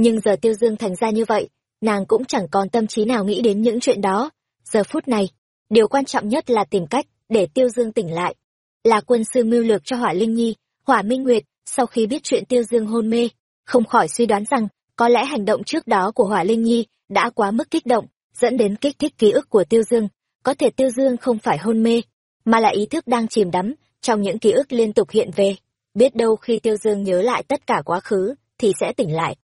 nhưng giờ tiêu dương thành ra như vậy, nàng cũng chẳng còn tâm trí nào nghĩ đến những chuyện đó. Giờ phút này, điều quan trọng nhất là tìm cách để tiêu dương tỉnh lại. Là quân sư mưu lược cho hỏa linh nhi, hỏa minh nguyệt, sau khi biết chuyện tiêu dương hôn mê, không khỏi suy đoán rằng có lẽ hành động trước đó của hỏa linh nhi đã quá mức kích động, dẫn đến kích thích ký ức của tiêu dương. Có thể tiêu dương không phải hôn mê, mà là ý thức đang chìm đắm trong những ký ức liên tục hiện về. Biết đâu khi tiêu dương nhớ lại tất cả quá khứ, thì sẽ tỉnh lại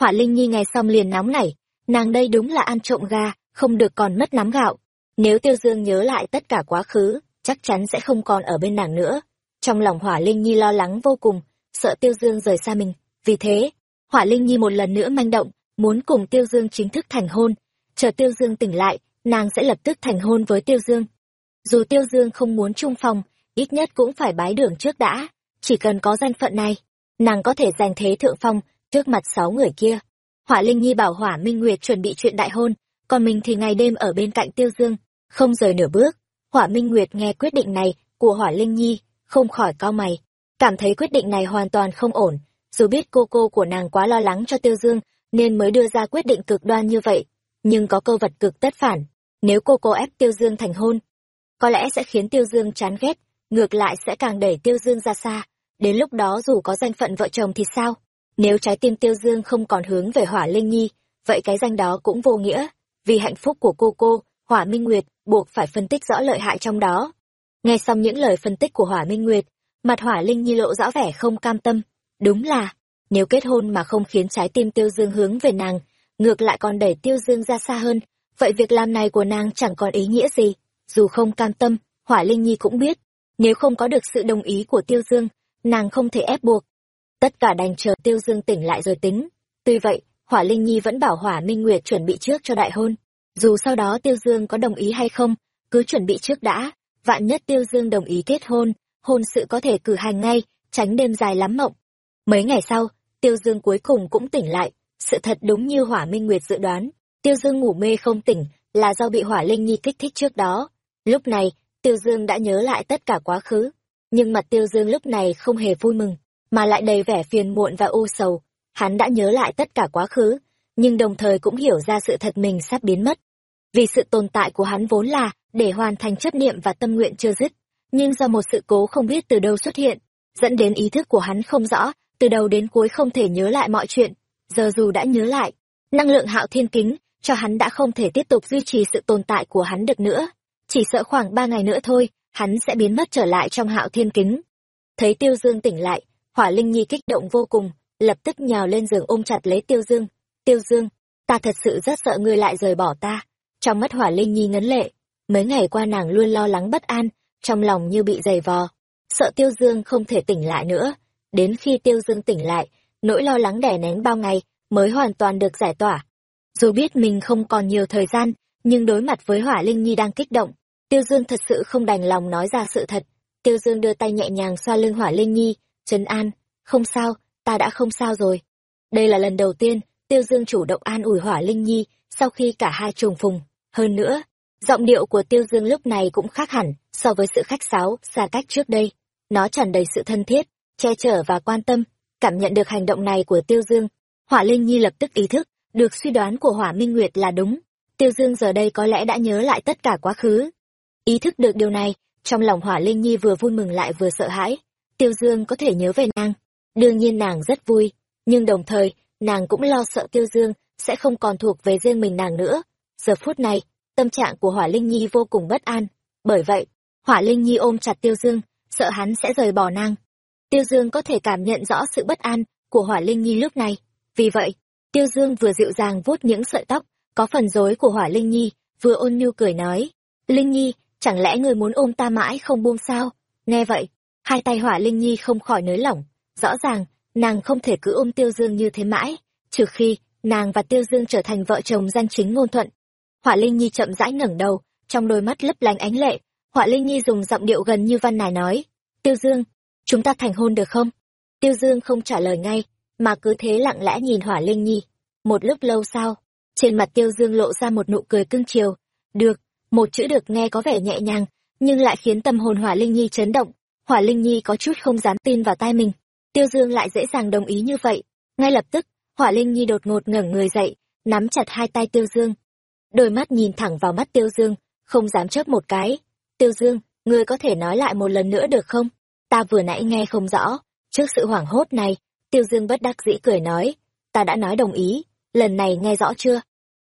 họa linh nhi nghe xong liền nóng nảy, nàng đây đúng là ăn trộm gà, không được còn mất nắm gạo. Nếu tiêu dương nhớ lại tất cả quá khứ, chắc chắn sẽ không còn ở bên nàng nữa. Trong lòng hỏa linh nhi lo lắng vô cùng, sợ tiêu dương rời xa mình. Vì thế hỏa linh nhi một lần nữa manh động, muốn cùng tiêu dương chính thức thành hôn. Chờ tiêu dương tỉnh lại, nàng sẽ lập tức thành hôn với tiêu dương. Dù tiêu dương không muốn chung phòng, ít nhất cũng phải bái đường trước đã. Chỉ cần có danh phận này, nàng có thể giành thế thượng phong trước mặt sáu người kia. Hỏa linh nhi bảo hỏa minh nguyệt chuẩn bị chuyện đại hôn, còn mình thì ngày đêm ở bên cạnh tiêu dương, không rời nửa bước. Hỏa minh nguyệt nghe quyết định này của hỏa linh nhi, không khỏi cau mày. Cảm thấy quyết định này hoàn toàn không ổn. Dù biết cô cô của nàng quá lo lắng cho tiêu dương, nên mới đưa ra quyết định cực đoan như vậy. Nhưng có câu vật cực tất phản, nếu cô cô ép tiêu dương thành hôn, có lẽ sẽ khiến tiêu dương chán ghét, ngược lại sẽ càng đẩy tiêu dương ra xa. Đến lúc đó dù có danh phận vợ chồng thì sao? Nếu trái tim tiêu dương không còn hướng về hỏa linh nhi, vậy cái danh đó cũng vô nghĩa, vì hạnh phúc của cô cô, hỏa minh nguyệt buộc phải phân tích rõ lợi hại trong đó. Nghe xong những lời phân tích của hỏa minh nguyệt, mặt hỏa linh nhi lộ rõ vẻ không cam tâm. Đúng là, nếu kết hôn mà không khiến trái tim tiêu dương hướng về nàng, ngược lại còn đẩy tiêu dương ra xa hơn, vậy việc làm này của nàng chẳng còn ý nghĩa gì. Dù không cam tâm, hỏa linh nhi cũng biết, nếu không có được sự đồng ý của tiêu dương, nàng không thể ép buộc tất cả đành chờ tiêu dương tỉnh lại rồi tính. Tuy vậy, hỏa linh nhi vẫn bảo hỏa minh nguyệt chuẩn bị trước cho đại hôn. Dù sau đó tiêu dương có đồng ý hay không, cứ chuẩn bị trước đã. Vạn nhất tiêu dương đồng ý kết hôn hôn sự có thể cử hành ngay, tránh đêm dài lắm mộng. Mấy ngày sau, tiêu dương cuối cùng cũng tỉnh lại. Sự thật đúng như hỏa minh nguyệt dự đoán. Tiêu dương ngủ mê không tỉnh là do bị hỏa linh nhi kích thích trước đó. Lúc này, tiêu dương đã nhớ lại tất cả quá khứ. Nhưng mặt tiêu dương lúc này không hề vui mừng mà lại đầy vẻ phiền muộn và u sầu. Hắn đã nhớ lại tất cả quá khứ, nhưng đồng thời cũng hiểu ra sự thật mình sắp biến mất. Vì sự tồn tại của hắn vốn là để hoàn thành chấp niệm và tâm nguyện chưa dứt, nhưng do một sự cố không biết từ đâu xuất hiện, dẫn đến ý thức của hắn không rõ, từ đầu đến cuối không thể nhớ lại mọi chuyện. Giờ dù đã nhớ lại, năng lượng hạo thiên kính cho hắn đã không thể tiếp tục duy trì sự tồn tại của hắn được nữa. Chỉ sợ khoảng ba ngày nữa thôi, hắn sẽ biến mất trở lại trong hạo thiên kính. Thấy tiêu dương tỉnh lại hỏa linh nhi kích động vô cùng, lập tức nhào lên giường ôm chặt lấy tiêu dương. Tiêu dương, ta thật sự rất sợ ngươi lại rời bỏ ta. Trong mắt hỏa linh nhi ngấn lệ, mấy ngày qua nàng luôn lo lắng bất an, trong lòng như bị dày vò. Sợ tiêu dương không thể tỉnh lại nữa. Đến khi tiêu dương tỉnh lại, nỗi lo lắng đè nén bao ngày mới hoàn toàn được giải tỏa. Dù biết mình không còn nhiều thời gian, nhưng đối mặt với hỏa linh nhi đang kích động, tiêu dương thật sự không đành lòng nói ra sự thật. Tiêu dương đưa tay nhẹ nhàng xoa lưng hỏa linh nhi trấn an, không sao, ta đã không sao rồi. Đây là lần đầu tiên, tiêu dương chủ động an ủi hỏa linh nhi sau khi cả hai trùng phùng. Hơn nữa, giọng điệu của tiêu dương lúc này cũng khác hẳn so với sự khách sáo xa cách trước đây. Nó tràn đầy sự thân thiết, che chở và quan tâm. Cảm nhận được hành động này của tiêu dương, hỏa linh nhi lập tức ý thức được suy đoán của hỏa minh nguyệt là đúng. Tiêu dương giờ đây có lẽ đã nhớ lại tất cả quá khứ. Ý thức được điều này, trong lòng hỏa linh nhi vừa vui mừng lại vừa sợ hãi tiêu dương có thể nhớ về nàng. Đương nhiên nàng rất vui, nhưng đồng thời, nàng cũng lo sợ tiêu dương sẽ không còn thuộc về riêng mình nàng nữa. Giờ phút này, tâm trạng của hỏa linh nhi vô cùng bất an. Bởi vậy, hỏa linh nhi ôm chặt tiêu dương, sợ hắn sẽ rời bỏ nàng. Tiêu dương có thể cảm nhận rõ sự bất an của hỏa linh nhi lúc này. Vì vậy, tiêu dương vừa dịu dàng vuốt những sợi tóc có phần rối của hỏa linh nhi, vừa ôn nhu cười nói, linh nhi, chẳng lẽ người muốn ôm ta mãi không buông sao? Nghe vậy hai tay hỏa linh nhi không khỏi nới lỏng. Rõ ràng, nàng không thể cứ ôm tiêu dương như thế mãi, trừ khi nàng và tiêu dương trở thành vợ chồng danh chính ngôn thuận. Hỏa linh nhi chậm rãi ngẩng đầu, trong đôi mắt lấp lánh ánh lệ. Hỏa linh nhi dùng giọng điệu gần như văn nài nói, tiêu dương, chúng ta thành hôn được không? Tiêu dương không trả lời ngay, mà cứ thế lặng lẽ nhìn hỏa linh nhi. Một lúc lâu sau, trên mặt tiêu dương lộ ra một nụ cười cưng chiều. Được, một chữ được nghe có vẻ nhẹ nhàng, nhưng lại khiến tâm hồn hỏa linh nhi chấn động hỏa linh nhi có chút không dám tin vào tai mình. Tiêu dương lại dễ dàng đồng ý như vậy. Ngay lập tức, hỏa linh nhi đột ngột ngẩng người dậy, nắm chặt hai tay tiêu dương. Đôi mắt nhìn thẳng vào mắt tiêu dương, không dám chớp một cái. Tiêu dương, ngươi có thể nói lại một lần nữa được không? Ta vừa nãy nghe không rõ. Trước sự hoảng hốt này, tiêu dương bất đắc dĩ cười nói, ta đã nói đồng ý, lần này nghe rõ chưa?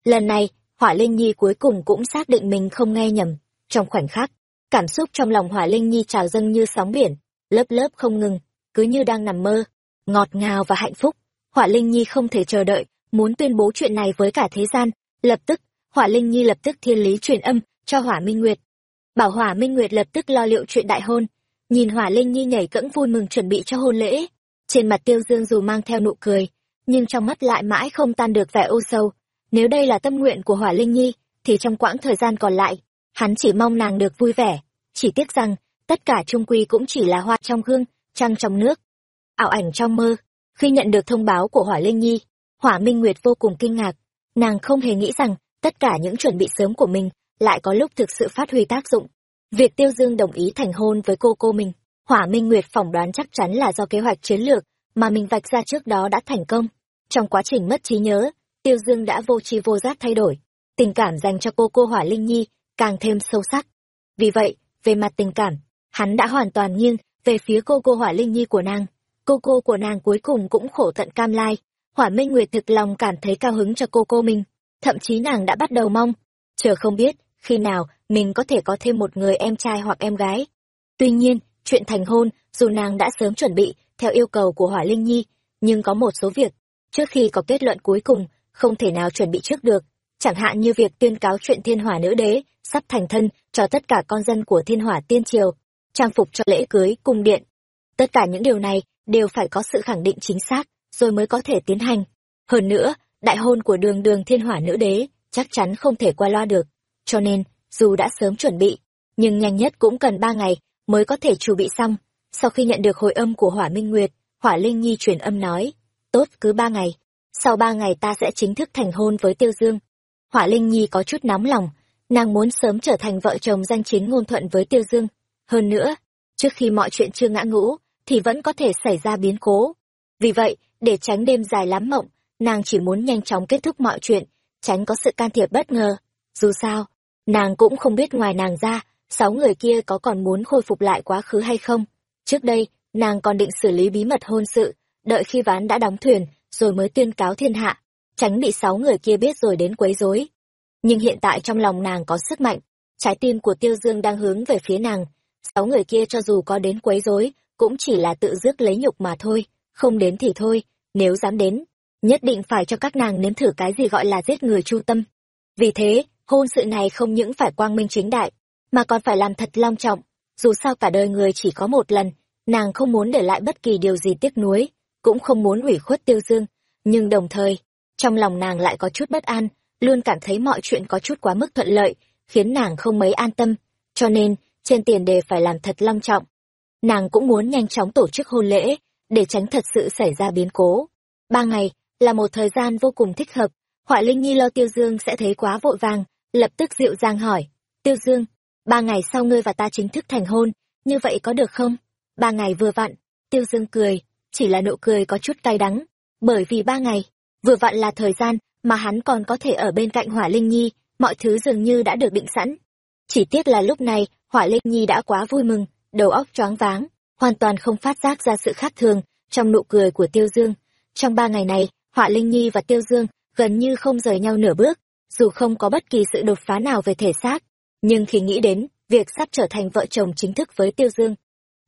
Lần này, hỏa linh nhi cuối cùng cũng xác định mình không nghe nhầm. Trong khoảnh khắc cảm xúc trong lòng hỏa linh nhi trào dâng như sóng biển, lớp lớp không ngừng, cứ như đang nằm mơ. Ngọt ngào và hạnh phúc, hỏa linh nhi không thể chờ đợi, muốn tuyên bố chuyện này với cả thế gian. Lập tức, hỏa linh nhi lập tức thiên lý truyền âm cho hỏa minh nguyệt. Bảo hỏa minh nguyệt lập tức lo liệu chuyện đại hôn, nhìn hỏa linh nhi nhảy cẫng vui mừng chuẩn bị cho hôn lễ. Trên mặt tiêu dương dù mang theo nụ cười, nhưng trong mắt lại mãi không tan được vẻ ô sâu nếu đây là tâm nguyện của hỏa linh nhi, thì trong quãng thời gian còn lại hắn chỉ mong nàng được vui vẻ, chỉ tiếc rằng, tất cả trung quy cũng chỉ là hoa trong gương, trăng trong nước. Ảo ảnh trong mơ, khi nhận được thông báo của hỏa linh nhi, hỏa minh nguyệt vô cùng kinh ngạc. Nàng không hề nghĩ rằng, tất cả những chuẩn bị sớm của mình lại có lúc thực sự phát huy tác dụng. Việc tiêu dương đồng ý thành hôn với cô cô mình. Hỏa minh nguyệt phỏng đoán chắc chắn là do kế hoạch chiến lược mà mình vạch ra trước đó đã thành công. Trong quá trình mất trí nhớ, tiêu dương đã vô tri vô giác thay đổi. Tình cảm dành cho cô cô hỏa linh nhi càng thêm sâu sắc. Vì vậy, về mặt tình cảm, hắn đã hoàn toàn nghiêng về phía cô cô hỏa linh nhi của nàng. Cô cô của nàng cuối cùng cũng khổ tận cam lai. Hỏa minh nguyệt thực lòng cảm thấy cao hứng cho cô cô mình. Thậm chí nàng đã bắt đầu mong, chờ không biết khi nào mình có thể có thêm một người em trai hoặc em gái. Tuy nhiên, chuyện thành hôn, dù nàng đã sớm chuẩn bị theo yêu cầu của hỏa linh nhi, nhưng có một số việc, trước khi có kết luận cuối cùng, không thể nào chuẩn bị trước được. Chẳng hạn như việc tuyên cáo chuyện thiên hỏa nữ đế sắp thành thân cho tất cả con dân của thiên hỏa tiên triều, trang phục cho lễ cưới, cung điện. Tất cả những điều này đều phải có sự khẳng định chính xác, rồi mới có thể tiến hành. Hơn nữa, đại hôn của đường đường thiên hỏa nữ đế chắc chắn không thể qua loa được. Cho nên, dù đã sớm chuẩn bị, nhưng nhanh nhất cũng cần ba ngày mới có thể chuẩn bị xong. Sau khi nhận được hồi âm của hỏa minh nguyệt, hỏa linh nhi truyền âm nói, tốt, cứ ba ngày. Sau ba ngày ta sẽ chính thức thành hôn với tiêu dương. Hỏa linh nhi có chút nóng lòng nàng muốn sớm trở thành vợ chồng danh chính ngôn thuận với tiêu dương. Hơn nữa, trước khi mọi chuyện chưa ngã ngũ, thì vẫn có thể xảy ra biến cố. Vì vậy, để tránh đêm dài lắm mộng, nàng chỉ muốn nhanh chóng kết thúc mọi chuyện, tránh có sự can thiệp bất ngờ. Dù sao, nàng cũng không biết ngoài nàng ra, sáu người kia có còn muốn khôi phục lại quá khứ hay không. Trước đây, nàng còn định xử lý bí mật hôn sự, đợi khi ván đã đóng thuyền, rồi mới tuyên cáo thiên hạ, tránh bị sáu người kia biết rồi đến quấy rối nhưng hiện tại trong lòng nàng có sức mạnh. Trái tim của tiêu dương đang hướng về phía nàng. Sáu người kia cho dù có đến quấy rối, cũng chỉ là tự rước lấy nhục mà thôi. Không đến thì thôi, nếu dám đến, nhất định phải cho các nàng nếm thử cái gì gọi là giết người chu tâm. Vì thế, hôn sự này không những phải quang minh chính đại, mà còn phải làm thật long trọng. Dù sao cả đời người chỉ có một lần, nàng không muốn để lại bất kỳ điều gì tiếc nuối, cũng không muốn ủy khuất tiêu dương. Nhưng đồng thời, trong lòng nàng lại có chút bất an luôn cảm thấy mọi chuyện có chút quá mức thuận lợi, khiến nàng không mấy an tâm, cho nên trên tiền đề phải làm thật long trọng. Nàng cũng muốn nhanh chóng tổ chức hôn lễ, để tránh thật sự xảy ra biến cố. Ba ngày là một thời gian vô cùng thích hợp, họa linh nhi lo tiêu dương sẽ thấy quá vội vàng, lập tức dịu dàng hỏi, tiêu dương, ba ngày sau ngươi và ta chính thức thành hôn, như vậy có được không? Ba ngày vừa vặn, tiêu dương cười, chỉ là nụ cười có chút cay đắng, bởi vì ba ngày vừa vặn là thời gian mà hắn còn có thể ở bên cạnh hỏa linh nhi, mọi thứ dường như đã được định sẵn. Chỉ tiếc là lúc này, hỏa linh nhi đã quá vui mừng, đầu óc choáng váng, hoàn toàn không phát giác ra sự khác thường trong nụ cười của tiêu dương. Trong ba ngày này, hỏa linh nhi và tiêu dương gần như không rời nhau nửa bước, dù không có bất kỳ sự đột phá nào về thể xác, nhưng khi nghĩ đến việc sắp trở thành vợ chồng chính thức với tiêu dương,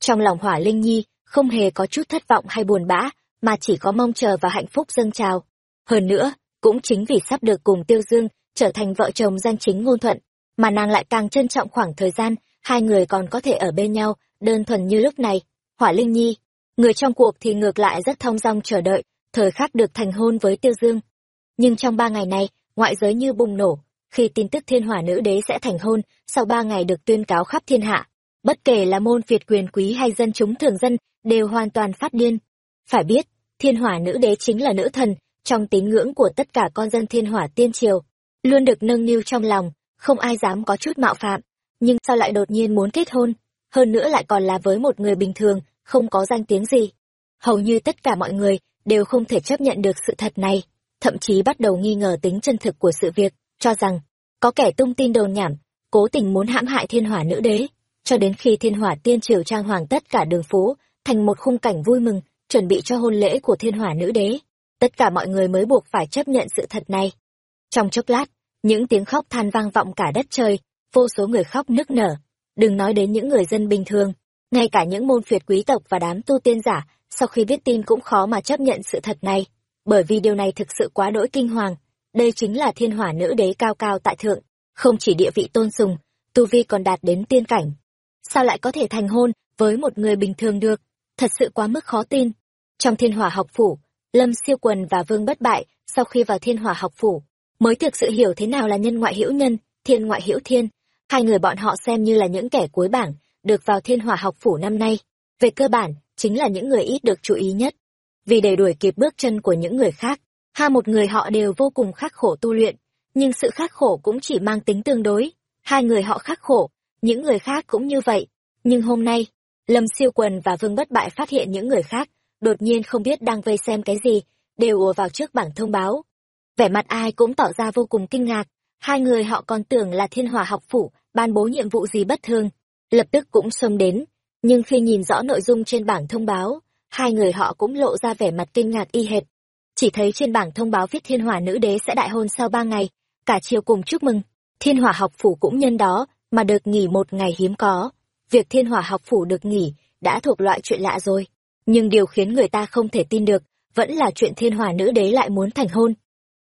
trong lòng hỏa linh nhi không hề có chút thất vọng hay buồn bã, mà chỉ có mong chờ và hạnh phúc dâng trào. Hơn nữa cũng chính vì sắp được cùng tiêu dương trở thành vợ chồng danh chính ngôn thuận, mà nàng lại càng trân trọng khoảng thời gian hai người còn có thể ở bên nhau, đơn thuần như lúc này. Hỏa linh nhi, người trong cuộc thì ngược lại rất thong dong chờ đợi, thời khắc được thành hôn với tiêu dương. Nhưng trong ba ngày này, ngoại giới như bùng nổ, khi tin tức thiên hỏa nữ đế sẽ thành hôn, sau ba ngày được tuyên cáo khắp thiên hạ, bất kể là môn việt quyền quý hay dân chúng thường dân, đều hoàn toàn phát điên. Phải biết, thiên hỏa nữ đế chính là nữ thần trong tín ngưỡng của tất cả con dân thiên hỏa tiên triều luôn được nâng niu trong lòng không ai dám có chút mạo phạm. Nhưng sao lại đột nhiên muốn kết hôn? Hơn nữa lại còn là với một người bình thường không có danh tiếng gì. Hầu như tất cả mọi người đều không thể chấp nhận được sự thật này, thậm chí bắt đầu nghi ngờ tính chân thực của sự việc, cho rằng có kẻ tung tin đồn nhảm, cố tình muốn hãm hại thiên hỏa nữ đế, cho đến khi thiên hỏa tiên triều trang hoàng tất cả đường phố, thành một khung cảnh vui mừng, chuẩn bị cho hôn lễ của thiên hỏa nữ đế. Tất cả mọi người mới buộc phải chấp nhận sự thật này. Trong chốc lát, những tiếng khóc than vang vọng cả đất trời, vô số người khóc nức nở. Đừng nói đến những người dân bình thường, ngay cả những môn phiệt quý tộc và đám tu tiên giả, sau khi biết tin cũng khó mà chấp nhận sự thật này, bởi vì điều này thực sự quá đỗi kinh hoàng. Đây chính là thiên hỏa nữ đế cao cao tại thượng, không chỉ địa vị tôn sùng, tu vi còn đạt đến tiên cảnh. Sao lại có thể thành hôn với một người bình thường được? Thật sự quá mức khó tin. Trong thiên hỏa học phủ, Lâm Siêu Quần và Vương Bất Bại, sau khi vào thiên hỏa học phủ, mới thực sự hiểu thế nào là nhân ngoại hữu nhân, thiên ngoại hữu thiên. Hai người bọn họ xem như là những kẻ cuối bảng, được vào thiên hỏa học phủ năm nay. Về cơ bản, chính là những người ít được chú ý nhất. Vì để đuổi kịp bước chân của những người khác, ha một người họ đều vô cùng khắc khổ tu luyện, nhưng sự khắc khổ cũng chỉ mang tính tương đối. Hai người họ khắc khổ, những người khác cũng như vậy. Nhưng hôm nay, Lâm Siêu Quần và Vương Bất Bại phát hiện những người khác, đột nhiên không biết đang vây xem cái gì, đều ùa vào trước bảng thông báo. Vẻ mặt ai cũng tỏ ra vô cùng kinh ngạc, hai người họ còn tưởng là thiên hòa học phủ, ban bố nhiệm vụ gì bất thường, lập tức cũng xông đến, nhưng khi nhìn rõ nội dung trên bảng thông báo, hai người họ cũng lộ ra vẻ mặt kinh ngạc y hệt. Chỉ thấy trên bảng thông báo viết thiên hòa nữ đế sẽ đại hôn sau ba ngày, cả chiều cùng chúc mừng, thiên hòa học phủ cũng nhân đó, mà được nghỉ một ngày hiếm có. Việc thiên hòa học phủ được nghỉ, đã thuộc loại chuyện lạ rồi. Nhưng điều khiến người ta không thể tin được, vẫn là chuyện thiên hòa nữ đế lại muốn thành hôn.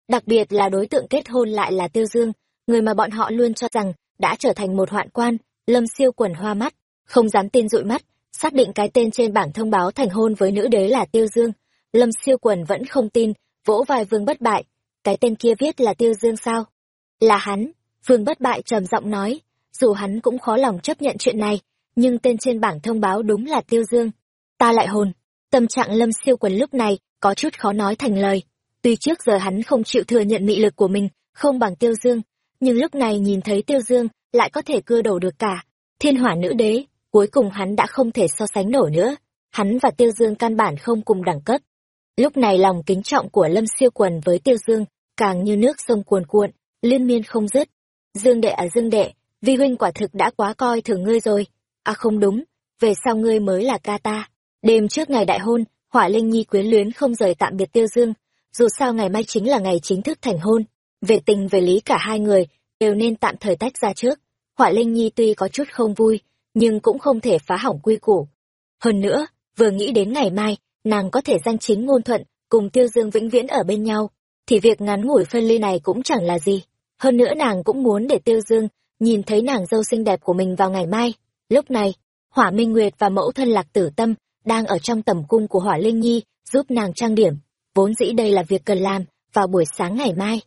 Đặc biệt là đối tượng kết hôn lại là Tiêu Dương, người mà bọn họ luôn cho rằng đã trở thành một hoạn quan, lâm siêu quần hoa mắt, không dám tin dụi mắt, xác định cái tên trên bảng thông báo thành hôn với nữ đế là Tiêu Dương. Lâm siêu quần vẫn không tin, vỗ vai vương bất bại. Cái tên kia viết là Tiêu Dương sao? Là hắn, vương bất bại trầm giọng nói, dù hắn cũng khó lòng chấp nhận chuyện này, nhưng tên trên bảng thông báo đúng là Tiêu Dương. Ta lại hồn, tâm trạng lâm siêu quần lúc này có chút khó nói thành lời. Tuy trước giờ hắn không chịu thừa nhận mị lực của mình, không bằng Tiêu Dương, nhưng lúc này nhìn thấy Tiêu Dương lại có thể cưa đổ được cả. Thiên hỏa nữ đế, cuối cùng hắn đã không thể so sánh nổi nữa. Hắn và Tiêu Dương căn bản không cùng đẳng cấp. Lúc này lòng kính trọng của Lâm Siêu Quần với Tiêu Dương càng như nước sông cuồn cuộn, liên miên không dứt. Dương đệ à Dương đệ, vi huynh quả thực đã quá coi thường ngươi rồi. À không đúng, về sau ngươi mới là ca ta. Đêm trước ngày đại hôn, Hỏa Linh Nhi quyến luyến không rời tạm biệt Tiêu Dương, dù sao ngày mai chính là ngày chính thức thành hôn. Về tình về lý cả hai người đều nên tạm thời tách ra trước. Hỏa Linh Nhi tuy có chút không vui, nhưng cũng không thể phá hỏng quy củ. Hơn nữa, vừa nghĩ đến ngày mai, nàng có thể danh chính ngôn thuận, cùng Tiêu Dương vĩnh viễn ở bên nhau, thì việc ngắn ngủi phân ly này cũng chẳng là gì. Hơn nữa nàng cũng muốn để Tiêu Dương nhìn thấy nàng dâu xinh đẹp của mình vào ngày mai. Lúc này, Hỏa Minh Nguyệt và mẫu thân Lạc Tử Tâm đang ở trong tầm cung của Hỏa Linh Nhi giúp nàng trang điểm. Vốn dĩ đây là việc cần làm vào buổi sáng ngày mai.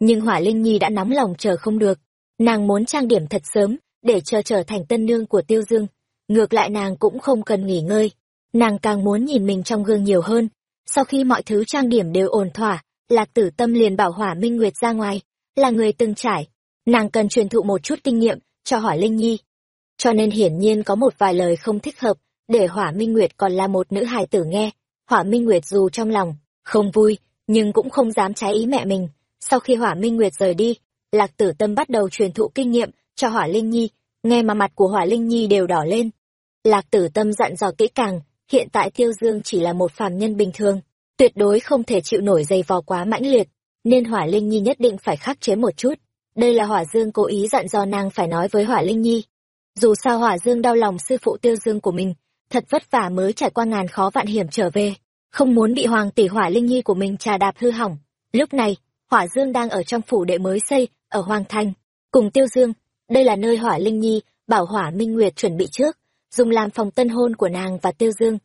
Nhưng Hỏa Linh Nhi đã nóng lòng chờ không được. Nàng muốn trang điểm thật sớm, để chờ trở thành tân nương của Tiêu Dương. Ngược lại nàng cũng không cần nghỉ ngơi. Nàng càng muốn nhìn mình trong gương nhiều hơn. Sau khi mọi thứ trang điểm đều ổn thỏa, Lạc Tử Tâm liền bảo Hỏa Minh Nguyệt ra ngoài. Là người từng trải. Nàng cần truyền thụ một chút kinh nghiệm cho Hỏa Linh Nhi. Cho nên hiển nhiên có một vài lời không thích hợp, để Hỏa Minh Nguyệt còn là một nữ hài tử nghe. Hỏa Minh Nguyệt dù trong lòng, không vui, nhưng cũng không dám trái ý mẹ mình. Sau khi Hỏa Minh Nguyệt rời đi, Lạc Tử Tâm bắt đầu truyền thụ kinh nghiệm cho Hỏa Linh Nhi, nghe mà mặt của Hỏa Linh Nhi đều đỏ lên. Lạc Tử Tâm dặn dò kỹ càng, hiện tại Tiêu Dương chỉ là một phàm nhân bình thường, tuyệt đối không thể chịu nổi dày vò quá mãnh liệt, nên Hỏa Linh Nhi nhất định phải khắc chế một chút. Đây là Hỏa Dương cố ý dặn dò nàng phải nói với Hỏa Linh Nhi. Dù sao Hỏa Dương đau lòng sư phụ Tiêu Dương của mình, thật vất vả mới trải qua ngàn khó vạn hiểm trở về, không muốn bị Hoàng tỷ Hỏa Linh Nhi của mình trà đạp hư hỏng. Lúc này, Hỏa Dương đang ở trong phủ đệ mới xây, ở Hoàng Thành, cùng Tiêu Dương. Đây là nơi Hỏa Linh Nhi, bảo Hỏa Minh Nguyệt chuẩn bị trước, dùng làm phòng tân hôn của nàng và Tiêu Dương.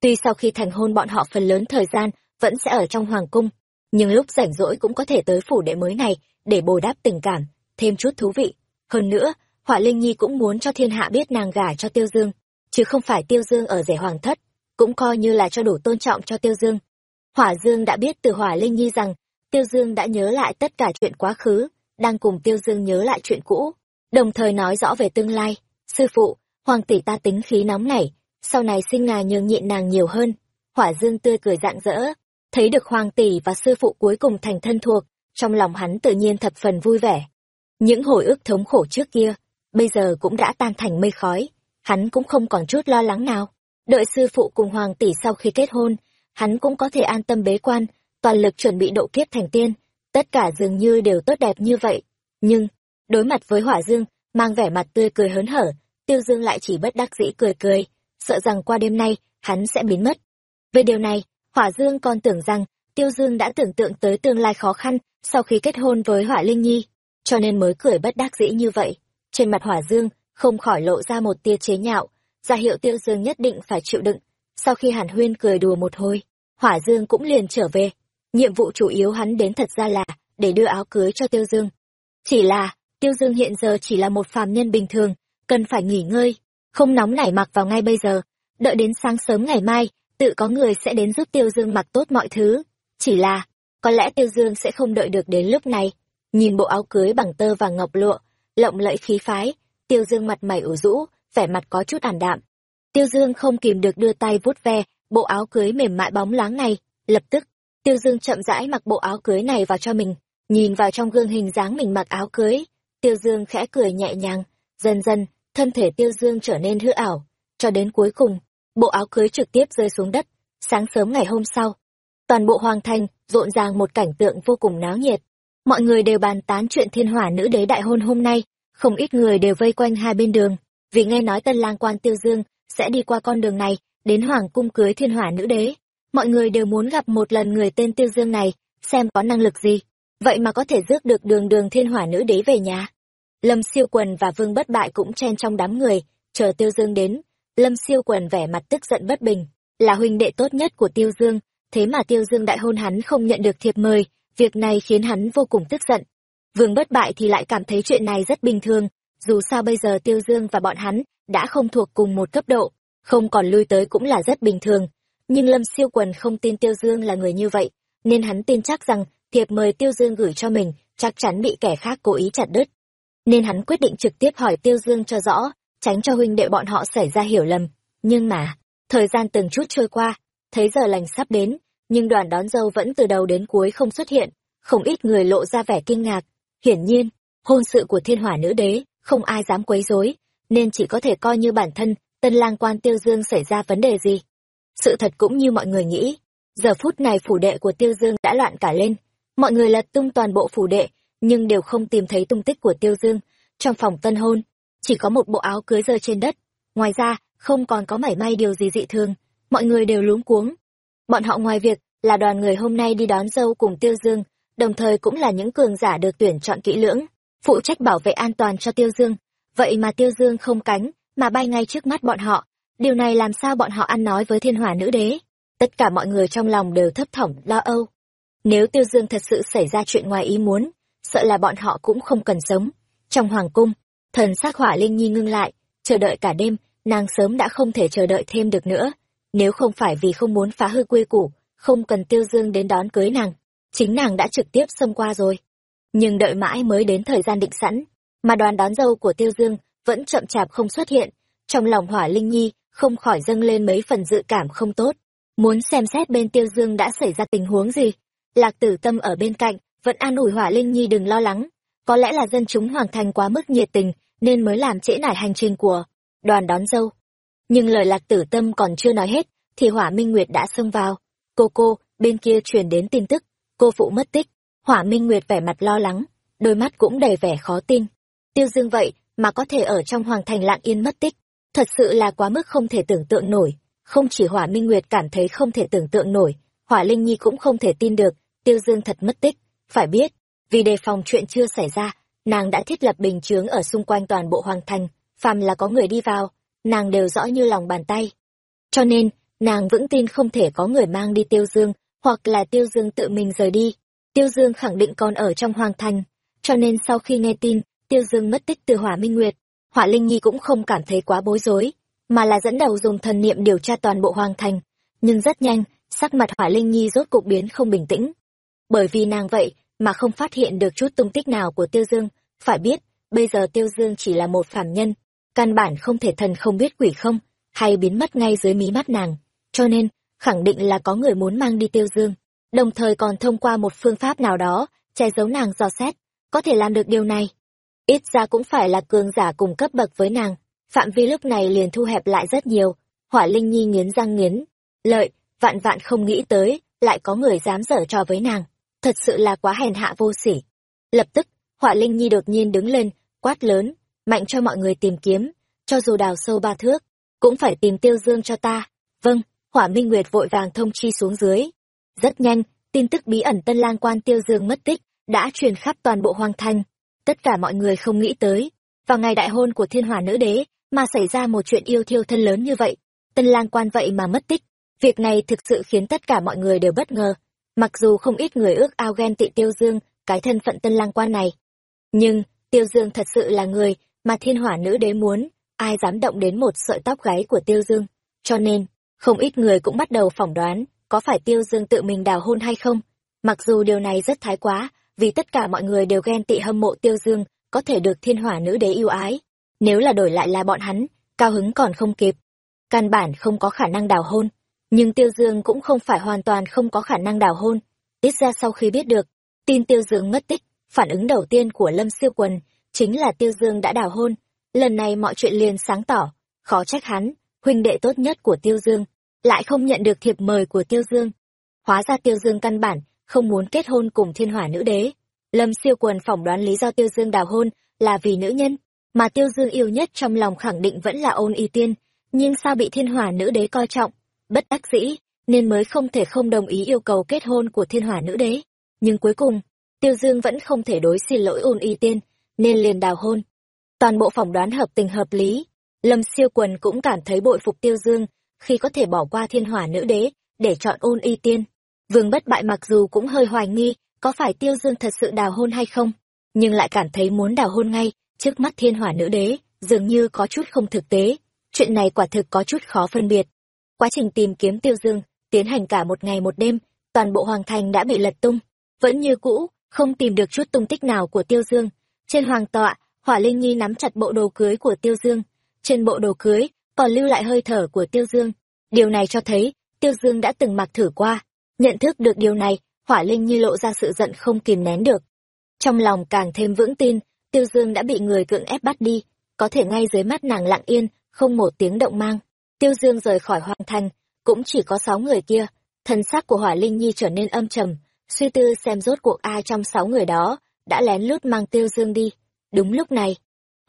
Tuy sau khi thành hôn bọn họ phần lớn thời gian vẫn sẽ ở trong Hoàng Cung, nhưng lúc rảnh rỗi cũng có thể tới phủ đệ mới này để bồi đáp tình cảm, thêm chút thú vị. Hơn nữa, Hỏa Linh Nhi cũng muốn cho thiên hạ biết nàng gả cho Tiêu Dương, chứ không phải Tiêu Dương ở rể hoàng thất, cũng coi như là cho đủ tôn trọng cho Tiêu Dương. Hỏa Dương đã biết từ Hỏa Linh Nhi rằng Tiêu Dương đã nhớ lại tất cả chuyện quá khứ, đang cùng Tiêu Dương nhớ lại chuyện cũ, đồng thời nói rõ về tương lai. Sư phụ, hoàng tỷ ta tính khí nóng nảy, sau này sinh ngài nhường nhịn nàng nhiều hơn. Hỏa Dương tươi cười rạng rỡ, thấy được hoàng tỷ và sư phụ cuối cùng thành thân thuộc, trong lòng hắn tự nhiên thập phần vui vẻ. Những hồi ức thống khổ trước kia, bây giờ cũng đã tan thành mây khói, hắn cũng không còn chút lo lắng nào. Đợi sư phụ cùng hoàng tỷ sau khi kết hôn, hắn cũng có thể an tâm bế quan, toàn lực chuẩn bị độ kiếp thành tiên, tất cả dường như đều tốt đẹp như vậy. Nhưng, đối mặt với hỏa dương, mang vẻ mặt tươi cười hớn hở, tiêu dương lại chỉ bất đắc dĩ cười cười, sợ rằng qua đêm nay, hắn sẽ biến mất. Về điều này, hỏa dương còn tưởng rằng, tiêu dương đã tưởng tượng tới tương lai khó khăn sau khi kết hôn với hỏa linh nhi, cho nên mới cười bất đắc dĩ như vậy. Trên mặt hỏa dương, không khỏi lộ ra một tia chế nhạo, ra hiệu tiêu dương nhất định phải chịu đựng. Sau khi hàn huyên cười đùa một hồi, hỏa dương cũng liền trở về. Nhiệm vụ chủ yếu hắn đến thật ra là để đưa áo cưới cho tiêu dương. Chỉ là, tiêu dương hiện giờ chỉ là một phàm nhân bình thường, cần phải nghỉ ngơi, không nóng nảy mặc vào ngay bây giờ. Đợi đến sáng sớm ngày mai, tự có người sẽ đến giúp tiêu dương mặc tốt mọi thứ. Chỉ là, có lẽ tiêu dương sẽ không đợi được đến lúc này. Nhìn bộ áo cưới bằng tơ và ngọc lụa, lộng lẫy khí phái, tiêu dương mặt mày ủ rũ, vẻ mặt có chút ảm đạm. Tiêu Dương không kìm được đưa tay vuốt ve bộ áo cưới mềm mại bóng láng này, lập tức, Tiêu Dương chậm rãi mặc bộ áo cưới này vào cho mình, nhìn vào trong gương hình dáng mình mặc áo cưới, Tiêu Dương khẽ cười nhẹ nhàng, dần dần, thân thể Tiêu Dương trở nên hư ảo, cho đến cuối cùng, bộ áo cưới trực tiếp rơi xuống đất, sáng sớm ngày hôm sau. Toàn bộ hoàng thành rộn ràng một cảnh tượng vô cùng náo nhiệt. Mọi người đều bàn tán chuyện thiên hỏa nữ đế đại hôn hôm nay, không ít người đều vây quanh hai bên đường, vì nghe nói tân lang quan tiêu dương sẽ đi qua con đường này đến hoàng cung cưới thiên hỏa nữ đế. Mọi người đều muốn gặp một lần người tên tiêu dương này xem có năng lực gì. Vậy mà có thể rước được đường đường thiên hỏa nữ đế về nhà. Lâm siêu quần và vương bất bại cũng chen trong đám người chờ tiêu dương đến. Lâm siêu quần vẻ mặt tức giận bất bình là huynh đệ tốt nhất của tiêu dương thế mà tiêu dương đại hôn hắn không nhận được thiệp mời việc này khiến hắn vô cùng tức giận vương bất bại thì lại cảm thấy chuyện này rất bình thường dù sao bây giờ Tiêu Dương và bọn hắn đã không thuộc cùng một cấp độ, không còn lui tới cũng là rất bình thường. Nhưng Lâm Siêu Quần không tin Tiêu Dương là người như vậy, nên hắn tin chắc rằng thiệp mời Tiêu Dương gửi cho mình chắc chắn bị kẻ khác cố ý chặt đứt. Nên hắn quyết định trực tiếp hỏi Tiêu Dương cho rõ, tránh cho huynh đệ bọn họ xảy ra hiểu lầm. Nhưng mà, thời gian từng chút trôi qua, thấy giờ lành sắp đến, nhưng đoàn đón dâu vẫn từ đầu đến cuối không xuất hiện, không ít người lộ ra vẻ kinh ngạc. Hiển nhiên, hôn sự của thiên hỏa nữ đế không ai dám quấy rối, nên chỉ có thể coi như bản thân tân lang quan tiêu dương xảy ra vấn đề gì. Sự thật cũng như mọi người nghĩ, giờ phút này phủ đệ của tiêu dương đã loạn cả lên, mọi người lật tung toàn bộ phủ đệ, nhưng đều không tìm thấy tung tích của tiêu dương. Trong phòng tân hôn, chỉ có một bộ áo cưới rơi trên đất, ngoài ra không còn có mảy may điều gì dị thường, mọi người đều luống cuống. Bọn họ ngoài việc là đoàn người hôm nay đi đón dâu cùng tiêu dương, đồng thời cũng là những cường giả được tuyển chọn kỹ lưỡng phụ trách bảo vệ an toàn cho Tiêu Dương. Vậy mà Tiêu Dương không cánh, mà bay ngay trước mắt bọn họ. Điều này làm sao bọn họ ăn nói với thiên hỏa nữ đế? Tất cả mọi người trong lòng đều thấp thỏm, lo âu. Nếu Tiêu Dương thật sự xảy ra chuyện ngoài ý muốn, sợ là bọn họ cũng không cần sống. Trong hoàng cung, thần sắc hỏa linh nhi ngưng lại, chờ đợi cả đêm, nàng sớm đã không thể chờ đợi thêm được nữa. Nếu không phải vì không muốn phá hư quy củ, không cần Tiêu Dương đến đón cưới nàng, chính nàng đã trực tiếp xông qua rồi. Nhưng đợi mãi mới đến thời gian định sẵn, mà đoàn đón dâu của tiêu dương vẫn chậm chạp không xuất hiện, trong lòng hỏa linh nhi không khỏi dâng lên mấy phần dự cảm không tốt. Muốn xem xét bên tiêu dương đã xảy ra tình huống gì, lạc tử tâm ở bên cạnh vẫn an ủi hỏa linh nhi đừng lo lắng. Có lẽ là dân chúng hoàng thành quá mức nhiệt tình nên mới làm trễ nải hành trình của đoàn đón dâu. Nhưng lời lạc tử tâm còn chưa nói hết thì hỏa minh nguyệt đã xông vào. Cô cô, bên kia truyền đến tin tức cô phụ mất tích Hỏa Minh Nguyệt vẻ mặt lo lắng, đôi mắt cũng đầy vẻ khó tin. Tiêu Dương vậy mà có thể ở trong hoàng thành lạng yên mất tích, thật sự là quá mức không thể tưởng tượng nổi. Không chỉ Hỏa Minh Nguyệt cảm thấy không thể tưởng tượng nổi, Hỏa Linh Nhi cũng không thể tin được, Tiêu Dương thật mất tích. Phải biết, vì đề phòng chuyện chưa xảy ra, nàng đã thiết lập bình chướng ở xung quanh toàn bộ hoàng thành, phàm là có người đi vào, nàng đều rõ như lòng bàn tay. Cho nên, nàng vững tin không thể có người mang đi Tiêu Dương, hoặc là Tiêu Dương tự mình rời đi. Tiêu Dương khẳng định còn ở trong hoàng thành, cho nên sau khi nghe tin Tiêu Dương mất tích từ Hỏa Minh Nguyệt, Hỏa Linh Nhi cũng không cảm thấy quá bối rối, mà là dẫn đầu dùng thần niệm điều tra toàn bộ hoàng thành. Nhưng rất nhanh, sắc mặt Hỏa Linh Nhi rốt cục biến không bình tĩnh. Bởi vì nàng vậy mà không phát hiện được chút tung tích nào của Tiêu Dương, phải biết, bây giờ Tiêu Dương chỉ là một phàm nhân, căn bản không thể thần không biết quỷ không, hay biến mất ngay dưới mí mắt nàng. Cho nên, khẳng định là có người muốn mang đi Tiêu Dương. đồng thời còn thông qua một phương pháp nào đó, che giấu nàng dò xét, có thể làm được điều này. Ít ra cũng phải là cường giả cùng cấp bậc với nàng, phạm vi lúc này liền thu hẹp lại rất nhiều, hỏa linh nhi nghiến răng nghiến, lợi, vạn vạn không nghĩ tới, lại có người dám dở trò với nàng, thật sự là quá hèn hạ vô sỉ. Lập tức, hỏa linh nhi đột nhiên đứng lên, quát lớn, mạnh cho mọi người tìm kiếm, cho dù đào sâu ba thước, cũng phải tìm tiêu dương cho ta. Vâng, hỏa minh nguyệt vội vàng thông chi xuống dưới. Rất nhanh, tin tức bí ẩn tân lang quan tiêu dương mất tích, đã truyền khắp toàn bộ hoang thành. Tất cả mọi người không nghĩ tới, vào ngày đại hôn của thiên hỏa nữ đế, mà xảy ra một chuyện yêu thiêu thân lớn như vậy. Tân lang quan vậy mà mất tích. Việc này thực sự khiến tất cả mọi người đều bất ngờ. Mặc dù không ít người ước ao ghen tị tiêu dương, cái thân phận tân lang quan này. Nhưng, tiêu dương thật sự là người mà thiên hỏa nữ đế muốn, ai dám động đến một sợi tóc gáy của tiêu dương. Cho nên, không ít người cũng bắt đầu phỏng đoán, có phải tiêu dương tự mình đào hôn hay không? Mặc dù điều này rất thái quá, vì tất cả mọi người đều ghen tị hâm mộ tiêu dương, có thể được thiên hỏa nữ đế yêu ái. Nếu là đổi lại là bọn hắn, cao hứng còn không kịp. Căn bản không có khả năng đào hôn. Nhưng tiêu dương cũng không phải hoàn toàn không có khả năng đào hôn. Ít ra sau khi biết được, tin tiêu dương mất tích, phản ứng đầu tiên của Lâm Siêu Quần chính là tiêu dương đã đào hôn. Lần này mọi chuyện liền sáng tỏ, khó trách hắn, huynh đệ tốt nhất của tiêu dương, lại không nhận được thiệp mời của tiêu dương. Hóa ra tiêu dương căn bản, không muốn kết hôn cùng thiên hỏa nữ đế. Lâm siêu quần phỏng đoán lý do tiêu dương đào hôn là vì nữ nhân, mà tiêu dương yêu nhất trong lòng khẳng định vẫn là ôn y tiên, nhưng sao bị thiên hỏa nữ đế coi trọng, bất đắc dĩ, nên mới không thể không đồng ý yêu cầu kết hôn của thiên hỏa nữ đế. Nhưng cuối cùng, tiêu dương vẫn không thể đối xin lỗi ôn y tiên, nên liền đào hôn. Toàn bộ phỏng đoán hợp tình hợp lý, Lâm siêu quần cũng cảm thấy bội phục tiêu dương, khi có thể bỏ qua thiên hỏa nữ đế, để chọn ôn y tiên. Vương bất bại mặc dù cũng hơi hoài nghi, có phải tiêu dương thật sự đào hôn hay không, nhưng lại cảm thấy muốn đào hôn ngay, trước mắt thiên hỏa nữ đế, dường như có chút không thực tế. Chuyện này quả thực có chút khó phân biệt. Quá trình tìm kiếm tiêu dương, tiến hành cả một ngày một đêm, toàn bộ hoàng thành đã bị lật tung. Vẫn như cũ, không tìm được chút tung tích nào của tiêu dương. Trên hoàng tọa, hỏa linh nhi nắm chặt bộ đồ cưới của tiêu dương. Trên bộ đồ cưới, còn lưu lại hơi thở của tiêu dương. Điều này cho thấy, tiêu dương đã từng mặc thử qua, Nhận thức được điều này, hỏa linh như lộ ra sự giận không kìm nén được. Trong lòng càng thêm vững tin, tiêu dương đã bị người cưỡng ép bắt đi, có thể ngay dưới mắt nàng lặng yên, không một tiếng động mang. Tiêu dương rời khỏi hoàng thành, cũng chỉ có sáu người kia, thân xác của hỏa linh nhi trở nên âm trầm, suy tư xem rốt cuộc ai trong sáu người đó, đã lén lút mang tiêu dương đi. Đúng lúc này,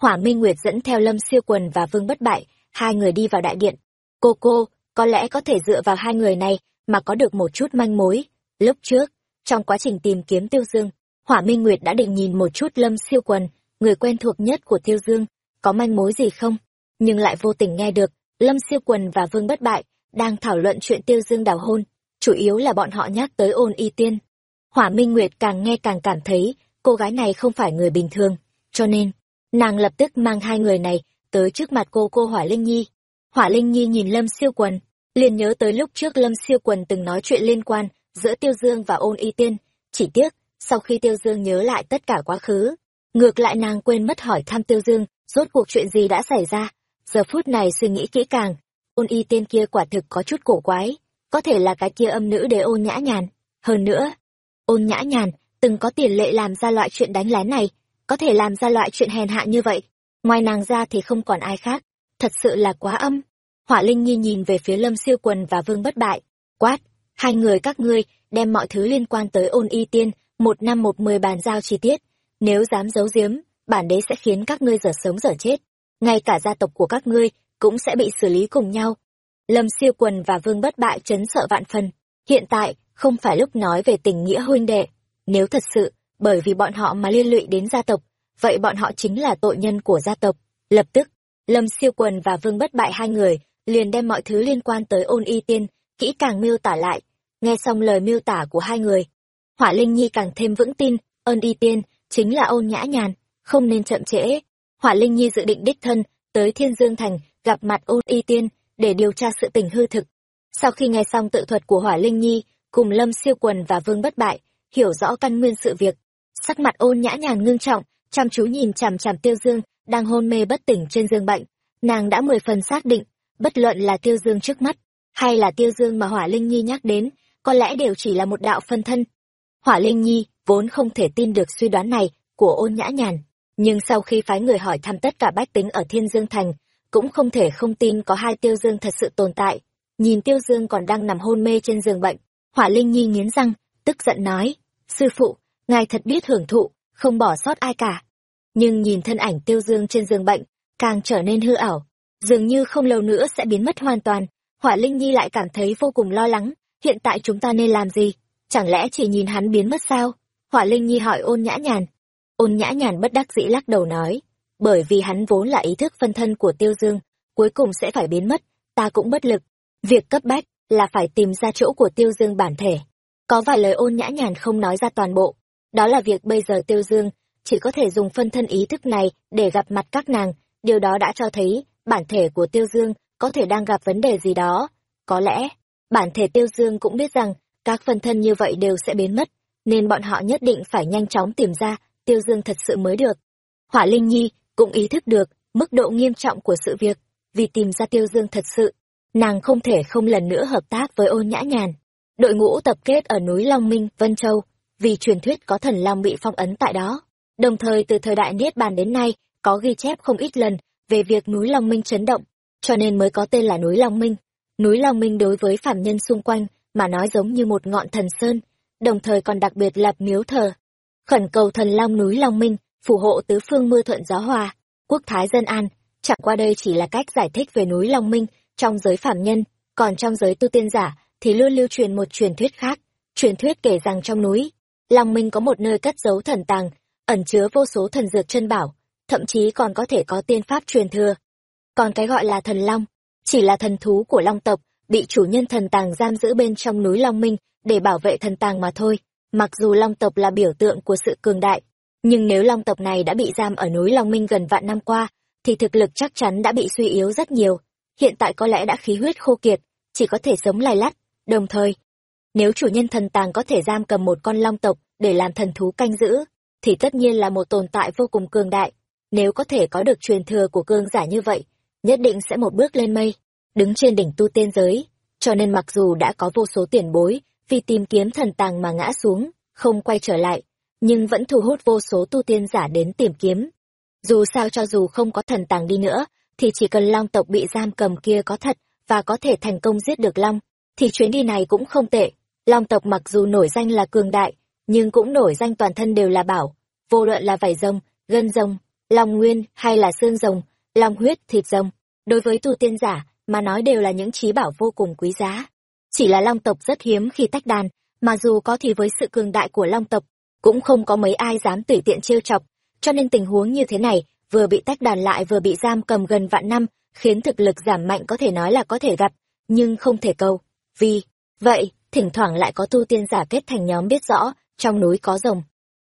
hỏa minh nguyệt dẫn theo lâm siêu quần và vương bất bại, hai người đi vào đại điện. Cô cô, có lẽ có thể dựa vào hai người này mà có được một chút manh mối. Lúc trước, trong quá trình tìm kiếm Tiêu Dương, Hỏa Minh Nguyệt đã định nhìn một chút Lâm Siêu Quần, người quen thuộc nhất của Tiêu Dương, có manh mối gì không? Nhưng lại vô tình nghe được, Lâm Siêu Quần và Vương Bất Bại đang thảo luận chuyện Tiêu Dương đào hôn, chủ yếu là bọn họ nhắc tới ôn y tiên. Hỏa Minh Nguyệt càng nghe càng cảm thấy cô gái này không phải người bình thường, cho nên, nàng lập tức mang hai người này tới trước mặt cô cô Hỏa Linh Nhi. Hỏa Linh Nhi nhìn Lâm Siêu Quần, liền nhớ tới lúc trước lâm siêu quần từng nói chuyện liên quan giữa tiêu dương và ôn y tiên. Chỉ tiếc sau khi tiêu dương nhớ lại tất cả quá khứ ngược lại nàng quên mất hỏi thăm tiêu dương rốt cuộc chuyện gì đã xảy ra. Giờ phút này suy nghĩ kỹ càng ôn y tiên kia quả thực có chút cổ quái có thể là cái kia âm nữ đế ôn nhã nhàn. Hơn nữa ôn nhã nhàn từng có tiền lệ làm ra loại chuyện đánh lén này có thể làm ra loại chuyện hèn hạ như vậy ngoài nàng ra thì không còn ai khác. Thật sự là quá âm. Hỏa Linh Nhi nhìn về phía Lâm Siêu Quần và Vương Bất Bại, quát, hai người các ngươi đem mọi thứ liên quan tới ôn y tiên, một năm một mười bàn giao chi tiết, nếu dám giấu giếm, bản đế sẽ khiến các ngươi dở sống dở chết, ngay cả gia tộc của các ngươi cũng sẽ bị xử lý cùng nhau. Lâm Siêu Quần và Vương Bất Bại chấn sợ vạn phần, hiện tại không phải lúc nói về tình nghĩa huynh đệ, nếu thật sự bởi vì bọn họ mà liên lụy đến gia tộc, vậy bọn họ chính là tội nhân của gia tộc. Lập tức, Lâm Siêu Quần và Vương Bất Bại hai người liền đem mọi thứ liên quan tới ôn y tiên, kỹ càng miêu tả lại. Nghe xong lời miêu tả của hai người, Hỏa Linh Nhi càng thêm vững tin, ôn y tiên, chính là ôn nhã nhàn, không nên chậm trễ. Hỏa Linh Nhi dự định đích thân, tới Thiên Dương Thành, gặp mặt ôn y tiên, để điều tra sự tình hư thực. Sau khi nghe xong tự thuật của Hỏa Linh Nhi, cùng Lâm Siêu Quần và Vương Bất Bại, hiểu rõ căn nguyên sự việc. Sắc mặt ôn nhã nhàn ngưng trọng, chăm chú nhìn chằm chằm Tiêu Dương, đang hôn mê bất tỉnh trên giường bệnh. Nàng đã mười phần xác định, bất luận là tiêu dương trước mắt hay là tiêu dương mà hỏa linh nhi nhắc đến có lẽ đều chỉ là một đạo phân thân. Hỏa Linh Nhi vốn không thể tin được suy đoán này của ôn nhã nhàn, nhưng sau khi phái người hỏi thăm tất cả bách tính ở Thiên Dương Thành, cũng không thể không tin có hai Tiêu Dương thật sự tồn tại. Nhìn Tiêu Dương còn đang nằm hôn mê trên giường bệnh, Hỏa Linh Nhi nghiến răng, tức giận nói, sư phụ, ngài thật biết hưởng thụ, không bỏ sót ai cả. Nhưng nhìn thân ảnh Tiêu Dương trên giường bệnh, càng trở nên hư ảo, dường như không lâu nữa sẽ biến mất hoàn toàn. Hỏa Linh Nhi lại cảm thấy vô cùng lo lắng, hiện tại chúng ta nên làm gì? Chẳng lẽ chỉ nhìn hắn biến mất sao? Hỏa Linh Nhi hỏi ôn nhã nhàn. Ôn nhã nhàn bất đắc dĩ lắc đầu nói, bởi vì hắn vốn là ý thức phân thân của Tiêu Dương, cuối cùng sẽ phải biến mất, ta cũng bất lực. Việc cấp bách là phải tìm ra chỗ của Tiêu Dương bản thể. Có vài lời ôn nhã nhàn không nói ra toàn bộ, đó là việc bây giờ Tiêu Dương chỉ có thể dùng phân thân ý thức này để gặp mặt các nàng, điều đó đã cho thấy bản thể của Tiêu Dương có thể đang gặp vấn đề gì đó. Có lẽ, bản thể Tiêu Dương cũng biết rằng các phân thân như vậy đều sẽ biến mất, nên bọn họ nhất định phải nhanh chóng tìm ra Tiêu Dương thật sự mới được. Hỏa Linh Nhi cũng ý thức được mức độ nghiêm trọng của sự việc, vì tìm ra Tiêu Dương thật sự, nàng không thể không lần nữa hợp tác với ôn nhã nhàn. Đội ngũ tập kết ở núi Long Minh, Vân Châu, vì truyền thuyết có thần long bị phong ấn tại đó. Đồng thời từ thời đại Niết Bàn đến nay, có ghi chép không ít lần về việc núi Long Minh chấn động, cho nên mới có tên là núi Long Minh. Núi Long Minh đối với phạm nhân xung quanh mà nói giống như một ngọn thần sơn, đồng thời còn đặc biệt lập miếu thờ. Khẩn cầu thần Long núi Long Minh, phù hộ tứ phương mưa thuận gió hòa, quốc thái dân an, chẳng qua đây chỉ là cách giải thích về núi Long Minh trong giới phạm nhân, còn trong giới tu tiên giả thì luôn lưu truyền một truyền thuyết khác. Truyền thuyết kể rằng trong núi, Long Minh có một nơi cất giấu thần tàng, ẩn chứa vô số thần dược chân bảo, thậm chí còn có thể có tiên pháp truyền thừa. Còn cái gọi là thần Long, chỉ là thần thú của Long tộc, bị chủ nhân thần tàng giam giữ bên trong núi Long Minh để bảo vệ thần tàng mà thôi. Mặc dù Long tộc là biểu tượng của sự cường đại, nhưng nếu Long tộc này đã bị giam ở núi Long Minh gần vạn năm qua, thì thực lực chắc chắn đã bị suy yếu rất nhiều. Hiện tại có lẽ đã khí huyết khô kiệt, chỉ có thể sống lai lắt. Đồng thời, nếu chủ nhân thần tàng có thể giam cầm một con long tộc để làm thần thú canh giữ, thì tất nhiên là một tồn tại vô cùng cường đại. Nếu có thể có được truyền thừa của cương giả như vậy, nhất định sẽ một bước lên mây, đứng trên đỉnh tu tiên giới. Cho nên mặc dù đã có vô số tiền bối, vì tìm kiếm thần tàng mà ngã xuống, không quay trở lại, nhưng vẫn thu hút vô số tu tiên giả đến tìm kiếm. Dù sao cho dù không có thần tàng đi nữa, thì chỉ cần long tộc bị giam cầm kia có thật và có thể thành công giết được long, thì chuyến đi này cũng không tệ. Long tộc mặc dù nổi danh là cường đại, nhưng cũng nổi danh toàn thân đều là bảo, vô luận là vảy rồng, gân rồng, long nguyên hay là xương rồng, long huyết, thịt rồng. Đối với tu tiên giả, mà nói đều là những trí bảo vô cùng quý giá. Chỉ là long tộc rất hiếm khi tách đàn, mà dù có thì với sự cường đại của long tộc, cũng không có mấy ai dám tùy tiện trêu chọc, cho nên tình huống như thế này, vừa bị tách đàn lại vừa bị giam cầm gần vạn năm, khiến thực lực giảm mạnh có thể nói là có thể gặp, nhưng không thể cầu. Vì, vậy, thỉnh thoảng lại có tu tiên giả kết thành nhóm biết rõ, trong núi có rồng.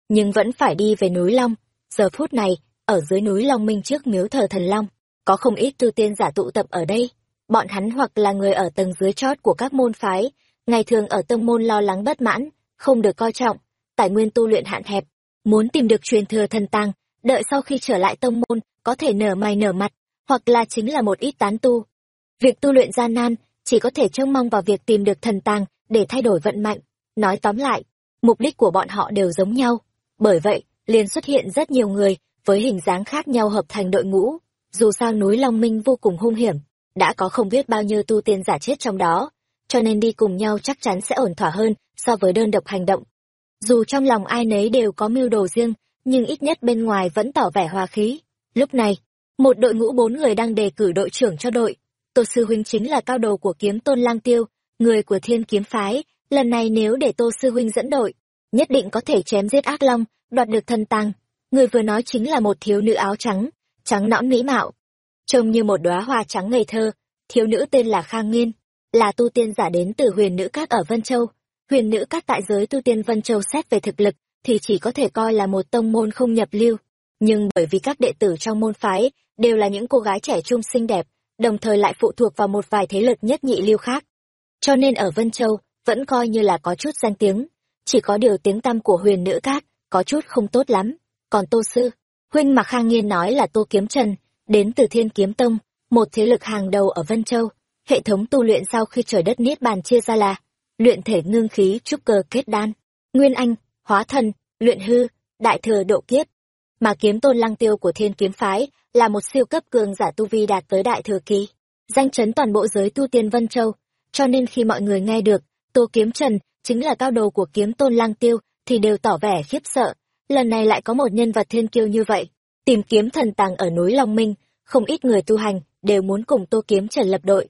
Nhưng vẫn phải đi về núi Long. Giờ phút này, ở dưới núi Long Minh trước miếu thờ thần Long, có không ít tu tiên giả tụ tập ở đây. Bọn hắn hoặc là người ở tầng dưới chót của các môn phái, ngày thường ở tông môn lo lắng bất mãn, không được coi trọng, tài nguyên tu luyện hạn hẹp, muốn tìm được truyền thừa thần tàng, đợi sau khi trở lại tông môn, có thể nở mày nở mặt, hoặc là chính là một ít tán tu. Việc tu luyện gian nan, chỉ có thể trông mong vào việc tìm được thần tàng để thay đổi vận mạnh. Nói tóm lại, mục đích của bọn họ đều giống nhau. Bởi vậy, liền xuất hiện rất nhiều người với hình dáng khác nhau hợp thành đội ngũ. Dù sao núi Long Minh vô cùng hung hiểm, đã có không biết bao nhiêu tu tiên giả chết trong đó, cho nên đi cùng nhau chắc chắn sẽ ổn thỏa hơn so với đơn độc hành động. Dù trong lòng ai nấy đều có mưu đồ riêng, nhưng ít nhất bên ngoài vẫn tỏ vẻ hòa khí. Lúc này, một đội ngũ bốn người đang đề cử đội trưởng cho đội. Tô Sư Huynh chính là cao đồ của kiếm tôn lang tiêu, người của thiên kiếm phái, lần này nếu để Tô Sư Huynh dẫn đội, nhất định có thể chém giết ác long, đoạt được thân tàng. Người vừa nói chính là một thiếu nữ áo trắng, trắng nõn mỹ mạo, trông như một đóa hoa trắng ngây thơ. Thiếu nữ tên là Khang Nghiên, là tu tiên giả đến từ huyền nữ các ở Vân Châu. Huyền nữ các tại giới tu tiên Vân Châu xét về thực lực, thì chỉ có thể coi là một tông môn không nhập lưu. Nhưng bởi vì các đệ tử trong môn phái đều là những cô gái trẻ trung xinh đẹp, đồng thời lại phụ thuộc vào một vài thế lực nhất nhị lưu khác. Cho nên ở Vân Châu, vẫn coi như là có chút danh tiếng. Chỉ có điều tiếng tăm của huyền nữ các, có chút không tốt lắm. Còn Tô Sư, huynh mà Khang Nghiên nói là Tô Kiếm Trần, đến từ Thiên Kiếm Tông, một thế lực hàng đầu ở Vân Châu. Hệ thống tu luyện sau khi trời đất Niết Bàn chia ra là luyện thể ngưng khí trúc cơ kết đan, nguyên anh, hóa thần, luyện hư, đại thừa độ kiếp. Mà kiếm tôn lăng tiêu của thiên kiếm phái là một siêu cấp cường giả tu vi đạt tới đại thừa kỳ, danh chấn toàn bộ giới tu tiên Vân Châu. Cho nên khi mọi người nghe được, Tô Kiếm Trần chính là cao đồ của kiếm tôn lang tiêu, thì đều tỏ vẻ khiếp sợ. Lần này lại có một nhân vật thiên kiêu như vậy, tìm kiếm thần tàng ở núi Long Minh, không ít người tu hành đều muốn cùng Tô Kiếm Trần lập đội.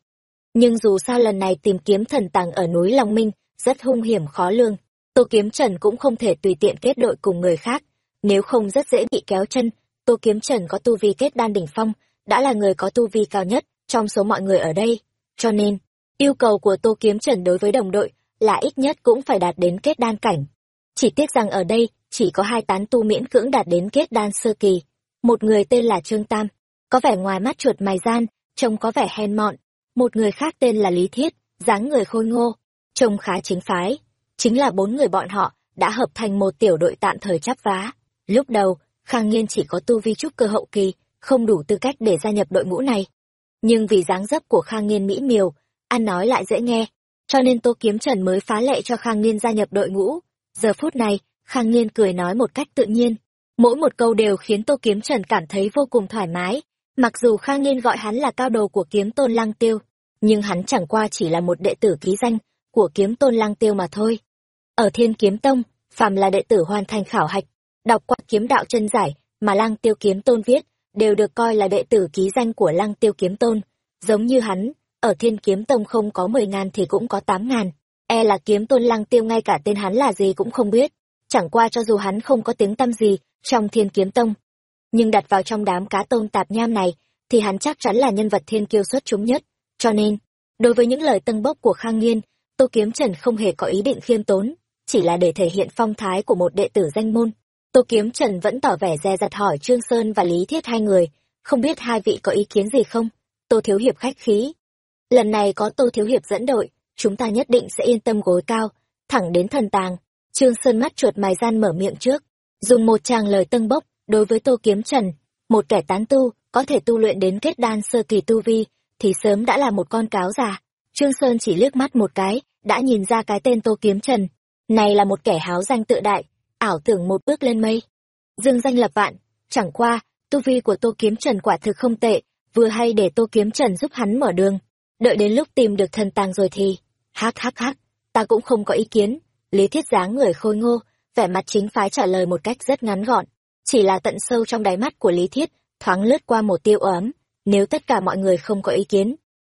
Nhưng dù sao lần này tìm kiếm thần tàng ở núi Long Minh rất hung hiểm khó lường, Tô Kiếm Trần cũng không thể tùy tiện kết đội cùng người khác, nếu không rất dễ bị kéo chân. Tô Kiếm Trần có tu vi kết đan đỉnh phong, đã là người có tu vi cao nhất trong số mọi người ở đây, cho nên yêu cầu của Tô Kiếm Trần đối với đồng đội là ít nhất cũng phải đạt đến kết đan cảnh. Chỉ tiếc rằng ở đây chỉ có hai tán tu miễn cưỡng đạt đến kết đan sơ kỳ. Một người tên là Trương Tam, có vẻ ngoài mắt chuột mày gian, trông có vẻ hèn mọn. Một người khác tên là Lý Thiết, dáng người khôi ngô, trông khá chính phái. Chính là bốn người bọn họ đã hợp thành một tiểu đội tạm thời chắp vá. Lúc đầu, Khang Nhiên chỉ có tu vi trúc cơ hậu kỳ, không đủ tư cách để gia nhập đội ngũ này. Nhưng vì dáng dấp của Khang Nhiên mỹ miều, ăn nói lại dễ nghe, cho nên Tô Kiếm Trần mới phá lệ cho Khang niên gia nhập đội ngũ. Giờ phút này, Khang niên cười nói một cách tự nhiên, mỗi một câu đều khiến Tô Kiếm Trần cảm thấy vô cùng thoải mái. Mặc dù Khang niên gọi hắn là cao đồ của kiếm tôn lăng tiêu, nhưng hắn chẳng qua chỉ là một đệ tử ký danh của kiếm tôn lăng tiêu mà thôi. Ở Thiên Kiếm Tông, phàm là đệ tử hoàn thành khảo hạch, đọc qua kiếm đạo chân giải mà lăng tiêu kiếm tôn viết, đều được coi là đệ tử ký danh của lăng tiêu kiếm tôn. Giống như hắn, ở Thiên Kiếm Tông không có mười ngàn thì cũng có tám ngàn. E là kiếm tôn lăng tiêu ngay cả tên hắn là gì cũng không biết. Chẳng qua cho dù hắn không có tiếng tăm gì trong Thiên Kiếm Tông. Nhưng đặt vào trong đám cá tôn tạp nham này, thì hắn chắc chắn là nhân vật thiên kiêu xuất chúng nhất. Cho nên, đối với những lời tân bốc của Khang Nghiên, Tô Kiếm Trần không hề có ý định khiêm tốn, chỉ là để thể hiện phong thái của một đệ tử danh môn. Tô Kiếm Trần vẫn tỏ vẻ dè dặt hỏi Trương Sơn và Lý Thiết hai người, không biết hai vị có ý kiến gì không? Tô Thiếu Hiệp khách khí, lần này có tô thiếu hiệp dẫn đội, chúng ta nhất định sẽ yên tâm gối cao, thẳng đến thần tàng. Trương sơn mắt chuột mài gian mở miệng trước, dùng một tràng lời tâng bốc đối với tô kiếm trần, một kẻ tán tu, có thể tu luyện đến kết đan sơ kỳ tu vi, thì sớm đã là một con cáo già. Trương sơn chỉ liếc mắt một cái, đã nhìn ra cái tên tô kiếm trần, này là một kẻ háo danh tự đại, ảo tưởng một bước lên mây. Dương danh lập vạn, chẳng qua, tu vi của tô kiếm trần quả thực không tệ, vừa hay để tô kiếm trần giúp hắn mở đường đợi đến lúc tìm được thần tàng rồi thì, hắc hắc hắc, ta cũng không có ý kiến. Lý thiết dáng người khôi ngô, vẻ mặt chính phái trả lời một cách rất ngắn gọn. Chỉ là tận sâu trong đáy mắt của lý thiết, thoáng lướt qua một tiêu ấm. Nếu tất cả mọi người không có ý kiến,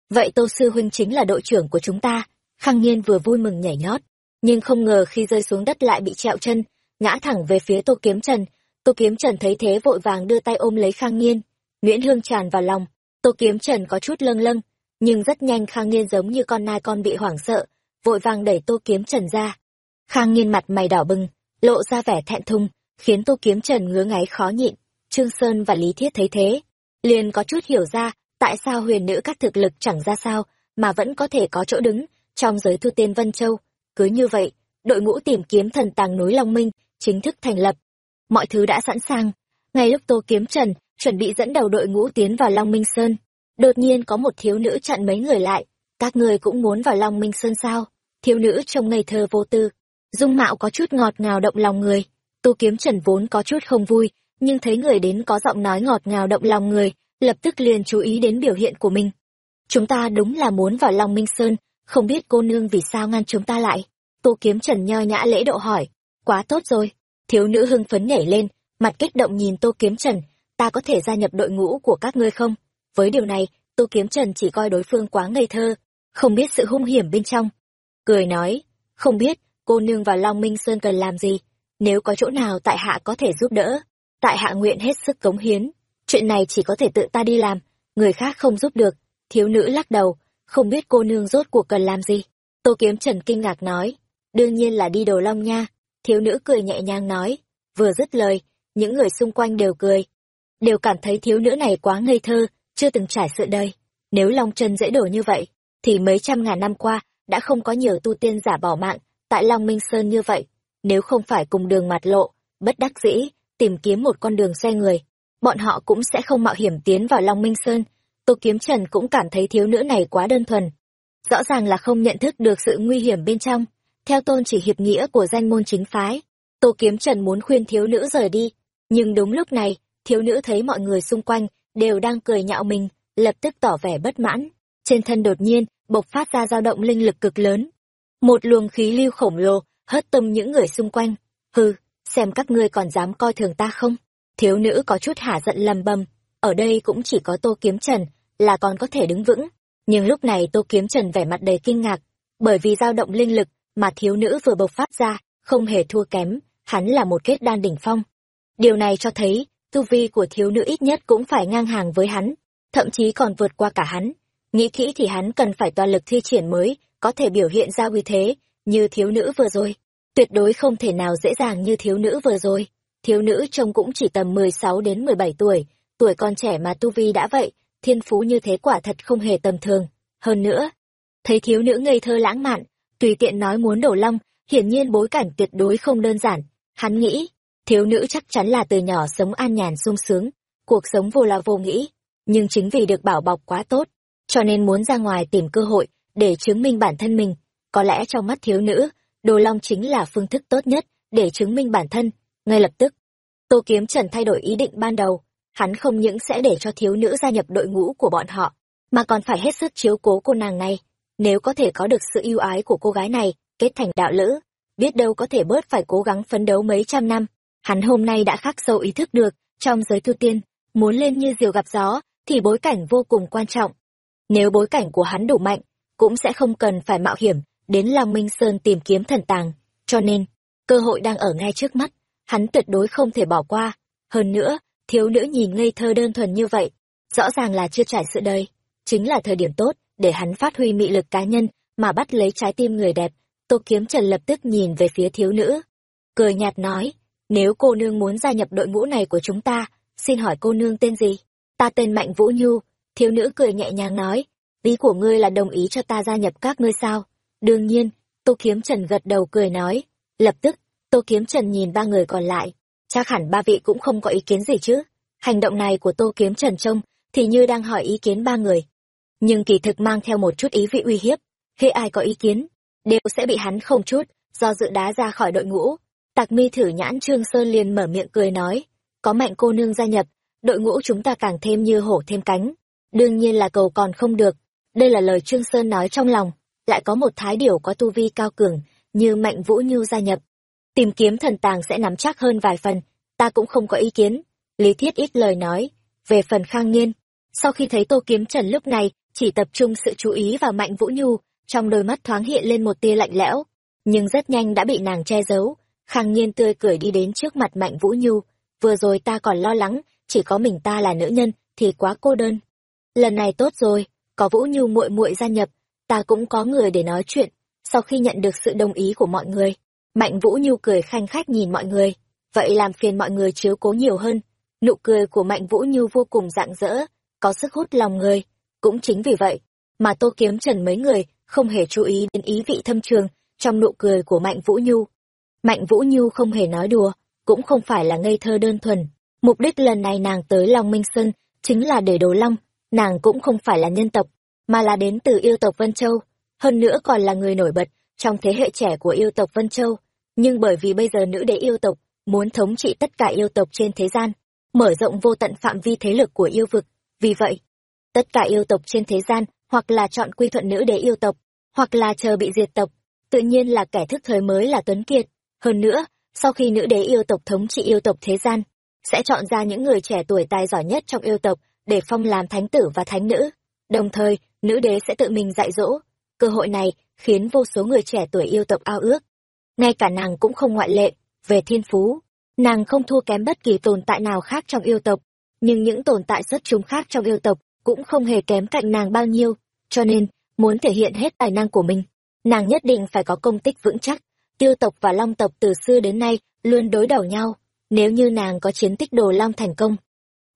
vậy tô sư huynh chính là đội trưởng của chúng ta. Khang nhiên vừa vui mừng nhảy nhót. Nhưng không ngờ khi rơi xuống đất lại bị trẹo chân, ngã thẳng về phía tô kiếm trần. Tô kiếm trần thấy thế vội vàng đưa tay ôm lấy khang nhiên nguyễn hương tràn vào lòng. Tô kiếm trần có chút lâng lâng nhưng rất nhanh khang nghiên giống như con nai con bị hoảng sợ, vội vàng đẩy tô kiếm trần ra. Khang nghiên mặt mày đỏ bừng, lộ ra vẻ thẹn thùng, khiến tô kiếm trần ngứa ngáy khó nhịn. Trương sơn và lý thiết thấy thế, liền có chút hiểu ra tại sao huyền nữ các thực lực chẳng ra sao mà vẫn có thể có chỗ đứng trong giới thu tiên vân châu. Cứ như vậy, đội ngũ tìm kiếm thần tàng núi long minh chính thức thành lập. Mọi thứ đã sẵn sàng. Ngay lúc tô kiếm trần chuẩn bị dẫn đầu đội ngũ tiến vào long minh sơn Đột nhiên có một thiếu nữ chặn mấy người lại. Các người cũng muốn vào Long Minh Sơn sao? Thiếu nữ trông ngây thơ vô tư. Dung mạo có chút ngọt ngào động lòng người. Tu kiếm trần vốn có chút không vui, nhưng thấy người đến có giọng nói ngọt ngào động lòng người, lập tức liền chú ý đến biểu hiện của mình. Chúng ta đúng là muốn vào Long Minh Sơn, không biết cô nương vì sao ngăn chúng ta lại. tô kiếm trần nho nhã lễ độ hỏi. Quá tốt rồi. Thiếu nữ hưng phấn nhảy lên, mặt kích động nhìn tô kiếm trần. Ta có thể gia nhập đội ngũ của các ngươi không? Với điều này, Tô Kiếm Trần chỉ coi đối phương quá ngây thơ, không biết sự hung hiểm bên trong. Cười nói, không biết, cô nương và Long Minh Sơn cần làm gì, nếu có chỗ nào tại hạ có thể giúp đỡ, tại hạ nguyện hết sức cống hiến. Chuyện này chỉ có thể tự ta đi làm, người khác không giúp được. Thiếu nữ lắc đầu, không biết cô nương rốt cuộc cần làm gì. Tô Kiếm Trần kinh ngạc nói, đương nhiên là đi đồ long nha. Thiếu nữ cười nhẹ nhàng nói, vừa dứt lời, những người xung quanh đều cười. Đều cảm thấy thiếu nữ này quá ngây thơ, chưa từng trải sự đời. Nếu Long Chân dễ đổ như vậy, thì mấy trăm ngàn năm qua đã không có nhiều tu tiên giả bỏ mạng tại Long Minh Sơn như vậy. Nếu không phải cùng đường mặt lộ, bất đắc dĩ, tìm kiếm một con đường xoay người, bọn họ cũng sẽ không mạo hiểm tiến vào Long Minh Sơn. Tô Kiếm Trần cũng cảm thấy thiếu nữ này quá đơn thuần. rõ ràng là không nhận thức được sự nguy hiểm bên trong. Theo tôn chỉ hiệp nghĩa của danh môn chính phái, Tô Kiếm Trần muốn khuyên thiếu nữ rời đi, nhưng đúng lúc này, thiếu nữ thấy mọi người xung quanh đều đang cười nhạo mình, lập tức tỏ vẻ bất mãn. Trên thân đột nhiên, bộc phát ra dao động linh lực cực lớn. Một luồng khí lưu khổng lồ hất tung những người xung quanh. Hừ, xem các ngươi còn dám coi thường ta không? Thiếu nữ có chút hả giận lầm bầm, ở đây cũng chỉ có Tô Kiếm Trần là còn có thể đứng vững. Nhưng lúc này Tô Kiếm Trần vẻ mặt đầy kinh ngạc, bởi vì dao động linh lực mà thiếu nữ vừa bộc phát ra, không hề thua kém, hắn là một kết đan đỉnh phong. Điều này cho thấy, tu vi của thiếu nữ ít nhất cũng phải ngang hàng với hắn, thậm chí còn vượt qua cả hắn. Nghĩ kỹ thì hắn cần phải toàn lực thi triển mới, có thể biểu hiện ra uy thế, như thiếu nữ vừa rồi. Tuyệt đối không thể nào dễ dàng như thiếu nữ vừa rồi. Thiếu nữ trông cũng chỉ tầm 16 đến 17 tuổi, tuổi còn trẻ mà tu vi đã vậy, thiên phú như thế quả thật không hề tầm thường. Hơn nữa, thấy thiếu nữ ngây thơ lãng mạn, tùy tiện nói muốn đổ long, hiển nhiên bối cảnh tuyệt đối không đơn giản. Hắn nghĩ, thiếu nữ chắc chắn là từ nhỏ sống an nhàn sung sướng, cuộc sống vô lo vô nghĩ, nhưng chính vì được bảo bọc quá tốt, cho nên muốn ra ngoài tìm cơ hội để chứng minh bản thân mình. Có lẽ trong mắt thiếu nữ, đồ long chính là phương thức tốt nhất để chứng minh bản thân. Ngay lập tức, Tô Kiếm Trần thay đổi ý định ban đầu, hắn không những sẽ để cho thiếu nữ gia nhập đội ngũ của bọn họ, mà còn phải hết sức chiếu cố cô nàng này. Nếu có thể có được sự yêu ái của cô gái này, kết thành đạo lữ, biết đâu có thể bớt phải cố gắng phấn đấu mấy trăm năm. Hắn hôm nay đã khắc sâu ý thức được, trong giới tu tiên, muốn lên như diều gặp gió, thì bối cảnh vô cùng quan trọng. Nếu bối cảnh của hắn đủ mạnh, cũng sẽ không cần phải mạo hiểm, đến Long Minh Sơn tìm kiếm thần tàng. Cho nên, cơ hội đang ở ngay trước mắt, hắn tuyệt đối không thể bỏ qua. Hơn nữa, thiếu nữ nhìn ngây thơ đơn thuần như vậy, rõ ràng là chưa trải sự đời. Chính là thời điểm tốt, để hắn phát huy mị lực cá nhân, mà bắt lấy trái tim người đẹp. Tô Kiếm Trần lập tức nhìn về phía thiếu nữ. Cười nhạt nói, nếu cô nương muốn gia nhập đội ngũ này của chúng ta, xin hỏi cô nương tên gì? Ta tên Mạnh Vũ Nhu. Thiếu nữ cười nhẹ nhàng nói, ý của ngươi là đồng ý cho ta gia nhập các ngươi sao? Đương nhiên, Tô Kiếm Trần gật đầu cười nói. Lập tức, Tô Kiếm Trần nhìn ba người còn lại. Chắc hẳn ba vị cũng không có ý kiến gì chứ. Hành động này của Tô Kiếm Trần trông thì như đang hỏi ý kiến ba người. Nhưng kỳ thực mang theo một chút ý vị uy hiếp. Khi ai có ý kiến, đều sẽ bị hắn không chút, do dự đá ra khỏi đội ngũ. Tạc mi thử nhãn Trương Sơn liền mở miệng cười nói. Có mạnh cô nương gia nhập, đội ngũ chúng ta càng thêm như hổ thêm cánh. Đương nhiên là cầu còn không được. Đây là lời Trương Sơn nói trong lòng. Lại có một thái điểu có tu vi cao cường, như mạnh vũ nhu gia nhập. Tìm kiếm thần tàng sẽ nắm chắc hơn vài phần, ta cũng không có ý kiến. Lý Thiết ít lời nói. Về phần khang nghiên, sau khi thấy tô kiếm trần lúc này, chỉ tập trung sự chú ý vào mạnh vũ nhu, trong đôi mắt thoáng hiện lên một tia lạnh lẽo. Nhưng rất nhanh đã bị nàng che giấu. Khang nhiên tươi cười đi đến trước mặt mạnh vũ nhu. Vừa rồi ta còn lo lắng, chỉ có mình ta là nữ nhân thì quá cô đơn. Lần này tốt rồi có vũ nhu muội muội gia nhập ta cũng có người để nói chuyện. Sau khi nhận được sự đồng ý của mọi người mạnh vũ nhu cười khanh khách nhìn mọi người. Vậy làm phiền mọi người chiếu cố nhiều hơn. Nụ cười của mạnh vũ nhu vô cùng rạng rỡ có sức hút lòng người. Cũng chính vì vậy mà tô kiếm trần mấy người không hề chú ý đến ý vị thâm trường trong nụ cười của mạnh vũ nhu mạnh vũ nhu không hề nói đùa cũng không phải là ngây thơ đơn thuần Mục đích lần này nàng tới Long Minh Sơn chính là để đồ long, nàng cũng không phải là nhân tộc, mà là đến từ yêu tộc Vân Châu, hơn nữa còn là người nổi bật trong thế hệ trẻ của yêu tộc Vân Châu. Nhưng bởi vì bây giờ nữ đế yêu tộc muốn thống trị tất cả yêu tộc trên thế gian, mở rộng vô tận phạm vi thế lực của yêu vực, vì vậy, tất cả yêu tộc trên thế gian hoặc là chọn quy thuận nữ đế yêu tộc, hoặc là chờ bị diệt tộc, tự nhiên là kẻ thức thời mới là Tuấn Kiệt. Hơn nữa, sau khi nữ đế yêu tộc thống trị yêu tộc thế gian, sẽ chọn ra những người trẻ tuổi tài giỏi nhất trong yêu tộc để phong làm thánh tử và thánh nữ. Đồng thời, nữ đế sẽ tự mình dạy dỗ. Cơ hội này khiến vô số người trẻ tuổi yêu tộc ao ước. Ngay cả nàng cũng không ngoại lệ, về thiên phú. Nàng không thua kém bất kỳ tồn tại nào khác trong yêu tộc, nhưng những tồn tại xuất chúng khác trong yêu tộc cũng không hề kém cạnh nàng bao nhiêu, cho nên, muốn thể hiện hết tài năng của mình, nàng nhất định phải có công tích vững chắc. Tiêu tộc và long tộc từ xưa đến nay luôn đối đầu nhau, nếu như nàng có chiến tích đồ long thành công,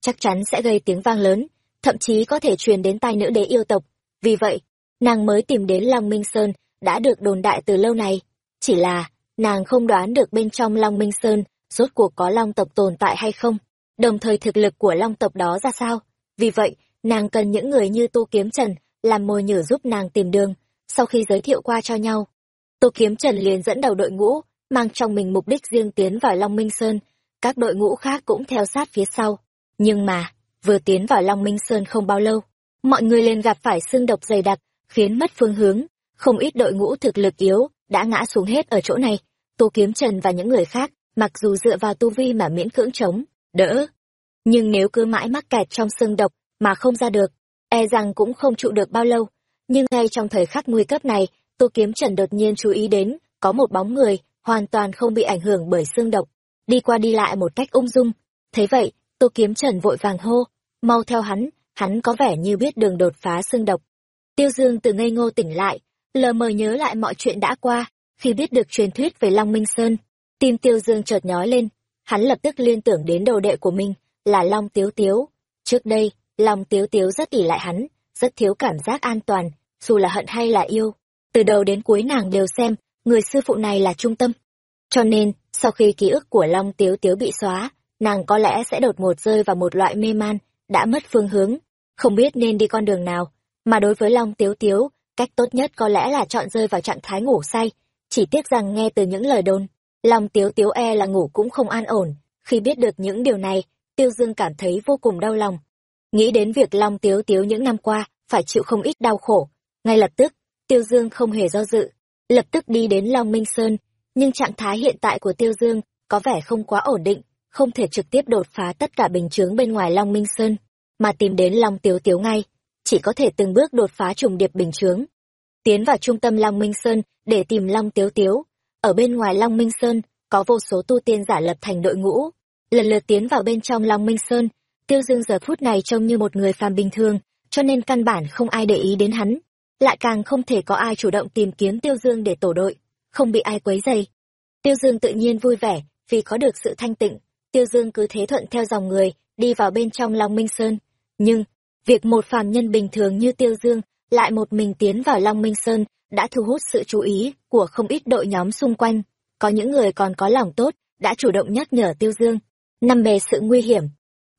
chắc chắn sẽ gây tiếng vang lớn, thậm chí có thể truyền đến tai nữ đế yêu tộc. Vì vậy, nàng mới tìm đến Long Minh Sơn, đã được đồn đại từ lâu này. Chỉ là, nàng không đoán được bên trong Long Minh Sơn, rốt cuộc có long tộc tồn tại hay không, đồng thời thực lực của long tộc đó ra sao. Vì vậy, nàng cần những người như Tu Kiếm Trần, làm mồi nhử giúp nàng tìm đường. sau khi giới thiệu qua cho nhau tô kiếm trần liền dẫn đầu đội ngũ, mang trong mình mục đích riêng tiến vào long minh sơn. Các đội ngũ khác cũng theo sát phía sau. Nhưng mà, vừa tiến vào long minh sơn không bao lâu, mọi người liền gặp phải xương độc dày đặc, khiến mất phương hướng. Không ít đội ngũ thực lực yếu đã ngã xuống hết ở chỗ này. Tô kiếm trần và những người khác, mặc dù dựa vào tu vi mà miễn cưỡng chống, đỡ. Nhưng nếu cứ mãi mắc kẹt trong xương độc mà không ra được e rằng cũng không trụ được bao lâu. Nhưng ngay trong thời khắc nguy cấp này tô kiếm trần đột nhiên chú ý đến, có một bóng người, hoàn toàn không bị ảnh hưởng bởi xương độc. Đi qua đi lại một cách ung dung. Thế vậy, tô kiếm trần vội vàng hô, mau theo hắn hắn có vẻ như biết đường đột phá xương độc. Tiêu dương từ ngây ngô tỉnh lại, lờ mờ nhớ lại mọi chuyện đã qua, khi biết được truyền thuyết về long minh sơn, tim tiêu dương chợt nhói lên. Hắn lập tức liên tưởng đến đồ đệ của mình, là long tiếu tiếu. Trước đây, long tiếu tiếu rất ỉ lại hắn, rất thiếu cảm giác an toàn, dù là hận hay là yêu từ đầu đến cuối nàng đều xem, người sư phụ này là trung tâm. Cho nên, sau khi ký ức của long tiếu tiếu bị xóa, nàng có lẽ sẽ đột ngột rơi vào một loại mê man, đã mất phương hướng. Không biết nên đi con đường nào, mà đối với long tiếu tiếu, cách tốt nhất có lẽ là chọn rơi vào trạng thái ngủ say. Chỉ tiếc rằng nghe từ những lời đồn, long tiếu tiếu e là ngủ cũng không an ổn. Khi biết được những điều này, tiêu dương cảm thấy vô cùng đau lòng. Nghĩ đến việc long tiếu tiếu những năm qua phải chịu không ít đau khổ, ngay lập tức tiêu dương không hề do dự, lập tức đi đến long minh sơn, nhưng trạng thái hiện tại của tiêu dương có vẻ không quá ổn định, không thể trực tiếp đột phá tất cả bình chướng bên ngoài long minh sơn, mà tìm đến long tiếu tiếu ngay, chỉ có thể từng bước đột phá trùng điệp bình chướng. Tiến vào trung tâm long minh sơn để tìm long tiếu tiếu, ở bên ngoài long minh sơn có vô số tu tiên giả lập thành đội ngũ. Lần lượt tiến vào bên trong long minh sơn, tiêu dương giờ phút này trông như một người phàm bình thường, cho nên căn bản không ai để ý đến hắn lại càng không thể có ai chủ động tìm kiếm tiêu dương để tổ đội, không bị ai quấy dày tiêu dương tự nhiên vui vẻ, vì có được sự thanh tịnh, tiêu dương cứ thế thuận theo dòng người, đi vào bên trong long minh sơn. Nhưng, việc một phàm nhân bình thường như tiêu dương lại một mình tiến vào long minh sơn đã thu hút sự chú ý của không ít đội nhóm xung quanh. Có những người còn có lòng tốt đã chủ động nhắc nhở tiêu dương nằm bề sự nguy hiểm,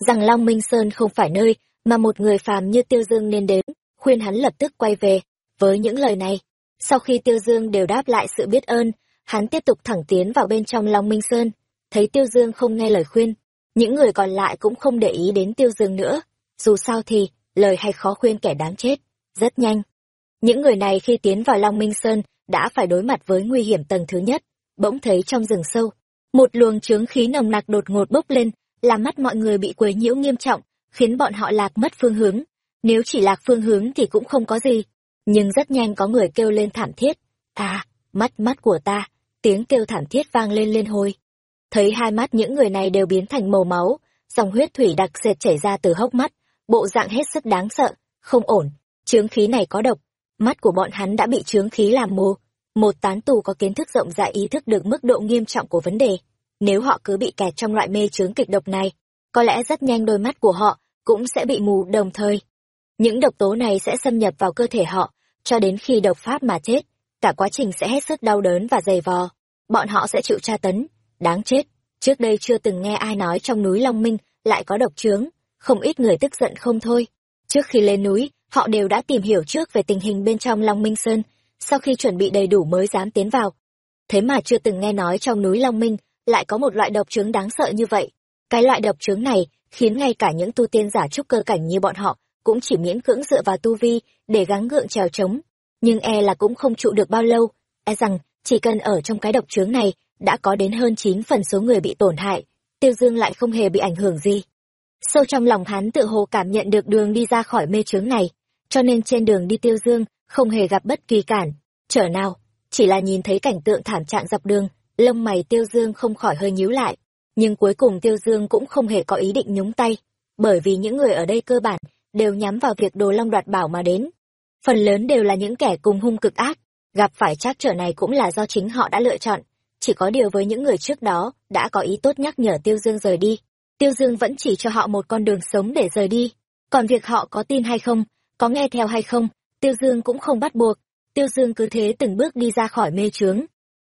rằng long minh sơn không phải nơi mà một người phàm như tiêu dương nên đến. Khuyên hắn lập tức quay về với những lời này, sau khi tiêu dương đều đáp lại sự biết ơn, hắn tiếp tục thẳng tiến vào bên trong long minh sơn. Thấy tiêu dương không nghe lời khuyên, những người còn lại cũng không để ý đến tiêu dương nữa. Dù sao thì, lời hay khó khuyên kẻ đáng chết, rất nhanh. Những người này khi tiến vào long minh sơn đã phải đối mặt với nguy hiểm tầng thứ nhất, bỗng thấy trong rừng sâu, một luồng trướng khí nồng nặc đột ngột bốc lên, làm mắt mọi người bị quấy nhiễu nghiêm trọng, khiến bọn họ lạc mất phương hướng. Nếu chỉ lạc phương hướng thì cũng không có gì nhưng rất nhanh có người kêu lên thảm thiết. À mắt mắt của ta, tiếng kêu thảm thiết vang lên lên hồi. Thấy hai mắt những người này đều biến thành màu máu, dòng huyết thủy đặc sệt chảy ra từ hốc mắt, bộ dạng hết sức đáng sợ, không ổn, chướng khí này có độc. Mắt của bọn hắn đã bị chướng khí làm mù. Một tán tù có kiến thức rộng rãi ý thức được mức độ nghiêm trọng của vấn đề. Nếu họ cứ bị kẹt trong loại mê chướng kịch độc này, có lẽ rất nhanh đôi mắt của họ cũng sẽ bị mù đồng thời những độc tố này sẽ xâm nhập vào cơ thể họ, cho đến khi độc phát mà chết. Cả quá trình sẽ hết sức đau đớn và dày vò. Bọn họ sẽ chịu tra tấn. Đáng chết, trước đây chưa từng nghe ai nói trong núi long minh lại có độc trướng. Không ít người tức giận không thôi. Trước khi lên núi, họ đều đã tìm hiểu trước về tình hình bên trong long minh sơn. Sau khi chuẩn bị đầy đủ mới dám tiến vào. Thế mà chưa từng nghe nói trong núi long minh lại có một loại độc trướng đáng sợ như vậy. Cái loại độc trướng này khiến ngay cả những tu tiên giả trúc cơ cảnh như bọn họ cũng chỉ miễn cưỡng dựa vào tu vi để gắng gượng trèo trống, nhưng e là cũng không trụ được bao lâu. E rằng, chỉ cần ở trong cái độc trướng này, đã có đến hơn chín phần số người bị tổn hại, tiêu dương lại không hề bị ảnh hưởng gì. Sâu trong lòng hắn tự hồ cảm nhận được đường đi ra khỏi mê trướng này, cho nên trên đường đi tiêu dương không hề gặp bất kỳ cản. Trở nào, chỉ là nhìn thấy cảnh tượng thảm trạng dọc đường, lông mày tiêu dương không khỏi hơi nhíu lại. Nhưng cuối cùng tiêu dương cũng không hề có ý định nhúng tay, bởi vì những người ở đây cơ bản đều nhắm vào việc đồ long đoạt bảo mà đến. Phần lớn đều là những kẻ cùng hung cực ác, gặp phải trắc trở này cũng là do chính họ đã lựa chọn. Chỉ có điều với những người trước đó, đã có ý tốt nhắc nhở tiêu dương rời đi. Tiêu dương vẫn chỉ cho họ một con đường sống để rời đi. Còn việc họ có tin hay không, có nghe theo hay không, tiêu dương cũng không bắt buộc. Tiêu dương cứ thế từng bước đi ra khỏi mê trướng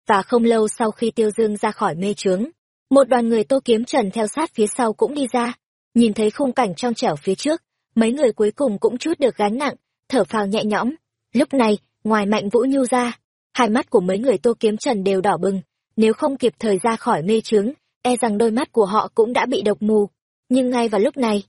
và không lâu sau khi tiêu dương ra khỏi mê trướng một đoàn người tô kiếm trần theo sát phía sau cũng đi ra. Nhìn thấy khung cảnh trong trẻo phía trước mấy người cuối cùng cũng chút được gánh nặng, thở phào nhẹ nhõm. Lúc này, ngoài mạnh vũ nhu ra, hai mắt của mấy người tô kiếm trần đều đỏ bừng. Nếu không kịp thời ra khỏi mê trướng e rằng đôi mắt của họ cũng đã bị độc mù. Nhưng ngay vào lúc này,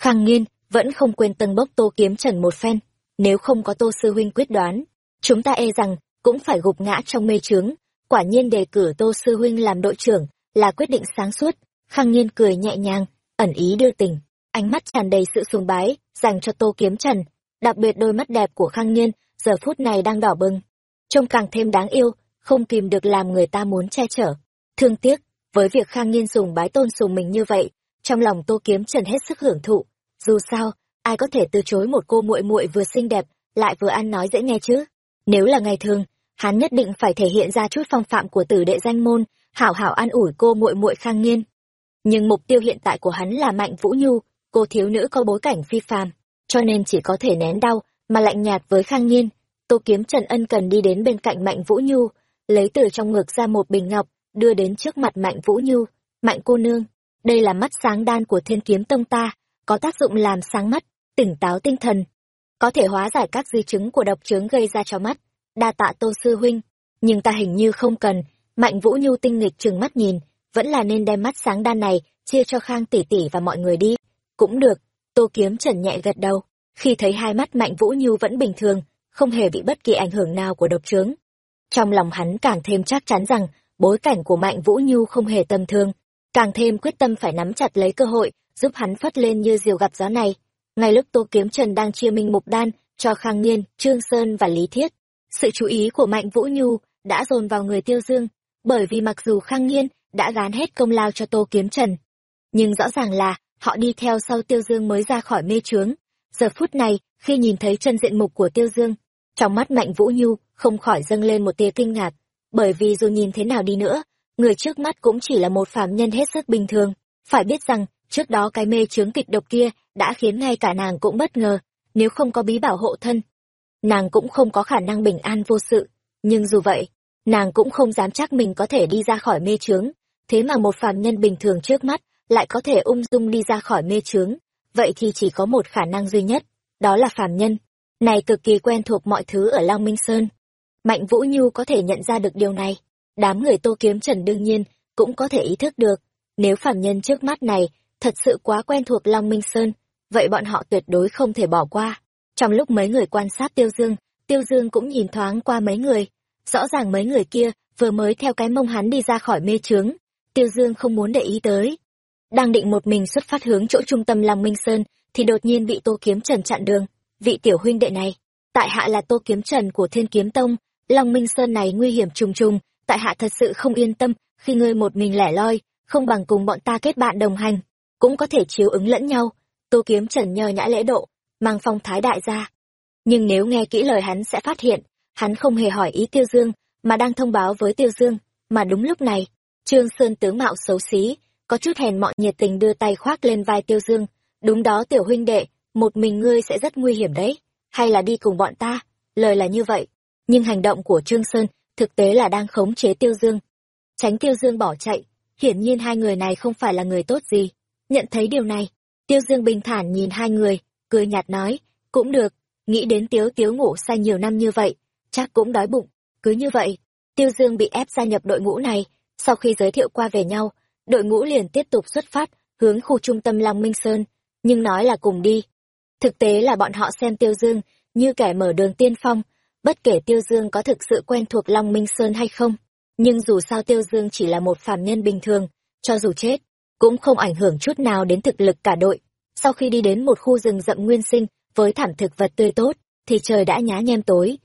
khang nghiên vẫn không quên tân bốc tô kiếm trần một phen. Nếu không có tô sư huynh quyết đoán, chúng ta e rằng cũng phải gục ngã trong mê trướng quả nhiên đề cử tô sư huynh làm đội trưởng là quyết định sáng suốt. Khang nhiên cười nhẹ nhàng, ẩn ý đưa tình ánh mắt tràn đầy sự sùng bái, dành cho tô kiếm trần, đặc biệt đôi mắt đẹp của khang nhiên, giờ phút này đang đỏ bừng. Trông càng thêm đáng yêu, không kìm được làm người ta muốn che chở. Thương tiếc, với việc khang nhiên sùng bái tôn sùng mình như vậy, trong lòng tô kiếm trần hết sức hưởng thụ. Dù sao, ai có thể từ chối một cô muội muội vừa xinh đẹp, lại vừa ăn nói dễ nghe chứ? Nếu là ngày thường, hắn nhất định phải thể hiện ra chút phong phạm của tử đệ danh môn, hảo hảo an ủi cô muội muội khang nghiên nhưng mục tiêu hiện tại của hắn là mạnh vũ nhu cô thiếu nữ có bối cảnh phi phàm, cho nên chỉ có thể nén đau mà lạnh nhạt với khang nhiên. tô kiếm trần ân cần đi đến bên cạnh mạnh vũ nhu, lấy từ trong ngực ra một bình ngọc, đưa đến trước mặt mạnh vũ nhu. Mạnh cô nương, đây là mắt sáng đan của thiên kiếm tông ta, có tác dụng làm sáng mắt, tỉnh táo tinh thần, có thể hóa giải các di chứng của độc chứng gây ra cho mắt. Đa tạ tô sư huynh, nhưng ta hình như không cần. Mạnh vũ nhu tinh nghịch trừng mắt nhìn, vẫn là nên đem mắt sáng đan này chia cho khang tỷ tỷ và mọi người đi cũng được, tô kiếm trần nhẹ gật đầu, khi thấy hai mắt mạnh vũ nhu vẫn bình thường, không hề bị bất kỳ ảnh hưởng nào của độc trướng. Trong lòng hắn càng thêm chắc chắn rằng, bối cảnh của mạnh vũ nhu không hề tầm thường, càng thêm quyết tâm phải nắm chặt lấy cơ hội, giúp hắn phất lên như diều gặp gió này. Ngay lúc tô kiếm trần đang chia minh mục đan, cho khang niên, trương sơn và lý thiết, sự chú ý của mạnh vũ nhu đã dồn vào người tiêu dương, bởi vì mặc dù khang niên đã gán hết công lao cho tô kiếm trần, nhưng rõ ràng là họ đi theo sau tiêu dương mới ra khỏi mê trướng giờ phút này, khi nhìn thấy chân diện mục của tiêu dương, trong mắt mạnh vũ nhu không khỏi dâng lên một tia kinh ngạc. Bởi vì dù nhìn thế nào đi nữa, người trước mắt cũng chỉ là một phàm nhân hết sức bình thường. Phải biết rằng, trước đó cái mê trướng kịch độc kia đã khiến ngay cả nàng cũng bất ngờ, nếu không có bí bảo hộ thân. Nàng cũng không có khả năng bình an vô sự, nhưng dù vậy, nàng cũng không dám chắc mình có thể đi ra khỏi mê trướng. thế mà một phàm nhân bình thường trước mắt lại có thể ung dung đi ra khỏi mê chướng. Vậy thì chỉ có một khả năng duy nhất, đó là phàm nhân. Này cực kỳ quen thuộc mọi thứ ở long minh sơn. Mạnh vũ nhu có thể nhận ra được điều này. Đám người tô kiếm trần đương nhiên cũng có thể ý thức được. Nếu phàm nhân trước mắt này thật sự quá quen thuộc long minh sơn, vậy bọn họ tuyệt đối không thể bỏ qua. Trong lúc mấy người quan sát tiêu dương tiêu dương cũng nhìn thoáng qua mấy người. Rõ ràng mấy người kia vừa mới theo cái mông hắn đi ra khỏi mê trướng tiêu dương không muốn để ý tới đang định một mình xuất phát hướng chỗ trung tâm long minh sơn, thì đột nhiên bị tô kiếm trần chặn đường. Vị tiểu huynh đệ này, tại hạ là tô kiếm trần của thiên kiếm tông, long minh sơn này nguy hiểm trùng trùng, tại hạ thật sự không yên tâm, khi ngươi một mình lẻ loi, không bằng cùng bọn ta kết bạn đồng hành, cũng có thể chiếu ứng lẫn nhau. Tô kiếm trần nhờ nhã lễ độ, mang phong thái đại gia. Nhưng nếu nghe kỹ lời hắn sẽ phát hiện, hắn không hề hỏi ý tiêu dương, mà đang thông báo với tiêu dương, mà đúng lúc này, trương sơn tướng mạo xấu xí có chút hèn mọn nhiệt tình đưa tay khoác lên vai tiêu dương. Đúng đó tiểu huynh đệ, một mình ngươi sẽ rất nguy hiểm đấy. Hay là đi cùng bọn ta? Lời là như vậy. Nhưng hành động của trương sơn thực tế là đang khống chế tiêu dương. Tránh tiêu dương bỏ chạy, hiển nhiên hai người này không phải là người tốt gì. Nhận thấy điều này, tiêu dương bình thản nhìn hai người, cười nhạt nói, cũng được, nghĩ đến tiếu tiếu ngủ say nhiều năm như vậy, chắc cũng đói bụng. Cứ như vậy, tiêu dương bị ép gia nhập đội ngũ này, sau khi giới thiệu qua về nhau đội ngũ liền tiếp tục xuất phát, hướng khu trung tâm long minh sơn, nhưng nói là cùng đi. Thực tế là bọn họ xem tiêu dương như kẻ mở đường tiên phong, bất kể tiêu dương có thực sự quen thuộc long minh sơn hay không, nhưng dù sao tiêu dương chỉ là một phàm nhân bình thường, cho dù chết, cũng không ảnh hưởng chút nào đến thực lực cả đội. Sau khi đi đến một khu rừng rậm nguyên sinh, với thảm thực vật tươi tốt, thì trời đã nhá nhem tối.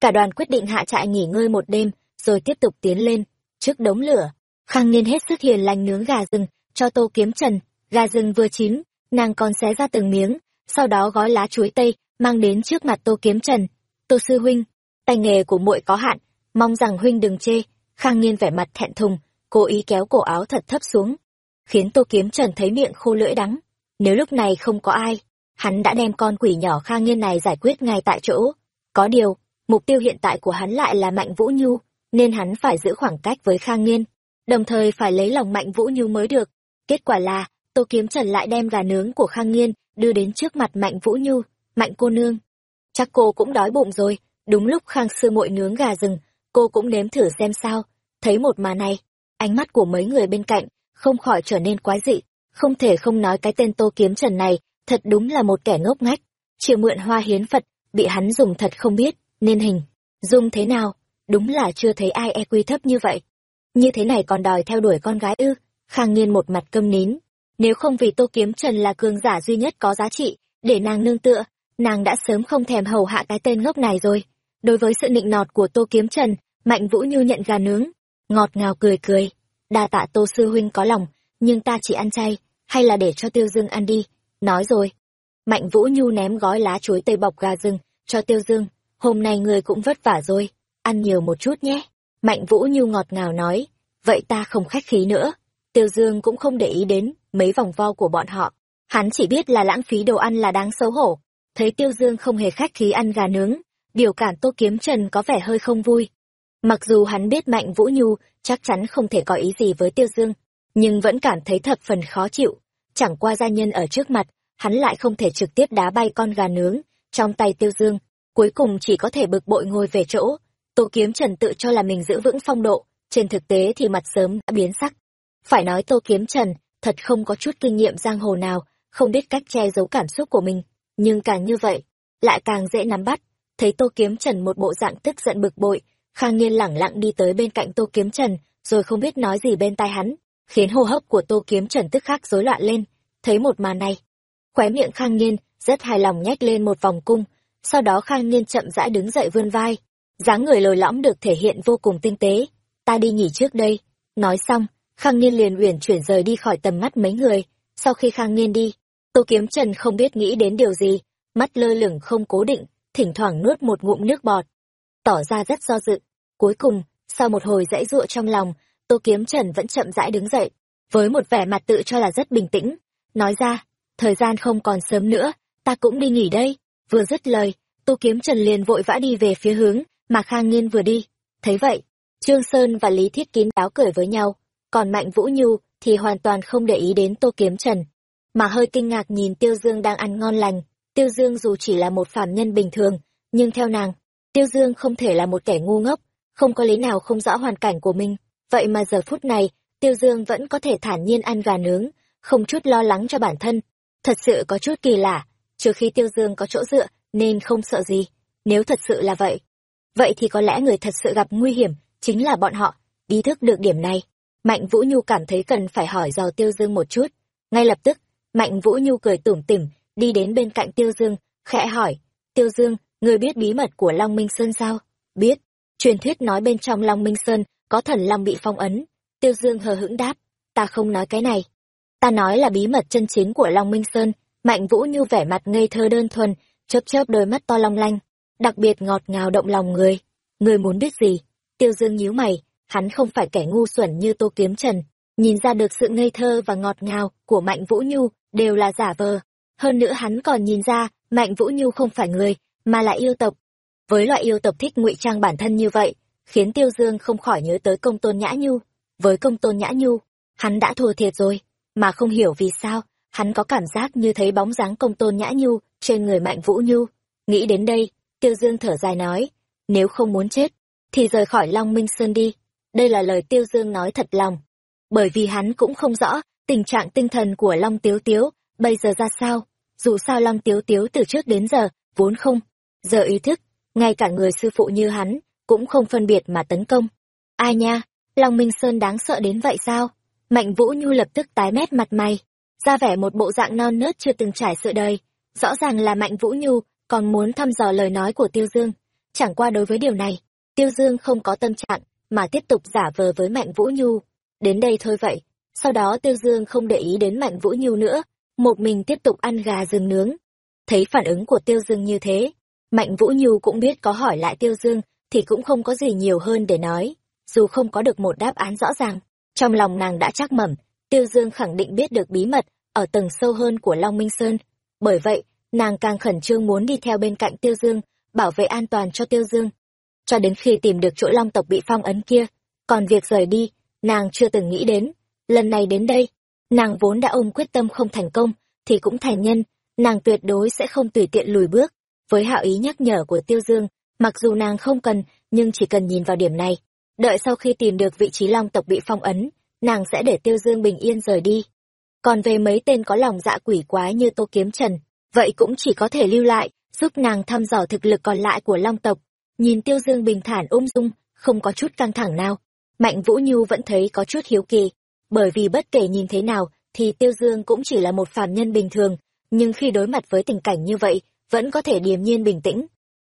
Cả đoàn quyết định hạ trại nghỉ ngơi một đêm, rồi tiếp tục tiến lên, trước đống lửa khang niên hết sức hiền lành nướng gà rừng, cho tô kiếm trần. Gà rừng vừa chín, nàng còn xé ra từng miếng, sau đó gói lá chuối tây, mang đến trước mặt tô kiếm trần. Tô sư huynh, tay nghề của muội có hạn, mong rằng huynh đừng chê. Khang niên vẻ mặt thẹn thùng, cố ý kéo cổ áo thật thấp xuống, khiến tô kiếm trần thấy miệng khô lưỡi đắng. Nếu lúc này không có ai, hắn đã đem con quỷ nhỏ khang niên này giải quyết ngay tại chỗ. Có điều, mục tiêu hiện tại của hắn lại là mạnh vũ nhu, nên hắn phải giữ khoảng cách với khang niên đồng thời phải lấy lòng mạnh vũ nhu mới được kết quả là tô kiếm trần lại đem gà nướng của khang nghiên đưa đến trước mặt mạnh vũ nhu mạnh cô nương chắc cô cũng đói bụng rồi Đúng lúc Khang Sư muội nướng gà rừng, cô cũng nếm thử xem sao. Thấy một mà này, ánh mắt của mấy người bên cạnh không khỏi trở nên quái dị. Không thể không nói cái tên Tô Kiếm Trần này, thật đúng là một kẻ ngốc ngách. Chịu mượn hoa hiến Phật, bị hắn dùng thật không biết, nên hình. Dung thế nào? Đúng là chưa thấy ai e quy thấp như vậy. Như thế này còn đòi theo đuổi con gái ư? Khang nhiên một mặt câm nín. Nếu không vì Tô Kiếm Trần là cường giả duy nhất có giá trị, để nàng nương tựa, nàng đã sớm không thèm hầu hạ cái tên ngốc này rồi. Đối với sự nịnh nọt của Tô Kiếm Trần, Mạnh Vũ Nhu nhận gà nướng, ngọt ngào cười cười. Đa tạ Tô Sư Huynh có lòng, nhưng ta chỉ ăn chay, hay là để cho Tiêu Dương ăn đi. Nói rồi. Mạnh Vũ Nhu ném gói lá chuối tây bọc gà rừng, cho Tiêu Dương. Hôm nay người cũng vất vả rồi, ăn nhiều một chút nhé. Mạnh Vũ Nhu ngọt ngào nói, vậy ta không khách khí nữa. Tiêu Dương cũng không để ý đến mấy vòng vo của bọn họ. Hắn chỉ biết là lãng phí đồ ăn là đáng xấu hổ. Thấy Tiêu Dương không hề khách khí ăn gà nướng, biểu cản Tô Kiếm Trần có vẻ hơi không vui. Mặc dù hắn biết Mạnh Vũ Nhu chắc chắn không thể có ý gì với Tiêu Dương, nhưng vẫn cảm thấy thập phần khó chịu. Chẳng qua gia nhân ở trước mặt, hắn lại không thể trực tiếp đá bay con gà nướng trong tay Tiêu Dương, cuối cùng chỉ có thể bực bội ngồi về chỗ. Tô Kiếm Trần tự cho là mình giữ vững phong độ, trên thực tế thì mặt sớm đã biến sắc. Phải nói Tô Kiếm Trần, thật không có chút kinh nghiệm giang hồ nào, không biết cách che giấu cảm xúc của mình, nhưng càng như vậy, lại càng dễ nắm bắt. Thấy Tô Kiếm Trần một bộ dạng tức giận bực bội, Khang Nhiên lẳng lặng đi tới bên cạnh Tô Kiếm Trần, rồi không biết nói gì bên tai hắn, khiến hô hấp của Tô Kiếm Trần tức khắc rối loạn lên. Thấy một màn này, khóe miệng Khang Nhiên rất hài lòng nhếch lên một vòng cung, sau đó Khang Nhiên chậm rãi đứng dậy vươn vai, dáng người lồi lõm được thể hiện vô cùng tinh tế. Ta đi nghỉ trước đây. Nói xong, Khang Nhiên liền uyển chuyển rời đi khỏi tầm mắt mấy người. Sau khi Khang Nhiên đi, Tô Kiếm Trần không biết nghĩ đến điều gì, mắt lơ lửng không cố định, thỉnh thoảng nuốt một ngụm nước bọt, tỏ ra rất do dự. Cuối cùng, sau một hồi dãy dụa trong lòng, Tô Kiếm Trần vẫn chậm rãi đứng dậy, với một vẻ mặt tự cho là rất bình tĩnh, nói ra, thời gian không còn sớm nữa, ta cũng đi nghỉ đây. Vừa dứt lời, Tô Kiếm Trần liền vội vã đi về phía hướng mà Khang Nghiên vừa đi. Thấy vậy, Trương Sơn và Lý Thiết Kín đáo cười với nhau, còn Mạnh Vũ Nhu thì hoàn toàn không để ý đến Tô Kiếm Trần, mà hơi kinh ngạc nhìn Tiêu Dương đang ăn ngon lành. Tiêu Dương dù chỉ là một phàm nhân bình thường, nhưng theo nàng, Tiêu Dương không thể là một kẻ ngu ngốc, không có lý nào không rõ hoàn cảnh của mình. Vậy mà giờ phút này, Tiêu Dương vẫn có thể thản nhiên ăn gà nướng, không chút lo lắng cho bản thân. Thật sự có chút kỳ lạ, trừ khi Tiêu Dương có chỗ dựa, nên không sợ gì. Nếu thật sự là vậy, vậy thì có lẽ người thật sự gặp nguy hiểm, chính là bọn họ. Ý thức được điểm này, Mạnh Vũ Nhu cảm thấy cần phải hỏi dò Tiêu Dương một chút. Ngay lập tức, Mạnh Vũ Nhu cười tủm tỉm, đi đến bên cạnh Tiêu Dương, khẽ hỏi, Tiêu Dương, người biết bí mật của Long Minh Sơn sao? Biết. Truyền thuyết nói bên trong Long Minh Sơn có thần Long bị phong ấn. Tiêu Dương hờ hững đáp, ta không nói cái này. Ta nói là bí mật chân chính của Long Minh Sơn. Mạnh Vũ Nhu vẻ mặt ngây thơ đơn thuần, chớp chớp đôi mắt to long lanh, đặc biệt ngọt ngào động lòng người. Người muốn biết gì? Tiêu Dương nhíu mày, hắn không phải kẻ ngu xuẩn như Tô Kiếm Trần, nhìn ra được sự ngây thơ và ngọt ngào của Mạnh Vũ Nhu đều là giả vờ. Hơn nữa hắn còn nhìn ra, Mạnh Vũ Nhu không phải người, mà là yêu tộc. Với loại yêu tộc thích ngụy trang bản thân như vậy, khiến Tiêu Dương không khỏi nhớ tới công tôn Nhã Nhu. Với công tôn Nhã Nhu, hắn đã thua thiệt rồi, mà không hiểu vì sao, hắn có cảm giác như thấy bóng dáng công tôn Nhã Nhu trên người Mạnh Vũ Nhu. Nghĩ đến đây, Tiêu Dương thở dài nói, nếu không muốn chết, thì rời khỏi Long Minh Sơn đi. Đây là lời Tiêu Dương nói thật lòng. Bởi vì hắn cũng không rõ tình trạng tinh thần của Long Tiếu Tiếu bây giờ ra sao. Dù sao Long Tiếu Tiếu từ trước đến giờ, vốn không. Giờ ý thức, ngay cả người sư phụ như hắn, cũng không phân biệt mà tấn công. Ai nha, Long Minh Sơn đáng sợ đến vậy sao? Mạnh Vũ Nhu lập tức tái mét mặt mày, ra vẻ một bộ dạng non nớt chưa từng trải sự đời. Rõ ràng là Mạnh Vũ Nhu còn muốn thăm dò lời nói của Tiêu Dương. Chẳng qua đối với điều này, Tiêu Dương không có tâm trạng, mà tiếp tục giả vờ với Mạnh Vũ Nhu. Đến đây thôi vậy. Sau đó Tiêu Dương không để ý đến Mạnh Vũ Nhu nữa, một mình tiếp tục ăn gà rừng nướng. Thấy phản ứng của Tiêu Dương như thế, Mạnh Vũ Nhu cũng biết có hỏi lại Tiêu Dương, thì cũng không có gì nhiều hơn để nói. Dù không có được một đáp án rõ ràng, trong lòng nàng đã chắc mẩm, Tiêu Dương khẳng định biết được bí mật ở tầng sâu hơn của Long Minh Sơn. Bởi vậy, nàng càng khẩn trương muốn đi theo bên cạnh Tiêu Dương, bảo vệ an toàn cho Tiêu Dương. Cho đến khi tìm được chỗ Long tộc bị phong ấn kia, còn việc rời đi, nàng chưa từng nghĩ đến. Lần này đến đây, nàng vốn đã ôm quyết tâm không thành công, thì cũng thành nhân, nàng tuyệt đối sẽ không tùy tiện lùi bước. Với hạo ý nhắc nhở của Tiêu Dương, Mặc dù nàng không cần, nhưng chỉ cần nhìn vào điểm này, đợi sau khi tìm được vị trí long tộc bị phong ấn, nàng sẽ để Tiêu Dương bình yên rời đi. Còn về mấy tên có lòng dạ quỷ quái như Tô Kiếm Trần, vậy cũng chỉ có thể lưu lại, giúp nàng thăm dò thực lực còn lại của long tộc. Nhìn Tiêu Dương bình thản ung dung, không có chút căng thẳng nào. Mạnh Vũ Nhu vẫn thấy có chút hiếu kỳ, bởi vì bất kể nhìn thế nào thì Tiêu Dương cũng chỉ là một phàm nhân bình thường, nhưng khi đối mặt với tình cảnh như vậy, vẫn có thể điềm nhiên bình tĩnh.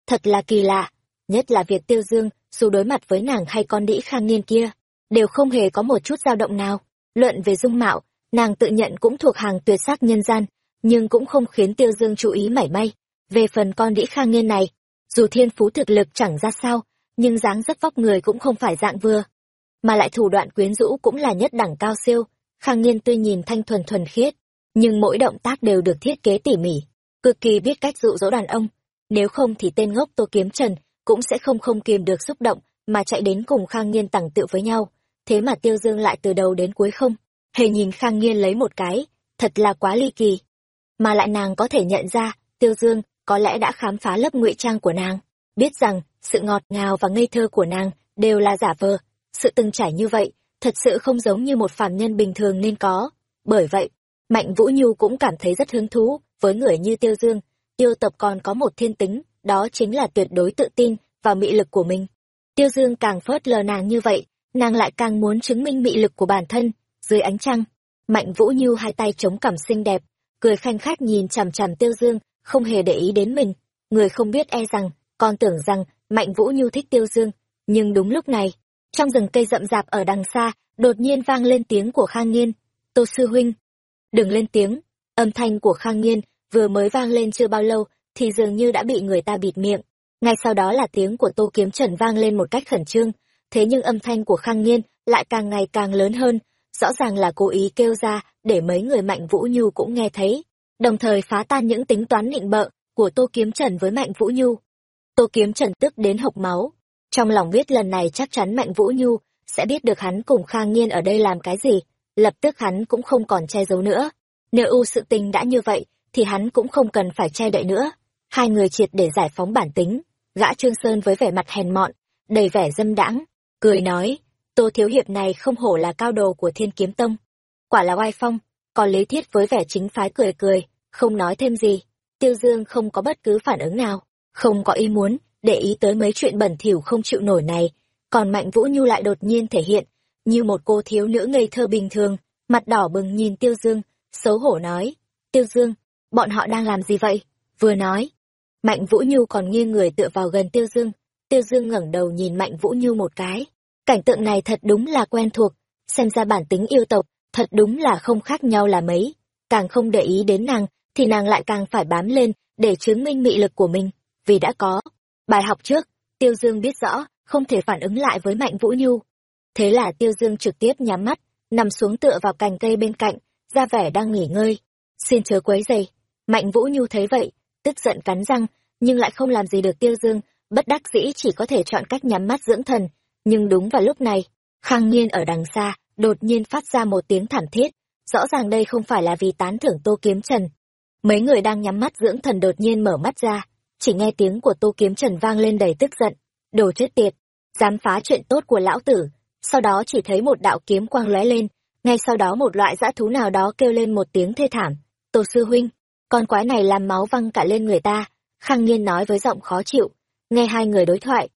Thật là kỳ lạ, nhất là việc Tiêu Dương, dù đối mặt với nàng hay con đĩ khang niên kia, đều không hề có một chút dao động nào. Luận về dung mạo, nàng tự nhận cũng thuộc hàng tuyệt sắc nhân gian, nhưng cũng không khiến Tiêu Dương chú ý mảy may. Về phần con đĩ khang nghiên này, dù thiên phú thực lực chẳng ra sao, nhưng dáng dấp vóc người cũng không phải dạng vừa. Mà lại thủ đoạn quyến rũ cũng là nhất đẳng cao siêu, khang nghiên tuy nhìn thanh thuần thuần khiết, nhưng mỗi động tác đều được thiết kế tỉ mỉ, cực kỳ biết cách dụ dỗ đàn ông. Nếu không thì tên ngốc Tô Kiếm Trần cũng sẽ không không kiềm được xúc động mà chạy đến cùng Khang Nghiên tẳng tự với nhau. Thế mà Tiêu Dương lại từ đầu đến cuối không, hề nhìn Khang Nghiên lấy một cái, thật là quá ly kỳ. Mà lại nàng có thể nhận ra, Tiêu Dương có lẽ đã khám phá lớp ngụy trang của nàng, biết rằng sự ngọt ngào và ngây thơ của nàng đều là giả vờ. Sự từng trải như vậy, thật sự không giống như một phàm nhân bình thường nên có. Bởi vậy, Mạnh Vũ Nhu cũng cảm thấy rất hứng thú với người như Tiêu Dương. Tiêu tập còn có một thiên tính, đó chính là tuyệt đối tự tin vào mị lực của mình. Tiêu Dương càng phớt lờ nàng như vậy, nàng lại càng muốn chứng minh mị lực của bản thân. Dưới ánh trăng, Mạnh Vũ Nhu hai tay chống cằm xinh đẹp, cười khanh khách nhìn chằm chằm Tiêu Dương, không hề để ý đến mình. Người không biết e rằng, con tưởng rằng Mạnh Vũ Nhu thích Tiêu Dương. Nhưng đúng lúc này, trong rừng cây rậm rạp ở đằng xa, đột nhiên vang lên tiếng của Khang Nghiên. Tô Sư Huynh, đừng lên tiếng âm thanh của khang nghiên vừa mới vang lên chưa bao lâu thì dường như đã bị người ta bịt miệng ngay sau đó là tiếng của tô kiếm trần vang lên một cách khẩn trương thế nhưng âm thanh của khang nghiên lại càng ngày càng lớn hơn rõ ràng là cố ý kêu ra để mấy người mạnh vũ nhu cũng nghe thấy đồng thời phá tan những tính toán nịnh bợ của tô kiếm trần với mạnh vũ nhu tô kiếm trần tức đến hộc máu trong lòng biết lần này chắc chắn mạnh vũ nhu sẽ biết được hắn cùng khang nhiên ở đây làm cái gì lập tức hắn cũng không còn che giấu nữa. Nếu u sự tình đã như vậy, thì hắn cũng không cần phải che đậy nữa. Hai người triệt để giải phóng bản tính, gã Trương Sơn với vẻ mặt hèn mọn, đầy vẻ dâm đãng, cười nói, Tô Thiếu Hiệp này không hổ là cao đồ của Thiên Kiếm Tông. Quả là oai phong, còn Lý Thiết với vẻ chính phái cười cười, không nói thêm gì. Tiêu Dương không có bất cứ phản ứng nào, không có ý muốn, để ý tới mấy chuyện bẩn thỉu không chịu nổi này. Còn Mạnh Vũ Nhu lại đột nhiên thể hiện, như một cô thiếu nữ ngây thơ bình thường, mặt đỏ bừng nhìn Tiêu Dương, xấu hổ nói, Tiêu Dương, bọn họ đang làm gì vậy? Vừa nói, Mạnh Vũ Nhu còn nghiêng người tựa vào gần Tiêu Dương, Tiêu Dương ngẩng đầu nhìn Mạnh Vũ Nhu một cái. Cảnh tượng này thật đúng là quen thuộc, xem ra bản tính yêu tộc, thật đúng là không khác nhau là mấy. Càng không để ý đến nàng, thì nàng lại càng phải bám lên để chứng minh mị lực của mình, vì đã có. Bài học trước, Tiêu Dương biết rõ, không thể phản ứng lại với Mạnh Vũ Nhu, Thế là Tiêu Dương trực tiếp nhắm mắt, nằm xuống tựa vào cành cây bên cạnh, ra vẻ đang nghỉ ngơi. Xin chớ quấy dày. Mạnh Vũ Nhu thấy vậy, tức giận cắn răng, nhưng lại không làm gì được Tiêu Dương, bất đắc dĩ chỉ có thể chọn cách nhắm mắt dưỡng thần. Nhưng đúng vào lúc này, Khang Nhiên ở đằng xa, đột nhiên phát ra một tiếng thảm thiết. Rõ ràng đây không phải là vì tán thưởng Tô Kiếm Trần. Mấy người đang nhắm mắt dưỡng thần đột nhiên mở mắt ra, chỉ nghe tiếng của Tô Kiếm Trần vang lên đầy tức giận. Đồ chết tiệt, dám phá chuyện tốt của lão tử, sau đó chỉ thấy một đạo kiếm quang lóe lên, ngay sau đó một loại dã thú nào đó kêu lên một tiếng thê thảm. Tổ sư huynh, con quái này làm máu văng cả lên người ta, Khang nhiên nói với giọng khó chịu, nghe hai người đối thoại.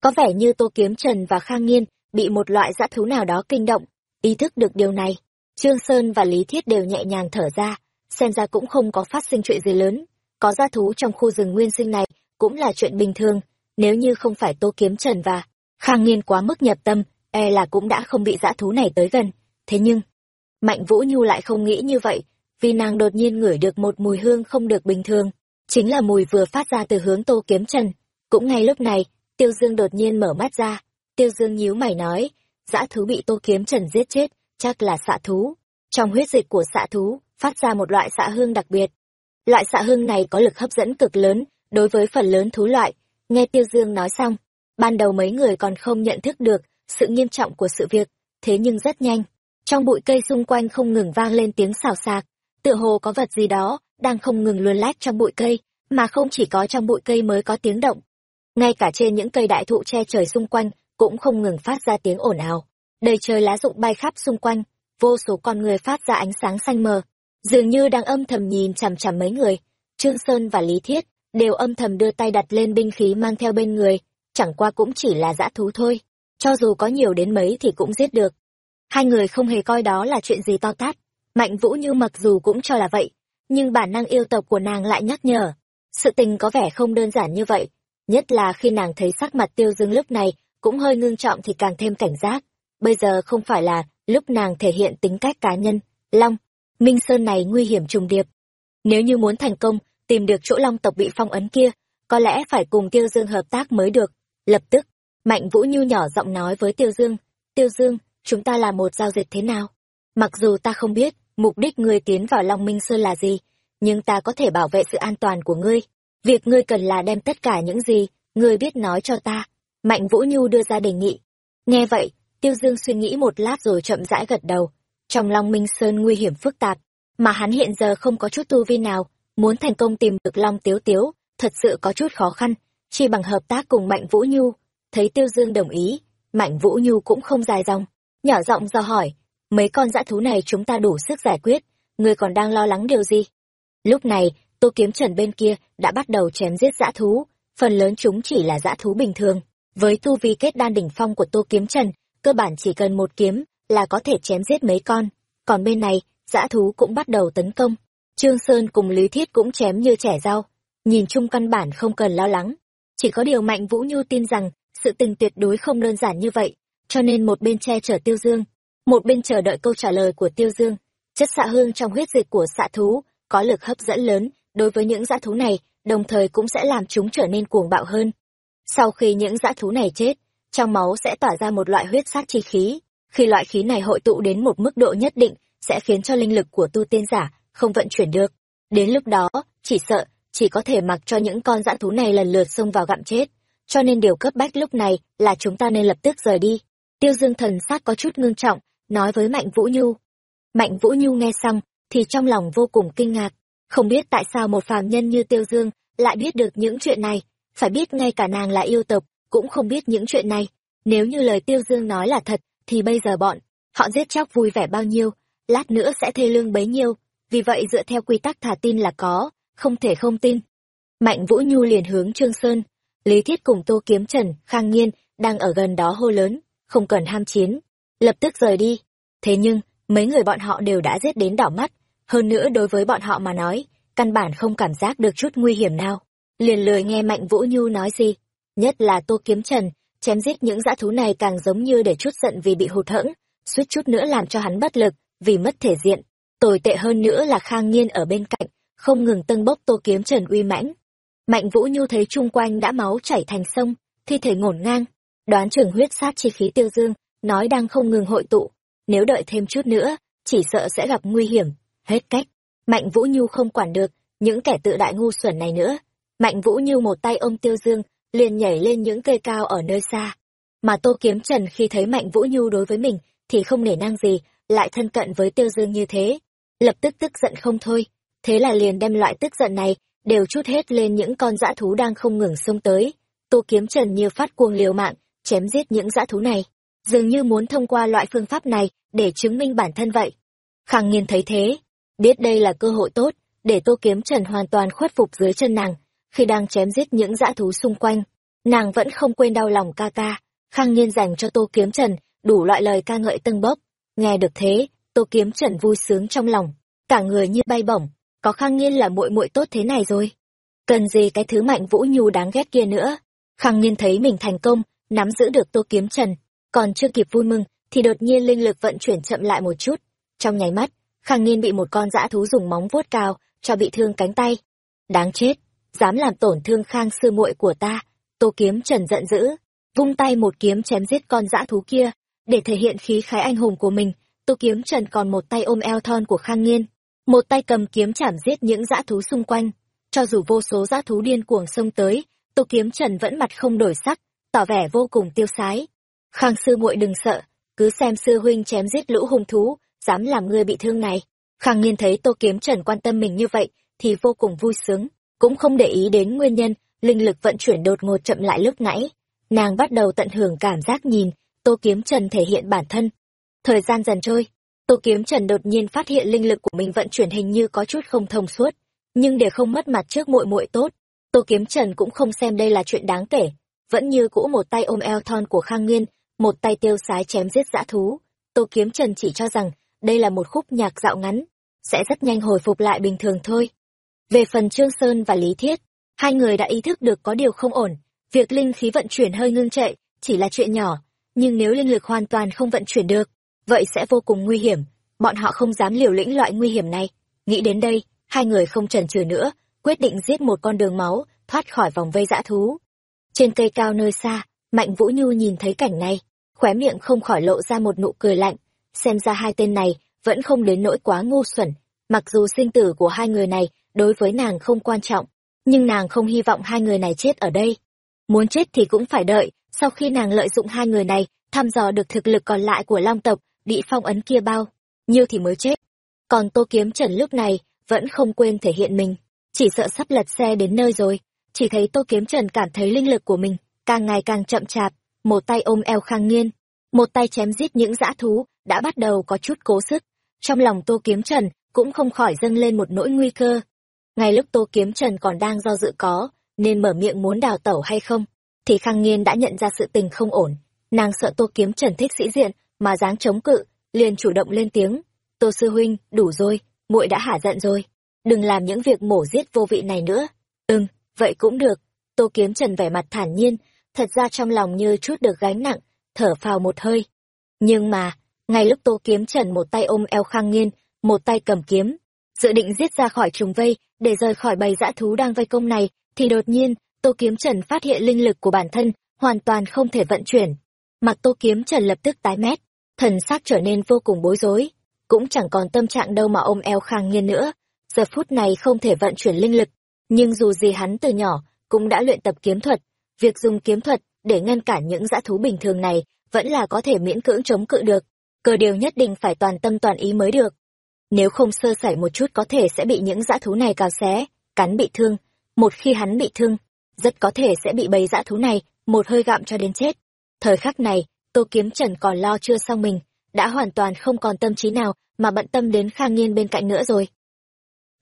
Có vẻ như Tô Kiếm Trần và Khang Nghiên bị một loại dã thú nào đó kinh động, ý thức được điều này. Trương Sơn và Lý Thiết đều nhẹ nhàng thở ra, xem ra cũng không có phát sinh chuyện gì lớn. Có dã thú trong khu rừng nguyên sinh này cũng là chuyện bình thường, nếu như không phải Tô Kiếm Trần và Khang Nghiên quá mức nhập tâm, e là cũng đã không bị dã thú này tới gần. Thế nhưng, Mạnh Vũ Nhu lại không nghĩ như vậy, vì nàng đột nhiên ngửi được một mùi hương không được bình thường, chính là mùi vừa phát ra từ hướng Tô Kiếm Trần. Cũng ngay lúc này, Tiêu Dương đột nhiên mở mắt ra, Tiêu Dương nhíu mày nói, dã thú bị Tô Kiếm Trần giết chết, chắc là xạ thú. Trong huyết dịch của xạ thú, phát ra một loại xạ hương đặc biệt. Loại xạ hương này có lực hấp dẫn cực lớn đối với phần lớn thú loại. Nghe Tiêu Dương nói xong, ban đầu mấy người còn không nhận thức được sự nghiêm trọng của sự việc, thế nhưng rất nhanh, trong bụi cây xung quanh không ngừng vang lên tiếng xào xạc, tựa hồ có vật gì đó đang không ngừng luồn lách trong bụi cây, mà không chỉ có trong bụi cây mới có tiếng động ngay cả trên những cây đại thụ che trời xung quanh cũng không ngừng phát ra tiếng ồn ào. Đầy trời lá rụng bay khắp xung quanh, vô số con người phát ra ánh sáng xanh mờ. Dường như đang âm thầm nhìn chằm chằm mấy người. Trương sơn và lý thiết đều âm thầm đưa tay đặt lên binh khí mang theo bên người, chẳng qua cũng chỉ là dã thú thôi. Cho dù có nhiều đến mấy thì cũng giết được. Hai người không hề coi đó là chuyện gì to tát. Mạnh vũ như mặc dù cũng cho là vậy, nhưng bản năng yêu tộc của nàng lại nhắc nhở. Sự tình có vẻ không đơn giản như vậy nhất là khi nàng thấy sắc mặt tiêu dương lúc này cũng hơi ngưng trọng thì càng thêm cảnh giác. Bây giờ không phải là lúc nàng thể hiện tính cách cá nhân. Long, minh sơn này nguy hiểm trùng điệp. Nếu như muốn thành công, tìm được chỗ long tộc bị phong ấn kia, có lẽ phải cùng tiêu dương hợp tác mới được. Lập tức, mạnh vũ nhu nhỏ giọng nói với tiêu dương tiêu dương, chúng ta làm một giao dịch thế nào? Mặc dù ta không biết mục đích ngươi tiến vào long minh sơn là gì, nhưng ta có thể bảo vệ sự an toàn của ngươi việc ngươi cần là đem tất cả những gì ngươi biết nói cho ta. Mạnh vũ nhu đưa ra đề nghị. Nghe vậy, tiêu dương suy nghĩ một lát rồi chậm rãi gật đầu. Trong long minh sơn nguy hiểm phức tạp, mà hắn hiện giờ không có chút tu vi nào, muốn thành công tìm được long tiếu tiếu, thật sự có chút khó khăn. Chỉ bằng hợp tác cùng mạnh vũ nhu, thấy tiêu dương đồng ý, mạnh vũ nhu cũng không dài dòng, nhỏ giọng do hỏi, mấy con dã thú này chúng ta đủ sức giải quyết, ngươi còn đang lo lắng điều gì? Lúc này tô kiếm trần bên kia đã bắt đầu chém giết dã thú. Phần lớn chúng chỉ là dã thú bình thường. Với tu vi kết đan đỉnh phong của tô kiếm trần, cơ bản chỉ cần một kiếm là có thể chém giết mấy con. Còn bên này, dã thú cũng bắt đầu tấn công. Trương sơn cùng lý thiết cũng chém như trẻ rau. Nhìn chung căn bản không cần lo lắng. Chỉ có điều mạnh vũ nhu tin rằng sự tình tuyệt đối không đơn giản như vậy, cho nên một bên che chở tiêu dương, một bên chờ đợi câu trả lời của tiêu dương. Chất xạ hương trong huyết dịch của xạ thú có lực hấp dẫn lớn đối với những dã thú này, đồng thời cũng sẽ làm chúng trở nên cuồng bạo hơn. Sau khi những dã thú này chết, trong máu sẽ tỏa ra một loại huyết sát chi khí. Khi loại khí này hội tụ đến một mức độ nhất định, sẽ khiến cho linh lực của tu tiên giả không vận chuyển được. Đến lúc đó, chỉ sợ, chỉ có thể mặc cho những con dã thú này lần lượt xông vào gặm chết. Cho nên điều cấp bách lúc này là chúng ta nên lập tức rời đi. Tiêu dương thần sát có chút ngưng trọng, nói với mạnh vũ nhu. Mạnh vũ nhu nghe xong, thì trong lòng vô cùng kinh ngạc không biết tại sao một phàm nhân như tiêu dương lại biết được những chuyện này. Phải biết ngay cả nàng là yêu tộc, cũng không biết những chuyện này. Nếu như lời tiêu dương nói là thật, thì bây giờ bọn họ giết chóc vui vẻ bao nhiêu, lát nữa sẽ thê lương bấy nhiêu. Vì vậy dựa theo quy tắc thả tin là có, không thể không tin. Mạnh vũ nhu liền hướng trương sơn. Lý thiết cùng tô kiếm trần, khang nhiên đang ở gần đó hô lớn, không cần ham chiến. Lập tức rời đi. Thế nhưng, mấy người bọn họ đều đã giết đến đỏ mắt hơn nữa đối với bọn họ mà nói, căn bản không cảm giác được chút nguy hiểm nào. Liền lười nghe mạnh vũ nhu nói gì, nhất là tô kiếm trần, chém giết những dã thú này càng giống như để chút giận vì bị hụt hẫng, suýt chút nữa làm cho hắn bất lực, vì mất thể diện. Tồi tệ hơn nữa là khang nhiên ở bên cạnh, không ngừng tâng bốc tô kiếm trần uy mãnh. Mạnh vũ nhu thấy chung quanh đã máu chảy thành sông, thi thể ngổn ngang, đoán trường huyết sát chi khí tiêu dương, nói đang không ngừng hội tụ. Nếu đợi thêm chút nữa, chỉ sợ sẽ gặp nguy hiểm hết cách. Mạnh vũ nhu không quản được những kẻ tự đại ngu xuẩn này nữa. Mạnh vũ nhu một tay ôm tiêu dương, liền nhảy lên những cây cao ở nơi xa. Mà tô kiếm trần khi thấy mạnh vũ nhu đối với mình thì không nể nang gì, lại thân cận với tiêu dương như thế. Lập tức tức giận không thôi. Thế là liền đem loại tức giận này đều chút hết lên những con dã thú đang không ngừng xông tới. Tô kiếm trần như phát cuồng liều mạng, chém giết những dã thú này. Dường như muốn thông qua loại phương pháp này để chứng minh bản thân vậy. Khang Nghiên thấy thế biết đây là cơ hội tốt để tô kiếm trần hoàn toàn khuất phục dưới chân nàng, khi đang chém giết những dã thú xung quanh. Nàng vẫn không quên đau lòng ca ca khang nhiên dành cho tô kiếm trần đủ loại lời ca ngợi tâng bốc. Nghe được thế, tô kiếm trần vui sướng trong lòng, cả người như bay bổng. Có khang nhiên là muội muội tốt thế này rồi. Cần gì cái thứ mạnh vũ nhu đáng ghét kia nữa. Khang nhiên thấy mình thành công, nắm giữ được tô kiếm trần, còn chưa kịp vui mừng thì đột nhiên linh lực vận chuyển chậm lại một chút. Trong nháy mắt khang nhiên bị một con dã thú dùng móng vuốt cao, cho bị thương cánh tay. Đáng chết, dám làm tổn thương khang sư muội của ta. Tô kiếm trần giận dữ, vung tay một kiếm chém giết con dã thú kia. Để thể hiện khí khái anh hùng của mình, tô kiếm trần còn một tay ôm eo thon của khang nghiên. Một tay cầm kiếm chảm giết những dã thú xung quanh. Cho dù vô số dã thú điên cuồng xông tới, tô kiếm trần vẫn mặt không đổi sắc, tỏ vẻ vô cùng tiêu sái. Khang sư muội đừng sợ, cứ xem sư huynh chém giết lũ hung thú dám làm ngươi bị thương này khang nghiên thấy tô kiếm trần quan tâm mình như vậy thì vô cùng vui sướng cũng không để ý đến nguyên nhân linh lực vận chuyển đột ngột chậm lại lúc nãy. Nàng bắt đầu tận hưởng cảm giác nhìn, Tô Kiếm Trần thể hiện bản thân. Thời gian dần trôi, Tô Kiếm Trần đột nhiên phát hiện linh lực của mình vận chuyển hình như có chút không thông suốt, nhưng để không mất mặt trước muội muội tốt, Tô Kiếm Trần cũng không xem đây là chuyện đáng kể, vẫn như cũ một tay ôm eo thon của Khang Nghiên, một tay tiêu sái chém giết dã thú. Tô Kiếm Trần chỉ cho rằng đây là một khúc nhạc dạo ngắn, sẽ rất nhanh hồi phục lại bình thường thôi. Về phần Trương Sơn và Lý Thiết, hai người đã ý thức được có điều không ổn, việc linh khí vận chuyển hơi ngưng trệ, chỉ là chuyện nhỏ, nhưng nếu linh lực hoàn toàn không vận chuyển được, vậy sẽ vô cùng nguy hiểm, bọn họ không dám liều lĩnh loại nguy hiểm này. Nghĩ đến đây, hai người không chần chừ nữa, quyết định giết một con đường máu, thoát khỏi vòng vây dã thú. Trên cây cao nơi xa, Mạnh Vũ Nhu nhìn thấy cảnh này, khóe miệng không khỏi lộ ra một nụ cười lạnh, xem ra hai tên này vẫn không đến nỗi quá ngu xuẩn, mặc dù sinh tử của hai người này đối với nàng không quan trọng, nhưng nàng không hy vọng hai người này chết ở đây. Muốn chết thì cũng phải đợi, sau khi nàng lợi dụng hai người này, thăm dò được thực lực còn lại của Long tộc, bị phong ấn kia bao, nhiêu thì mới chết. Còn Tô Kiếm Trần lúc này vẫn không quên thể hiện mình, chỉ sợ sắp lật xe đến nơi rồi. Chỉ thấy Tô Kiếm Trần cảm thấy linh lực của mình càng ngày càng chậm chạp, một tay ôm eo Khang Nghiên, một tay chém giết những dã thú, đã bắt đầu có chút cố sức. Trong lòng Tô Kiếm Trần cũng không khỏi dâng lên một nỗi nguy cơ. Ngay lúc Tô Kiếm Trần còn đang do dự có, nên mở miệng muốn đào tẩu hay không, thì Khang Nghiên đã nhận ra sự tình không ổn. Nàng sợ Tô Kiếm Trần thích sĩ diện, mà dáng chống cự, liền chủ động lên tiếng. Tô Sư Huynh, đủ rồi, muội đã hả giận rồi. Đừng làm những việc mổ giết vô vị này nữa. Ừm, vậy cũng được. Tô Kiếm Trần vẻ mặt thản nhiên, thật ra trong lòng như chút được gánh nặng, thở phào một hơi. Nhưng mà, ngay lúc Tô Kiếm Trần một tay ôm eo Khang Nghiên, một tay cầm kiếm, dự định giết ra khỏi trùng vây để rời khỏi bầy dã thú đang vây công này, thì đột nhiên, Tô Kiếm Trần phát hiện linh lực của bản thân hoàn toàn không thể vận chuyển. Mặt Tô Kiếm Trần lập tức tái mét, thần xác trở nên vô cùng bối rối, cũng chẳng còn tâm trạng đâu mà ôm eo Khang Nghiên nữa. Giờ phút này không thể vận chuyển linh lực, nhưng dù gì hắn từ nhỏ cũng đã luyện tập kiếm thuật, việc dùng kiếm thuật để ngăn cản những dã thú bình thường này vẫn là có thể miễn cưỡng chống cự được cơ điều nhất định phải toàn tâm toàn ý mới được. Nếu không sơ sẩy một chút có thể sẽ bị những dã thú này cào xé, cắn bị thương. Một khi hắn bị thương, rất có thể sẽ bị bầy dã thú này một hơi gặm cho đến chết. Thời khắc này, Tô Kiếm Trần còn lo chưa xong mình, đã hoàn toàn không còn tâm trí nào mà bận tâm đến Khang Nghiên bên cạnh nữa rồi.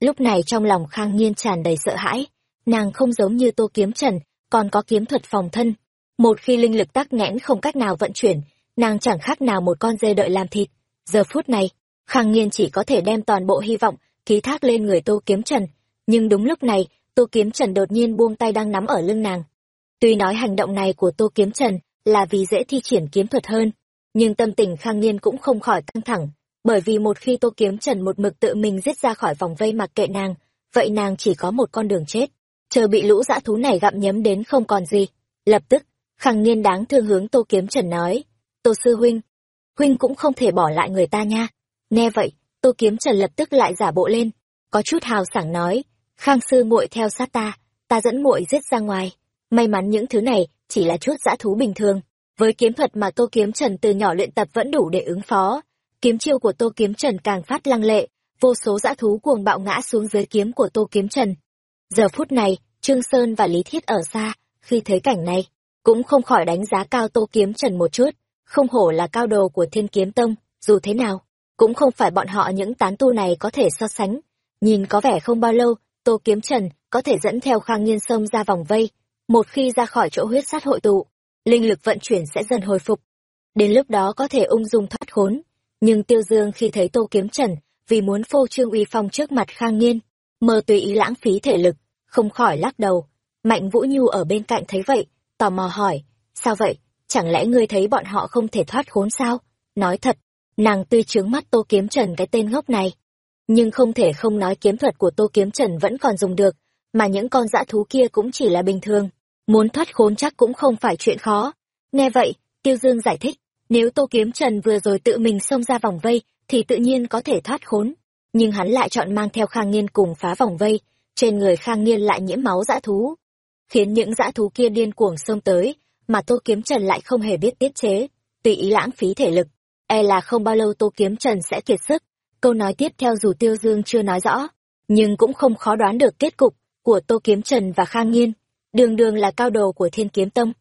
Lúc này trong lòng Khang Nghiên tràn đầy sợ hãi, nàng không giống như Tô Kiếm Trần, còn có kiếm thuật phòng thân. Một khi linh lực tắc nghẽn không cách nào vận chuyển, nàng chẳng khác nào một con dê đợi làm thịt. Giờ phút này, Khang Nghiên chỉ có thể đem toàn bộ hy vọng ký thác lên người Tô Kiếm Trần, nhưng đúng lúc này, Tô Kiếm Trần đột nhiên buông tay đang nắm ở lưng nàng. Tuy nói hành động này của Tô Kiếm Trần là vì dễ thi triển kiếm thuật hơn, nhưng tâm tình Khang Nghiên cũng không khỏi căng thẳng, bởi vì một khi Tô Kiếm Trần một mực tự mình giết ra khỏi vòng vây mặc kệ nàng, vậy nàng chỉ có một con đường chết, chờ bị lũ dã thú này gặm nhấm đến không còn gì. Lập tức, Khang Nghiên đáng thương hướng Tô Kiếm Trần nói, Tô Sư Huynh, Huynh cũng không thể bỏ lại người ta nha. Nghe vậy, Tô Kiếm Trần lập tức lại giả bộ lên, có chút hào sảng nói, Khang Sư muội theo sát ta, ta dẫn muội giết ra ngoài. May mắn những thứ này chỉ là chút dã thú bình thường, với kiếm thuật mà Tô Kiếm Trần từ nhỏ luyện tập vẫn đủ để ứng phó. Kiếm chiêu của Tô Kiếm Trần càng phát lăng lệ, vô số dã thú cuồng bạo ngã xuống dưới kiếm của Tô Kiếm Trần. Giờ phút này, Trương Sơn và Lý Thiết ở xa, khi thấy cảnh này, cũng không khỏi đánh giá cao Tô Kiếm Trần một chút, không hổ là cao đồ của Thiên Kiếm Tông, dù thế nào, cũng không phải bọn họ những tán tu này có thể so sánh. Nhìn có vẻ không bao lâu, Tô Kiếm Trần có thể dẫn theo Khang Nhiên Sông ra vòng vây, một khi ra khỏi chỗ huyết sát hội tụ, linh lực vận chuyển sẽ dần hồi phục. Đến lúc đó có thể ung dung thoát khốn. Nhưng Tiêu Dương khi thấy Tô Kiếm Trần, vì muốn phô trương uy phong trước mặt Khang Nhiên, mơ tùy ý lãng phí thể lực, không khỏi lắc đầu. Mạnh Vũ Nhu ở bên cạnh thấy vậy, tò mò hỏi, sao vậy, chẳng lẽ ngươi thấy bọn họ không thể thoát khốn sao? Nói thật, nàng tuy trướng mắt Tô Kiếm Trần cái tên ngốc này, nhưng không thể không nói kiếm thuật của Tô Kiếm Trần vẫn còn dùng được, mà những con dã thú kia cũng chỉ là bình thường, muốn thoát khốn chắc cũng không phải chuyện khó. Nghe vậy, Tiêu Dương giải thích, nếu Tô Kiếm Trần vừa rồi tự mình xông ra vòng vây, thì tự nhiên có thể thoát khốn, nhưng hắn lại chọn mang theo Khang Nghiên cùng phá vòng vây, trên người Khang Nghiên lại nhiễm máu dã thú, khiến những dã thú kia điên cuồng xông tới, mà Tô Kiếm Trần lại không hề biết tiết chế, tùy ý lãng phí thể lực, e là không bao lâu Tô Kiếm Trần sẽ kiệt sức. Câu nói tiếp theo dù Tiêu Dương chưa nói rõ, nhưng cũng không khó đoán được kết cục của Tô Kiếm Trần và Khang Nghiên. đường đường là cao đồ của thiên kiếm tông.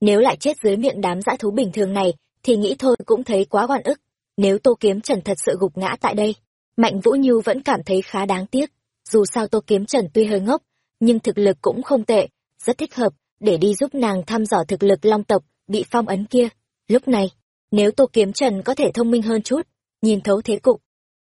Nếu lại chết dưới miệng đám dã thú bình thường này, thì nghĩ thôi cũng thấy quá oan ức. Nếu Tô Kiếm Trần thật sự gục ngã tại đây, Mạnh Vũ Nhu vẫn cảm thấy khá đáng tiếc. Dù sao Tô Kiếm Trần tuy hơi ngốc, nhưng thực lực cũng không tệ, rất thích hợp để đi giúp nàng thăm dò thực lực long tộc bị phong ấn kia. Lúc này, nếu Tô Kiếm Trần có thể thông minh hơn chút, nhìn thấu thế cục,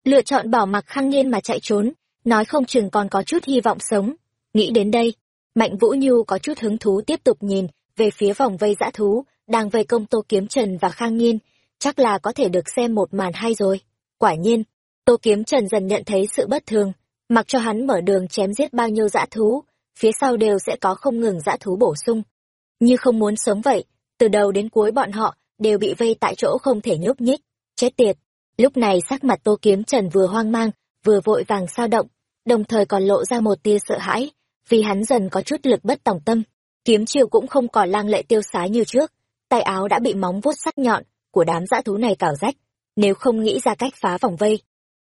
lựa chọn bỏ mặc khang nhiên mà chạy trốn, nói không chừng còn có chút hy vọng sống. Nghĩ đến đây, Mạnh Vũ Nhu có chút hứng thú tiếp tục nhìn về phía vòng vây dã thú, đang vây công Tô Kiếm Trần và Khang nhiên, chắc là có thể được xem một màn hay rồi. Quả nhiên, Tô Kiếm Trần dần nhận thấy sự bất thường, mặc cho hắn mở đường chém giết bao nhiêu dã thú, phía sau đều sẽ có không ngừng dã thú bổ sung. Như không muốn sống vậy, từ đầu đến cuối bọn họ đều bị vây tại chỗ không thể nhúc nhích. Chết tiệt! Lúc này sắc mặt Tô Kiếm Trần vừa hoang mang, vừa vội vàng sao động, đồng thời còn lộ ra một tia sợ hãi, vì hắn dần có chút lực bất tòng tâm. Kiếm chiều cũng không còn lang lệ tiêu sái như trước, tay áo đã bị móng vuốt sắc nhọn của đám dã thú này cào rách, nếu không nghĩ ra cách phá vòng vây.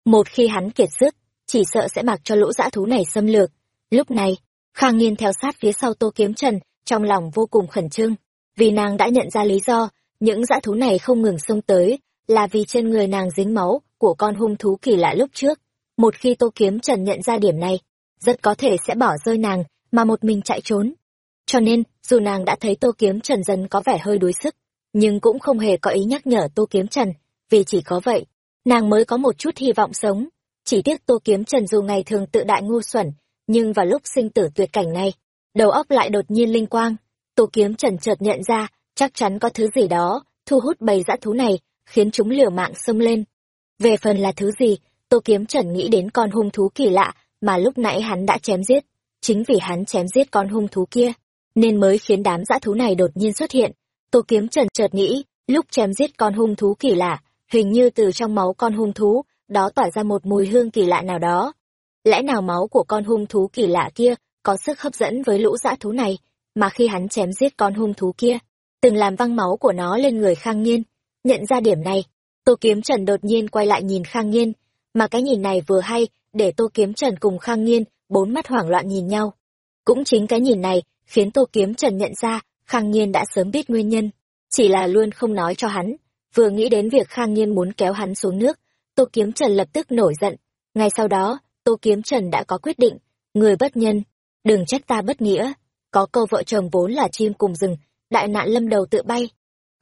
Một khi hắn kiệt sức, chỉ sợ sẽ mặc cho lũ dã thú này xâm lược. Lúc này, Khang Nghiên theo sát phía sau Tô Kiếm Trần, trong lòng vô cùng khẩn trương, vì nàng đã nhận ra lý do, những dã thú này không ngừng xông tới, là vì trên người nàng dính máu của con hung thú kỳ lạ lúc trước. Một khi Tô Kiếm Trần nhận ra điểm này, rất có thể sẽ bỏ rơi nàng, mà một mình chạy trốn. Cho nên, dù nàng đã thấy Tô Kiếm Trần dần có vẻ hơi đuối sức, nhưng cũng không hề có ý nhắc nhở Tô Kiếm Trần, vì chỉ có vậy, nàng mới có một chút hy vọng sống. Chỉ tiếc Tô Kiếm Trần dù ngày thường tự đại ngu xuẩn, nhưng vào lúc sinh tử tuyệt cảnh này, đầu óc lại đột nhiên linh quang. Tô Kiếm Trần chợt nhận ra, chắc chắn có thứ gì đó, thu hút bầy dã thú này, khiến chúng liều mạng xông lên. Về phần là thứ gì, Tô Kiếm Trần nghĩ đến con hung thú kỳ lạ mà lúc nãy hắn đã chém giết. Chính vì hắn chém giết con hung thú kia, nên mới khiến đám dã thú này đột nhiên xuất hiện. Tô Kiếm Trần chợt nghĩ, lúc chém giết con hung thú kỳ lạ, hình như từ trong máu con hung thú, đó tỏa ra một mùi hương kỳ lạ nào đó. Lẽ nào máu của con hung thú kỳ lạ kia có sức hấp dẫn với lũ dã thú này, mà khi hắn chém giết con hung thú kia, từng làm văng máu của nó lên người Khang nhiên Nhận ra điểm này, Tô Kiếm Trần đột nhiên quay lại nhìn Khang nhiên mà cái nhìn này vừa hay, để Tô Kiếm Trần cùng Khang nhiên bốn mắt hoảng loạn nhìn nhau. Cũng chính cái nhìn này, khiến Tô Kiếm Trần nhận ra, Khang nhiên đã sớm biết nguyên nhân, chỉ là luôn không nói cho hắn. Vừa nghĩ đến việc Khang nhiên muốn kéo hắn xuống nước, Tô Kiếm Trần lập tức nổi giận. Ngay sau đó, Tô Kiếm Trần đã có quyết định, người bất nhân, đừng trách ta bất nghĩa. Có câu vợ chồng vốn là chim cùng rừng, đại nạn lâm đầu tự bay.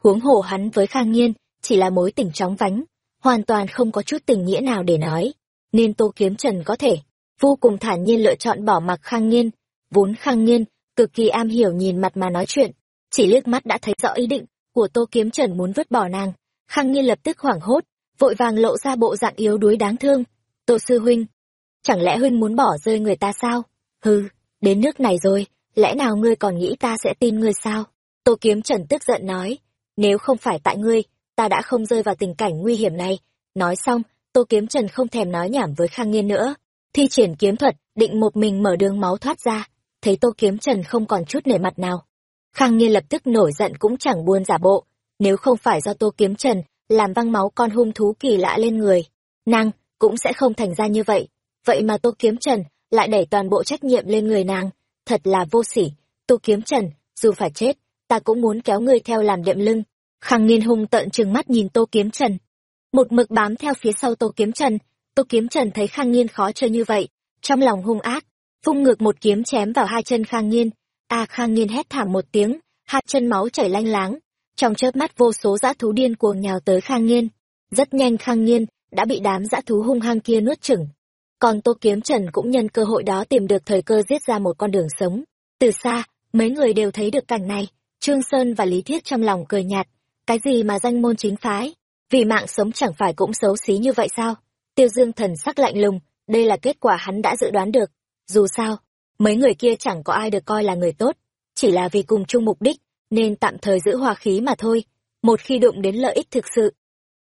Huống hồ hắn với Khang Nhiên chỉ là mối tình chóng vánh, hoàn toàn không có chút tình nghĩa nào để nói. Nên Tô Kiếm Trần có thể, vô cùng thản nhiên lựa chọn bỏ mặc Khang Nhiên. Vốn Khang Nhiên cực kỳ am hiểu nhìn mặt mà nói chuyện, chỉ liếc mắt đã thấy rõ ý định của Tô Kiếm Trần muốn vứt bỏ nàng. Khang Nhiên lập tức hoảng hốt, vội vàng lộ ra bộ dạng yếu đuối đáng thương. Tô Sư Huynh, chẳng lẽ Huynh muốn bỏ rơi người ta sao? Hừ, đến nước này rồi, lẽ nào ngươi còn nghĩ ta sẽ tin ngươi sao? Tô Kiếm Trần tức giận nói, nếu không phải tại ngươi, ta đã không rơi vào tình cảnh nguy hiểm này. Nói xong, Tô Kiếm Trần không thèm nói nhảm với Khang Nghiên nữa, thi triển kiếm thuật, định một mình mở đường máu thoát ra, thấy Tô Kiếm Trần không còn chút nể mặt nào. Khang Nghiên lập tức nổi giận cũng chẳng buồn giả bộ, nếu không phải do Tô Kiếm Trần làm văng máu con hung thú kỳ lạ lên người, nàng cũng sẽ không thành ra như vậy. Vậy mà Tô Kiếm Trần lại đẩy toàn bộ trách nhiệm lên người nàng, thật là vô sỉ. Tô Kiếm Trần, dù phải chết, ta cũng muốn kéo ngươi theo làm đệm lưng. Khang Nghiên hung tợn trừng mắt nhìn Tô Kiếm Trần. Một mực bám theo phía sau Tô Kiếm Trần, Tô Kiếm Trần thấy Khang Nghiên khó chơi như vậy, trong lòng hung ác, phung ngược một kiếm chém vào hai chân Khang Nghiên. A Khang Nghiên hét thảm một tiếng, hai chân máu chảy lanh láng, trong chớp mắt vô số dã thú điên cuồng nhào tới Khang Nghiên. Rất nhanh Khang Nghiên đã bị đám dã thú hung hăng kia nuốt chửng. Còn Tô Kiếm Trần cũng nhân cơ hội đó tìm được thời cơ giết ra một con đường sống. Từ xa, mấy người đều thấy được cảnh này, Trương Sơn và Lý Thiết trong lòng cười nhạt, cái gì mà danh môn chính phái, vì mạng sống chẳng phải cũng xấu xí như vậy sao? Tiêu Dương thần sắc lạnh lùng, đây là kết quả hắn đã dự đoán được. Dù sao, mấy người kia chẳng có ai được coi là người tốt, chỉ là vì cùng chung mục đích, nên tạm thời giữ hòa khí mà thôi. Một khi đụng đến lợi ích thực sự,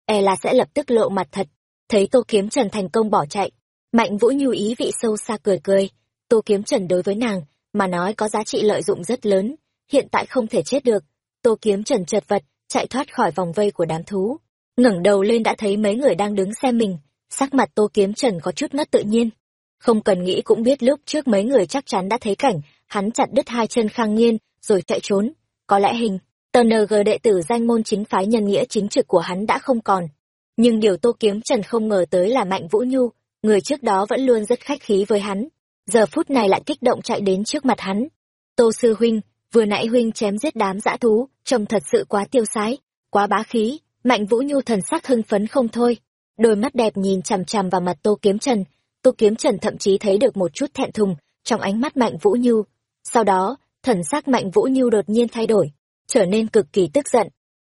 e là sẽ lập tức lộ mặt thật. Thấy Tô Kiếm Trần thành công bỏ chạy, Mạnh Vũ Nhu ý vị sâu xa cười cười. Tô Kiếm Trần đối với nàng, mà nói có giá trị lợi dụng rất lớn, hiện tại không thể chết được. Tô Kiếm Trần chật vật, chạy thoát khỏi vòng vây của đám thú. ngẩng đầu lên đã thấy mấy người đang đứng xem mình, sắc mặt Tô Kiếm Trần có chút mất tự nhiên. Không cần nghĩ cũng biết lúc trước mấy người chắc chắn đã thấy cảnh hắn chặt đứt hai chân khang nghiên rồi chạy trốn có lẽ hình TNG đệ tử danh môn chính phái nhân nghĩa chính trực của hắn đã không còn nhưng điều tô kiếm trần không ngờ tới là mạnh vũ nhu người trước đó vẫn luôn rất khách khí với hắn. Giờ phút này lại kích động chạy đến trước mặt hắn. Tô sư huynh, vừa nãy huynh chém giết đám dã thú, trông thật sự quá tiêu sái, quá bá khí. Mạnh vũ nhu thần sắc hưng phấn không thôi. Đôi mắt đẹp nhìn chằm chằm vào mặt tô kiếm trần. Tô kiếm trần thậm chí thấy được một chút thẹn thùng trong ánh mắt mạnh vũ nhu. Sau đó, thần sắc mạnh vũ nhu đột nhiên thay đổi, trở nên cực kỳ tức giận.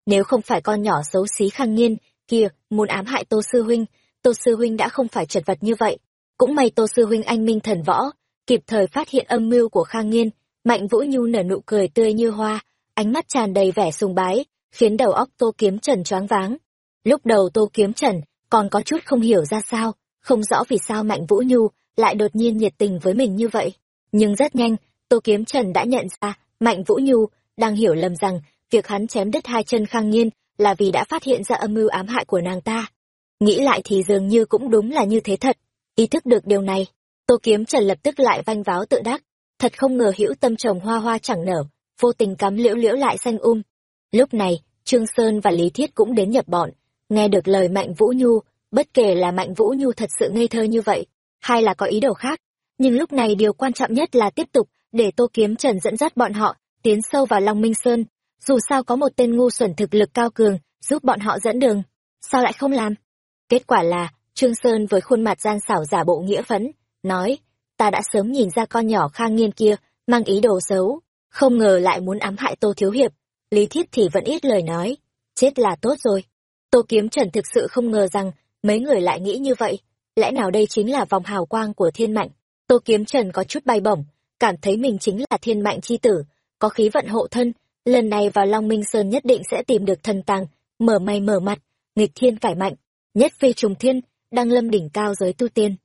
Nếu không phải con nhỏ xấu xí khang nghiên kia, muốn ám hại tô sư huynh tô sư huynh đã không phải chật vật như vậy. Cũng may tô sư huynh anh minh thần võ, kịp thời phát hiện âm mưu của khang nghiên, mạnh vũ nhu nở nụ cười tươi như hoa, ánh mắt tràn đầy vẻ sùng bái, khiến đầu óc tô kiếm trần choáng váng. Lúc đầu tô kiếm trần còn có chút không hiểu ra sao, không rõ vì sao mạnh vũ nhu lại đột nhiên nhiệt tình với mình như vậy. Nhưng rất nhanh, tô kiếm trần đã nhận ra mạnh vũ nhu đang hiểu lầm rằng việc hắn chém đứt hai chân khang nghiên là vì đã phát hiện ra âm mưu ám hại của nàng ta nghĩ lại thì dường như cũng đúng là như thế thật. Ý thức được điều này, tô kiếm trần lập tức lại vanh váo tự đắc. Thật không ngờ hữu tâm trồng hoa hoa chẳng nở, vô tình cắm liễu liễu lại xanh um. Lúc này, trương sơn và lý thiết cũng đến nhập bọn. Nghe được lời mạnh vũ nhu, bất kể là mạnh vũ nhu thật sự ngây thơ như vậy, hay là có ý đồ khác, nhưng lúc này điều quan trọng nhất là tiếp tục để tô kiếm trần dẫn dắt bọn họ tiến sâu vào long minh sơn. Dù sao có một tên ngu xuẩn thực lực cao cường giúp bọn họ dẫn đường, sao lại không làm? Kết quả là, trương sơn với khuôn mặt gian xảo giả bộ nghĩa phấn, nói, ta đã sớm nhìn ra con nhỏ khang nghiên kia, mang ý đồ xấu, không ngờ lại muốn ám hại tô thiếu hiệp. Lý thiết thì vẫn ít lời nói, chết là tốt rồi. Tô kiếm trần thực sự không ngờ rằng mấy người lại nghĩ như vậy. Lẽ nào đây chính là vòng hào quang của thiên mạnh? Tô kiếm trần có chút bay bổng, cảm thấy mình chính là thiên mạnh chi tử, có khí vận hộ thân, lần này vào long minh sơn nhất định sẽ tìm được thần tàng, mở mày mở mặt, nghịch thiên cải mạnh nhất phi trùng thiên đang lâm đỉnh cao giới tu tiên.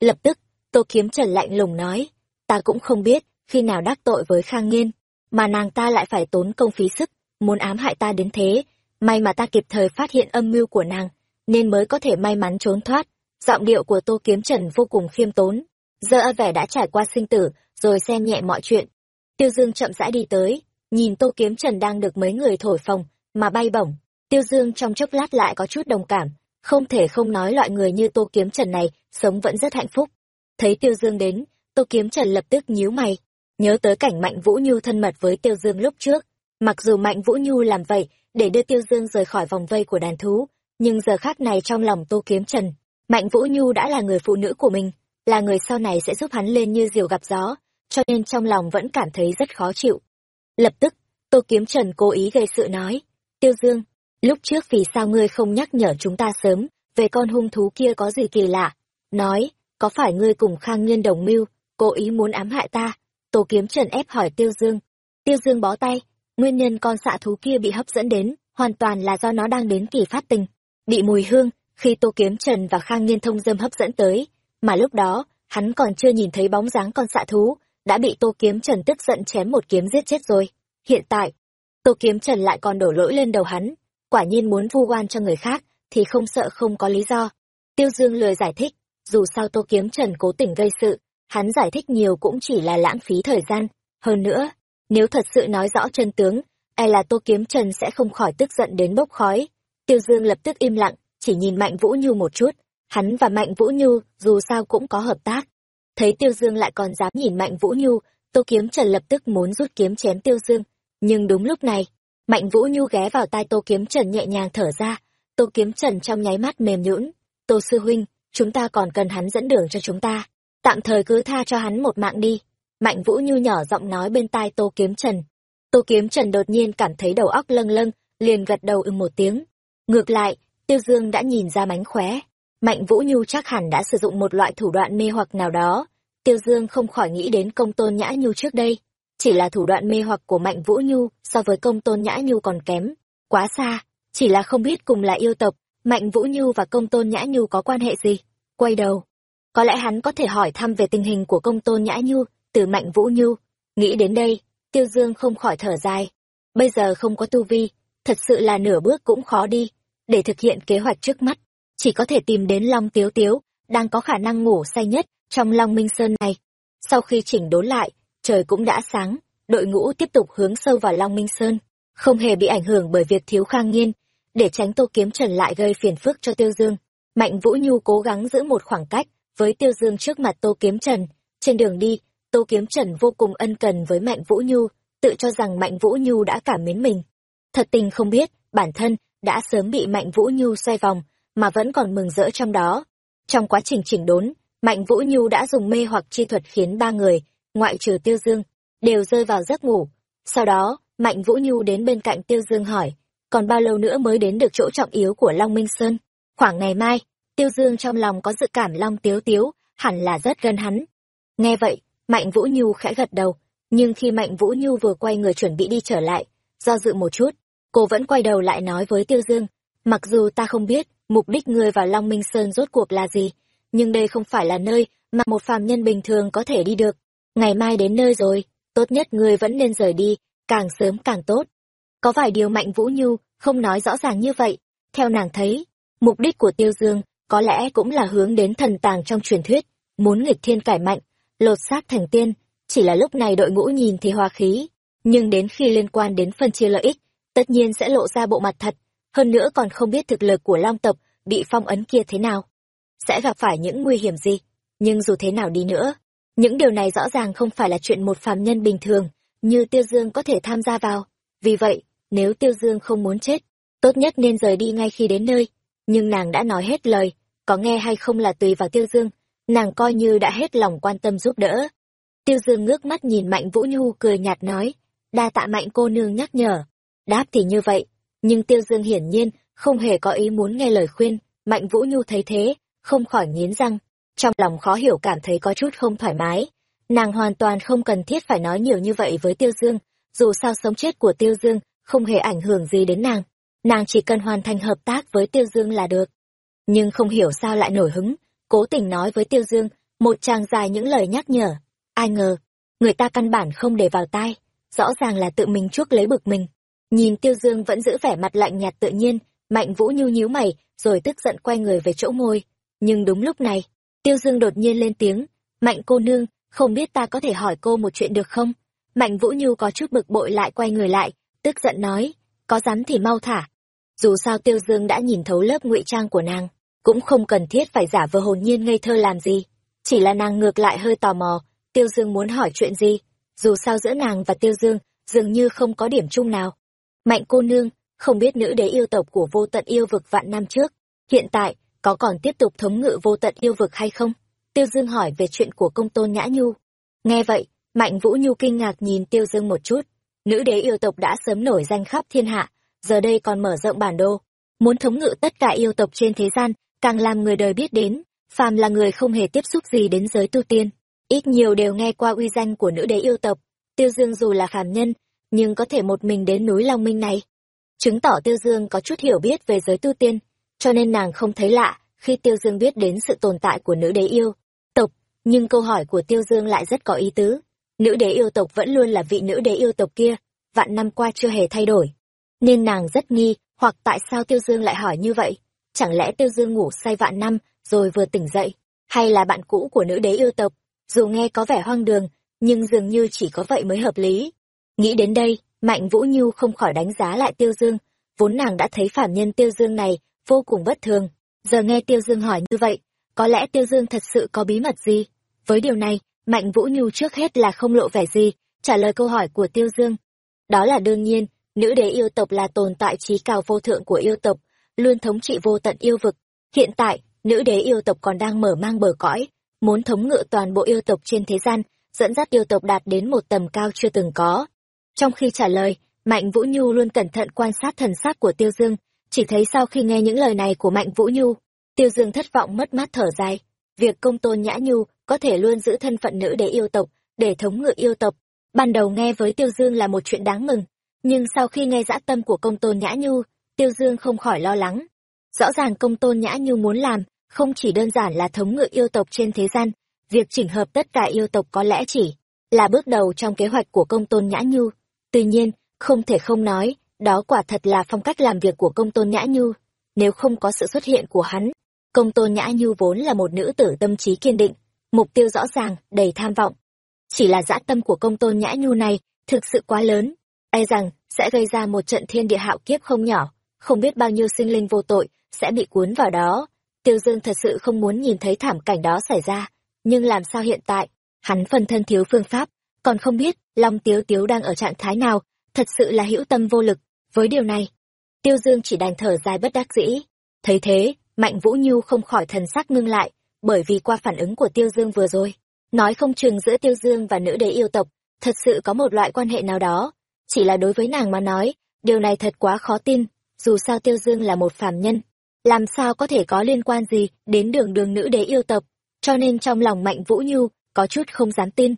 Lập tức tô kiếm trần lạnh lùng nói ta cũng không biết khi nào đắc tội với khang nghiên mà nàng ta lại phải tốn công phí sức muốn ám hại ta đến thế. May mà ta kịp thời phát hiện âm mưu của nàng nên mới có thể may mắn trốn thoát. Giọng điệu của tô kiếm trần vô cùng khiêm tốn. Giờ vẻ đã trải qua sinh tử rồi xem nhẹ mọi chuyện. Tiêu dương chậm rãi đi tới nhìn tô kiếm trần đang được mấy người thổi phòng, mà bay bổng. Tiêu dương trong chốc lát lại có chút đồng cảm không thể không nói loại người như tô kiếm trần này sống vẫn rất hạnh phúc. Thấy tiêu dương đến, tô kiếm trần lập tức nhíu mày. Nhớ tới cảnh mạnh vũ nhu thân mật với tiêu dương lúc trước. Mặc dù mạnh vũ nhu làm vậy để đưa tiêu dương rời khỏi vòng vây của đàn thú, nhưng giờ khác này trong lòng tô kiếm trần, mạnh vũ nhu đã là người phụ nữ của mình, là người sau này sẽ giúp hắn lên như diều gặp gió, cho nên trong lòng vẫn cảm thấy rất khó chịu. Lập tức, tô kiếm trần cố ý gây sự nói, tiêu dương lúc trước vì sao ngươi không nhắc nhở chúng ta sớm, về con hung thú kia có gì kỳ lạ? Nói, có phải ngươi cùng khang nguyên đồng mưu, cố ý muốn ám hại ta? Tô kiếm trần ép hỏi tiêu dương. Tiêu dương bó tay, nguyên nhân con xạ thú kia bị hấp dẫn đến, hoàn toàn là do nó đang đến kỳ phát tình. Bị mùi hương, khi tô kiếm trần và khang nghiên thông dâm hấp dẫn tới, mà lúc đó, hắn còn chưa nhìn thấy bóng dáng con xạ thú, đã bị tô kiếm trần tức giận chém một kiếm giết chết rồi. Hiện tại, tô kiếm trần lại còn đổ lỗi lên đầu hắn quả nhiên muốn vu oan cho người khác, thì không sợ không có lý do. Tiêu dương lười giải thích, dù sao tô kiếm trần cố tình gây sự, hắn giải thích nhiều cũng chỉ là lãng phí thời gian. Hơn nữa, nếu thật sự nói rõ chân tướng e là tô kiếm trần sẽ không khỏi tức giận đến bốc khói. Tiêu dương lập tức im lặng, chỉ nhìn mạnh vũ nhu một chút. Hắn và mạnh vũ nhu dù sao cũng có hợp tác. Thấy tiêu dương lại còn dám nhìn mạnh vũ nhu, tô kiếm trần lập tức muốn rút kiếm chém tiêu dương. Nhưng đúng lúc này mạnh vũ nhu ghé vào tai tô kiếm trần nhẹ nhàng thở ra. Tô kiếm trần trong nháy mắt mềm nhũn. Tô sư huynh, chúng ta còn cần hắn dẫn đường cho chúng ta. Tạm thời cứ tha cho hắn một mạng đi. Mạnh vũ nhu nhỏ giọng nói bên tai tô kiếm trần. Tô kiếm trần đột nhiên cảm thấy đầu óc lâng lâng, liền gật đầu ưng một tiếng. Ngược lại, tiêu dương đã nhìn ra mánh khóe. Mạnh vũ nhu chắc hẳn đã sử dụng một loại thủ đoạn mê hoặc nào đó. Tiêu dương không khỏi nghĩ đến công tôn nhã nhu trước đây chỉ là thủ đoạn mê hoặc của mạnh vũ nhu, so với công tôn nhã nhu còn kém. Quá xa, chỉ là không biết cùng là yêu tộc, mạnh vũ nhu và công tôn nhã nhu có quan hệ gì? Quay đầu, có lẽ hắn có thể hỏi thăm về tình hình của công tôn nhã nhu từ mạnh vũ nhu. Nghĩ đến đây, tiêu dương không khỏi thở dài. Bây giờ không có tu vi, thật sự là nửa bước cũng khó đi. Để thực hiện kế hoạch trước mắt, chỉ có thể tìm đến long tiếu tiếu, đang có khả năng ngủ say nhất trong long minh sơn này. Sau khi chỉnh đốn lại trời cũng đã sáng, đội ngũ tiếp tục hướng sâu vào Long Minh Sơn, không hề bị ảnh hưởng bởi việc thiếu khang nghiên, để tránh Tô Kiếm Trần lại gây phiền phức cho Tiêu Dương. Mạnh Vũ Nhu cố gắng giữ một khoảng cách với Tiêu Dương trước mặt Tô Kiếm Trần. Trên đường đi, Tô Kiếm Trần vô cùng ân cần với Mạnh Vũ Nhu, tự cho rằng Mạnh Vũ Nhu đã cảm mến mình. Thật tình không biết, bản thân đã sớm bị Mạnh Vũ Nhu xoay vòng, mà vẫn còn mừng rỡ trong đó. Trong quá trình chỉnh đốn, Mạnh Vũ Nhu đã dùng mê hoặc chi thuật khiến ba người, ngoại trừ Tiêu Dương, đều rơi vào giấc ngủ. Sau đó, Mạnh Vũ Nhu đến bên cạnh Tiêu Dương hỏi, còn bao lâu nữa mới đến được chỗ trọng yếu của Long Minh Sơn? Khoảng ngày mai, Tiêu Dương trong lòng có dự cảm Long Tiếu Tiếu, hẳn là rất gần hắn. Nghe vậy, Mạnh Vũ Nhu khẽ gật đầu, nhưng khi Mạnh Vũ Nhu vừa quay người chuẩn bị đi trở lại, do dự một chút, cô vẫn quay đầu lại nói với Tiêu Dương, mặc dù ta không biết mục đích ngươi vào Long Minh Sơn rốt cuộc là gì, nhưng đây không phải là nơi mà một phàm nhân bình thường có thể đi được. Ngày mai đến nơi rồi, tốt nhất ngươi vẫn nên rời đi, càng sớm càng tốt. Có vài điều Mạnh Vũ Nhu không nói rõ ràng như vậy, theo nàng thấy, mục đích của Tiêu Dương có lẽ cũng là hướng đến thần tàng trong truyền thuyết, muốn nghịch thiên cải mạnh, lột xác thành tiên, chỉ là lúc này đội ngũ nhìn thì hòa khí, nhưng đến khi liên quan đến phân chia lợi ích, tất nhiên sẽ lộ ra bộ mặt thật, hơn nữa còn không biết thực lực của Long tộc bị phong ấn kia thế nào, sẽ gặp phải những nguy hiểm gì, nhưng dù thế nào đi nữa, những điều này rõ ràng không phải là chuyện một phàm nhân bình thường, như Tiêu Dương có thể tham gia vào. Vì vậy, nếu Tiêu Dương không muốn chết, tốt nhất nên rời đi ngay khi đến nơi. Nhưng nàng đã nói hết lời, có nghe hay không là tùy vào Tiêu Dương, nàng coi như đã hết lòng quan tâm giúp đỡ. Tiêu Dương ngước mắt nhìn Mạnh Vũ Nhu cười nhạt nói, đa tạ Mạnh cô nương nhắc nhở. Đáp thì như vậy, nhưng Tiêu Dương hiển nhiên không hề có ý muốn nghe lời khuyên, Mạnh Vũ Nhu thấy thế, không khỏi nghiến răng, trong lòng khó hiểu cảm thấy có chút không thoải mái. Nàng hoàn toàn không cần thiết phải nói nhiều như vậy với Tiêu Dương, dù sao sống chết của Tiêu Dương không hề ảnh hưởng gì đến nàng. Nàng chỉ cần hoàn thành hợp tác với Tiêu Dương là được. Nhưng không hiểu sao lại nổi hứng, cố tình nói với Tiêu Dương, một tràng dài những lời nhắc nhở. Ai ngờ, người ta căn bản không để vào tai, rõ ràng là tự mình chuốc lấy bực mình. Nhìn Tiêu Dương vẫn giữ vẻ mặt lạnh nhạt tự nhiên, Mạnh Vũ nhu nhíu mày, rồi tức giận quay người về chỗ ngồi. Nhưng đúng lúc này, Tiêu Dương đột nhiên lên tiếng, Mạnh cô nương, không biết ta có thể hỏi cô một chuyện được không? Mạnh Vũ Nhu có chút bực bội lại quay người lại, tức giận nói, có dám thì mau thả. Dù sao Tiêu Dương đã nhìn thấu lớp ngụy trang của nàng, cũng không cần thiết phải giả vờ hồn nhiên ngây thơ làm gì. Chỉ là nàng ngược lại hơi tò mò, Tiêu Dương muốn hỏi chuyện gì, dù sao giữa nàng và Tiêu Dương dường như không có điểm chung nào. Mạnh cô nương, không biết nữ đế yêu tộc của vô tận yêu vực vạn năm trước, hiện tại có còn tiếp tục thống ngự vô tận yêu vực hay không? Tiêu Dương hỏi về chuyện của công tôn Nhã Nhu. Nghe vậy, Mạnh Vũ Nhu kinh ngạc nhìn Tiêu Dương một chút. Nữ đế yêu tộc đã sớm nổi danh khắp thiên hạ, giờ đây còn mở rộng bản đồ. Muốn thống ngự tất cả yêu tộc trên thế gian, càng làm người đời biết đến. Phàm là người không hề tiếp xúc gì đến giới tu tiên. Ít nhiều đều nghe qua uy danh của nữ đế yêu tộc. Tiêu Dương dù là phàm nhân, nhưng có thể một mình đến núi Long Minh này. Chứng tỏ Tiêu Dương có chút hiểu biết về giới tu tiên, cho nên nàng không thấy lạ khi Tiêu Dương biết đến sự tồn tại của nữ đế yêu tộc, nhưng câu hỏi của Tiêu Dương lại rất có ý tứ. Nữ đế yêu tộc vẫn luôn là vị nữ đế yêu tộc kia, vạn năm qua chưa hề thay đổi. Nên nàng rất nghi, hoặc tại sao Tiêu Dương lại hỏi như vậy? Chẳng lẽ Tiêu Dương ngủ say vạn năm, rồi vừa tỉnh dậy? Hay là bạn cũ của nữ đế yêu tộc? Dù nghe có vẻ hoang đường, nhưng dường như chỉ có vậy mới hợp lý. Nghĩ đến đây, Mạnh Vũ Nhu không khỏi đánh giá lại Tiêu Dương, vốn nàng đã thấy phản nhân Tiêu Dương này vô cùng bất thường. Giờ nghe Tiêu Dương hỏi như vậy, có lẽ Tiêu Dương thật sự có bí mật gì? Với điều này, Mạnh Vũ Nhu trước hết là không lộ vẻ gì, trả lời câu hỏi của Tiêu Dương. Đó là đương nhiên, nữ đế yêu tộc là tồn tại trí cao vô thượng của yêu tộc, luôn thống trị vô tận yêu vực. Hiện tại, nữ đế yêu tộc còn đang mở mang bờ cõi, muốn thống ngự toàn bộ yêu tộc trên thế gian, dẫn dắt yêu tộc đạt đến một tầm cao chưa từng có. Trong khi trả lời, Mạnh Vũ Nhu luôn cẩn thận quan sát thần sắc của Tiêu Dương, chỉ thấy sau khi nghe những lời này của Mạnh Vũ Nhu, Tiêu Dương thất vọng mất mát thở dài. Việc công tôn Nhã Nhu có thể luôn giữ thân phận nữ đế yêu tộc, để thống ngự yêu tộc. Ban đầu nghe với Tiêu Dương là một chuyện đáng mừng, nhưng sau khi nghe dã tâm của công tôn Nhã Nhu, Tiêu Dương không khỏi lo lắng. Rõ ràng công tôn Nhã Nhu muốn làm, không chỉ đơn giản là thống ngự yêu tộc trên thế gian, việc chỉnh hợp tất cả yêu tộc có lẽ chỉ là bước đầu trong kế hoạch của công tôn Nhã Nhu. Tuy nhiên, không thể không nói, đó quả thật là phong cách làm việc của công tôn Nhã Nhu. Nếu không có sự xuất hiện của hắn, công tôn Nhã Nhu vốn là một nữ tử tâm trí kiên định, mục tiêu rõ ràng, đầy tham vọng. chỉ là dã tâm của công tôn nhã nhu này thực sự quá lớn e rằng sẽ gây ra một trận thiên địa hạo kiếp không nhỏ không biết bao nhiêu sinh linh vô tội sẽ bị cuốn vào đó tiêu dương thật sự không muốn nhìn thấy thảm cảnh đó xảy ra nhưng làm sao hiện tại hắn phần thân thiếu phương pháp còn không biết long tiếu tiếu đang ở trạng thái nào thật sự là hữu tâm vô lực với điều này, tiêu dương chỉ đành thở dài bất đắc dĩ. Thấy thế, mạnh vũ nhu không khỏi thần sắc ngưng lại, bởi vì qua phản ứng của tiêu dương vừa rồi, nói không chừng giữa tiêu dương và nữ đế yêu tộc, thật sự có một loại quan hệ nào đó. Chỉ là đối với nàng mà nói, điều này thật quá khó tin, dù sao tiêu dương là một phàm nhân, làm sao có thể có liên quan gì đến đường đường nữ đế yêu tộc, cho nên trong lòng mạnh vũ nhu có chút không dám tin.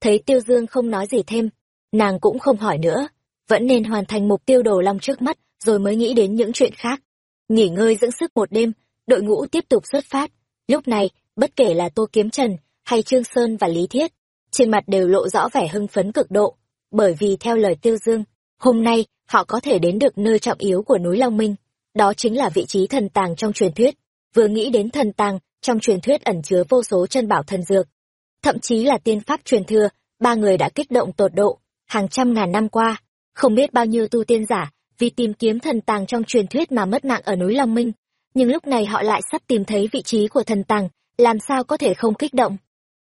Thấy tiêu dương không nói gì thêm, nàng cũng không hỏi nữa vẫn nên hoàn thành mục tiêu đồ long trước mắt, rồi mới nghĩ đến những chuyện khác. Nghỉ ngơi dưỡng sức một đêm, đội ngũ tiếp tục xuất phát. Lúc này, bất kể là tô kiếm trần hay trương sơn và lý thiết, trên mặt đều lộ rõ vẻ hưng phấn cực độ, bởi vì theo lời tiêu dương, hôm nay họ có thể đến được nơi trọng yếu của núi long minh, đó chính là vị trí thần tàng trong truyền thuyết. Vừa nghĩ đến thần tàng, trong truyền thuyết ẩn chứa vô số chân bảo thần dược, thậm chí là tiên pháp truyền thừa, ba người đã kích động tột độ, hàng trăm ngàn năm qua không biết bao nhiêu tu tiên giả, vì tìm kiếm thần tàng trong truyền thuyết mà mất mạng ở núi long minh. Nhưng lúc này họ lại sắp tìm thấy vị trí của thần tàng, làm sao có thể không kích động?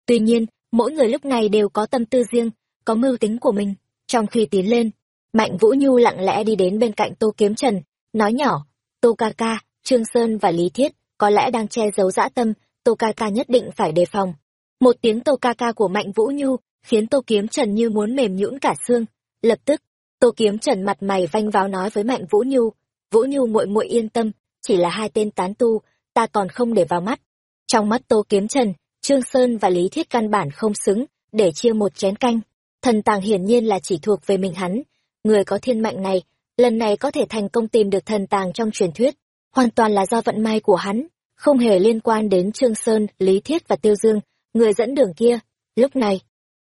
Tuy nhiên, mỗi người lúc này đều có tâm tư riêng, có mưu tính của mình. Trong khi tiến lên, mạnh vũ nhu lặng lẽ đi đến bên cạnh tô kiếm trần, nói nhỏ, tô ca ca, trương sơn và lý thiết, có lẽ đang che giấu dã tâm, tô ca ca nhất định phải đề phòng. Một tiếng tô ca ca của mạnh vũ nhu khiến tô kiếm trần như muốn mềm nhũn cả xương, lập tức tô kiếm trần mặt mày vanh váo nói với mạnh vũ nhu vũ nhu muội muội yên tâm, chỉ là hai tên tán tu, ta còn không để vào mắt. Trong mắt tô kiếm trần, trương sơn và lý thiết căn bản không xứng, để chia một chén canh. Thần tàng hiển nhiên là chỉ thuộc về mình hắn. Người có thiên mạnh này, lần này có thể thành công tìm được thần tàng trong truyền thuyết, hoàn toàn là do vận may của hắn, không hề liên quan đến trương sơn, lý thiết và tiêu dương, người dẫn đường kia. Lúc này,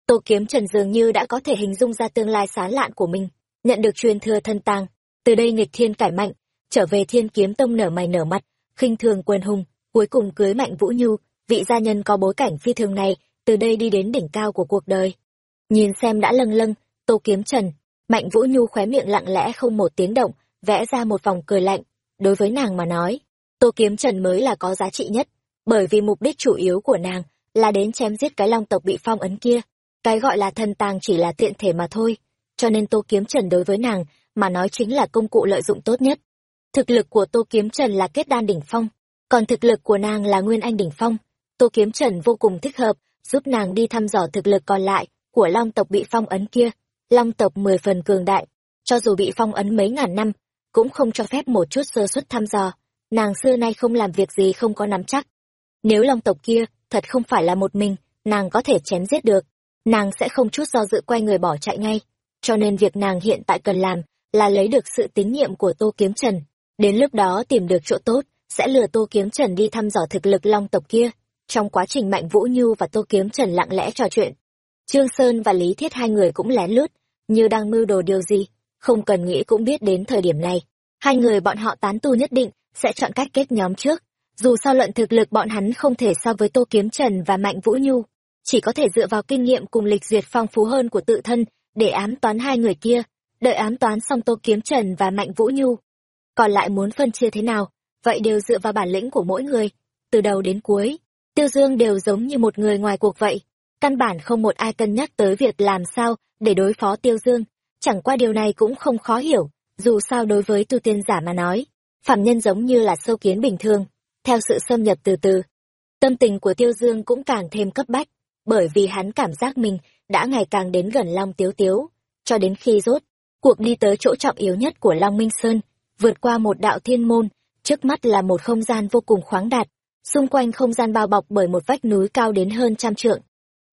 tô kiếm trần dường như đã có thể hình dung ra tương lai sán lạn của mình nhận được truyền thừa thân tàng, từ đây nghịch thiên cải mạnh, trở về thiên kiếm tông nở mày nở mặt, khinh thường quần hùng, cuối cùng cưới mạnh vũ nhu, vị gia nhân có bối cảnh phi thường này, từ đây đi đến đỉnh cao của cuộc đời. Nhìn xem đã lâng lâng, tô kiếm trần, mạnh vũ nhu khóe miệng lặng lẽ không một tiếng động, vẽ ra một vòng cười lạnh, đối với nàng mà nói, tô kiếm trần mới là có giá trị nhất, bởi vì mục đích chủ yếu của nàng là đến chém giết cái long tộc bị phong ấn kia. Cái gọi là thần tàng chỉ là tiện thể mà thôi cho nên tô kiếm trần đối với nàng mà nói chính là công cụ lợi dụng tốt nhất. Thực lực của tô kiếm trần là kết đan đỉnh phong, còn thực lực của nàng là nguyên anh đỉnh phong. Tô kiếm trần vô cùng thích hợp giúp nàng đi thăm dò thực lực còn lại của long tộc bị phong ấn kia. Long tộc mười phần cường đại, cho dù bị phong ấn mấy ngàn năm, cũng không cho phép một chút sơ suất thăm dò. Nàng xưa nay không làm việc gì không có nắm chắc. Nếu long tộc kia thật không phải là một mình, nàng có thể chém giết được, nàng sẽ không chút do dự quay người bỏ chạy ngay cho nên việc nàng hiện tại cần làm là lấy được sự tín nhiệm của tô kiếm trần. Đến lúc đó tìm được chỗ tốt, sẽ lừa tô kiếm trần đi thăm dò thực lực long tộc kia. Trong quá trình mạnh vũ nhu và tô kiếm trần lặng lẽ trò chuyện, trương sơn và lý thiết hai người cũng lén lút, như đang mưu đồ điều gì, không cần nghĩ cũng biết đến thời điểm này. Hai người bọn họ tán tu nhất định, sẽ chọn cách kết nhóm trước. Dù sao luận thực lực bọn hắn không thể so với tô kiếm trần và mạnh vũ nhu, chỉ có thể dựa vào kinh nghiệm cùng lịch duyệt phong phú hơn của tự thân để ám toán hai người kia, đợi ám toán xong tô kiếm trần và mạnh vũ nhu. Còn lại muốn phân chia thế nào? Vậy đều dựa vào bản lĩnh của mỗi người. Từ đầu đến cuối, tiêu dương đều giống như một người ngoài cuộc vậy. Căn bản không một ai cân nhắc tới việc làm sao để đối phó tiêu dương. Chẳng qua điều này cũng không khó hiểu, dù sao đối với tu tiên giả mà nói phạm nhân giống như là sâu kiến bình thường, theo sự xâm nhập từ từ. Tâm tình của tiêu dương cũng càng thêm cấp bách, bởi vì hắn cảm giác mình đã ngày càng đến gần long tiếu tiếu. Cho đến khi rốt cuộc đi tới chỗ trọng yếu nhất của long minh sơn, vượt qua một đạo thiên môn, trước mắt là một không gian vô cùng khoáng đạt, xung quanh không gian bao bọc bởi một vách núi cao đến hơn trăm trượng.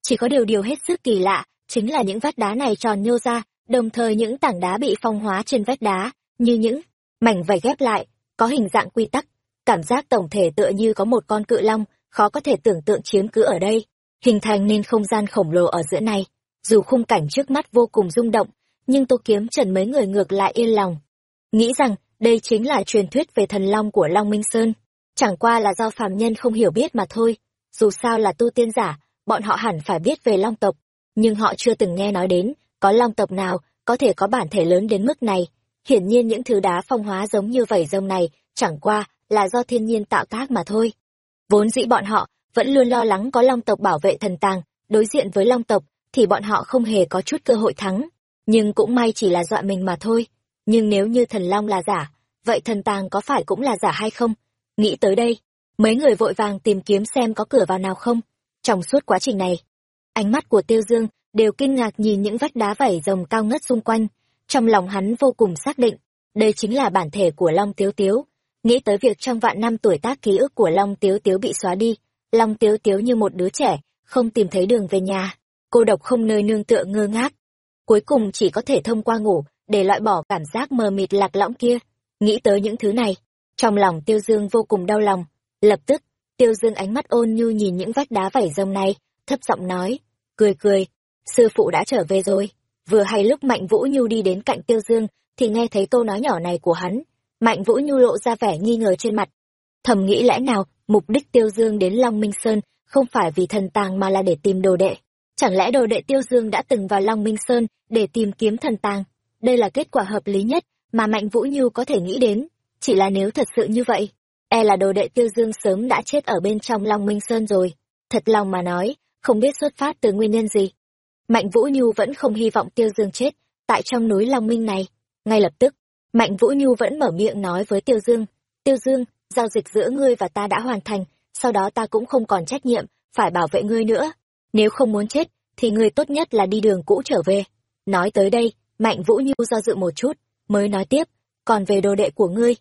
Chỉ có điều điều hết sức kỳ lạ chính là những vách đá này tròn nhô ra, đồng thời những tảng đá bị phong hóa trên vách đá, như những mảnh vảy ghép lại, có hình dạng quy tắc, cảm giác tổng thể tựa như có một con cự long, khó có thể tưởng tượng chiếm cứ ở đây hình thành nên không gian khổng lồ ở giữa này. Dù khung cảnh trước mắt vô cùng rung động nhưng tô kiếm trần mấy người ngược lại yên lòng. Nghĩ rằng đây chính là truyền thuyết về thần long của long minh sơn. Chẳng qua là do phàm nhân không hiểu biết mà thôi. Dù sao là tu tiên giả bọn họ hẳn phải biết về long tộc. Nhưng họ chưa từng nghe nói đến, có long tộc nào có thể có bản thể lớn đến mức này. Hiển nhiên những thứ đá phong hóa giống như vảy rồng này, chẳng qua là do thiên nhiên tạo tác mà thôi. Vốn dĩ bọn họ vẫn luôn lo lắng có long tộc bảo vệ thần tàng, đối diện với long tộc thì bọn họ không hề có chút cơ hội thắng. Nhưng cũng may chỉ là dọa mình mà thôi. Nhưng nếu như thần long là giả, vậy thần tàng có phải cũng là giả hay không? Nghĩ tới đây, mấy người vội vàng tìm kiếm xem có cửa vào nào không. Trong suốt quá trình này, ánh mắt của Tiêu Dương đều kinh ngạc nhìn những vách đá vảy rồng cao ngất xung quanh. Trong lòng hắn vô cùng xác định, đây chính là bản thể của Long Tiếu Tiếu. Nghĩ tới việc trong vạn năm tuổi tác ký ức của Long Tiếu Tiếu bị xóa đi, Long Tiếu Tiếu như một đứa trẻ, không tìm thấy đường về nhà, cô độc không nơi nương tựa ngơ ngác. Cuối cùng chỉ có thể thông qua ngủ, để loại bỏ cảm giác mờ mịt lạc lõng kia. Nghĩ tới những thứ này, trong lòng Tiêu Dương vô cùng đau lòng. Lập tức, Tiêu Dương ánh mắt ôn nhu nhìn những vách đá vảy rồng này, thấp giọng nói, cười cười, sư phụ đã trở về rồi. Vừa hay lúc Mạnh Vũ Nhu đi đến cạnh Tiêu Dương, thì nghe thấy câu nói nhỏ này của hắn. Mạnh Vũ Nhu lộ ra vẻ nghi ngờ trên mặt. Thầm nghĩ lẽ nào, mục đích Tiêu Dương đến Long Minh Sơn không phải vì thần tàng mà là để tìm đồ đệ. Chẳng lẽ đồ đệ Tiêu Dương đã từng vào Long Minh Sơn để tìm kiếm thần tàng? Đây là kết quả hợp lý nhất mà Mạnh Vũ Nhu có thể nghĩ đến. Chỉ là nếu thật sự như vậy, e là đồ đệ Tiêu Dương sớm đã chết ở bên trong Long Minh Sơn rồi. Thật lòng mà nói, không biết xuất phát từ nguyên nhân gì. Mạnh Vũ Nhu vẫn không hy vọng Tiêu Dương chết, tại trong núi Long Minh này. Ngay lập tức, Mạnh Vũ Nhu vẫn mở miệng nói với Tiêu Dương, Tiêu Dương, giao dịch giữa ngươi và ta đã hoàn thành, sau đó ta cũng không còn trách nhiệm, phải bảo vệ ngươi nữa. Nếu không muốn chết, thì ngươi tốt nhất là đi đường cũ trở về. Nói tới đây, Mạnh Vũ Nhu do dự một chút, mới nói tiếp, còn về đồ đệ của ngươi,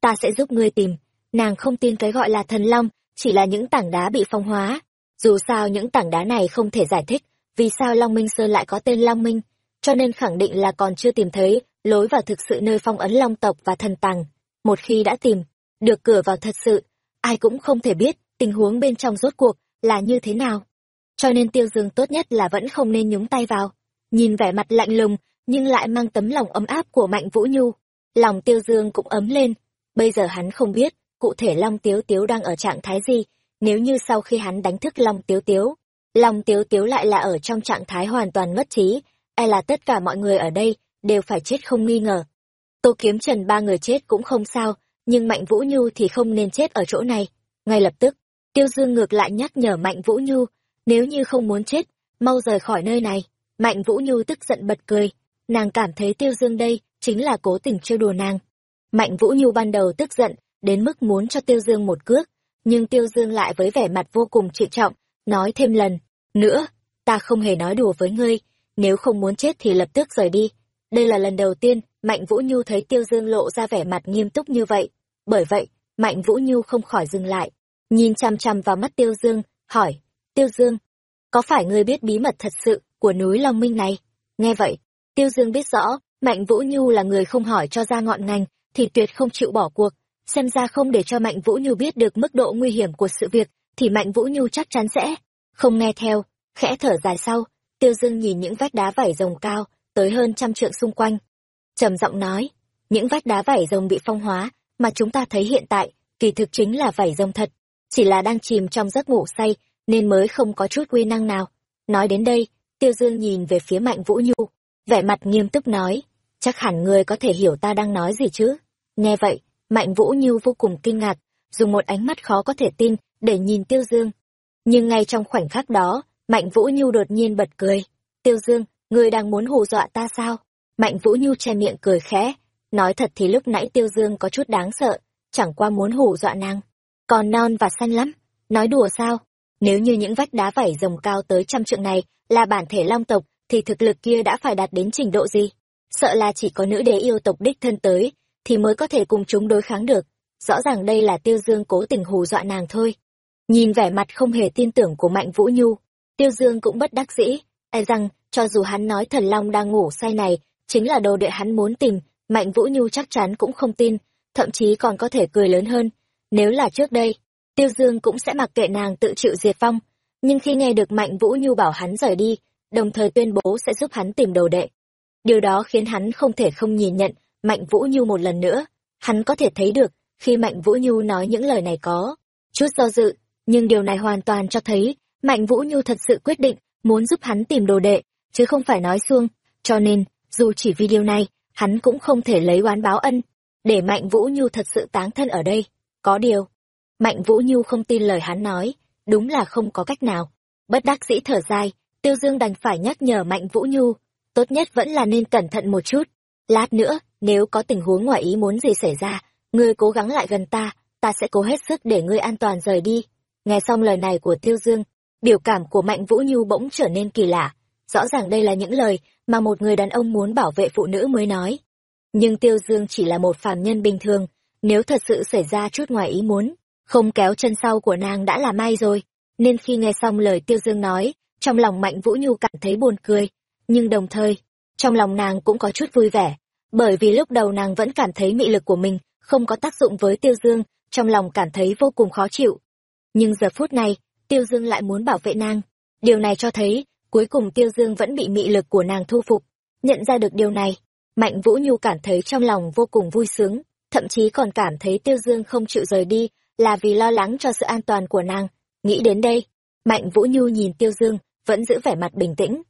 ta sẽ giúp ngươi tìm. Nàng không tin cái gọi là thần long, chỉ là những tảng đá bị phong hóa. Dù sao những tảng đá này không thể giải thích, vì sao Long Minh Sơn lại có tên Long Minh, cho nên khẳng định là còn chưa tìm thấy lối vào thực sự nơi phong ấn Long tộc và thần tàng. Một khi đã tìm, được cửa vào thật sự, ai cũng không thể biết tình huống bên trong rốt cuộc là như thế nào. Cho nên tiêu dương tốt nhất là vẫn không nên nhúng tay vào. Nhìn vẻ mặt lạnh lùng, nhưng lại mang tấm lòng ấm áp của Mạnh Vũ Nhu. Lòng tiêu dương cũng ấm lên. Bây giờ hắn không biết, cụ thể Long Tiếu Tiếu đang ở trạng thái gì, nếu như sau khi hắn đánh thức Long Tiếu Tiếu, Long Tiếu Tiếu lại là ở trong trạng thái hoàn toàn mất trí, e là tất cả mọi người ở đây đều phải chết không nghi ngờ. Tô Kiếm Trần ba người chết cũng không sao, nhưng Mạnh Vũ Nhu thì không nên chết ở chỗ này. Ngay lập tức, Tiêu Dương ngược lại nhắc nhở Mạnh Vũ Nhu, nếu như không muốn chết, mau rời khỏi nơi này. Mạnh Vũ Nhu tức giận bật cười, nàng cảm thấy Tiêu Dương đây chính là cố tình trêu đùa nàng. Mạnh Vũ Nhu ban đầu tức giận, đến mức muốn cho Tiêu Dương một cước, nhưng Tiêu Dương lại với vẻ mặt vô cùng trịnh trọng, nói thêm lần, nữa, ta không hề nói đùa với ngươi, nếu không muốn chết thì lập tức rời đi. Đây là lần đầu tiên Mạnh Vũ Nhu thấy Tiêu Dương lộ ra vẻ mặt nghiêm túc như vậy. Bởi vậy, Mạnh Vũ Nhu không khỏi dừng lại, nhìn chằm chằm vào mắt Tiêu Dương, hỏi, Tiêu Dương, có phải ngươi biết bí mật thật sự của núi Long Minh này? Nghe vậy, Tiêu Dương biết rõ, Mạnh Vũ Nhu là người không hỏi cho ra ngọn ngành, thì tuyệt không chịu bỏ cuộc. Xem ra không để cho Mạnh Vũ Nhu biết được mức độ nguy hiểm của sự việc, thì Mạnh Vũ Nhu chắc chắn sẽ không nghe theo. Khẽ thở dài sau, Tiêu Dương nhìn những vách đá vảy rồng cao, tới hơn trăm trượng xung quanh trầm giọng nói, những vách đá vảy rồng bị phong hóa, mà chúng ta thấy hiện tại, kỳ thực chính là vảy rồng thật, chỉ là đang chìm trong giấc ngủ say, nên mới không có chút quy năng nào. Nói đến đây, Tiêu Dương nhìn về phía Mạnh Vũ Nhu, vẻ mặt nghiêm túc nói, chắc hẳn người có thể hiểu ta đang nói gì chứ. Nghe vậy, Mạnh Vũ Nhu vô cùng kinh ngạc, dùng một ánh mắt khó có thể tin để nhìn Tiêu Dương. Nhưng ngay trong khoảnh khắc đó, Mạnh Vũ Nhu đột nhiên bật cười. Tiêu Dương, người đang muốn hù dọa ta sao? Mạnh Vũ Nhu che miệng cười khẽ. Nói thật thì lúc nãy Tiêu Dương có chút đáng sợ, chẳng qua muốn hù dọa nàng. Còn non và xanh lắm, nói đùa sao? Nếu như những vách đá vảy rồng cao tới trăm trượng này là bản thể long tộc, thì thực lực kia đã phải đạt đến trình độ gì? Sợ là chỉ có nữ đế yêu tộc đích thân tới, thì mới có thể cùng chúng đối kháng được. Rõ ràng đây là Tiêu Dương cố tình hù dọa nàng thôi. Nhìn vẻ mặt không hề tin tưởng của Mạnh Vũ Nhu, Tiêu Dương cũng bất đắc dĩ, e rằng, cho dù hắn nói thần long đang ngủ say này, chính là đồ đệ hắn muốn tìm, Mạnh Vũ Nhu chắc chắn cũng không tin, thậm chí còn có thể cười lớn hơn. Nếu là trước đây, Tiêu Dương cũng sẽ mặc kệ nàng tự chịu diệt vong, nhưng khi nghe được Mạnh Vũ Nhu bảo hắn rời đi, đồng thời tuyên bố sẽ giúp hắn tìm đồ đệ. Điều đó khiến hắn không thể không nhìn nhận Mạnh Vũ Nhu một lần nữa. Hắn có thể thấy được, khi Mạnh Vũ Nhu nói những lời này có chút do dự, nhưng điều này hoàn toàn cho thấy Mạnh Vũ Nhu thật sự quyết định muốn giúp hắn tìm đồ đệ, chứ không phải nói xuông, cho nên, dù chỉ vì điều này, hắn cũng không thể lấy oán báo ân, để Mạnh Vũ Nhu thật sự táng thân ở đây. Có điều, Mạnh Vũ Nhu không tin lời hắn nói, đúng là không có cách nào. Bất đắc dĩ thở dài, Tiêu Dương đành phải nhắc nhở Mạnh Vũ Nhu, tốt nhất vẫn là nên cẩn thận một chút. Lát nữa, nếu có tình huống ngoài ý muốn gì xảy ra, ngươi cố gắng lại gần ta, ta sẽ cố hết sức để ngươi an toàn rời đi. Nghe xong lời này của Tiêu Dương, biểu cảm của Mạnh Vũ Nhu bỗng trở nên kỳ lạ. Rõ ràng đây là những lời mà một người đàn ông muốn bảo vệ phụ nữ mới nói. Nhưng Tiêu Dương chỉ là một phàm nhân bình thường, nếu thật sự xảy ra chút ngoài ý muốn, không kéo chân sau của nàng đã là may rồi. Nên khi nghe xong lời Tiêu Dương nói, trong lòng Mạnh Vũ Nhu cảm thấy buồn cười, nhưng đồng thời, trong lòng nàng cũng có chút vui vẻ, bởi vì lúc đầu nàng vẫn cảm thấy mị lực của mình không có tác dụng với Tiêu Dương, trong lòng cảm thấy vô cùng khó chịu. Nhưng giờ phút này, Tiêu Dương lại muốn bảo vệ nàng. Điều này cho thấy, cuối cùng Tiêu Dương vẫn bị mị lực của nàng thu phục. Nhận ra được điều này, Mạnh Vũ Nhu cảm thấy trong lòng vô cùng vui sướng, thậm chí còn cảm thấy Tiêu Dương không chịu rời đi, là vì lo lắng cho sự an toàn của nàng. Nghĩ đến đây, Mạnh Vũ Nhu nhìn Tiêu Dương, vẫn giữ vẻ mặt bình tĩnh.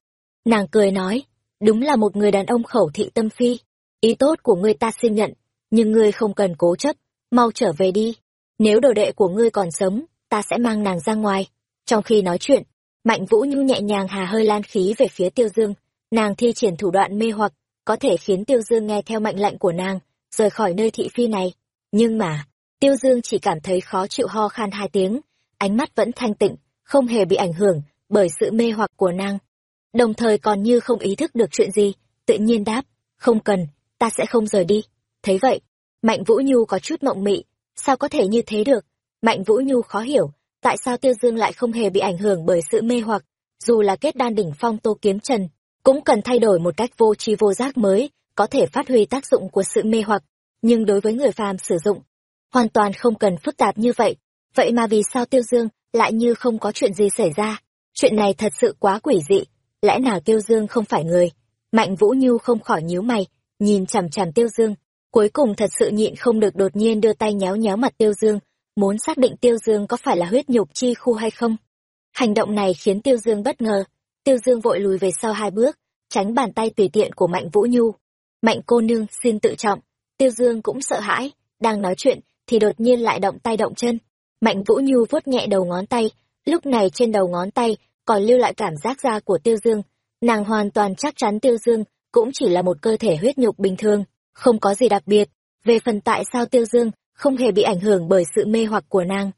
Nàng cười nói, đúng là một người đàn ông khẩu thị tâm phi. Ý tốt của ngươi ta xin nhận, nhưng ngươi không cần cố chấp, mau trở về đi. Nếu đồ đệ của ngươi còn sống, ta sẽ mang nàng ra ngoài. Trong khi nói chuyện, Mạnh Vũ Như nhẹ nhàng hà hơi lan khí về phía Tiêu Dương. Nàng thi triển thủ đoạn mê hoặc, có thể khiến Tiêu Dương nghe theo mệnh lệnh của nàng, rời khỏi nơi thị phi này. Nhưng mà, Tiêu Dương chỉ cảm thấy khó chịu ho khan hai tiếng, ánh mắt vẫn thanh tịnh, không hề bị ảnh hưởng bởi sự mê hoặc của nàng. Đồng thời còn như không ý thức được chuyện gì, tự nhiên đáp, không cần, ta sẽ không rời đi. Thấy vậy, Mạnh Vũ Nhu có chút mộng mị, sao có thể như thế được? Mạnh Vũ Nhu khó hiểu, tại sao Tiêu Dương lại không hề bị ảnh hưởng bởi sự mê hoặc, dù là kết đan đỉnh phong Tô Kiếm Trần, cũng cần thay đổi một cách vô tri vô giác mới, có thể phát huy tác dụng của sự mê hoặc, nhưng đối với người phàm sử dụng, hoàn toàn không cần phức tạp như vậy. Vậy mà vì sao Tiêu Dương lại như không có chuyện gì xảy ra? Chuyện này thật sự quá quỷ dị, lẽ nào Tiêu Dương không phải người? Mạnh Vũ Nhu không khỏi nhíu mày, nhìn chằm chằm Tiêu Dương, cuối cùng thật sự nhịn không được đột nhiên đưa tay nhéo nhéo mặt Tiêu Dương, muốn xác định Tiêu Dương có phải là huyết nhục chi khu hay không. Hành động này khiến Tiêu Dương bất ngờ, Tiêu Dương vội lùi về sau hai bước, tránh bàn tay tùy tiện của Mạnh Vũ Nhu. Mạnh cô nương xin tự trọng, Tiêu Dương cũng sợ hãi, đang nói chuyện thì đột nhiên lại động tay động chân. Mạnh Vũ Nhu vuốt nhẹ đầu ngón tay, lúc này trên đầu ngón tay còn lưu lại cảm giác da của Tiêu Dương. Nàng hoàn toàn chắc chắn Tiêu Dương cũng chỉ là một cơ thể huyết nhục bình thường, không có gì đặc biệt. Về phần tại sao Tiêu Dương không hề bị ảnh hưởng bởi sự mê hoặc của nàng.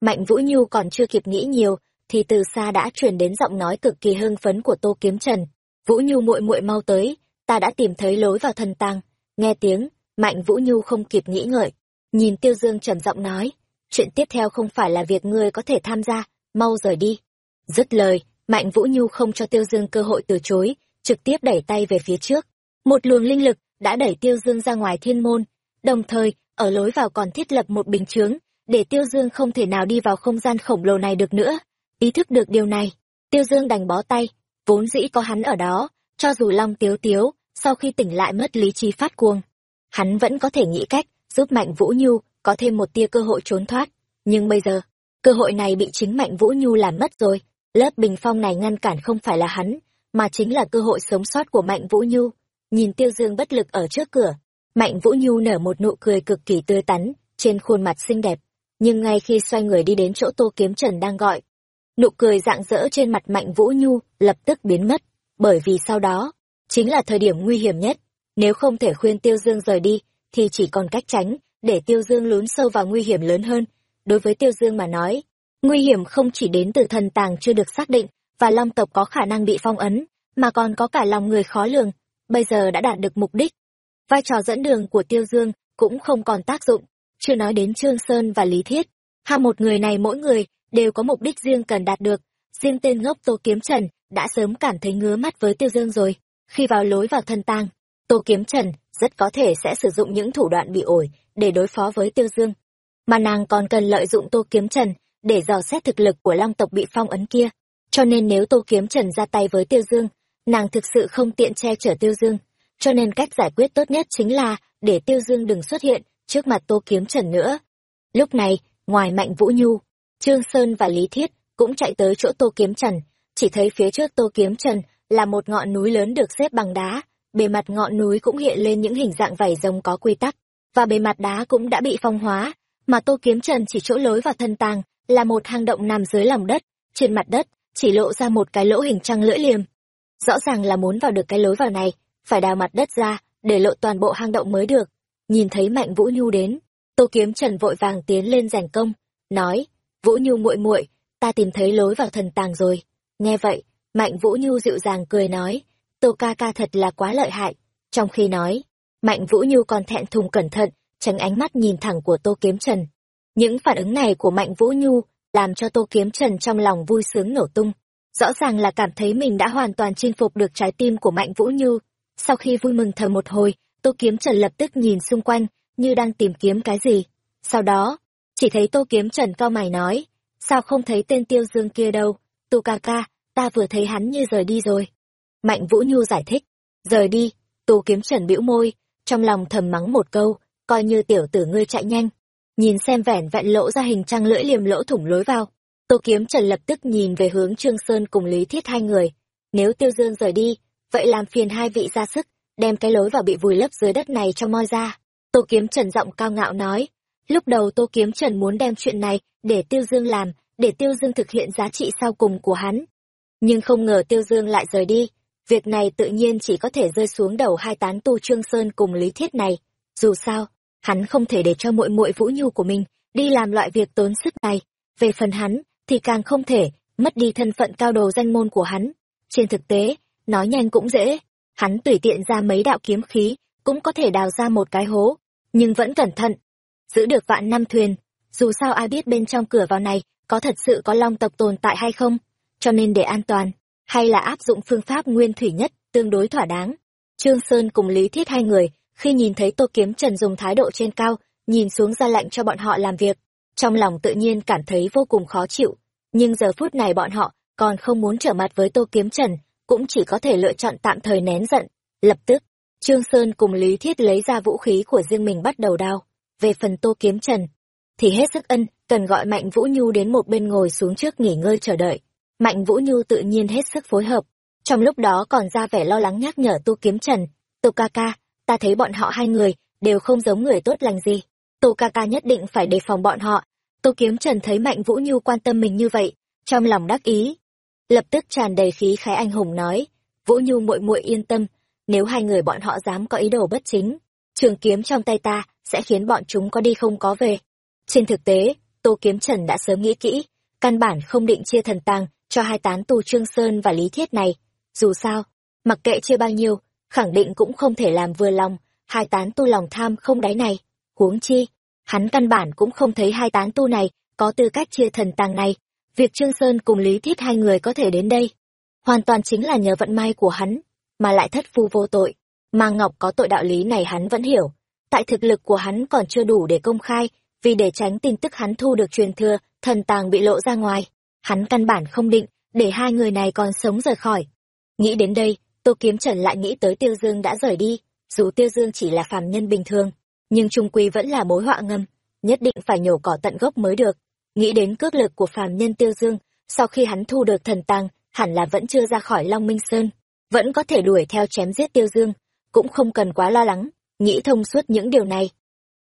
Mạnh Vũ Nhu còn chưa kịp nghĩ nhiều, thì từ xa đã truyền đến giọng nói cực kỳ hưng phấn của Tô Kiếm Trần. Vũ Nhu muội muội mau tới, ta đã tìm thấy lối vào thần tàng. Nghe tiếng, Mạnh Vũ Nhu không kịp nghĩ ngợi, nhìn Tiêu Dương trầm giọng nói, chuyện tiếp theo không phải là việc ngươi có thể tham gia, mau rời đi. Dứt lời, Mạnh Vũ Nhu không cho Tiêu Dương cơ hội từ chối, trực tiếp đẩy tay về phía trước. Một luồng linh lực đã đẩy Tiêu Dương ra ngoài thiên môn, đồng thời, ở lối vào còn thiết lập một bình chướng, để Tiêu Dương không thể nào đi vào không gian khổng lồ này được nữa. Ý thức được điều này, Tiêu Dương đành bó tay, vốn dĩ có hắn ở đó, cho dù Long Tiếu Tiếu, sau khi tỉnh lại mất lý trí phát cuồng. Hắn vẫn có thể nghĩ cách, giúp Mạnh Vũ Nhu có thêm một tia cơ hội trốn thoát. Nhưng bây giờ, cơ hội này bị chính Mạnh Vũ Nhu làm mất rồi. Lớp bình phong này ngăn cản không phải là hắn, mà chính là cơ hội sống sót của Mạnh Vũ Nhu. Nhìn Tiêu Dương bất lực ở trước cửa, Mạnh Vũ Nhu nở một nụ cười cực kỳ tươi tắn, trên khuôn mặt xinh đẹp. Nhưng ngay khi xoay người đi đến chỗ Tô Kiếm Trần đang gọi, nụ cười rạng rỡ trên mặt Mạnh Vũ Nhu lập tức biến mất, bởi vì sau đó, chính là thời điểm nguy hiểm nhất. Nếu không thể khuyên Tiêu Dương rời đi, thì chỉ còn cách tránh, để Tiêu Dương lún sâu vào nguy hiểm lớn hơn. Đối với Tiêu Dương mà nói, nguy hiểm không chỉ đến từ thần tàng chưa được xác định, và long tộc có khả năng bị phong ấn, mà còn có cả lòng người khó lường, bây giờ đã đạt được mục đích. Vai trò dẫn đường của Tiêu Dương cũng không còn tác dụng, chưa nói đến Trương Sơn và Lý Thiết. Hai một người này mỗi người đều có mục đích riêng cần đạt được, riêng tên ngốc Tô Kiếm Trần đã sớm cảm thấy ngứa mắt với Tiêu Dương rồi. Khi vào lối vào thân tang, Tô Kiếm Trần rất có thể sẽ sử dụng những thủ đoạn bị ổi để đối phó với Tiêu Dương. Mà nàng còn cần lợi dụng Tô Kiếm Trần để dò xét thực lực của long tộc bị phong ấn kia. Cho nên nếu Tô Kiếm Trần ra tay với Tiêu Dương, nàng thực sự không tiện che chở Tiêu Dương. Cho nên cách giải quyết tốt nhất chính là để Tiêu Dương đừng xuất hiện trước mặt Tô Kiếm Trần nữa. Lúc này, ngoài Mạnh Vũ Nhu, Trương Sơn và Lý Thiết cũng chạy tới chỗ Tô Kiếm Trần. chỉ thấy phía trước Tô Kiếm Trần là một ngọn núi lớn được xếp bằng đá, bề mặt ngọn núi cũng hiện lên những hình dạng vảy rồng có quy tắc, và bề mặt đá cũng đã bị phong hóa, mà Tô Kiếm Trần chỉ chỗ lối vào thân tàng là một hang động nằm dưới lòng đất, trên mặt đất chỉ lộ ra một cái lỗ hình trăng lưỡi liềm. Rõ ràng là muốn vào được cái lối vào này, phải đào mặt đất ra, để lộ toàn bộ hang động mới được. Nhìn thấy Mạnh Vũ Nhu đến, Tô Kiếm Trần vội vàng tiến lên giành công, nói: "Vũ Nhu muội muội, ta tìm thấy lối vào thần tàng rồi." Nghe vậy, Mạnh Vũ Nhu dịu dàng cười nói: "Tô ca ca thật là quá lợi hại." Trong khi nói, Mạnh Vũ Nhu còn thẹn thùng cẩn thận, tránh ánh mắt nhìn thẳng của Tô Kiếm Trần. Những phản ứng này của Mạnh Vũ Nhu làm cho Tô Kiếm Trần trong lòng vui sướng nổ tung. Rõ ràng là cảm thấy mình đã hoàn toàn chinh phục được trái tim của Mạnh Vũ Nhu. Sau khi vui mừng thở một hồi, Tô Kiếm Trần lập tức nhìn xung quanh, như đang tìm kiếm cái gì. Sau đó, chỉ thấy Tô Kiếm Trần cao mày nói, sao không thấy tên Tiêu Dương kia đâu, Tu ca ca, ta vừa thấy hắn như rời đi rồi. Mạnh Vũ Nhu giải thích, rời đi, Tô Kiếm Trần bĩu môi, trong lòng thầm mắng một câu, coi như tiểu tử ngươi chạy nhanh. Nhìn xem vẻn vẹn lỗ ra hình trăng lưỡi liềm lỗ thủng lối vào. Tô Kiếm Trần lập tức nhìn về hướng Trương Sơn cùng Lý Thiết hai người. Nếu Tiêu Dương rời đi, vậy làm phiền hai vị ra sức, đem cái lối vào bị vùi lấp dưới đất này cho moi ra. Tô Kiếm Trần giọng cao ngạo nói. Lúc đầu Tô Kiếm Trần muốn đem chuyện này để Tiêu Dương làm, để Tiêu Dương thực hiện giá trị sau cùng của hắn. Nhưng không ngờ Tiêu Dương lại rời đi, việc này tự nhiên chỉ có thể rơi xuống đầu hai tán tu Trương Sơn cùng Lý Thiết này. Dù sao, hắn không thể để cho muội muội Vũ Nhu của mình đi làm loại việc tốn sức này. Về phần hắn, thì càng không thể mất đi thân phận cao đồ danh môn của hắn. Trên thực tế, nói nhanh cũng dễ, hắn tùy tiện ra mấy đạo kiếm khí, cũng có thể đào ra một cái hố, nhưng vẫn cẩn thận. Giữ được vạn năm thuyền, dù sao ai biết bên trong cửa vào này có thật sự có long tộc tồn tại hay không, cho nên để an toàn, hay là áp dụng phương pháp nguyên thủy nhất, tương đối thỏa đáng. Trương Sơn cùng Lý Thiết hai người, khi nhìn thấy Tô Kiếm Trần dùng thái độ trên cao, nhìn xuống ra lệnh cho bọn họ làm việc, trong lòng tự nhiên cảm thấy vô cùng khó chịu. Nhưng giờ phút này bọn họ còn không muốn trở mặt với Tô Kiếm Trần, cũng chỉ có thể lựa chọn tạm thời nén giận. Lập tức, Trương Sơn cùng Lý Thiết lấy ra vũ khí của riêng mình bắt đầu đao. Về phần Tô Kiếm Trần, thì hết sức ân, cần gọi Mạnh Vũ Nhu đến một bên ngồi xuống trước nghỉ ngơi chờ đợi. Mạnh Vũ Nhu tự nhiên hết sức phối hợp, trong lúc đó còn ra vẻ lo lắng nhắc nhở Tô Kiếm Trần, Tô ca ca, ta thấy bọn họ hai người đều không giống người tốt lành gì. Tô ca ca nhất định phải đề phòng bọn họ. Tô Kiếm Trần thấy Mạnh Vũ Nhu quan tâm mình như vậy, trong lòng đắc ý. Lập tức tràn đầy khí khái anh hùng nói, Vũ Nhu muội muội yên tâm, nếu hai người bọn họ dám có ý đồ bất chính, trường kiếm trong tay ta sẽ khiến bọn chúng có đi không có về. Trên thực tế, Tô Kiếm Trần đã sớm nghĩ kỹ, căn bản không định chia thần tàng cho hai tán tù Trương Sơn và Lý Thiết này. Dù sao, mặc kệ chia bao nhiêu, khẳng định cũng không thể làm vừa lòng, hai tán tu lòng tham không đáy này. Huống chi, hắn căn bản cũng không thấy hai tán tu này có tư cách chia thần tàng này. Việc Trương Sơn cùng Lý Thiết hai người có thể đến đây, hoàn toàn chính là nhờ vận may của hắn, mà lại thất phu vô tội. Mà Ngọc có tội đạo lý này hắn vẫn hiểu. Tại thực lực của hắn còn chưa đủ để công khai, vì để tránh tin tức hắn thu được truyền thừa, thần tàng bị lộ ra ngoài. Hắn căn bản không định, để hai người này còn sống rời khỏi. Nghĩ đến đây, Tô Kiếm Trần lại nghĩ tới Tiêu Dương đã rời đi, dù Tiêu Dương chỉ là phàm nhân bình thường, nhưng trung quy vẫn là mối họa ngầm, nhất định phải nhổ cỏ tận gốc mới được. Nghĩ đến cước lực của phàm nhân Tiêu Dương, sau khi hắn thu được thần tàng, hẳn là vẫn chưa ra khỏi Long Minh Sơn, vẫn có thể đuổi theo chém giết Tiêu Dương, cũng không cần quá lo lắng, nghĩ thông suốt những điều này.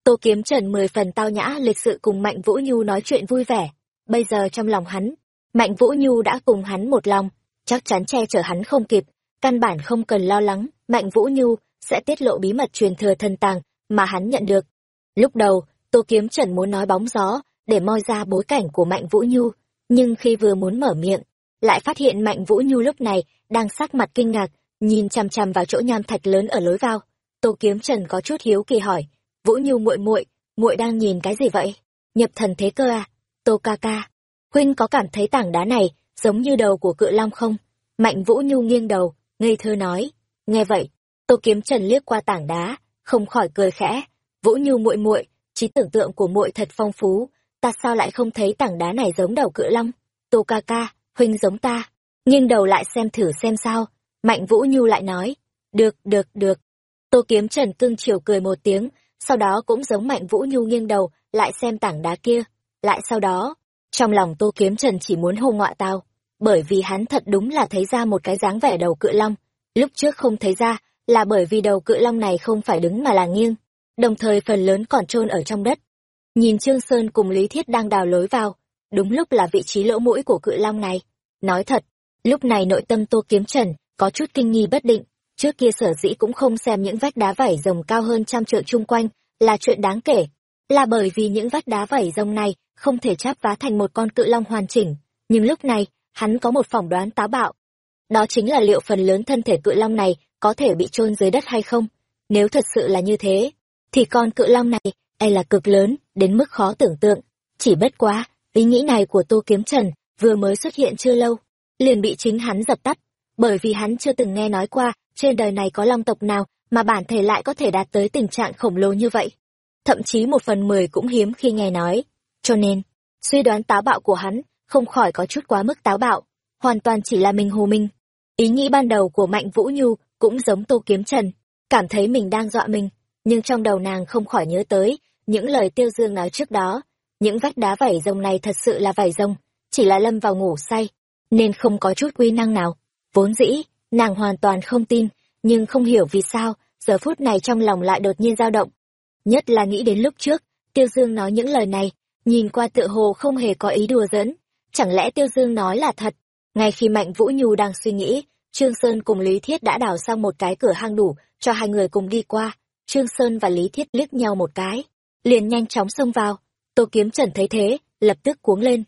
Tô Kiếm Trần mười phần tao nhã lịch sự cùng Mạnh Vũ Nhu nói chuyện vui vẻ, bây giờ trong lòng hắn, Mạnh Vũ Nhu đã cùng hắn một lòng, chắc chắn che chở hắn không kịp, căn bản không cần lo lắng, Mạnh Vũ Nhu sẽ tiết lộ bí mật truyền thừa thần tàng mà hắn nhận được. Lúc đầu, Tô Kiếm Trần muốn nói bóng gió để moi ra bối cảnh của Mạnh Vũ Nhu, nhưng khi vừa muốn mở miệng, lại phát hiện Mạnh Vũ Nhu lúc này đang sắc mặt kinh ngạc, nhìn chằm chằm vào chỗ nham thạch lớn ở lối vào. Tô Kiếm Trần có chút hiếu kỳ hỏi, "Vũ Nhu muội muội, muội đang nhìn cái gì vậy? Nhập thần thế cơ à?" Tô ca ca, huynh có cảm thấy tảng đá này giống như đầu của cự long không? Mạnh Vũ Nhu nghiêng đầu, ngây thơ nói. Nghe vậy, Tô Kiếm Trần liếc qua tảng đá, không khỏi cười khẽ. Vũ Nhu muội muội, trí tưởng tượng của muội thật phong phú, ta sao lại không thấy tảng đá này giống đầu cự long? Tô ca ca, huynh giống ta. Nghiêng đầu lại xem thử xem sao. Mạnh Vũ Nhu lại nói. Được, được, được. Tô Kiếm Trần cưng chiều cười một tiếng, sau đó cũng giống Mạnh Vũ Nhu nghiêng đầu, lại xem tảng đá kia. Lại sau đó, trong lòng Tô Kiếm Trần chỉ muốn hô ngọa tao. bởi vì hắn thật đúng là thấy ra một cái dáng vẻ đầu cự long. Lúc trước không thấy ra, là bởi vì đầu cự long này không phải đứng mà là nghiêng, đồng thời phần lớn còn trôn ở trong đất. Nhìn Trương Sơn cùng Lý Thiết đang đào lối vào, đúng lúc là vị trí lỗ mũi của cự long này. Nói thật, lúc này nội tâm Tô Kiếm Trần có chút kinh nghi bất định, trước kia sở dĩ cũng không xem những vách đá vảy rồng cao hơn trăm trượng chung quanh là chuyện đáng kể, là bởi vì những vách đá vảy rồng này không thể chắp vá thành một con cự long hoàn chỉnh, nhưng lúc này, hắn có một phỏng đoán táo bạo. Đó chính là liệu phần lớn thân thể cự long này có thể bị chôn dưới đất hay không. Nếu thật sự là như thế, thì con cự long này e là cực lớn, đến mức khó tưởng tượng. Chỉ bất quá, ý nghĩ này của Tô Kiếm Trần vừa mới xuất hiện chưa lâu, liền bị chính hắn dập tắt, bởi vì hắn chưa từng nghe nói qua trên đời này có long tộc nào mà bản thể lại có thể đạt tới tình trạng khổng lồ như vậy. Thậm chí một phần mười cũng hiếm khi nghe nói. Cho nên, suy đoán táo bạo của hắn không khỏi có chút quá mức táo bạo, hoàn toàn chỉ là mình hồ minh. Ý nghĩ ban đầu của Mạnh Vũ Nhu cũng giống Tô Kiếm Trần, cảm thấy mình đang dọa mình, nhưng trong đầu nàng không khỏi nhớ tới những lời Tiêu Dương nói trước đó. Những vách đá vảy rồng này thật sự là vảy rồng, chỉ là lâm vào ngủ say, nên không có chút quy năng nào. Vốn dĩ, nàng hoàn toàn không tin, nhưng không hiểu vì sao, giờ phút này trong lòng lại đột nhiên dao động. Nhất là nghĩ đến lúc trước, Tiêu Dương nói những lời này, nhìn qua tựa hồ không hề có ý đùa giỡn. Chẳng lẽ Tiêu Dương nói là thật? Ngay khi Mạnh Vũ Nhu đang suy nghĩ, Trương Sơn cùng Lý Thiết đã đào xong một cái cửa hang đủ cho hai người cùng đi qua. Trương Sơn và Lý Thiết liếc nhau một cái, liền nhanh chóng xông vào. Tô Kiếm Trần thấy thế, lập tức cuống lên.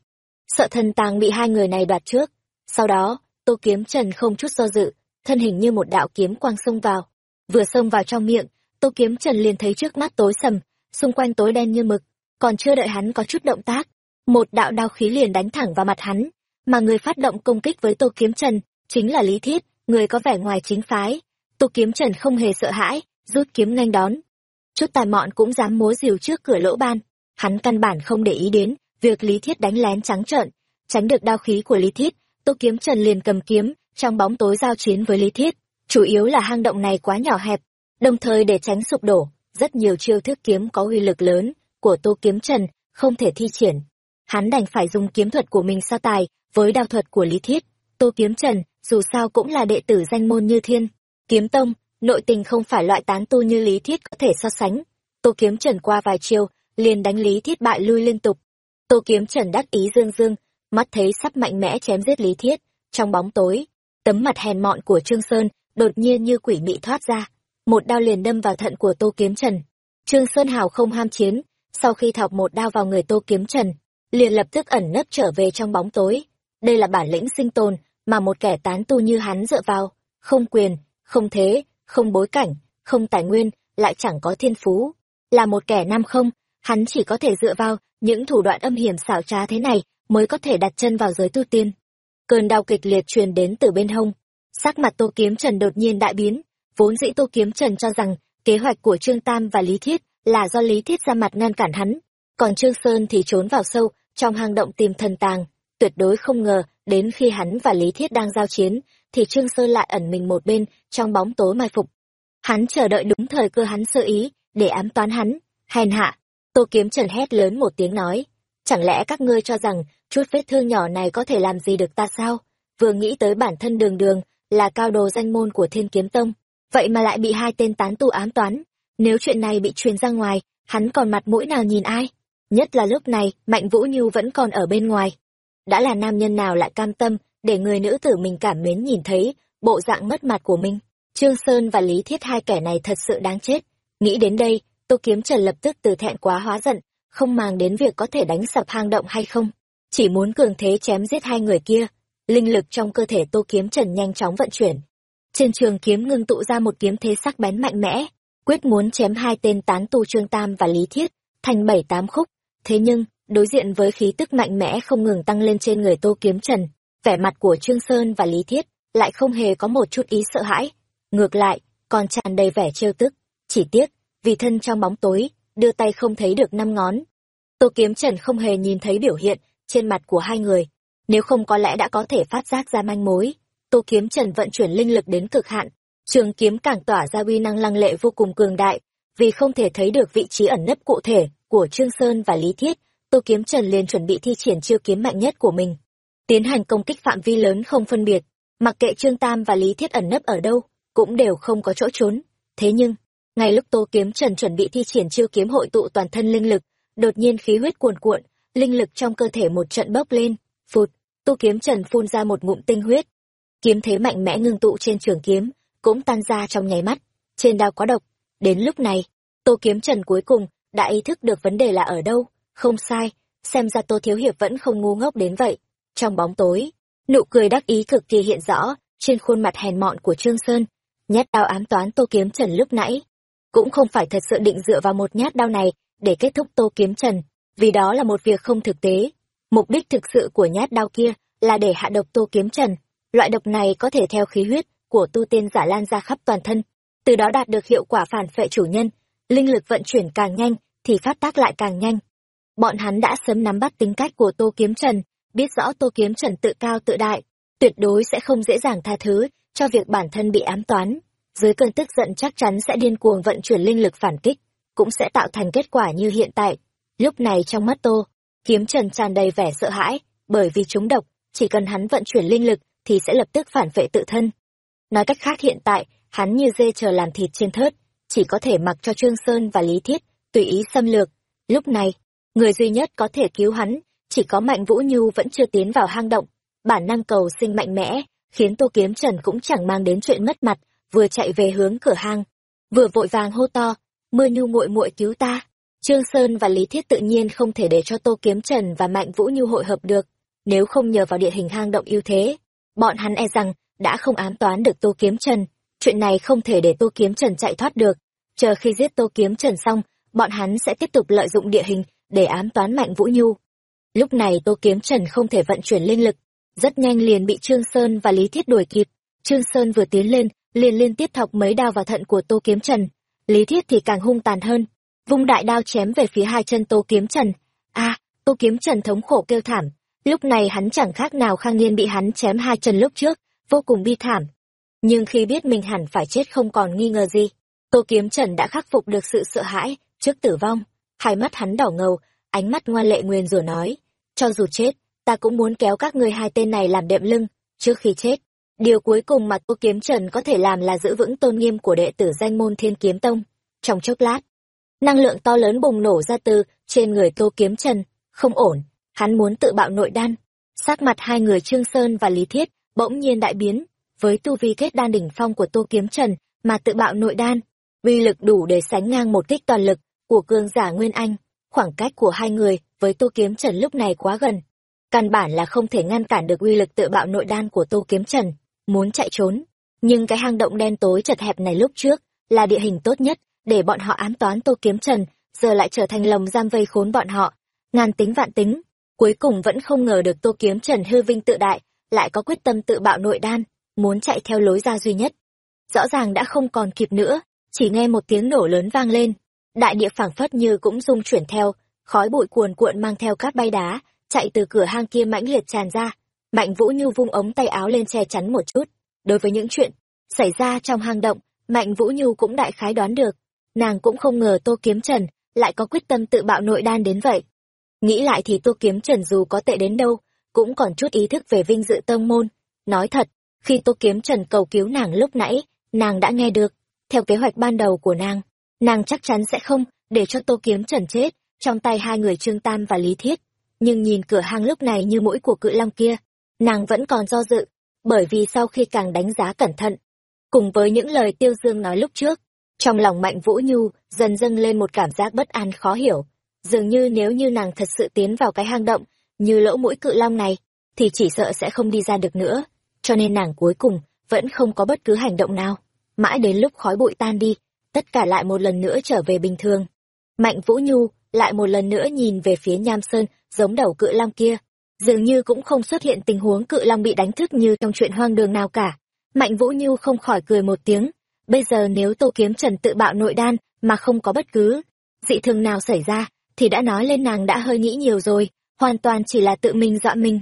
Sợ thần tàng bị hai người này đoạt trước. Sau đó, Tô Kiếm Trần không chút do dự, thân hình như một đạo kiếm quang xông vào. Vừa xông vào trong miệng, Tô Kiếm Trần liền thấy trước mắt tối sầm, xung quanh tối đen như mực, còn chưa đợi hắn có chút động tác, một đạo đao khí liền đánh thẳng vào mặt hắn, mà người phát động công kích với Tô Kiếm Trần chính là Lý Thiết, người có vẻ ngoài chính phái. Tô Kiếm Trần không hề sợ hãi, rút kiếm nhanh đón. Chút tài mọn cũng dám múa rìu trước cửa lỗ ban, hắn căn bản không để ý đến việc Lý Thiết đánh lén trắng trợn, tránh được đao khí của Lý Thiết, Tô Kiếm Trần liền cầm kiếm, trong bóng tối giao chiến với Lý Thiết. Chủ yếu là hang động này quá nhỏ hẹp, đồng thời để tránh sụp đổ, rất nhiều chiêu thức kiếm có uy lực lớn của Tô Kiếm Trần không thể thi triển. Hắn đành phải dùng kiếm thuật của mình so tài với đao thuật của Lý Thiết. Tô Kiếm Trần, dù sao cũng là đệ tử danh môn như thiên. Kiếm tông, nội tình không phải loại tán tu như Lý Thiết có thể so sánh. Tô Kiếm Trần qua vài chiêu, liền đánh Lý Thiết bại lui liên tục. Tô Kiếm Trần đắc ý dương dương, mắt thấy sắp mạnh mẽ chém giết Lý Thiết. Trong bóng tối, tấm mặt hèn mọn của Trương Sơn đột nhiên như quỷ mị thoát ra. Một đao liền đâm vào thận của Tô Kiếm Trần. Trương Sơn Hào không ham chiến, sau khi thọc một đao vào người Tô Kiếm Trần, liền lập tức ẩn nấp trở về trong bóng tối. Đây là bản lĩnh sinh tồn mà một kẻ tán tu như hắn dựa vào, không quyền, không thế, không bối cảnh, không tài nguyên, lại chẳng có thiên phú. Là một kẻ nam không, hắn chỉ có thể dựa vào những thủ đoạn âm hiểm xảo trá thế này mới có thể đặt chân vào giới tu tiên. Cơn đau kịch liệt truyền đến từ bên hông. Sắc mặt Tô Kiếm Trần đột nhiên đại biến, vốn dĩ Tô Kiếm Trần cho rằng kế hoạch của Trương Tam và Lý Thiết là do Lý Thiết ra mặt ngăn cản hắn, còn Trương Sơn thì trốn vào sâu trong hang động tìm thần tàng, tuyệt đối không ngờ đến khi hắn và Lý Thiết đang giao chiến, thì Trương Sơn lại ẩn mình một bên trong bóng tối mai phục. Hắn chờ đợi đúng thời cơ hắn sơ ý để ám toán hắn, hèn hạ. Tô Kiếm Trần hét lớn một tiếng nói, chẳng lẽ các ngươi cho rằng chút vết thương nhỏ này có thể làm gì được ta sao? Vừa nghĩ tới bản thân đường đường là cao đồ danh môn của Thiên Kiếm Tông, vậy mà lại bị hai tên tán tu ám toán. Nếu chuyện này bị truyền ra ngoài, hắn còn mặt mũi nào nhìn ai? Nhất là lúc này, Mạnh Vũ Nhu vẫn còn ở bên ngoài. Đã là nam nhân nào lại cam tâm để người nữ tử mình cảm mến nhìn thấy bộ dạng mất mặt của mình? Trương Sơn và Lý Thiết hai kẻ này thật sự đáng chết. Nghĩ đến đây, Tô Kiếm Trần lập tức từ thẹn quá hóa giận, không màng đến việc có thể đánh sập hang động hay không. Chỉ muốn cường thế chém giết hai người kia. Linh lực trong cơ thể Tô Kiếm Trần nhanh chóng vận chuyển. Trên trường kiếm ngưng tụ ra một kiếm thế sắc bén mạnh mẽ, quyết muốn chém hai tên tán tu Trương Tam và Lý Thiết, thành bảy tám khúc, Thế nhưng, đối diện với khí tức mạnh mẽ không ngừng tăng lên trên người Tô Kiếm Trần, vẻ mặt của Trương Sơn và Lý Thiết lại không hề có một chút ý sợ hãi. Ngược lại, còn tràn đầy vẻ trêu tức. Chỉ tiếc, vì thân trong bóng tối, đưa tay không thấy được năm ngón. Tô Kiếm Trần không hề nhìn thấy biểu hiện trên mặt của hai người. Nếu không có lẽ đã có thể phát giác ra manh mối. Tô Kiếm Trần vận chuyển linh lực đến cực hạn. Trường kiếm càng tỏa ra uy năng lăng lệ vô cùng cường đại, vì không thể thấy được vị trí ẩn nấp cụ thể của Trương Sơn và Lý Thiết, Tô Kiếm Trần liền chuẩn bị thi triển chiêu kiếm mạnh nhất của mình tiến hành công kích phạm vi lớn không phân biệt, mặc kệ Trương Tam và Lý Thiết ẩn nấp ở đâu, cũng đều không có chỗ trốn. Thế nhưng, ngay lúc Tô Kiếm Trần chuẩn bị thi triển chiêu kiếm hội tụ toàn thân linh lực, đột nhiên khí huyết cuồn cuộn, linh lực trong cơ thể một trận bốc lên, phụt, Tô Kiếm Trần phun ra một ngụm tinh huyết. Kiếm thế mạnh mẽ ngưng tụ trên trường kiếm, cũng tan ra trong nháy mắt, trên đao có độc. Đến lúc này, Tô Kiếm Trần cuối cùng đã ý thức được vấn đề là ở đâu, không sai, xem ra Tô Thiếu Hiệp vẫn không ngu ngốc đến vậy. Trong bóng tối, nụ cười đắc ý cực kỳ hiện rõ trên khuôn mặt hèn mọn của Trương Sơn, nhát đao ám toán Tô Kiếm Trần lúc nãy, cũng không phải thật sự định dựa vào một nhát đao này để kết thúc Tô Kiếm Trần, vì đó là một việc không thực tế. Mục đích thực sự của nhát đao kia là để hạ độc Tô Kiếm Trần. Loại độc này có thể theo khí huyết của tu tiên giả lan ra khắp toàn thân, từ đó đạt được hiệu quả phản phệ chủ nhân, linh lực vận chuyển càng nhanh thì phát tác lại càng nhanh. Bọn hắn đã sớm nắm bắt tính cách của Tô Kiếm Trần, biết rõ Tô Kiếm Trần tự cao tự đại, tuyệt đối sẽ không dễ dàng tha thứ cho việc bản thân bị ám toán. Dưới cơn tức giận chắc chắn sẽ điên cuồng vận chuyển linh lực phản kích, cũng sẽ tạo thành kết quả như hiện tại. Lúc này trong mắt Tô, Kiếm Trần tràn đầy vẻ sợ hãi, bởi vì chúng độc, chỉ cần hắn vận chuyển linh lực thì sẽ lập tức phản vệ tự thân. Nói cách khác hiện tại, hắn như dê chờ làm thịt trên thớt, chỉ có thể mặc cho Trương Sơn và Lý Thiết tùy ý xâm lược. Lúc này, người duy nhất có thể cứu hắn, chỉ có Mạnh Vũ Nhu vẫn chưa tiến vào hang động. Bản năng cầu sinh mạnh mẽ, khiến Tô Kiếm Trần cũng chẳng mang đến chuyện mất mặt, vừa chạy về hướng cửa hang, vừa vội vàng hô to, "Mưa Nhu muội muội cứu ta!" Trương Sơn và Lý Thiết tự nhiên không thể để cho Tô Kiếm Trần và Mạnh Vũ Nhu hội hợp được, nếu không nhờ vào địa hình hang động ưu thế, bọn hắn e rằng đã không ám toán được Tô Kiếm Trần, chuyện này không thể để Tô Kiếm Trần chạy thoát được. Chờ khi giết Tô Kiếm Trần xong, bọn hắn sẽ tiếp tục lợi dụng địa hình để ám toán Mạnh Vũ Nhu. Lúc này Tô Kiếm Trần không thể vận chuyển linh lực, rất nhanh liền bị Trương Sơn và Lý Thiết đuổi kịp. Trương Sơn vừa tiến lên, liền liên tiếp thọc mấy đao vào thận của Tô Kiếm Trần. Lý Thiết thì càng hung tàn hơn, vung đại đao chém về phía hai chân Tô Kiếm Trần. A, Tô Kiếm Trần thống khổ kêu thảm, lúc này hắn chẳng khác nào Khang Niên bị hắn chém hai chân lúc trước, vô cùng bi thảm. Nhưng khi biết mình hẳn phải chết không còn nghi ngờ gì, Tô Kiếm Trần đã khắc phục được sự sợ hãi trước tử vong, hai mắt hắn đỏ ngầu, ánh mắt ngoan lệ nguyền rủa nói, cho dù chết, ta cũng muốn kéo các ngươi hai tên này làm đệm lưng, trước khi chết. Điều cuối cùng mà Tô Kiếm Trần có thể làm là giữ vững tôn nghiêm của đệ tử danh môn Thiên Kiếm Tông. Trong chốc lát, năng lượng to lớn bùng nổ ra từ trên người Tô Kiếm Trần, không ổn, hắn muốn tự bạo nội đan. Sắc mặt hai người Trương Sơn và Lý Thiết bỗng nhiên đại biến, với tu vi kết đan đỉnh phong của Tô Kiếm Trần mà tự bạo nội đan, uy lực đủ để sánh ngang một kích toàn lực của cương giả Nguyên Anh. Khoảng cách của hai người với Tô Kiếm Trần lúc này quá gần, căn bản là không thể ngăn cản được uy lực tự bạo nội đan của Tô Kiếm Trần, muốn chạy trốn. Nhưng cái hang động đen tối chật hẹp này lúc trước là địa hình tốt nhất để bọn họ ám toán Tô Kiếm Trần, giờ lại trở thành lồng giam vây khốn bọn họ. Ngàn tính vạn tính, cuối cùng vẫn không ngờ được Tô Kiếm Trần hư vinh tự đại, lại có quyết tâm tự bạo nội đan, muốn chạy theo lối ra duy nhất. Rõ ràng đã không còn kịp nữa, chỉ nghe một tiếng nổ lớn vang lên, đại địa phảng phất như cũng rung chuyển theo, khói bụi cuồn cuộn mang theo cát bay đá, chạy từ cửa hang kia mãnh liệt tràn ra. Mạnh Vũ như vung ống tay áo lên che chắn một chút. Đối với những chuyện xảy ra trong hang động, Mạnh Vũ Nhu cũng đại khái đoán được. Nàng cũng không ngờ Tô Kiếm Trần lại có quyết tâm tự bạo nội đan đến vậy. Nghĩ lại thì Tô Kiếm Trần dù có tệ đến đâu, cũng còn chút ý thức về vinh dự tông môn. Nói thật, khi Tô Kiếm Trần cầu cứu nàng lúc nãy, nàng đã nghe được. Theo kế hoạch ban đầu của nàng, nàng chắc chắn sẽ không để cho Tô Kiếm Trần chết trong tay hai người Trương Tam và Lý Thiết. Nhưng nhìn cửa hang lúc này như mũi của cự long kia, nàng vẫn còn do dự, bởi vì sau khi càng đánh giá cẩn thận, cùng với những lời Tiêu Dương nói lúc trước, trong lòng Mạnh Vũ Nhu dần dâng lên một cảm giác bất an khó hiểu. Dường như nếu như nàng thật sự tiến vào cái hang động, như lỗ mũi cự long này, thì chỉ sợ sẽ không đi ra được nữa. Cho nên nàng cuối cùng vẫn không có bất cứ hành động nào. Mãi đến lúc khói bụi tan đi, tất cả lại một lần nữa trở về bình thường. Mạnh Vũ Nhu lại một lần nữa nhìn về phía Nham Sơn, giống đầu cự long kia. Dường như cũng không xuất hiện tình huống cự long bị đánh thức như trong chuyện hoang đường nào cả. Mạnh Vũ Nhu không khỏi cười một tiếng. Bây giờ nếu Tô Kiếm Trần tự bạo nội đan mà không có bất cứ dị thường nào xảy ra, thì đã nói lên nàng đã hơi nghĩ nhiều rồi, hoàn toàn chỉ là tự mình dọa mình.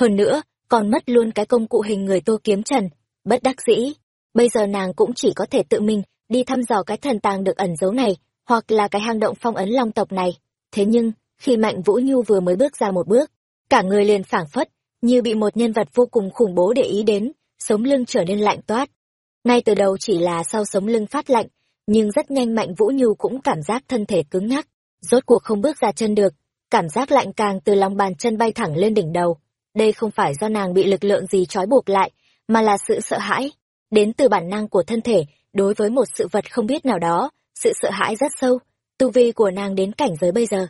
Hơn nữa, còn mất luôn cái công cụ hình người Tô Kiếm Trần. Bất đắc dĩ, bây giờ nàng cũng chỉ có thể tự mình đi thăm dò cái thần tàng được ẩn giấu này, hoặc là cái hang động phong ấn long tộc này. Thế nhưng, khi Mạnh Vũ Nhu vừa mới bước ra một bước, cả người liền phảng phất như bị một nhân vật vô cùng khủng bố để ý đến, sống lưng trở nên lạnh toát. Ngay từ đầu chỉ là sau sống lưng phát lạnh, nhưng rất nhanh Mạnh Vũ Nhu cũng cảm giác thân thể cứng ngắc, rốt cuộc không bước ra chân được, cảm giác lạnh càng từ lòng bàn chân bay thẳng lên đỉnh đầu. Đây không phải do nàng bị lực lượng gì trói buộc lại, mà là sự sợ hãi, đến từ bản năng của thân thể đối với một sự vật không biết nào đó, sự sợ hãi rất sâu, tu vi của nàng đến cảnh giới bây giờ.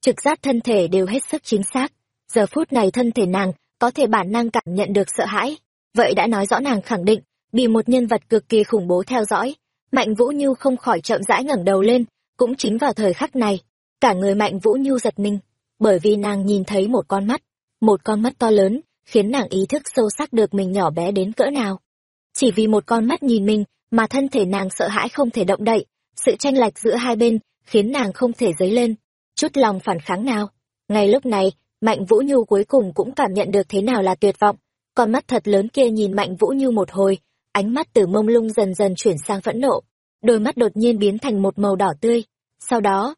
Trực giác thân thể đều hết sức chính xác, giờ phút này thân thể nàng có thể bản năng cảm nhận được sợ hãi, vậy đã nói rõ nàng khẳng định, bị một nhân vật cực kỳ khủng bố theo dõi. Mạnh Vũ Nhu không khỏi chậm rãi ngẩng đầu lên, cũng chính vào thời khắc này, cả người Mạnh Vũ Nhu giật mình, bởi vì nàng nhìn thấy một con mắt, một con mắt to lớn, khiến nàng ý thức sâu sắc được mình nhỏ bé đến cỡ nào. Chỉ vì một con mắt nhìn mình mà thân thể nàng sợ hãi không thể động đậy, sự tranh lệch giữa hai bên khiến nàng không thể dấy lên, chút lòng phản kháng nào. Ngay lúc này, Mạnh Vũ Nhu cuối cùng cũng cảm nhận được thế nào là tuyệt vọng, con mắt thật lớn kia nhìn Mạnh Vũ Nhu một hồi, ánh mắt từ mông lung dần dần chuyển sang phẫn nộ, đôi mắt đột nhiên biến thành một màu đỏ tươi. Sau đó,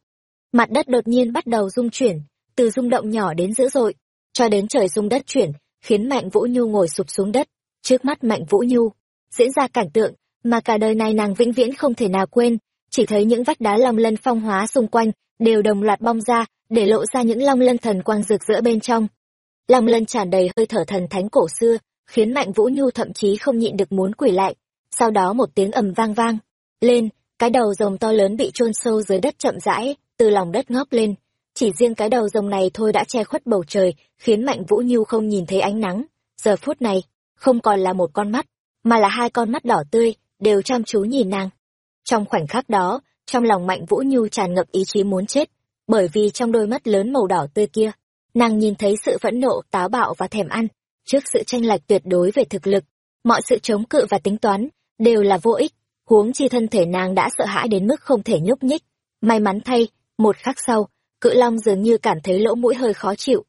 mặt đất đột nhiên bắt đầu rung chuyển, từ rung động nhỏ đến dữ dội, cho đến trời rung đất chuyển, khiến Mạnh Vũ Nhu ngồi sụp xuống đất. Trước mắt Mạnh Vũ Nhu, diễn ra cảnh tượng mà cả đời này nàng vĩnh viễn không thể nào quên, chỉ thấy những vách đá long lân phong hóa xung quanh đều đồng loạt bong ra, để lộ ra những long lân thần quang rực rỡ bên trong. Long lân tràn đầy hơi thở thần thánh cổ xưa, khiến Mạnh Vũ Nhu thậm chí không nhịn được muốn quỳ lại. Sau đó một tiếng ầm vang vang, lên, cái đầu rồng to lớn bị chôn sâu dưới đất chậm rãi, từ lòng đất ngóc lên. Chỉ riêng cái đầu rồng này thôi đã che khuất bầu trời, khiến Mạnh Vũ Nhu không nhìn thấy ánh nắng. Giờ phút này, không còn là một con mắt, mà là hai con mắt đỏ tươi, đều chăm chú nhìn nàng. Trong khoảnh khắc đó, trong lòng Mạnh Vũ Nhu tràn ngập ý chí muốn chết, bởi vì trong đôi mắt lớn màu đỏ tươi kia, nàng nhìn thấy sự phẫn nộ, táo bạo và thèm ăn. Trước sự tranh lệch tuyệt đối về thực lực, mọi sự chống cự và tính toán đều là vô ích, huống chi thân thể nàng đã sợ hãi đến mức không thể nhúc nhích. May mắn thay, một khắc sau, cự long dường như cảm thấy lỗ mũi hơi khó chịu.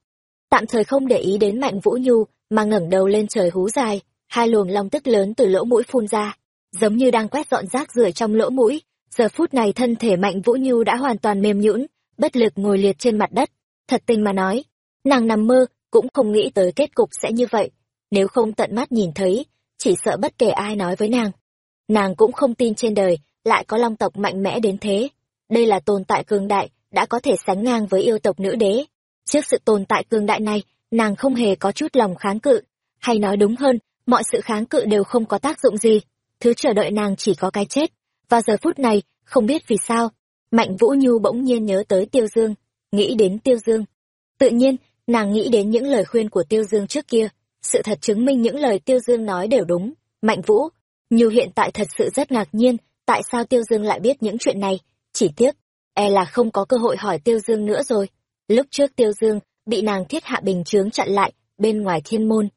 Tạm thời không để ý đến Mạnh Vũ Nhu, mà ngẩng đầu lên trời hú dài, hai luồng long tức lớn từ lỗ mũi phun ra, giống như đang quét dọn rác rưởi trong lỗ mũi. Giờ phút này thân thể Mạnh Vũ Nhu đã hoàn toàn mềm nhũn, bất lực ngồi liệt trên mặt đất. Thật tình mà nói, nàng nằm mơ, cũng không nghĩ tới kết cục sẽ như vậy. Nếu không tận mắt nhìn thấy, chỉ sợ bất kể ai nói với nàng. Nàng cũng không tin trên đời, lại có long tộc mạnh mẽ đến thế. Đây là tồn tại cường đại, đã có thể sánh ngang với yêu tộc nữ đế. Trước sự tồn tại cường đại này, nàng không hề có chút lòng kháng cự. Hay nói đúng hơn, mọi sự kháng cự đều không có tác dụng gì. Thứ chờ đợi nàng chỉ có cái chết. Và giờ phút này, không biết vì sao, Mạnh Vũ Nhu bỗng nhiên nhớ tới Tiêu Dương, nghĩ đến Tiêu Dương. Tự nhiên, nàng nghĩ đến những lời khuyên của Tiêu Dương trước kia, sự thật chứng minh những lời Tiêu Dương nói đều đúng. Mạnh Vũ, Nhu hiện tại thật sự rất ngạc nhiên, tại sao Tiêu Dương lại biết những chuyện này, chỉ tiếc, e là không có cơ hội hỏi Tiêu Dương nữa rồi. Lúc trước Tiêu Dương bị nàng thiết hạ bình chướng chặn lại bên ngoài thiên môn.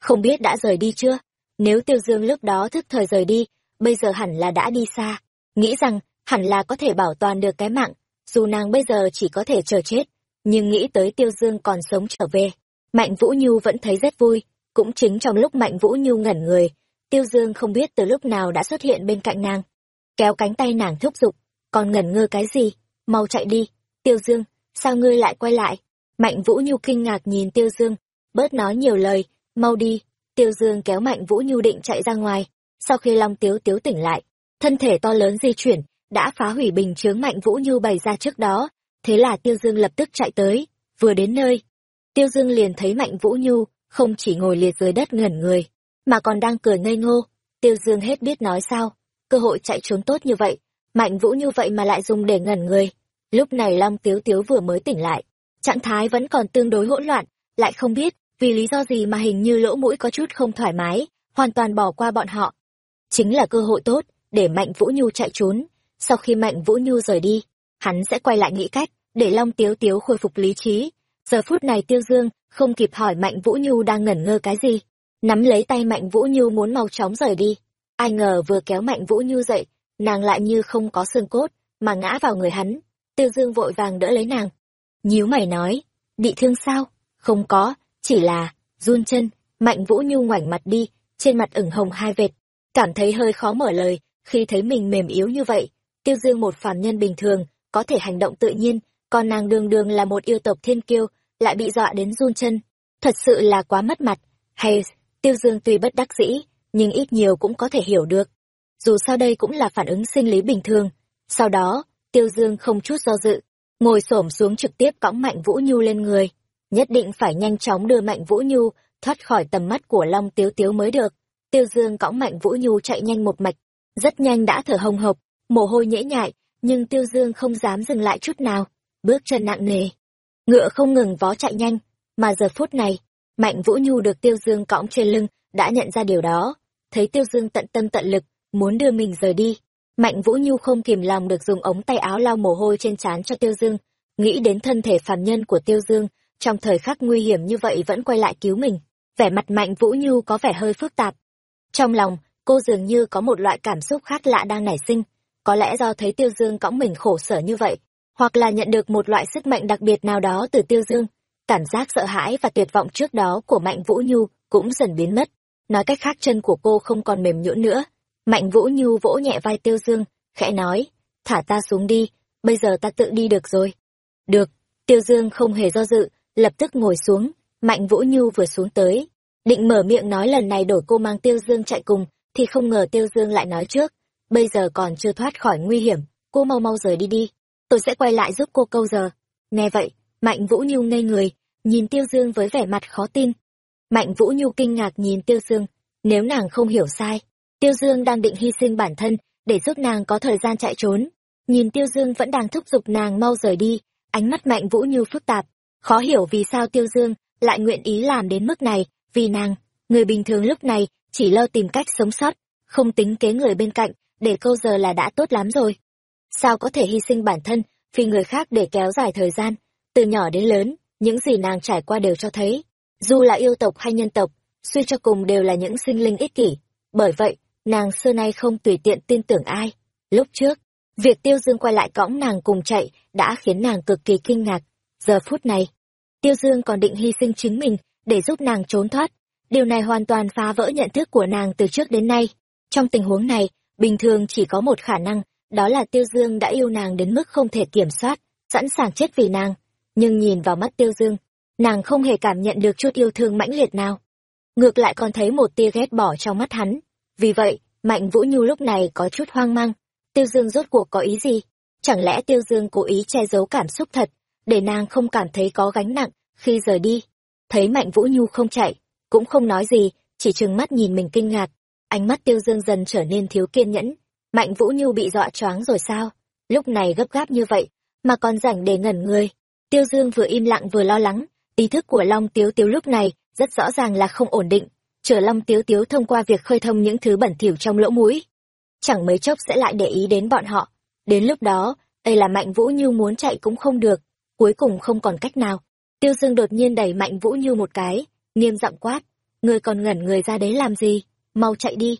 Không biết đã rời đi chưa? Nếu Tiêu Dương lúc đó thức thời rời đi, bây giờ hẳn là đã đi xa. Nghĩ rằng hẳn là có thể bảo toàn được cái mạng, dù nàng bây giờ chỉ có thể chờ chết, nhưng nghĩ tới Tiêu Dương còn sống trở về. Mạnh Vũ Nhu vẫn thấy rất vui, cũng chính trong lúc Mạnh Vũ Nhu ngẩn người, Tiêu Dương không biết từ lúc nào đã xuất hiện bên cạnh nàng. Kéo cánh tay nàng thúc giục, còn ngẩn ngơ cái gì, mau chạy đi, Tiêu Dương, sao ngươi lại quay lại? Mạnh Vũ Nhu kinh ngạc nhìn Tiêu Dương, bớt nói nhiều lời, mau đi. Tiêu Dương kéo Mạnh Vũ Nhu định chạy ra ngoài, sau khi Long Tiếu Tiếu tỉnh lại, thân thể to lớn di chuyển, đã phá hủy bình chướng Mạnh Vũ Nhu bày ra trước đó, thế là Tiêu Dương lập tức chạy tới, vừa đến nơi. Tiêu Dương liền thấy Mạnh Vũ Nhu, không chỉ ngồi liệt dưới đất ngẩn người, mà còn đang cười ngây ngô. Tiêu Dương hết biết nói sao, cơ hội chạy trốn tốt như vậy, Mạnh Vũ như vậy mà lại dùng để ngẩn người. Lúc này Long Tiếu Tiếu vừa mới tỉnh lại, trạng thái vẫn còn tương đối hỗn loạn, lại không biết vì lý do gì mà hình như lỗ mũi có chút không thoải mái, hoàn toàn bỏ qua bọn họ. Chính là cơ hội tốt để Mạnh Vũ Nhu chạy trốn. Sau khi Mạnh Vũ Nhu rời đi, hắn sẽ quay lại nghĩ cách để Long Tiếu Tiếu khôi phục lý trí. Giờ phút này Tiêu Dương không kịp hỏi Mạnh Vũ Nhu đang ngẩn ngơ cái gì, nắm lấy tay Mạnh Vũ Nhu muốn mau chóng rời đi. Ai ngờ vừa kéo Mạnh Vũ Nhu dậy, nàng lại như không có xương cốt, mà ngã vào người hắn. Tiêu Dương vội vàng đỡ lấy nàng. Nhíu mày nói, bị thương sao? Không có, chỉ là, run chân, Mạnh Vũ Nhu ngoảnh mặt đi, trên mặt ửng hồng hai vệt. Cảm thấy hơi khó mở lời, khi thấy mình mềm yếu như vậy. Tiêu Dương một phàm nhân bình thường, có thể hành động tự nhiên, còn nàng đường đường là một yêu tộc thiên kiêu, lại bị dọa đến run chân. thật sự là quá mất mặt. Hay, Tiêu Dương tuy bất đắc dĩ, nhưng ít nhiều cũng có thể hiểu được. Dù sao đây cũng là phản ứng sinh lý bình thường. Sau đó, Tiêu Dương không chút do dự, ngồi xổm xuống trực tiếp cõng Mạnh Vũ Nhu lên người. Nhất định phải nhanh chóng đưa Mạnh Vũ Nhu thoát khỏi tầm mắt của Long Tiếu Tiếu mới được. Tiêu Dương cõng Mạnh Vũ Nhu chạy nhanh một mạch, rất nhanh đã thở hồng hộc, mồ hôi nhễ nhại, nhưng Tiêu Dương không dám dừng lại chút nào, bước chân nặng nề. Ngựa không ngừng vó chạy nhanh, mà giờ phút này, Mạnh Vũ Nhu được Tiêu Dương cõng trên lưng, đã nhận ra điều đó, thấy Tiêu Dương tận tâm tận lực, muốn đưa mình rời đi. Mạnh Vũ Nhu không kìm lòng được dùng ống tay áo lau mồ hôi trên trán cho Tiêu Dương, nghĩ đến thân thể phàm nhân của Tiêu Dương, trong thời khắc nguy hiểm như vậy vẫn quay lại cứu mình. Vẻ mặt Mạnh Vũ Nhu có vẻ hơi phức tạp. Trong lòng, cô dường như có một loại cảm xúc khác lạ đang nảy sinh, có lẽ do thấy Tiêu Dương cõng mình khổ sở như vậy, hoặc là nhận được một loại sức mạnh đặc biệt nào đó từ Tiêu Dương. Cảm giác sợ hãi và tuyệt vọng trước đó của Mạnh Vũ Nhu cũng dần biến mất. Nói cách khác chân của cô không còn mềm nhũn nữa. Mạnh Vũ Nhu vỗ nhẹ vai Tiêu Dương, khẽ nói, thả ta xuống đi, bây giờ ta tự đi được rồi. Được, Tiêu Dương không hề do dự, lập tức ngồi xuống, Mạnh Vũ Nhu vừa xuống tới. Định mở miệng nói lần này đổi cô mang Tiêu Dương chạy cùng, thì không ngờ Tiêu Dương lại nói trước, bây giờ còn chưa thoát khỏi nguy hiểm, cô mau mau rời đi đi, tôi sẽ quay lại giúp cô câu giờ. Nghe vậy, Mạnh Vũ Nhu ngây người, nhìn Tiêu Dương với vẻ mặt khó tin. Mạnh Vũ Nhu kinh ngạc nhìn Tiêu Dương, nếu nàng không hiểu sai, Tiêu Dương đang định hy sinh bản thân để giúp nàng có thời gian chạy trốn. Nhìn Tiêu Dương vẫn đang thúc giục nàng mau rời đi, ánh mắt Mạnh Vũ Nhu phức tạp, khó hiểu vì sao Tiêu Dương lại nguyện ý làm đến mức này, vì nàng, người bình thường lúc này chỉ lo tìm cách sống sót, không tính kế người bên cạnh, để câu giờ là đã tốt lắm rồi. Sao có thể hy sinh bản thân vì người khác để kéo dài thời gian, từ nhỏ đến lớn, những gì nàng trải qua đều cho thấy, dù là yêu tộc hay nhân tộc, suy cho cùng đều là những sinh linh ích kỷ. Bởi vậy, nàng xưa nay không tùy tiện tin tưởng ai. Lúc trước, việc Tiêu Dương quay lại cõng nàng cùng chạy đã khiến nàng cực kỳ kinh ngạc. Giờ phút này, Tiêu Dương còn định hy sinh chính mình để giúp nàng trốn thoát. Điều này hoàn toàn phá vỡ nhận thức của nàng từ trước đến nay. Trong tình huống này, bình thường chỉ có một khả năng, đó là Tiêu Dương đã yêu nàng đến mức không thể kiểm soát, sẵn sàng chết vì nàng. Nhưng nhìn vào mắt Tiêu Dương, nàng không hề cảm nhận được chút yêu thương mãnh liệt nào. Ngược lại còn thấy một tia ghét bỏ trong mắt hắn. Vì vậy, Mạnh Vũ Nhu lúc này có chút hoang mang. Tiêu Dương rốt cuộc có ý gì? Chẳng lẽ Tiêu Dương cố ý che giấu cảm xúc thật, để nàng không cảm thấy có gánh nặng khi rời đi? Thấy Mạnh Vũ Nhu không chạy, cũng không nói gì, chỉ trừng mắt nhìn mình kinh ngạc. Ánh mắt Tiêu Dương dần trở nên thiếu kiên nhẫn. Mạnh Vũ Nhu bị dọa choáng rồi sao? Lúc này gấp gáp như vậy, mà còn rảnh để ngẩn người. Tiêu Dương vừa im lặng vừa lo lắng, ý thức của Long Tiếu Tiếu lúc này rất rõ ràng là không ổn định, chờ Long Tiếu Tiếu thông qua việc khơi thông những thứ bẩn thỉu trong lỗ mũi. Chẳng mấy chốc sẽ lại để ý đến bọn họ. Đến lúc đó, đây là Mạnh Vũ Như muốn chạy cũng không được, cuối cùng không còn cách nào. Tiêu Dương đột nhiên đẩy Mạnh Vũ Như một cái, nghiêm giọng quát, người còn ngẩn người ra đấy làm gì, mau chạy đi.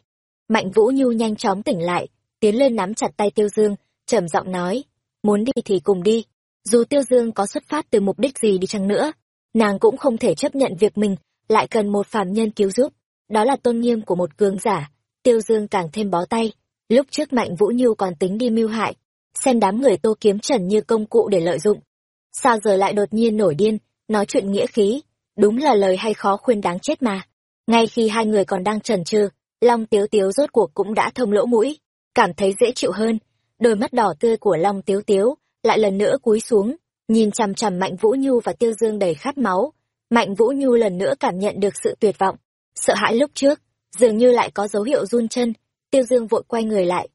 Mạnh Vũ như nhanh chóng tỉnh lại, tiến lên nắm chặt tay Tiêu Dương, trầm giọng nói, muốn đi thì cùng đi. Dù Tiêu Dương có xuất phát từ mục đích gì đi chăng nữa, nàng cũng không thể chấp nhận việc mình lại cần một phàm nhân cứu giúp. Đó là tôn nghiêm của một cường giả. Tiêu Dương càng thêm bó tay. Lúc trước Mạnh Vũ Nhu còn tính đi mưu hại, xem đám người tô kiếm trần như công cụ để lợi dụng. Sao giờ lại đột nhiên nổi điên, nói chuyện nghĩa khí, đúng là lời hay khó khuyên đáng chết mà. Ngay khi hai người còn đang trần trừ, Long Tiếu Tiếu rốt cuộc cũng đã thông lỗ mũi, cảm thấy dễ chịu hơn. Đôi mắt đỏ tươi của Long Tiếu Tiếu lại lần nữa cúi xuống, nhìn chằm chằm Mạnh Vũ Nhu và Tiêu Dương đầy khát máu. Mạnh Vũ Nhu lần nữa cảm nhận được sự tuyệt vọng, sợ hãi lúc trước, dường như lại có dấu hiệu run chân. Tiêu Dương vội quay người lại,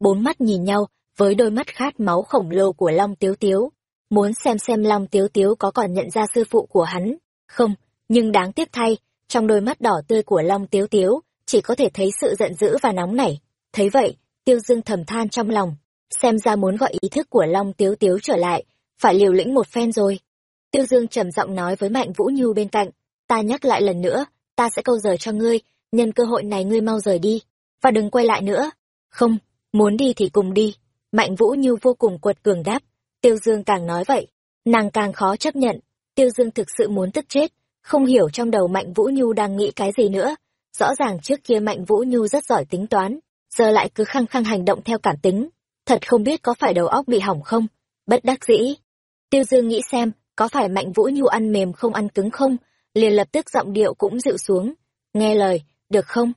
bốn mắt nhìn nhau với đôi mắt khát máu khổng lồ của Long Tiếu Tiếu, muốn xem xem Long Tiếu Tiếu có còn nhận ra sư phụ của hắn, không, nhưng đáng tiếc thay, trong đôi mắt đỏ tươi của Long Tiếu Tiếu, chỉ có thể thấy sự giận dữ và nóng nảy. Thấy vậy, Tiêu Dương thầm than trong lòng, xem ra muốn gọi ý thức của Long Tiếu Tiếu trở lại, phải liều lĩnh một phen rồi. Tiêu Dương trầm giọng nói với Mạnh Vũ Nhu bên cạnh, ta nhắc lại lần nữa, ta sẽ câu giờ cho ngươi, nhân cơ hội này ngươi mau rời đi, và đừng quay lại nữa. Không, muốn đi thì cùng đi. Mạnh Vũ Nhu vô cùng quật cường đáp, Tiêu Dương càng nói vậy, nàng càng khó chấp nhận, Tiêu Dương thực sự muốn tức chết, không hiểu trong đầu Mạnh Vũ Nhu đang nghĩ cái gì nữa. Rõ ràng trước kia Mạnh Vũ Nhu rất giỏi tính toán, giờ lại cứ khăng khăng hành động theo cảm tính. Thật không biết có phải đầu óc bị hỏng không? Bất đắc dĩ. Tiêu Dương nghĩ xem, có phải Mạnh Vũ Nhu ăn mềm không ăn cứng không? liền lập tức giọng điệu cũng dịu xuống. Nghe lời, được không?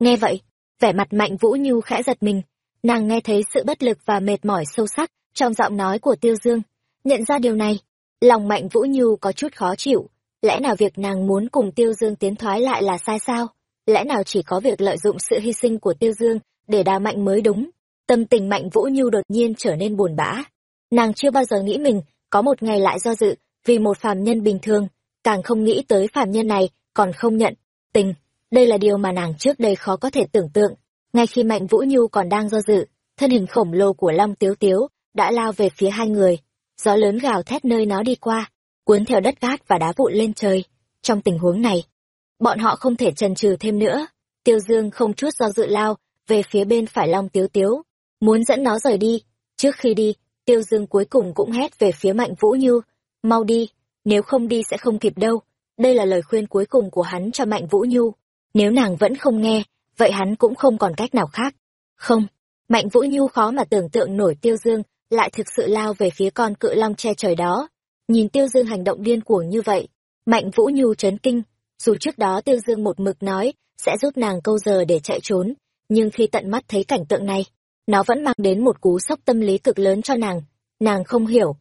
Nghe vậy, vẻ mặt Mạnh Vũ Nhu khẽ giật mình. Nàng nghe thấy sự bất lực và mệt mỏi sâu sắc trong giọng nói của Tiêu Dương. Nhận ra điều này, lòng Mạnh Vũ Nhu có chút khó chịu. Lẽ nào việc nàng muốn cùng Tiêu Dương tiến thoái lại là sai sao? Lẽ nào chỉ có việc lợi dụng sự hy sinh của Tiêu Dương để đà mạnh mới đúng? Tâm tình Mạnh Vũ Nhu đột nhiên trở nên buồn bã. Nàng chưa bao giờ nghĩ mình có một ngày lại do dự vì một phàm nhân bình thường, càng không nghĩ tới phàm nhân này còn không nhận tình. Đây là điều mà nàng trước đây khó có thể tưởng tượng. Ngay khi Mạnh Vũ Nhu còn đang do dự, thân hình khổng lồ của Long Tiếu Tiếu đã lao về phía hai người. Gió lớn gào thét nơi nó đi qua, cuốn theo đất cát và đá vụn lên trời. Trong tình huống này, bọn họ không thể chần chừ thêm nữa. Tiêu Dương không chút do dự lao về phía bên phải Long Tiếu Tiếu, muốn dẫn nó rời đi. Trước khi đi, Tiêu Dương cuối cùng cũng hét về phía Mạnh Vũ Như, mau đi, nếu không đi sẽ không kịp đâu. Đây là lời khuyên cuối cùng của hắn cho Mạnh Vũ Nhu. Nếu nàng vẫn không nghe, vậy hắn cũng không còn cách nào khác. Không, Mạnh Vũ Nhu khó mà tưởng tượng nổi Tiêu Dương lại thực sự lao về phía con cự long che trời đó. Nhìn Tiêu Dương hành động điên cuồng như vậy, Mạnh Vũ Nhu chấn kinh, dù trước đó Tiêu Dương một mực nói sẽ giúp nàng câu giờ để chạy trốn, nhưng khi tận mắt thấy cảnh tượng này, nó vẫn mang đến một cú sốc tâm lý cực lớn cho nàng. Nàng không hiểu,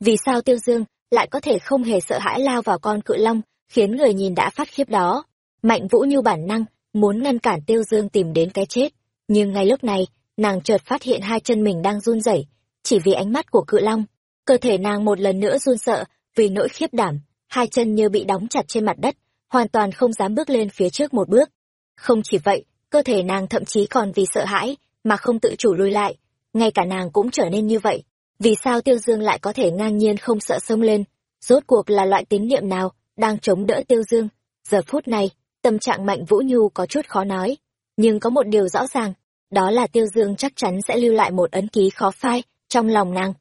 vì sao Tiêu Dương lại có thể không hề sợ hãi lao vào con cự long, khiến người nhìn đã phát khiếp đó. Mạnh Vũ nhu bản năng, muốn ngăn cản Tiêu Dương tìm đến cái chết, nhưng ngay lúc này, nàng chợt phát hiện hai chân mình đang run rẩy, chỉ vì ánh mắt của cự long. Cơ thể nàng một lần nữa run sợ, vì nỗi khiếp đảm, hai chân như bị đóng chặt trên mặt đất, hoàn toàn không dám bước lên phía trước một bước. Không chỉ vậy, cơ thể nàng thậm chí còn vì sợ hãi, mà không tự chủ lùi lại. Ngay cả nàng cũng trở nên như vậy. Vì sao Tiêu Dương lại có thể ngang nhiên không sợ sông lên? Rốt cuộc là loại tín niệm nào đang chống đỡ Tiêu Dương? Giờ phút này, tâm trạng Mạnh Vũ Nhu có chút khó nói. Nhưng có một điều rõ ràng, đó là Tiêu Dương chắc chắn sẽ lưu lại một ấn ký khó phai trong lòng nàng.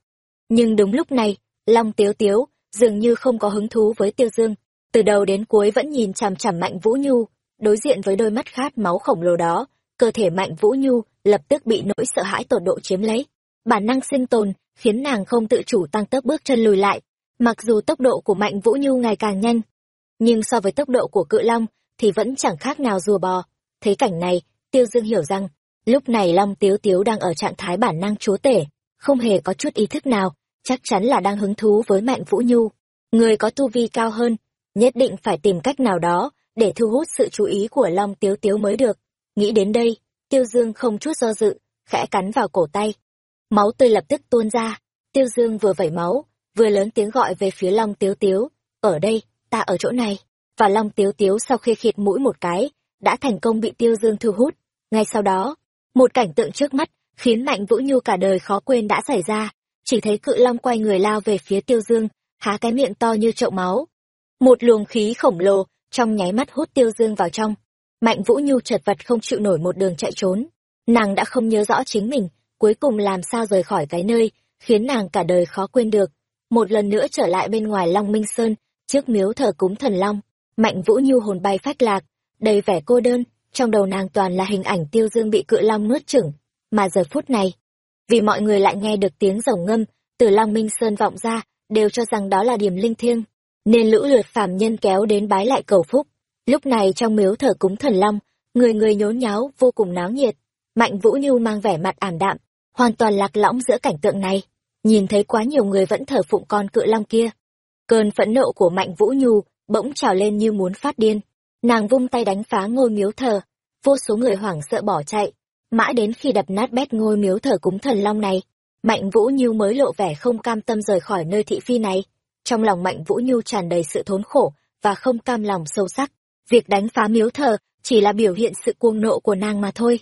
Nhưng đúng lúc này, Long Tiếu Tiếu dường như không có hứng thú với Tiêu Dương, từ đầu đến cuối vẫn nhìn chằm chằm Mạnh Vũ Nhu, đối diện với đôi mắt khát máu khổng lồ đó, cơ thể Mạnh Vũ Nhu lập tức bị nỗi sợ hãi tột độ chiếm lấy. Bản năng sinh tồn khiến nàng không tự chủ tăng tốc bước chân lùi lại, mặc dù tốc độ của Mạnh Vũ Nhu ngày càng nhanh, nhưng so với tốc độ của cự long thì vẫn chẳng khác nào rùa bò. Thấy cảnh này, Tiêu Dương hiểu rằng, lúc này Long Tiếu Tiếu đang ở trạng thái bản năng chúa tể, không hề có chút ý thức nào, chắc chắn là đang hứng thú với Mạnh Vũ Nhu. Người có tu vi cao hơn, nhất định phải tìm cách nào đó để thu hút sự chú ý của Long Tiếu Tiếu mới được. Nghĩ đến đây, Tiêu Dương không chút do dự, khẽ cắn vào cổ tay. Máu tươi lập tức tuôn ra, Tiêu Dương vừa vẩy máu, vừa lớn tiếng gọi về phía Long Tiếu Tiếu. Ở đây, ta ở chỗ này. Và Long Tiếu Tiếu sau khi khịt mũi một cái, đã thành công bị Tiêu Dương thu hút. Ngay sau đó, một cảnh tượng trước mắt khiến Mạnh Vũ Nhu cả đời khó quên đã xảy ra. Chỉ thấy cự long quay người lao về phía Tiêu Dương, há cái miệng to như chậu máu. Một luồng khí khổng lồ trong nháy mắt hút Tiêu Dương vào trong. Mạnh Vũ Nhu chật vật không chịu nổi một đường chạy trốn. Nàng đã không nhớ rõ chính mình, cuối cùng làm sao rời khỏi cái nơi, khiến nàng cả đời khó quên được. Một lần nữa trở lại bên ngoài Long Minh Sơn, trước miếu thờ cúng thần Long. Mạnh Vũ Nhu hồn bay phách lạc, đầy vẻ cô đơn, trong đầu nàng toàn là hình ảnh tiêu dương bị cự long nuốt chửng. Mà giờ phút này, vì mọi người lại nghe được tiếng rồng ngâm từ Long Minh Sơn vọng ra, đều cho rằng đó là điểm linh thiêng, nên lũ lượt phàm nhân kéo đến bái lại cầu phúc. Lúc này trong miếu thờ cúng thần long, người người nhốn nháo, vô cùng náo nhiệt. Mạnh Vũ Nhu mang vẻ mặt ảm đạm, hoàn toàn lạc lõng giữa cảnh tượng này. Nhìn thấy quá nhiều người vẫn thờ phụng con cự long kia. Cơn phẫn nộ của Mạnh Vũ Nhu bỗng trào lên như muốn phát điên. Nàng vung tay đánh phá ngôi miếu thờ, vô số người hoảng sợ bỏ chạy. Mãi đến khi đập nát bét ngôi miếu thờ cúng thần long này, Mạnh Vũ Nhu mới lộ vẻ không cam tâm rời khỏi nơi thị phi này. Trong lòng Mạnh Vũ Nhu tràn đầy sự thốn khổ và không cam lòng sâu sắc. Việc đánh phá miếu thờ chỉ là biểu hiện sự cuồng nộ của nàng mà thôi.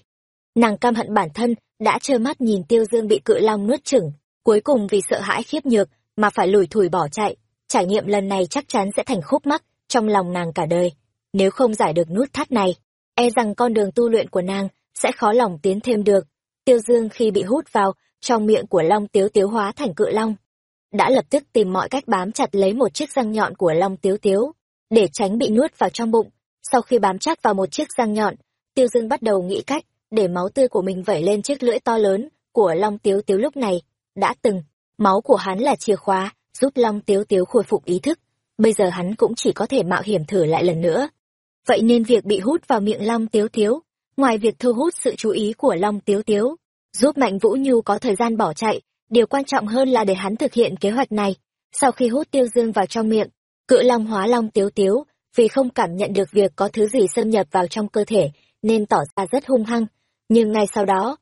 Nàng cam hận bản thân, đã trơ mắt nhìn Tiêu Dương bị cự long nuốt chửng, cuối cùng vì sợ hãi khiếp nhược mà phải lủi thủi bỏ chạy. Trải nghiệm lần này chắc chắn sẽ thành khúc mắc trong lòng nàng cả đời. Nếu không giải được nút thắt này, e rằng con đường tu luyện của nàng sẽ khó lòng tiến thêm được. Tiêu Dương khi bị hút vào trong miệng của Long Tiếu Tiếu hóa thành cự long, đã lập tức tìm mọi cách bám chặt lấy một chiếc răng nhọn của Long Tiếu Tiếu, để tránh bị nuốt vào trong bụng. Sau khi bám chắc vào một chiếc răng nhọn, Tiêu Dương bắt đầu nghĩ cách để máu tươi của mình vẩy lên chiếc lưỡi to lớn của Long Tiếu Tiếu lúc này. Đã từng, máu của hắn là chìa khóa, giúp Long Tiếu Tiếu khôi phục ý thức. bây giờ hắn cũng chỉ có thể mạo hiểm thử lại lần nữa. Vậy nên việc bị hút vào miệng Long Tiếu Tiếu, ngoài việc thu hút sự chú ý của Long Tiếu Tiếu, giúp Mạnh Vũ Nhu có thời gian bỏ chạy, điều quan trọng hơn là để hắn thực hiện kế hoạch này. Sau khi hút Tiêu Dương vào trong miệng, cự long hóa Long Tiếu Tiếu, vì không cảm nhận được việc có thứ gì xâm nhập vào trong cơ thể, nên tỏ ra rất hung hăng. Nhưng ngay sau đó,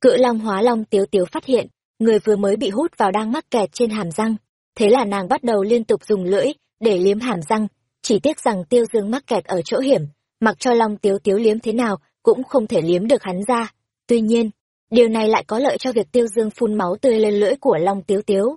cự long hóa Long Tiếu Tiếu phát hiện, người vừa mới bị hút vào đang mắc kẹt trên hàm răng. Thế là nàng bắt đầu liên tục dùng lưỡi để liếm hàm răng, chỉ tiếc rằng Tiêu Dương mắc kẹt ở chỗ hiểm, mặc cho Long Tiếu Tiếu liếm thế nào cũng không thể liếm được hắn ra. Tuy nhiên, điều này lại có lợi cho việc Tiêu Dương phun máu tươi lên lưỡi của Long Tiếu Tiếu.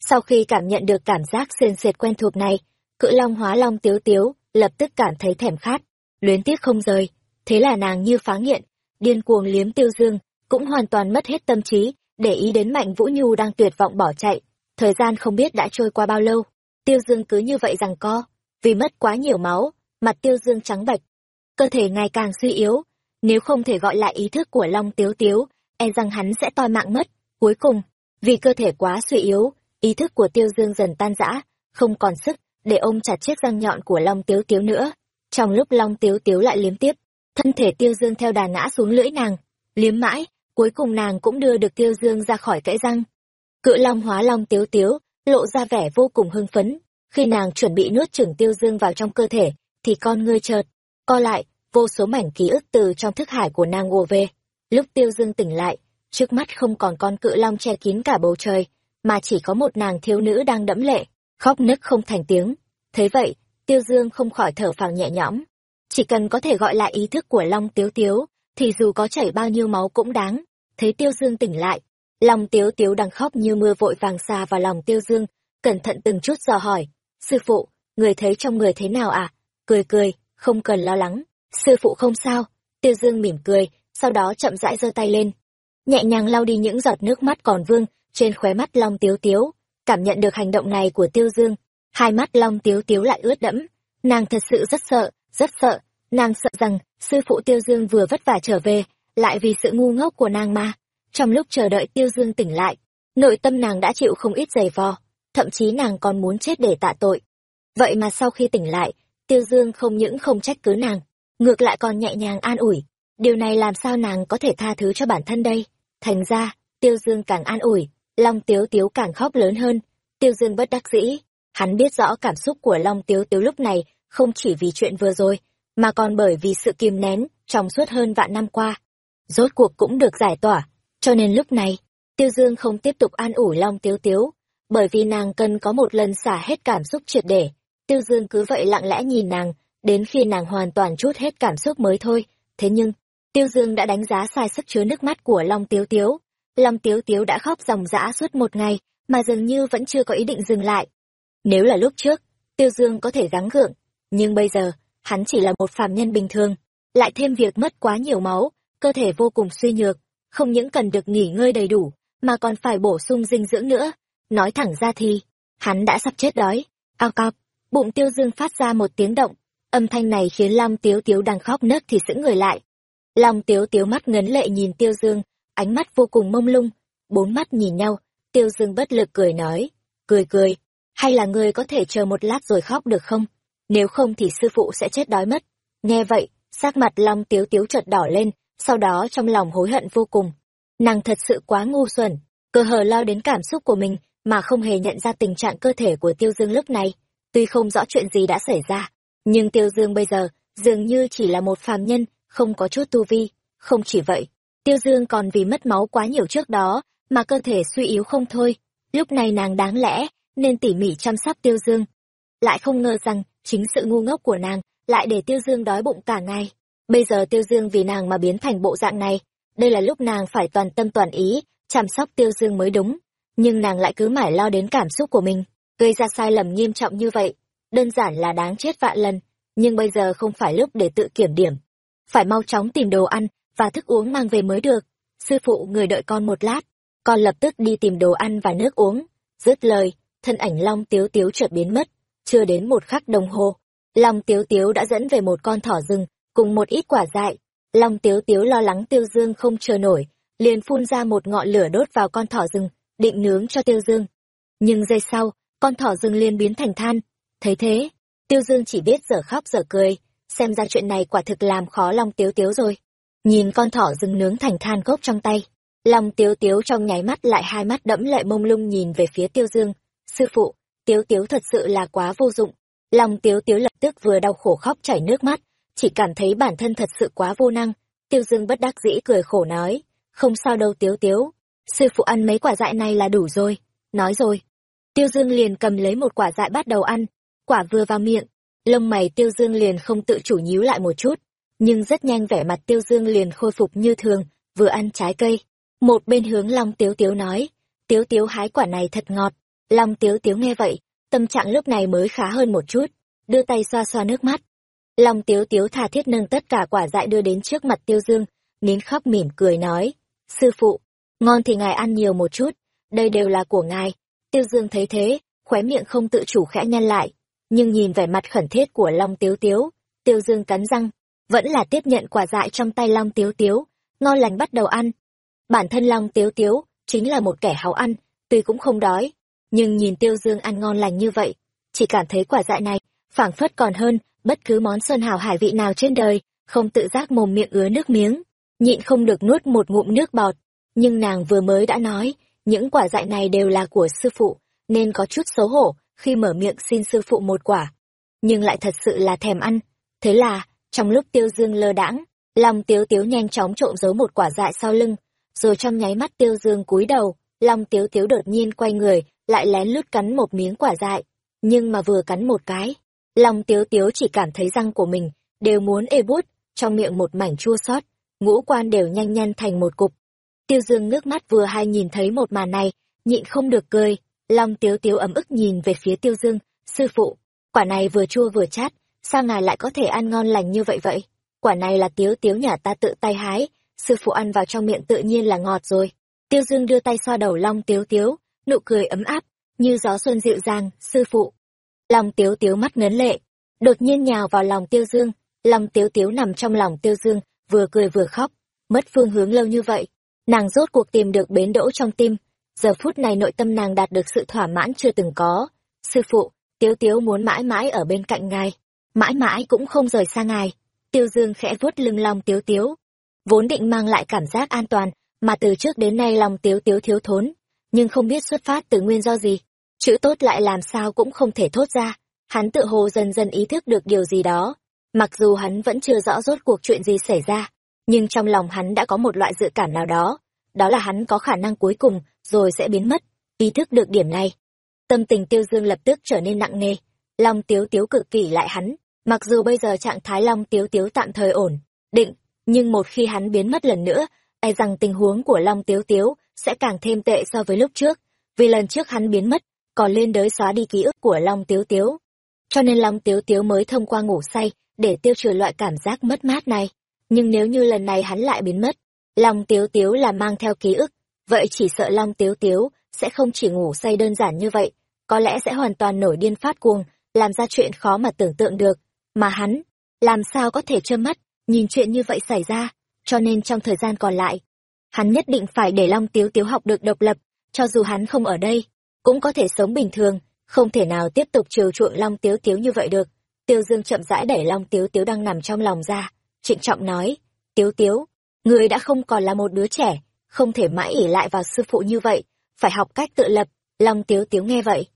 Sau khi cảm nhận được cảm giác sền sệt quen thuộc này, cự long hóa Long Tiếu Tiếu lập tức cảm thấy thèm khát, luyến tiếc không rời. Thế là nàng như phá nghiện, điên cuồng liếm Tiêu Dương, cũng hoàn toàn mất hết tâm trí, để ý đến Mạnh Vũ Nhu đang tuyệt vọng bỏ chạy. Thời gian không biết đã trôi qua bao lâu, Tiêu Dương cứ như vậy rằng co, vì mất quá nhiều máu, mặt Tiêu Dương trắng bạch, cơ thể ngày càng suy yếu, nếu không thể gọi lại ý thức của Long Tiếu Tiếu, e rằng hắn sẽ toi mạng mất. Cuối cùng, vì cơ thể quá suy yếu, ý thức của Tiêu Dương dần tan rã, không còn sức để ôm chặt chiếc răng nhọn của Long Tiếu Tiếu nữa. Trong lúc Long Tiếu Tiếu lại liếm tiếp, thân thể Tiêu Dương theo đà ngã xuống lưỡi nàng, liếm mãi, cuối cùng nàng cũng đưa được Tiêu Dương ra khỏi cãi răng. Cự Long hóa Long Tiếu Tiếu, lộ ra vẻ vô cùng hưng phấn, khi nàng chuẩn bị nuốt chửng Tiêu Dương vào trong cơ thể, thì con ngươi chợt co lại, vô số mảnh ký ức từ trong thức hải của nàng ùa về. Lúc Tiêu Dương tỉnh lại, trước mắt không còn con cự long che kín cả bầu trời, mà chỉ có một nàng thiếu nữ đang đẫm lệ, khóc nức không thành tiếng. Thế vậy, Tiêu Dương không khỏi thở phào nhẹ nhõm. Chỉ cần có thể gọi lại ý thức của Long Tiếu Tiếu, thì dù có chảy bao nhiêu máu cũng đáng. Thấy Tiêu Dương tỉnh lại, Long Tiếu Tiếu đang khóc như mưa vội vàng xa vào lòng Tiêu Dương, cẩn thận từng chút dò hỏi. Sư phụ, người thấy trong người thế nào à? Cười cười, không cần lo lắng sư phụ không sao. Tiêu dương mỉm cười, sau đó chậm rãi giơ tay lên. Nhẹ nhàng lau đi những giọt nước mắt còn vương trên khóe mắt long tiếu tiếu. Cảm nhận được hành động này của tiêu dương, hai mắt long tiếu tiếu lại ướt đẫm. Nàng thật sự rất sợ rất sợ. Nàng sợ rằng sư phụ tiêu dương vừa vất vả trở về, lại vì sự ngu ngốc của nàng mà. Trong lúc chờ đợi tiêu dương tỉnh lại, nội tâm nàng đã chịu không ít giày vò, thậm chí nàng còn muốn chết để tạ tội. Vậy mà sau khi tỉnh lại, tiêu dương không những không trách cứ nàng ngược lại còn nhẹ nhàng an ủi, điều này làm sao nàng có thể tha thứ cho bản thân đây? Thành ra, tiêu dương càng an ủi, long tiếu tiếu càng khóc lớn hơn. Tiêu dương bất đắc dĩ, hắn biết rõ cảm xúc của long tiếu tiếu lúc này không chỉ vì chuyện vừa rồi, mà còn bởi vì sự kìm nén trong suốt hơn vạn năm qua. Rốt cuộc cũng được giải tỏa, cho nên lúc này, tiêu dương không tiếp tục an ủi long tiếu tiếu, bởi vì nàng cần có một lần xả hết cảm xúc triệt để. Tiêu dương cứ vậy lặng lẽ nhìn nàng đến khi nàng hoàn toàn chút hết cảm xúc mới thôi. Thế nhưng, Tiêu Dương đã đánh giá sai sức chứa nước mắt của Long Tiếu Tiếu. Long Tiếu Tiếu đã khóc ròng rã suốt một ngày, mà dường như vẫn chưa có ý định dừng lại. Nếu là lúc trước, Tiêu Dương có thể gắng gượng, nhưng bây giờ, hắn chỉ là một phàm nhân bình thường, lại thêm việc mất quá nhiều máu, cơ thể vô cùng suy nhược, không những cần được nghỉ ngơi đầy đủ, mà còn phải bổ sung dinh dưỡng nữa. Nói thẳng ra thì, hắn đã sắp chết đói. Ao cọp, bụng Tiêu Dương phát ra một tiếng động, Âm thanh này khiến Long Tiếu Tiếu đang khóc nấc thì sững người lại. Long Tiếu Tiếu mắt ngấn lệ nhìn Tiêu Dương, ánh mắt vô cùng mông lung, bốn mắt nhìn nhau, Tiêu Dương bất lực cười nói, cười cười, hay là người có thể chờ một lát rồi khóc được không? Nếu không thì sư phụ sẽ chết đói mất. Nghe vậy, sắc mặt Long Tiếu Tiếu chợt đỏ lên, sau đó trong lòng hối hận vô cùng. Nàng thật sự quá ngu xuẩn, cơ hờ lao đến cảm xúc của mình mà không hề nhận ra tình trạng cơ thể của Tiêu Dương lúc này. Tuy không rõ chuyện gì đã xảy ra, nhưng Tiêu Dương bây giờ, dường như chỉ là một phàm nhân, không có chút tu vi. Không chỉ vậy, Tiêu Dương còn vì mất máu quá nhiều trước đó, mà cơ thể suy yếu không thôi. Lúc này nàng đáng lẽ, nên tỉ mỉ chăm sóc Tiêu Dương. Lại không ngờ rằng, chính sự ngu ngốc của nàng, lại để Tiêu Dương đói bụng cả ngày. Bây giờ Tiêu Dương vì nàng mà biến thành bộ dạng này, đây là lúc nàng phải toàn tâm toàn ý, chăm sóc Tiêu Dương mới đúng. Nhưng nàng lại cứ mãi lo đến cảm xúc của mình, gây ra sai lầm nghiêm trọng như vậy, đơn giản là đáng chết vạn lần, nhưng bây giờ không phải lúc để tự kiểm điểm. Phải mau chóng tìm đồ ăn và thức uống mang về mới được. Sư phụ người đợi con một lát, con lập tức đi tìm đồ ăn và nước uống. Dứt lời, thân ảnh Long Tiếu Tiếu chợt biến mất, chưa đến một khắc đồng hồ. Long Tiếu Tiếu đã dẫn về một con thỏ rừng, cùng một ít quả dại. Long Tiếu Tiếu lo lắng Tiêu Dương không chờ nổi, liền phun ra một ngọn lửa đốt vào con thỏ rừng, định nướng cho Tiêu Dương. Nhưng giây sau, con thỏ rừng liền biến thành than, Thấy thế, Tiêu Dương chỉ biết giờ khóc giờ cười, xem ra chuyện này quả thực làm khó Long Tiếu Tiếu rồi. Nhìn con thỏ rừng nướng thành than cốc trong tay, Long Tiếu Tiếu trong nháy mắt lại hai mắt đẫm lệ mông lung nhìn về phía Tiêu Dương. Sư phụ, Tiếu Tiếu thật sự là quá vô dụng. Long Tiếu Tiếu lập tức vừa đau khổ khóc chảy nước mắt, chỉ cảm thấy bản thân thật sự quá vô năng. Tiêu Dương bất đắc dĩ cười khổ nói, không sao đâu Tiếu Tiếu, sư phụ ăn mấy quả dại này là đủ rồi. Nói rồi. Tiêu Dương liền cầm lấy một quả dại bắt đầu ăn, quả vừa vào miệng, lông mày Tiêu Dương liền không tự chủ nhíu lại một chút, nhưng rất nhanh vẻ mặt Tiêu Dương liền khôi phục như thường, vừa ăn trái cây. Một bên hướng Long Tiếu Tiếu nói, Tiếu Tiếu hái quả này thật ngọt. Long Tiếu Tiếu nghe vậy, tâm trạng lúc này mới khá hơn một chút, đưa tay xoa xoa nước mắt. Long Tiếu Tiếu tha thiết nâng tất cả quả dại đưa đến trước mặt Tiêu Dương, nín khóc mỉm cười nói, sư phụ, ngon thì ngài ăn nhiều một chút, đây đều là của ngài. Tiêu Dương thấy thế, khóe miệng không tự chủ khẽ nhăn lại, nhưng nhìn vẻ mặt khẩn thiết của Long Tiếu Tiếu, Tiêu Dương cắn răng, vẫn là tiếp nhận quả dại trong tay Long Tiếu Tiếu, ngon lành bắt đầu ăn. Bản thân Long Tiếu Tiếu chính là một kẻ háo ăn, tuy cũng không đói, nhưng nhìn Tiêu Dương ăn ngon lành như vậy, chỉ cảm thấy quả dại này phảng phất còn hơn bất cứ món sơn hào hải vị nào trên đời, không tự giác mồm miệng ứa nước miếng, nhịn không được nuốt một ngụm nước bọt. Nhưng nàng vừa mới đã nói, những quả dại này đều là của sư phụ, nên có chút xấu hổ khi mở miệng xin sư phụ một quả. Nhưng lại thật sự là thèm ăn. Thế là, trong lúc tiêu dương lơ đãng, Long Tiếu Tiếu nhanh chóng trộm giấu một quả dại sau lưng, rồi trong nháy mắt tiêu dương cúi đầu, Long Tiếu Tiếu đột nhiên quay người, lại lén lút cắn một miếng quả dại. Nhưng mà vừa cắn một cái, Long Tiếu Tiếu chỉ cảm thấy răng của mình đều muốn ê bút, trong miệng một mảnh chua xót, ngũ quan đều nhanh nhăn thành một cục. Tiêu Dương nước mắt vừa hay nhìn thấy một màn này, nhịn không được cười, Long Tiếu Tiếu ấm ức nhìn về phía Tiêu Dương, sư phụ, quả này vừa chua vừa chát, sao ngài lại có thể ăn ngon lành như vậy vậy? Quả này là Tiếu Tiếu nhà ta tự tay hái, sư phụ ăn vào trong miệng tự nhiên là ngọt rồi. Tiêu Dương đưa tay xoa đầu Long Tiếu Tiếu, nụ cười ấm áp, như gió xuân dịu dàng, sư phụ. Long Tiếu Tiếu mắt ngấn lệ, đột nhiên nhào vào lòng Tiêu Dương, Long Tiếu Tiếu nằm trong lòng Tiêu Dương, vừa cười vừa khóc, mất phương hướng lâu như vậy, nàng rốt cuộc tìm được bến đỗ trong tim, giờ phút này nội tâm nàng đạt được sự thỏa mãn chưa từng có. Sư phụ, Tiếu Tiếu muốn mãi mãi ở bên cạnh ngài, mãi mãi cũng không rời xa ngài. Tiêu Dương khẽ vuốt lưng lòng Tiếu Tiếu, vốn định mang lại cảm giác an toàn, mà từ trước đến nay lòng Tiếu Tiếu thiếu thốn, nhưng không biết xuất phát từ nguyên do gì. Chữ tốt lại làm sao cũng không thể thốt ra, hắn tự hồ dần dần ý thức được điều gì đó. Mặc dù hắn vẫn chưa rõ rốt cuộc chuyện gì xảy ra, nhưng trong lòng hắn đã có một loại dự cảm nào đó, đó là hắn có khả năng cuối cùng rồi sẽ biến mất, ý thức được điểm này. Tâm tình tiêu dương lập tức trở nên nặng nề, Long Tiếu Tiếu cực kỳ lại hắn, mặc dù bây giờ trạng thái Long Tiếu Tiếu tạm thời ổn, định, nhưng một khi hắn biến mất lần nữa, e rằng tình huống của Long Tiếu Tiếu sẽ càng thêm tệ so với lúc trước, vì lần trước hắn biến mất, còn lên đới xóa đi ký ức của Long Tiếu Tiếu. Cho nên Long Tiếu Tiếu mới thông qua ngủ say, để tiêu trừ loại cảm giác mất mát này. Nhưng nếu như lần này hắn lại biến mất, Long Tiếu Tiếu là mang theo ký ức, vậy chỉ sợ Long Tiếu Tiếu sẽ không chỉ ngủ say đơn giản như vậy, có lẽ sẽ hoàn toàn nổi điên phát cuồng, làm ra chuyện khó mà tưởng tượng được. Mà hắn, làm sao có thể trơ mắt, nhìn chuyện như vậy xảy ra, cho nên trong thời gian còn lại, hắn nhất định phải để Long Tiếu Tiếu học được độc lập, cho dù hắn không ở đây, cũng có thể sống bình thường, không thể nào tiếp tục chiều chuộng Long Tiếu Tiếu như vậy được. Tiêu Dương chậm rãi đẩy Long Tiếu Tiếu đang nằm trong lòng ra, trịnh trọng nói, Tiếu Tiếu, người đã không còn là một đứa trẻ, không thể mãi ỉ lại vào sư phụ như vậy, phải học cách tự lập, Long Tiếu Tiếu nghe vậy.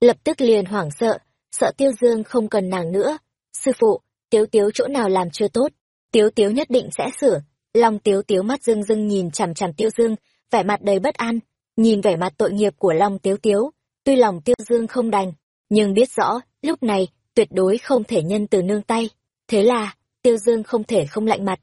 Lập tức liền hoảng sợ, sợ Tiêu Dương không cần nàng nữa. Sư phụ, Tiếu Tiếu chỗ nào làm chưa tốt, Tiếu Tiếu nhất định sẽ sửa. Long Tiếu Tiếu mắt dưng dưng nhìn chằm chằm Tiêu Dương, vẻ mặt đầy bất an, nhìn vẻ mặt tội nghiệp của Long Tiếu Tiếu, tuy lòng Tiêu Dương không đành, nhưng biết rõ, lúc này, tuyệt đối không thể nhân từ nương tay. Thế là, Tiêu Dương không thể không lạnh mặt.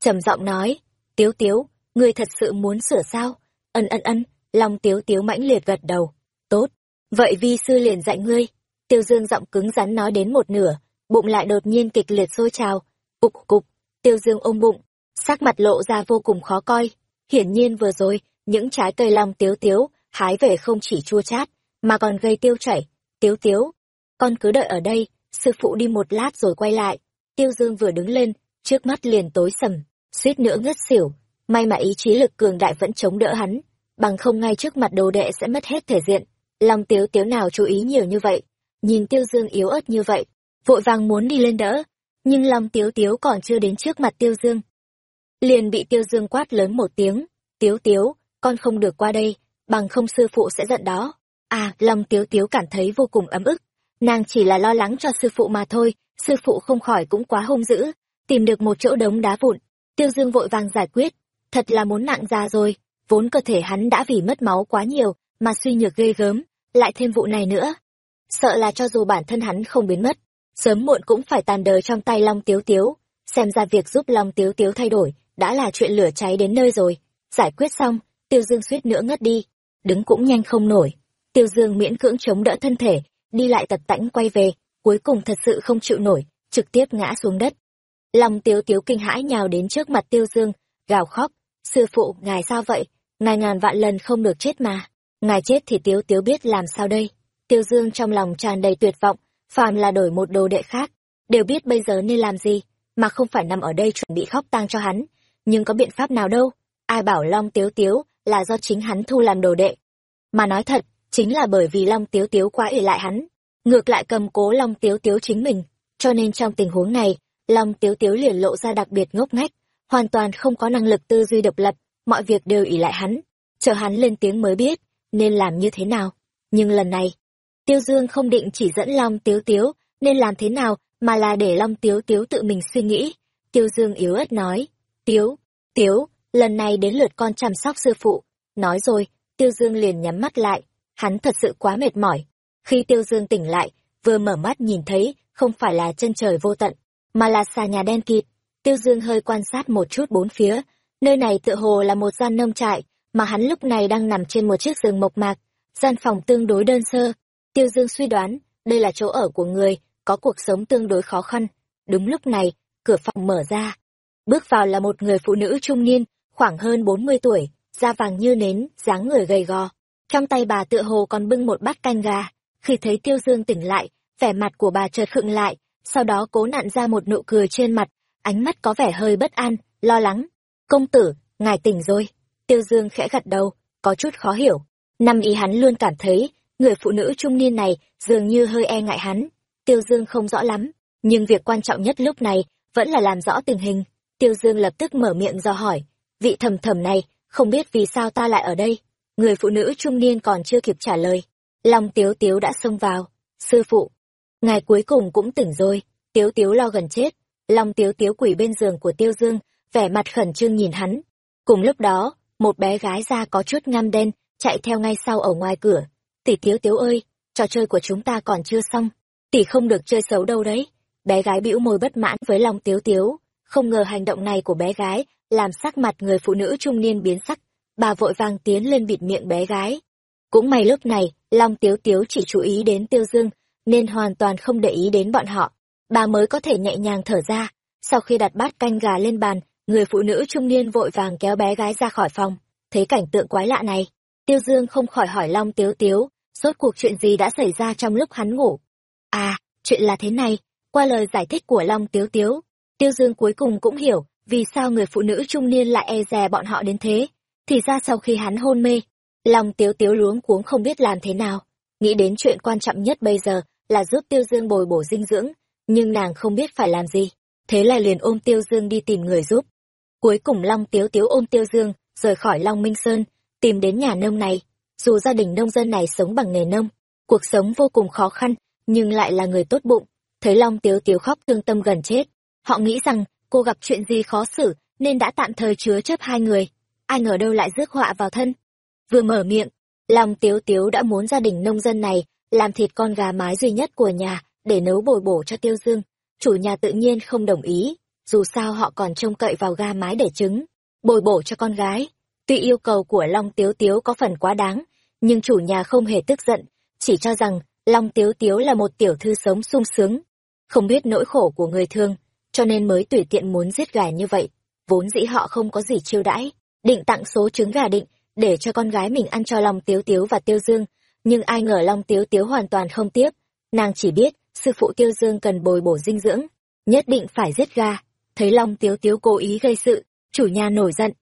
trầm giọng nói, Tiếu Tiếu, ngươi thật sự muốn sửa sao? Ân ân ân, Long Tiếu Tiếu mãnh liệt gật đầu. Tốt, vậy vi sư liền dạy ngươi. Tiêu Dương giọng cứng rắn nói đến một nửa, bụng lại đột nhiên kịch liệt sôi trào. Cục cục, Tiêu Dương ôm bụng, sắc mặt lộ ra vô cùng khó coi. Hiển nhiên vừa rồi, những trái cây long tiếu tiếu, hái về không chỉ chua chát, mà còn gây tiêu chảy. Tiếu tiếu, con cứ đợi ở đây, sư phụ đi một lát rồi quay lại. Tiêu Dương vừa đứng lên, trước mắt liền tối sầm, suýt nữa ngất xỉu. May mà ý chí lực cường đại vẫn chống đỡ hắn, bằng không ngay trước mặt đồ đệ sẽ mất hết thể diện. Long tiếu tiếu nào chú ý nhiều như vậy. nhìn Tiêu Dương yếu ớt như vậy, vội vàng muốn đi lên đỡ, nhưng Long Tiếu Tiếu còn chưa đến trước mặt Tiêu Dương. Liền bị Tiêu Dương quát lớn một tiếng, Tiếu Tiếu, con không được qua đây, bằng không sư phụ sẽ giận đó. À, Long Tiếu Tiếu cảm thấy vô cùng ấm ức, nàng chỉ là lo lắng cho sư phụ mà thôi, sư phụ không khỏi cũng quá hung dữ, tìm được một chỗ đống đá vụn, Tiêu Dương vội vàng giải quyết, thật là muốn nặng ra rồi, vốn cơ thể hắn đã vì mất máu quá nhiều, mà suy nhược ghê gớm, lại thêm vụ này nữa. Sợ là cho dù bản thân hắn không biến mất, sớm muộn cũng phải tàn đời trong tay Long Tiếu Tiếu, xem ra việc giúp Long Tiếu Tiếu thay đổi, đã là chuyện lửa cháy đến nơi rồi. Giải quyết xong, Tiêu Dương suýt nữa ngất đi, đứng cũng nhanh không nổi. Tiêu Dương miễn cưỡng chống đỡ thân thể, đi lại tật tãnh quay về, cuối cùng thật sự không chịu nổi, trực tiếp ngã xuống đất. Long Tiếu Tiếu kinh hãi nhào đến trước mặt Tiêu Dương, gào khóc, sư phụ, ngài sao vậy? Ngài ngàn vạn lần không được chết mà. Ngài chết thì Tiếu Tiếu biết làm sao đây? Tiêu Dương trong lòng tràn đầy tuyệt vọng, phàm là đổi một đồ đệ khác, đều biết bây giờ nên làm gì, mà không phải nằm ở đây chuẩn bị khóc tang cho hắn. Nhưng có biện pháp nào đâu, ai bảo Long Tiếu Tiếu là do chính hắn thu làm đồ đệ. Mà nói thật, chính là bởi vì Long Tiếu Tiếu quá ỉ lại hắn, ngược lại cầm cố Long Tiếu Tiếu chính mình, cho nên trong tình huống này, Long Tiếu Tiếu liền lộ ra đặc biệt ngốc nghếch, hoàn toàn không có năng lực tư duy độc lập, mọi việc đều ỷ lại hắn, chờ hắn lên tiếng mới biết nên làm như thế nào. Nhưng lần này, Tiêu Dương không định chỉ dẫn Long Tiếu Tiếu nên làm thế nào, mà là để Long Tiếu Tiếu tự mình suy nghĩ. Tiêu Dương yếu ớt nói, Tiếu, Tiếu, lần này đến lượt con chăm sóc sư phụ. Nói rồi, Tiêu Dương liền nhắm mắt lại, hắn thật sự quá mệt mỏi. Khi Tiêu Dương tỉnh lại, vừa mở mắt nhìn thấy, không phải là chân trời vô tận, mà là xà nhà đen kịt. Tiêu Dương hơi quan sát một chút bốn phía, nơi này tựa hồ là một gian nông trại, mà hắn lúc này đang nằm trên một chiếc giường mộc mạc, gian phòng tương đối đơn sơ. Tiêu Dương suy đoán, đây là chỗ ở của người, có cuộc sống tương đối khó khăn. Đúng lúc này, cửa phòng mở ra. Bước vào là một người phụ nữ trung niên, khoảng hơn 40 tuổi, da vàng như nến, dáng người gầy gò. Trong tay bà tựa hồ còn bưng một bát canh gà. Khi thấy Tiêu Dương tỉnh lại, vẻ mặt của bà chợt khựng lại, sau đó cố nặn ra một nụ cười trên mặt, ánh mắt có vẻ hơi bất an, lo lắng. Công tử, ngài tỉnh rồi. Tiêu Dương khẽ gật đầu, có chút khó hiểu. Năm ý hắn luôn cảm thấy, người phụ nữ trung niên này dường như hơi e ngại hắn. Tiêu Dương không rõ lắm, nhưng việc quan trọng nhất lúc này vẫn là làm rõ tình hình. Tiêu Dương lập tức mở miệng do hỏi, vị thầm thầm này, không biết vì sao ta lại ở đây. Người phụ nữ trung niên còn chưa kịp trả lời. Long Tiếu Tiếu đã xông vào. Sư phụ, ngài cuối cùng cũng tỉnh rồi. Tiếu Tiếu lo gần chết. Long Tiếu Tiếu quỷ bên giường của Tiêu Dương, vẻ mặt khẩn trương nhìn hắn. Cùng lúc đó, một bé gái da có chút ngăm đen, chạy theo ngay sau ở ngoài cửa. Tỷ Tiếu Tiếu ơi, trò chơi của chúng ta còn chưa xong. Tỷ không được chơi xấu đâu đấy. Bé gái bĩu môi bất mãn với Long Tiếu Tiếu. Không ngờ hành động này của bé gái làm sắc mặt người phụ nữ trung niên biến sắc. Bà vội vàng tiến lên bịt miệng bé gái. Cũng may lúc này, Long Tiếu Tiếu chỉ chú ý đến Tiêu Dương, nên hoàn toàn không để ý đến bọn họ. Bà mới có thể nhẹ nhàng thở ra. Sau khi đặt bát canh gà lên bàn, người phụ nữ trung niên vội vàng kéo bé gái ra khỏi phòng. Thấy cảnh tượng quái lạ này tiêu dương không khỏi hỏi long tiếu tiếu rốt cuộc chuyện gì đã xảy ra trong lúc hắn ngủ? À chuyện là thế này qua lời giải thích của long tiếu tiếu tiêu dương cuối cùng cũng hiểu vì sao người phụ nữ trung niên lại e dè bọn họ đến thế. Thì ra sau khi hắn hôn mê long tiếu tiếu luống cuống không biết làm thế nào. Nghĩ đến chuyện quan trọng nhất bây giờ là giúp tiêu dương bồi bổ dinh dưỡng nhưng nàng không biết phải làm gì thế là liền ôm tiêu dương đi tìm người giúp Cuối cùng Long Tiếu Tiếu ôm Tiêu Dương, rời khỏi Long Minh Sơn, tìm đến nhà nông này. Dù gia đình nông dân này sống bằng nghề nông, cuộc sống vô cùng khó khăn, nhưng lại là người tốt bụng. Thấy Long Tiếu Tiếu khóc thương tâm gần chết. Họ nghĩ rằng cô gặp chuyện gì khó xử, nên đã tạm thời chứa chấp hai người. Ai ngờ đâu lại rước họa vào thân. Vừa mở miệng, Long Tiếu Tiếu đã muốn gia đình nông dân này làm thịt con gà mái duy nhất của nhà để nấu bồi bổ cho Tiêu Dương. Chủ nhà tự nhiên không đồng ý, dù sao họ còn trông cậy vào ga mái để trứng, bồi bổ cho con gái. Tuy yêu cầu của Long Tiếu Tiếu có phần quá đáng, nhưng chủ nhà không hề tức giận, chỉ cho rằng Long Tiếu Tiếu là một tiểu thư sống sung sướng, không biết nỗi khổ của người thương, cho nên mới tùy tiện muốn giết gà như vậy. Vốn dĩ họ không có gì chiêu đãi, định tặng số trứng gà định, để cho con gái mình ăn cho Long Tiếu Tiếu và Tiêu Dương, nhưng ai ngờ Long Tiếu Tiếu hoàn toàn không tiếp, nàng chỉ biết sư phụ Tiêu Dương cần bồi bổ dinh dưỡng, nhất định phải giết gà thấy Long Tiếu Tiếu cố ý gây sự, chủ nhà nổi giận.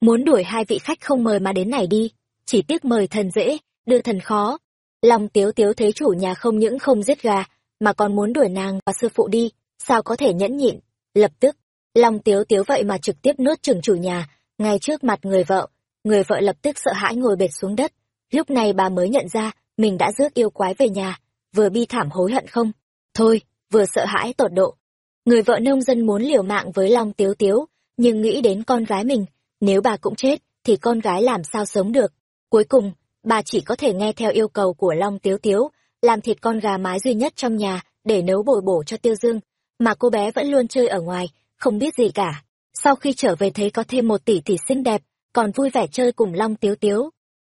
Muốn đuổi hai vị khách không mời mà đến này đi, chỉ tiếc mời thần dễ, đưa thần khó. Long Tiếu Tiếu thấy chủ nhà không những không giết gà, mà còn muốn đuổi nàng và sư phụ đi, sao có thể nhẫn nhịn. Lập tức, Long Tiếu Tiếu vậy mà trực tiếp nuốt chừng chủ nhà, ngay trước mặt người vợ. Người vợ lập tức sợ hãi ngồi bệt xuống đất. Lúc này bà mới nhận ra, mình đã rước yêu quái về nhà, vừa bi thảm hối hận không? Thôi, vừa sợ hãi tột độ. Người vợ nông dân muốn liều mạng với Long Tiếu Tiếu, nhưng nghĩ đến con gái mình, nếu bà cũng chết, thì con gái làm sao sống được. Cuối cùng, bà chỉ có thể nghe theo yêu cầu của Long Tiếu Tiếu, làm thịt con gà mái duy nhất trong nhà, để nấu bồi bổ cho Tiêu Dương, mà cô bé vẫn luôn chơi ở ngoài, không biết gì cả. Sau khi trở về thấy có thêm một tỷ tỷ xinh đẹp, còn vui vẻ chơi cùng Long Tiếu Tiếu.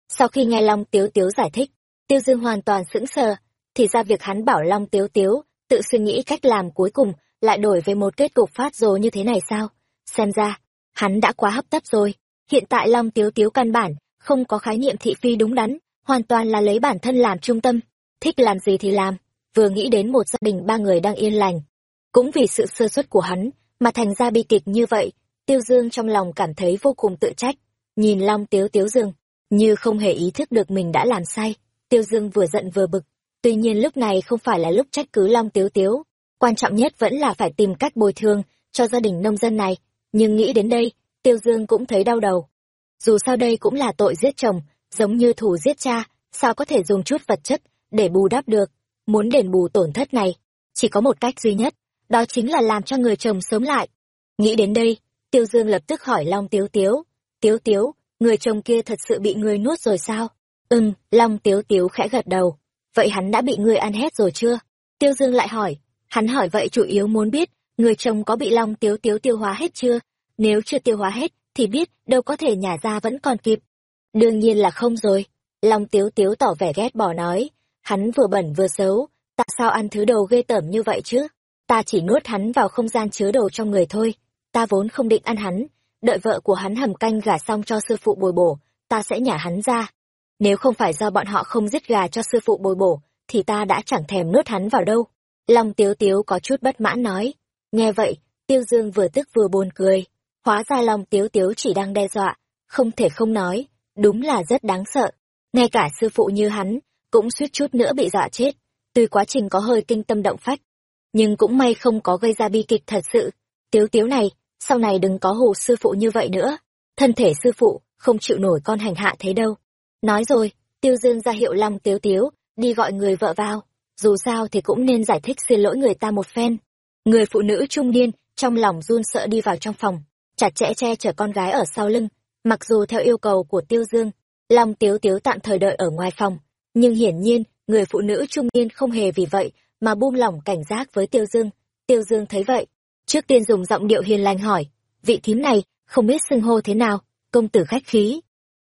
Sau khi nghe Long Tiếu Tiếu giải thích, Tiêu Dương hoàn toàn sững sờ, thì ra việc hắn bảo Long Tiếu Tiếu tự suy nghĩ cách làm cuối cùng lại đổi về một kết cục phát rồi như thế này sao? Xem ra, hắn đã quá hấp tấp rồi. Hiện tại Long Tiếu Tiếu căn bản, không có khái niệm thị phi đúng đắn, hoàn toàn là lấy bản thân làm trung tâm, thích làm gì thì làm, vừa nghĩ đến một gia đình ba người đang yên lành. Cũng vì sự sơ suất của hắn, mà thành ra bi kịch như vậy, Tiêu Dương trong lòng cảm thấy vô cùng tự trách, nhìn Long Tiếu Tiếu Dương, như không hề ý thức được mình đã làm sai. Tiêu Dương vừa giận vừa bực, tuy nhiên lúc này không phải là lúc trách cứ Long Tiếu Tiếu, quan trọng nhất vẫn là phải tìm cách bồi thường cho gia đình nông dân này, nhưng nghĩ đến đây, Tiêu Dương cũng thấy đau đầu. Dù sao đây cũng là tội giết chồng, giống như thủ giết cha, sao có thể dùng chút vật chất để bù đắp được, muốn đền bù tổn thất này, chỉ có một cách duy nhất, đó chính là làm cho người chồng sống lại. Nghĩ đến đây, Tiêu Dương lập tức hỏi Long Tiếu Tiếu, Tiếu Tiếu, người chồng kia thật sự bị người nuốt rồi sao? Ừm, Long Tiếu Tiếu khẽ gật đầu, vậy hắn đã bị người ăn hết rồi chưa? Tiêu Dương lại hỏi, hắn hỏi vậy chủ yếu muốn biết, người chồng có bị Long Tiếu Tiếu tiêu hóa hết chưa? Nếu chưa tiêu hóa hết, thì biết đâu có thể nhả ra vẫn còn kịp. Đương nhiên là không rồi. Long Tiếu Tiếu tỏ vẻ ghét bỏ nói, hắn vừa bẩn vừa xấu, tại sao ăn thứ đồ ghê tởm như vậy chứ? Ta chỉ nuốt hắn vào không gian chứa đồ trong người thôi, ta vốn không định ăn hắn, đợi vợ của hắn hầm canh gả xong cho sư phụ bồi bổ, ta sẽ nhả hắn ra. Nếu không phải do bọn họ không giết gà cho sư phụ bồi bổ, thì ta đã chẳng thèm nuốt hắn vào đâu. Long Tiếu Tiếu có chút bất mãn nói. Nghe vậy, Tiêu Dương vừa tức vừa buồn cười. Hóa ra Long Tiếu Tiếu chỉ đang đe dọa, không thể không nói, đúng là rất đáng sợ. Ngay cả sư phụ như hắn, cũng suýt chút nữa bị dọa chết. Tuy quá trình có hơi kinh tâm động phách, nhưng cũng may không có gây ra bi kịch thật sự. Tiếu Tiếu này, sau này đừng có hồ sư phụ như vậy nữa. Thân thể sư phụ, không chịu nổi con hành hạ thế đâu. Nói rồi, Tiêu Dương ra hiệu Long Tiếu Tiếu, đi gọi người vợ vào. Dù sao thì cũng nên giải thích xin lỗi người ta một phen. Người phụ nữ trung niên, trong lòng run sợ đi vào trong phòng, chặt chẽ che chở con gái ở sau lưng. Mặc dù theo yêu cầu của Tiêu Dương, Long Tiếu Tiếu tạm thời đợi ở ngoài phòng, nhưng hiển nhiên, người phụ nữ trung niên không hề vì vậy mà buông lỏng cảnh giác với Tiêu Dương. Tiêu Dương thấy vậy, trước tiên dùng giọng điệu hiền lành hỏi, vị thím này, không biết xưng hô thế nào, công tử khách khí.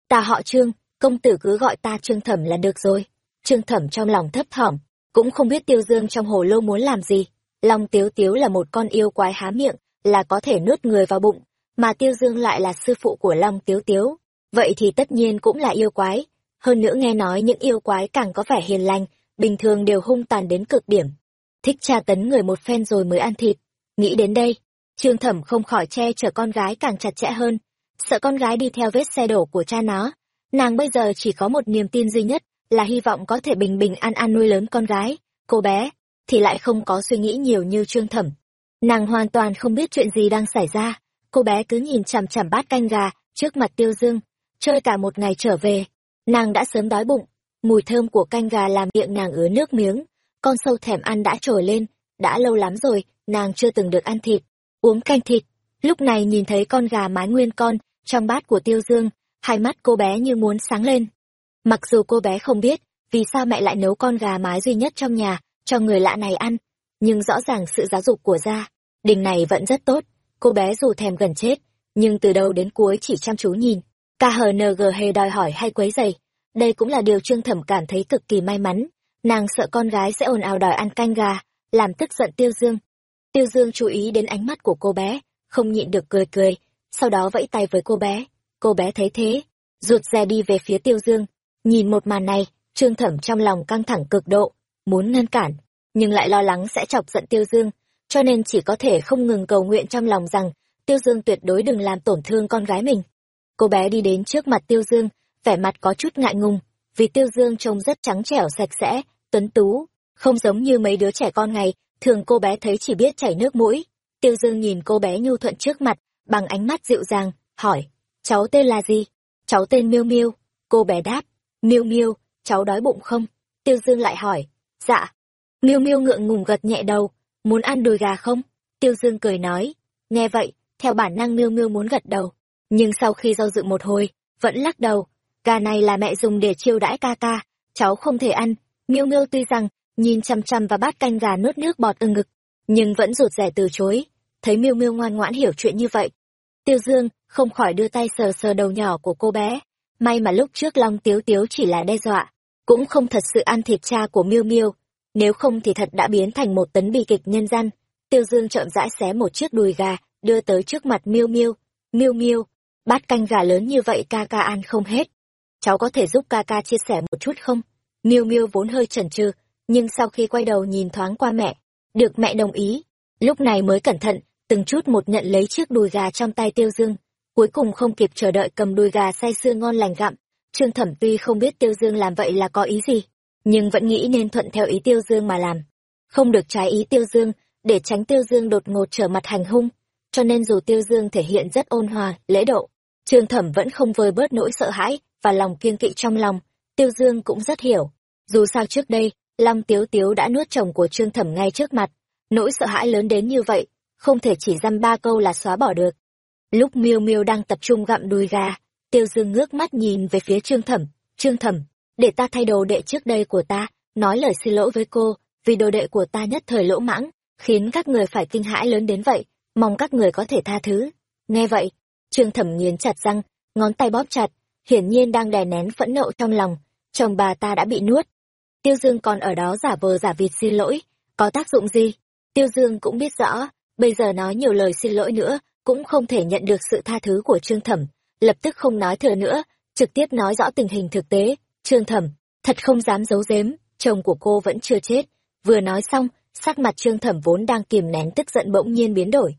Ta họ Trương, công tử cứ gọi ta Trương Thẩm là được rồi. Trương Thẩm trong lòng thấp thỏm, cũng không biết Tiêu Dương trong hồ lô muốn làm gì. Long Tiếu Tiếu là một con yêu quái há miệng, là có thể nuốt người vào bụng, mà Tiêu Dương lại là sư phụ của Long Tiếu Tiếu. Vậy thì tất nhiên cũng là yêu quái. Hơn nữa nghe nói những yêu quái càng có vẻ hiền lành, bình thường đều hung tàn đến cực điểm. Thích tra tấn người một phen rồi mới ăn thịt. Nghĩ đến đây, Trương Thẩm không khỏi che chở con gái càng chặt chẽ hơn, sợ con gái đi theo vết xe đổ của cha nó. Nàng bây giờ chỉ có một niềm tin duy nhất, là hy vọng có thể bình bình an an nuôi lớn con gái. Cô bé, thì lại không có suy nghĩ nhiều như Trương Thẩm. Nàng hoàn toàn không biết chuyện gì đang xảy ra. Cô bé cứ nhìn chằm chằm bát canh gà trước mặt Tiêu Dương, chơi cả một ngày trở về. Nàng đã sớm đói bụng, mùi thơm của canh gà làm miệng nàng ứa nước miếng. Con sâu thèm ăn đã trồi lên, đã lâu lắm rồi, nàng chưa từng được ăn thịt, uống canh thịt. Lúc này nhìn thấy con gà mái nguyên con trong bát của Tiêu Dương, hai mắt cô bé như muốn sáng lên. Mặc dù cô bé không biết vì sao mẹ lại nấu con gà mái duy nhất trong nhà cho người lạ này ăn, nhưng rõ ràng sự giáo dục của gia đình này vẫn rất tốt. Cô bé dù thèm gần chết, nhưng từ đầu đến cuối chỉ chăm chú nhìn. KHNG hề đòi hỏi hay quấy giày. Đây cũng là điều Trương Thẩm cảm thấy cực kỳ may mắn. Nàng sợ con gái sẽ ồn ào đòi ăn canh gà, làm tức giận Tiêu Dương. Tiêu Dương chú ý đến ánh mắt của cô bé, không nhịn được cười cười, sau đó vẫy tay với cô bé. Cô bé thấy thế, ruột rè đi về phía Tiêu Dương. Nhìn một màn này, Trương Thẩm trong lòng căng thẳng cực độ, muốn ngăn cản, nhưng lại lo lắng sẽ chọc giận Tiêu Dương, cho nên chỉ có thể không ngừng cầu nguyện trong lòng rằng Tiêu Dương tuyệt đối đừng làm tổn thương con gái mình. Cô bé đi đến trước mặt Tiêu Dương, vẻ mặt có chút ngại ngùng, vì Tiêu Dương trông rất trắng trẻo sạch sẽ, tuấn tú, không giống như mấy đứa trẻ con ngày, thường cô bé thấy chỉ biết chảy nước mũi. Tiêu Dương nhìn cô bé nhu thuận trước mặt, bằng ánh mắt dịu dàng, hỏi, cháu tên là gì? Cháu tên Miêu Miêu. Cô bé đáp, Miêu Miêu, cháu đói bụng không? Tiêu Dương lại hỏi, dạ. Miêu Miêu ngượng ngùng gật nhẹ đầu, muốn ăn đùi gà không? Tiêu Dương cười nói, nghe vậy, theo bản năng Miêu Miêu muốn gật đầu, nhưng sau khi do dự một hồi, vẫn lắc đầu, gà này là mẹ dùng để chiêu đãi ca ca, cháu không thể ăn. Miêu Miêu tuy rằng nhìn chăm chăm vào bát canh gà nuốt nước bọt ưng ngực, nhưng vẫn rụt rè từ chối. Thấy Miêu Miêu ngoan ngoãn hiểu chuyện như vậy, Tiêu Dương không khỏi đưa tay sờ sờ đầu nhỏ của cô bé. May mà lúc trước Long Tiếu Tiếu chỉ là đe dọa, cũng không thật sự ăn thịt cha của Miêu Miêu, nếu không thì thật đã biến thành một tấn bi kịch nhân gian. Tiêu Dương chậm rãi xé một chiếc đùi gà, đưa tới trước mặt Miêu Miêu. Miêu Miêu, bát canh gà lớn như vậy ca ca ăn không hết. Cháu có thể giúp ca ca chia sẻ một chút không? Miêu Miêu vốn hơi chần chừ, nhưng sau khi quay đầu nhìn thoáng qua mẹ, được mẹ đồng ý, lúc này mới cẩn thận, từng chút một nhận lấy chiếc đùi gà trong tay Tiêu Dương, cuối cùng không kịp chờ đợi cầm đùi gà say sưa ngon lành gặm. Trương Thẩm tuy không biết Tiêu Dương làm vậy là có ý gì, nhưng vẫn nghĩ nên thuận theo ý Tiêu Dương mà làm. Không được trái ý Tiêu Dương, để tránh Tiêu Dương đột ngột trở mặt hành hung, cho nên dù Tiêu Dương thể hiện rất ôn hòa, lễ độ, Trương Thẩm vẫn không vơi bớt nỗi sợ hãi và lòng kiêng kỵ trong lòng. Tiêu Dương cũng rất hiểu, dù sao trước đây, Long Tiếu Tiếu đã nuốt chồng của Trương Thẩm ngay trước mặt, nỗi sợ hãi lớn đến như vậy, không thể chỉ dăm ba câu là xóa bỏ được. Lúc Miêu Miêu đang tập trung gặm đùi gà, Tiêu Dương ngước mắt nhìn về phía Trương Thẩm, "Trương Thẩm, để ta thay đồ đệ trước đây của ta, nói lời xin lỗi với cô, vì đồ đệ của ta nhất thời lỗ mãng, khiến các người phải kinh hãi lớn đến vậy, mong các người có thể tha thứ." Nghe vậy, Trương Thẩm nghiến chặt răng, ngón tay bóp chặt, hiển nhiên đang đè nén phẫn nộ trong lòng, chồng bà ta đã bị nuốt. Tiêu Dương còn ở đó giả vờ giả vịt xin lỗi, có tác dụng gì? Tiêu Dương cũng biết rõ, bây giờ nói nhiều lời xin lỗi nữa, cũng không thể nhận được sự tha thứ của Trương Thẩm, lập tức không nói thừa nữa, trực tiếp nói rõ tình hình thực tế. Trương Thẩm, thật không dám giấu giếm, chồng của cô vẫn chưa chết. Vừa nói xong, sắc mặt Trương Thẩm vốn đang kìm nén tức giận bỗng nhiên biến đổi.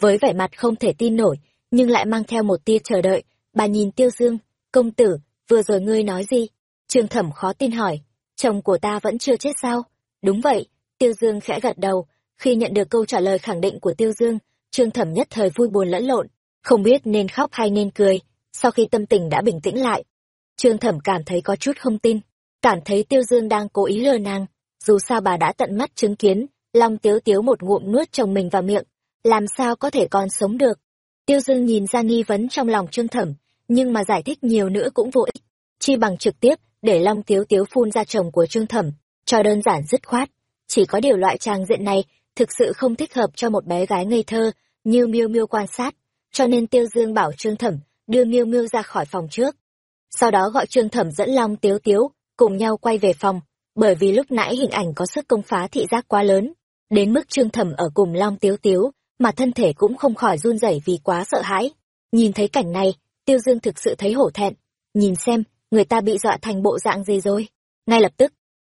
Với vẻ mặt không thể tin nổi, nhưng lại mang theo một tia chờ đợi, bà nhìn Tiêu Dương, công tử, vừa rồi ngươi nói gì? Trương Thẩm khó tin hỏi, chồng của ta vẫn chưa chết sao? Đúng vậy, Tiêu Dương khẽ gật đầu, khi nhận được câu trả lời khẳng định của Tiêu Dương, Trương Thẩm nhất thời vui buồn lẫn lộn, không biết nên khóc hay nên cười. Sau khi tâm tình đã bình tĩnh lại, Trương Thẩm cảm thấy có chút không tin, cảm thấy Tiêu Dương đang cố ý lừa nàng. Dù sao bà đã tận mắt chứng kiến, Long Tiếu Tiếu một ngụm nuốt chồng mình vào miệng, làm sao có thể còn sống được. Tiêu Dương nhìn ra nghi vấn trong lòng Trương Thẩm, nhưng mà giải thích nhiều nữa cũng vô ích. Chi bằng trực tiếp để Long Tiếu Tiếu phun ra chồng của Trương Thẩm, cho đơn giản dứt khoát. Chỉ có điều loại trang diện này thực sự không thích hợp cho một bé gái ngây thơ như miêu miêu quan sát, cho nên tiêu dương bảo trương thẩm đưa miêu miêu ra khỏi phòng trước. Sau đó gọi trương thẩm dẫn long tiếu tiếu cùng nhau quay về phòng, bởi vì lúc nãy hình ảnh có sức công phá thị giác quá lớn. Đến mức trương thẩm ở cùng long tiếu tiếu mà thân thể cũng không khỏi run rẩy vì quá sợ hãi. Nhìn thấy cảnh này, tiêu dương thực sự thấy hổ thẹn. Nhìn xem, người ta bị dọa thành bộ dạng gì rồi? Ngay lập tức,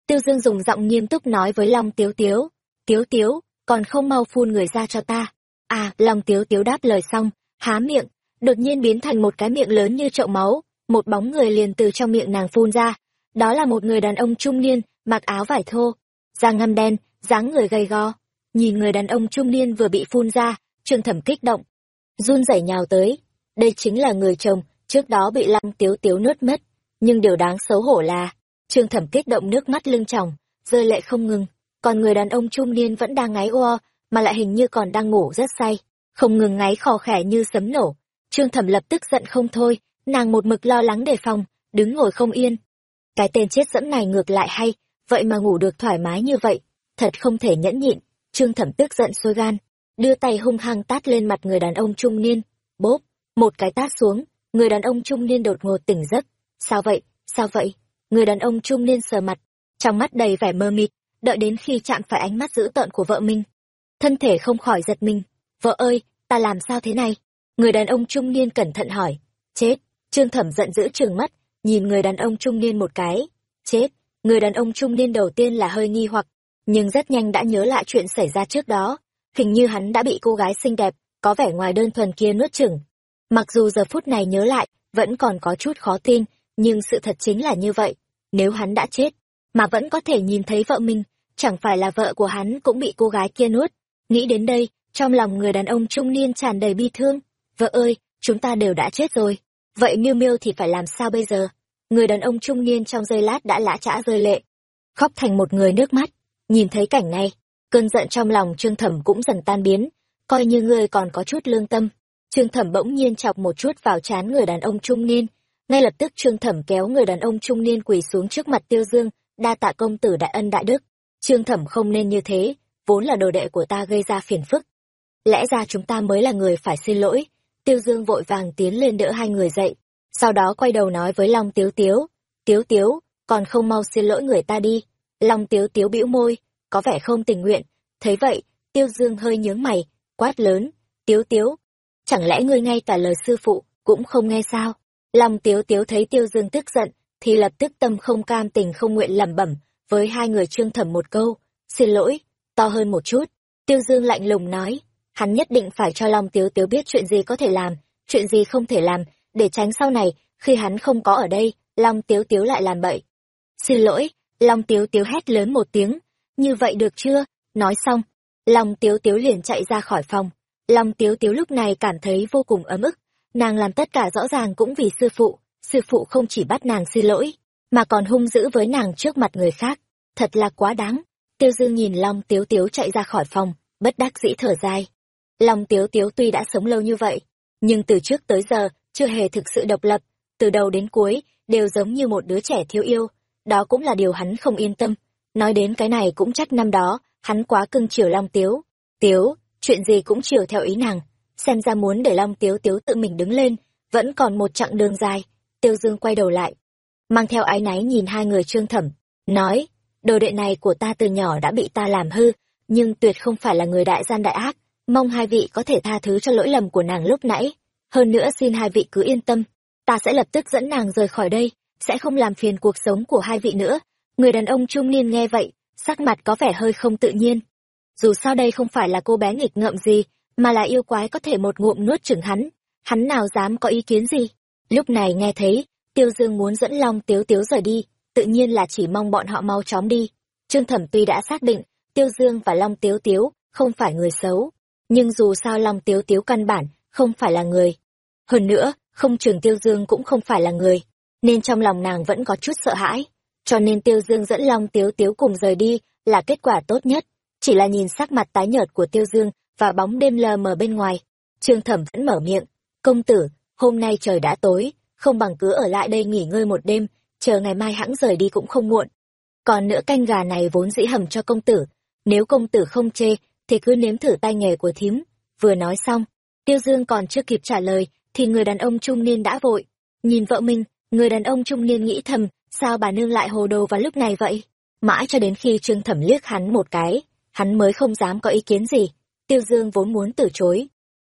tiêu dương dùng giọng nghiêm túc nói với long tiếu tiếu tiếu tiếu còn không mau phun người ra cho ta. À, lòng tiếu tiếu đáp lời xong, há miệng, đột nhiên biến thành một cái miệng lớn như chậu máu, một bóng người liền từ trong miệng nàng phun ra. Đó là một người đàn ông trung niên, mặc áo vải thô, da ngăm đen, dáng người gầy gò. Nhìn người đàn ông trung niên vừa bị phun ra, trương thẩm kích động. Run rẩy nhào tới. Đây chính là người chồng, trước đó bị lăng tiếu tiếu nuốt mất. Nhưng điều đáng xấu hổ là, trương thẩm kích động nước mắt lưng tròng, rơi lệ không ngừng còn người đàn ông trung niên vẫn đang ngáy oa mà lại hình như còn đang ngủ rất say. Không ngừng ngáy khò khẻ như sấm nổ. Trương thẩm lập tức giận không thôi, nàng một mực lo lắng đề phòng, đứng ngồi không yên. Cái tên chết dẫm này ngược lại hay, vậy mà ngủ được thoải mái như vậy, thật không thể nhẫn nhịn. Trương thẩm tức giận sôi gan, đưa tay hung hăng tát lên mặt người đàn ông trung niên. Bốp, một cái tát xuống, người đàn ông trung niên đột ngột tỉnh giấc. Sao vậy sao vậy? Người đàn ông trung niên sờ mặt, trong mắt đầy vẻ mơ mịt đợi đến khi chạm phải ánh mắt dữ tợn của vợ mình. Thân thể không khỏi giật mình. Vợ ơi, ta làm sao thế này? Người đàn ông trung niên cẩn thận hỏi. Chết, Trương Thẩm giận dữ trừng mắt, nhìn người đàn ông trung niên một cái. Chết, người đàn ông trung niên đầu tiên là hơi nghi hoặc, nhưng rất nhanh đã nhớ lại chuyện xảy ra trước đó. Hình như hắn đã bị cô gái xinh đẹp, có vẻ ngoài đơn thuần kia nuốt chửng. Mặc dù giờ phút này nhớ lại, vẫn còn có chút khó tin, nhưng sự thật chính là như vậy. nếu hắn đã chết, mà vẫn có thể nhìn thấy vợ mình, chẳng phải là vợ của hắn cũng bị cô gái kia nuốt. Nghĩ đến đây, trong lòng người đàn ông trung niên tràn đầy bi thương. Vợ ơi, chúng ta đều đã chết rồi. Vậy miêu miêu thì phải làm sao bây giờ? Người đàn ông trung niên trong giây lát đã lã chã rơi lệ. Khóc thành một người nước mắt. Nhìn thấy cảnh này, cơn giận trong lòng trương thẩm cũng dần tan biến. Coi như ngươi còn có chút lương tâm. Trương thẩm bỗng nhiên chọc một chút vào chán người đàn ông trung niên. Ngay lập tức trương thẩm kéo người đàn ông trung niên quỳ xuống trước mặt tiêu dương, đa tạ công tử đại ân đại đức. Trương thẩm không nên như thế, vốn là đồ đệ của ta gây ra phiền phức. Lẽ ra chúng ta mới là người phải xin lỗi. Tiêu Dương vội vàng tiến lên đỡ hai người dậy, sau đó quay đầu nói với Long Tiếu Tiếu, Tiếu Tiếu, còn không mau xin lỗi người ta đi. Long Tiếu Tiếu bĩu môi, có vẻ không tình nguyện. Thấy vậy, Tiêu Dương hơi nhướng mày, quát lớn, Tiếu Tiếu, chẳng lẽ ngươi ngay cả lời sư phụ cũng không nghe sao? Long Tiếu Tiếu thấy Tiêu Dương tức giận, thì lập tức tâm không cam tình không nguyện lẩm bẩm với hai người trương thẩm một câu, xin lỗi, to hơn một chút. Tiêu Dương lạnh lùng nói, hắn nhất định phải cho Long Tiếu Tiếu biết chuyện gì có thể làm, chuyện gì không thể làm, để tránh sau này, khi hắn không có ở đây, Long Tiếu Tiếu lại làm bậy. Xin lỗi, Long Tiếu Tiếu hét lớn một tiếng, như vậy được chưa? Nói xong, Long Tiếu Tiếu liền chạy ra khỏi phòng. Long Tiếu Tiếu lúc này cảm thấy vô cùng ấm ức, nàng làm tất cả rõ ràng cũng vì sư phụ, sư phụ không chỉ bắt nàng xin lỗi, mà còn hung dữ với nàng trước mặt người khác, thật là quá đáng. Tiêu Dương nhìn Long Tiếu Tiếu chạy ra khỏi phòng, bất đắc dĩ thở dài. Long Tiếu Tiếu tuy đã sống lâu như vậy, nhưng từ trước tới giờ chưa hề thực sự độc lập, từ đầu đến cuối đều giống như một đứa trẻ thiếu yêu, đó cũng là điều hắn không yên tâm. Nói đến cái này cũng chắc năm đó, hắn quá cưng chiều Long Tiếu. Tiếu, chuyện gì cũng chiều theo ý nàng, xem ra muốn để Long Tiếu Tiếu tự mình đứng lên, vẫn còn một chặng đường dài. Tiêu Dương quay đầu lại, mang theo ái náy nhìn hai người trương thẩm, nói, đồ đệ này của ta từ nhỏ đã bị ta làm hư, nhưng tuyệt không phải là người đại gian đại ác, mong hai vị có thể tha thứ cho lỗi lầm của nàng lúc nãy. Hơn nữa xin hai vị cứ yên tâm, ta sẽ lập tức dẫn nàng rời khỏi đây, sẽ không làm phiền cuộc sống của hai vị nữa. Người đàn ông trung niên nghe vậy, sắc mặt có vẻ hơi không tự nhiên. Dù sao đây không phải là cô bé nghịch ngợm gì, mà là yêu quái có thể một ngụm nuốt chửng hắn, hắn nào dám có ý kiến gì. Lúc này nghe thấy, Tiêu Dương muốn dẫn Long Tiếu Tiếu rời đi, tự nhiên là chỉ mong bọn họ mau chóng đi. Trương Thẩm tuy đã xác định, Tiêu Dương và Long Tiếu Tiếu không phải người xấu, nhưng dù sao Long Tiếu Tiếu căn bản không phải là người. Hơn nữa, không trường Tiêu Dương cũng không phải là người, nên trong lòng nàng vẫn có chút sợ hãi. Cho nên Tiêu Dương dẫn Long Tiếu Tiếu cùng rời đi là kết quả tốt nhất. Chỉ là nhìn sắc mặt tái nhợt của Tiêu Dương và bóng đêm lờ mờ bên ngoài. Trương Thẩm vẫn mở miệng, công tử, hôm nay trời đã tối, không bằng cứ ở lại đây nghỉ ngơi một đêm, chờ ngày mai hãng rời đi cũng không muộn. Còn nữa canh gà này vốn dĩ hầm cho công tử, nếu công tử không chê, thì cứ nếm thử tay nghề của thím. Vừa nói xong, Tiêu Dương còn chưa kịp trả lời, thì người đàn ông trung niên đã vội. Nhìn vợ mình, người đàn ông trung niên nghĩ thầm, sao bà nương lại hồ đồ vào lúc này vậy? Mãi cho đến khi Trương Thẩm liếc hắn một cái, hắn mới không dám có ý kiến gì. Tiêu Dương vốn muốn từ chối.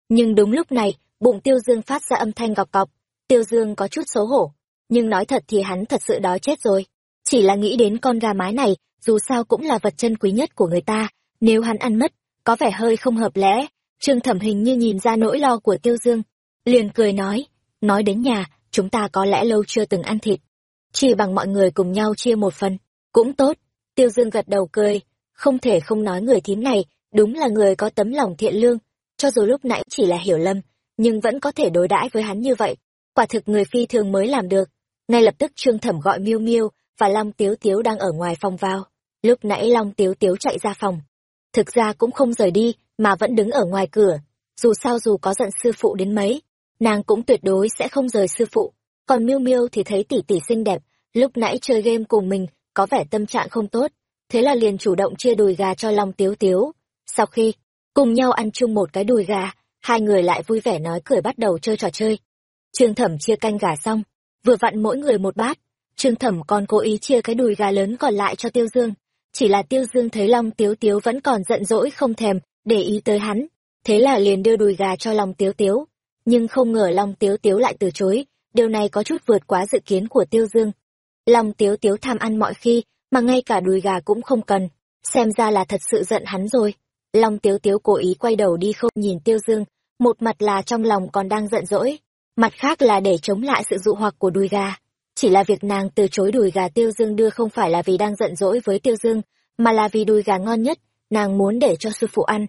Nhưng đúng lúc này, bụng Tiêu Dương phát ra âm thanh gọc cọc. Tiêu Dương có chút xấu hổ, nhưng nói thật thì hắn thật sự đói chết rồi. Chỉ là nghĩ đến con gà mái này, dù sao cũng là vật chân quý nhất của người ta, nếu hắn ăn mất, có vẻ hơi không hợp lẽ. Trương Thẩm hình như nhìn ra nỗi lo của Tiêu Dương, liền cười nói, nói đến nhà, chúng ta có lẽ lâu chưa từng ăn thịt. Chỉ bằng mọi người cùng nhau chia một phần, cũng tốt. Tiêu Dương gật đầu cười, không thể không nói người thím này, đúng là người có tấm lòng thiện lương, cho dù lúc nãy chỉ là hiểu lầm, nhưng vẫn có thể đối đãi với hắn như vậy. Quả thực người phi thường mới làm được. Ngay lập tức Trương Thẩm gọi Miêu Miêu và Long Tiếu Tiếu đang ở ngoài phòng vào. Lúc nãy Long Tiếu Tiếu chạy ra phòng. Thực ra cũng không rời đi, mà vẫn đứng ở ngoài cửa. Dù sao dù có giận sư phụ đến mấy, nàng cũng tuyệt đối sẽ không rời sư phụ. Còn Miêu Miêu thì thấy tỷ tỷ xinh đẹp, lúc nãy chơi game cùng mình, có vẻ tâm trạng không tốt. Thế là liền chủ động chia đùi gà cho Long Tiếu Tiếu. Sau khi cùng nhau ăn chung một cái đùi gà, hai người lại vui vẻ nói cười bắt đầu chơi trò chơi. Trương Thẩm chia canh gà xong, vừa vặn mỗi người một bát, Trương Thẩm còn cố ý chia cái đùi gà lớn còn lại cho Tiêu Dương. Chỉ là Tiêu Dương thấy Long Tiếu Tiếu vẫn còn giận dỗi không thèm, để ý tới hắn. Thế là liền đưa đùi gà cho Long Tiếu Tiếu. Nhưng không ngờ Long Tiếu Tiếu lại từ chối, điều này có chút vượt quá dự kiến của Tiêu Dương. Long Tiếu Tiếu tham ăn mọi khi, mà ngay cả đùi gà cũng không cần. Xem ra là thật sự giận hắn rồi. Long Tiếu Tiếu cố ý quay đầu đi không nhìn Tiêu Dương, một mặt là trong lòng còn đang giận dỗi, mặt khác là để chống lại sự dụ hoặc của đùi gà. Chỉ là việc nàng từ chối đùi gà tiêu dương đưa không phải là vì đang giận dỗi với tiêu dương mà là vì đùi gà ngon nhất nàng muốn để cho sư phụ ăn.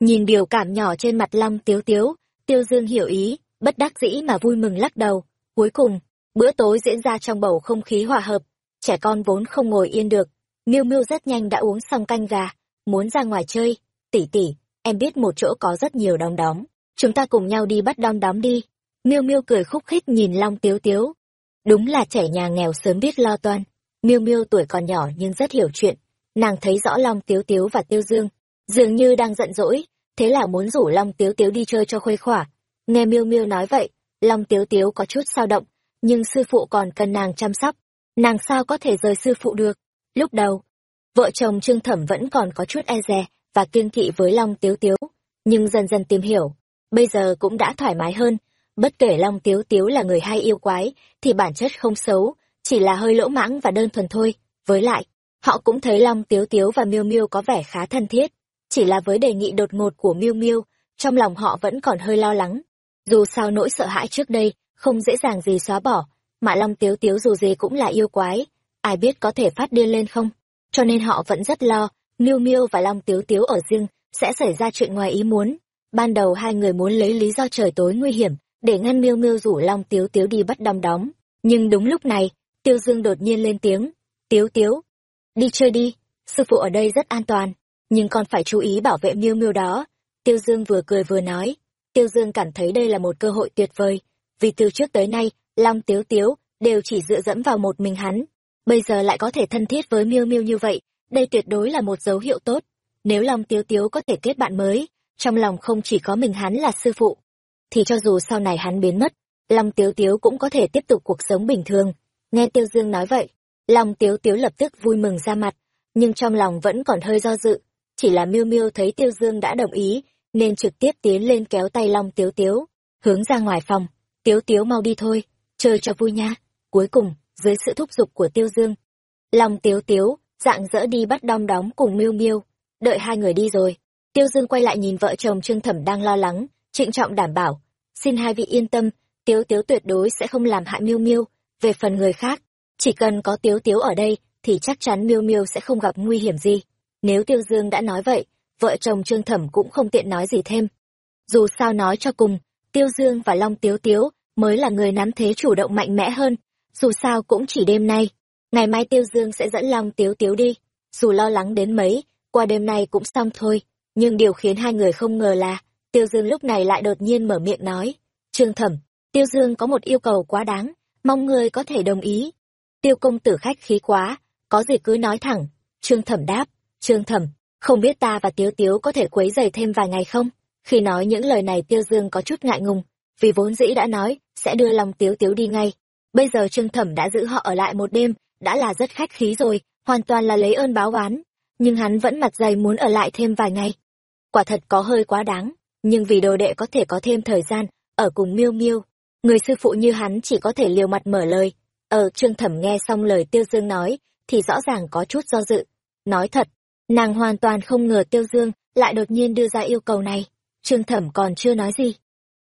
Nhìn biểu cảm nhỏ trên mặt long tiếu tiếu tiêu dương hiểu ý bất đắc dĩ mà vui mừng lắc đầu. Cuối cùng bữa tối diễn ra trong bầu không khí hòa hợp trẻ con vốn không ngồi yên được. Miêu miêu rất nhanh đã uống xong canh gà muốn ra ngoài chơi. Tỷ tỷ, em biết một chỗ có rất nhiều đom đóm. Chúng ta cùng nhau đi bắt đom đóm đi miêu miêu cười khúc khích nhìn long tiếu tiếu. Đúng là trẻ nhà nghèo sớm biết lo toan. Miêu miêu tuổi còn nhỏ nhưng rất hiểu chuyện. Nàng thấy rõ long tiếu tiếu và tiêu dương. Dường như đang giận dỗi, thế là muốn rủ long tiếu tiếu đi chơi cho khuây khỏa. Nghe miêu miêu nói vậy, long tiếu tiếu có chút sao động, nhưng sư phụ còn cần nàng chăm sóc. Nàng sao có thể rời sư phụ được? Lúc đầu, vợ chồng trương thẩm vẫn còn có chút e dè và kiêng kỵ với long tiếu tiếu, nhưng dần dần tìm hiểu, bây giờ cũng đã thoải mái hơn bất kể long tiếu tiếu là người hay yêu quái, thì bản chất không xấu, chỉ là hơi lỗ mãng và đơn thuần thôi. Với lại, họ cũng thấy long tiếu tiếu và miêu miêu có vẻ khá thân thiết. Chỉ là với đề nghị đột ngột của miêu miêu, trong lòng họ vẫn còn hơi lo lắng. Dù sao nỗi sợ hãi trước đây không dễ dàng gì xóa bỏ, mà long tiếu tiếu dù gì cũng là yêu quái, ai biết có thể phát điên lên không? Cho nên họ vẫn rất lo, miêu miêu và long tiếu tiếu ở riêng sẽ xảy ra chuyện ngoài ý muốn. Ban đầu hai người muốn lấy lý do trời tối nguy hiểm để ngăn miêu miêu rủ long tiếu tiếu đi bắt đom đóm. Nhưng đúng lúc này, tiêu dương đột nhiên lên tiếng, tiếu tiếu, đi chơi đi, sư phụ ở đây rất an toàn, nhưng con phải chú ý bảo vệ miêu miêu đó. Tiêu dương vừa cười vừa nói. Tiêu dương cảm thấy đây là một cơ hội tuyệt vời, vì từ trước tới nay, long tiếu tiếu đều chỉ dựa dẫm vào một mình hắn. Bây giờ lại có thể thân thiết với miêu miêu như vậy, đây tuyệt đối là một dấu hiệu tốt. Nếu long tiếu tiếu có thể kết bạn mới, trong lòng không chỉ có mình hắn là sư phụ thì cho dù sau này hắn biến mất, long tiếu tiếu cũng có thể tiếp tục cuộc sống bình thường. Nghe tiêu dương nói vậy, long tiếu tiếu lập tức vui mừng ra mặt, nhưng trong lòng vẫn còn hơi do dự. Chỉ là miêu miêu thấy tiêu dương đã đồng ý, nên trực tiếp tiến lên kéo tay long tiếu tiếu, hướng ra ngoài phòng. Tiếu tiếu mau đi thôi, chơi cho vui nha. Cuối cùng, dưới sự thúc giục của tiêu dương, long tiếu tiếu dạng dỡ đi bắt đom đóm cùng miêu miêu. Đợi hai người đi rồi, tiêu dương quay lại nhìn vợ chồng trương thẩm đang lo lắng trịnh trọng đảm bảo, xin hai vị yên tâm, tiếu tiếu tuyệt đối sẽ không làm hại miêu miêu. Về phần người khác, chỉ cần có tiếu tiếu ở đây thì chắc chắn miêu miêu sẽ không gặp nguy hiểm gì. Nếu tiêu dương đã nói vậy, vợ chồng trương thẩm cũng không tiện nói gì thêm. Dù sao nói cho cùng, tiêu dương và long tiếu tiếu mới là người nắm thế chủ động mạnh mẽ hơn. Dù sao cũng chỉ đêm nay, ngày mai tiêu dương sẽ dẫn long tiếu tiếu đi. Dù lo lắng đến mấy, qua đêm nay cũng xong thôi. Nhưng điều khiến hai người không ngờ là tiêu dương lúc này lại đột nhiên mở miệng nói, trương thẩm, tiêu dương có một yêu cầu quá đáng, mong người có thể đồng ý. Tiêu công tử khách khí quá, có gì cứ nói thẳng. Trương thẩm đáp, trương thẩm, không biết ta và tiếu tiếu có thể quấy dày thêm vài ngày không? Khi nói những lời này tiêu dương có chút ngại ngùng, vì vốn dĩ đã nói, sẽ đưa lòng tiếu tiếu đi ngay. Bây giờ trương thẩm đã giữ họ ở lại một đêm, đã là rất khách khí rồi, hoàn toàn là lấy ơn báo oán, nhưng hắn vẫn mặt dày muốn ở lại thêm vài ngày. Quả thật có hơi quá đáng nhưng vì đồ đệ có thể có thêm thời gian, ở cùng miêu miêu, người sư phụ như hắn chỉ có thể liều mặt mở lời. Ờ trương thẩm nghe xong lời tiêu dương nói, thì rõ ràng có chút do dự. Nói thật, nàng hoàn toàn không ngờ tiêu dương lại đột nhiên đưa ra yêu cầu này. Trương thẩm còn chưa nói gì.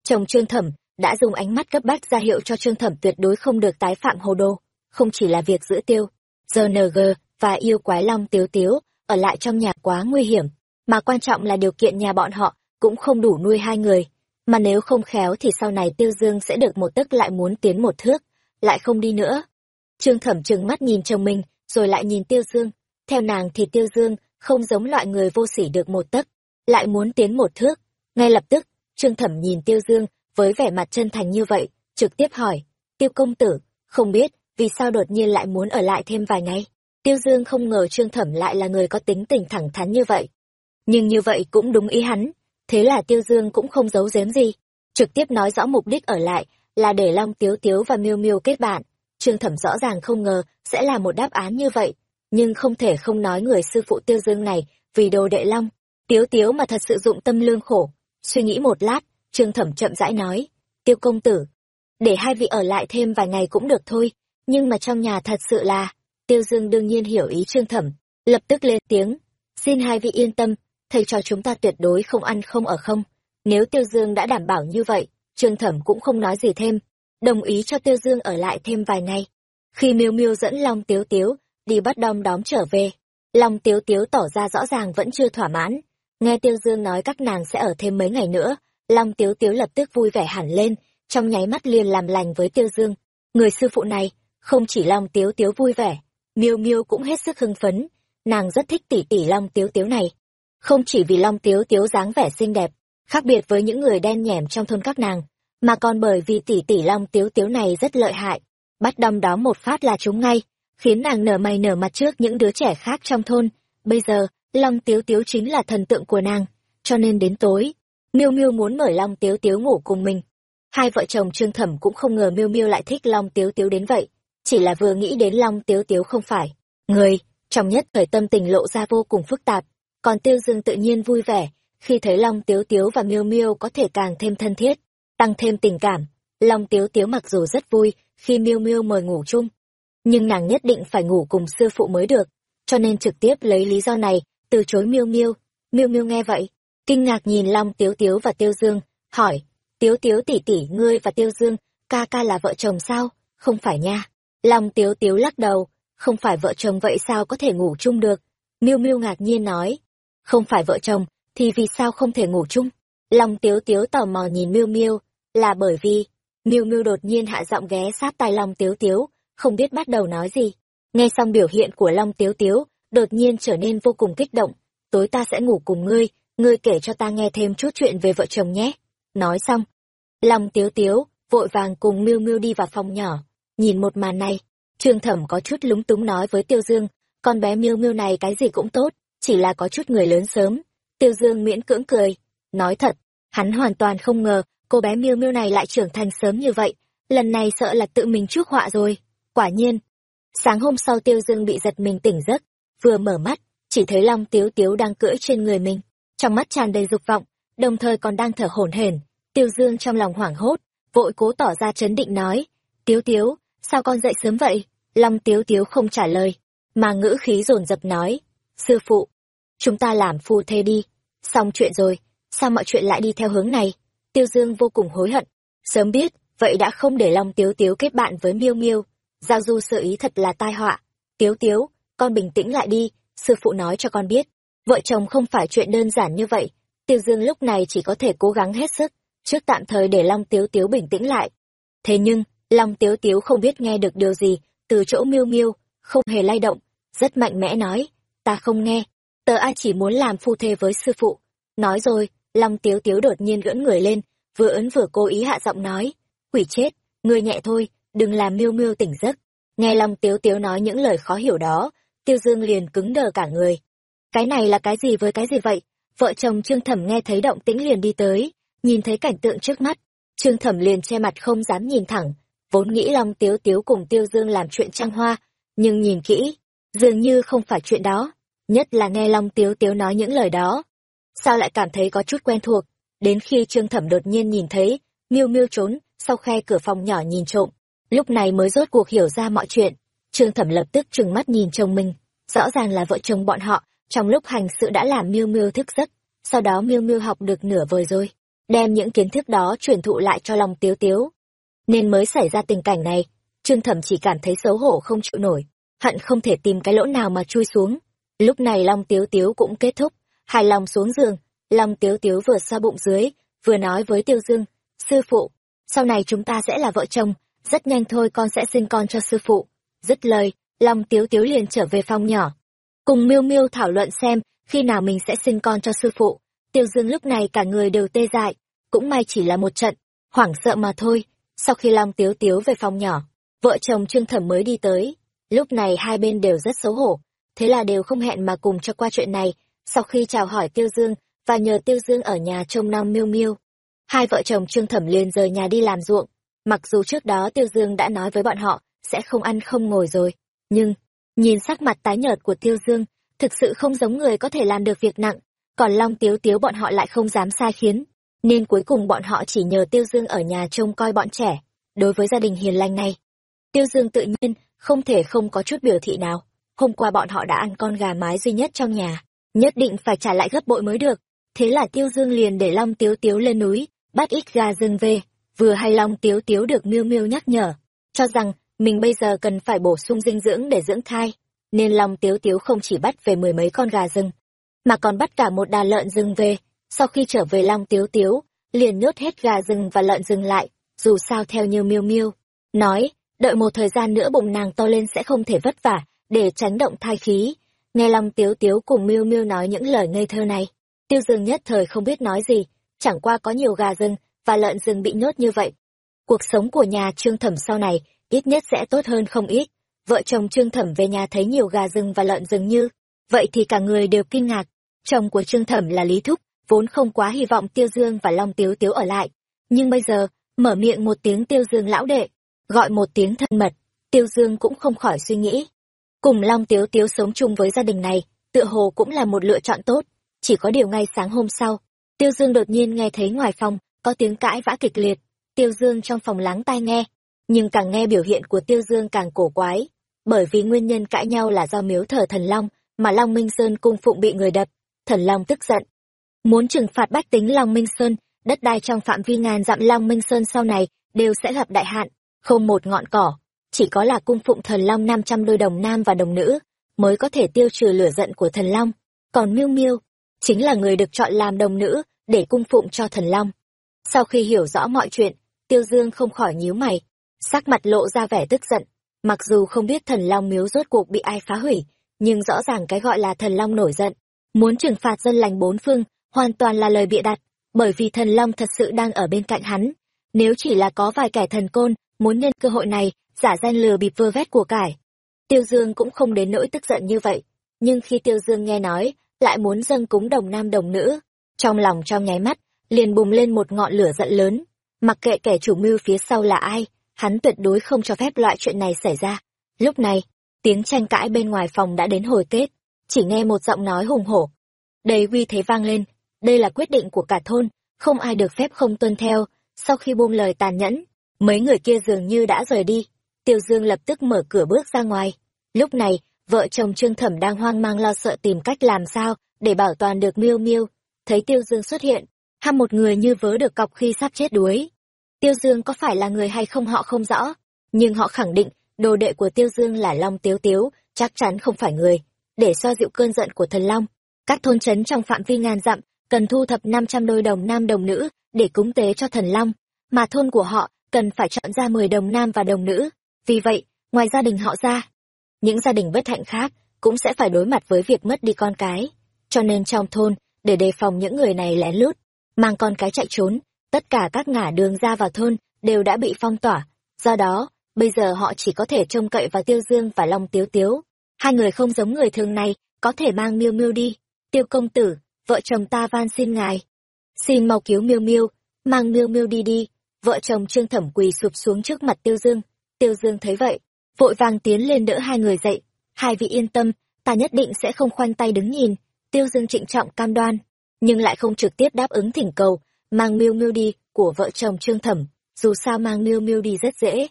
Chồng trương thẩm đã dùng ánh mắt cấp bách ra hiệu cho trương thẩm tuyệt đối không được tái phạm hồ đồ. Không chỉ là việc giữ tiêu gng và yêu quái long tiếu tiếu ở lại trong nhà quá nguy hiểm, mà quan trọng là điều kiện nhà bọn họ cũng không đủ nuôi hai người, mà nếu không khéo thì sau này tiêu dương sẽ được một tức lại muốn tiến một thước, lại không đi nữa. Trương thẩm trừng mắt nhìn chồng mình, rồi lại nhìn tiêu dương. Theo nàng thì tiêu dương không giống loại người vô sỉ được một tấc lại muốn tiến một thước. Ngay lập tức, trương thẩm nhìn tiêu dương với vẻ mặt chân thành như vậy, trực tiếp hỏi, tiêu công tử, không biết vì sao đột nhiên lại muốn ở lại thêm vài ngày? Tiêu dương không ngờ trương thẩm lại là người có tính tình thẳng thắn như vậy. Nhưng như vậy cũng đúng ý hắn thế là tiêu dương cũng không giấu giếm gì. Trực tiếp nói rõ mục đích ở lại là để long tiếu tiếu và miêu miêu kết bạn. Trương thẩm rõ ràng không ngờ sẽ là một đáp án như vậy, nhưng không thể không nói người sư phụ tiêu dương này vì đồ đệ long. Tiếu tiếu mà thật sự dụng tâm lương khổ. Suy nghĩ một lát, trương thẩm chậm rãi nói, tiêu công tử, để hai vị ở lại thêm vài ngày cũng được thôi, nhưng mà trong nhà thật sự là tiêu dương đương nhiên hiểu ý trương thẩm, lập tức lên tiếng, xin hai vị yên tâm thầy cho chúng ta tuyệt đối không ăn không ở không nếu tiêu dương đã đảm bảo như vậy trương thẩm cũng không nói gì thêm đồng ý cho tiêu dương ở lại thêm vài ngày Khi Miêu Miêu dẫn Long Tiếu Tiếu đi bắt đom đóm trở về, Long Tiếu Tiếu tỏ ra rõ ràng vẫn chưa thỏa mãn. Nghe Tiêu Dương nói các nàng sẽ ở thêm mấy ngày nữa, Long Tiếu Tiếu lập tức vui vẻ hẳn lên, trong nháy mắt liền làm lành với Tiêu Dương. Người sư phụ này, không chỉ Long Tiếu Tiếu vui vẻ, Miêu Miêu cũng hết sức hưng phấn, nàng rất thích tỷ tỷ Long Tiếu Tiếu này. Không chỉ vì Long Tiếu Tiếu dáng vẻ xinh đẹp, khác biệt với những người đen nhẻm trong thôn các nàng, mà còn bởi vì tỷ tỷ Long Tiếu Tiếu này rất lợi hại, bắt đom đó một phát là chúng ngay, khiến nàng nở mày nở mặt trước những đứa trẻ khác trong thôn. Bây giờ, Long Tiếu Tiếu chính là thần tượng của nàng, cho nên đến tối, Miêu Miêu muốn mời Long Tiếu Tiếu ngủ cùng mình. Hai vợ chồng Trương Thẩm cũng không ngờ Miêu Miêu lại thích Long Tiếu Tiếu đến vậy, chỉ là vừa nghĩ đến Long Tiếu Tiếu không phải người, trong nhất thời tâm tình lộ ra vô cùng phức tạp, còn Tiêu Dương tự nhiên vui vẻ khi thấy Long Tiếu Tiếu và Miêu Miêu có thể càng thêm thân thiết, tăng thêm tình cảm. Long Tiếu Tiếu mặc dù rất vui khi Miêu Miêu mời ngủ chung, nhưng nàng nhất định phải ngủ cùng sư phụ mới được, cho nên trực tiếp lấy lý do này từ chối Miêu Miêu. Miêu Miêu nghe vậy, kinh ngạc nhìn Long Tiếu Tiếu và Tiêu Dương, hỏi: "Tiếu Tiếu tỷ tỷ, ngươi và Tiêu Dương, ca ca là vợ chồng sao?" "Không phải nha." Long Tiếu Tiếu lắc đầu, "Không phải vợ chồng vậy sao có thể ngủ chung được?" Miêu Miêu ngạc nhiên nói: "Không phải vợ chồng, thì vì sao không thể ngủ chung?" Long Tiếu Tiếu tò mò nhìn Miêu Miêu, là bởi vì Miêu Miêu đột nhiên hạ giọng ghé sát tai Long Tiếu Tiếu, không biết bắt đầu nói gì. Nghe xong biểu hiện của Long Tiếu Tiếu, đột nhiên trở nên vô cùng kích động. Tối ta sẽ ngủ cùng ngươi, ngươi kể cho ta nghe thêm chút chuyện về vợ chồng nhé. Nói xong, Long Tiếu Tiếu vội vàng cùng Miêu Miêu đi vào phòng nhỏ. Nhìn một màn này, Trương Thẩm có chút lúng túng nói với Tiêu Dương, con bé Miêu Miêu này cái gì cũng tốt, chỉ là có chút người lớn sớm. Tiêu Dương miễn cưỡng cười, nói thật, hắn hoàn toàn không ngờ cô bé Miêu Miêu này lại trưởng thành sớm như vậy, lần này sợ là tự mình chuốc họa rồi. Quả nhiên, sáng hôm sau Tiêu Dương bị giật mình tỉnh giấc, vừa mở mắt, chỉ thấy Long Tiếu Tiếu đang cưỡi trên người mình, trong mắt tràn đầy dục vọng, đồng thời còn đang thở hổn hển. Tiêu Dương trong lòng hoảng hốt, vội cố tỏ ra chấn định nói, Tiếu Tiếu, sao con dậy sớm vậy? Long Tiếu Tiếu không trả lời, mà ngữ khí dồn dập nói, sư phụ, chúng ta làm phu thê đi, xong chuyện rồi, sao mọi chuyện lại đi theo hướng này? Tiêu Dương vô cùng hối hận, sớm biết, vậy đã không để Long Tiếu Tiếu kết bạn với Miêu Miêu, giao du sơ ý thật là tai họa. Tiếu Tiếu, con bình tĩnh lại đi, sư phụ nói cho con biết, vợ chồng không phải chuyện đơn giản như vậy. Tiêu Dương lúc này chỉ có thể cố gắng hết sức, trước tạm thời để Long Tiếu Tiếu bình tĩnh lại. Thế nhưng, Long Tiếu Tiếu không biết nghe được điều gì, từ chỗ miêu miêu, không hề lay động, rất mạnh mẽ nói, ta không nghe, tớ ai chỉ muốn làm phu thê với sư phụ. Nói rồi, Long Tiếu Tiếu đột nhiên gỡn người lên, vừa ấn vừa cố ý hạ giọng nói, quỷ chết, ngươi nhẹ thôi, đừng làm miêu miêu tỉnh giấc. Nghe Long Tiếu Tiếu nói những lời khó hiểu đó, Tiêu Dương liền cứng đờ cả người. Cái này là cái gì với cái gì vậy? Vợ chồng Trương Thẩm nghe thấy động tĩnh liền đi tới, nhìn thấy cảnh tượng trước mắt, Trương Thẩm liền che mặt không dám nhìn thẳng, vốn nghĩ Long Tiếu Tiếu cùng Tiêu Dương làm chuyện trăng hoa, nhưng nhìn kỹ, dường như không phải chuyện đó, nhất là nghe Long Tiếu Tiếu nói những lời đó. Sao lại cảm thấy có chút quen thuộc, đến khi Trương Thẩm đột nhiên nhìn thấy, miêu miêu trốn, sau khe cửa phòng nhỏ nhìn trộm, lúc này mới rốt cuộc hiểu ra mọi chuyện. Trương Thẩm lập tức trừng mắt nhìn chồng mình, rõ ràng là vợ chồng bọn họ, trong lúc hành sự đã làm miêu miêu thức giấc, sau đó miêu miêu học được nửa vời rồi, đem những kiến thức đó truyền thụ lại cho Long Tiếu Tiếu. Nên mới xảy ra tình cảnh này trương thẩm chỉ cảm thấy xấu hổ không chịu nổi hận không thể tìm cái lỗ nào mà chui xuống lúc này long tiếu tiếu cũng kết thúc hài lòng xuống giường. Long tiếu tiếu vừa xoa bụng dưới vừa nói với tiêu dương sư phụ sau này chúng ta sẽ là vợ chồng rất nhanh thôi con sẽ sinh con cho sư phụ. Dứt lời long tiếu tiếu liền trở về phòng nhỏ cùng miêu miêu thảo luận xem khi nào mình sẽ sinh con cho sư phụ. Tiêu dương lúc này cả người đều tê dại cũng may chỉ là một trận hoảng sợ mà thôi. Sau khi Long Tiếu Tiếu về phòng nhỏ, vợ chồng Trương Thẩm mới đi tới. Lúc này hai bên đều rất xấu hổ, thế là đều không hẹn mà cùng cho qua chuyện này. Sau khi chào hỏi Tiêu Dương và nhờ Tiêu Dương ở nhà trông nom miêu miêu, hai vợ chồng Trương Thẩm liền rời nhà đi làm ruộng. Mặc dù trước đó Tiêu Dương đã nói với bọn họ sẽ không ăn không ngồi rồi, nhưng nhìn sắc mặt tái nhợt của Tiêu Dương, thực sự không giống người có thể làm được việc nặng, còn Long Tiếu Tiếu bọn họ lại không dám sai khiến nên cuối cùng bọn họ chỉ nhờ Tiêu Dương ở nhà trông coi bọn trẻ. Đối với gia đình hiền lành này, Tiêu Dương tự nhiên không thể không có chút biểu thị nào. Hôm qua bọn họ đã ăn con gà mái duy nhất trong nhà, nhất định phải trả lại gấp bội mới được. Thế là Tiêu Dương liền để Long Tiếu Tiếu lên núi, bắt ít gà rừng về, vừa hay Long Tiếu Tiếu được Miêu Miêu nhắc nhở, cho rằng mình bây giờ cần phải bổ sung dinh dưỡng để dưỡng thai, nên Long Tiếu Tiếu không chỉ bắt về mười mấy con gà rừng, mà còn bắt cả một đàn lợn rừng về. Sau khi trở về Long Tiếu Tiếu, liền nhốt hết gà rừng và lợn rừng lại, dù sao theo như miêu miêu. Nói, đợi một thời gian nữa bụng nàng to lên sẽ không thể vất vả, để tránh động thai khí. Nghe Long Tiếu Tiếu cùng miêu miêu nói những lời ngây thơ này, tiêu dương nhất thời không biết nói gì, chẳng qua có nhiều gà rừng và lợn rừng bị nhốt như vậy. Cuộc sống của nhà Trương Thẩm sau này ít nhất sẽ tốt hơn không ít. Vợ chồng Trương Thẩm về nhà thấy nhiều gà rừng và lợn rừng như, vậy thì cả người đều kinh ngạc. Chồng của Trương Thẩm là Lý Thúc, vốn không quá hy vọng Tiêu Dương và Long Tiếu Tiếu ở lại. Nhưng bây giờ, mở miệng một tiếng Tiêu Dương lão đệ, gọi một tiếng thân mật, Tiêu Dương cũng không khỏi suy nghĩ. Cùng Long Tiếu Tiếu sống chung với gia đình này, tựa hồ cũng là một lựa chọn tốt. Chỉ có điều ngay sáng hôm sau, Tiêu Dương đột nhiên nghe thấy ngoài phòng, có tiếng cãi vã kịch liệt. Tiêu Dương trong phòng lắng tai nghe, nhưng càng nghe biểu hiện của Tiêu Dương càng cổ quái, bởi vì nguyên nhân cãi nhau là do miếu thờ thần Long, mà Long Minh Sơn cung phụng bị người đập. Thần Long tức giận, muốn trừng phạt bách tính Long Minh Sơn, đất đai trong phạm vi ngàn dặm Long Minh Sơn sau này đều sẽ gặp đại hạn, không một ngọn cỏ, chỉ có là cung phụng thần Long 500 đôi đồng nam và đồng nữ mới có thể tiêu trừ lửa giận của thần Long, còn Miêu Miêu chính là người được chọn làm đồng nữ để cung phụng cho thần Long. Sau khi hiểu rõ mọi chuyện, Tiêu Dương không khỏi nhíu mày, sắc mặt lộ ra vẻ tức giận, mặc dù không biết thần Long miếu rốt cuộc bị ai phá hủy, nhưng rõ ràng cái gọi là thần Long nổi giận, muốn trừng phạt dân lành bốn phương, hoàn toàn là lời bịa đặt, bởi vì thần Long thật sự đang ở bên cạnh hắn. Nếu chỉ là có vài kẻ thần côn, muốn nhân cơ hội này, giả danh lừa bịp vơ vét của cải. Tiêu Dương cũng không đến nỗi tức giận như vậy, nhưng khi Tiêu Dương nghe nói, lại muốn dâng cúng đồng nam đồng nữ, trong lòng trong nháy mắt, liền bùng lên một ngọn lửa giận lớn, mặc kệ kẻ chủ mưu phía sau là ai, hắn tuyệt đối không cho phép loại chuyện này xảy ra. Lúc này, tiếng tranh cãi bên ngoài phòng đã đến hồi kết, chỉ nghe một giọng nói hùng hổ. Đầy uy thế vang lên, đây là quyết định của cả thôn, không ai được phép không tuân theo. Sau khi buông lời tàn nhẫn, mấy người kia dường như đã rời đi. Tiêu Dương lập tức mở cửa bước ra ngoài. Lúc này, vợ chồng Trương Thẩm đang hoang mang lo sợ tìm cách làm sao để bảo toàn được Miêu Miêu. Thấy Tiêu Dương xuất hiện, ham một người như vớ được cọc khi sắp chết đuối. Tiêu Dương có phải là người hay không họ không rõ, nhưng họ khẳng định đồ đệ của Tiêu Dương là Long Tiếu Tiếu, chắc chắn không phải người. Để xoa dịu cơn giận của thần Long, các thôn trấn trong phạm vi ngàn dặm cần thu thập 500 đôi đồng nam đồng nữ để cúng tế cho thần Long, mà thôn của họ cần phải chọn ra 10 đồng nam và đồng nữ. Vì vậy, ngoài gia đình họ ra, những gia đình bất hạnh khác cũng sẽ phải đối mặt với việc mất đi con cái. Cho nên trong thôn, để đề phòng những người này lén lút, mang con cái chạy trốn, tất cả các ngả đường ra vào thôn đều đã bị phong tỏa. Do đó, bây giờ họ chỉ có thể trông cậy vào Tiêu Dương và Long Tiếu Tiếu. Hai người không giống người thường này, có thể mang miêu miêu đi. Tiêu công tử, vợ chồng ta van xin ngài. Xin mau cứu miêu miêu, mang miêu miêu đi đi. Vợ chồng Trương Thẩm quỳ sụp xuống trước mặt Tiêu Dương. Tiêu Dương thấy vậy, vội vàng tiến lên đỡ hai người dậy. Hai vị yên tâm, ta nhất định sẽ không khoanh tay đứng nhìn. Tiêu Dương trịnh trọng cam đoan, nhưng lại không trực tiếp đáp ứng thỉnh cầu, mang miêu miêu đi của vợ chồng Trương Thẩm. Dù sao mang miêu miêu đi rất dễ,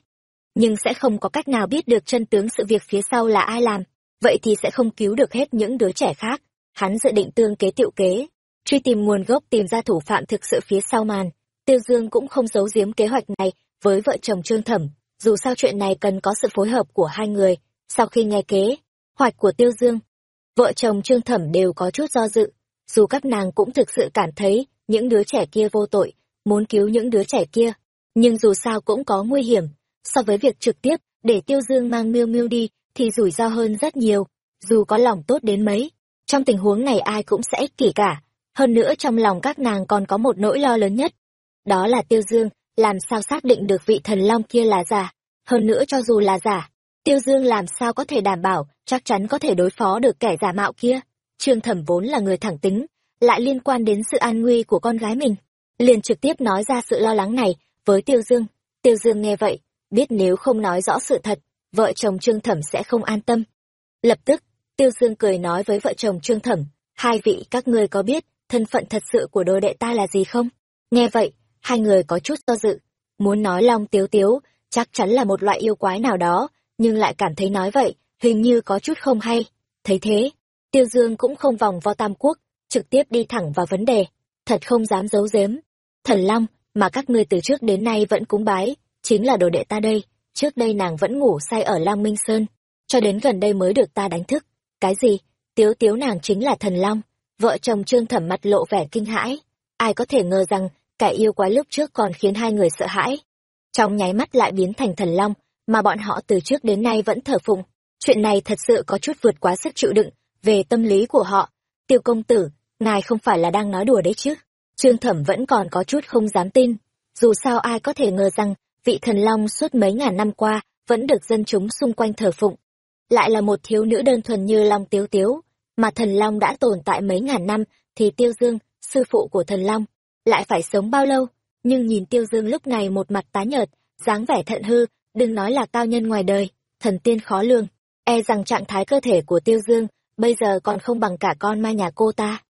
nhưng sẽ không có cách nào biết được chân tướng sự việc phía sau là ai làm. Vậy thì sẽ không cứu được hết những đứa trẻ khác hắn dự định tương kế tiệu kế, truy tìm nguồn gốc tìm ra thủ phạm thực sự phía sau màn. Tiêu Dương cũng không giấu giếm kế hoạch này với vợ chồng Trương Thẩm, dù sao chuyện này cần có sự phối hợp của hai người. Sau khi nghe kế, hoạch của Tiêu Dương, vợ chồng Trương Thẩm đều có chút do dự, dù các nàng cũng thực sự cảm thấy những đứa trẻ kia vô tội, muốn cứu những đứa trẻ kia, nhưng dù sao cũng có nguy hiểm, so với việc trực tiếp để Tiêu Dương mang Miêu Miêu đi thì rủi ro hơn rất nhiều, dù có lòng tốt đến mấy, trong tình huống này ai cũng sẽ ích kỷ cả. Hơn nữa trong lòng các nàng còn có một nỗi lo lớn nhất. Đó là Tiêu Dương, làm sao xác định được vị thần long kia là giả. Hơn nữa cho dù là giả, Tiêu Dương làm sao có thể đảm bảo chắc chắn có thể đối phó được kẻ giả mạo kia. Trương Thẩm vốn là người thẳng tính, lại liên quan đến sự an nguy của con gái mình. Liền trực tiếp nói ra sự lo lắng này với Tiêu Dương. Tiêu Dương nghe vậy, biết nếu không nói rõ sự thật, vợ chồng Trương Thẩm sẽ không an tâm. Lập tức, Tiêu Dương cười nói với vợ chồng Trương Thẩm, hai vị các ngươi có biết thân phận thật sự của đồ đệ ta là gì không? Nghe vậy, hai người có chút do dự, muốn nói Long Tiếu Tiếu, chắc chắn là một loại yêu quái nào đó, nhưng lại cảm thấy nói vậy, hình như có chút không hay. Thấy thế, Tiêu Dương cũng không vòng vo tam quốc, trực tiếp đi thẳng vào vấn đề, thật không dám giấu giếm. Thần Long, mà các ngươi từ trước đến nay vẫn cúng bái, chính là đồ đệ ta đây. trước đây nàng vẫn ngủ say ở Long Minh Sơn, cho đến gần đây mới được ta đánh thức. Cái gì? Tiếu tiếu nàng chính là thần long. Vợ chồng Trương Thẩm mặt lộ vẻ kinh hãi. Ai có thể ngờ rằng, kẻ yêu quái lúc trước còn khiến hai người sợ hãi. Trong nháy mắt lại biến thành thần long, mà bọn họ từ trước đến nay vẫn thờ phụng. Chuyện này thật sự có chút vượt quá sức chịu đựng, về tâm lý của họ. Tiêu công tử, ngài không phải là đang nói đùa đấy chứ? Trương Thẩm vẫn còn có chút không dám tin. Dù sao ai có thể ngờ rằng, vị thần long suốt mấy ngàn năm qua, vẫn được dân chúng xung quanh thờ phụng. Lại là một thiếu nữ đơn thuần như Long Tiếu Tiếu, mà thần long đã tồn tại mấy ngàn năm, thì Tiêu Dương, sư phụ của thần long, lại phải sống bao lâu? Nhưng nhìn Tiêu Dương lúc này một mặt tái nhợt, dáng vẻ thận hư, đừng nói là cao nhân ngoài đời, thần tiên khó lường, e rằng trạng thái cơ thể của Tiêu Dương bây giờ còn không bằng cả con ma nhà cô ta.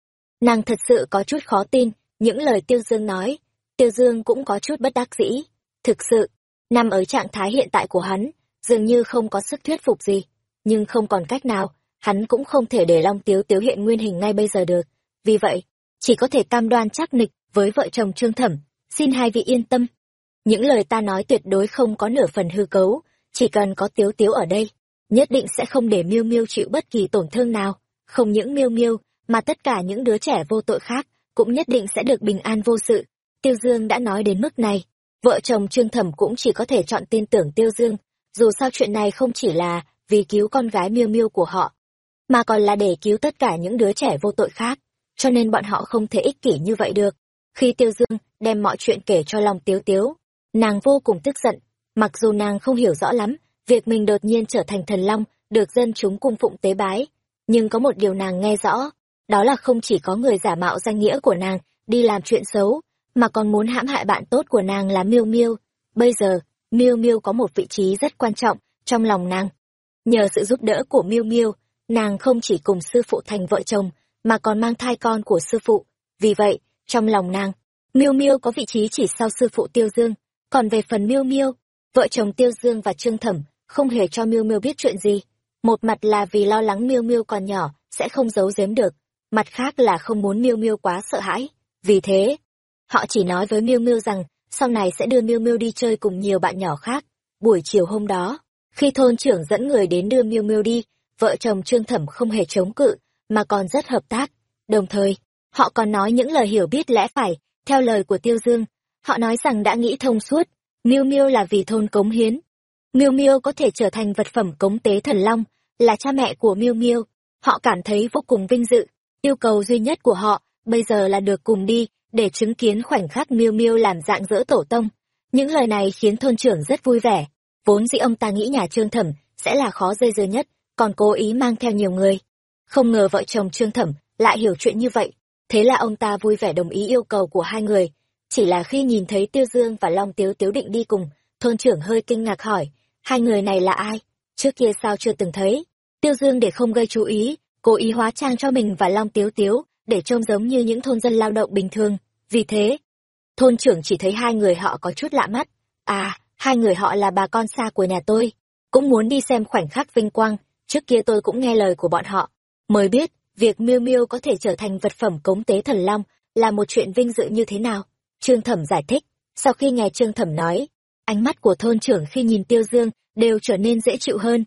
Nàng thật sự có chút khó tin, những lời Tiêu Dương nói, Tiêu Dương cũng có chút bất đắc dĩ. Thực sự, nằm ở trạng thái hiện tại của hắn, dường như không có sức thuyết phục gì, nhưng không còn cách nào, hắn cũng không thể để Long Tiếu Tiếu hiện nguyên hình ngay bây giờ được. Vì vậy, chỉ có thể cam đoan chắc nịch với vợ chồng Trương Thẩm, xin hai vị yên tâm. Những lời ta nói tuyệt đối không có nửa phần hư cấu, chỉ cần có Tiếu Tiếu ở đây, nhất định sẽ không để Miêu Miêu chịu bất kỳ tổn thương nào, không những Miêu Miêu, mà tất cả những đứa trẻ vô tội khác cũng nhất định sẽ được bình an vô sự. Tiêu Dương đã nói đến mức này, vợ chồng Trương Thẩm cũng chỉ có thể chọn tin tưởng Tiêu Dương, dù sao chuyện này không chỉ là vì cứu con gái Miêu Miêu của họ, mà còn là để cứu tất cả những đứa trẻ vô tội khác, cho nên bọn họ không thể ích kỷ như vậy được. Khi Tiêu Dương đem mọi chuyện kể cho lòng Tiếu Tiếu, nàng vô cùng tức giận, mặc dù nàng không hiểu rõ lắm, việc mình đột nhiên trở thành thần long, được dân chúng cung phụng tế bái, nhưng có một điều nàng nghe rõ, đó là không chỉ có người giả mạo danh nghĩa của nàng đi làm chuyện xấu, mà còn muốn hãm hại bạn tốt của nàng là Miêu Miêu. Bây giờ, Miêu Miêu có một vị trí rất quan trọng trong lòng nàng. Nhờ sự giúp đỡ của Miêu Miêu, nàng không chỉ cùng sư phụ thành vợ chồng, mà còn mang thai con của sư phụ. Vì vậy, trong lòng nàng, Miêu Miêu có vị trí chỉ sau sư phụ Tiêu Dương. Còn về phần Miêu Miêu, vợ chồng Tiêu Dương và Trương Thẩm không hề cho Miêu Miêu biết chuyện gì. Một mặt là vì lo lắng Miêu Miêu còn nhỏ sẽ không giấu giếm được, mặt khác là không muốn Miêu Miêu quá sợ hãi. Vì thế, họ chỉ nói với Miêu Miêu rằng sau này sẽ đưa Miêu Miêu đi chơi cùng nhiều bạn nhỏ khác. Buổi chiều hôm đó, khi thôn trưởng dẫn người đến đưa Miêu Miêu đi, vợ chồng Trương Thẩm không hề chống cự, mà còn rất hợp tác. Đồng thời, họ còn nói những lời hiểu biết lẽ phải, theo lời của Tiêu Dương. Họ nói rằng đã nghĩ thông suốt, Miêu Miêu là vì thôn cống hiến. Miêu Miêu có thể trở thành vật phẩm cống tế thần long, là cha mẹ của Miêu Miêu. Họ cảm thấy vô cùng vinh dự, yêu cầu duy nhất của họ bây giờ là được cùng đi để chứng kiến khoảnh khắc Miêu Miêu làm dạng dỡ tổ tông. Những lời này khiến thôn trưởng rất vui vẻ. Vốn dĩ ông ta nghĩ nhà Trương Thẩm sẽ là khó dây dưa nhất, còn cố ý mang theo nhiều người. Không ngờ vợ chồng Trương Thẩm lại hiểu chuyện như vậy, thế là ông ta vui vẻ đồng ý yêu cầu của hai người. Chỉ là khi nhìn thấy Tiêu Dương và Long Tiếu Tiếu định đi cùng, thôn trưởng hơi kinh ngạc hỏi, hai người này là ai? Trước kia sao chưa từng thấy? Tiêu Dương để không gây chú ý, cố ý hóa trang cho mình và Long Tiếu Tiếu, để trông giống như những thôn dân lao động bình thường. Vì thế, thôn trưởng chỉ thấy hai người họ có chút lạ mắt. À, hai người họ là bà con xa của nhà tôi, cũng muốn đi xem khoảnh khắc vinh quang trước kia tôi cũng nghe lời của bọn họ mới biết việc miêu miêu có thể trở thành vật phẩm cống tế thần long là một chuyện vinh dự như thế nào? Trương thẩm giải thích. Sau khi nghe trương thẩm nói ánh mắt của thôn trưởng khi nhìn tiêu dương đều trở nên dễ chịu hơn.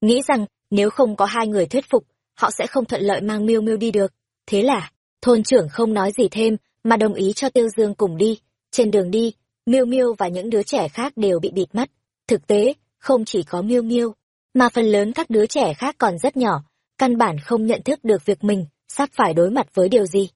Nghĩ rằng nếu không có hai người thuyết phục họ sẽ không thuận lợi mang miêu miêu đi được. Thế là thôn trưởng không nói gì thêm mà đồng ý cho tiêu dương cùng đi. Trên đường đi miêu miêu và những đứa trẻ khác đều bị bịt mắt. Thực tế không chỉ có miêu miêu mà phần lớn các đứa trẻ khác còn rất nhỏ, căn bản không nhận thức được việc mình sắp phải đối mặt với điều gì.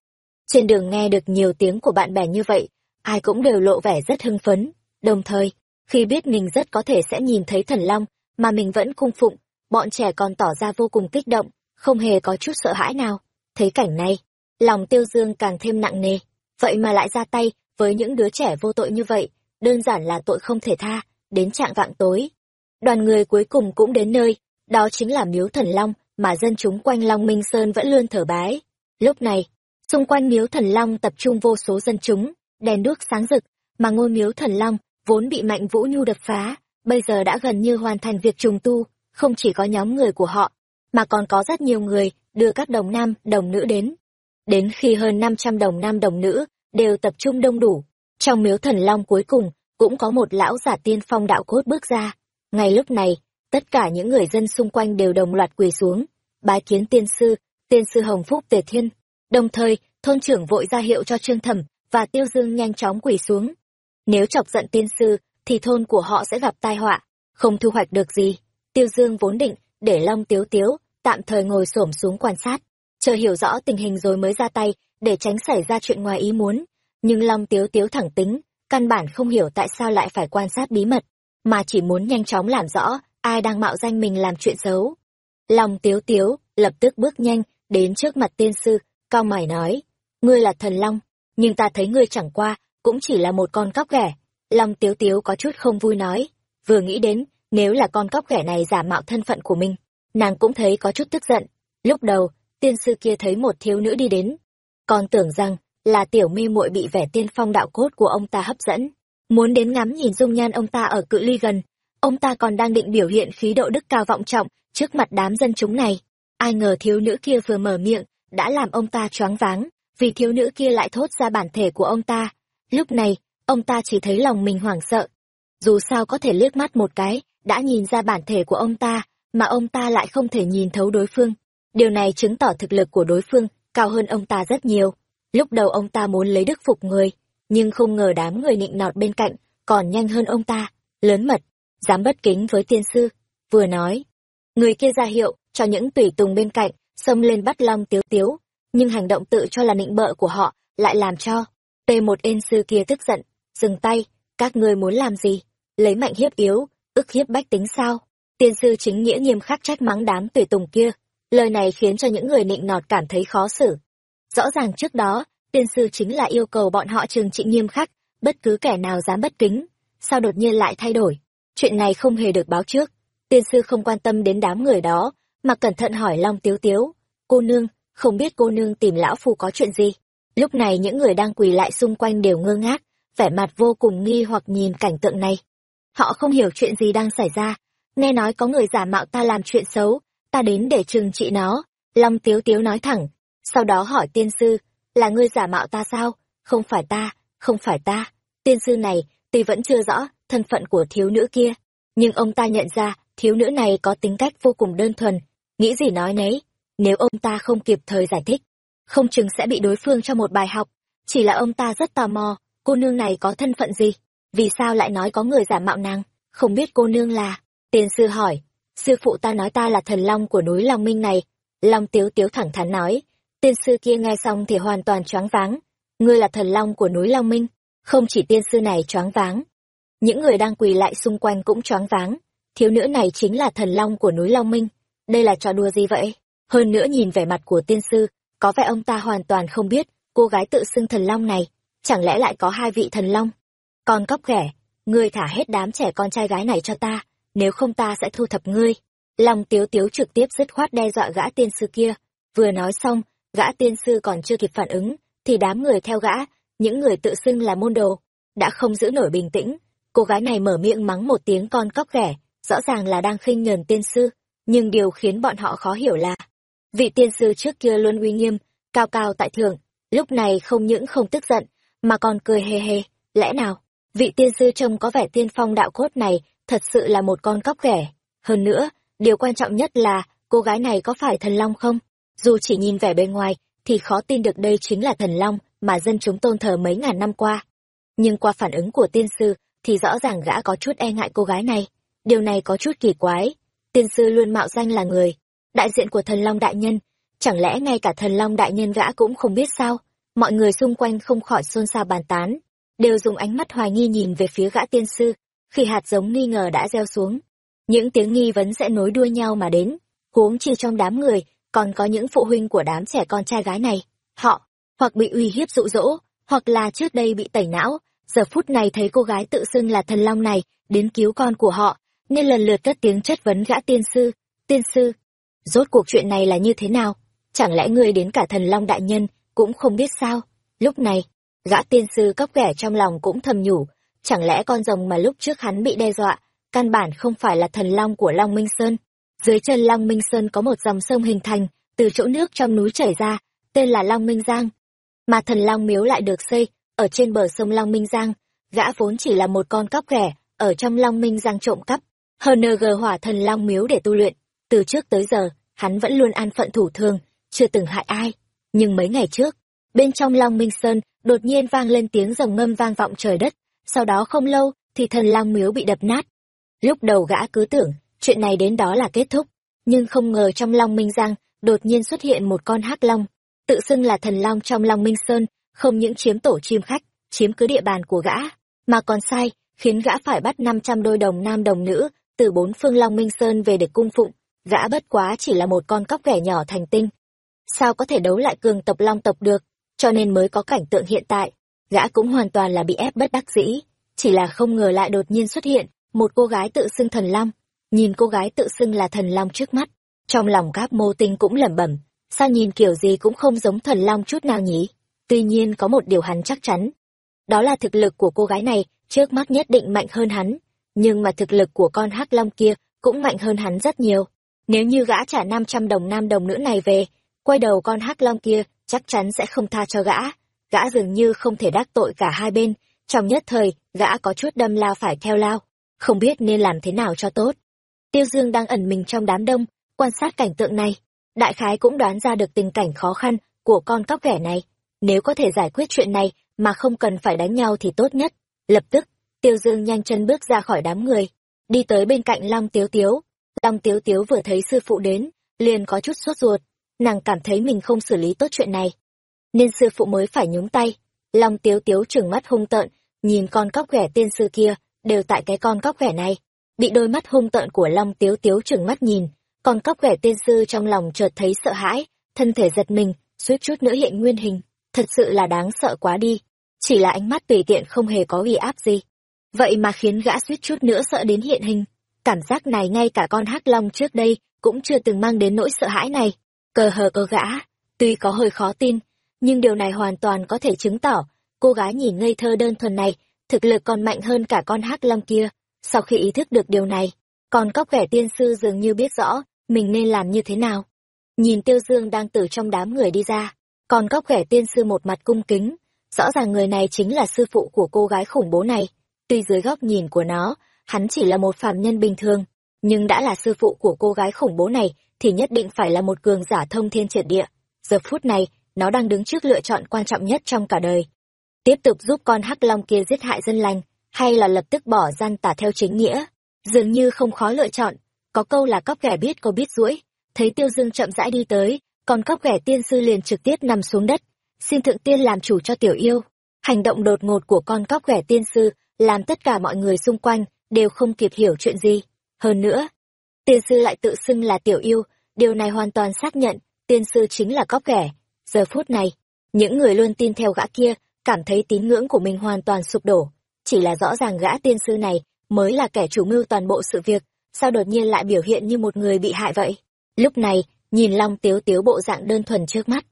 Trên đường nghe được nhiều tiếng của bạn bè như vậy, ai cũng đều lộ vẻ rất hưng phấn, đồng thời, khi biết mình rất có thể sẽ nhìn thấy thần long, mà mình vẫn cung phụng, bọn trẻ còn tỏ ra vô cùng kích động, không hề có chút sợ hãi nào. Thấy cảnh này, lòng tiêu dương càng thêm nặng nề, vậy mà lại ra tay với những đứa trẻ vô tội như vậy, đơn giản là tội không thể tha, đến trạng vạng tối, đoàn người cuối cùng cũng đến nơi, đó chính là miếu thần long mà dân chúng quanh Long Minh Sơn vẫn luôn thở bái. Lúc này, xung quanh miếu thần long tập trung vô số dân chúng, đèn đuốc sáng rực, mà ngôi miếu thần long vốn bị Mạnh Vũ Nhu đập phá, bây giờ đã gần như hoàn thành việc trùng tu, không chỉ có nhóm người của họ, mà còn có rất nhiều người đưa các đồng nam, đồng nữ đến. Đến khi hơn 500 đồng nam đồng nữ đều tập trung đông đủ, trong miếu thần long cuối cùng cũng có một lão giả tiên phong đạo cốt bước ra, Ngay lúc này, tất cả những người dân xung quanh đều đồng loạt quỳ xuống, bái kiến tiên sư, tiên sư Hồng Phúc Tề Thiên. Đồng thời, thôn trưởng vội ra hiệu cho Trương Thẩm và Tiêu Dương nhanh chóng quỳ xuống. Nếu chọc giận tiên sư, thì thôn của họ sẽ gặp tai họa, không thu hoạch được gì. Tiêu Dương vốn định để Long Tiếu Tiếu tạm thời ngồi xổm xuống quan sát, chờ hiểu rõ tình hình rồi mới ra tay để tránh xảy ra chuyện ngoài ý muốn. Nhưng Long Tiếu Tiếu thẳng tính, căn bản không hiểu tại sao lại phải quan sát bí mật, mà chỉ muốn nhanh chóng làm rõ ai đang mạo danh mình làm chuyện xấu. Long Tiếu Tiếu lập tức bước nhanh đến trước mặt tiên sư, cao mày nói, ngươi là thần Long, nhưng ta thấy ngươi chẳng qua, cũng chỉ là một con cóc ghẻ. Long Tiếu Tiếu có chút không vui nói, vừa nghĩ đến, nếu là con cóc ghẻ này giả mạo thân phận của mình, nàng cũng thấy có chút tức giận. Lúc đầu, tiên sư kia thấy một thiếu nữ đi đến, còn tưởng rằng là tiểu mi muội bị vẻ tiên phong đạo cốt của ông ta hấp dẫn, muốn đến ngắm nhìn dung nhan ông ta ở cự ly gần. Ông ta còn đang định biểu hiện khí độ đức cao vọng trọng trước mặt đám dân chúng này. Ai ngờ thiếu nữ kia vừa mở miệng, đã làm ông ta choáng váng, vì thiếu nữ kia lại thốt ra bản thể của ông ta. Lúc này, ông ta chỉ thấy lòng mình hoảng sợ. Dù sao có thể liếc mắt một cái, đã nhìn ra bản thể của ông ta, mà ông ta lại không thể nhìn thấu đối phương. Điều này chứng tỏ thực lực của đối phương cao hơn ông ta rất nhiều. Lúc đầu ông ta muốn lấy đức phục người, nhưng không ngờ đám người nịnh nọt bên cạnh còn nhanh hơn ông ta, lớn mật, dám bất kính với tiên sư. Vừa nói, người kia ra hiệu cho những tùy tùng bên cạnh xông lên bắt long tiếu tiếu, nhưng hành động tự cho là nịnh bợ của họ lại làm cho t một ên sư kia tức giận, dừng tay, các ngươi muốn làm gì? Lấy mạnh hiếp yếu, ức hiếp bách tính sao? Tiên sư chính nghĩa nghiêm khắc trách mắng đám tùy tùng kia, lời này khiến cho những người nịnh nọt cảm thấy khó xử. Rõ ràng trước đó, tiên sư chính là yêu cầu bọn họ trừng trị nghiêm khắc, bất cứ kẻ nào dám bất kính, sao đột nhiên lại thay đổi? Chuyện này không hề được báo trước. Tiên sư không quan tâm đến đám người đó, mà cẩn thận hỏi Long Tiếu Tiếu, cô nương, không biết cô nương tìm lão phu có chuyện gì. Lúc này những người đang quỳ lại xung quanh đều ngơ ngác, vẻ mặt vô cùng nghi hoặc nhìn cảnh tượng này. Họ không hiểu chuyện gì đang xảy ra, nghe nói có người giả mạo ta làm chuyện xấu, ta đến để trừng trị nó. Long Tiếu Tiếu nói thẳng, sau đó hỏi tiên sư, là ngươi giả mạo ta sao? Không phải ta, không phải ta. Tiên sư này, tuy vẫn chưa rõ thân phận của thiếu nữ kia, nhưng ông ta nhận ra thiếu nữ này có tính cách vô cùng đơn thuần, nghĩ gì nói nấy. Nếu ông ta không kịp thời giải thích, không chừng sẽ bị đối phương cho một bài học. Chỉ là ông ta rất tò mò, cô nương này có thân phận gì? Vì sao lại nói có người giả mạo nàng? Không biết cô nương là... Tiên sư hỏi, sư phụ ta nói ta là thần long của núi Long Minh này. Long Tiếu Tiếu thẳng thắn nói, tiên sư kia nghe xong thì hoàn toàn choáng váng. Ngươi là thần long của núi Long Minh, không chỉ tiên sư này choáng váng. Những người đang quỳ lại xung quanh cũng choáng váng. Thiếu nữ này chính là thần long của núi Long Minh. Đây là trò đùa gì vậy? Hơn nữa nhìn vẻ mặt của tiên sư, có vẻ ông ta hoàn toàn không biết cô gái tự xưng thần long này, chẳng lẽ lại có hai vị thần long? Con cóc ghẻ, ngươi thả hết đám trẻ con trai gái này cho ta, nếu không ta sẽ thu thập ngươi. Long tiếu tiếu trực tiếp dứt khoát đe dọa gã tiên sư kia. Vừa nói xong, gã tiên sư còn chưa kịp phản ứng, thì đám người theo gã, những người tự xưng là môn đồ, đã không giữ nổi bình tĩnh. Cô gái này mở miệng mắng một tiếng con cóc ghẻ, rõ ràng là đang khinh nhờn tiên sư, nhưng điều khiến bọn họ khó hiểu là vị tiên sư trước kia luôn uy nghiêm, cao cao tại thượng, lúc này không những không tức giận, mà còn cười hề hề, lẽ nào, vị tiên sư trông có vẻ tiên phong đạo cốt này thật sự là một con cóc ghẻ. Hơn nữa, điều quan trọng nhất là cô gái này có phải thần long không? Dù chỉ nhìn vẻ bề ngoài, thì khó tin được đây chính là thần long mà dân chúng tôn thờ mấy ngàn năm qua. Nhưng qua phản ứng của tiên sư, thì rõ ràng gã có chút e ngại cô gái này. Điều này có chút kỳ quái. Tiên sư luôn mạo danh là người, đại diện của thần long đại nhân. Chẳng lẽ ngay cả thần long đại nhân gã cũng không biết sao? Mọi người xung quanh không khỏi xôn xao bàn tán, đều dùng ánh mắt hoài nghi nhìn về phía gã tiên sư, khi hạt giống nghi ngờ đã gieo xuống. Những tiếng nghi vấn sẽ nối đuôi nhau mà đến, huống chi trong đám người, còn có những phụ huynh của đám trẻ con trai gái này. Họ, hoặc bị uy hiếp dụ dỗ, hoặc là trước đây bị tẩy não, giờ phút này thấy cô gái tự xưng là thần long này, đến cứu con của họ, nên lần lượt cất tiếng chất vấn gã tiên sư. Tiên sư, rốt cuộc chuyện này là như thế nào? Chẳng lẽ ngươi đến cả thần long đại nhân, cũng không biết sao? Lúc này, gã tiên sư cóc ghẻ trong lòng cũng thầm nhủ, chẳng lẽ con rồng mà lúc trước hắn bị đe dọa, căn bản không phải là thần long của Long Minh Sơn. Dưới chân Long Minh Sơn có một dòng sông hình thành, từ chỗ nước trong núi chảy ra, tên là Long Minh Giang. Mà thần Long miếu lại được xây, ở trên bờ sông Long Minh Giang, gã vốn chỉ là một con cóc ghẻ, ở trong Long Minh Giang trộm cắp, HNG hỏa thần long miếu để tu luyện. Từ trước tới giờ, hắn vẫn luôn an phận thủ thường, chưa từng hại ai. Nhưng mấy ngày trước, bên trong Long Minh Sơn đột nhiên vang lên tiếng rồng ngâm vang vọng trời đất, sau đó không lâu thì thần long miếu bị đập nát. Lúc đầu gã cứ tưởng chuyện này đến đó là kết thúc, nhưng không ngờ trong Long Minh Giang đột nhiên xuất hiện một con hắc long, tự xưng là thần long trong Long Minh Sơn, không những chiếm tổ chim khách, chiếm cứ địa bàn của gã, mà còn sai, khiến gã phải bắt 500 đôi đồng nam đồng nữ từ bốn phương Long Minh Sơn về để cung phụng, gã bất quá chỉ là một con cóc ghẻ nhỏ thành tinh. Sao có thể đấu lại cường tộc Long tộc được, cho nên mới có cảnh tượng hiện tại, gã cũng hoàn toàn là bị ép bất đắc dĩ, chỉ là không ngờ lại đột nhiên xuất hiện một cô gái tự xưng thần Long, nhìn cô gái tự xưng là thần Long trước mắt, trong lòng cáp mô tinh cũng lẩm bẩm, sao nhìn kiểu gì cũng không giống thần Long chút nào nhỉ? Tuy nhiên có một điều hắn chắc chắn, đó là thực lực của cô gái này trước mắt nhất định mạnh hơn hắn, nhưng mà thực lực của con hắc long kia cũng mạnh hơn hắn rất nhiều. Nếu như gã trả 500 đồng nam đồng nữ này về, quay đầu con hắc long kia chắc chắn sẽ không tha cho gã. Gã dường như không thể đắc tội cả hai bên, trong nhất thời, gã có chút đâm lao phải theo lao, không biết nên làm thế nào cho tốt. Tiêu Dương đang ẩn mình trong đám đông, quan sát cảnh tượng này. Đại khái cũng đoán ra được tình cảnh khó khăn của con cóc ghẻ này. Nếu có thể giải quyết chuyện này mà không cần phải đánh nhau thì tốt nhất. Lập tức, Tiêu Dương nhanh chân bước ra khỏi đám người, đi tới bên cạnh Long Tiếu Tiếu. Long Tiếu Tiếu vừa thấy sư phụ đến, liền có chút sốt ruột, nàng cảm thấy mình không xử lý tốt chuyện này. Nên sư phụ mới phải nhúng tay. Long Tiếu Tiếu trừng mắt hung tợn, nhìn con cóc ghẻ tiên sư kia, đều tại cái con cóc ghẻ này. Bị đôi mắt hung tợn của Long Tiếu Tiếu trừng mắt nhìn, con cóc ghẻ tiên sư trong lòng chợt thấy sợ hãi, thân thể giật mình, suýt chút nữa hiện nguyên hình. Thật sự là đáng sợ quá đi. Chỉ là ánh mắt tùy tiện không hề có uy áp gì. Vậy mà khiến gã suýt chút nữa sợ đến hiện hình. Cảm giác này ngay cả con hắc long trước đây cũng chưa từng mang đến nỗi sợ hãi này. Cờ hờ cờ gã, tuy có hơi khó tin, nhưng điều này hoàn toàn có thể chứng tỏ cô gái nhìn ngây thơ đơn thuần này thực lực còn mạnh hơn cả con hắc long kia. Sau khi ý thức được điều này, còn cóc ghẻ tiên sư dường như biết rõ mình nên làm như thế nào. Nhìn tiêu dương đang từ trong đám người đi ra còn góc ghẻ tiên sư một mặt cung kính rõ ràng người này chính là sư phụ của cô gái khủng bố này Tuy dưới góc nhìn của nó, hắn chỉ là một phàm nhân bình thường, nhưng đã là sư phụ của cô gái khủng bố này thì nhất định phải là một cường giả thông thiên triệt địa. Giờ phút này, nó đang đứng trước lựa chọn quan trọng nhất trong cả đời. Tiếp tục giúp con hắc long kia giết hại dân lành, hay là lập tức bỏ gian tả theo chính nghĩa. Dường như không khó lựa chọn, có câu là cóc ghẻ biết có biết rũi. Thấy tiêu dương chậm rãi đi tới, còn cóc ghẻ tiên sư liền trực tiếp nằm xuống đất. Xin thượng tiên làm chủ cho tiểu yêu. Hành động đột ngột của con cóc ghẻ tiên sư làm tất cả mọi người xung quanh đều không kịp hiểu chuyện gì. Hơn nữa, tiên sư lại tự xưng là tiểu yêu, điều này hoàn toàn xác nhận tiên sư chính là cóc ghẻ. Giờ phút này, những người luôn tin theo gã kia cảm thấy tín ngưỡng của mình hoàn toàn sụp đổ. Chỉ là rõ ràng gã tiên sư này mới là kẻ chủ mưu toàn bộ sự việc, sao đột nhiên lại biểu hiện như một người bị hại vậy? Lúc này, nhìn Long Tiếu Tiếu bộ dạng đơn thuần trước mắt.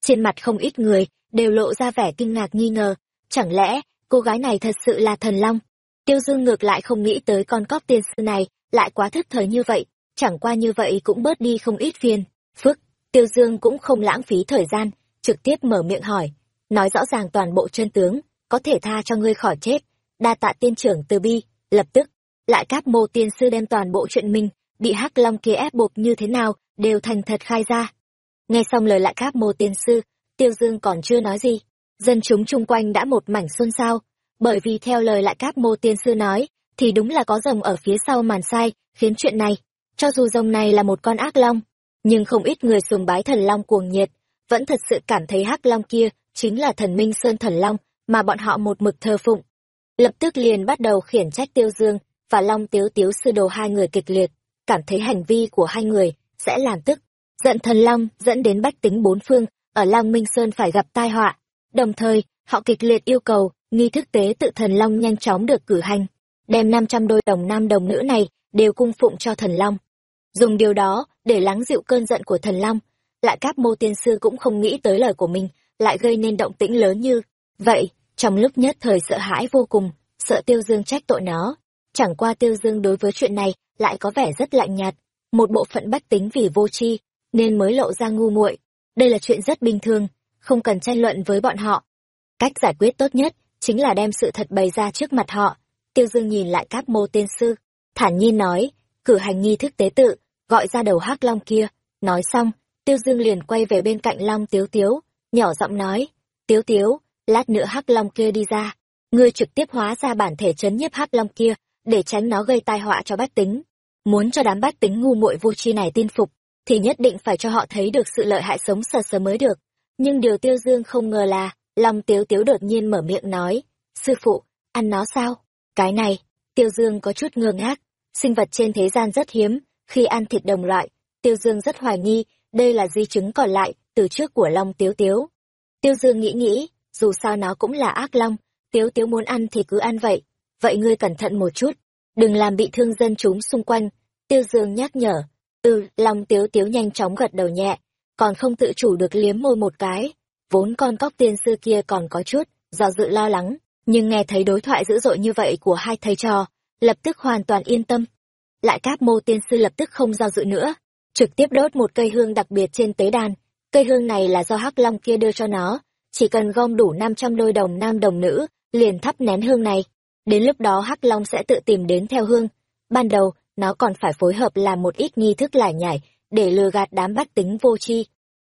Trên mặt không ít người đều lộ ra vẻ kinh ngạc nghi ngờ, chẳng lẽ cô gái này thật sự là thần long. Tiêu Dương ngược lại không nghĩ tới con cóc tiên sư này lại quá thức thời như vậy, chẳng qua như vậy cũng bớt đi không ít phiền. Phức, Tiêu Dương cũng không lãng phí thời gian, trực tiếp mở miệng hỏi, nói rõ ràng toàn bộ chân tướng, có thể tha cho ngươi khỏi chết. Đa tạ tiên trưởng từ bi, lập tức, lại các mô tiên sư đem toàn bộ chuyện mình, bị hắc long kia ép buộc như thế nào, đều thành thật khai ra. Nghe xong lời lại cáp mô tiên sư, Tiêu Dương còn chưa nói gì, dân chúng chung quanh đã một mảnh xôn xao, bởi vì theo lời lại cáp mô tiên sư nói, thì đúng là có rồng ở phía sau màn sai, khiến chuyện này, cho dù rồng này là một con ác long, nhưng không ít người sùng bái thần long cuồng nhiệt, vẫn thật sự cảm thấy hắc long kia chính là thần minh sơn thần long mà bọn họ một mực thờ phụng. Lập tức liền bắt đầu khiển trách Tiêu Dương và Long Tiếu Tiếu sư đồ hai người kịch liệt, cảm thấy hành vi của hai người sẽ làm tức, giận thần long dẫn đến bách tính bốn phương ở Long Minh Sơn phải gặp tai họa. Đồng thời, họ kịch liệt yêu cầu, nghi thức tế tự thần long nhanh chóng được cử hành, đem 500 đôi đồng nam đồng nữ này đều cung phụng cho thần long. Dùng điều đó để lắng dịu cơn giận của thần long, lại các mô tiên sư cũng không nghĩ tới lời của mình, lại gây nên động tĩnh lớn như vậy, trong lúc nhất thời sợ hãi vô cùng, sợ Tiêu Dương trách tội nó. Chẳng qua Tiêu Dương đối với chuyện này lại có vẻ rất lạnh nhạt, một bộ phận bách tính vì vô tri nên mới lộ ra ngu muội. Đây là chuyện rất bình thường, không cần tranh luận với bọn họ. Cách giải quyết tốt nhất chính là đem sự thật bày ra trước mặt họ. Tiêu Dương nhìn lại các mô tiên sư, thản nhiên nói, cử hành nghi thức tế tự, gọi ra đầu hắc long kia. Nói xong, Tiêu Dương liền quay về bên cạnh Long Tiếu Tiếu, nhỏ giọng nói, Tiếu Tiếu, lát nữa hắc long kia đi ra, ngươi trực tiếp hóa ra bản thể chấn nhiếp hắc long kia, để tránh nó gây tai họa cho bách tính. Muốn cho đám bách tính ngu muội vô tri này tin phục, thì nhất định phải cho họ thấy được sự lợi hại sống sờ sờ mới được. Nhưng điều Tiêu Dương không ngờ là, Long Tiếu Tiếu đột nhiên mở miệng nói, sư phụ, ăn nó sao? Cái này, Tiêu Dương có chút ngơ ngác, sinh vật trên thế gian rất hiếm, khi ăn thịt đồng loại, Tiêu Dương rất hoài nghi, đây là di chứng còn lại, từ trước của Long Tiếu Tiếu. Tiêu Dương nghĩ nghĩ, dù sao nó cũng là ác long, Tiếu Tiếu muốn ăn thì cứ ăn vậy, vậy ngươi cẩn thận một chút, đừng làm bị thương dân chúng xung quanh. Tiêu Dương nhắc nhở, ừ, Long Tiếu Tiếu nhanh chóng gật đầu nhẹ, còn không tự chủ được liếm môi một cái. Vốn con cóc tiên sư kia còn có chút, do dự lo lắng, nhưng nghe thấy đối thoại dữ dội như vậy của hai thầy trò, lập tức hoàn toàn yên tâm. Lại cáp mô tiên sư lập tức không do dự nữa, trực tiếp đốt một cây hương đặc biệt trên tế đàn. Cây hương này là do hắc long kia đưa cho nó, chỉ cần gom đủ 500 đôi đồng nam đồng nữ, liền thắp nén hương này. Đến lúc đó hắc long sẽ tự tìm đến theo hương. Ban đầu, nó còn phải phối hợp làm một ít nghi thức lải nhải, để lừa gạt đám bách tính vô tri.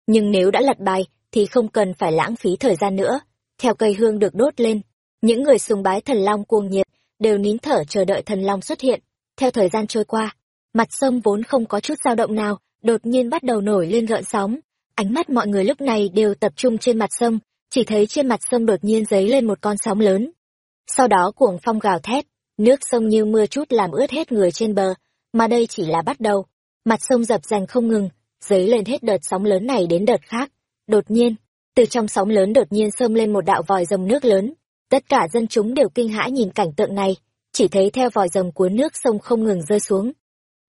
Nhưng nếu đã lật bài, thì không cần phải lãng phí thời gian nữa. Theo cây hương được đốt lên, những người sùng bái thần long cuồng nhiệt, đều nín thở chờ đợi thần long xuất hiện. Theo thời gian trôi qua, mặt sông vốn không có chút dao động nào, đột nhiên bắt đầu nổi lên gợn sóng. Ánh mắt mọi người lúc này đều tập trung trên mặt sông, chỉ thấy trên mặt sông đột nhiên dấy lên một con sóng lớn. Sau đó cuồng phong gào thét, nước sông như mưa chút làm ướt hết người trên bờ, mà đây chỉ là bắt đầu. Mặt sông dập dành không ngừng, dấy lên hết đợt sóng lớn này đến đợt khác. Đột nhiên, từ trong sóng lớn đột nhiên xông lên một đạo vòi rồng nước lớn. Tất cả dân chúng đều kinh hãi nhìn cảnh tượng này, chỉ thấy theo vòi rồng cuốn nước sông không ngừng rơi xuống.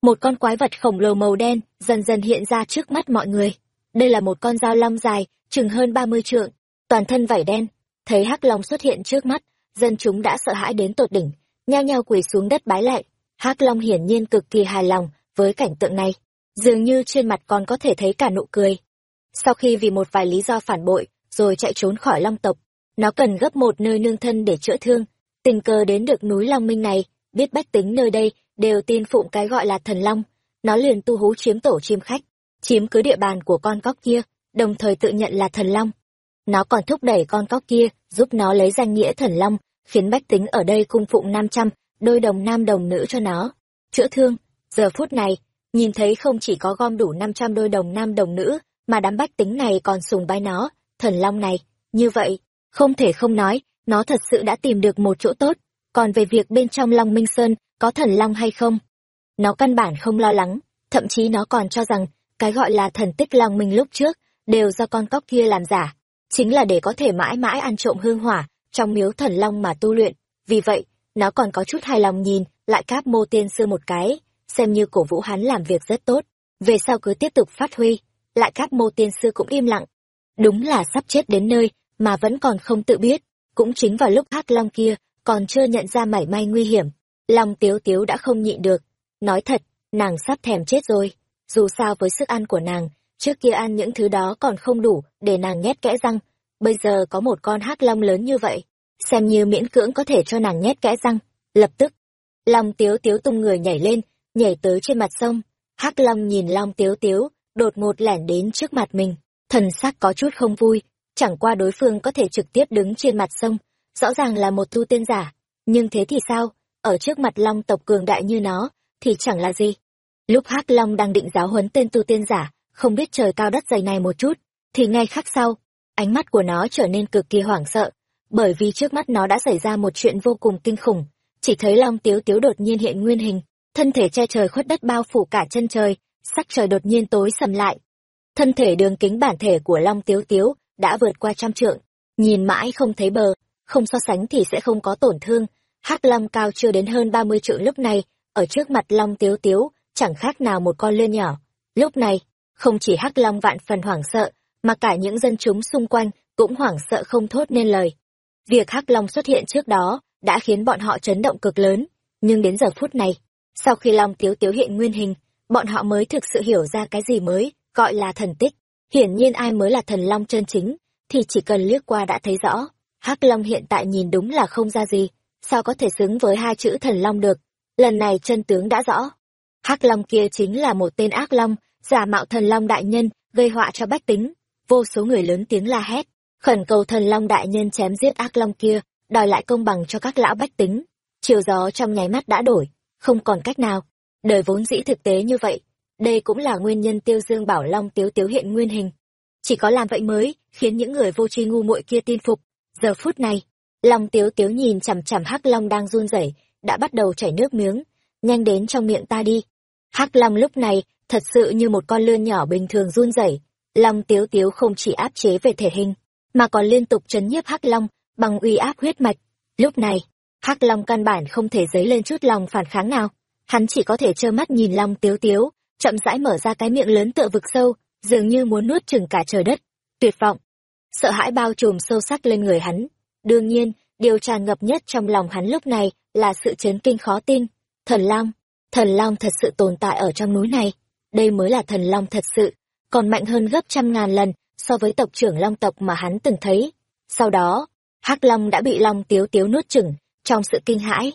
Một con quái vật khổng lồ màu đen dần dần hiện ra trước mắt mọi người. Đây là một con dao long dài, chừng hơn ba mươi trượng, toàn thân vảy đen. Thấy hắc long xuất hiện trước mắt, dân chúng đã sợ hãi đến tột đỉnh, nhao nhao quỳ xuống đất bái lạy. hắc long hiển nhiên cực kỳ hài lòng với cảnh tượng này, dường như trên mặt còn có thể thấy cả nụ cười. Sau khi vì một vài lý do phản bội, rồi chạy trốn khỏi long tộc, nó cần gấp một nơi nương thân để chữa thương. Tình cờ đến được núi Long Minh này, biết bách tính nơi đây đều tin phụng cái gọi là thần long. Nó liền tu hú chiếm tổ chim khách, chiếm cứ địa bàn của con cóc kia, đồng thời tự nhận là thần long. Nó còn thúc đẩy con cóc kia, giúp nó lấy danh nghĩa thần long, khiến bách tính ở đây cung phụng năm trăm đôi đồng nam đồng nữ cho nó. Chữa thương, giờ phút này, nhìn thấy không chỉ có gom đủ năm trăm đôi đồng nam đồng nữ, mà đám bách tính này còn sùng bái nó, thần long này. Như vậy, không thể không nói, nó thật sự đã tìm được một chỗ tốt. Còn về việc bên trong Long Minh Sơn có thần long hay không, nó căn bản không lo lắng, thậm chí nó còn cho rằng cái gọi là thần tích Long Minh lúc trước đều do con cóc kia làm giả, chính là để có thể mãi mãi ăn trộm hương hỏa trong miếu thần long mà tu luyện. Vì vậy, nó còn có chút hài lòng nhìn lại cáp mô tiên sư một cái, xem như cổ vũ hắn làm việc rất tốt. Về sau cứ tiếp tục phát huy, lại cáp mô tiên sư cũng im lặng. Đúng là sắp chết đến nơi, mà vẫn còn không tự biết. Cũng chính vào lúc hắc long kia, còn chưa nhận ra mảy may nguy hiểm. Long tiếu tiếu đã không nhịn được. Nói thật, nàng sắp thèm chết rồi. Dù sao với sức ăn của nàng, trước kia ăn những thứ đó còn không đủ để nàng nhét kẽ răng. Bây giờ có một con hắc long lớn như vậy, xem như miễn cưỡng có thể cho nàng nhét kẽ răng. Lập tức, Long tiếu tiếu tung người nhảy lên, nhảy tới trên mặt sông. hắc long nhìn Long tiếu tiếu, đột ngột lẻn đến trước mặt mình. Thần sắc có chút không vui, chẳng qua đối phương có thể trực tiếp đứng trên mặt sông, rõ ràng là một tu tiên giả, nhưng thế thì sao, ở trước mặt long tộc cường đại như nó, thì chẳng là gì. Lúc hắc long đang định giáo huấn tên tu tiên giả, không biết trời cao đất dày này một chút, thì ngay khắc sau, ánh mắt của nó trở nên cực kỳ hoảng sợ, bởi vì trước mắt nó đã xảy ra một chuyện vô cùng kinh khủng, chỉ thấy long tiếu tiếu đột nhiên hiện nguyên hình, thân thể che trời khuất đất bao phủ cả chân trời, sắc trời đột nhiên tối sầm lại. Thân thể đường kính bản thể của long tiếu tiếu đã vượt qua trăm trượng, nhìn mãi không thấy bờ, không so sánh thì sẽ không có tổn thương. Hắc Long cao chưa đến hơn ba mươi trượng lúc này, ở trước mặt Long Tiếu Tiếu, chẳng khác nào một con lươn nhỏ. Lúc này, không chỉ Hắc Long vạn phần hoảng sợ, mà cả những dân chúng xung quanh cũng hoảng sợ không thốt nên lời. Việc Hắc Long xuất hiện trước đó đã khiến bọn họ chấn động cực lớn, nhưng đến giờ phút này, sau khi Long Tiếu Tiếu hiện nguyên hình, bọn họ mới thực sự hiểu ra cái gì mới, gọi là thần tích. Hiển nhiên ai mới là thần long chân chính, thì chỉ cần liếc qua đã thấy rõ. hắc long hiện tại nhìn đúng là không ra gì, sao có thể xứng với hai chữ thần long được. lần này chân tướng đã rõ. Hắc Long kia chính là một tên ác long, giả mạo thần long đại nhân, gây họa cho bách tính. Vô số người lớn tiếng la hét, khẩn cầu thần long đại nhân chém giết ác long kia, đòi lại công bằng cho các lão bách tính. Chiều gió trong nháy mắt đã đổi, không còn cách nào. Đời vốn dĩ thực tế như vậy, đây cũng là nguyên nhân tiêu dương bảo long tiếu tiếu hiện nguyên hình. Chỉ có làm vậy mới, khiến những người vô tri ngu muội kia tin phục. Giờ phút này, long tiếu tiếu nhìn chằm chằm hắc long đang run rẩy đã bắt đầu chảy nước miếng. Nhanh đến trong miệng ta đi. hắc long lúc này, thật sự như một con lươn nhỏ bình thường run rẩy long tiếu tiếu không chỉ áp chế về thể hình, mà còn liên tục chấn nhiếp hắc long bằng uy áp huyết mạch. Lúc này, hắc long căn bản không thể dấy lên chút lòng phản kháng nào. Hắn chỉ có thể trơ mắt nhìn long tiếu tiếu, chậm rãi mở ra cái miệng lớn tựa vực sâu, dường như muốn nuốt chừng cả trời đất. Tuyệt vọng, sợ hãi bao trùm sâu sắc lên người hắn. Đương nhiên, điều tràn ngập nhất trong lòng hắn lúc này là sự chấn kinh khó tin. Thần Long, thần Long thật sự tồn tại ở trong núi này. Đây mới là thần Long thật sự, còn mạnh hơn gấp trăm ngàn lần so với tộc trưởng Long tộc mà hắn từng thấy. Sau đó, Hắc Long đã bị Long Tiếu Tiếu nuốt chửng trong sự kinh hãi.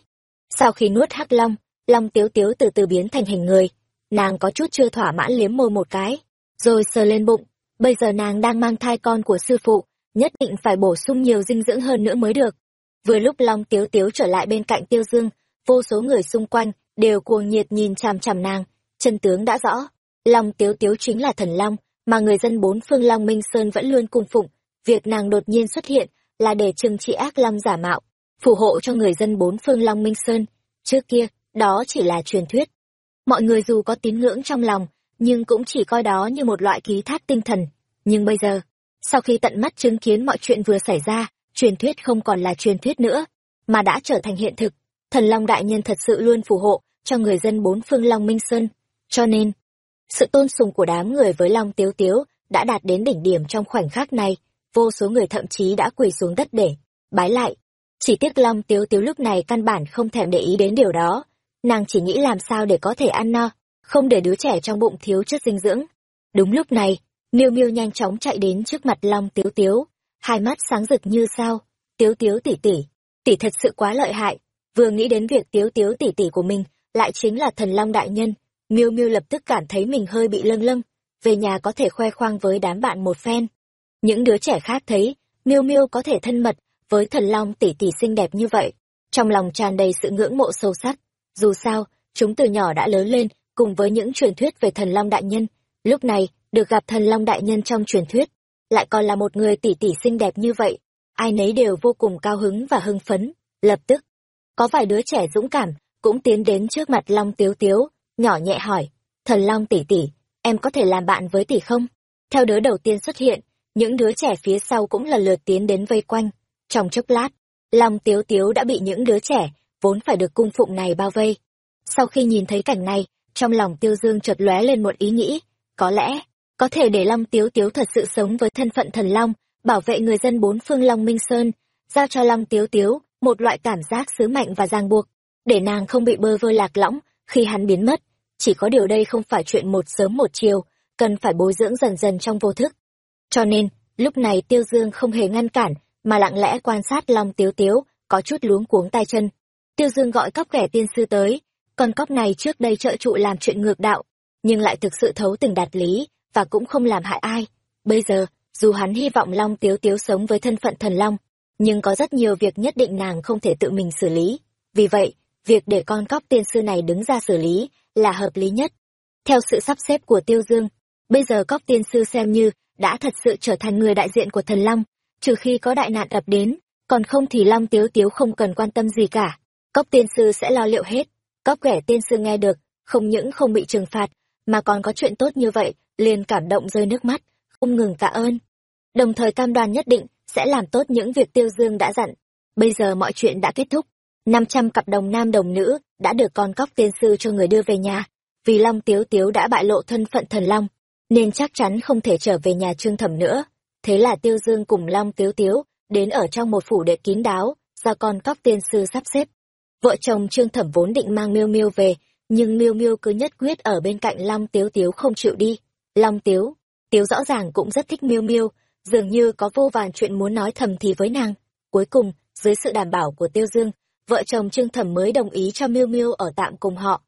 Sau khi nuốt Hắc Long, Long Tiếu Tiếu từ từ biến thành hình người, nàng có chút chưa thỏa mãn liếm môi một cái, rồi sờ lên bụng, bây giờ nàng đang mang thai con của sư phụ, nhất định phải bổ sung nhiều dinh dưỡng hơn nữa mới được. Vừa lúc Long Tiếu Tiếu trở lại bên cạnh Tiêu Dương, vô số người xung quanh đều cuồng nhiệt nhìn chằm chằm nàng, chân tướng đã rõ. Long Tiếu Tiếu chính là thần Long, mà người dân bốn phương Long Minh Sơn vẫn luôn cung phụng, việc nàng đột nhiên xuất hiện là để trừng trị ác long giả mạo, phù hộ cho người dân bốn phương Long Minh Sơn. Trước kia, đó chỉ là truyền thuyết. Mọi người dù có tín ngưỡng trong lòng, nhưng cũng chỉ coi đó như một loại ký thác tinh thần. Nhưng bây giờ, sau khi tận mắt chứng kiến mọi chuyện vừa xảy ra, truyền thuyết không còn là truyền thuyết nữa, mà đã trở thành hiện thực. Thần Long Đại Nhân thật sự luôn phù hộ cho người dân bốn phương Long Minh Sơn. Cho nên, sự tôn sùng của đám người với Long Tiếu Tiếu đã đạt đến đỉnh điểm trong khoảnh khắc này, vô số người thậm chí đã quỳ xuống đất để bái lại. Chỉ tiếc Long Tiếu Tiếu lúc này căn bản không thèm để ý đến điều đó, nàng chỉ nghĩ làm sao để có thể ăn no, không để đứa trẻ trong bụng thiếu chất dinh dưỡng. Đúng lúc này, Miêu Miêu nhanh chóng chạy đến trước mặt Long Tiếu Tiếu, hai mắt sáng rực như sao. Tiếu Tiếu tỷ tỷ, tỷ thật sự quá lợi hại. Vừa nghĩ đến việc Tiếu Tiếu tỷ tỷ của mình lại chính là thần Long đại nhân, Miêu Miêu lập tức cảm thấy mình hơi bị lâng lâng, về nhà có thể khoe khoang với đám bạn một phen. Những đứa trẻ khác thấy, Miêu Miêu có thể thân mật với thần Long tỷ tỷ xinh đẹp như vậy, trong lòng tràn đầy sự ngưỡng mộ sâu sắc. Dù sao, chúng từ nhỏ đã lớn lên cùng với những truyền thuyết về thần Long đại nhân, lúc này được gặp thần Long đại nhân trong truyền thuyết, lại còn là một người tỷ tỷ xinh đẹp như vậy, ai nấy đều vô cùng cao hứng và hưng phấn. Lập tức, có vài đứa trẻ dũng cảm cũng tiến đến trước mặt Long Tiếu Tiếu, nhỏ nhẹ hỏi, thần long tỷ tỷ, em có thể làm bạn với tỷ không? Theo đứa đầu tiên xuất hiện, những đứa trẻ phía sau cũng lần lượt tiến đến vây quanh. Trong chốc lát, Long Tiếu Tiếu đã bị những đứa trẻ, vốn phải được cung phụng này bao vây. Sau khi nhìn thấy cảnh này, trong lòng Tiêu Dương chợt lóe lên một ý nghĩ, có lẽ, có thể để Long Tiếu Tiếu thật sự sống với thân phận thần Long, bảo vệ người dân bốn phương Long Minh Sơn, giao cho Long Tiếu Tiếu một loại cảm giác sứ mệnh và ràng buộc, để nàng không bị bơ vơ lạc lõng, khi hắn biến mất, chỉ có điều đây không phải chuyện một sớm một chiều, cần phải bồi dưỡng dần dần trong vô thức. Cho nên, lúc này Tiêu Dương không hề ngăn cản, mà lặng lẽ quan sát Long Tiếu Tiếu, có chút luống cuống tay chân. Tiêu Dương gọi cóc kẻ tiên sư tới, con cóc này trước đây trợ trụ làm chuyện ngược đạo, nhưng lại thực sự thấu tình đạt lý, và cũng không làm hại ai. Bây giờ, dù hắn hy vọng Long Tiếu Tiếu sống với thân phận thần Long, nhưng có rất nhiều việc nhất định nàng không thể tự mình xử lý. Vì vậy, việc để con cóc tiên sư này đứng ra xử lý là hợp lý nhất. Theo sự sắp xếp của Tiêu Dương, bây giờ cóc tiên sư xem như đã thật sự trở thành người đại diện của thần Long, trừ khi có đại nạn ập đến, còn không thì Long Tiếu Tiếu không cần quan tâm gì cả. Cóc tiên sư sẽ lo liệu hết. Cóc ghẻ tiên sư nghe được, không những không bị trừng phạt, mà còn có chuyện tốt như vậy, liền cảm động rơi nước mắt, không ngừng tạ ơn. Đồng thời cam đoan nhất định sẽ làm tốt những việc Tiêu Dương đã dặn. Bây giờ mọi chuyện đã kết thúc, năm trăm cặp đồng nam đồng nữ đã được con cóc tiên sư cho người đưa về nhà. Vì long tiếu tiếu đã bại lộ thân phận thần long, nên chắc chắn không thể trở về nhà trương thẩm nữa. Thế là tiêu dương cùng long tiếu tiếu đến ở trong một phủ đệ kín đáo, do con cóc tiên sư sắp xếp. Vợ chồng trương thẩm vốn định mang miêu miêu về, nhưng miêu miêu cứ nhất quyết ở bên cạnh long tiếu tiếu không chịu đi. Long tiếu tiếu rõ ràng cũng rất thích miêu miêu, dường như có vô vàn chuyện muốn nói thầm thì với nàng. Cuối cùng, dưới sự đảm bảo của tiêu dương vợ chồng Trương Thẩm mới đồng ý cho Miêu Miêu ở tạm cùng họ.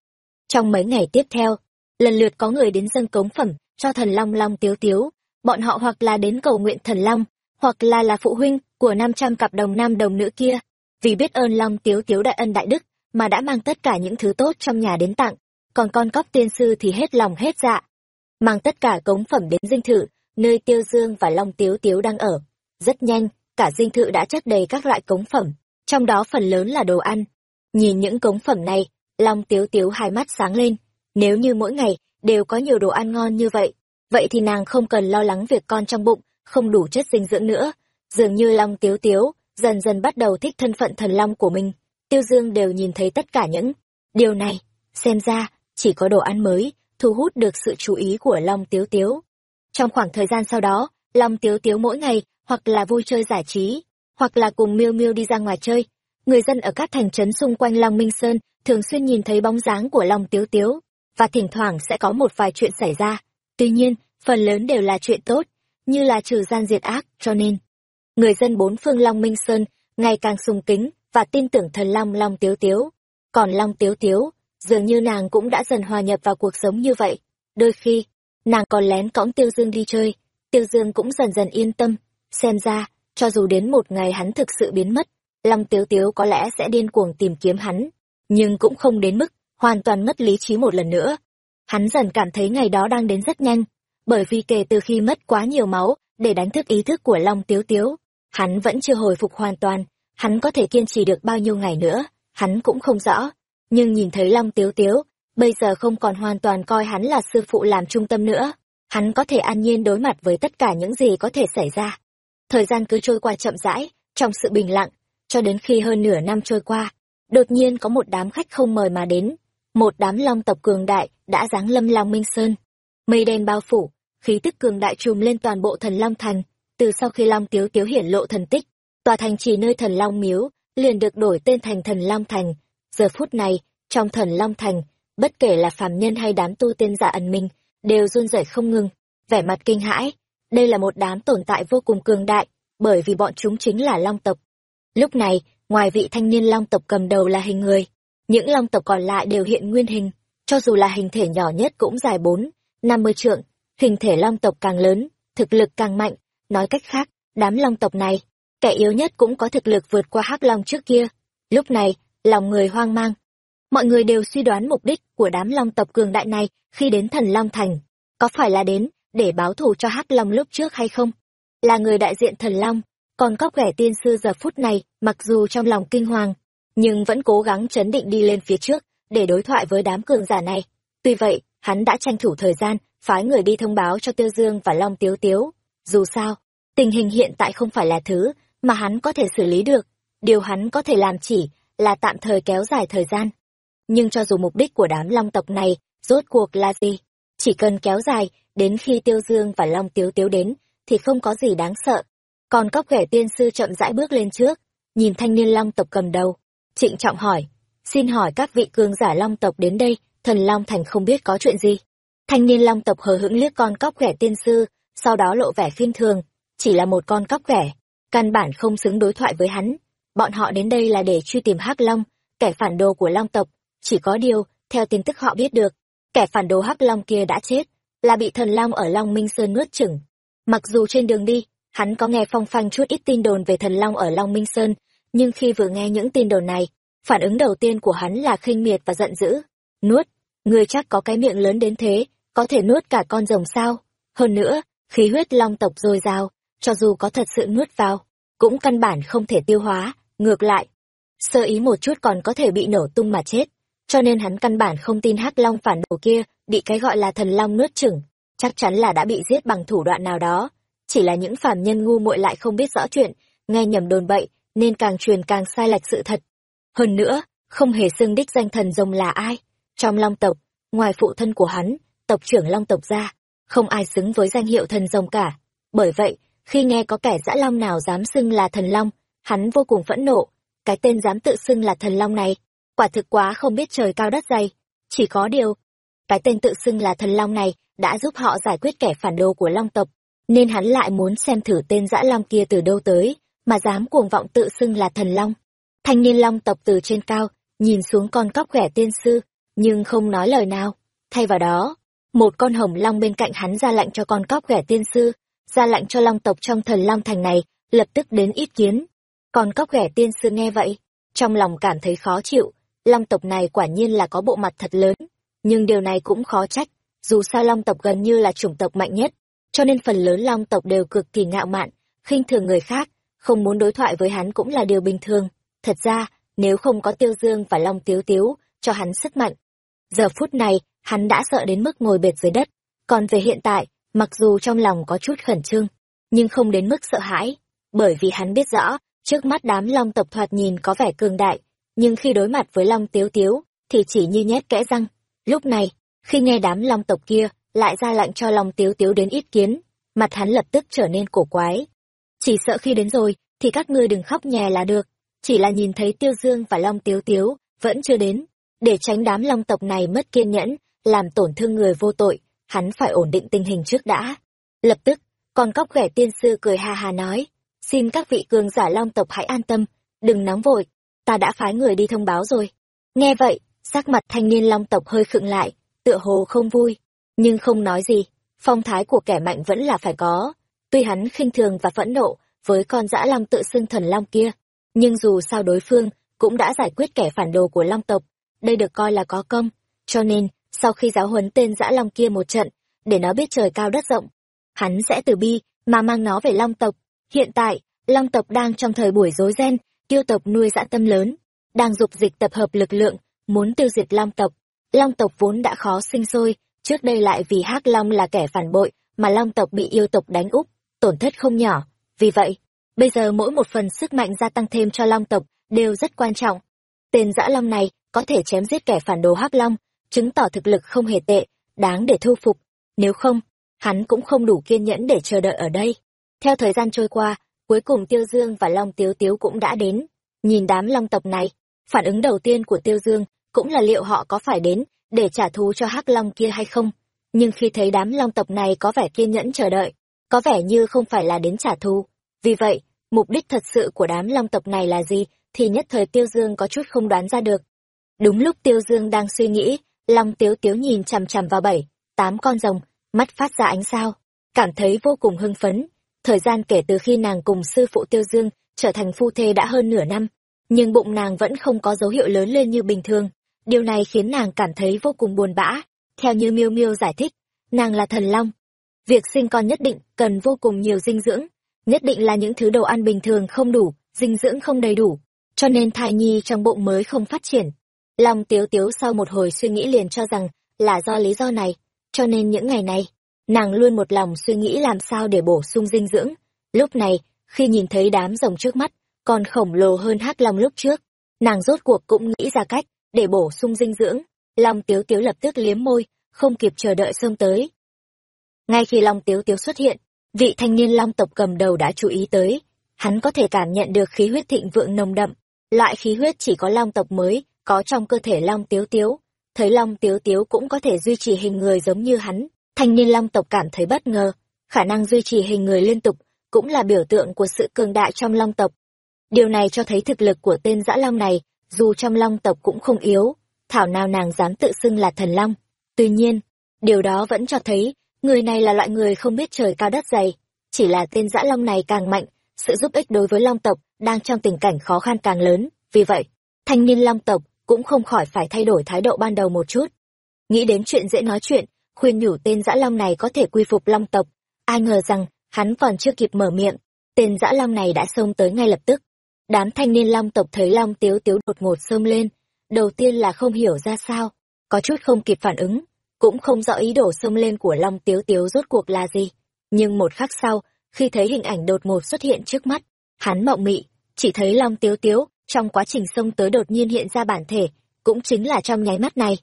Trong mấy ngày tiếp theo, lần lượt có người đến dâng cống phẩm cho thần Long Long Tiếu Tiếu, bọn họ hoặc là đến cầu nguyện thần Long, hoặc là là phụ huynh của 500 cặp đồng nam đồng nữ kia, vì biết ơn Long Tiếu Tiếu đại ân đại đức, mà đã mang tất cả những thứ tốt trong nhà đến tặng, còn con cóc tiên sư thì hết lòng hết dạ. Mang tất cả cống phẩm đến dinh thự, nơi Tiêu Dương và Long Tiếu Tiếu đang ở. Rất nhanh, cả dinh thự đã chất đầy các loại cống phẩm, trong đó phần lớn là đồ ăn. Nhìn những cống phẩm này, Long Tiếu Tiếu hai mắt sáng lên. Nếu như mỗi ngày đều có nhiều đồ ăn ngon như vậy, vậy thì nàng không cần lo lắng việc con trong bụng không đủ chất dinh dưỡng nữa. Dường như Long Tiếu Tiếu dần dần bắt đầu thích thân phận thần long của mình. Tiêu Dương đều nhìn thấy tất cả những điều này. Xem ra, chỉ có đồ ăn mới, thu hút được sự chú ý của Long Tiếu Tiếu. Trong khoảng thời gian sau đó, Long Tiếu Tiếu mỗi ngày hoặc là vui chơi giải trí, hoặc là cùng Miêu Miêu đi ra ngoài chơi. Người dân ở các thành trấn xung quanh Long Minh Sơn thường xuyên nhìn thấy bóng dáng của Long Tiếu Tiếu, và thỉnh thoảng sẽ có một vài chuyện xảy ra. Tuy nhiên, phần lớn đều là chuyện tốt, như là trừ gian diệt ác, cho nên người dân bốn phương Long Minh Sơn ngày càng sùng kính và tin tưởng thần Long Long Tiếu Tiếu. Còn Long Tiếu Tiếu, dường như nàng cũng đã dần hòa nhập vào cuộc sống như vậy. Đôi khi, nàng còn lén cõng Tiêu Dương đi chơi, Tiêu Dương cũng dần dần yên tâm, xem ra, cho dù đến một ngày hắn thực sự biến mất, Long Tiếu Tiếu có lẽ sẽ điên cuồng tìm kiếm hắn, nhưng cũng không đến mức hoàn toàn mất lý trí một lần nữa. Hắn dần cảm thấy ngày đó đang đến rất nhanh, bởi vì kể từ khi mất quá nhiều máu để đánh thức ý thức của Long Tiếu Tiếu, hắn vẫn chưa hồi phục hoàn toàn, hắn có thể kiên trì được bao nhiêu ngày nữa, hắn cũng không rõ. Nhưng nhìn thấy Long Tiếu Tiếu, bây giờ không còn hoàn toàn coi hắn là sư phụ làm trung tâm nữa, hắn có thể an nhiên đối mặt với tất cả những gì có thể xảy ra. Thời gian cứ trôi qua chậm rãi, trong sự bình lặng, cho đến khi hơn nửa năm trôi qua, đột nhiên có một đám khách không mời mà đến, một đám long tộc cường đại đã giáng lâm Long Minh Sơn. Mây đen bao phủ, khí tức cường đại trùm lên toàn bộ thần Long Thành, từ sau khi Long Tiếu Tiếu hiển lộ thần tích, tòa thành chỉ nơi thần Long Miếu, liền được đổi tên thành thần Long Thành. Giờ phút này, trong thần Long Thành, bất kể là phàm nhân hay đám tu tiên giả ẩn mình đều run rẩy không ngừng, vẻ mặt kinh hãi. Đây là một đám tồn tại vô cùng cường đại, bởi vì bọn chúng chính là Long tộc. Lúc này, ngoài vị thanh niên Long tộc cầm đầu là hình người, những Long tộc còn lại đều hiện nguyên hình, cho dù là hình thể nhỏ nhất cũng dài bốn, năm mươi trượng, hình thể Long tộc càng lớn, thực lực càng mạnh, nói cách khác, đám Long tộc này, kẻ yếu nhất cũng có thực lực vượt qua hắc Long trước kia. Lúc này, lòng người hoang mang. Mọi người đều suy đoán mục đích của đám Long tộc cường đại này khi đến thần Long Thành. Có phải là đến để báo thù cho hắc Long lúc trước hay không? Là người đại diện thần Long, còn cóc ghẻ tiên sư giờ phút này, mặc dù trong lòng kinh hoàng, nhưng vẫn cố gắng chấn định đi lên phía trước, để đối thoại với đám cường giả này. Tuy vậy, hắn đã tranh thủ thời gian, phái người đi thông báo cho Tiêu Dương và Long Tiếu Tiếu. Dù sao, tình hình hiện tại không phải là thứ mà hắn có thể xử lý được. Điều hắn có thể làm chỉ là tạm thời kéo dài thời gian. Nhưng cho dù mục đích của đám long tộc này rốt cuộc là gì, chỉ cần kéo dài đến khi Tiêu Dương và Long Tiếu Tiếu đến thì không có gì đáng sợ. Còn cóc ghẻ tiên sư chậm rãi bước lên trước, nhìn thanh niên long tộc cầm đầu, trịnh trọng hỏi, xin hỏi các vị cường giả long tộc đến đây, thần long thành không biết có chuyện gì. Thanh niên long tộc hờ hững liếc con cóc ghẻ tiên sư, sau đó lộ vẻ khinh thường, chỉ là một con cóc ghẻ, căn bản không xứng đối thoại với hắn. Bọn họ đến đây là để truy tìm hắc long, kẻ phản đồ của long tộc, chỉ có điều, theo tin tức họ biết được, kẻ phản đồ hắc long kia đã chết, là bị thần long ở Long Minh Sơn nuốt chửng. Mặc dù trên đường đi, hắn có nghe phong phanh chút ít tin đồn về thần long ở Long Minh Sơn, nhưng khi vừa nghe những tin đồn này, phản ứng đầu tiên của hắn là khinh miệt và giận dữ. Nuốt, người chắc có cái miệng lớn đến thế, có thể nuốt cả con rồng sao? Hơn nữa, khí huyết long tộc dồi dào, cho dù có thật sự nuốt vào, cũng căn bản không thể tiêu hóa, ngược lại. Sơ ý một chút còn có thể bị nổ tung mà chết, cho nên hắn căn bản không tin hắc long phản đồ kia bị cái gọi là thần long nuốt chửng, chắc chắn là đã bị giết bằng thủ đoạn nào đó. Chỉ là những phàm nhân ngu muội lại không biết rõ chuyện, nghe nhầm đồn bậy, nên càng truyền càng sai lệch sự thật. Hơn nữa, không hề xưng đích danh thần rồng là ai. Trong long tộc, ngoài phụ thân của hắn, tộc trưởng long tộc ra, không ai xứng với danh hiệu thần rồng cả. Bởi vậy, khi nghe có kẻ dã long nào dám xưng là thần long, hắn vô cùng phẫn nộ. Cái tên dám tự xưng là thần long này, quả thực quá không biết trời cao đất dày. Chỉ có điều, cái tên tự xưng là thần long này đã giúp họ giải quyết kẻ phản đồ của long tộc, nên hắn lại muốn xem thử tên dã long kia từ đâu tới, mà dám cuồng vọng tự xưng là thần long. Thanh niên long tộc từ trên cao, nhìn xuống con cóc ghẻ tiên sư, nhưng không nói lời nào. Thay vào đó, một con hồng long bên cạnh hắn ra lệnh cho con cóc ghẻ tiên sư, ra lệnh cho long tộc trong thần long thành này, lập tức đến ít kiến. Con cóc ghẻ tiên sư nghe vậy, trong lòng cảm thấy khó chịu, long tộc này quả nhiên là có bộ mặt thật lớn, nhưng điều này cũng khó trách, dù sao long tộc gần như là chủng tộc mạnh nhất, cho nên phần lớn long tộc đều cực kỳ ngạo mạn, khinh thường người khác, không muốn đối thoại với hắn cũng là điều bình thường. Thật ra, nếu không có tiêu dương và long tiếu tiếu, cho hắn sức mạnh. Giờ phút này, hắn đã sợ đến mức ngồi bệt dưới đất. Còn về hiện tại, mặc dù trong lòng có chút khẩn trương, nhưng không đến mức sợ hãi, bởi vì hắn biết rõ, trước mắt đám long tộc thoạt nhìn có vẻ cường đại, nhưng khi đối mặt với long tiếu tiếu, thì chỉ như nhét kẽ răng. Lúc này, khi nghe đám long tộc kia lại ra lệnh cho long tiếu tiếu đến ít kiến, mặt hắn lập tức trở nên cổ quái. Chỉ sợ khi đến rồi, thì các ngươi đừng khóc nhè là được, chỉ là nhìn thấy tiêu dương và long tiếu tiếu vẫn chưa đến, để tránh đám long tộc này mất kiên nhẫn, làm tổn thương người vô tội, hắn phải ổn định tình hình trước đã. Lập tức, con cóc ghẻ tiên sư cười ha ha nói, xin các vị cường giả long tộc hãy an tâm, đừng nóng vội, ta đã phái người đi thông báo rồi. Nghe vậy, sắc mặt thanh niên long tộc hơi khựng lại, tựa hồ không vui, nhưng không nói gì, phong thái của kẻ mạnh vẫn là phải có. Tuy hắn khinh thường và phẫn nộ với con dã long tự xưng thần long kia, nhưng dù sao đối phương cũng đã giải quyết kẻ phản đồ của long tộc, đây được coi là có công, cho nên, sau khi giáo huấn tên dã long kia một trận, để nó biết trời cao đất rộng, hắn sẽ từ bi mà mang nó về long tộc. Hiện tại, long tộc đang trong thời buổi rối ren, tiêu tộc nuôi dã tâm lớn, đang dục dịch tập hợp lực lượng, muốn tiêu diệt long tộc. Long tộc vốn đã khó sinh sôi, trước đây lại vì hắc long là kẻ phản bội mà long tộc bị yêu tộc đánh úp, tổn thất không nhỏ. Vì vậy, bây giờ mỗi một phần sức mạnh gia tăng thêm cho long tộc đều rất quan trọng. Tên dã long này có thể chém giết kẻ phản đồ hắc long, chứng tỏ thực lực không hề tệ, đáng để thu phục. Nếu không, hắn cũng không đủ kiên nhẫn để chờ đợi ở đây. Theo thời gian trôi qua, cuối cùng Tiêu Dương và Long Tiếu Tiếu cũng đã đến. Nhìn đám long tộc này, phản ứng đầu tiên của Tiêu Dương cũng là liệu họ có phải đến để trả thù cho hắc long kia hay không. Nhưng khi thấy đám long tộc này có vẻ kiên nhẫn chờ đợi, có vẻ như không phải là đến trả thù. Vì vậy, mục đích thật sự của đám long tộc này là gì thì nhất thời Tiêu Dương có chút không đoán ra được. Đúng lúc Tiêu Dương đang suy nghĩ, Long Tiếu Tiếu nhìn chằm chằm vào bảy, tám con rồng, mắt phát ra ánh sao, cảm thấy vô cùng hưng phấn. Thời gian kể từ khi nàng cùng sư phụ Tiêu Dương trở thành phu thê đã hơn nửa năm, nhưng bụng nàng vẫn không có dấu hiệu lớn lên như bình thường. Điều này khiến nàng cảm thấy vô cùng buồn bã. Theo như Miêu Miêu giải thích, nàng là thần long. Việc sinh con nhất định cần vô cùng nhiều dinh dưỡng, nhất định là những thứ đồ ăn bình thường không đủ, dinh dưỡng không đầy đủ, cho nên thai nhi trong bụng mới không phát triển. Long Tiếu Tiếu sau một hồi suy nghĩ liền cho rằng là do lý do này, cho nên những ngày này, nàng luôn một lòng suy nghĩ làm sao để bổ sung dinh dưỡng. Lúc này, khi nhìn thấy đám rồng trước mắt, còn khổng lồ hơn hắc long lúc trước, nàng rốt cuộc cũng nghĩ ra cách để bổ sung dinh dưỡng. Long Tiếu Tiếu lập tức liếm môi, không kịp chờ đợi xông tới. Ngay khi Long Tiếu Tiếu xuất hiện, vị thanh niên Long tộc cầm đầu đã chú ý tới, hắn có thể cảm nhận được khí huyết thịnh vượng nồng đậm, loại khí huyết chỉ có Long tộc mới có trong cơ thể Long Tiếu Tiếu. Thấy Long Tiếu Tiếu cũng có thể duy trì hình người giống như hắn, thanh niên Long tộc cảm thấy bất ngờ, khả năng duy trì hình người liên tục cũng là biểu tượng của sự cường đại trong Long tộc. Điều này cho thấy thực lực của tên dã Long này, dù trong Long tộc cũng không yếu, thảo nào nàng dám tự xưng là thần Long. Tuy nhiên, điều đó vẫn cho thấy, người này là loại người không biết trời cao đất dày, chỉ là tên dã Long này càng mạnh, sự giúp ích đối với Long tộc đang trong tình cảnh khó khăn càng lớn, vì vậy, thanh niên Long tộc cũng không khỏi phải thay đổi thái độ ban đầu một chút. Nghĩ đến chuyện dễ nói chuyện, khuyên nhủ tên dã long này có thể quy phục long tộc. Ai ngờ rằng, hắn còn chưa kịp mở miệng, tên dã long này đã xông tới ngay lập tức. Đám thanh niên long tộc thấy long tiếu tiếu đột ngột xông lên, đầu tiên là không hiểu ra sao, có chút không kịp phản ứng, cũng không rõ ý đồ xông lên của long tiếu tiếu rốt cuộc là gì. Nhưng một khắc sau, khi thấy hình ảnh đột ngột xuất hiện trước mắt, hắn mộng mị, chỉ thấy long tiếu tiếu trong quá trình xông tới đột nhiên hiện ra bản thể, cũng chính là trong nháy mắt này.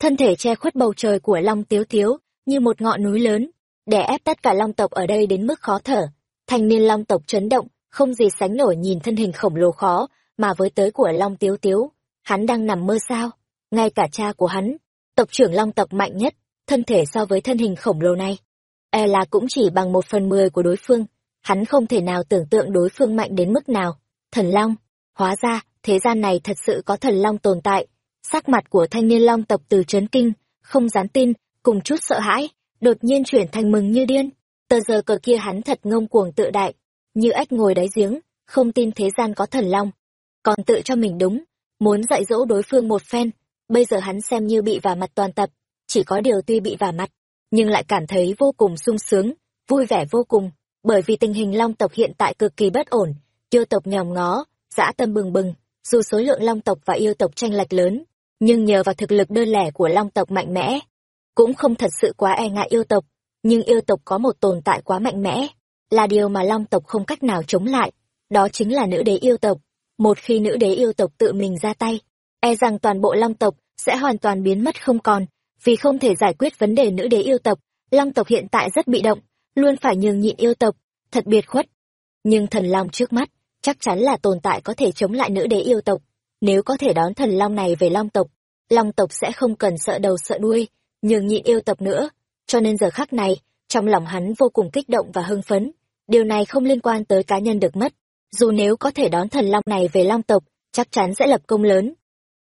Thân thể che khuất bầu trời của Long Tiếu Tiếu, như một ngọn núi lớn, đè ép tất cả Long tộc ở đây đến mức khó thở. Thanh niên Long tộc chấn động, không gì sánh nổi nhìn thân hình khổng lồ khó, mà với tới của Long Tiếu Tiếu, hắn đang nằm mơ sao? Ngay cả cha của hắn, tộc trưởng Long tộc mạnh nhất, thân thể so với thân hình khổng lồ này, e là cũng chỉ bằng một phần mười của đối phương, hắn không thể nào tưởng tượng đối phương mạnh đến mức nào. Thần Long, hóa ra thế gian này thật sự có thần long tồn tại sắc mặt của thanh niên long tộc từ chấn kinh, không dám tin, cùng chút sợ hãi, đột nhiên chuyển thành mừng như điên. Tờ giờ cờ kia hắn thật ngông cuồng tự đại, như ếch ngồi đáy giếng, không tin thế gian có thần long. Còn tự cho mình đúng, muốn dạy dỗ đối phương một phen, bây giờ hắn xem như bị vả mặt toàn tập, chỉ có điều tuy bị vả mặt, nhưng lại cảm thấy vô cùng sung sướng, vui vẻ vô cùng, bởi vì tình hình long tộc hiện tại cực kỳ bất ổn, yêu tộc nhòm ngó, dã tâm bừng bừng, dù số lượng long tộc và yêu tộc tranh lệch lớn nhưng nhờ vào thực lực đơn lẻ của long tộc mạnh mẽ, cũng không thật sự quá e ngại yêu tộc, nhưng yêu tộc có một tồn tại quá mạnh mẽ, là điều mà long tộc không cách nào chống lại, đó chính là nữ đế yêu tộc. Một khi nữ đế yêu tộc tự mình ra tay e rằng toàn bộ long tộc sẽ hoàn toàn biến mất không còn. Vì không thể giải quyết vấn đề nữ đế yêu tộc, long tộc hiện tại rất bị động, luôn phải nhường nhịn yêu tộc, thật biệt khuất. Nhưng thần long trước mắt chắc chắn là tồn tại có thể chống lại nữ đế yêu tộc nếu có thể đón thần long này về long tộc long tộc sẽ không cần sợ đầu sợ đuôi, nhường nhịn yêu tập nữa. Cho nên giờ khắc này, trong lòng hắn vô cùng kích động và hưng phấn. Điều này không liên quan tới cá nhân được mất. Dù nếu có thể đón thần long này về long tộc, chắc chắn sẽ lập công lớn.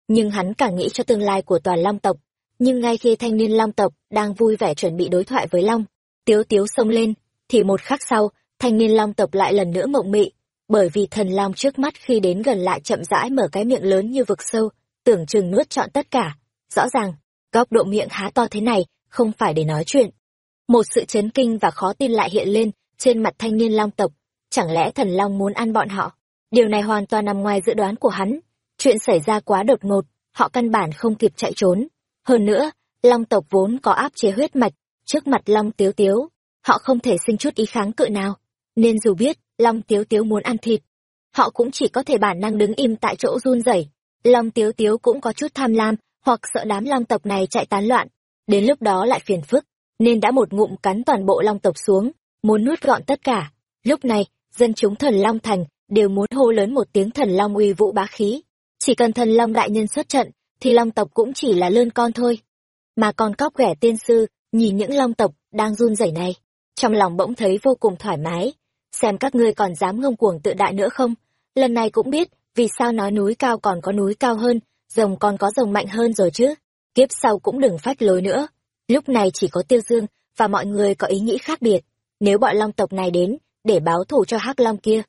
Nhưng hắn càng nghĩ cho tương lai của toàn long tộc. Nhưng ngay khi thanh niên long tộc đang vui vẻ chuẩn bị đối thoại với long, tiếu tiếu xông lên, thì một khắc sau, thanh niên long tộc lại lần nữa mộng mị bởi vì thần long trước mắt khi đến gần lại chậm rãi mở cái miệng lớn như vực sâu, tưởng chừng nuốt trọn tất cả. Rõ ràng, góc độ miệng há to thế này, không phải để nói chuyện. Một sự chấn kinh và khó tin lại hiện lên trên mặt thanh niên long tộc. Chẳng lẽ thần long muốn ăn bọn họ? Điều này hoàn toàn nằm ngoài dự đoán của hắn. Chuyện xảy ra quá đột ngột, họ căn bản không kịp chạy trốn. Hơn nữa, long tộc vốn có áp chế huyết mạch trước mặt long tiếu tiếu. Họ không thể sinh chút ý kháng cự nào. Nên dù biết long tiếu tiếu muốn ăn thịt. Họ cũng chỉ có thể bản năng đứng im tại chỗ run rẩy. Long tiếu tiếu cũng có chút tham lam, hoặc sợ đám long tộc này chạy tán loạn. Đến lúc đó lại phiền phức, nên đã một ngụm cắn toàn bộ long tộc xuống, muốn nuốt gọn tất cả. Lúc này, dân chúng thần long thành đều muốn hô lớn một tiếng thần long uy vũ bá khí. Chỉ cần thần long đại nhân xuất trận, thì long tộc cũng chỉ là lơn con thôi. Mà còn cóc ghẻ tiên sư, nhìn những long tộc đang run rẩy này. Trong lòng bỗng thấy vô cùng thoải mái xem các ngươi còn dám ngông cuồng tự đại nữa không? Lần này cũng biết, vì sao nói núi cao còn có núi cao hơn, rồng còn có rồng mạnh hơn rồi chứ? Kiếp sau cũng đừng phách lối nữa. Lúc này chỉ có tiêu dương và mọi người có ý nghĩ khác biệt. Nếu bọn long tộc này đến, để báo thù cho hắc long kia,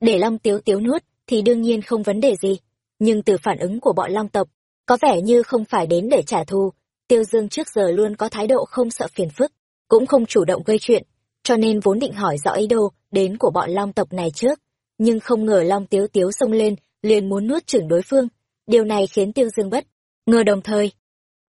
để long tiếu tiếu nuốt, thì đương nhiên không vấn đề gì. Nhưng từ phản ứng của bọn long tộc, có vẻ như không phải đến để trả thù. Tiêu dương trước giờ luôn có thái độ không sợ phiền phức, cũng không chủ động gây chuyện, cho nên vốn định hỏi rõ ý đồ đến của bọn long tộc này trước. Nhưng không ngờ long tiếu tiếu xông lên, liền muốn nuốt chửng đối phương. Điều này khiến tiêu dương bất ngờ đồng thời.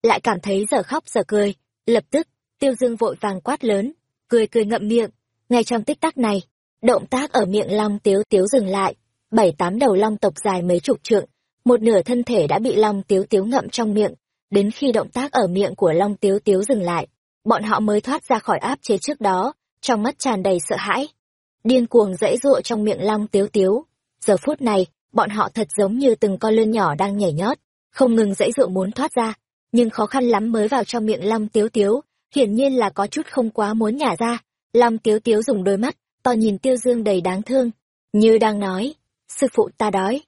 Lại cảm thấy giờ khóc giờ cười. Lập tức, tiêu dương vội vàng quát lớn, cười cười ngậm miệng. Ngay trong tích tắc này, động tác ở miệng long tiếu tiếu dừng lại. Bảy tám đầu long tộc dài mấy chục trượng, một nửa thân thể đã bị long tiếu tiếu ngậm trong miệng. Đến khi động tác ở miệng của long tiếu tiếu dừng lại, bọn họ mới thoát ra khỏi áp chế trước đó, trong mắt tràn đầy sợ hãi điên cuồng dãy giụa trong miệng long tiếu tiếu. Giờ phút này, bọn họ thật giống như từng con lươn nhỏ đang nhảy nhót, không ngừng dãy giụa muốn thoát ra, nhưng khó khăn lắm mới vào trong miệng long tiếu tiếu, hiển nhiên là có chút không quá muốn nhả ra. Long tiếu tiếu dùng đôi mắt, to nhìn tiêu dương đầy đáng thương, như đang nói, sư phụ ta đói.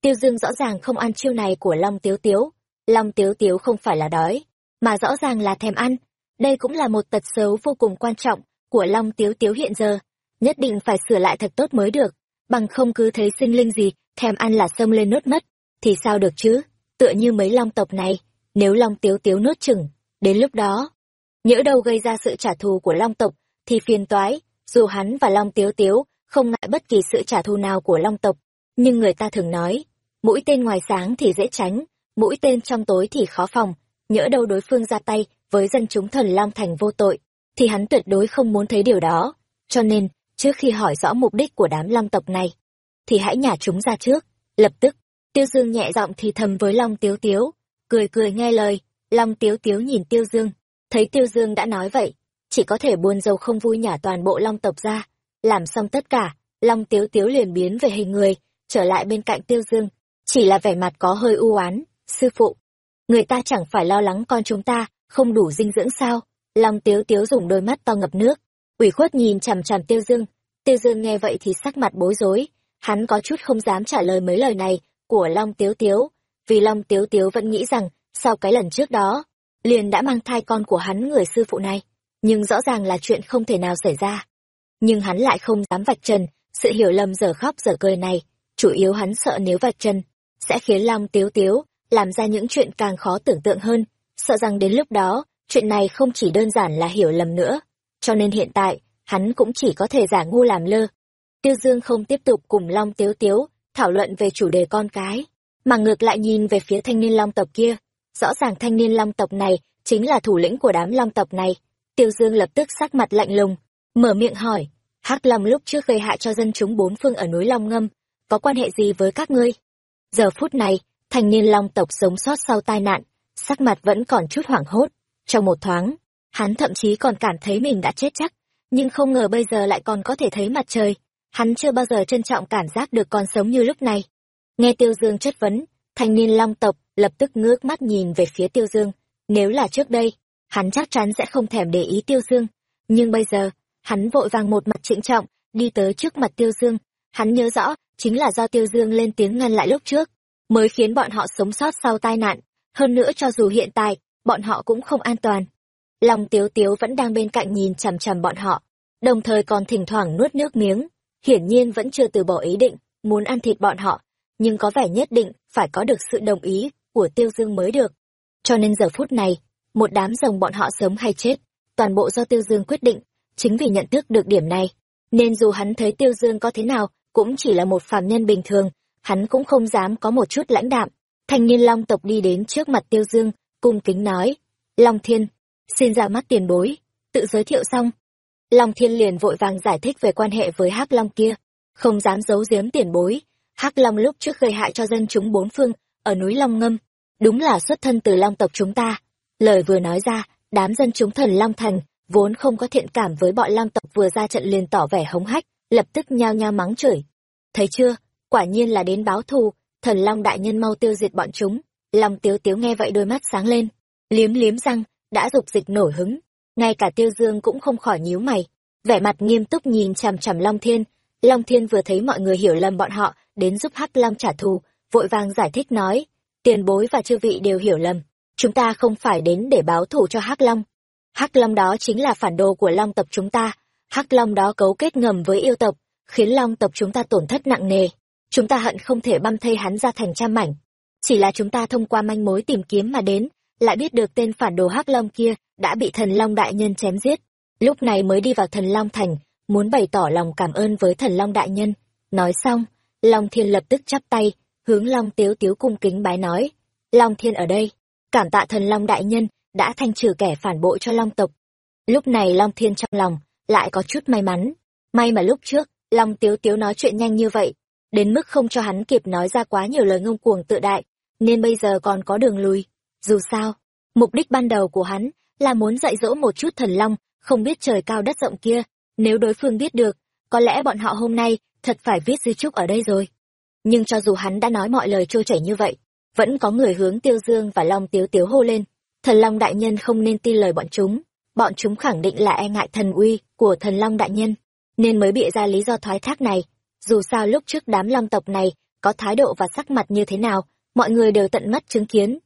Tiêu dương rõ ràng không ăn chiêu này của long tiếu tiếu, long tiếu tiếu không phải là đói, mà rõ ràng là thèm ăn. Đây cũng là một tật xấu vô cùng quan trọng của long tiếu tiếu hiện giờ nhất định phải sửa lại thật tốt mới được. Bằng không cứ thấy sinh linh gì, thèm ăn là xông lên nuốt mất. Thì sao được chứ? Tựa như mấy long tộc này, nếu long tiếu tiếu nuốt chừng đến lúc đó, nhỡ đâu gây ra sự trả thù của long tộc, thì phiền toái, dù hắn và long tiếu tiếu không ngại bất kỳ sự trả thù nào của long tộc. Nhưng người ta thường nói, mũi tên ngoài sáng thì dễ tránh, mũi tên trong tối thì khó phòng. Nhỡ đâu đối phương ra tay với dân chúng thần long thành vô tội, thì hắn tuyệt đối không muốn thấy điều đó. Cho nên trước khi hỏi rõ mục đích của đám long tộc này, thì hãy nhả chúng ra trước. Lập tức, tiêu dương nhẹ giọng thì thầm với long tiếu tiếu, cười cười nghe lời. Long tiếu tiếu nhìn tiêu dương, thấy tiêu dương đã nói vậy, chỉ có thể buồn rầu không vui nhả toàn bộ long tộc ra. Làm xong tất cả, long tiếu tiếu liền biến về hình người, trở lại bên cạnh tiêu dương. Chỉ là vẻ mặt có hơi u oán, sư phụ, người ta chẳng phải lo lắng con chúng ta không đủ dinh dưỡng sao? Long tiếu tiếu dùng đôi mắt to ngập nước ủy khuất nhìn chằm chằm tiêu dương. Tiêu dương nghe vậy thì sắc mặt bối rối. Hắn có chút không dám trả lời mấy lời này của Long Tiếu Tiếu, vì Long Tiếu Tiếu vẫn nghĩ rằng, sau cái lần trước đó, liền đã mang thai con của hắn người sư phụ này, nhưng rõ ràng là chuyện không thể nào xảy ra. Nhưng hắn lại không dám vạch trần, sự hiểu lầm giờ khóc giờ cười này, chủ yếu hắn sợ nếu vạch trần, sẽ khiến Long Tiếu Tiếu làm ra những chuyện càng khó tưởng tượng hơn, sợ rằng đến lúc đó, chuyện này không chỉ đơn giản là hiểu lầm nữa. Cho nên hiện tại, hắn cũng chỉ có thể giả ngu làm lơ. Tiêu Dương không tiếp tục cùng Long Tiếu Tiếu thảo luận về chủ đề con cái, mà ngược lại nhìn về phía thanh niên long tộc kia. Rõ ràng thanh niên long tộc này chính là thủ lĩnh của đám long tộc này. Tiêu Dương lập tức sắc mặt lạnh lùng, mở miệng hỏi, hắc long lúc trước gây hại cho dân chúng bốn phương ở núi Long Ngâm, có quan hệ gì với các ngươi? Giờ phút này, thanh niên long tộc sống sót sau tai nạn, sắc mặt vẫn còn chút hoảng hốt. Trong một thoáng, hắn thậm chí còn cảm thấy mình đã chết chắc, nhưng không ngờ bây giờ lại còn có thể thấy mặt trời. Hắn chưa bao giờ trân trọng cảm giác được còn sống như lúc này. Nghe Tiêu Dương chất vấn, thanh niên long tộc lập tức ngước mắt nhìn về phía Tiêu Dương. Nếu là trước đây, hắn chắc chắn sẽ không thèm để ý Tiêu Dương. Nhưng bây giờ, hắn vội vàng một mặt trịnh trọng, đi tới trước mặt Tiêu Dương. Hắn nhớ rõ, chính là do Tiêu Dương lên tiếng ngăn lại lúc trước, mới khiến bọn họ sống sót sau tai nạn. Hơn nữa cho dù hiện tại, bọn họ cũng không an toàn. Lòng Tiếu Tiếu vẫn đang bên cạnh nhìn chằm chằm bọn họ, đồng thời còn thỉnh thoảng nuốt nước miếng, hiển nhiên vẫn chưa từ bỏ ý định, muốn ăn thịt bọn họ, nhưng có vẻ nhất định phải có được sự đồng ý của Tiêu Dương mới được. Cho nên giờ phút này, một đám rồng bọn họ sống hay chết, toàn bộ do Tiêu Dương quyết định, chính vì nhận thức được điểm này, nên dù hắn thấy Tiêu Dương có thế nào, cũng chỉ là một phàm nhân bình thường, hắn cũng không dám có một chút lãnh đạm. Thanh niên Long tộc đi đến trước mặt Tiêu Dương, cung kính nói, Long Thiên, xin ra mắt tiền bối, tự giới thiệu xong. Long Thiên liền vội vàng giải thích về quan hệ với hắc Long kia, không dám giấu giếm tiền bối. hắc Long lúc trước gây hại cho dân chúng bốn phương, ở núi Long Ngâm, đúng là xuất thân từ Long tộc chúng ta. Lời vừa nói ra, đám dân chúng thần Long Thành, vốn không có thiện cảm với bọn Long tộc vừa ra trận liền tỏ vẻ hống hách, lập tức nhao nhao mắng chửi. Thấy chưa, quả nhiên là đến báo thù, thần Long đại nhân mau tiêu diệt bọn chúng. Long Tiếu Tiếu nghe vậy đôi mắt sáng lên, liếm liếm răng, đã dục dịch nổi hứng. Ngay cả Tiêu Dương cũng không khỏi nhíu mày, vẻ mặt nghiêm túc nhìn chằm chằm Long Thiên. Long Thiên vừa thấy mọi người hiểu lầm bọn họ, đến giúp Hắc Long trả thù, vội vàng giải thích nói, tiền bối và chư vị đều hiểu lầm, chúng ta không phải đến để báo thù cho Hắc Long. Hắc Long đó chính là phản đồ của Long tộc chúng ta, Hắc Long đó cấu kết ngầm với yêu tộc, khiến Long tộc chúng ta tổn thất nặng nề. Chúng ta hận không thể băm thây hắn ra thành trăm mảnh, chỉ là chúng ta thông qua manh mối tìm kiếm mà đến, lại biết được tên phản đồ hắc long kia đã bị thần long đại nhân chém giết. Lúc này mới đi vào thần long thành, muốn bày tỏ lòng cảm ơn với thần long đại nhân. Nói xong, Long Thiên lập tức chắp tay, hướng Long Tiếu Tiếu cung kính bái nói. Long Thiên ở đây, cảm tạ thần long đại nhân, đã thanh trừ kẻ phản bội cho Long tộc. Lúc này Long Thiên trong lòng, lại có chút may mắn. May mà lúc trước, Long Tiếu Tiếu nói chuyện nhanh như vậy, đến mức không cho hắn kịp nói ra quá nhiều lời ngông cuồng tự đại, nên bây giờ còn có đường lùi. Dù sao, mục đích ban đầu của hắn là muốn dạy dỗ một chút thần long, không biết trời cao đất rộng kia. Nếu đối phương biết được, có lẽ bọn họ hôm nay thật phải viết di trúc ở đây rồi. Nhưng cho dù hắn đã nói mọi lời trôi chảy như vậy, vẫn có người hướng Tiêu Dương và Long Tiếu Tiếu hô lên. Thần Long Đại Nhân không nên tin lời bọn chúng. Bọn chúng khẳng định là e ngại thần uy của thần Long Đại Nhân, nên mới bịa ra lý do thoái thác này. Dù sao lúc trước đám long tộc này có thái độ và sắc mặt như thế nào, mọi người đều tận mắt chứng kiến.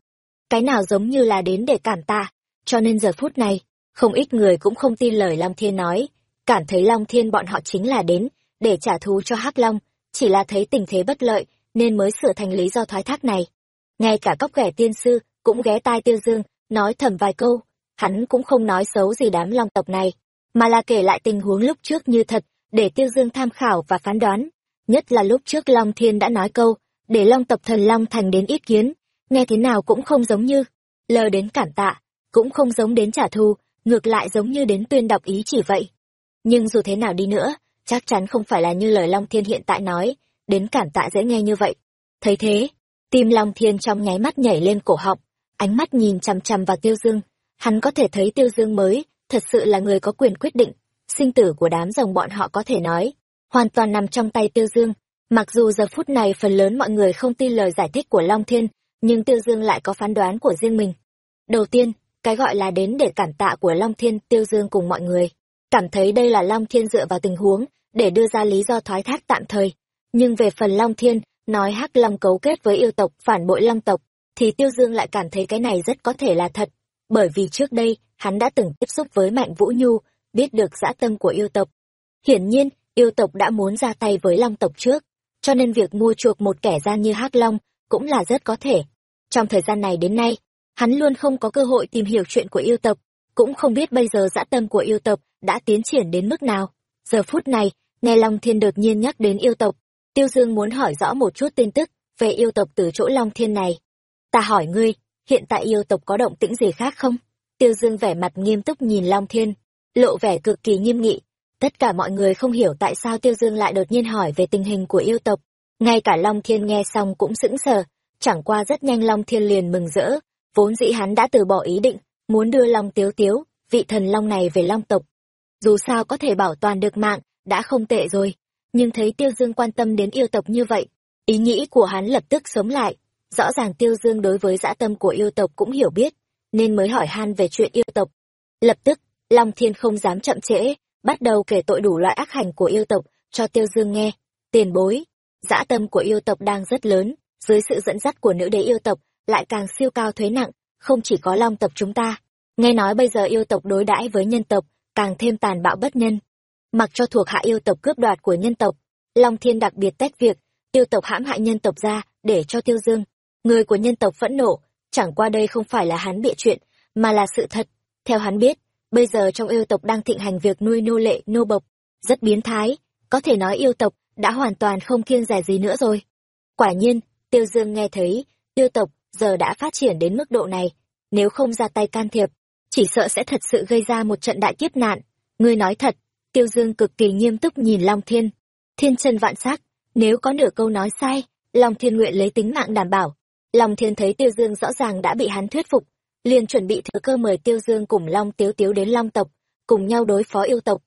Cái nào giống như là đến để cản tạ, cho nên giờ phút này, không ít người cũng không tin lời Long Thiên nói, cảm thấy Long Thiên bọn họ chính là đến để trả thù cho Hắc Long, chỉ là thấy tình thế bất lợi nên mới sửa thành lý do thoái thác này. Ngay cả cóc ghẻ tiên sư cũng ghé tai Tiêu Dương, nói thầm vài câu, hắn cũng không nói xấu gì đám long tộc này, mà là kể lại tình huống lúc trước như thật, để Tiêu Dương tham khảo và phán đoán. Nhất là lúc trước Long Thiên đã nói câu, để Long tộc thần Long thành đến ý kiến, nghe thế nào cũng không giống như, lờ đến cảm tạ, cũng không giống đến trả thù, ngược lại giống như đến tuyên đọc ý chỉ vậy. Nhưng dù thế nào đi nữa, chắc chắn không phải là như lời Long Thiên hiện tại nói, đến cảm tạ dễ nghe như vậy. Thấy thế, tim Long Thiên trong nháy mắt nhảy lên cổ họng, ánh mắt nhìn chằm chằm vào Tiêu Dương, hắn có thể thấy Tiêu Dương mới, thật sự là người có quyền quyết định, sinh tử của đám rồng bọn họ có thể nói, hoàn toàn nằm trong tay Tiêu Dương. Mặc dù giờ phút này phần lớn mọi người không tin lời giải thích của Long Thiên, nhưng Tiêu Dương lại có phán đoán của riêng mình. Đầu tiên, cái gọi là đến để cảm tạ của Long Thiên Tiêu Dương cùng mọi người. Cảm thấy đây là Long Thiên dựa vào tình huống, để đưa ra lý do thoái thác tạm thời. Nhưng về phần Long Thiên, nói Hắc Long cấu kết với yêu tộc phản bội Long tộc, thì Tiêu Dương lại cảm thấy cái này rất có thể là thật, bởi vì trước đây, hắn đã từng tiếp xúc với Mạnh Vũ Nhu, biết được dã tâm của yêu tộc. Hiển nhiên, yêu tộc đã muốn ra tay với Long tộc trước, cho nên việc mua chuộc một kẻ gian như Hắc Long cũng là rất có thể. Trong thời gian này đến nay, hắn luôn không có cơ hội tìm hiểu chuyện của yêu tộc, cũng không biết bây giờ dã tâm của yêu tộc đã tiến triển đến mức nào. Giờ phút này, nghe Long Thiên đột nhiên nhắc đến yêu tộc, Tiêu Dương muốn hỏi rõ một chút tin tức về yêu tộc từ chỗ Long Thiên này. Ta hỏi ngươi, hiện tại yêu tộc có động tĩnh gì khác không? Tiêu Dương vẻ mặt nghiêm túc nhìn Long Thiên, lộ vẻ cực kỳ nghiêm nghị. Tất cả mọi người không hiểu tại sao Tiêu Dương lại đột nhiên hỏi về tình hình của yêu tộc. Ngay cả Long Thiên nghe xong cũng sững sờ, chẳng qua rất nhanh Long Thiên liền mừng rỡ, vốn dĩ hắn đã từ bỏ ý định, muốn đưa Long Tiếu Tiếu, vị thần Long này về Long tộc. Dù sao có thể bảo toàn được mạng, đã không tệ rồi, nhưng thấy Tiêu Dương quan tâm đến yêu tộc như vậy, ý nghĩ của hắn lập tức sống lại. Rõ ràng Tiêu Dương đối với dã tâm của yêu tộc cũng hiểu biết, nên mới hỏi han về chuyện yêu tộc. Lập tức, Long Thiên không dám chậm trễ, bắt đầu kể tội đủ loại ác hành của yêu tộc cho Tiêu Dương nghe. Tiền bối, dã tâm của yêu tộc đang rất lớn, dưới sự dẫn dắt của nữ đế yêu tộc lại càng siêu cao thuế nặng, không chỉ có long tộc chúng ta. Nghe nói bây giờ yêu tộc đối đãi với nhân tộc, càng thêm tàn bạo bất nhân. Mặc cho thuộc hạ yêu tộc cướp đoạt của nhân tộc, Long Thiên đặc biệt tách việc, yêu tộc hãm hại nhân tộc ra, để cho tiêu dương. Người của nhân tộc phẫn nộ, chẳng qua đây không phải là hắn bịa chuyện, mà là sự thật. Theo hắn biết, bây giờ trong yêu tộc đang thịnh hành việc nuôi nô lệ, nô bộc, rất biến thái, có thể nói yêu tộc đã hoàn toàn không kiêng rẻ gì nữa rồi. Quả nhiên, Tiêu Dương nghe thấy, tiêu tộc giờ đã phát triển đến mức độ này, nếu không ra tay can thiệp, chỉ sợ sẽ thật sự gây ra một trận đại kiếp nạn. Ngươi nói thật, Tiêu Dương cực kỳ nghiêm túc nhìn Long Thiên. Thiên chân vạn sắc, nếu có nửa câu nói sai, Long Thiên nguyện lấy tính mạng đảm bảo. Long Thiên thấy Tiêu Dương rõ ràng đã bị hắn thuyết phục, liền chuẩn bị thừa cơ mời Tiêu Dương cùng Long Tiếu Tiếu đến Long tộc, cùng nhau đối phó yêu tộc.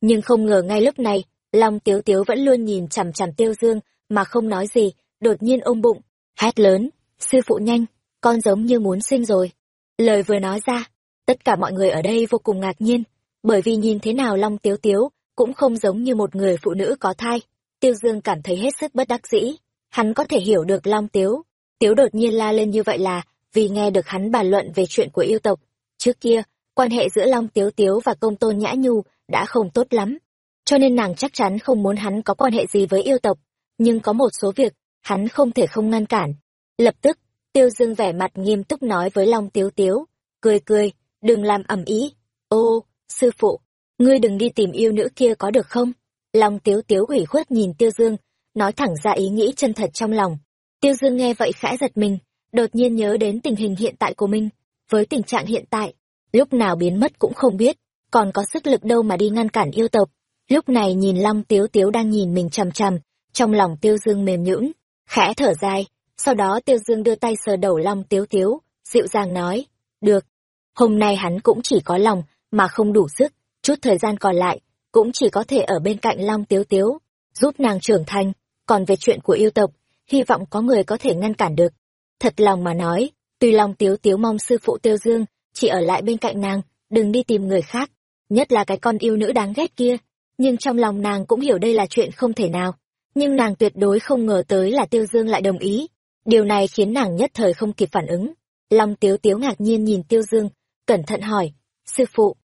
Nhưng không ngờ ngay lúc này, Long Tiếu Tiếu vẫn luôn nhìn chằm chằm Tiêu Dương mà không nói gì, đột nhiên ôm bụng, hét lớn, sư phụ nhanh, con giống như muốn sinh rồi. Lời vừa nói ra, tất cả mọi người ở đây vô cùng ngạc nhiên, bởi vì nhìn thế nào Long Tiếu Tiếu cũng không giống như một người phụ nữ có thai. Tiêu Dương cảm thấy hết sức bất đắc dĩ, hắn có thể hiểu được Long Tiếu. Tiếu đột nhiên la lên như vậy là vì nghe được hắn bàn luận về chuyện của yêu tộc. Trước kia, quan hệ giữa Long Tiếu Tiếu và công tôn Nhã Nhu đã không tốt lắm, cho nên nàng chắc chắn không muốn hắn có quan hệ gì với yêu tộc. Nhưng có một số việc, hắn không thể không ngăn cản. Lập tức, Tiêu Dương vẻ mặt nghiêm túc nói với Long Tiếu Tiếu, cười cười, đừng làm ầm ý. Ô, sư phụ, ngươi đừng đi tìm yêu nữ kia có được không? Long Tiếu Tiếu ủy khuất nhìn Tiêu Dương, nói thẳng ra ý nghĩ chân thật trong lòng. Tiêu Dương nghe vậy khẽ giật mình, đột nhiên nhớ đến tình hình hiện tại của mình. Với tình trạng hiện tại, lúc nào biến mất cũng không biết, còn có sức lực đâu mà đi ngăn cản yêu tộc. Lúc này nhìn Long Tiếu Tiếu đang nhìn mình chằm chằm, trong lòng Tiêu Dương mềm nhũn, khẽ thở dài, sau đó Tiêu Dương đưa tay sờ đầu Long Tiếu Tiếu, dịu dàng nói, được, hôm nay hắn cũng chỉ có lòng, mà không đủ sức, chút thời gian còn lại, cũng chỉ có thể ở bên cạnh Long Tiếu Tiếu, giúp nàng trưởng thành, còn về chuyện của yêu tộc, hy vọng có người có thể ngăn cản được. Thật lòng mà nói, tuy Long Tiếu Tiếu mong sư phụ Tiêu Dương, chỉ ở lại bên cạnh nàng, đừng đi tìm người khác, nhất là cái con yêu nữ đáng ghét kia, nhưng trong lòng nàng cũng hiểu đây là chuyện không thể nào nhưng nàng tuyệt đối không ngờ tới là Tiêu Dương lại đồng ý. Điều này khiến nàng nhất thời không kịp phản ứng. Long Tiếu Tiếu ngạc nhiên nhìn Tiêu Dương, cẩn thận hỏi, sư phụ,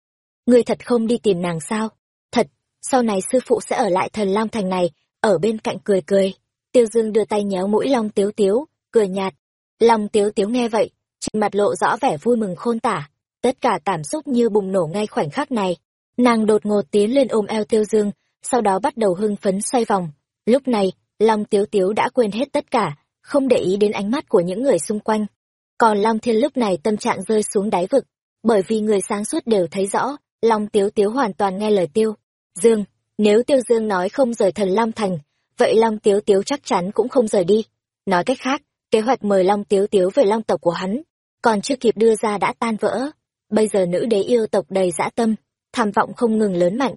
ngươi thật không đi tìm nàng sao? Thật, sau này sư phụ sẽ ở lại thần Long Thành này, ở bên cạnh cười cười. Tiêu Dương đưa tay nhéo mũi Long Tiếu Tiếu, cười nhạt. Long Tiếu Tiếu nghe vậy, trên mặt lộ rõ vẻ vui mừng khôn tả. Tất cả cảm xúc như bùng nổ ngay khoảnh khắc này. Nàng đột ngột tiến lên ôm eo Tiêu Dương, sau đó bắt đầu hưng phấn xoay vòng Lúc này, Long Tiếu Tiếu đã quên hết tất cả, không để ý đến ánh mắt của những người xung quanh. Còn Long Thiên lúc này tâm trạng rơi xuống đáy vực, bởi vì người sáng suốt đều thấy rõ, Long Tiếu Tiếu hoàn toàn nghe lời Tiêu. Dương, nếu Tiêu Dương nói không rời thần Long Thành, vậy Long Tiếu Tiếu chắc chắn cũng không rời đi. Nói cách khác, kế hoạch mời Long Tiếu Tiếu về Long tộc của hắn, còn chưa kịp đưa ra đã tan vỡ. Bây giờ nữ đế yêu tộc đầy dã tâm, tham vọng không ngừng lớn mạnh.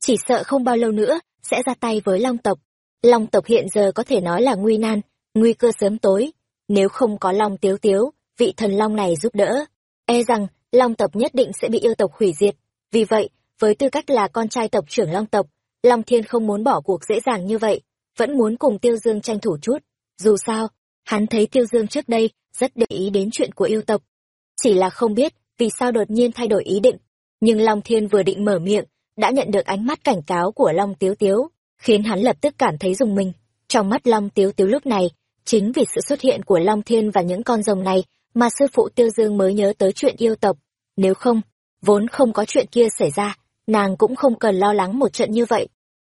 Chỉ sợ không bao lâu nữa, sẽ ra tay với Long tộc. Long tộc hiện giờ có thể nói là nguy nan, nguy cơ sớm tối. Nếu không có Long Tiếu Tiếu, vị thần Long này giúp đỡ, e rằng Long tộc nhất định sẽ bị yêu tộc hủy diệt. Vì vậy, với tư cách là con trai tộc trưởng Long tộc, Long Thiên không muốn bỏ cuộc dễ dàng như vậy. vẫn muốn cùng Tiêu Dương tranh thủ chút. Dù sao, hắn thấy Tiêu Dương trước đây rất để ý đến chuyện của yêu tộc. Chỉ là không biết vì sao đột nhiên thay đổi ý định. Nhưng Long Thiên vừa định mở miệng, đã nhận được ánh mắt cảnh cáo của Long Tiếu Tiếu, khiến hắn lập tức cảm thấy dùng mình. Trong mắt Long Tiếu Tiếu lúc này, chính vì sự xuất hiện của Long Thiên và những con rồng này mà sư phụ Tiêu Dương mới nhớ tới chuyện yêu tộc. Nếu không, vốn không có chuyện kia xảy ra, nàng cũng không cần lo lắng một trận như vậy.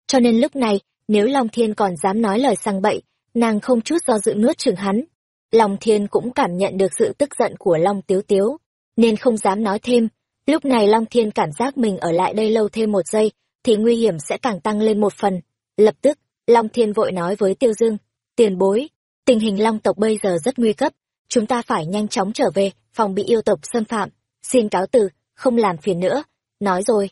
Cho nên lúc này, nếu Long Thiên còn dám nói lời sang bậy, nàng không chút do dự nuốt chừng hắn. Long Thiên cũng cảm nhận được sự tức giận của Long Tiếu Tiếu, nên không dám nói thêm. Lúc này Long Thiên cảm giác mình ở lại đây lâu thêm một giây, thì nguy hiểm sẽ càng tăng lên một phần. Lập tức, Long Thiên vội nói với Tiêu Dương, tiền bối, tình hình Long tộc bây giờ rất nguy cấp, chúng ta phải nhanh chóng trở về, phòng bị yêu tộc xâm phạm. Xin cáo từ, không làm phiền nữa. Nói rồi.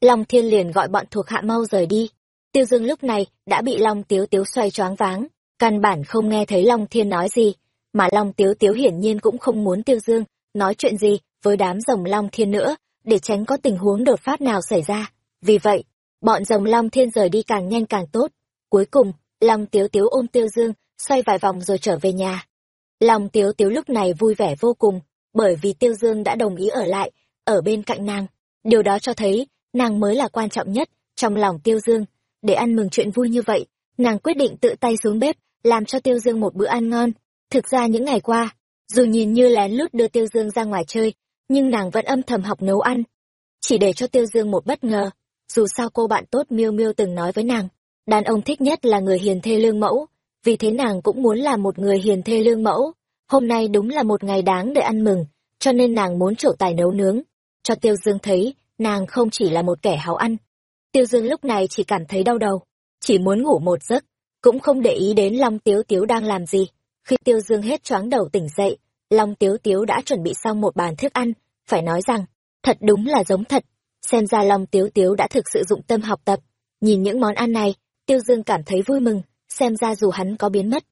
Long Thiên liền gọi bọn thuộc hạ mau rời đi. Tiêu Dương lúc này đã bị Long Tiếu Tiếu xoay choáng váng, căn bản không nghe thấy Long Thiên nói gì, mà Long Tiếu Tiếu hiển nhiên cũng không muốn Tiêu Dương nói chuyện gì với đám rồng Long Thiên nữa, để tránh có tình huống đột phát nào xảy ra. Vì vậy, bọn rồng Long Thiên rời đi càng nhanh càng tốt. Cuối cùng, Long Tiếu Tiếu ôm Tiêu Dương, xoay vài vòng rồi trở về nhà. Long Tiếu Tiếu lúc này vui vẻ vô cùng, bởi vì Tiêu Dương đã đồng ý ở lại, ở bên cạnh nàng. Điều đó cho thấy, nàng mới là quan trọng nhất, trong lòng Tiêu Dương. Để ăn mừng chuyện vui như vậy, nàng quyết định tự tay xuống bếp, làm cho Tiêu Dương một bữa ăn ngon. Thực ra những ngày qua, dù nhìn như lén lút đưa Tiêu Dương ra ngoài chơi, nhưng nàng vẫn âm thầm học nấu ăn. Chỉ để cho Tiêu Dương một bất ngờ, dù sao cô bạn tốt Miêu Miêu từng nói với nàng, đàn ông thích nhất là người hiền thê lương mẫu, vì thế nàng cũng muốn là một người hiền thê lương mẫu. Hôm nay đúng là một ngày đáng để ăn mừng, cho nên nàng muốn trổ tài nấu nướng, cho Tiêu Dương thấy, nàng không chỉ là một kẻ háo ăn. Tiêu Dương lúc này chỉ cảm thấy đau đầu, chỉ muốn ngủ một giấc, cũng không để ý đến Long Tiếu Tiếu đang làm gì. Khi Tiêu Dương hết choáng đầu tỉnh dậy, Long Tiếu Tiếu đã chuẩn bị xong một bàn thức ăn, phải nói rằng, thật đúng là giống thật. Xem ra Long Tiếu Tiếu đã thực sự dụng tâm học tập. Nhìn những món ăn này, Tiêu Dương cảm thấy vui mừng, xem ra dù hắn có biến mất.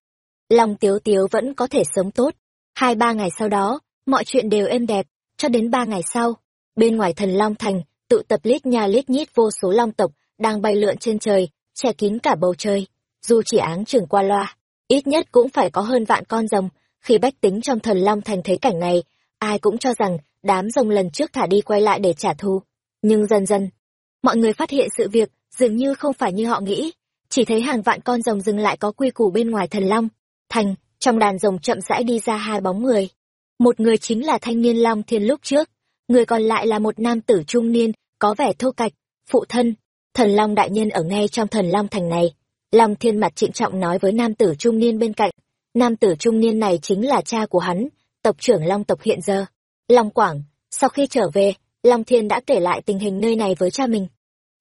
Long Tiếu Tiếu vẫn có thể sống tốt. Hai ba ngày sau đó, mọi chuyện đều êm đẹp, cho đến ba ngày sau, bên ngoài thần Long Thành, tụ tập lít nhà lít nhít vô số long tộc, đang bay lượn trên trời, che kín cả bầu trời. Dù chỉ áng trưởng qua loa, ít nhất cũng phải có hơn vạn con rồng. Khi bách tính trong thần Long Thành thấy cảnh này, ai cũng cho rằng đám rồng lần trước thả đi quay lại để trả thù. Nhưng dần dần, mọi người phát hiện sự việc dường như không phải như họ nghĩ. Chỉ thấy hàng vạn con rồng dừng lại có quy củ bên ngoài thần Long. Thành, trong đàn rồng chậm rãi đi ra hai bóng người. Một người chính là thanh niên Long Thiên lúc trước, người còn lại là một nam tử trung niên, có vẻ thô cạch, phụ thân, thần Long đại nhân ở ngay trong thần Long thành này. Long Thiên mặt trịnh trọng nói với nam tử trung niên bên cạnh, nam tử trung niên này chính là cha của hắn, tộc trưởng Long tộc hiện giờ. Long Quảng, sau khi trở về, Long Thiên đã kể lại tình hình nơi này với cha mình.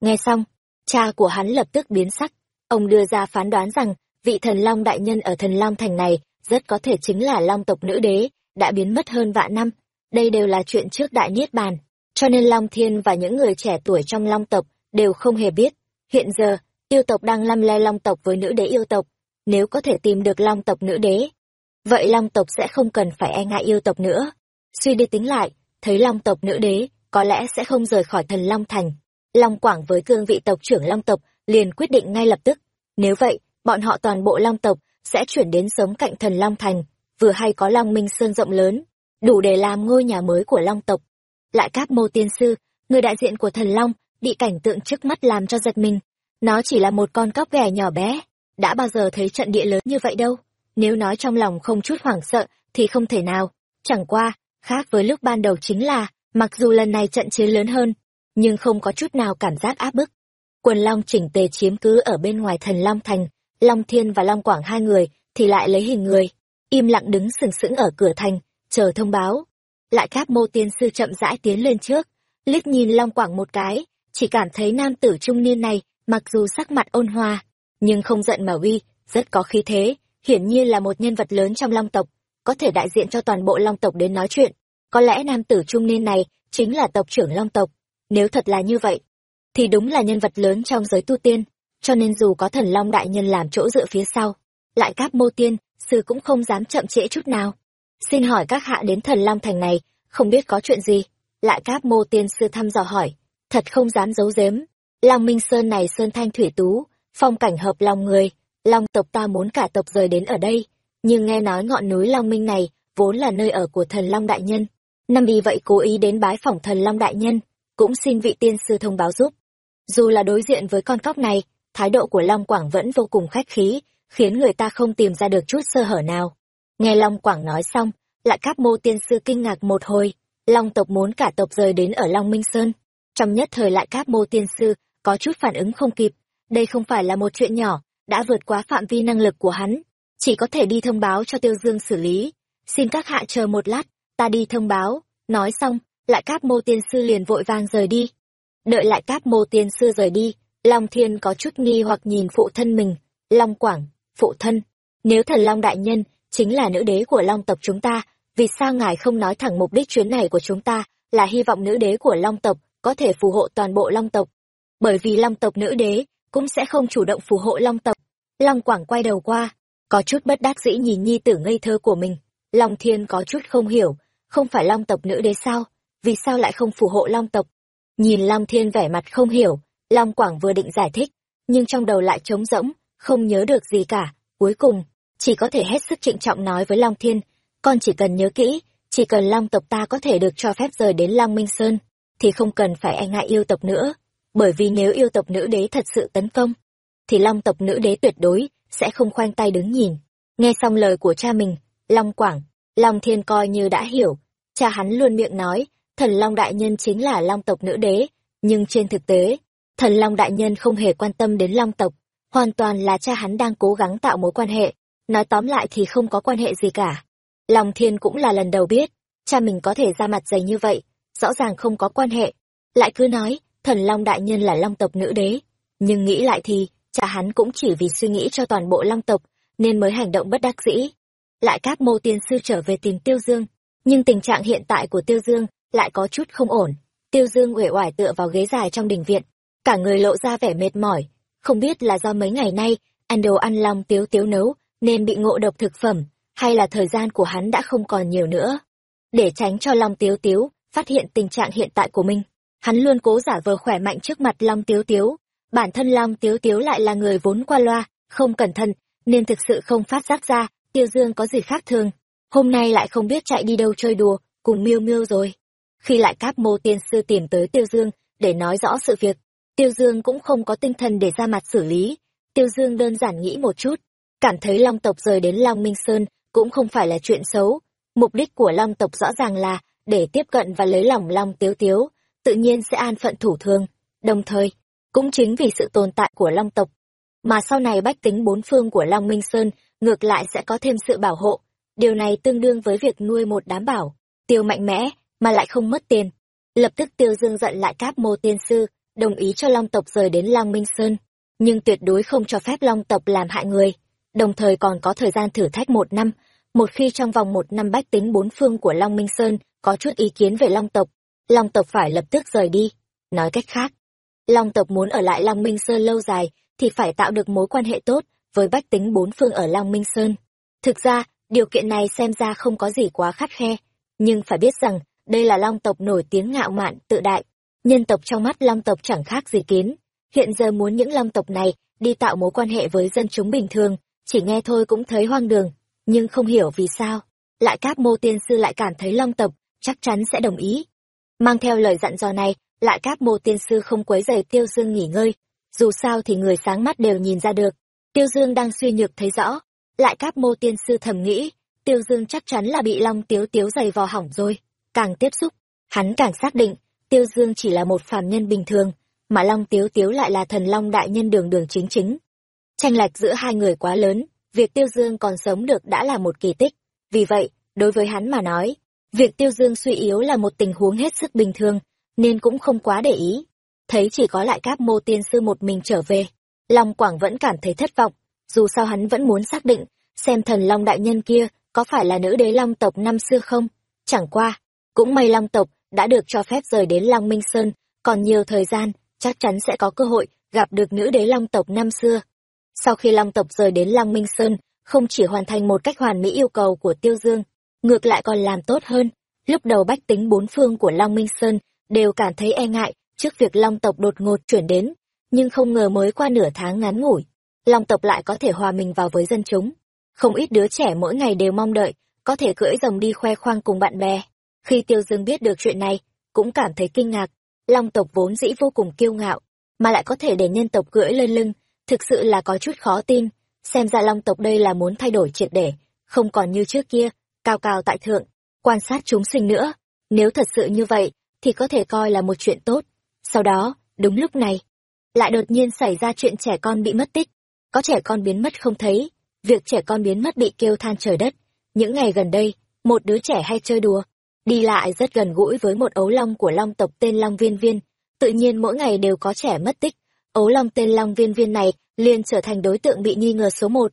Nghe xong, cha của hắn lập tức biến sắc, ông đưa ra phán đoán rằng vị thần Long đại nhân ở thần Long thành này rất có thể chính là Long tộc nữ đế, đã biến mất hơn vạn năm. Đây đều là chuyện trước đại niết bàn, cho nên Long Thiên và những người trẻ tuổi trong Long tộc đều không hề biết. Hiện giờ, yêu tộc đang lăm le Long tộc với nữ đế yêu tộc, nếu có thể tìm được Long tộc nữ đế, vậy Long tộc sẽ không cần phải e ngại yêu tộc nữa. Suy đi tính lại, thấy Long tộc nữ đế có lẽ sẽ không rời khỏi thần Long thành. Long Quảng với cương vị tộc trưởng Long tộc liền quyết định ngay lập tức. Nếu vậy, bọn họ toàn bộ Long tộc sẽ chuyển đến sống cạnh thần Long thành, vừa hay có Long Minh Sơn rộng lớn, đủ để làm ngôi nhà mới của Long tộc. Lại Cáp Mô Tiên Sư, người đại diện của thần Long, bị cảnh tượng trước mắt làm cho giật mình. Nó chỉ là một con cóc ghẻ nhỏ bé, đã bao giờ thấy trận địa lớn như vậy đâu. Nếu nói trong lòng không chút hoảng sợ, thì không thể nào. Chẳng qua, khác với lúc ban đầu chính là, mặc dù lần này trận chiến lớn hơn, nhưng không có chút nào cảm giác áp bức. Quần Long chỉnh tề chiếm cứ ở bên ngoài thần Long Thành, Long Thiên và Long Quảng hai người thì lại lấy hình người, im lặng đứng sừng sững ở cửa thành, chờ thông báo. Lại các mô tiên sư chậm rãi tiến lên trước, liếc nhìn Long Quảng một cái, chỉ cảm thấy nam tử trung niên này, mặc dù sắc mặt ôn hòa, nhưng không giận mà uy, rất có khí thế, hiển nhiên là một nhân vật lớn trong Long tộc, có thể đại diện cho toàn bộ Long tộc đến nói chuyện. Có lẽ nam tử trung niên này chính là tộc trưởng Long tộc. Nếu thật là như vậy, thì đúng là nhân vật lớn trong giới tu tiên, cho nên dù có thần Long đại nhân làm chỗ dựa phía sau, lại các mô tiên, sư cũng không dám chậm trễ chút nào. Xin hỏi các hạ đến thần Long thành này, không biết có chuyện gì? Lại các mô tiên sư thăm dò hỏi, thật không dám giấu giếm. Long Minh Sơn này sơn thanh thủy tú, phong cảnh hợp lòng người, long tộc ta muốn cả tộc rời đến ở đây. Nhưng nghe nói ngọn núi long minh này vốn là nơi ở của thần long đại nhân. Năm y vậy cố ý đến bái phỏng thần long đại nhân cũng xin vị tiên sư thông báo giúp. Dù là đối diện với con cóc này thái độ của long quảng vẫn vô cùng khách khí khiến người ta không tìm ra được chút sơ hở nào. Nghe long quảng nói xong lại các mô tiên sư kinh ngạc một hồi. Long tộc muốn cả tộc rời đến ở long minh sơn. Trong nhất thời lại các mô tiên sư có chút phản ứng không kịp đây không phải là một chuyện nhỏ, đã vượt quá phạm vi năng lực của hắn. Chỉ có thể đi thông báo cho tiêu dương xử lý. Xin các hạ chờ một lát, ta đi thông báo. Nói xong, lại cáp mô tiên sư liền vội vàng rời đi. Đợi lại cáp mô tiên sư rời đi, long thiên có chút nghi hoặc nhìn phụ thân mình. Long quảng, phụ thân, nếu thần long đại nhân chính là nữ đế của long tộc chúng ta, vì sao ngài không nói thẳng mục đích chuyến này của chúng ta là hy vọng nữ đế của long tộc có thể phù hộ toàn bộ long tộc? Bởi vì long tộc nữ đế cũng sẽ không chủ động phù hộ long tộc. Long quảng quay đầu qua, có chút bất đắc dĩ nhìn nhi tử ngây thơ của mình. Long thiên có chút không hiểu, không phải long tộc nữ đế sao? Vì sao lại không phù hộ long tộc? Nhìn long thiên vẻ mặt không hiểu, long quảng vừa định giải thích, nhưng trong đầu lại trống rỗng, không nhớ được gì cả. Cuối cùng, chỉ có thể hết sức trịnh trọng nói với long thiên, con chỉ cần nhớ kỹ, chỉ cần long tộc ta có thể được cho phép rời đến long minh sơn, thì không cần phải e ngại yêu tộc nữa bởi vì nếu yêu tộc nữ đế thật sự tấn công, thì long tộc nữ đế tuyệt đối sẽ không khoanh tay đứng nhìn. Nghe xong lời của cha mình, long quảng, long thiên coi như đã hiểu. Cha hắn luôn miệng nói, thần long đại nhân chính là long tộc nữ đế. Nhưng trên thực tế, thần long đại nhân không hề quan tâm đến long tộc. Hoàn toàn là cha hắn đang cố gắng tạo mối quan hệ. Nói tóm lại thì không có quan hệ gì cả. Long thiên cũng là lần đầu biết, cha mình có thể ra mặt dày như vậy, rõ ràng không có quan hệ. Lại cứ nói thần long đại nhân là long tộc nữ đế. Nhưng nghĩ lại thì, cha hắn cũng chỉ vì suy nghĩ cho toàn bộ long tộc, nên mới hành động bất đắc dĩ. Lại các mô tiên sư trở về tìm tiêu dương, nhưng tình trạng hiện tại của tiêu dương lại có chút không ổn. Tiêu dương uể oải tựa vào ghế dài trong đình viện, cả người lộ ra vẻ mệt mỏi. Không biết là do mấy ngày nay, ăn đồ ăn long tiếu tiếu nấu, nên bị ngộ độc thực phẩm, hay là thời gian của hắn đã không còn nhiều nữa. Để tránh cho long tiếu tiếu phát hiện tình trạng hiện tại của mình hắn luôn cố giả vờ khỏe mạnh trước mặt long tiếu tiếu. Bản thân long tiếu tiếu lại là người vốn qua loa, không cẩn thận, nên thực sự không phát giác ra, tiêu dương có gì khác thường. Hôm nay lại không biết chạy đi đâu chơi đùa, cùng miêu miêu rồi. Khi lại cáp mô tiên sư tìm tới tiêu dương, để nói rõ sự việc, tiêu dương cũng không có tinh thần để ra mặt xử lý. Tiêu dương đơn giản nghĩ một chút, cảm thấy long tộc rời đến long minh sơn cũng không phải là chuyện xấu. Mục đích của long tộc rõ ràng là để tiếp cận và lấy lòng long tiếu tiếu tự nhiên sẽ an phận thủ thường đồng thời, cũng chính vì sự tồn tại của long tộc. Mà sau này bách tính bốn phương của long minh sơn ngược lại sẽ có thêm sự bảo hộ. Điều này tương đương với việc nuôi một đám bảo, tiêu mạnh mẽ, mà lại không mất tiền. Lập tức tiêu dương giận lại cáp mô tiên sư, đồng ý cho long tộc rời đến long minh sơn, nhưng tuyệt đối không cho phép long tộc làm hại người. Đồng thời còn có thời gian thử thách một năm, một khi trong vòng một năm bách tính bốn phương của long minh sơn có chút ý kiến về long tộc long tộc phải lập tức rời đi. Nói cách khác, long tộc muốn ở lại long minh sơn lâu dài thì phải tạo được mối quan hệ tốt với bách tính bốn phương ở long minh sơn. Thực ra, điều kiện này xem ra không có gì quá khắt khe, nhưng phải biết rằng đây là long tộc nổi tiếng ngạo mạn, tự đại. Nhân tộc trong mắt long tộc chẳng khác gì kiến. Hiện giờ muốn những long tộc này đi tạo mối quan hệ với dân chúng bình thường, chỉ nghe thôi cũng thấy hoang đường. Nhưng không hiểu vì sao, lại các mô tiên sư lại cảm thấy long tộc chắc chắn sẽ đồng ý mang theo lời dặn dò này, lại các mô tiên sư không quấy rầy tiêu dương nghỉ ngơi. Dù sao thì người sáng mắt đều nhìn ra được. Tiêu dương đang suy nhược thấy rõ. Lại các mô tiên sư thầm nghĩ, tiêu dương chắc chắn là bị long tiếu tiếu giày vò hỏng rồi. Càng tiếp xúc, hắn càng xác định, tiêu dương chỉ là một phàm nhân bình thường, mà long tiếu tiếu lại là thần long đại nhân đường đường chính chính. Tranh lệch giữa hai người quá lớn, việc tiêu dương còn sống được đã là một kỳ tích. Vì vậy, đối với hắn mà nói việc tiêu dương suy yếu là một tình huống hết sức bình thường, nên cũng không quá để ý. Thấy chỉ có lại các mô tiên sư một mình trở về, long quảng vẫn cảm thấy thất vọng. Dù sao hắn vẫn muốn xác định, xem thần long đại nhân kia có phải là nữ đế long tộc năm xưa không? Chẳng qua, cũng may long tộc đã được cho phép rời đến long minh sơn, còn nhiều thời gian, chắc chắn sẽ có cơ hội gặp được nữ đế long tộc năm xưa. Sau khi long tộc rời đến long minh sơn, không chỉ hoàn thành một cách hoàn mỹ yêu cầu của tiêu dương ngược lại còn làm tốt hơn lúc đầu bách tính bốn phương của long minh sơn đều cảm thấy e ngại trước việc long tộc đột ngột chuyển đến nhưng không ngờ mới qua nửa tháng ngắn ngủi long tộc lại có thể hòa mình vào với dân chúng. Không ít đứa trẻ mỗi ngày đều mong đợi, có thể cưỡi rồng đi khoe khoang cùng bạn bè. Khi Tiêu Dương biết được chuyện này, cũng cảm thấy kinh ngạc. Long tộc vốn dĩ vô cùng kiêu ngạo, mà lại có thể để nhân tộc cưỡi lên lưng, thực sự là có chút khó tin. Xem ra long tộc đây là muốn thay đổi triệt để, không còn như trước kia, cao cao tại thượng, quan sát chúng sinh nữa. Nếu thật sự như vậy, thì có thể coi là một chuyện tốt. Sau đó, đúng lúc này, lại đột nhiên xảy ra chuyện trẻ con bị mất tích. Có trẻ con biến mất không thấy, việc trẻ con biến mất bị kêu than trời đất. Những ngày gần đây, một đứa trẻ hay chơi đùa, đi lại rất gần gũi với một ấu long của long tộc tên Long Viên Viên. Tự nhiên mỗi ngày đều có trẻ mất tích, ấu long tên Long Viên Viên này liền trở thành đối tượng bị nghi ngờ số một.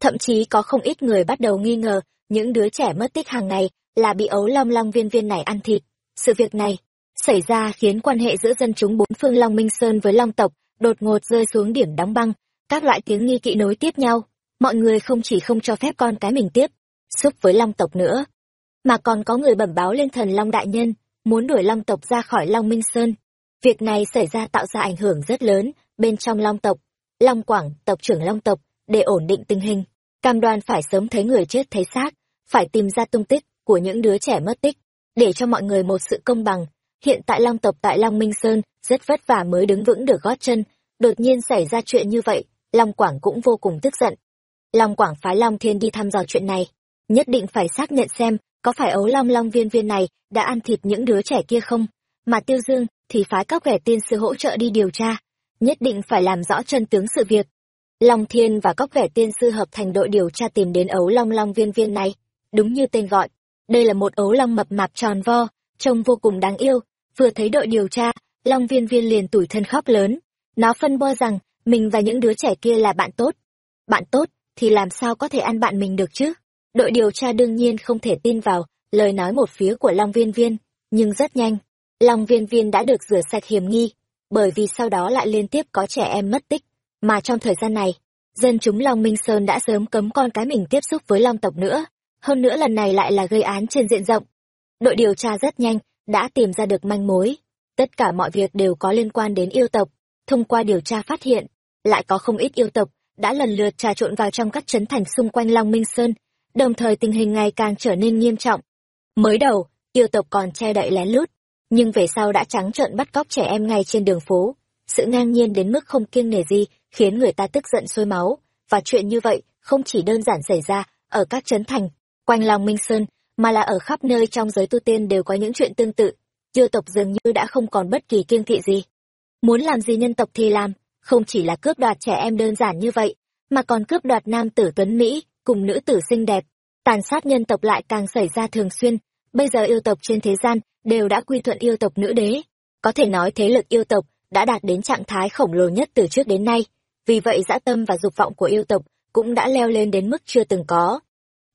Thậm chí có không ít người bắt đầu nghi ngờ những đứa trẻ mất tích hàng ngày là bị ấu long Long Viên Viên này ăn thịt. Sự việc này xảy ra khiến quan hệ giữa dân chúng bốn phương Long Minh Sơn với Long tộc đột ngột rơi xuống điểm đóng băng, các loại tiếng nghi kỵ nối tiếp nhau. Mọi người không chỉ không cho phép con cái mình tiếp, xúc với Long tộc nữa, mà còn có người bẩm báo lên thần Long Đại Nhân, muốn đuổi Long tộc ra khỏi Long Minh Sơn. Việc này xảy ra tạo ra ảnh hưởng rất lớn bên trong Long tộc. Long Quảng, tộc trưởng Long tộc, để ổn định tình hình, cam đoan phải sớm thấy người chết thấy xác, phải tìm ra tung tích của những đứa trẻ mất tích, để cho mọi người một sự công bằng. Hiện tại Long tộc tại Long Minh Sơn rất vất vả mới đứng vững được gót chân, đột nhiên xảy ra chuyện như vậy, Long Quảng cũng vô cùng tức giận. Long Quảng phái Long Thiên đi thăm dò chuyện này, nhất định phải xác nhận xem có phải ấu long long viên viên này đã ăn thịt những đứa trẻ kia không mà tiêu dương thì phái các kẻ tiên sư hỗ trợ đi điều tra nhất định phải làm rõ chân tướng sự việc long thiên và các vẻ tiên sư hợp thành đội điều tra tìm đến ấu long long viên viên này đúng như tên gọi. Đây là một ấu long mập mạp tròn vo trông vô cùng đáng yêu. Vừa thấy đội điều tra long viên viên liền tủi thân khóc lớn. Nó phân bo rằng mình và những đứa trẻ kia là bạn tốt. Bạn tốt thì làm sao có thể ăn bạn mình được chứ? Đội điều tra đương nhiên không thể tin vào lời nói một phía của Long Viên Viên, nhưng rất nhanh, Long Viên Viên đã được rửa sạch hiểm nghi, bởi vì sau đó lại liên tiếp có trẻ em mất tích, mà trong thời gian này, dân chúng Long Minh Sơn đã sớm cấm con cái mình tiếp xúc với Long tộc nữa, hơn nữa lần này lại là gây án trên diện rộng. Đội điều tra rất nhanh, đã tìm ra được manh mối, tất cả mọi việc đều có liên quan đến yêu tộc, thông qua điều tra phát hiện, lại có không ít yêu tộc đã lần lượt trà trộn vào trong các trấn thành xung quanh Long Minh Sơn, đồng thời tình hình ngày càng trở nên nghiêm trọng. Mới đầu, yêu tộc còn che đậy lén lút, nhưng về sau đã trắng trợn bắt cóc trẻ em ngay trên đường phố. Sự ngang nhiên đến mức không kiêng nể gì khiến người ta tức giận sôi máu, và chuyện như vậy không chỉ đơn giản xảy ra ở các trấn thành, quanh lòng Minh Sơn, mà là ở khắp nơi trong giới tu tiên đều có những chuyện tương tự. Yêu tộc dường như đã không còn bất kỳ kiêng kỵ gì. Muốn làm gì nhân tộc thì làm, không chỉ là cướp đoạt trẻ em đơn giản như vậy, mà còn cướp đoạt nam tử tuấn Mỹ, cùng nữ tử xinh đẹp, tàn sát nhân tộc lại càng xảy ra thường xuyên. Bây giờ yêu tộc trên thế gian đều đã quy thuận yêu tộc nữ đế. Có thể nói thế lực yêu tộc đã đạt đến trạng thái khổng lồ nhất từ trước đến nay. Vì vậy dã tâm và dục vọng của yêu tộc cũng đã leo lên đến mức chưa từng có.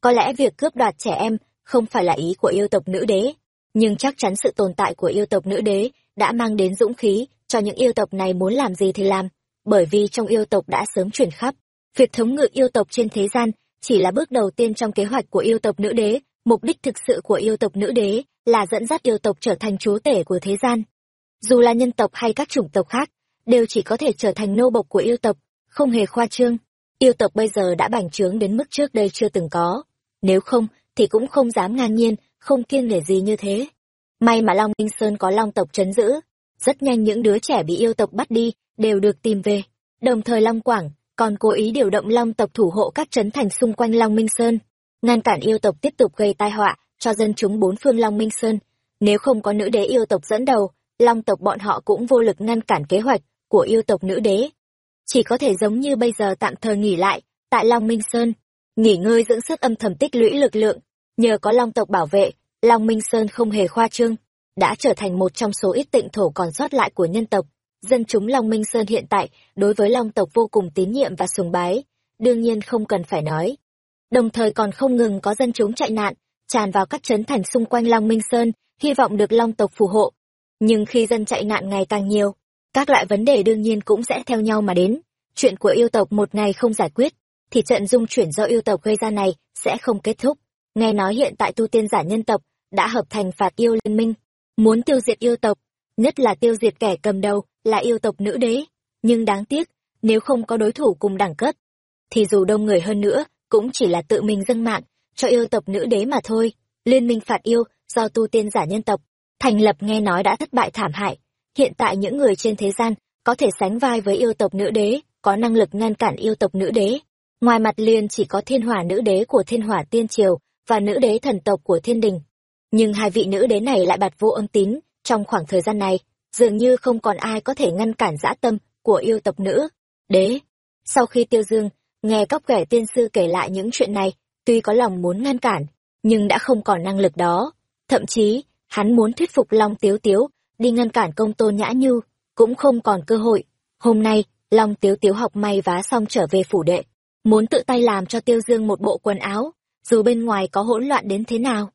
Có lẽ việc cướp đoạt trẻ em không phải là ý của yêu tộc nữ đế, nhưng chắc chắn sự tồn tại của yêu tộc nữ đế đã mang đến dũng khí cho những yêu tộc này muốn làm gì thì làm, bởi vì trong yêu tộc đã sớm chuyển khắp. Việc thống ngự yêu tộc trên thế gian chỉ là bước đầu tiên trong kế hoạch của yêu tộc nữ đế, mục đích thực sự của yêu tộc nữ đế là dẫn dắt yêu tộc trở thành chúa tể của thế gian. Dù là nhân tộc hay các chủng tộc khác, đều chỉ có thể trở thành nô bộc của yêu tộc, không hề khoa trương. Yêu tộc bây giờ đã bành trướng đến mức trước đây chưa từng có. Nếu không, thì cũng không dám ngang nhiên, không kiêng nể gì như thế. May mà Long Minh Sơn có Long tộc trấn giữ. Rất nhanh những đứa trẻ bị yêu tộc bắt đi, đều được tìm về. Đồng thời Long Quảng, còn cố ý điều động long tộc thủ hộ các trấn thành xung quanh Long Minh Sơn, ngăn cản yêu tộc tiếp tục gây tai họa cho dân chúng bốn phương Long Minh Sơn. Nếu không có nữ đế yêu tộc dẫn đầu, long tộc bọn họ cũng vô lực ngăn cản kế hoạch của yêu tộc nữ đế. Chỉ có thể giống như bây giờ tạm thời nghỉ lại, tại Long Minh Sơn, nghỉ ngơi dưỡng sức âm thầm tích lũy lực lượng. Nhờ có long tộc bảo vệ, Long Minh Sơn không hề khoa trương, đã trở thành một trong số ít tịnh thổ còn sót lại của nhân tộc dân chúng Long Minh Sơn hiện tại đối với Long tộc vô cùng tín nhiệm và sùng bái, đương nhiên không cần phải nói. Đồng thời còn không ngừng có dân chúng chạy nạn, tràn vào các trấn thành xung quanh Long Minh Sơn, hy vọng được Long tộc phù hộ. Nhưng khi dân chạy nạn ngày càng nhiều, các loại vấn đề đương nhiên cũng sẽ theo nhau mà đến. Chuyện của yêu tộc một ngày không giải quyết, thì trận dung chuyển do yêu tộc gây ra này sẽ không kết thúc. Nghe nói hiện tại tu tiên giả nhân tộc đã hợp thành phạt yêu liên minh, muốn tiêu diệt yêu tộc, nhất là tiêu diệt kẻ cầm đầu là yêu tộc nữ đế nhưng đáng tiếc nếu không có đối thủ cùng đẳng cấp, thì dù đông người hơn nữa, cũng chỉ là tự mình dâng mạng, cho yêu tộc nữ đế mà thôi. Liên minh phạt yêu, do tu tiên giả nhân tộc, thành lập nghe nói đã thất bại thảm hại. Hiện tại những người trên thế gian, có thể sánh vai với yêu tộc nữ đế, có năng lực ngăn cản yêu tộc nữ đế. Ngoài mặt liền chỉ có thiên hỏa nữ đế của thiên hỏa tiên triều, và nữ đế thần tộc của thiên đình. Nhưng hai vị nữ đế này lại bạt vô âm tín, trong khoảng thời gian này, dường như không còn ai có thể ngăn cản dã tâm của yêu tộc nữ. Đế, sau khi tiêu dương, nghe các kẻ tiên sư kể lại những chuyện này, tuy có lòng muốn ngăn cản, nhưng đã không còn năng lực đó. Thậm chí, hắn muốn thuyết phục Long Tiếu Tiếu, đi ngăn cản công tôn nhã như cũng không còn cơ hội. Hôm nay, Long Tiếu Tiếu học may vá xong trở về phủ đệ, muốn tự tay làm cho Tiêu Dương một bộ quần áo, dù bên ngoài có hỗn loạn đến thế nào.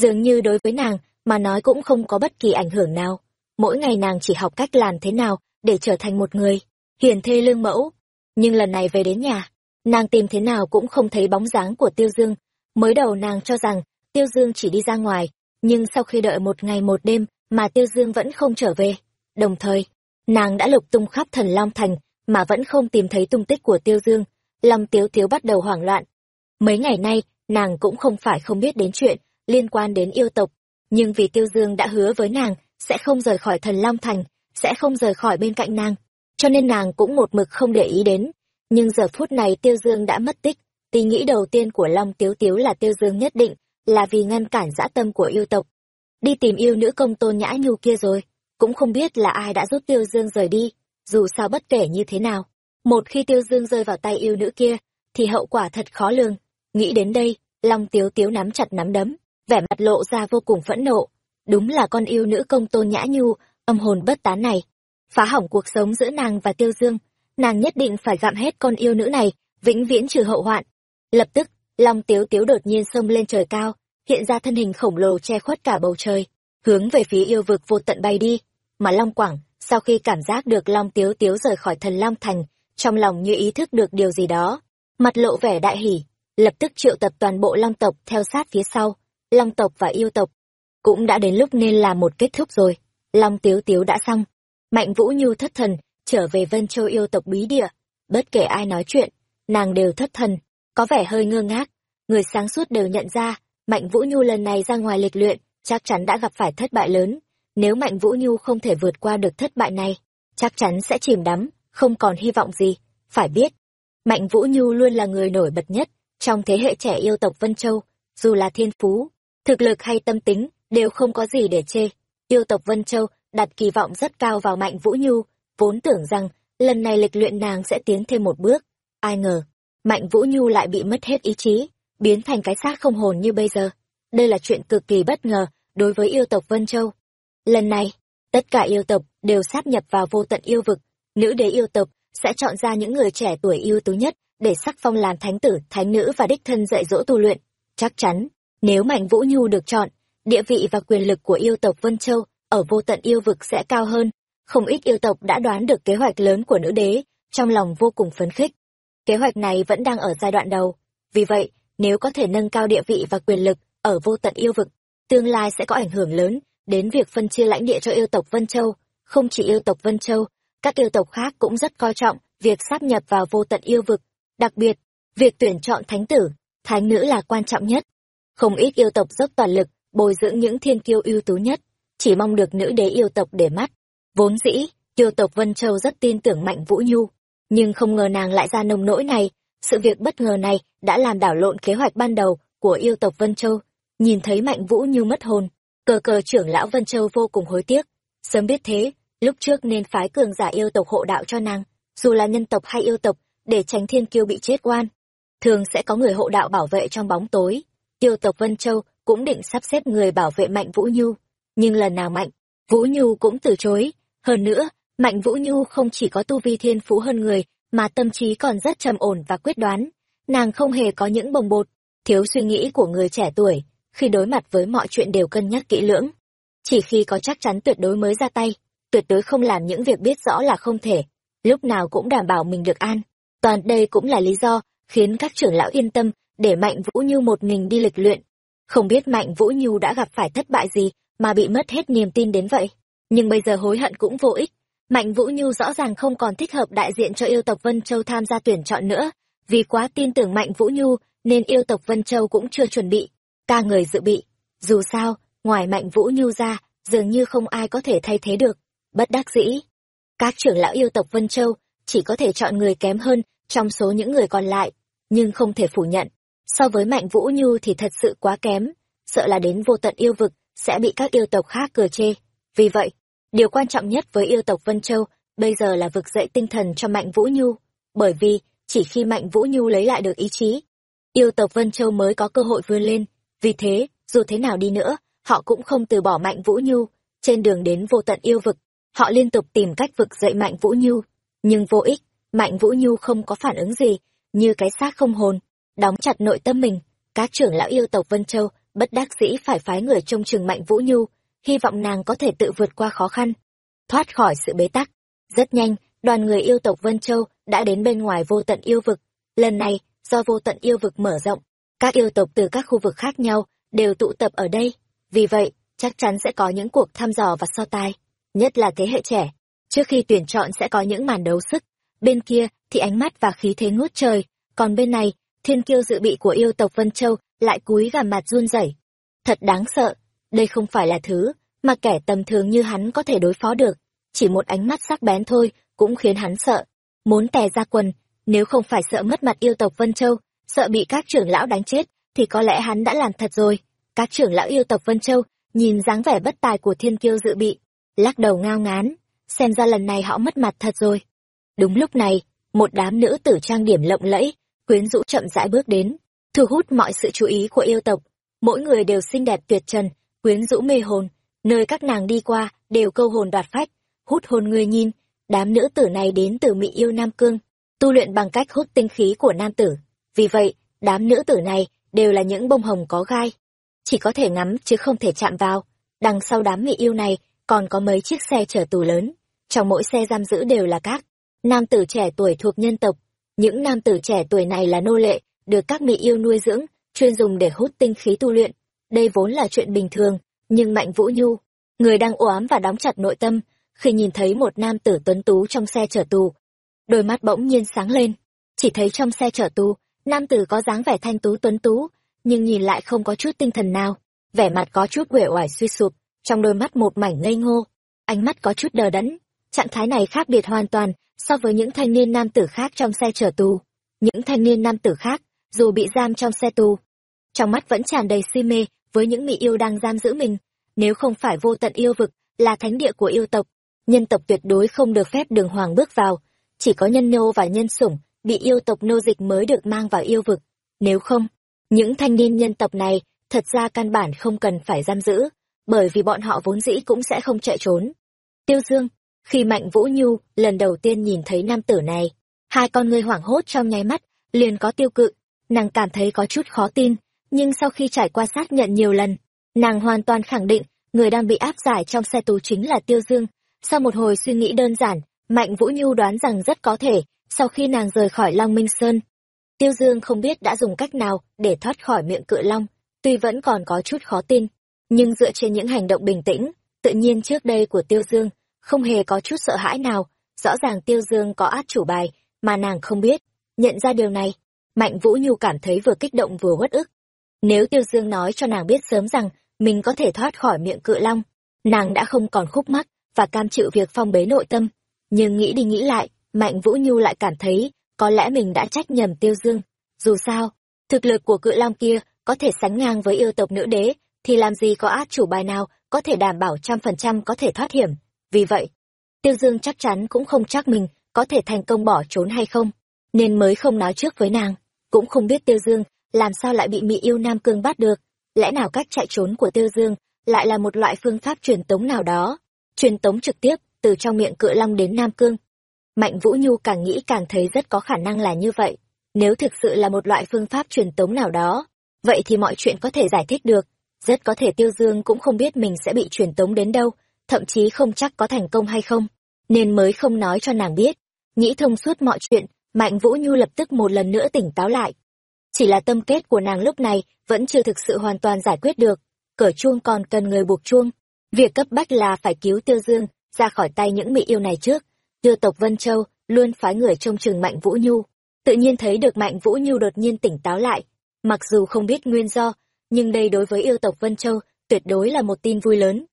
Dường như đối với nàng, mà nói cũng không có bất kỳ ảnh hưởng nào. Mỗi ngày nàng chỉ học cách làm thế nào để trở thành một người, hiền thê lương mẫu. Nhưng lần này về đến nhà, nàng tìm thế nào cũng không thấy bóng dáng của Tiêu Dương. Mới đầu nàng cho rằng Tiêu Dương chỉ đi ra ngoài, nhưng sau khi đợi một ngày một đêm mà Tiêu Dương vẫn không trở về. Đồng thời, nàng đã lục tung khắp thần Long Thành mà vẫn không tìm thấy tung tích của Tiêu Dương. Long Tiếu Tiếu bắt đầu hoảng loạn. Mấy ngày nay, nàng cũng không phải không biết đến chuyện liên quan đến yêu tộc, nhưng vì Tiêu Dương đã hứa với nàng sẽ không rời khỏi thần Long Thành, sẽ không rời khỏi bên cạnh nàng, cho nên nàng cũng một mực không để ý đến. Nhưng giờ phút này Tiêu Dương đã mất tích, Tí nghĩ đầu tiên của Long Tiếu Tiếu là Tiêu Dương nhất định là vì ngăn cản dã tâm của yêu tộc. Đi tìm yêu nữ công tôn nhã nhu kia rồi, cũng không biết là ai đã giúp Tiêu Dương rời đi, dù sao bất kể như thế nào. Một khi Tiêu Dương rơi vào tay yêu nữ kia, thì hậu quả thật khó lường. Nghĩ đến đây, Long Tiếu Tiếu nắm chặt nắm đấm, vẻ mặt lộ ra vô cùng phẫn nộ. Đúng là con yêu nữ công tôn nhã nhu, âm hồn bất tán này. Phá hỏng cuộc sống giữa nàng và Tiêu Dương, nàng nhất định phải gặm hết con yêu nữ này, vĩnh viễn trừ hậu hoạn. Lập tức, Long Tiếu Tiếu đột nhiên xông lên trời cao, hiện ra thân hình khổng lồ che khuất cả bầu trời, hướng về phía yêu vực vô tận bay đi. Mà Long Quảng, sau khi cảm giác được Long Tiếu Tiếu rời khỏi thần Long Thành, trong lòng như ý thức được điều gì đó, mặt lộ vẻ đại hỉ, lập tức triệu tập toàn bộ Long tộc theo sát phía sau, Long tộc và yêu tộc. Cũng đã đến lúc nên là một kết thúc rồi, Long Tiếu Tiếu đã xong. Mạnh Vũ Nhu thất thần, trở về Vân Châu yêu tộc bí địa, bất kể ai nói chuyện, nàng đều thất thần, có vẻ hơi ngơ ngác. Người sáng suốt đều nhận ra, Mạnh Vũ Nhu lần này ra ngoài lịch luyện, chắc chắn đã gặp phải thất bại lớn. Nếu Mạnh Vũ Nhu không thể vượt qua được thất bại này, chắc chắn sẽ chìm đắm, không còn hy vọng gì. Phải biết, Mạnh Vũ Nhu luôn là người nổi bật nhất trong thế hệ trẻ yêu tộc Vân Châu, dù là thiên phú, thực lực hay tâm tính, đều không có gì để chê. Yêu tộc Vân Châu đặt kỳ vọng rất cao vào Mạnh Vũ Nhu, vốn tưởng rằng lần này lịch luyện nàng sẽ tiến thêm một bước. Ai ngờ, Mạnh Vũ Nhu lại bị mất hết ý chí, biến thành cái xác không hồn như bây giờ. Đây là chuyện cực kỳ bất ngờ đối với yêu tộc Vân Châu. Lần này, tất cả yêu tộc đều sáp nhập vào vô tận yêu vực, nữ đế yêu tộc sẽ chọn ra những người trẻ tuổi ưu tú nhất để sắc phong làm thánh tử, thánh nữ và đích thân dạy dỗ tu luyện. Chắc chắn, nếu Mạnh Vũ Nhu được chọn, địa vị và quyền lực của yêu tộc Vân Châu ở vô tận yêu vực sẽ cao hơn. Không ít yêu tộc đã đoán được kế hoạch lớn của nữ đế, trong lòng vô cùng phấn khích. Kế hoạch này vẫn đang ở giai đoạn đầu. Vì vậy, nếu có thể nâng cao địa vị và quyền lực ở vô tận yêu vực, tương lai sẽ có ảnh hưởng lớn đến việc phân chia lãnh địa cho yêu tộc Vân Châu. Không chỉ yêu tộc Vân Châu, các yêu tộc khác cũng rất coi trọng việc sáp nhập vào vô tận yêu vực. Đặc biệt, việc tuyển chọn thánh tử, thánh nữ là quan trọng nhất. Không ít yêu tộc dốc toàn lực, bồi dưỡng những thiên kiêu ưu tú nhất, chỉ mong được nữ đế yêu tộc để mắt. Vốn dĩ, yêu tộc Vân Châu rất tin tưởng Mạnh Vũ Nhu, nhưng không ngờ nàng lại ra nông nỗi này. Sự việc bất ngờ này đã làm đảo lộn kế hoạch ban đầu của yêu tộc Vân Châu. Nhìn thấy Mạnh Vũ Nhu mất hồn, cờ cờ trưởng lão Vân Châu vô cùng hối tiếc. Sớm biết thế, lúc trước nên phái cường giả yêu tộc hộ đạo cho nàng, dù là nhân tộc hay yêu tộc, để tránh thiên kiêu bị chết oan. Thường sẽ có người hộ đạo bảo vệ trong bóng tối. Yêu tộc Vân Châu cũng định sắp xếp người bảo vệ Mạnh Vũ Nhu, nhưng lần nào Mạnh, Vũ Nhu cũng từ chối. Hơn nữa, Mạnh Vũ Nhu không chỉ có tu vi thiên phú hơn người, mà tâm trí còn rất trầm ổn và quyết đoán. Nàng không hề có những bồng bột, thiếu suy nghĩ của người trẻ tuổi, khi đối mặt với mọi chuyện đều cân nhắc kỹ lưỡng. Chỉ khi có chắc chắn tuyệt đối mới ra tay, tuyệt đối không làm những việc biết rõ là không thể, lúc nào cũng đảm bảo mình được an. Toàn đây cũng là lý do khiến các trưởng lão yên tâm để Mạnh Vũ như một mình đi lịch luyện. Không biết Mạnh Vũ như đã gặp phải thất bại gì mà bị mất hết niềm tin đến vậy. Nhưng bây giờ hối hận cũng vô ích. Mạnh Vũ như rõ ràng không còn thích hợp đại diện cho yêu tộc Vân Châu tham gia tuyển chọn nữa, vì quá tin tưởng Mạnh Vũ như nên yêu tộc Vân Châu cũng chưa chuẩn bị, ca người dự bị. Dù sao, ngoài Mạnh Vũ như ra, dường như không ai có thể thay thế được. Bất đắc dĩ. Các trưởng lão yêu tộc Vân Châu chỉ có thể chọn người kém hơn trong số những người còn lại, nhưng không thể phủ nhận. So với Mạnh Vũ Nhu thì thật sự quá kém, sợ là đến vô tận yêu vực sẽ bị các yêu tộc khác cờ chê. Vì vậy, điều quan trọng nhất với yêu tộc Vân Châu bây giờ là vực dậy tinh thần cho Mạnh Vũ Nhu, bởi vì chỉ khi Mạnh Vũ Nhu lấy lại được ý chí, yêu tộc Vân Châu mới có cơ hội vươn lên. Vì thế, dù thế nào đi nữa, họ cũng không từ bỏ Mạnh Vũ Nhu. Trên đường đến vô tận yêu vực, họ liên tục tìm cách vực dậy Mạnh Vũ Nhu. Nhưng vô ích, Mạnh Vũ Nhu không có phản ứng gì, như cái xác không hồn, đóng chặt nội tâm mình. Các trưởng lão yêu tộc Vân Châu bất đắc dĩ phải phái người trông chừng Mạnh Vũ Nhu, hy vọng nàng có thể tự vượt qua khó khăn, thoát khỏi sự bế tắc. Rất nhanh, đoàn người yêu tộc Vân Châu đã đến bên ngoài vô tận yêu vực. Lần này, do vô tận yêu vực mở rộng, các yêu tộc từ các khu vực khác nhau đều tụ tập ở đây. Vì vậy, chắc chắn sẽ có những cuộc thăm dò và so tài, nhất là thế hệ trẻ. Trước khi tuyển chọn sẽ có những màn đấu sức, bên kia thì ánh mắt và khí thế ngút trời, còn bên này, thiên kiêu dự bị của yêu tộc Vân Châu lại cúi gằm mặt run rẩy. Thật đáng sợ, đây không phải là thứ mà kẻ tầm thường như hắn có thể đối phó được, chỉ một ánh mắt sắc bén thôi cũng khiến hắn sợ, muốn tè ra quần, nếu không phải sợ mất mặt yêu tộc Vân Châu, sợ bị các trưởng lão đánh chết, thì có lẽ hắn đã làm thật rồi. Các trưởng lão yêu tộc Vân Châu nhìn dáng vẻ bất tài của thiên kiêu dự bị, lắc đầu ngao ngán, xem ra lần này họ mất mặt thật rồi. Đúng lúc này, một đám nữ tử trang điểm lộng lẫy, quyến rũ chậm rãi bước đến, thu hút mọi sự chú ý của yêu tộc. Mỗi người đều xinh đẹp tuyệt trần, quyến rũ mê hồn, nơi các nàng đi qua đều câu hồn đoạt phách, hút hồn người nhìn. Đám nữ tử này đến từ Mỹ yêu Nam Cương, tu luyện bằng cách hút tinh khí của nam tử. Vì vậy, đám nữ tử này đều là những bông hồng có gai. Chỉ có thể ngắm chứ không thể chạm vào. Đằng sau đám Mỹ yêu này còn có mấy chiếc xe chở tù lớn. Trong mỗi xe giam giữ đều là các nam tử trẻ tuổi thuộc nhân tộc. Những nam tử trẻ tuổi này là nô lệ, được các Mỹ yêu nuôi dưỡng, chuyên dùng để hút tinh khí tu luyện. Đây vốn là chuyện bình thường, nhưng Mạnh Vũ Nhu, người đang ám và đóng chặt nội tâm, khi nhìn thấy một nam tử tuấn tú trong xe chở tù, đôi mắt bỗng nhiên sáng lên chỉ thấy trong xe chở tù nam tử có dáng vẻ thanh tú tuấn tú nhưng nhìn lại không có chút tinh thần nào vẻ mặt có chút uể oải suy sụp trong đôi mắt một mảnh ngây ngô. Ánh mắt có chút đờ đẫn. Trạng thái này khác biệt hoàn toàn so với những thanh niên nam tử khác trong xe chở tù. Những thanh niên nam tử khác, dù bị giam trong xe tù, trong mắt vẫn tràn đầy si mê với những mỹ yêu đang giam giữ mình. Nếu không phải vô tận yêu vực là thánh địa của yêu tộc, nhân tộc tuyệt đối không được phép đường hoàng bước vào. Chỉ có nhân nô và nhân sủng bị yêu tộc nô dịch mới được mang vào yêu vực. Nếu không, những thanh niên nhân tộc này thật ra căn bản không cần phải giam giữ bởi vì bọn họ vốn dĩ cũng sẽ không chạy trốn. Tiêu dương khi mạnh vũ nhu lần đầu tiên nhìn thấy nam tử này hai con người hoảng hốt trong nháy mắt liền có tiêu cự. Nàng cảm thấy có chút khó tin nhưng sau khi trải qua xác nhận nhiều lần nàng hoàn toàn khẳng định người đang bị áp giải trong xe tù chính là tiêu dương. Sau một hồi suy nghĩ đơn giản Mạnh Vũ Nhu đoán rằng rất có thể, sau khi nàng rời khỏi Long Minh Sơn, Tiêu Dương không biết đã dùng cách nào để thoát khỏi miệng cự long, tuy vẫn còn có chút khó tin, nhưng dựa trên những hành động bình tĩnh, tự nhiên trước đây của Tiêu Dương, không hề có chút sợ hãi nào, rõ ràng Tiêu Dương có át chủ bài, mà nàng không biết. Nhận ra điều này, Mạnh Vũ Nhu cảm thấy vừa kích động vừa uất ức. Nếu Tiêu Dương nói cho nàng biết sớm rằng mình có thể thoát khỏi miệng cự long, nàng đã không còn khúc mắc và cam chịu việc phong bế nội tâm nhưng nghĩ đi nghĩ lại mạnh vũ nhu lại cảm thấy có lẽ mình đã trách nhầm tiêu dương dù sao thực lực của cự long kia có thể sánh ngang với yêu tộc nữ đế thì làm gì có át chủ bài nào có thể đảm bảo trăm phần trăm có thể thoát hiểm vì vậy tiêu dương chắc chắn cũng không chắc mình có thể thành công bỏ trốn hay không nên mới không nói trước với nàng cũng không biết tiêu dương làm sao lại bị mỹ yêu nam cương bắt được lẽ nào cách chạy trốn của tiêu dương lại là một loại phương pháp truyền tống nào đó truyền tống trực tiếp từ trong miệng cự long đến Nam Cương. Mạnh Vũ Nhu càng nghĩ càng thấy rất có khả năng là như vậy. Nếu thực sự là một loại phương pháp truyền tống nào đó, vậy thì mọi chuyện có thể giải thích được. Rất có thể Tiêu Dương cũng không biết mình sẽ bị truyền tống đến đâu, thậm chí không chắc có thành công hay không, nên mới không nói cho nàng biết. Nghĩ thông suốt mọi chuyện, Mạnh Vũ Nhu lập tức một lần nữa tỉnh táo lại. Chỉ là tâm kết của nàng lúc này vẫn chưa thực sự hoàn toàn giải quyết được. Cởi chuông còn cần người buộc chuông. Việc cấp bách là phải cứu Tiêu Dương ra khỏi tay những mỹ yêu này trước tiêu tộc vân châu luôn phái người trông chừng mạnh vũ nhu tự nhiên thấy được mạnh vũ nhu đột nhiên tỉnh táo lại mặc dù không biết nguyên do nhưng đây đối với yêu tộc vân châu, tuyệt đối là một tin vui lớn.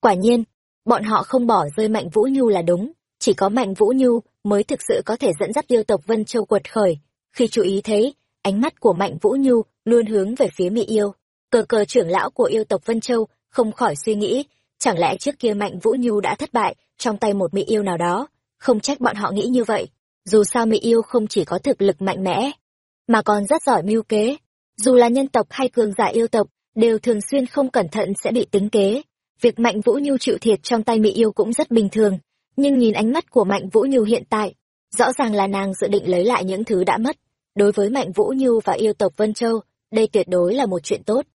Quả nhiên, bọn họ không bỏ rơi mạnh vũ nhu là đúng. Chỉ có mạnh vũ nhu mới thực sự có thể dẫn dắt yêu tộc vân châu quật khởi. Khi chú ý thấy, ánh mắt của mạnh vũ nhu luôn hướng về phía mỹ yêu. Cờ cờ trưởng lão của yêu tộc vân châu không khỏi suy nghĩ, chẳng lẽ trước kia mạnh vũ nhu đã thất bại trong tay một mỹ yêu nào đó? Không trách bọn họ nghĩ như vậy. Dù sao mỹ yêu không chỉ có thực lực mạnh mẽ, mà còn rất giỏi mưu kế dù là nhân tộc hay cường giả yêu tộc, đều thường xuyên không cẩn thận sẽ bị tính kế. Việc mạnh vũ nhu chịu thiệt trong tay mỹ yêu cũng rất bình thường, nhưng nhìn ánh mắt của mạnh vũ nhu hiện tại, rõ ràng là nàng dự định lấy lại những thứ đã mất. Đối với mạnh vũ nhu và yêu tộc vân châu, đây tuyệt đối là một chuyện tốt.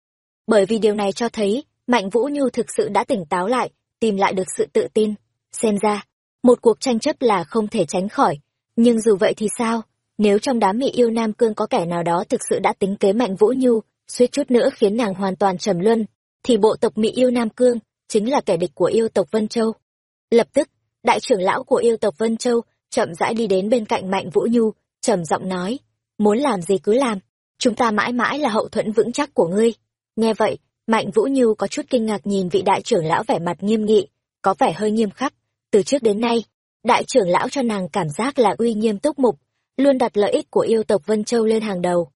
Bởi vì điều này cho thấy, mạnh vũ nhu thực sự đã tỉnh táo lại, tìm lại được sự tự tin. Xem ra, một cuộc tranh chấp là không thể tránh khỏi, nhưng dù vậy thì sao? Nếu trong đám mỹ yêu nam cương có kẻ nào đó thực sự đã tính kế mạnh vũ nhu, suýt chút nữa khiến nàng hoàn toàn trầm luân, thì bộ tộc mỹ yêu nam cương chính là kẻ địch của yêu tộc vân châu. Lập tức, đại trưởng lão của yêu tộc vân châu chậm rãi đi đến bên cạnh mạnh vũ nhu, trầm giọng nói, muốn làm gì cứ làm, chúng ta mãi mãi là hậu thuẫn vững chắc của ngươi. Nghe vậy, mạnh vũ nhu có chút kinh ngạc nhìn vị đại trưởng lão vẻ mặt nghiêm nghị, có vẻ hơi nghiêm khắc. Từ trước đến nay, đại trưởng lão cho nàng cảm giác là uy nghiêm túc mục luôn đặt lợi ích của yêu tộc vân châu lên hàng đầu.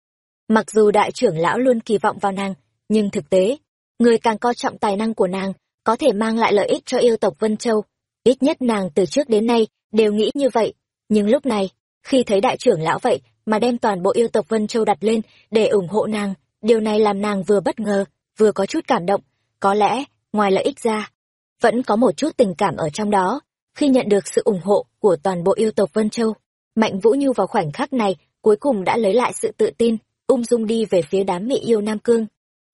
Mặc dù đại trưởng lão luôn kỳ vọng vào nàng, nhưng thực tế, người càng coi trọng tài năng của nàng, có thể mang lại lợi ích cho yêu tộc vân châu. Ít nhất nàng từ trước đến nay đều nghĩ như vậy. Nhưng lúc này, khi thấy đại trưởng lão vậy mà đem toàn bộ yêu tộc vân châu đặt lên để ủng hộ nàng, điều này làm nàng vừa bất ngờ, vừa có chút cảm động. Có lẽ, ngoài lợi ích ra, vẫn có một chút tình cảm ở trong đó, khi nhận được sự ủng hộ của toàn bộ yêu tộc vân châu mạnh vũ nhu vào khoảnh khắc này, cuối cùng đã lấy lại sự tự tin, ung dung đi về phía đám mỹ yêu nam cương.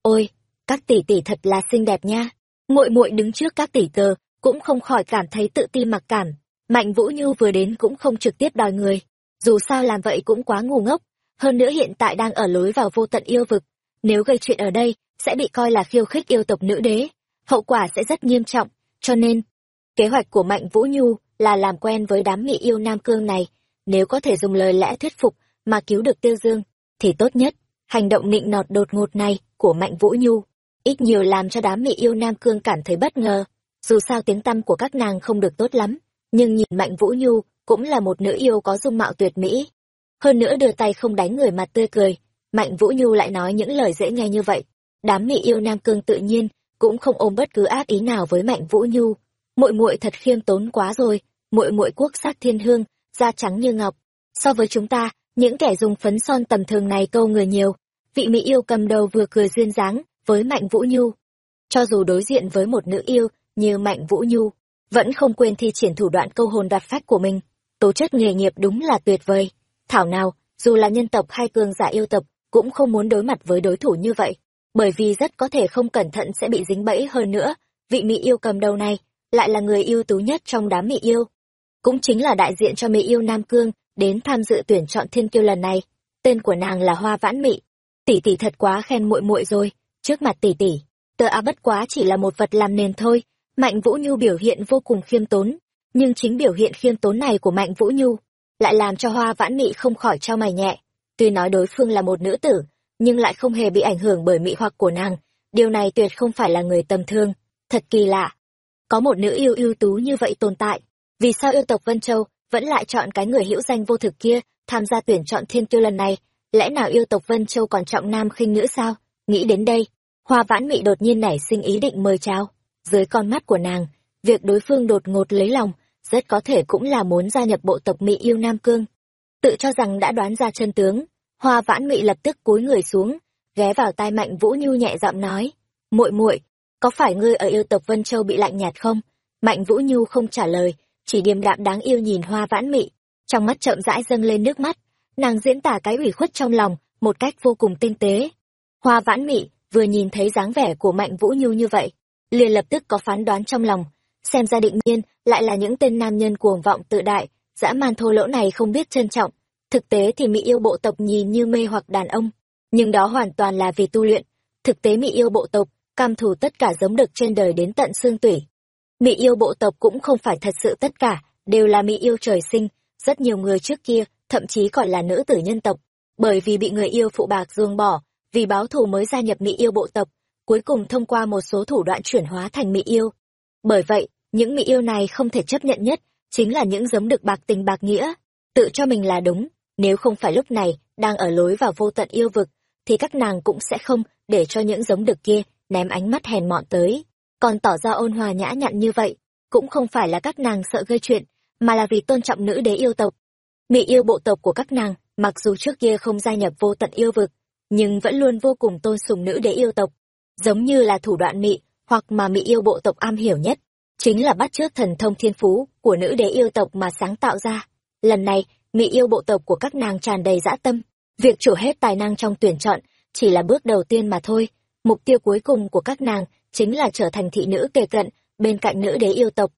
Ôi, các tỷ tỷ thật là xinh đẹp nha. Muội muội đứng trước các tỷ tờ cũng không khỏi cảm thấy tự ti mặc cảm. Mạnh vũ nhu vừa đến cũng không trực tiếp đòi người. Dù sao làm vậy cũng quá ngu ngốc. Hơn nữa hiện tại đang ở lối vào vô tận yêu vực. Nếu gây chuyện ở đây, sẽ bị coi là khiêu khích yêu tộc nữ đế. Hậu quả sẽ rất nghiêm trọng. Cho nên, kế hoạch của mạnh vũ nhu là làm quen với đám mỹ yêu nam cương này nếu có thể dùng lời lẽ thuyết phục mà cứu được tiêu dương, thì tốt nhất, hành động nịnh nọt đột ngột này của mạnh vũ nhu, ít nhiều làm cho đám mỹ yêu nam cương cảm thấy bất ngờ. Dù sao tiếng tăm của các nàng không được tốt lắm, nhưng nhìn mạnh vũ nhu cũng là một nữ yêu có dung mạo tuyệt mỹ. Hơn nữa đưa tay không đánh người mặt tươi cười, mạnh vũ nhu lại nói những lời dễ nghe như vậy. Đám mỹ yêu nam cương tự nhiên cũng không ôm bất cứ ác ý nào với mạnh vũ nhu. Muội muội thật khiêm tốn quá rồi, muội muội quốc sắc thiên hương da trắng như ngọc. So với chúng ta, những kẻ dùng phấn son tầm thường này câu người nhiều. Vị mỹ yêu cầm đầu vừa cười duyên dáng với mạnh vũ nhu. Cho dù đối diện với một nữ yêu như mạnh vũ nhu, vẫn không quên thi triển thủ đoạn câu hồn đặt phách của mình. Tố chất nghề nghiệp đúng là tuyệt vời. Thảo nào, dù là nhân tộc hay cường giả yêu tộc, cũng không muốn đối mặt với đối thủ như vậy. Bởi vì rất có thể không cẩn thận sẽ bị dính bẫy hơn nữa. Vị mỹ yêu cầm đầu này lại là người yêu tú nhất trong đám mỹ yêu cũng chính là đại diện cho mỹ yêu nam cương đến tham dự tuyển chọn thiên kiêu lần này. Tên của nàng là hoa vãn mị. Tỷ tỷ thật quá khen muội muội rồi. Trước mặt tỷ tỷ, tờ a bất quá chỉ là một vật làm nền thôi. Mạnh vũ nhu biểu hiện vô cùng khiêm tốn, nhưng chính biểu hiện khiêm tốn này của mạnh vũ nhu lại làm cho hoa vãn mị không khỏi trao mày nhẹ. Tuy nói đối phương là một nữ tử, nhưng lại không hề bị ảnh hưởng bởi mỹ hoặc của nàng. Điều này tuyệt không phải là người tầm thương thật kỳ lạ. Có một nữ yêu ưu tú như vậy tồn tại vì sao yêu tộc vân châu vẫn lại chọn cái người hữu danh vô thực kia tham gia tuyển chọn thiên tiêu lần này? Lẽ nào yêu tộc vân châu còn trọng nam khinh nữ sao? Nghĩ đến đây, hoa vãn mị đột nhiên nảy sinh ý định mời chào. Dưới con mắt của nàng, việc đối phương đột ngột lấy lòng rất có thể cũng là muốn gia nhập bộ tộc mỹ yêu nam cương. Tự cho rằng đã đoán ra chân tướng, hoa vãn mị lập tức cúi người xuống, ghé vào tai mạnh vũ nhu nhẹ giọng nói, muội muội, có phải ngươi ở yêu tộc vân châu bị lạnh nhạt không? Mạnh vũ nhu không trả lời chỉ điềm đạm đáng yêu nhìn hoa vãn mị. Trong mắt chậm rãi dâng lên nước mắt, nàng diễn tả cái ủy khuất trong lòng một cách vô cùng tinh tế. Hoa vãn mị vừa nhìn thấy dáng vẻ của mạnh vũ nhu như vậy, liền lập tức có phán đoán trong lòng, xem ra định nhiên lại là những tên nam nhân cuồng vọng tự đại, dã man thô lỗ này không biết trân trọng. Thực tế thì mỹ yêu bộ tộc nhìn như mê hoặc đàn ông, nhưng đó hoàn toàn là vì tu luyện. Thực tế mỹ yêu bộ tộc, cam thủ tất cả giống đực trên đời đến tận xương tủy. Mỹ yêu bộ tộc cũng không phải thật sự tất cả, đều là Mỹ yêu trời sinh, rất nhiều người trước kia, thậm chí còn là nữ tử nhân tộc, bởi vì bị người yêu phụ bạc ruồng bỏ, vì báo thù mới gia nhập Mỹ yêu bộ tộc, cuối cùng thông qua một số thủ đoạn chuyển hóa thành Mỹ yêu. Bởi vậy, những Mỹ yêu này không thể chấp nhận nhất, chính là những giống được bạc tình bạc nghĩa, tự cho mình là đúng, nếu không phải lúc này, đang ở lối vào vô tận yêu vực, thì các nàng cũng sẽ không để cho những giống được kia ném ánh mắt hèn mọn tới. Còn tỏ ra ôn hòa nhã nhặn như vậy, cũng không phải là các nàng sợ gây chuyện, mà là vì tôn trọng nữ đế yêu tộc. Mỹ yêu bộ tộc của các nàng, mặc dù trước kia không gia nhập vô tận yêu vực, nhưng vẫn luôn vô cùng tôn sùng nữ đế yêu tộc. Giống như là thủ đoạn Mỹ, hoặc mà Mỹ yêu bộ tộc am hiểu nhất, chính là bắt chước thần thông thiên phú của nữ đế yêu tộc mà sáng tạo ra. Lần này, Mỹ yêu bộ tộc của các nàng tràn đầy dã tâm, việc chủ hết tài năng trong tuyển chọn chỉ là bước đầu tiên mà thôi. Mục tiêu cuối cùng của các nàng chính là trở thành thị nữ kề cận bên cạnh nữ đế yêu tộc.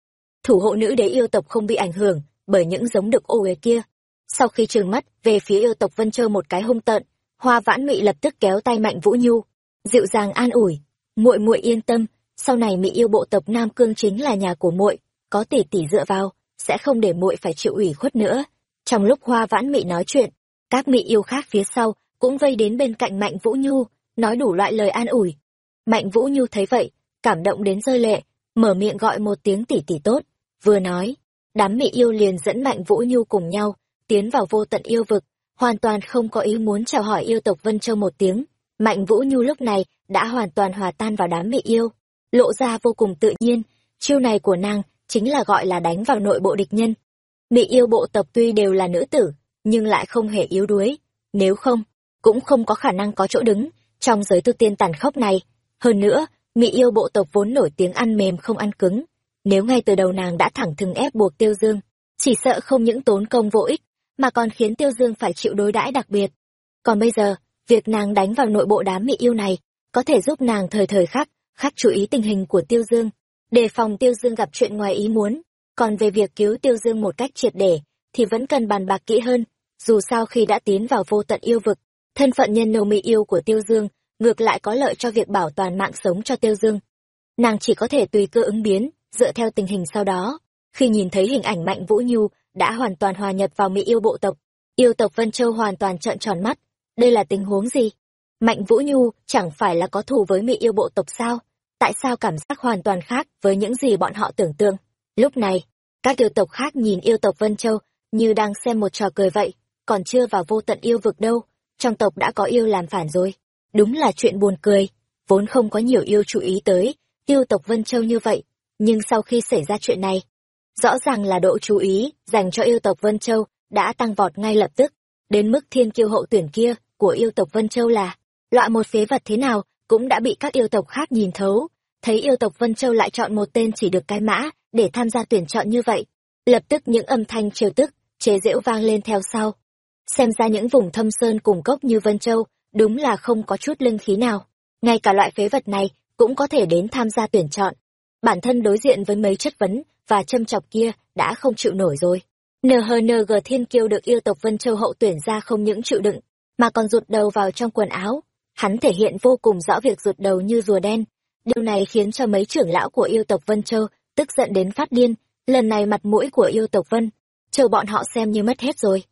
Thủ hộ nữ đế yêu tộc không bị ảnh hưởng bởi những giống được ô uế kia. Sau khi trừng mắt về phía yêu tộc Vân trơ một cái hung tợn, Hoa Vãn Mị lập tức kéo tay Mạnh Vũ Nhu, dịu dàng an ủi, "Muội muội yên tâm, sau này Mị yêu bộ tộc Nam Cương chính là nhà của muội, có tỷ tỷ dựa vào, sẽ không để muội phải chịu ủy khuất nữa." Trong lúc Hoa Vãn Mị nói chuyện, các Mị yêu khác phía sau cũng vây đến bên cạnh Mạnh Vũ Nhu, nói đủ loại lời an ủi. Mạnh Vũ Nhu thấy vậy, cảm động đến rơi lệ, mở miệng gọi một tiếng tỷ tỷ tốt, vừa nói, đám mỹ yêu liền dẫn Mạnh Vũ Nhu cùng nhau tiến vào vô tận yêu vực, hoàn toàn không có ý muốn chào hỏi yêu tộc Vân Châu một tiếng. Mạnh Vũ Nhu lúc này đã hoàn toàn hòa tan vào đám mỹ yêu, lộ ra vô cùng tự nhiên, chiêu này của nàng chính là gọi là đánh vào nội bộ địch nhân. mỹ yêu bộ tộc tuy đều là nữ tử, nhưng lại không hề yếu đuối, nếu không, cũng không có khả năng có chỗ đứng trong giới tu tiên tàn khốc này. Hơn nữa, mỹ yêu bộ tộc vốn nổi tiếng ăn mềm không ăn cứng, nếu ngay từ đầu nàng đã thẳng thừng ép buộc Tiêu Dương, chỉ sợ không những tốn công vô ích, mà còn khiến Tiêu Dương phải chịu đối đãi đặc biệt. Còn bây giờ, việc nàng đánh vào nội bộ đám mỹ yêu này, có thể giúp nàng thời thời khắc, khắc chú ý tình hình của Tiêu Dương, đề phòng Tiêu Dương gặp chuyện ngoài ý muốn. Còn về việc cứu Tiêu Dương một cách triệt để, thì vẫn cần bàn bạc kỹ hơn, dù sao khi đã tiến vào vô tận yêu vực, thân phận nhân nô mỹ yêu của Tiêu Dương ngược lại có lợi cho việc bảo toàn mạng sống cho Tiêu Dương. Nàng chỉ có thể tùy cơ ứng biến, dựa theo tình hình sau đó. Khi nhìn thấy hình ảnh Mạnh Vũ Nhu đã hoàn toàn hòa nhập vào mỹ yêu bộ tộc, yêu tộc Vân Châu hoàn toàn trợn tròn mắt. Đây là tình huống gì? Mạnh Vũ Nhu chẳng phải là có thù với mỹ yêu bộ tộc sao? Tại sao cảm giác hoàn toàn khác với những gì bọn họ tưởng tượng? Lúc này, các yêu tộc khác nhìn yêu tộc Vân Châu như đang xem một trò cười vậy, còn chưa vào vô tận yêu vực đâu, trong tộc đã có yêu làm phản rồi. Đúng là chuyện buồn cười, vốn không có nhiều yêu chú ý tới, yêu tộc Vân Châu như vậy, nhưng sau khi xảy ra chuyện này, rõ ràng là độ chú ý dành cho yêu tộc Vân Châu đã tăng vọt ngay lập tức, đến mức thiên kiêu hậu tuyển kia của yêu tộc Vân Châu là loại một phế vật thế nào cũng đã bị các yêu tộc khác nhìn thấu, thấy yêu tộc Vân Châu lại chọn một tên chỉ được cái mã để tham gia tuyển chọn như vậy, lập tức những âm thanh trêu tức, chế giễu vang lên theo sau. Xem ra những vùng thâm sơn cùng cốc như Vân Châu, đúng là không có chút linh khí nào. Ngay cả loại phế vật này cũng có thể đến tham gia tuyển chọn. Bản thân đối diện với mấy chất vấn và châm chọc kia đã không chịu nổi rồi. NHNG Thiên Kiêu được yêu tộc Vân Châu hậu tuyển ra không những chịu đựng, mà còn rụt đầu vào trong quần áo. Hắn thể hiện vô cùng rõ việc rụt đầu như rùa đen. Điều này khiến cho mấy trưởng lão của yêu tộc Vân Châu tức giận đến phát điên. Lần này mặt mũi của yêu tộc Vân Châu bọn họ xem như mất hết rồi.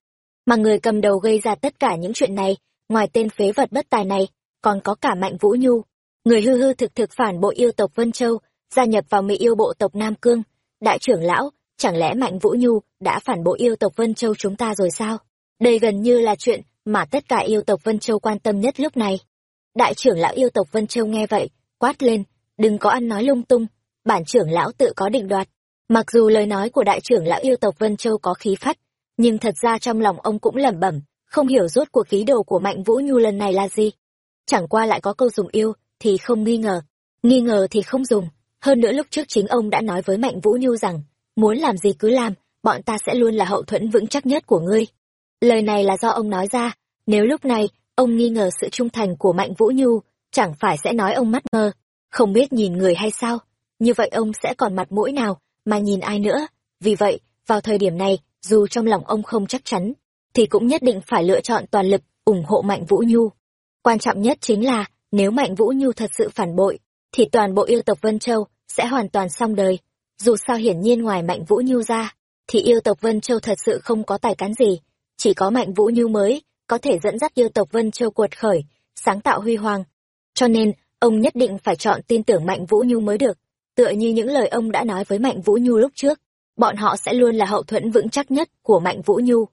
Mà người cầm đầu gây ra tất cả những chuyện này, ngoài tên phế vật bất tài này, còn có cả Mạnh Vũ Nhu, người hư hư thực thực phản bội yêu tộc Vân Châu, gia nhập vào mỹ yêu bộ tộc Nam Cương. Đại trưởng lão, chẳng lẽ Mạnh Vũ Nhu đã phản bội yêu tộc Vân Châu chúng ta rồi sao? Đây gần như là chuyện mà tất cả yêu tộc Vân Châu quan tâm nhất lúc này. Đại trưởng lão yêu tộc Vân Châu nghe vậy, quát lên, đừng có ăn nói lung tung, bản trưởng lão tự có định đoạt. Mặc dù lời nói của đại trưởng lão yêu tộc Vân Châu có khí phách, nhưng thật ra trong lòng ông cũng lẩm bẩm, không hiểu rốt cuộc khí đồ của Mạnh Vũ Nhu lần này là gì. Chẳng qua lại có câu dùng yêu, thì không nghi ngờ, nghi ngờ thì không dùng. Hơn nữa lúc trước chính ông đã nói với Mạnh Vũ Nhu rằng, muốn làm gì cứ làm, bọn ta sẽ luôn là hậu thuẫn vững chắc nhất của ngươi. Lời này là do ông nói ra, nếu lúc này, ông nghi ngờ sự trung thành của Mạnh Vũ Nhu, chẳng phải sẽ nói ông mắt mơ, không biết nhìn người hay sao, như vậy ông sẽ còn mặt mũi nào mà nhìn ai nữa. Vì vậy, vào thời điểm này, dù trong lòng ông không chắc chắn, thì cũng nhất định phải lựa chọn toàn lực ủng hộ Mạnh Vũ Nhu. Quan trọng nhất chính là, nếu Mạnh Vũ Nhu thật sự phản bội, thì toàn bộ yêu tộc Vân Châu sẽ hoàn toàn xong đời. dù sao hiển nhiên ngoài Mạnh Vũ Nhu ra, thì yêu tộc Vân Châu thật sự không có tài cán gì, chỉ có Mạnh Vũ Nhu mới có thể dẫn dắt yêu tộc Vân Châu cuột khởi, sáng tạo huy hoàng. Cho nên, ông nhất định phải chọn tin tưởng Mạnh Vũ Nhu mới được, tựa như những lời ông đã nói với Mạnh Vũ Nhu lúc trước, bọn họ sẽ luôn là hậu thuẫn vững chắc nhất của Mạnh Vũ Nhu.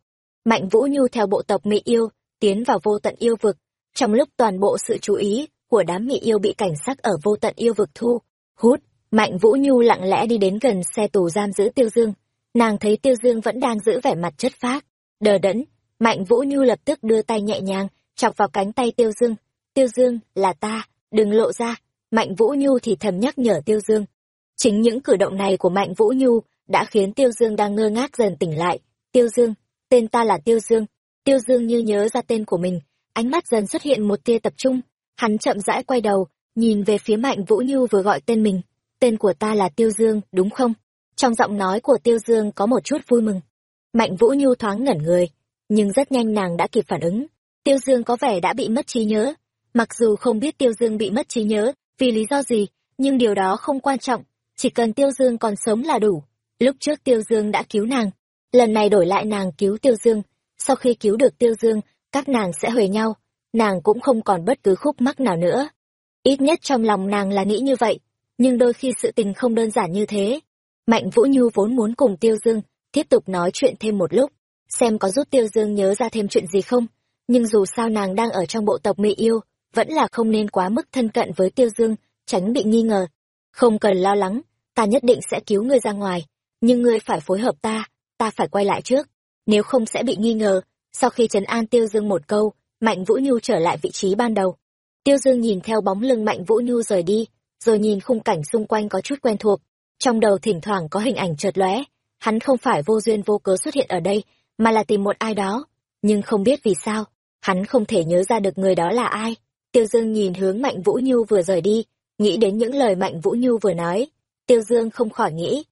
Mạnh Vũ Nhu theo bộ tộc Mỹ Yêu, tiến vào vô tận yêu vực, trong lúc toàn bộ sự chú ý của đám Mỹ Yêu bị cảnh sắc ở vô tận yêu vực thu, hút, Mạnh Vũ Nhu lặng lẽ đi đến gần xe tù giam giữ Tiêu Dương. Nàng thấy Tiêu Dương vẫn đang giữ vẻ mặt chất phác, đờ đẫn, Mạnh Vũ Nhu lập tức đưa tay nhẹ nhàng, chọc vào cánh tay Tiêu Dương. Tiêu Dương, là ta, đừng lộ ra. Mạnh Vũ Nhu thì thầm nhắc nhở Tiêu Dương. Chính những cử động này của Mạnh Vũ Nhu đã khiến Tiêu Dương đang ngơ ngác dần tỉnh lại. Tiêu Dương, tên ta là Tiêu Dương. Tiêu Dương như nhớ ra tên của mình, ánh mắt dần xuất hiện một tia tập trung. Hắn chậm rãi quay đầu, nhìn về phía Mạnh Vũ Như vừa gọi tên mình. Tên của ta là Tiêu Dương, đúng không? Trong giọng nói của Tiêu Dương có một chút vui mừng. Mạnh Vũ Nhu thoáng ngẩn người, nhưng rất nhanh nàng đã kịp phản ứng. Tiêu Dương có vẻ đã bị mất trí nhớ. Mặc dù không biết Tiêu Dương bị mất trí nhớ, vì lý do gì, nhưng điều đó không quan trọng, chỉ cần Tiêu Dương còn sống là đủ. Lúc trước Tiêu Dương đã cứu nàng, lần này đổi lại nàng cứu Tiêu Dương, sau khi cứu được Tiêu Dương, các nàng sẽ huề nhau, nàng cũng không còn bất cứ khúc mắc nào nữa. Ít nhất trong lòng nàng là nghĩ như vậy, nhưng đôi khi sự tình không đơn giản như thế. Mạnh Vũ Nhu vốn muốn cùng Tiêu Dương tiếp tục nói chuyện thêm một lúc, xem có giúp Tiêu Dương nhớ ra thêm chuyện gì không, nhưng dù sao nàng đang ở trong bộ tộc Mỹ yêu, vẫn là không nên quá mức thân cận với Tiêu Dương, tránh bị nghi ngờ. Không cần lo lắng, ta nhất định sẽ cứu ngươi ra ngoài, nhưng ngươi phải phối hợp ta, ta phải quay lại trước, nếu không sẽ bị nghi ngờ. Sau khi trấn an Tiêu Dương một câu, Mạnh Vũ Nhu trở lại vị trí ban đầu. Tiêu Dương nhìn theo bóng lưng Mạnh Vũ Nhu rời đi, rồi nhìn khung cảnh xung quanh có chút quen thuộc, trong đầu thỉnh thoảng có hình ảnh chợt lóe, hắn không phải vô duyên vô cớ xuất hiện ở đây, mà là tìm một ai đó, nhưng không biết vì sao, hắn không thể nhớ ra được người đó là ai. Tiêu Dương nhìn hướng Mạnh Vũ Nhu vừa rời đi, nghĩ đến những lời Mạnh Vũ Nhu vừa nói, Tiêu Dương không khỏi nghĩ,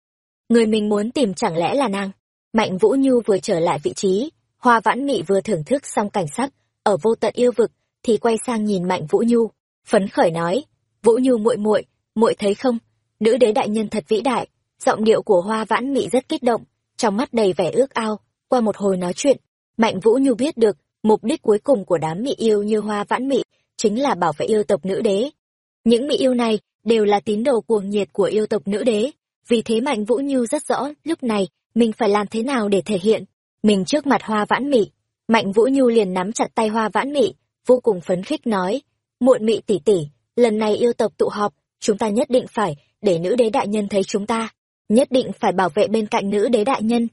người mình muốn tìm chẳng lẽ là nàng. Mạnh Vũ Nhu vừa trở lại vị trí, Hoa Vãn Mị vừa thưởng thức xong cảnh sắc ở vô tận yêu vực, thì quay sang nhìn Mạnh Vũ Nhu, phấn khởi nói, Vũ Nhu muội muội, muội thấy không, nữ đế đại nhân thật vĩ đại. Giọng điệu của Hoa Vãn Mị rất kích động, trong mắt đầy vẻ ước ao. Qua một hồi nói chuyện, Mạnh Vũ Nhu biết được mục đích cuối cùng của đám mỹ yêu như Hoa Vãn Mị chính là bảo vệ yêu tộc nữ đế. Những mỹ yêu này đều là tín đồ cuồng nhiệt của yêu tộc nữ đế, vì thế Mạnh Vũ Nhu rất rõ lúc này mình phải làm thế nào để thể hiện mình trước mặt Hoa Vãn Mị. Mạnh Vũ Nhu liền nắm chặt tay Hoa Vãn Mị, vô cùng phấn khích nói: "Muội Mị tỷ tỷ, lần này yêu tộc tụ họp, chúng ta nhất định phải để nữ đế đại nhân thấy chúng ta, nhất định phải bảo vệ bên cạnh nữ đế đại nhân.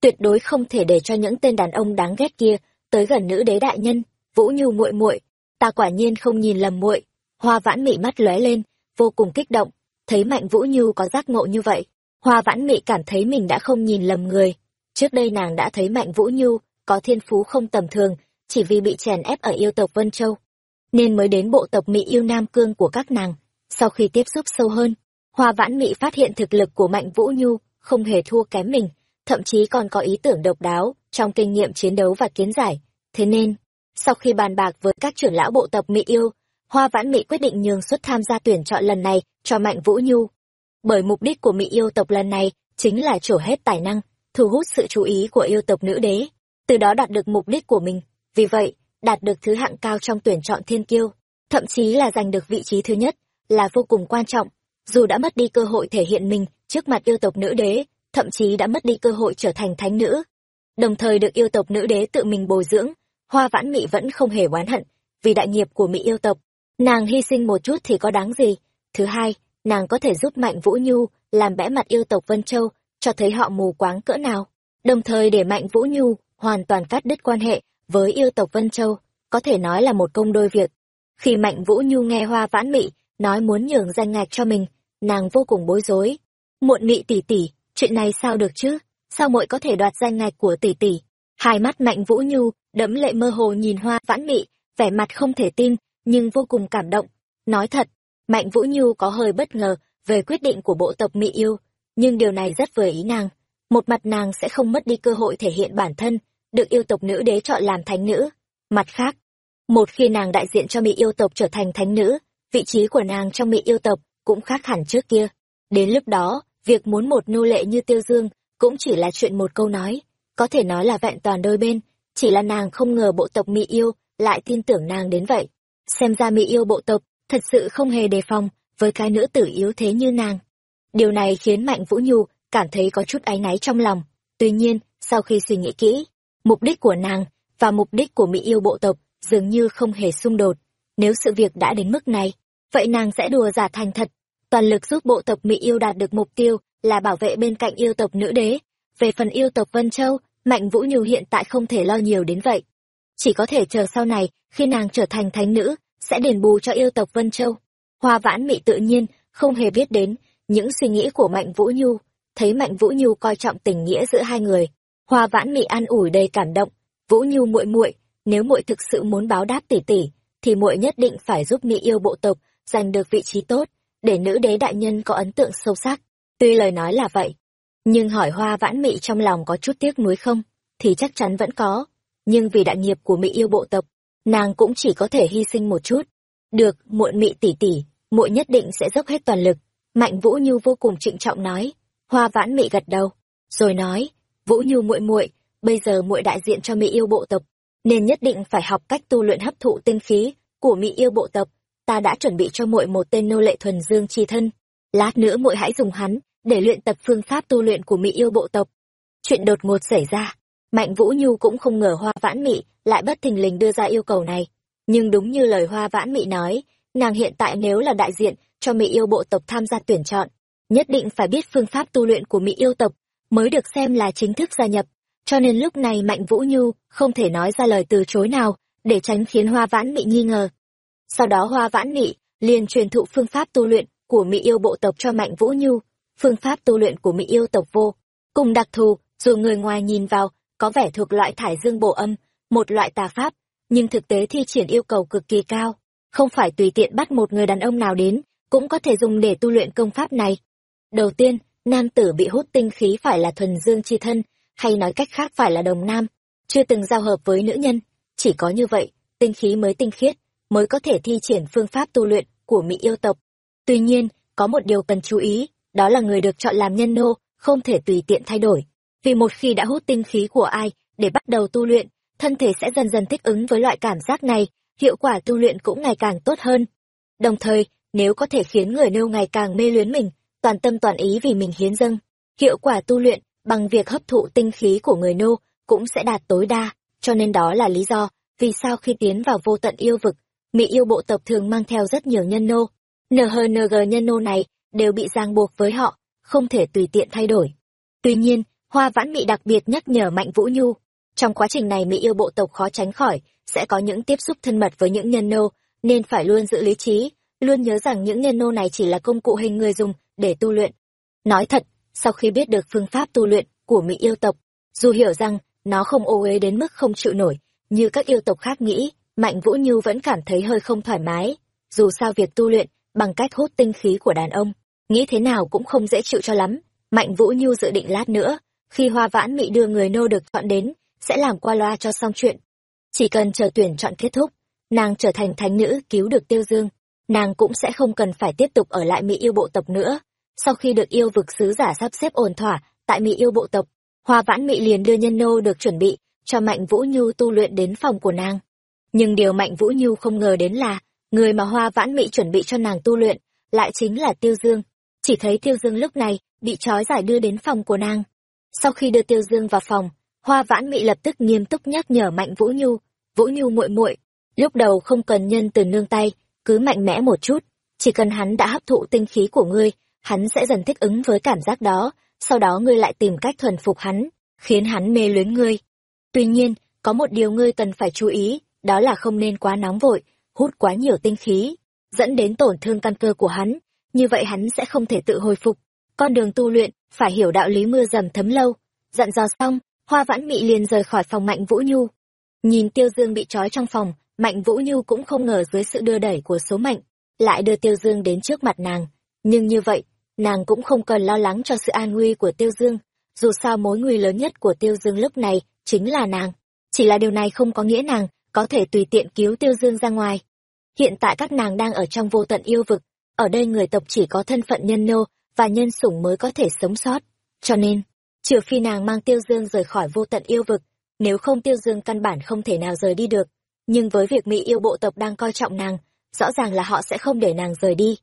Tuyệt đối không thể để cho những tên đàn ông đáng ghét kia tới gần nữ đế đại nhân. Vũ Nhu muội muội, ta quả nhiên không nhìn lầm muội. Hoa Vãn Mị mắt lóe lên, vô cùng kích động, thấy Mạnh Vũ Nhu có giác ngộ như vậy, Hoa Vãn Mị cảm thấy mình đã không nhìn lầm người. Trước đây nàng đã thấy Mạnh Vũ Nhu có thiên phú không tầm thường, chỉ vì bị chèn ép ở yêu tộc Vân Châu, nên mới đến bộ tộc Mỹ yêu Nam Cương của các nàng. Sau khi tiếp xúc sâu hơn, Hoa Vãn Mị phát hiện thực lực của Mạnh Vũ Nhu không hề thua kém mình, thậm chí còn có ý tưởng độc đáo trong kinh nghiệm chiến đấu và kiến giải. Thế nên, sau khi bàn bạc với các trưởng lão bộ tộc Mỹ yêu, Hoa Vãn Mị quyết định nhường suất tham gia tuyển chọn lần này cho Mạnh Vũ Nhu. Bởi mục đích của Mỹ yêu tộc lần này chính là trổ hết tài năng, thu hút sự chú ý của yêu tộc nữ đế, từ đó đạt được mục đích của mình. Vì vậy, đạt được thứ hạng cao trong tuyển chọn thiên kiêu, thậm chí là giành được vị trí thứ nhất, là vô cùng quan trọng. Dù đã mất đi cơ hội thể hiện mình trước mặt yêu tộc nữ đế, thậm chí đã mất đi cơ hội trở thành thánh nữ. Đồng thời được yêu tộc nữ đế tự mình bồi dưỡng, Hoa Vãn Mị vẫn không hề oán hận, vì đại nghiệp của mỹ yêu tộc, nàng hy sinh một chút thì có đáng gì. Thứ hai, nàng có thể giúp Mạnh Vũ Nhu làm bẽ mặt yêu tộc Vân Châu, cho thấy họ mù quáng cỡ nào. Đồng thời để Mạnh Vũ Nhu hoàn toàn cắt đứt quan hệ với yêu tộc Vân Châu, có thể nói là một công đôi việc. Khi Mạnh Vũ Nhu nghe Hoa Vãn Mị nói muốn nhường danh ngạch cho mình, nàng vô cùng bối rối. Muộn Mị tỷ tỷ, chuyện này sao được chứ? Sao muội có thể đoạt danh ngạch của tỷ tỷ? Hai mắt Mạnh Vũ Nhu đẫm lệ mơ hồ nhìn Hoa Vãn Mị, vẻ mặt không thể tin, nhưng vô cùng cảm động. Nói thật, Mạnh Vũ Nhu có hơi bất ngờ về quyết định của bộ tộc Mỹ yêu, nhưng điều này rất vừa ý nàng. Một mặt nàng sẽ không mất đi cơ hội thể hiện bản thân, được yêu tộc nữ đế chọn làm thánh nữ. Mặt khác, một khi nàng đại diện cho Mỹ yêu tộc trở thành thánh nữ, vị trí của nàng trong Mỹ yêu tộc cũng khác hẳn trước kia. Đến lúc đó, việc muốn một nô lệ như Tiêu Dương cũng chỉ là chuyện một câu nói, có thể nói là vẹn toàn đôi bên, chỉ là nàng không ngờ bộ tộc Mỹ yêu lại tin tưởng nàng đến vậy. Xem ra Mỹ yêu bộ tộc thật sự không hề đề phòng với cái nữ tử yếu thế như nàng. Điều này khiến Mạnh Vũ Nhu cảm thấy có chút áy náy trong lòng. Tuy nhiên, sau khi suy nghĩ kỹ, mục đích của nàng và mục đích của Mỹ yêu bộ tộc dường như không hề xung đột. Nếu sự việc đã đến mức này, vậy nàng sẽ đùa giả thành thật, toàn lực giúp bộ tộc Mỹ yêu đạt được mục tiêu là bảo vệ bên cạnh yêu tộc nữ đế. Về phần yêu tộc Vân Châu, Mạnh Vũ Nhu hiện tại không thể lo nhiều đến vậy. Chỉ có thể chờ sau này, khi nàng trở thành thánh nữ, sẽ đền bù cho yêu tộc Vân Châu. Hoa vãn mị tự nhiên, không hề biết đến những suy nghĩ của Mạnh Vũ Nhu. Thấy Mạnh Vũ Nhu coi trọng tình nghĩa giữa hai người. Hoa vãn mị an ủi đầy cảm động. Vũ Nhu muội muội nếu muội thực sự muốn báo đáp tỷ tỷ, thì muội nhất định phải giúp mỹ yêu bộ tộc giành được vị trí tốt, để nữ đế đại nhân có ấn tượng sâu sắc. Tuy lời nói là vậy, nhưng hỏi hoa vãn mị trong lòng có chút tiếc nuối không, thì chắc chắn vẫn có. Nhưng vì đại nghiệp của mỹ yêu bộ tộc, nàng cũng chỉ có thể hy sinh một chút. Được, muộn mị tỷ tỷ, muội nhất định sẽ dốc hết toàn lực. Mạnh Vũ Nhu vô cùng trịnh trọng nói. Hoa vãn mị gật đầu, rồi nói, Vũ Nhu muội muội, bây giờ muội đại diện cho mỹ yêu bộ tộc, nên nhất định phải học cách tu luyện hấp thụ tinh khí của mỹ yêu bộ tộc. Ta đã chuẩn bị cho muội một tên nô lệ thuần dương chi thân. Lát nữa muội hãy dùng hắn để luyện tập phương pháp tu luyện của mỹ yêu bộ tộc. Chuyện đột ngột xảy ra, Mạnh Vũ Nhu cũng không ngờ Hoa Vãn Mị lại bất thình lình đưa ra yêu cầu này. Nhưng đúng như lời Hoa Vãn Mị nói, nàng hiện tại nếu là đại diện cho Mỹ yêu bộ tộc tham gia tuyển chọn, nhất định phải biết phương pháp tu luyện của Mỹ yêu tộc mới được xem là chính thức gia nhập. Cho nên lúc này Mạnh Vũ Nhu không thể nói ra lời từ chối nào để tránh khiến Hoa Vãn Mị nghi ngờ. Sau đó Hoa Vãn Mị liền truyền thụ phương pháp tu luyện của Mỹ yêu bộ tộc cho Mạnh Vũ Nhu phương pháp tu luyện của mỹ yêu tộc vô cùng đặc thù dù người ngoài nhìn vào có vẻ thuộc loại thải dương bộ âm một loại tà pháp nhưng thực tế thi triển yêu cầu cực kỳ cao không phải tùy tiện bắt một người đàn ông nào đến cũng có thể dùng để tu luyện công pháp này đầu tiên nam tử bị hút tinh khí phải là thuần dương chi thân hay nói cách khác phải là đồng nam chưa từng giao hợp với nữ nhân chỉ có như vậy tinh khí mới tinh khiết mới có thể thi triển phương pháp tu luyện của mỹ yêu tộc tuy nhiên có một điều cần chú ý đó là người được chọn làm nhân nô, không thể tùy tiện thay đổi. Vì một khi đã hút tinh khí của ai để bắt đầu tu luyện, thân thể sẽ dần dần thích ứng với loại cảm giác này, hiệu quả tu luyện cũng ngày càng tốt hơn. Đồng thời, nếu có thể khiến người nô ngày càng mê luyến mình, toàn tâm toàn ý vì mình hiến dâng, hiệu quả tu luyện bằng việc hấp thụ tinh khí của người nô cũng sẽ đạt tối đa, cho nên đó là lý do vì sao khi tiến vào vô tận yêu vực, Mỹ yêu bộ tộc thường mang theo rất nhiều nhân nô. NHNG nhân nô này đều bị ràng buộc với họ, không thể tùy tiện thay đổi. Tuy nhiên, Hoa Vãn Mị đặc biệt nhắc nhở Mạnh Vũ Nhu, trong quá trình này Mỹ yêu bộ tộc khó tránh khỏi, sẽ có những tiếp xúc thân mật với những nhân nô, nên phải luôn giữ lý trí, luôn nhớ rằng những nhân nô này chỉ là công cụ hình người dùng để tu luyện. Nói thật, sau khi biết được phương pháp tu luyện của Mỹ yêu tộc, dù hiểu rằng nó không ô uế đến mức không chịu nổi, như các yêu tộc khác nghĩ, Mạnh Vũ Nhu vẫn cảm thấy hơi không thoải mái. Dù sao việc tu luyện bằng cách hút tinh khí của đàn ông nghĩ thế nào cũng không dễ chịu cho lắm mạnh vũ nhu dự định lát nữa khi hoa vãn mị đưa người nô được chọn đến, sẽ làm qua loa cho xong chuyện. Chỉ cần chờ tuyển chọn kết thúc, nàng trở thành thánh nữ cứu được tiêu dương. Nàng cũng sẽ không cần phải tiếp tục ở lại mỹ yêu bộ tộc nữa. Sau khi được yêu vực sứ giả sắp xếp ổn thỏa tại mỹ yêu bộ tộc, hoa vãn mị liền đưa nhân nô được chuẩn bị cho mạnh vũ nhu tu luyện đến phòng của nàng. Nhưng điều mạnh vũ nhu không ngờ đến là, người mà hoa vãn mị chuẩn bị cho nàng tu luyện lại chính là tiêu dương. Chỉ thấy tiêu dương lúc này bị trói giải đưa đến phòng của nàng sau khi đưa tiêu dương vào phòng hoa vãn mị lập tức nghiêm túc nhắc nhở mạnh vũ nhu vũ nhu muội muội lúc đầu không cần nhân từ nương tay cứ mạnh mẽ một chút chỉ cần hắn đã hấp thụ tinh khí của ngươi hắn sẽ dần thích ứng với cảm giác đó sau đó ngươi lại tìm cách thuần phục hắn khiến hắn mê luyến ngươi tuy nhiên có một điều ngươi cần phải chú ý đó là không nên quá nóng vội hút quá nhiều tinh khí dẫn đến tổn thương căn cơ của hắn như vậy hắn sẽ không thể tự hồi phục. Con đường tu luyện, phải hiểu đạo lý mưa dầm thấm lâu. Dặn dò xong, Hoa Vãn Mị liền rời khỏi phòng Mạnh Vũ Nhu. Nhìn Tiêu Dương bị trói trong phòng, Mạnh Vũ Nhu cũng không ngờ dưới sự đưa đẩy của số mệnh, lại đưa Tiêu Dương đến trước mặt nàng. Nhưng như vậy, nàng cũng không cần lo lắng cho sự an nguy của Tiêu Dương. Dù sao mối nguy lớn nhất của Tiêu Dương lúc này chính là nàng. Chỉ là điều này không có nghĩa nàng có thể tùy tiện cứu Tiêu Dương ra ngoài. Hiện tại các nàng đang ở trong vô tận yêu vực, ở đây người tộc chỉ có thân phận nhân nô và nhân sủng mới có thể sống sót. Cho nên, trừ phi nàng mang Tiêu Dương rời khỏi vô tận yêu vực, nếu không Tiêu Dương căn bản không thể nào rời đi được. Nhưng với việc Mỹ yêu bộ tộc đang coi trọng nàng, rõ ràng là họ sẽ không để nàng rời đi.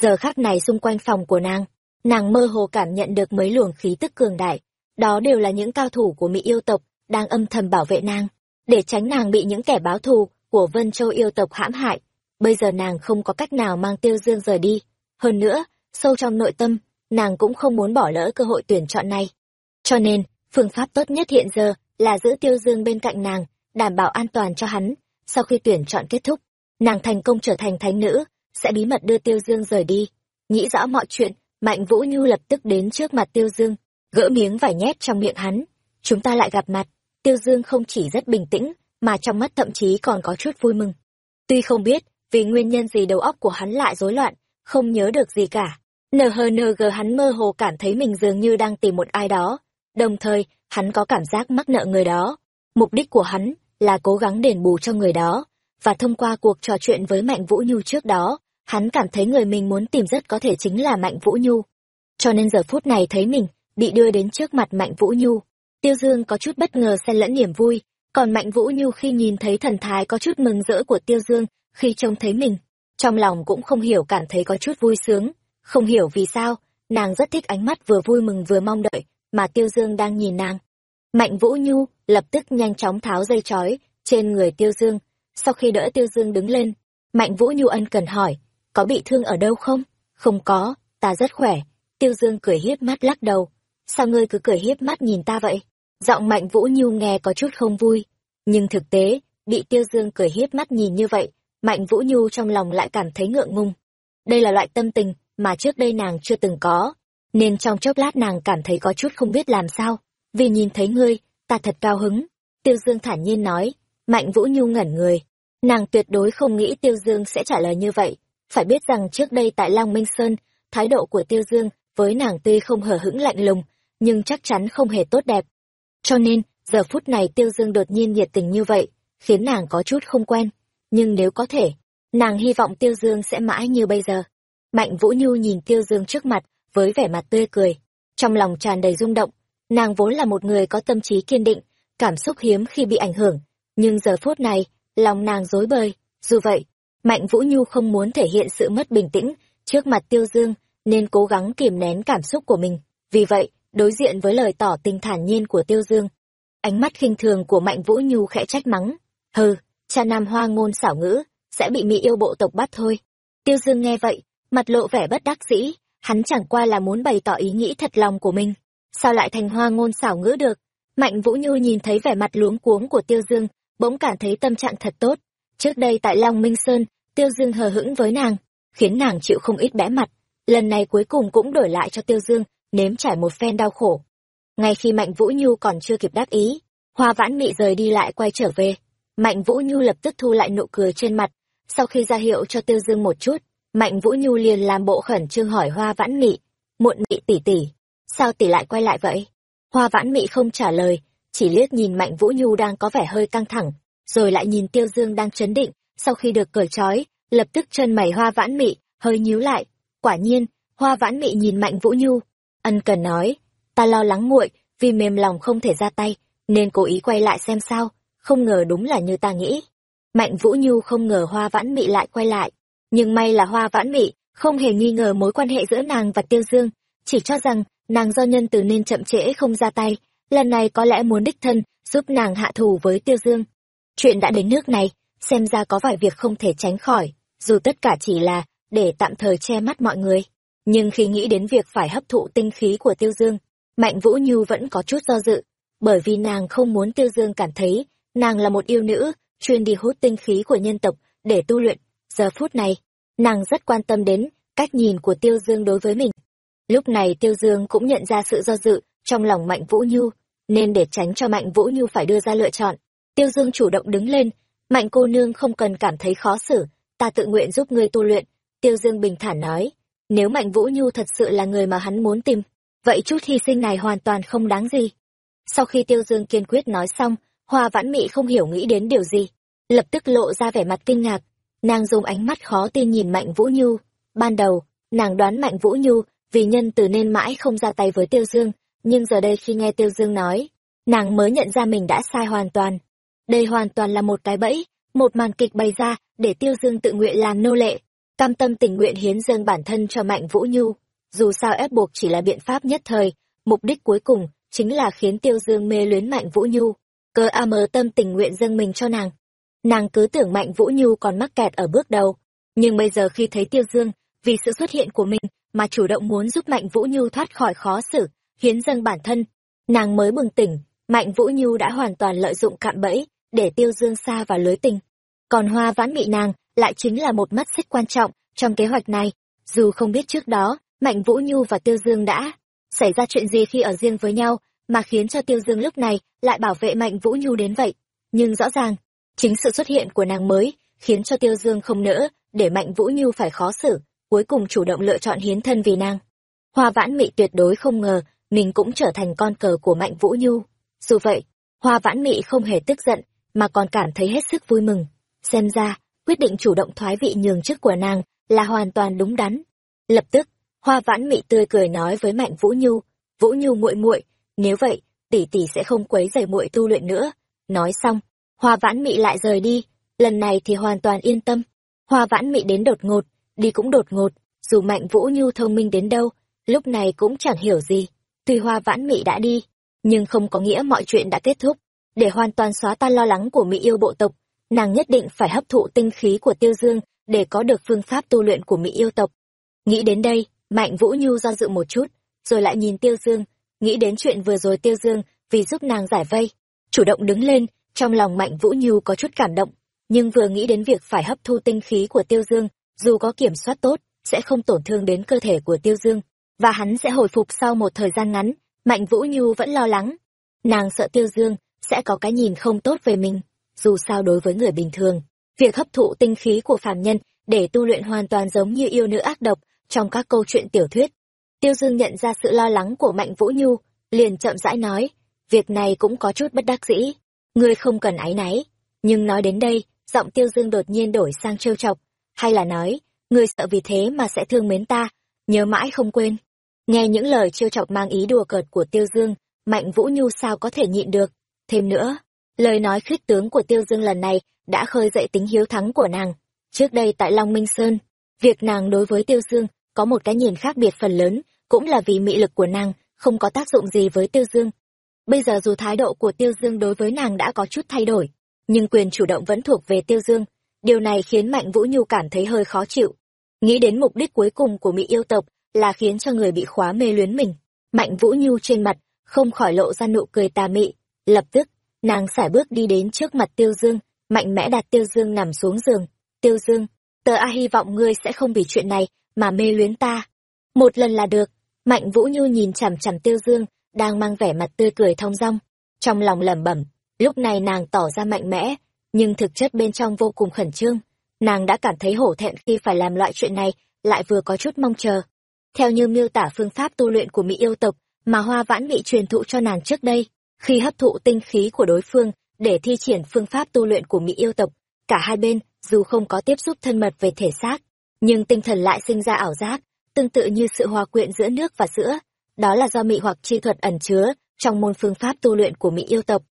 Giờ khắc này xung quanh phòng của nàng, nàng mơ hồ cảm nhận được mấy luồng khí tức cường đại. Đó đều là những cao thủ của Mỹ yêu tộc, đang âm thầm bảo vệ nàng, để tránh nàng bị những kẻ báo thù của Vân Châu yêu tộc hãm hại. Bây giờ nàng không có cách nào mang Tiêu Dương rời đi. Hơn nữa, sâu trong nội tâm, nàng cũng không muốn bỏ lỡ cơ hội tuyển chọn này. Cho nên, phương pháp tốt nhất hiện giờ là giữ Tiêu Dương bên cạnh nàng, đảm bảo an toàn cho hắn. Sau khi tuyển chọn kết thúc, nàng thành công trở thành thánh nữ, sẽ bí mật đưa Tiêu Dương rời đi. Nghĩ rõ mọi chuyện, Mạnh Vũ Nhu lập tức đến trước mặt Tiêu Dương, gỡ miếng vải nhét trong miệng hắn. Chúng ta lại gặp mặt. Tiêu Dương không chỉ rất bình tĩnh, mà trong mắt thậm chí còn có chút vui mừng. Tuy không biết vì nguyên nhân gì đầu óc của hắn lại rối loạn, không nhớ được gì cả. NHNG hắn mơ hồ cảm thấy mình dường như đang tìm một ai đó, đồng thời hắn có cảm giác mắc nợ người đó. Mục đích của hắn là cố gắng đền bù cho người đó, và thông qua cuộc trò chuyện với Mạnh Vũ Nhu trước đó, hắn cảm thấy người mình muốn tìm rất có thể chính là Mạnh Vũ Nhu. Cho nên giờ phút này thấy mình bị đưa đến trước mặt Mạnh Vũ Nhu, Tiêu Dương có chút bất ngờ xen lẫn niềm vui, còn Mạnh Vũ Nhu khi nhìn thấy thần thái có chút mừng rỡ của Tiêu Dương, khi trông thấy mình, trong lòng cũng không hiểu cảm thấy có chút vui sướng, không hiểu vì sao, nàng rất thích ánh mắt vừa vui mừng vừa mong đợi, mà Tiêu Dương đang nhìn nàng. Mạnh Vũ Nhu lập tức nhanh chóng tháo dây chói trên người Tiêu Dương, sau khi đỡ Tiêu Dương đứng lên, Mạnh Vũ Nhu ân cần hỏi, có bị thương ở đâu không? Không có, ta rất khỏe. Tiêu Dương cười hiếp mắt lắc đầu. Sao ngươi cứ cười hiếp mắt nhìn ta vậy? Giọng Mạnh Vũ Nhu nghe có chút không vui. Nhưng thực tế, bị Tiêu Dương cười hiếp mắt nhìn như vậy, Mạnh Vũ Nhu trong lòng lại cảm thấy ngượng ngùng. Đây là loại tâm tình mà trước đây nàng chưa từng có, nên trong chốc lát nàng cảm thấy có chút không biết làm sao. Vì nhìn thấy ngươi, ta thật cao hứng. Tiêu Dương thản nhiên nói, Mạnh Vũ Nhu ngẩn người. Nàng tuyệt đối không nghĩ Tiêu Dương sẽ trả lời như vậy. Phải biết rằng trước đây tại Long Minh Sơn, thái độ của Tiêu Dương với nàng tuy không hờ hững lạnh lùng, nhưng chắc chắn không hề tốt đẹp. Cho nên, giờ phút này Tiêu Dương đột nhiên nhiệt tình như vậy, khiến nàng có chút không quen. Nhưng nếu có thể, nàng hy vọng Tiêu Dương sẽ mãi như bây giờ. Mạnh Vũ Nhu nhìn Tiêu Dương trước mặt, với vẻ mặt tươi cười. Trong lòng tràn đầy rung động, nàng vốn là một người có tâm trí kiên định, cảm xúc hiếm khi bị ảnh hưởng. Nhưng giờ phút này, lòng nàng rối bời. Dù vậy, Mạnh Vũ Nhu không muốn thể hiện sự mất bình tĩnh trước mặt Tiêu Dương, nên cố gắng kiềm nén cảm xúc của mình. Vì vậy, đối diện với lời tỏ tình thản nhiên của Tiêu Dương, ánh mắt khinh thường của Mạnh Vũ Nhu khẽ trách mắng. Hừ, cha nam hoa ngôn xảo ngữ, sẽ bị mỹ yêu bộ tộc bắt thôi. Tiêu Dương nghe vậy, mặt lộ vẻ bất đắc dĩ, hắn chẳng qua là muốn bày tỏ ý nghĩ thật lòng của mình. Sao lại thành hoa ngôn xảo ngữ được? Mạnh Vũ Nhu nhìn thấy vẻ mặt luống cuống của Tiêu Dương, bỗng cảm thấy tâm trạng thật tốt. Trước đây tại Long Minh Sơn, Tiêu Dương hờ hững với nàng, khiến nàng chịu không ít bẽ mặt. Lần này cuối cùng cũng đổi lại cho Tiêu Dương, nếm trải một phen đau khổ. Ngay khi Mạnh Vũ Nhu còn chưa kịp đáp ý, Hoa Vãn Mị rời đi lại quay trở về. Mạnh Vũ Nhu lập tức thu lại nụ cười trên mặt, sau khi ra hiệu cho Tiêu Dương một chút, Mạnh Vũ Nhu liền làm bộ khẩn trương hỏi Hoa Vãn Mị, "Muộn Mị tỷ tỷ, sao tỷ lại quay lại vậy?" Hoa Vãn Mị không trả lời, chỉ liếc nhìn Mạnh Vũ Nhu đang có vẻ hơi căng thẳng, rồi lại nhìn Tiêu Dương đang chấn định, sau khi được cởi trói, lập tức chân mày Hoa Vãn Mị hơi nhíu lại. Quả nhiên, Hoa Vãn Mị nhìn Mạnh Vũ Nhu, ân cần nói, "Ta lo lắng muội, vì mềm lòng không thể ra tay, nên cố ý quay lại xem sao." Không ngờ đúng là như ta nghĩ. Mạnh Vũ Nhu không ngờ Hoa Vãn Mị lại quay lại, nhưng may là Hoa Vãn Mị không hề nghi ngờ mối quan hệ giữa nàng và Tiêu Dương, chỉ cho rằng nàng do nhân từ nên chậm trễ không ra tay, lần này có lẽ muốn đích thân giúp nàng hạ thù với Tiêu Dương. Chuyện đã đến nước này, xem ra có vài việc không thể tránh khỏi, dù tất cả chỉ là để tạm thời che mắt mọi người. Nhưng khi nghĩ đến việc phải hấp thụ tinh khí của Tiêu Dương, Mạnh Vũ Nhu vẫn có chút do dự, bởi vì nàng không muốn Tiêu Dương cảm thấy nàng là một yêu nữ, chuyên đi hút tinh khí của nhân tộc để tu luyện. Giờ phút này, nàng rất quan tâm đến cách nhìn của Tiêu Dương đối với mình. Lúc này Tiêu Dương cũng nhận ra sự do dự trong lòng Mạnh Vũ Nhu, nên để tránh cho Mạnh Vũ Nhu phải đưa ra lựa chọn. Tiêu Dương chủ động đứng lên, Mạnh cô nương không cần cảm thấy khó xử, ta tự nguyện giúp ngươi tu luyện. Tiêu Dương bình thản nói, nếu Mạnh Vũ Nhu thật sự là người mà hắn muốn tìm, vậy chút hy sinh này hoàn toàn không đáng gì. Sau khi Tiêu Dương kiên quyết nói xong, Hoa vãn mị không hiểu nghĩ đến điều gì, lập tức lộ ra vẻ mặt kinh ngạc. Nàng dùng ánh mắt khó tin nhìn Mạnh Vũ Nhu. Ban đầu, nàng đoán Mạnh Vũ Nhu vì nhân từ nên mãi không ra tay với Tiêu Dương, nhưng giờ đây khi nghe Tiêu Dương nói, nàng mới nhận ra mình đã sai hoàn toàn. Đây hoàn toàn là một cái bẫy, một màn kịch bày ra để Tiêu Dương tự nguyện làm nô lệ, cam tâm tình nguyện hiến dâng bản thân cho Mạnh Vũ Nhu. Dù sao ép buộc chỉ là biện pháp nhất thời, mục đích cuối cùng chính là khiến Tiêu Dương mê luyến Mạnh Vũ Nhu. Cơ a mờ tâm tình nguyện dâng mình cho nàng. Nàng cứ tưởng Mạnh Vũ Nhu còn mắc kẹt ở bước đầu, nhưng bây giờ khi thấy Tiêu Dương, vì sự xuất hiện của mình mà chủ động muốn giúp Mạnh Vũ Nhu thoát khỏi khó xử, hiến dâng bản thân, nàng mới bừng tỉnh, Mạnh Vũ Nhu đã hoàn toàn lợi dụng cạm bẫy để Tiêu Dương xa vào lưới tình. Còn Hoa Vãn bị nàng lại chính là một mắt xích quan trọng trong kế hoạch này, dù không biết trước đó, Mạnh Vũ Nhu và Tiêu Dương đã xảy ra chuyện gì khi ở riêng với nhau, mà khiến cho Tiêu Dương lúc này lại bảo vệ Mạnh Vũ Nhu đến vậy. Nhưng rõ ràng, chính sự xuất hiện của nàng mới khiến cho Tiêu Dương không nỡ để Mạnh Vũ Nhu phải khó xử, cuối cùng chủ động lựa chọn hiến thân vì nàng. Hoa Vãn Mị tuyệt đối không ngờ mình cũng trở thành con cờ của Mạnh Vũ Nhu. Dù vậy, Hoa Vãn Mị không hề tức giận, mà còn cảm thấy hết sức vui mừng. Xem ra, quyết định chủ động thoái vị nhường chức của nàng là hoàn toàn đúng đắn. Lập tức, Hoa Vãn Mị tươi cười nói với Mạnh Vũ Nhu, "Vũ Nhu muội muội, nếu vậy, tỷ tỷ sẽ không quấy rầy muội tu luyện nữa." Nói xong, Hoa Vãn Mị lại rời đi, lần này thì hoàn toàn yên tâm. Hoa Vãn Mị đến đột ngột, đi cũng đột ngột, dù Mạnh Vũ Nhu thông minh đến đâu, lúc này cũng chẳng hiểu gì. Tuy Hoa Vãn Mị đã đi, nhưng không có nghĩa mọi chuyện đã kết thúc. Để hoàn toàn xóa tan lo lắng của Mỹ yêu bộ tộc, nàng nhất định phải hấp thụ tinh khí của Tiêu Dương để có được phương pháp tu luyện của Mỹ yêu tộc. Nghĩ đến đây, Mạnh Vũ Nhu do dự một chút, rồi lại nhìn Tiêu Dương, nghĩ đến chuyện vừa rồi Tiêu Dương vì giúp nàng giải vây, chủ động đứng lên, trong lòng Mạnh Vũ Nhu có chút cảm động, nhưng vừa nghĩ đến việc phải hấp thu tinh khí của Tiêu Dương, dù có kiểm soát tốt, sẽ không tổn thương đến cơ thể của Tiêu Dương, và hắn sẽ hồi phục sau một thời gian ngắn, Mạnh Vũ Nhu vẫn lo lắng. Nàng sợ Tiêu Dương sẽ có cái nhìn không tốt về mình, dù sao đối với người bình thường, việc hấp thụ tinh khí của phàm nhân để tu luyện hoàn toàn giống như yêu nữ ác độc trong các câu chuyện tiểu thuyết. Tiêu Dương nhận ra sự lo lắng của Mạnh Vũ Nhu, liền chậm rãi nói, việc này cũng có chút bất đắc dĩ, ngươi không cần áy náy. Nhưng nói đến đây, giọng Tiêu Dương đột nhiên đổi sang trêu chọc, hay là nói, ngươi sợ vì thế mà sẽ thương mến ta, nhớ mãi không quên. Nghe những lời trêu chọc mang ý đùa cợt của Tiêu Dương, Mạnh Vũ Nhu sao có thể nhịn được. Thêm nữa, lời nói khuyết tướng của Tiêu Dương lần này đã khơi dậy tính hiếu thắng của nàng. Trước đây tại Long Minh Sơn, việc nàng đối với Tiêu Dương có một cái nhìn khác biệt phần lớn, cũng là vì mị lực của nàng không có tác dụng gì với Tiêu Dương. Bây giờ dù thái độ của Tiêu Dương đối với nàng đã có chút thay đổi, nhưng quyền chủ động vẫn thuộc về Tiêu Dương. Điều này khiến Mạnh Vũ Nhu cảm thấy hơi khó chịu. Nghĩ đến mục đích cuối cùng của Mỹ yêu tộc là khiến cho người bị khóa mê luyến mình. Mạnh Vũ Nhu trên mặt không khỏi lộ ra nụ cười tà mị. Lập tức, nàng sải bước đi đến trước mặt Tiêu Dương, mạnh mẽ đặt Tiêu Dương nằm xuống giường. Tiêu Dương, tờ A hy vọng ngươi sẽ không vì chuyện này mà mê luyến ta. Một lần là được. Mạnh Vũ Nhu nhìn chằm chằm Tiêu Dương, đang mang vẻ mặt tươi cười thong dong. Trong lòng lẩm bẩm, lúc này nàng tỏ ra mạnh mẽ, nhưng thực chất bên trong vô cùng khẩn trương. Nàng đã cảm thấy hổ thẹn khi phải làm loại chuyện này, lại vừa có chút mong chờ. Theo như miêu tả phương pháp tu luyện của Mỹ yêu tộc mà Hoa Vãn bị truyền thụ cho nàng trước đây, khi hấp thụ tinh khí của đối phương để thi triển phương pháp tu luyện của Mỹ yêu tộc, cả hai bên dù không có tiếp xúc thân mật về thể xác, nhưng tinh thần lại sinh ra ảo giác, tương tự như sự hòa quyện giữa nước và sữa. Đó là do mị hoặc chi thuật ẩn chứa trong môn phương pháp tu luyện của Mỹ yêu tộc.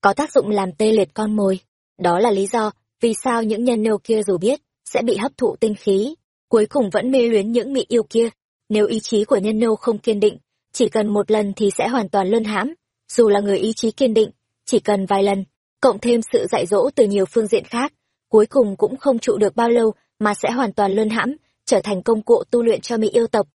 Có tác dụng làm tê liệt con mồi. Đó là lý do vì sao những nhân nô kia dù biết sẽ bị hấp thụ tinh khí, cuối cùng vẫn mê luyến những mỹ yêu kia. Nếu ý chí của nhân nô không kiên định, chỉ cần một lần thì sẽ hoàn toàn luân hãm. Dù là người ý chí kiên định, chỉ cần vài lần, cộng thêm sự dạy dỗ từ nhiều phương diện khác, cuối cùng cũng không trụ được bao lâu mà sẽ hoàn toàn luân hãm, trở thành công cụ tu luyện cho mỹ yêu tộc.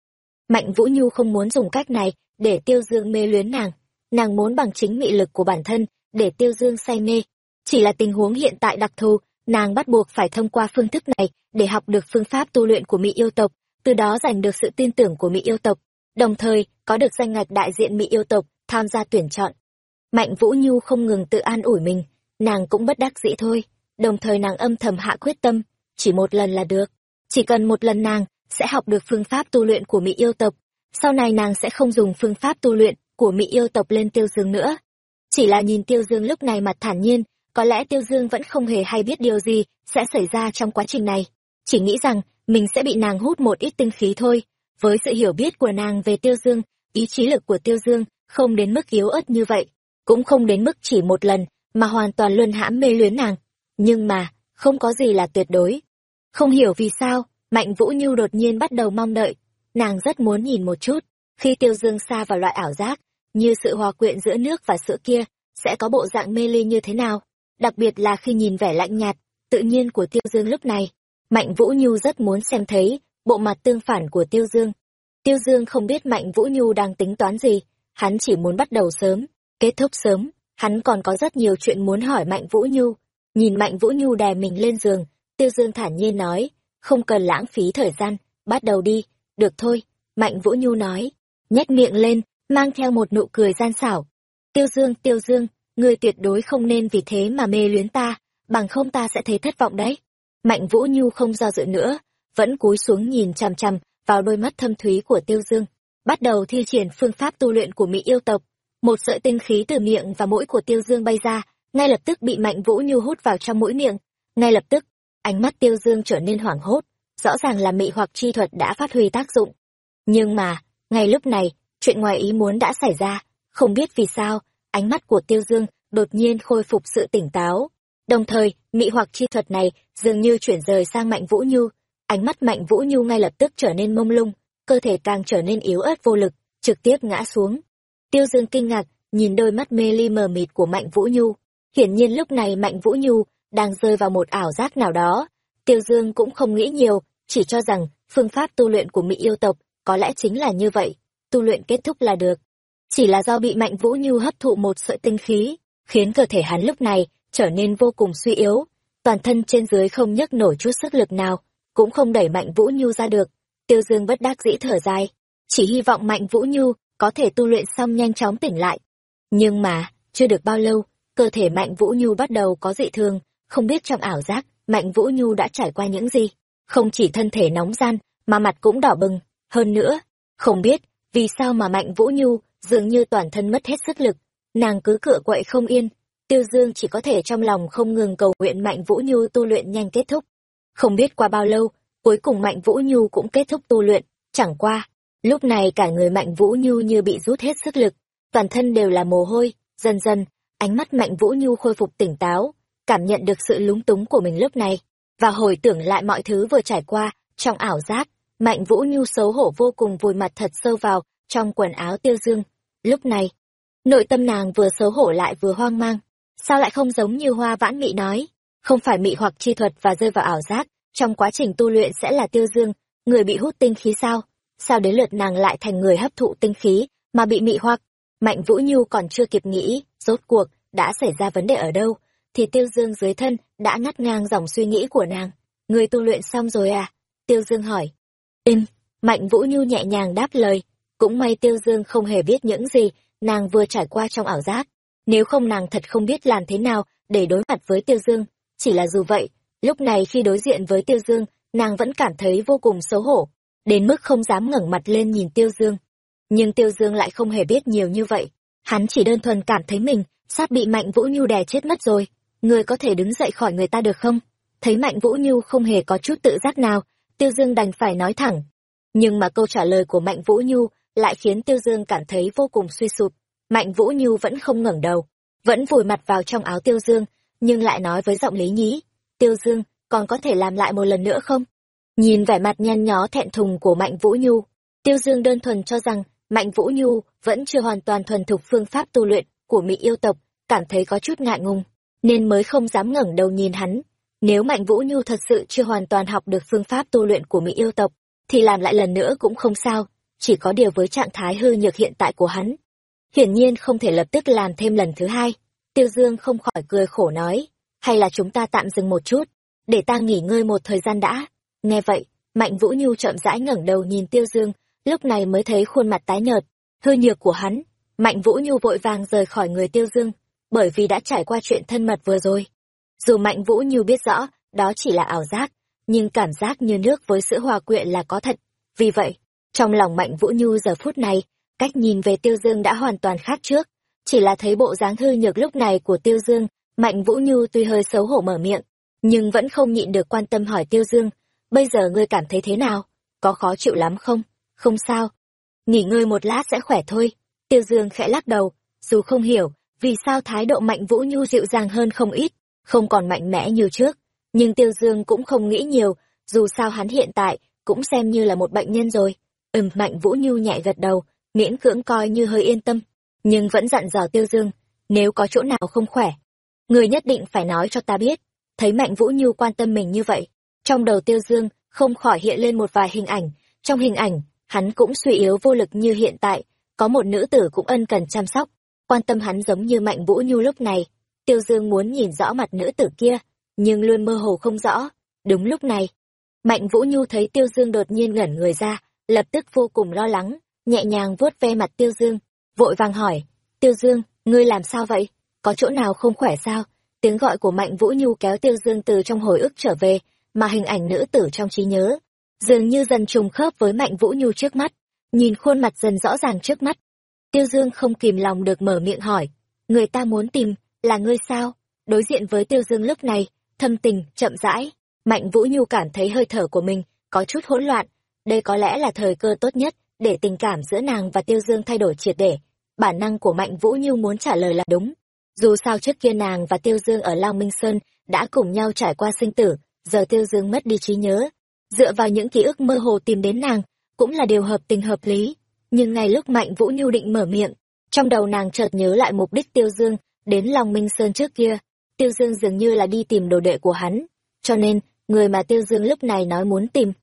Mạnh Vũ Nhu không muốn dùng cách này để tiêu dương mê luyến nàng, nàng muốn bằng chính mị lực của bản thân để tiêu dương say mê. Chỉ là tình huống hiện tại đặc thù, nàng bắt buộc phải thông qua phương thức này để học được phương pháp tu luyện của mỹ yêu tộc, từ đó giành được sự tin tưởng của mỹ yêu tộc, đồng thời có được danh ngạch đại diện mỹ yêu tộc tham gia tuyển chọn. Mạnh Vũ Nhu không ngừng tự an ủi mình, nàng cũng bất đắc dĩ thôi, đồng thời nàng âm thầm hạ quyết tâm, chỉ một lần là được. Chỉ cần một lần nàng sẽ học được phương pháp tu luyện của Mỹ yêu tộc, sau này nàng sẽ không dùng phương pháp tu luyện của Mỹ yêu tộc lên Tiêu Dương nữa. Chỉ là nhìn Tiêu Dương lúc này mặt thản nhiên, có lẽ Tiêu Dương vẫn không hề hay biết điều gì sẽ xảy ra trong quá trình này. Chỉ nghĩ rằng mình sẽ bị nàng hút một ít tinh khí thôi, với sự hiểu biết của nàng về Tiêu Dương, ý chí lực của Tiêu Dương không đến mức yếu ớt như vậy, cũng không đến mức chỉ một lần mà hoàn toàn luân hãm mê luyến nàng. Nhưng mà, không có gì là tuyệt đối. Không hiểu vì sao, Mạnh Vũ Nhu đột nhiên bắt đầu mong đợi. Nàng rất muốn nhìn một chút, khi Tiêu Dương xa vào loại ảo giác, như sự hòa quyện giữa nước và sữa kia, sẽ có bộ dạng mê ly như thế nào. Đặc biệt là khi nhìn vẻ lạnh nhạt, tự nhiên của Tiêu Dương lúc này. Mạnh Vũ Nhu rất muốn xem thấy bộ mặt tương phản của Tiêu Dương. Tiêu Dương không biết Mạnh Vũ Nhu đang tính toán gì, hắn chỉ muốn bắt đầu sớm, kết thúc sớm, hắn còn có rất nhiều chuyện muốn hỏi Mạnh Vũ Nhu. Nhìn Mạnh Vũ Nhu đè mình lên giường, Tiêu Dương thản nhiên nói, không cần lãng phí thời gian, bắt đầu đi, được thôi, Mạnh Vũ Nhu nói, nhếch miệng lên, mang theo một nụ cười gian xảo. Tiêu Dương, Tiêu Dương, ngươi tuyệt đối không nên vì thế mà mê luyến ta, bằng không ta sẽ thấy thất vọng đấy. Mạnh Vũ Nhu không do dự nữa, vẫn cúi xuống nhìn chằm chằm vào đôi mắt thâm thúy của Tiêu Dương, bắt đầu thi triển phương pháp tu luyện của Mỹ yêu tộc. Một sợi tinh khí từ miệng và mũi của Tiêu Dương bay ra, ngay lập tức bị Mạnh Vũ Nhu hút vào trong mũi miệng. Ngay lập tức, ánh mắt Tiêu Dương trở nên hoảng hốt, rõ ràng là mị hoặc chi thuật đã phát huy tác dụng. Nhưng mà, ngay lúc này, chuyện ngoài ý muốn đã xảy ra, không biết vì sao, ánh mắt của Tiêu Dương đột nhiên khôi phục sự tỉnh táo. Đồng thời, mị hoặc chi thuật này dường như chuyển rời sang Mạnh Vũ Nhu, ánh mắt Mạnh Vũ Nhu ngay lập tức trở nên mông lung, cơ thể càng trở nên yếu ớt vô lực, trực tiếp ngã xuống. Tiêu Dương kinh ngạc, nhìn đôi mắt mê ly mờ mịt của Mạnh Vũ Nhu. Hiển nhiên lúc này Mạnh Vũ Nhu đang rơi vào một ảo giác nào đó. Tiêu Dương cũng không nghĩ nhiều, chỉ cho rằng phương pháp tu luyện của Mỹ yêu tộc có lẽ chính là như vậy, tu luyện kết thúc là được. Chỉ là do bị Mạnh Vũ Nhu hấp thụ một sợi tinh khí, khiến cơ thể hắn lúc này trở nên vô cùng suy yếu, toàn thân trên dưới không nhấc nổi chút sức lực nào, cũng không đẩy Mạnh Vũ Nhu ra được. Tiêu Dương bất đắc dĩ thở dài, chỉ hy vọng Mạnh Vũ Nhu có thể tu luyện xong nhanh chóng tỉnh lại. Nhưng mà, chưa được bao lâu, cơ thể Mạnh Vũ Nhu bắt đầu có dị thường, không biết trong ảo giác, Mạnh Vũ Nhu đã trải qua những gì. Không chỉ thân thể nóng gian, mà mặt cũng đỏ bừng. Hơn nữa, không biết, vì sao mà Mạnh Vũ Nhu dường như toàn thân mất hết sức lực. Nàng cứ cựa quậy không yên. Tiêu Dương chỉ có thể trong lòng không ngừng cầu nguyện Mạnh Vũ Nhu tu luyện nhanh kết thúc. Không biết qua bao lâu, cuối cùng Mạnh Vũ Nhu cũng kết thúc tu luyện. Chẳng qua, lúc này cả người Mạnh Vũ Nhu như bị rút hết sức lực. Toàn thân đều là mồ hôi, dần dần, ánh mắt Mạnh Vũ Nhu khôi phục tỉnh táo, cảm nhận được sự lúng túng của mình lúc này, và hồi tưởng lại mọi thứ vừa trải qua trong ảo giác, mạnh vũ nhu xấu hổ vô cùng vùi mặt thật sâu vào trong quần áo tiêu dương. Lúc này, nội tâm nàng vừa xấu hổ lại vừa hoang mang, sao lại không giống như hoa vãn mị nói? Không phải mị hoặc chi thuật và rơi vào ảo giác, trong quá trình tu luyện sẽ là tiêu dương, người bị hút tinh khí sao? Sao đến lượt nàng lại thành người hấp thụ tinh khí mà bị mị hoặc? Mạnh vũ nhu còn chưa kịp nghĩ, rốt cuộc đã xảy ra vấn đề ở đâu? Thì tiêu dương dưới thân đã ngắt ngang dòng suy nghĩ của nàng. Người tu luyện xong rồi à? Tiêu dương hỏi. Im, Mạnh Vũ Nhu nhẹ nhàng đáp lời. Cũng may tiêu dương không hề biết những gì nàng vừa trải qua trong ảo giác. Nếu không nàng thật không biết làm thế nào để đối mặt với tiêu dương. Chỉ là dù vậy, lúc này khi đối diện với tiêu dương, nàng vẫn cảm thấy vô cùng xấu hổ, đến mức không dám ngẩng mặt lên nhìn tiêu dương. Nhưng tiêu dương lại không hề biết nhiều như vậy. Hắn chỉ đơn thuần cảm thấy mình sắp bị Mạnh Vũ Nhu đè chết mất rồi người có thể đứng dậy khỏi người ta được không? Thấy mạnh vũ nhu không hề có chút tự giác nào, tiêu dương đành phải nói thẳng. Nhưng mà câu trả lời của mạnh vũ nhu lại khiến tiêu dương cảm thấy vô cùng suy sụp. Mạnh vũ nhu vẫn không ngẩng đầu, vẫn vùi mặt vào trong áo tiêu dương, nhưng lại nói với giọng lý nhí, tiêu dương, còn có thể làm lại một lần nữa không? Nhìn vẻ mặt nhăn nhó thẹn thùng của mạnh vũ nhu, tiêu dương đơn thuần cho rằng mạnh vũ nhu vẫn chưa hoàn toàn thuần thục phương pháp tu luyện của mỹ yêu tộc, cảm thấy có chút ngại ngùng nên mới không dám ngẩng đầu nhìn hắn. Nếu Mạnh Vũ Nhu thật sự chưa hoàn toàn học được phương pháp tu luyện của Mỹ yêu tộc, thì làm lại lần nữa cũng không sao, chỉ có điều với trạng thái hư nhược hiện tại của hắn. Hiển nhiên không thể lập tức làm thêm lần thứ hai. Tiêu Dương không khỏi cười khổ nói, hay là chúng ta tạm dừng một chút, để ta nghỉ ngơi một thời gian đã. Nghe vậy, Mạnh Vũ Nhu chậm rãi ngẩng đầu nhìn Tiêu Dương, lúc này mới thấy khuôn mặt tái nhợt, hư nhược của hắn. Mạnh Vũ Nhu vội vàng rời khỏi người Tiêu Dương, bởi vì đã trải qua chuyện thân mật vừa rồi. Dù Mạnh Vũ Như biết rõ, đó chỉ là ảo giác, nhưng cảm giác như nước với sữa hòa quyện là có thật. Vì vậy, trong lòng Mạnh Vũ Nhu giờ phút này, cách nhìn về Tiêu Dương đã hoàn toàn khác trước. Chỉ là thấy bộ dáng hư nhược lúc này của Tiêu Dương, Mạnh Vũ Nhu tuy hơi xấu hổ mở miệng, nhưng vẫn không nhịn được quan tâm hỏi Tiêu Dương, bây giờ ngươi cảm thấy thế nào? Có khó chịu lắm không? không sao. Nghỉ ngơi một lát sẽ khỏe thôi. Tiêu Dương khẽ lắc đầu, dù không hiểu vì sao thái độ Mạnh Vũ Nhu dịu dàng hơn không ít, không còn mạnh mẽ như trước. Nhưng Tiêu Dương cũng không nghĩ nhiều, dù sao hắn hiện tại cũng xem như là một bệnh nhân rồi. Ừm, Mạnh Vũ Nhu nhẹ gật đầu, miễn cưỡng coi như hơi yên tâm, nhưng vẫn dặn dò Tiêu Dương, nếu có chỗ nào không khỏe, người nhất định phải nói cho ta biết. Thấy Mạnh Vũ Nhu quan tâm mình như vậy, trong đầu Tiêu Dương không khỏi hiện lên một vài hình ảnh, trong hình ảnh, hắn cũng suy yếu vô lực như hiện tại, có một nữ tử cũng ân cần chăm sóc, quan tâm hắn giống như Mạnh Vũ Nhu lúc này. Tiêu Dương muốn nhìn rõ mặt nữ tử kia, nhưng luôn mơ hồ không rõ. Đúng lúc này, Mạnh Vũ Nhu thấy Tiêu Dương đột nhiên ngẩn người ra, lập tức vô cùng lo lắng, nhẹ nhàng vuốt ve mặt Tiêu Dương, vội vàng hỏi, Tiêu Dương, ngươi làm sao vậy? Có chỗ nào không khỏe sao? Tiếng gọi của Mạnh Vũ Nhu kéo Tiêu Dương từ trong hồi ức trở về, mà hình ảnh nữ tử trong trí nhớ, dường như dần trùng khớp với Mạnh Vũ Nhu trước mắt, nhìn khuôn mặt dần rõ ràng trước mắt. Tiêu Dương không kìm lòng được mở miệng hỏi, người ta muốn tìm, là ngươi sao? Đối diện với Tiêu Dương lúc này, thâm tình, chậm rãi, Mạnh Vũ Nhu cảm thấy hơi thở của mình có chút hỗn loạn, đây có lẽ là thời cơ tốt nhất để tình cảm giữa nàng và Tiêu Dương thay đổi triệt để. Bản năng của Mạnh Vũ Nhu muốn trả lời là đúng. Dù sao trước kia nàng và Tiêu Dương ở Lao Minh Sơn đã cùng nhau trải qua sinh tử, giờ Tiêu Dương mất đi trí nhớ. Dựa vào những ký ức mơ hồ tìm đến nàng, cũng là điều hợp tình hợp lý. Nhưng ngay lúc Mạnh Vũ Nhu định mở miệng, trong đầu nàng chợt nhớ lại mục đích Tiêu Dương đến Long Minh Sơn trước kia. Tiêu Dương dường như là đi tìm đồ đệ của hắn. Cho nên, người mà Tiêu Dương lúc này nói muốn tìm,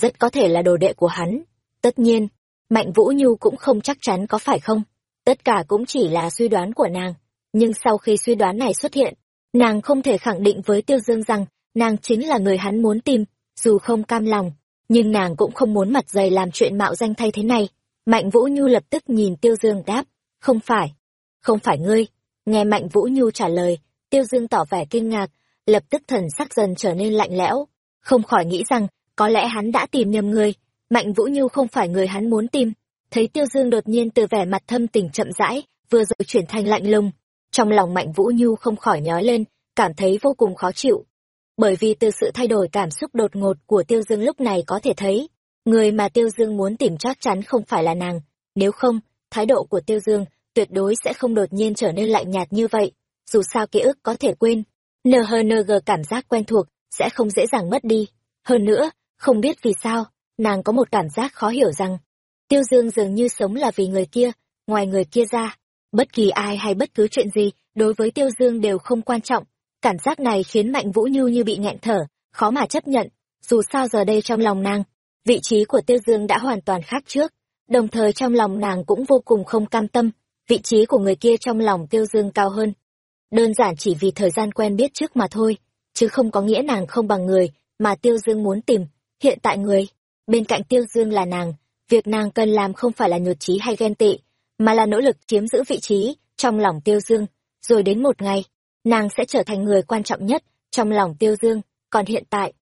rất có thể là đồ đệ của hắn. Tất nhiên, Mạnh Vũ Nhu cũng không chắc chắn có phải không. Tất cả cũng chỉ là suy đoán của nàng. Nhưng sau khi suy đoán này xuất hiện, nàng không thể khẳng định với Tiêu Dương rằng nàng chính là người hắn muốn tìm, dù không cam lòng. Nhưng nàng cũng không muốn mặt dày làm chuyện mạo danh thay thế này. Mạnh Vũ Nhu lập tức nhìn Tiêu Dương đáp, không phải, không phải ngươi. Nghe Mạnh Vũ Nhu trả lời, Tiêu Dương tỏ vẻ kinh ngạc, lập tức thần sắc dần trở nên lạnh lẽo, không khỏi nghĩ rằng có lẽ hắn đã tìm nhầm người, Mạnh Vũ Nhu không phải người hắn muốn tìm. Thấy Tiêu Dương đột nhiên từ vẻ mặt thâm tình chậm rãi, vừa rồi chuyển thành lạnh lùng, trong lòng Mạnh Vũ Nhu không khỏi nhói lên, cảm thấy vô cùng khó chịu. Bởi vì từ sự thay đổi cảm xúc đột ngột của Tiêu Dương lúc này có thể thấy, người mà Tiêu Dương muốn tìm chắc chắn không phải là nàng, nếu không, thái độ của Tiêu Dương tuyệt đối sẽ không đột nhiên trở nên lạnh nhạt như vậy, dù sao ký ức có thể quên, NHNG cảm giác quen thuộc sẽ không dễ dàng mất đi. Hơn nữa, không biết vì sao, nàng có một cảm giác khó hiểu rằng, Tiêu Dương dường như sống là vì người kia, ngoài người kia ra, bất kỳ ai hay bất cứ chuyện gì đối với Tiêu Dương đều không quan trọng. Cảm giác này khiến Mạnh Vũ Nhu như bị nghẹn thở, khó mà chấp nhận, dù sao giờ đây trong lòng nàng, vị trí của Tiêu Dương đã hoàn toàn khác trước, đồng thời trong lòng nàng cũng vô cùng không cam tâm, vị trí của người kia trong lòng Tiêu Dương cao hơn. Đơn giản chỉ vì thời gian quen biết trước mà thôi, chứ không có nghĩa nàng không bằng người mà Tiêu Dương muốn tìm. Hiện tại người, bên cạnh Tiêu Dương là nàng, việc nàng cần làm không phải là nhột trí hay ghen tị, mà là nỗ lực chiếm giữ vị trí trong lòng Tiêu Dương, rồi đến một ngày, nàng sẽ trở thành người quan trọng nhất trong lòng Tiêu Dương, còn hiện tại,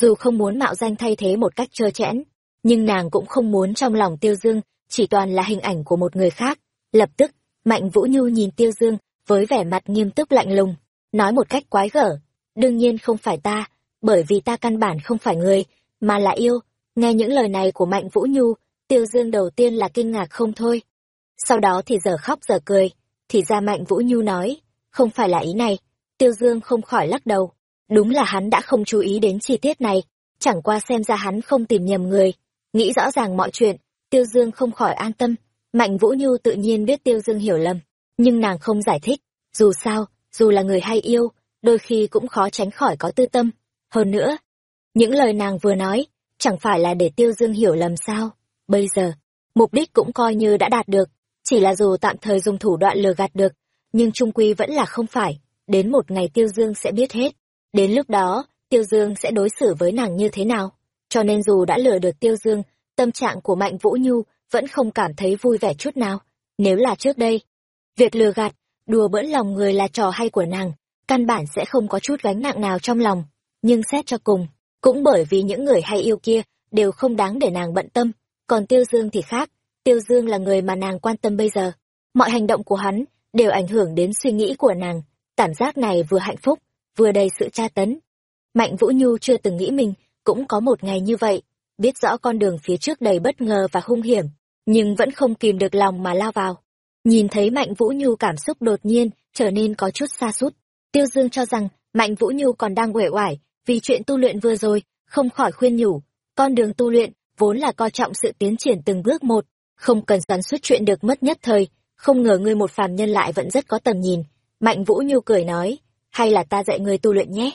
dù không muốn mạo danh thay thế một cách trơ chẽn, nhưng nàng cũng không muốn trong lòng Tiêu Dương chỉ toàn là hình ảnh của một người khác. Lập tức, Mạnh Vũ Nhu nhìn Tiêu Dương với vẻ mặt nghiêm túc lạnh lùng, nói một cách quái gở, đương nhiên không phải ta, bởi vì ta căn bản không phải người, mà là yêu. Nghe những lời này của Mạnh Vũ Nhu, Tiêu Dương đầu tiên là kinh ngạc không thôi. Sau đó thì giờ khóc giờ cười, thì ra Mạnh Vũ Nhu nói, không phải là ý này. Tiêu Dương không khỏi lắc đầu. Đúng là hắn đã không chú ý đến chi tiết này, chẳng qua xem ra hắn không tìm nhầm người. Nghĩ rõ ràng mọi chuyện, Tiêu Dương không khỏi an tâm. Mạnh Vũ Nhu tự nhiên biết Tiêu Dương hiểu lầm, nhưng nàng không giải thích. Dù sao, dù là người hay yêu, đôi khi cũng khó tránh khỏi có tư tâm. Hơn nữa, những lời nàng vừa nói, chẳng phải là để Tiêu Dương hiểu lầm sao. Bây giờ, mục đích cũng coi như đã đạt được, chỉ là dù tạm thời dùng thủ đoạn lừa gạt được, nhưng trung quy vẫn là không phải. Đến một ngày Tiêu Dương sẽ biết hết. Đến lúc đó, Tiêu Dương sẽ đối xử với nàng như thế nào. Cho nên dù đã lừa được Tiêu Dương, tâm trạng của Mạnh Vũ Nhu vẫn không cảm thấy vui vẻ chút nào. Nếu là trước đây, việc lừa gạt, đùa bỡn lòng người là trò hay của nàng, căn bản sẽ không có chút gánh nặng nào trong lòng. Nhưng xét cho cùng, cũng bởi vì những người hay yêu kia đều không đáng để nàng bận tâm, còn Tiêu Dương thì khác, Tiêu Dương là người mà nàng quan tâm bây giờ. Mọi hành động của hắn đều ảnh hưởng đến suy nghĩ của nàng, cảm giác này vừa hạnh phúc, vừa đầy sự tra tấn. Mạnh Vũ Nhu chưa từng nghĩ mình cũng có một ngày như vậy, biết rõ con đường phía trước đầy bất ngờ và hung hiểm, nhưng vẫn không kìm được lòng mà lao vào. Nhìn thấy Mạnh Vũ Nhu cảm xúc đột nhiên trở nên có chút xa sút Tiêu Dương cho rằng Mạnh Vũ Nhu còn đang uể oải vì chuyện tu luyện vừa rồi, không khỏi khuyên nhủ. Con đường tu luyện vốn là coi trọng sự tiến triển từng bước một, không cần xoắn suốt chuyện được mất nhất thời, không ngờ ngươi một phàm nhân lại vẫn rất có tầm nhìn. Mạnh Vũ Nhu cười nói, hay là ta dạy ngươi tu luyện nhé.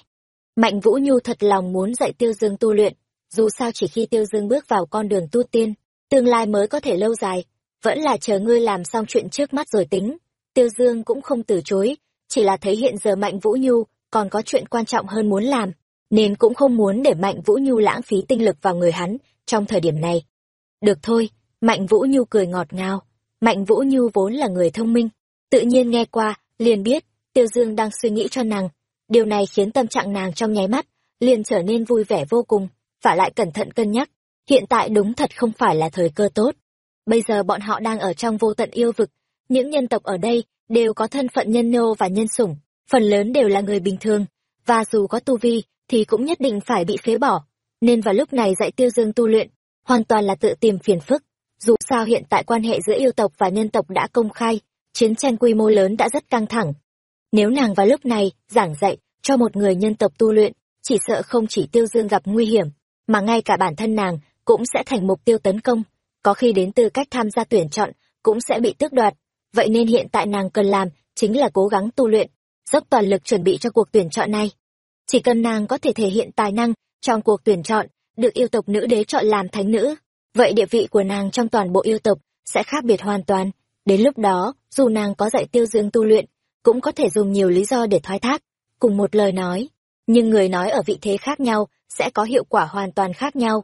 Mạnh Vũ Nhu thật lòng muốn dạy Tiêu Dương tu luyện, dù sao chỉ khi Tiêu Dương bước vào con đường tu tiên, tương lai mới có thể lâu dài, vẫn là chờ ngươi làm xong chuyện trước mắt rồi tính. Tiêu Dương cũng không từ chối, chỉ là thấy hiện giờ Mạnh Vũ Nhu còn có chuyện quan trọng hơn muốn làm, nên cũng không muốn để Mạnh Vũ Nhu lãng phí tinh lực vào người hắn trong thời điểm này. Được thôi, Mạnh Vũ Nhu cười ngọt ngào. Mạnh Vũ Nhu vốn là người thông minh, tự nhiên nghe qua, liền biết, Tiêu Dương đang suy nghĩ cho nàng. Điều này khiến tâm trạng nàng trong nháy mắt, liền trở nên vui vẻ vô cùng, và lại cẩn thận cân nhắc. Hiện tại đúng thật không phải là thời cơ tốt. Bây giờ bọn họ đang ở trong vô tận yêu vực, những nhân tộc ở đây đều có thân phận nhân nô và nhân sủng, phần lớn đều là người bình thường, và dù có tu vi thì cũng nhất định phải bị phế bỏ. Nên vào lúc này dạy Tiêu Dương tu luyện, hoàn toàn là tự tìm phiền phức. Dù sao hiện tại quan hệ giữa yêu tộc và nhân tộc đã công khai, chiến tranh quy mô lớn đã rất căng thẳng. Nếu nàng vào lúc này giảng dạy cho một người nhân tộc tu luyện, chỉ sợ không chỉ Tiêu Dương gặp nguy hiểm, mà ngay cả bản thân nàng cũng sẽ thành mục tiêu tấn công, có khi đến tư cách tham gia tuyển chọn cũng sẽ bị tước đoạt. Vậy nên hiện tại nàng cần làm chính là cố gắng tu luyện, dốc toàn lực chuẩn bị cho cuộc tuyển chọn này. Chỉ cần nàng có thể thể hiện tài năng trong cuộc tuyển chọn, được yêu tộc nữ đế chọn làm thánh nữ, vậy địa vị của nàng trong toàn bộ yêu tộc sẽ khác biệt hoàn toàn. Đến lúc đó, dù nàng có dạy tiêu dương tu luyện, cũng có thể dùng nhiều lý do để thoái thác, cùng một lời nói. Nhưng người nói ở vị thế khác nhau sẽ có hiệu quả hoàn toàn khác nhau.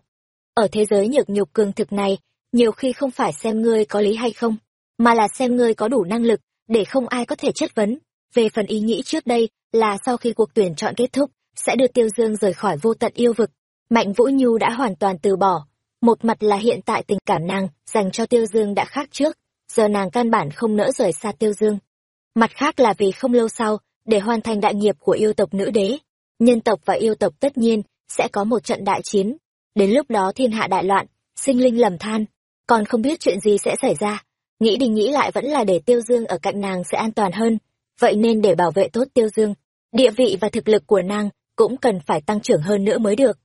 Ở thế giới nhược nhục cường thực này, nhiều khi không phải xem ngươi có lý hay không, mà là xem ngươi có đủ năng lực để không ai có thể chất vấn. Về phần ý nghĩ trước đây là sau khi cuộc tuyển chọn kết thúc, sẽ đưa Tiêu Dương rời khỏi vô tận yêu vực. Mạnh Vũ Nhu đã hoàn toàn từ bỏ. Một mặt là hiện tại tình cảm nàng dành cho Tiêu Dương đã khác trước, giờ nàng căn bản không nỡ rời xa Tiêu Dương. Mặt khác là vì không lâu sau, để hoàn thành đại nghiệp của yêu tộc nữ đế, nhân tộc và yêu tộc tất nhiên sẽ có một trận đại chiến. Đến lúc đó thiên hạ đại loạn, sinh linh lầm than, còn không biết chuyện gì sẽ xảy ra. Nghĩ đi nghĩ lại vẫn là để Tiêu Dương ở cạnh nàng sẽ an toàn hơn, vậy nên để bảo vệ tốt Tiêu Dương, địa vị và thực lực của nàng cũng cần phải tăng trưởng hơn nữa mới được.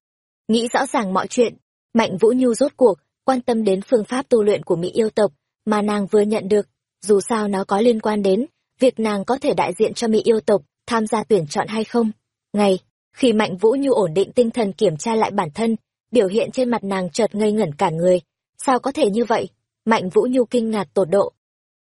Nghĩ rõ ràng mọi chuyện, Mạnh Vũ Nhu rốt cuộc, quan tâm đến phương pháp tu luyện của Mỹ yêu tộc mà nàng vừa nhận được, dù sao nó có liên quan đến việc nàng có thể đại diện cho Mỹ yêu tộc tham gia tuyển chọn hay không. Ngày, khi Mạnh Vũ Nhu ổn định tinh thần kiểm tra lại bản thân, biểu hiện trên mặt nàng chợt ngây ngẩn cả người. Sao có thể như vậy? Mạnh Vũ Nhu kinh ngạc tột độ.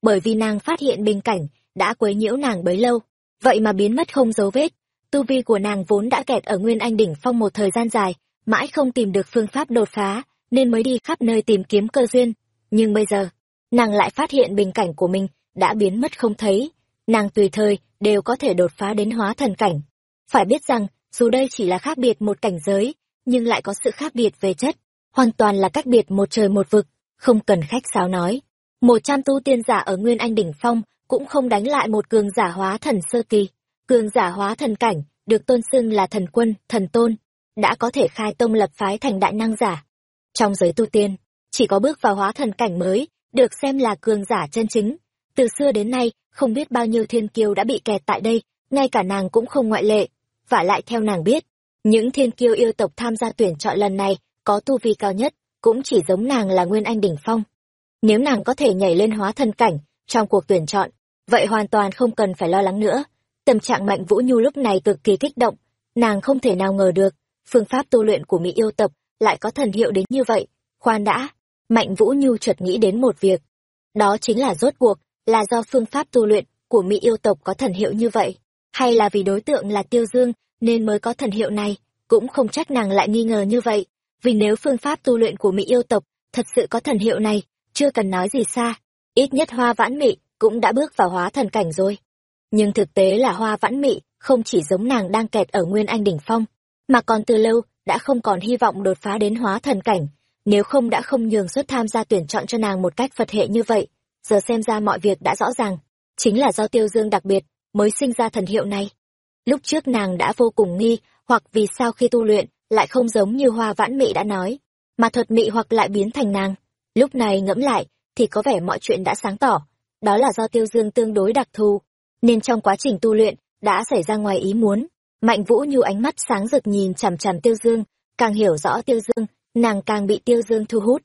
Bởi vì nàng phát hiện bình cảnh đã quấy nhiễu nàng bấy lâu, vậy mà biến mất không dấu vết. Tu vi của nàng vốn đã kẹt ở Nguyên Anh đỉnh phong một thời gian dài, mãi không tìm được phương pháp đột phá, nên mới đi khắp nơi tìm kiếm cơ duyên. Nhưng bây giờ, nàng lại phát hiện bình cảnh của mình đã biến mất không thấy. Nàng tùy thời đều có thể đột phá đến hóa thần cảnh. Phải biết rằng, dù đây chỉ là khác biệt một cảnh giới, nhưng lại có sự khác biệt về chất, hoàn toàn là cách biệt một trời một vực, không cần khách sáo nói. Một trăm tu tiên giả ở Nguyên Anh đỉnh phong cũng không đánh lại một cường giả hóa thần sơ kỳ. Cường giả hóa thần cảnh, được tôn xưng là thần quân, thần tôn, đã có thể khai tông lập phái thành đại năng giả. Trong giới tu tiên, chỉ có bước vào hóa thần cảnh mới, được xem là cường giả chân chính. Từ xưa đến nay, không biết bao nhiêu thiên kiêu đã bị kẹt tại đây, ngay cả nàng cũng không ngoại lệ. Và lại theo nàng biết, những thiên kiêu yêu tộc tham gia tuyển chọn lần này có tu vi cao nhất, cũng chỉ giống nàng là Nguyên Anh đỉnh phong. Nếu nàng có thể nhảy lên hóa thân cảnh trong cuộc tuyển chọn, vậy hoàn toàn không cần phải lo lắng nữa. Tâm trạng Mạnh Vũ Nhu lúc này cực kỳ kích động, nàng không thể nào ngờ được, phương pháp tu luyện của Mỹ yêu tộc lại có thần hiệu đến như vậy. Khoan đã, Mạnh Vũ Nhu chợt nghĩ đến một việc. Đó chính là rốt cuộc, là do phương pháp tu luyện của Mỹ yêu tộc có thần hiệu như vậy, hay là vì đối tượng là Tiêu Dương nên mới có thần hiệu này, cũng không trách nàng lại nghi ngờ như vậy, vì nếu phương pháp tu luyện của Mỹ yêu tộc thật sự có thần hiệu này, chưa cần nói gì xa, ít nhất hoa vãn mị cũng đã bước vào hóa thần cảnh rồi. Nhưng thực tế là hoa vãn mị không chỉ giống nàng đang kẹt ở Nguyên Anh đỉnh phong, mà còn từ lâu đã không còn hy vọng đột phá đến hóa thần cảnh, nếu không đã không nhường suất tham gia tuyển chọn cho nàng một cách Phật hệ như vậy, giờ xem ra mọi việc đã rõ ràng, chính là do Tiêu Dương đặc biệt mới sinh ra thần hiệu này. Lúc trước nàng đã vô cùng nghi, hoặc vì sao khi tu luyện lại không giống như Hoa Vãn Mị đã nói, mà thuật mị hoặc lại biến thành nàng. Lúc này ngẫm lại, thì có vẻ mọi chuyện đã sáng tỏ. Đó là do tiêu dương tương đối đặc thù, nên trong quá trình tu luyện, đã xảy ra ngoài ý muốn. Mạnh Vũ Nhu ánh mắt sáng rực nhìn chằm chằm Tiêu Dương, càng hiểu rõ Tiêu Dương, nàng càng bị Tiêu Dương thu hút.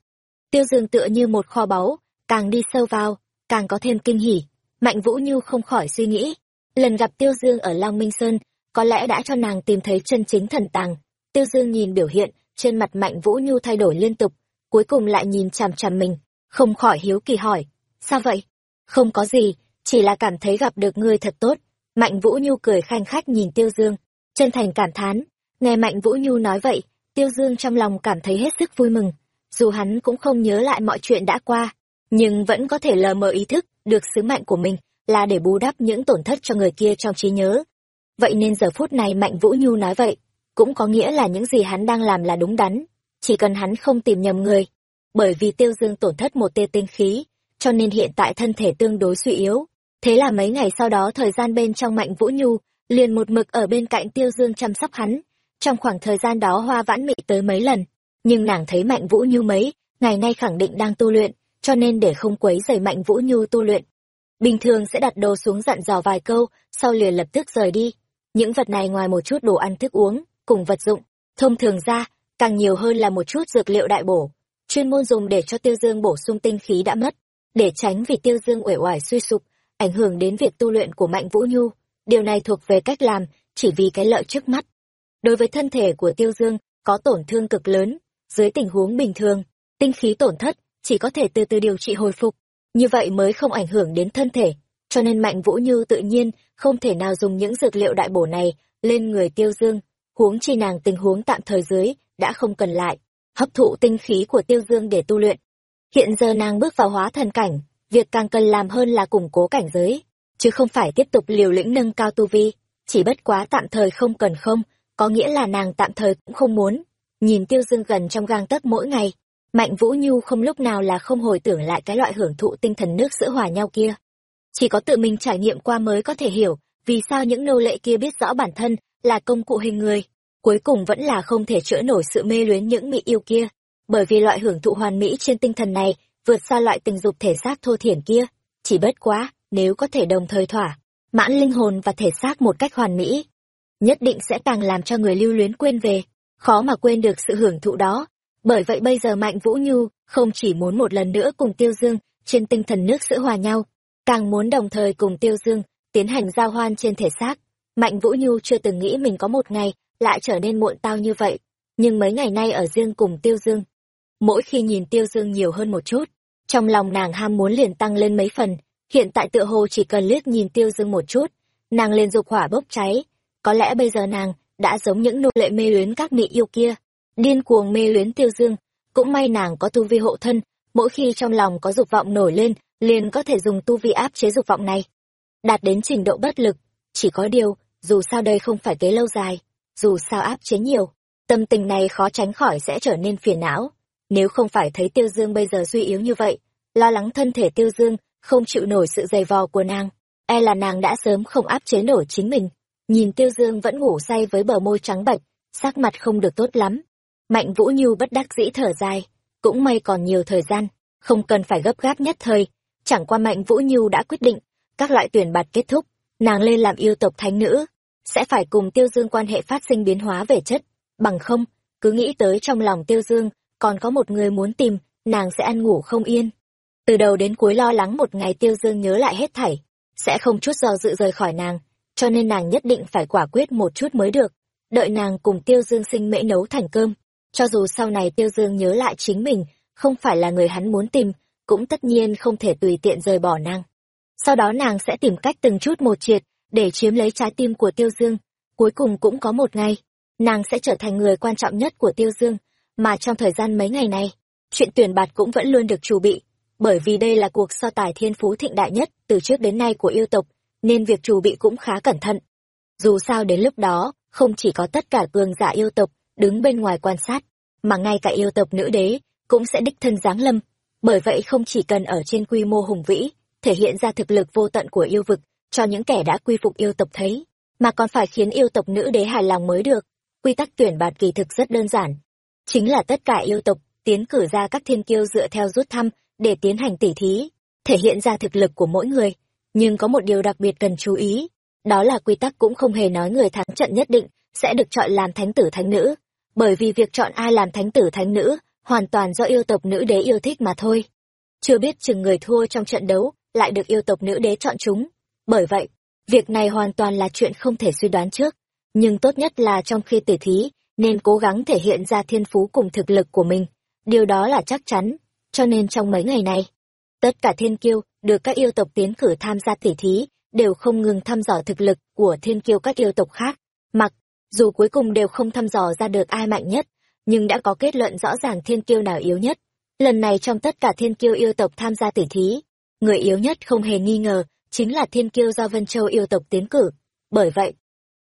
Tiêu Dương tựa như một kho báu, càng đi sâu vào, càng có thêm kinh hỉ. Mạnh Vũ Nhu không khỏi suy nghĩ, lần gặp Tiêu Dương ở Long Minh Sơn, có lẽ đã cho nàng tìm thấy chân chính thần tàng. Tiêu Dương nhìn biểu hiện, trên mặt Mạnh Vũ Nhu thay đổi liên tục, cuối cùng lại nhìn chằm chằm mình, không khỏi hiếu kỳ hỏi, sao vậy? Không có gì, chỉ là cảm thấy gặp được ngươi thật tốt. Mạnh Vũ Nhu cười khanh khách nhìn Tiêu Dương, chân thành cảm thán. Nghe Mạnh Vũ Nhu nói vậy, Tiêu Dương trong lòng cảm thấy hết sức vui mừng. Dù hắn cũng không nhớ lại mọi chuyện đã qua, nhưng vẫn có thể lờ mờ ý thức được sứ mệnh của mình là để bù đắp những tổn thất cho người kia trong trí nhớ. Vậy nên giờ phút này Mạnh Vũ Nhu nói vậy, cũng có nghĩa là những gì hắn đang làm là đúng đắn, chỉ cần hắn không tìm nhầm người. Bởi vì Tiêu Dương tổn thất một tia tinh khí, cho nên hiện tại thân thể tương đối suy yếu. Thế là mấy ngày sau đó thời gian bên trong Mạnh Vũ Nhu liền một mực ở bên cạnh Tiêu Dương chăm sóc hắn. Trong khoảng thời gian đó Hoa Vãn Mị tới mấy lần, nhưng nàng thấy Mạnh Vũ Nhu mấy, ngày nay khẳng định đang tu luyện, cho nên để không quấy rầy Mạnh Vũ Nhu tu luyện. Bình thường sẽ đặt đồ xuống dặn dò vài câu, sau liền lập tức rời đi. Những vật này ngoài một chút đồ ăn thức uống, cùng vật dụng, thông thường ra, càng nhiều hơn là một chút dược liệu đại bổ, chuyên môn dùng để cho Tiêu Dương bổ sung tinh khí đã mất, để tránh vì Tiêu Dương uể oải suy sụp, ảnh hưởng đến việc tu luyện của Mạnh Vũ Nhu. Điều này thuộc về cách làm, chỉ vì cái lợi trước mắt. Đối với thân thể của Tiêu Dương, có tổn thương cực lớn, dưới tình huống bình thường, tinh khí tổn thất, chỉ có thể từ từ điều trị hồi phục, như vậy mới không ảnh hưởng đến thân thể. Cho nên Mạnh Vũ Như tự nhiên không thể nào dùng những dược liệu đại bổ này lên người Tiêu Dương, huống chi nàng tình huống tạm thời dưới, đã không cần lại, hấp thụ tinh khí của Tiêu Dương để tu luyện. Hiện giờ nàng bước vào hóa thần cảnh, việc càng cần làm hơn là củng cố cảnh giới, chứ không phải tiếp tục liều lĩnh nâng cao tu vi, chỉ bất quá tạm thời không cần không, có nghĩa là nàng tạm thời cũng không muốn. Nhìn Tiêu Dương gần trong gang tấc mỗi ngày, Mạnh Vũ Nhu không lúc nào là không hồi tưởng lại cái loại hưởng thụ tinh thần nước sữa hòa nhau kia. Chỉ có tự mình trải nghiệm qua mới có thể hiểu, vì sao những nô lệ kia biết rõ bản thân là công cụ hình người, cuối cùng vẫn là không thể chữa nổi sự mê luyến những mỹ yêu kia, bởi vì loại hưởng thụ hoàn mỹ trên tinh thần này vượt xa loại tình dục thể xác thô thiển kia, chỉ bất quá, nếu có thể đồng thời thỏa, mãn linh hồn và thể xác một cách hoàn mỹ, nhất định sẽ càng làm cho người lưu luyến quên về, khó mà quên được sự hưởng thụ đó. Bởi vậy bây giờ Mạnh Vũ Nhu không chỉ muốn một lần nữa cùng Tiêu Dương trên tinh thần nước sữa hòa nhau, càng muốn đồng thời cùng Tiêu Dương tiến hành giao hoan trên thể xác. Mạnh Vũ Nhu chưa từng nghĩ mình có một ngày lại trở nên muộn tao như vậy, nhưng mấy ngày nay ở riêng cùng Tiêu Dương. Mỗi khi nhìn Tiêu Dương nhiều hơn một chút, trong lòng nàng ham muốn liền tăng lên mấy phần, hiện tại tựa hồ chỉ cần liếc nhìn Tiêu Dương một chút, nàng liền dục hỏa bốc cháy. Có lẽ bây giờ nàng đã giống những nô lệ mê luyến các mỹ yêu kia, điên cuồng mê luyến Tiêu Dương, cũng may nàng có tu vi hộ thân, mỗi khi trong lòng có dục vọng nổi lên, liền có thể dùng tu vi áp chế dục vọng này. Đạt đến trình độ bất lực, chỉ có điều, dù sao đây không phải kế lâu dài, dù sao áp chế nhiều, tâm tình này khó tránh khỏi sẽ trở nên phiền não. Nếu không phải thấy Tiêu Dương bây giờ suy yếu như vậy, lo lắng thân thể Tiêu Dương không chịu nổi sự dày vò của nàng, e là nàng đã sớm không áp chế nổi chính mình. Nhìn Tiêu Dương vẫn ngủ say với bờ môi trắng bệch, sắc mặt không được tốt lắm. Mạnh Vũ Nhu bất đắc dĩ thở dài, cũng may còn nhiều thời gian, không cần phải gấp gáp nhất thời. Chẳng qua Mạnh Vũ Nhu đã quyết định, các loại tuyển bạt kết thúc, nàng lên làm yêu tộc thánh nữ, sẽ phải cùng Tiêu Dương quan hệ phát sinh biến hóa về chất, bằng không, cứ nghĩ tới trong lòng Tiêu Dương, còn có một người muốn tìm, nàng sẽ ăn ngủ không yên. Từ đầu đến cuối lo lắng một ngày Tiêu Dương nhớ lại hết thảy, sẽ không chút do dự rời khỏi nàng, cho nên nàng nhất định phải quả quyết một chút mới được. Đợi nàng cùng Tiêu Dương sinh mễ nấu thành cơm, cho dù sau này Tiêu Dương nhớ lại chính mình, không phải là người hắn muốn tìm, cũng tất nhiên không thể tùy tiện rời bỏ nàng. Sau đó nàng sẽ tìm cách từng chút một triệt, để chiếm lấy trái tim của Tiêu Dương. Cuối cùng cũng có một ngày, nàng sẽ trở thành người quan trọng nhất của Tiêu Dương, mà trong thời gian mấy ngày này, chuyện tuyển bạt cũng vẫn luôn được chủ bị, bởi vì đây là cuộc so tài thiên phú thịnh đại nhất từ trước đến nay của yêu tộc, nên việc chủ bị cũng khá cẩn thận. Dù sao đến lúc đó, không chỉ có tất cả cường giả yêu tộc đứng bên ngoài quan sát, mà ngay cả yêu tộc nữ đế cũng sẽ đích thân giáng lâm, bởi vậy không chỉ cần ở trên quy mô hùng vĩ, thể hiện ra thực lực vô tận của yêu vực cho những kẻ đã quy phục yêu tộc thấy, mà còn phải khiến yêu tộc nữ đế hài lòng mới được. Quy tắc tuyển bạt kỳ thực rất đơn giản, chính là tất cả yêu tộc tiến cử ra các thiên kiêu dựa theo rút thăm để tiến hành tỉ thí, thể hiện ra thực lực của mỗi người. Nhưng có một điều đặc biệt cần chú ý, đó là quy tắc cũng không hề nói người thắng trận nhất định sẽ được chọn làm thánh tử thánh nữ, bởi vì việc chọn ai làm thánh tử thánh nữ hoàn toàn do yêu tộc nữ đế yêu thích mà thôi. Chưa biết chừng người thua trong trận đấu lại được yêu tộc nữ đế chọn chúng. Bởi vậy, việc này hoàn toàn là chuyện không thể suy đoán trước. Nhưng tốt nhất là trong khi tỉ thí, nên cố gắng thể hiện ra thiên phú cùng thực lực của mình. Điều đó là chắc chắn. Cho nên trong mấy ngày này, tất cả thiên kiêu được các yêu tộc tiến cử tham gia tỉ thí đều không ngừng thăm dò thực lực của thiên kiêu các yêu tộc khác. Mặc dù cuối cùng đều không thăm dò ra được ai mạnh nhất, nhưng đã có kết luận rõ ràng thiên kiêu nào yếu nhất. Lần này trong tất cả thiên kiêu yêu tộc tham gia tỉ thí, người yếu nhất không hề nghi ngờ chính là thiên kiêu do Vân Châu yêu tộc tiến cử. Bởi vậy,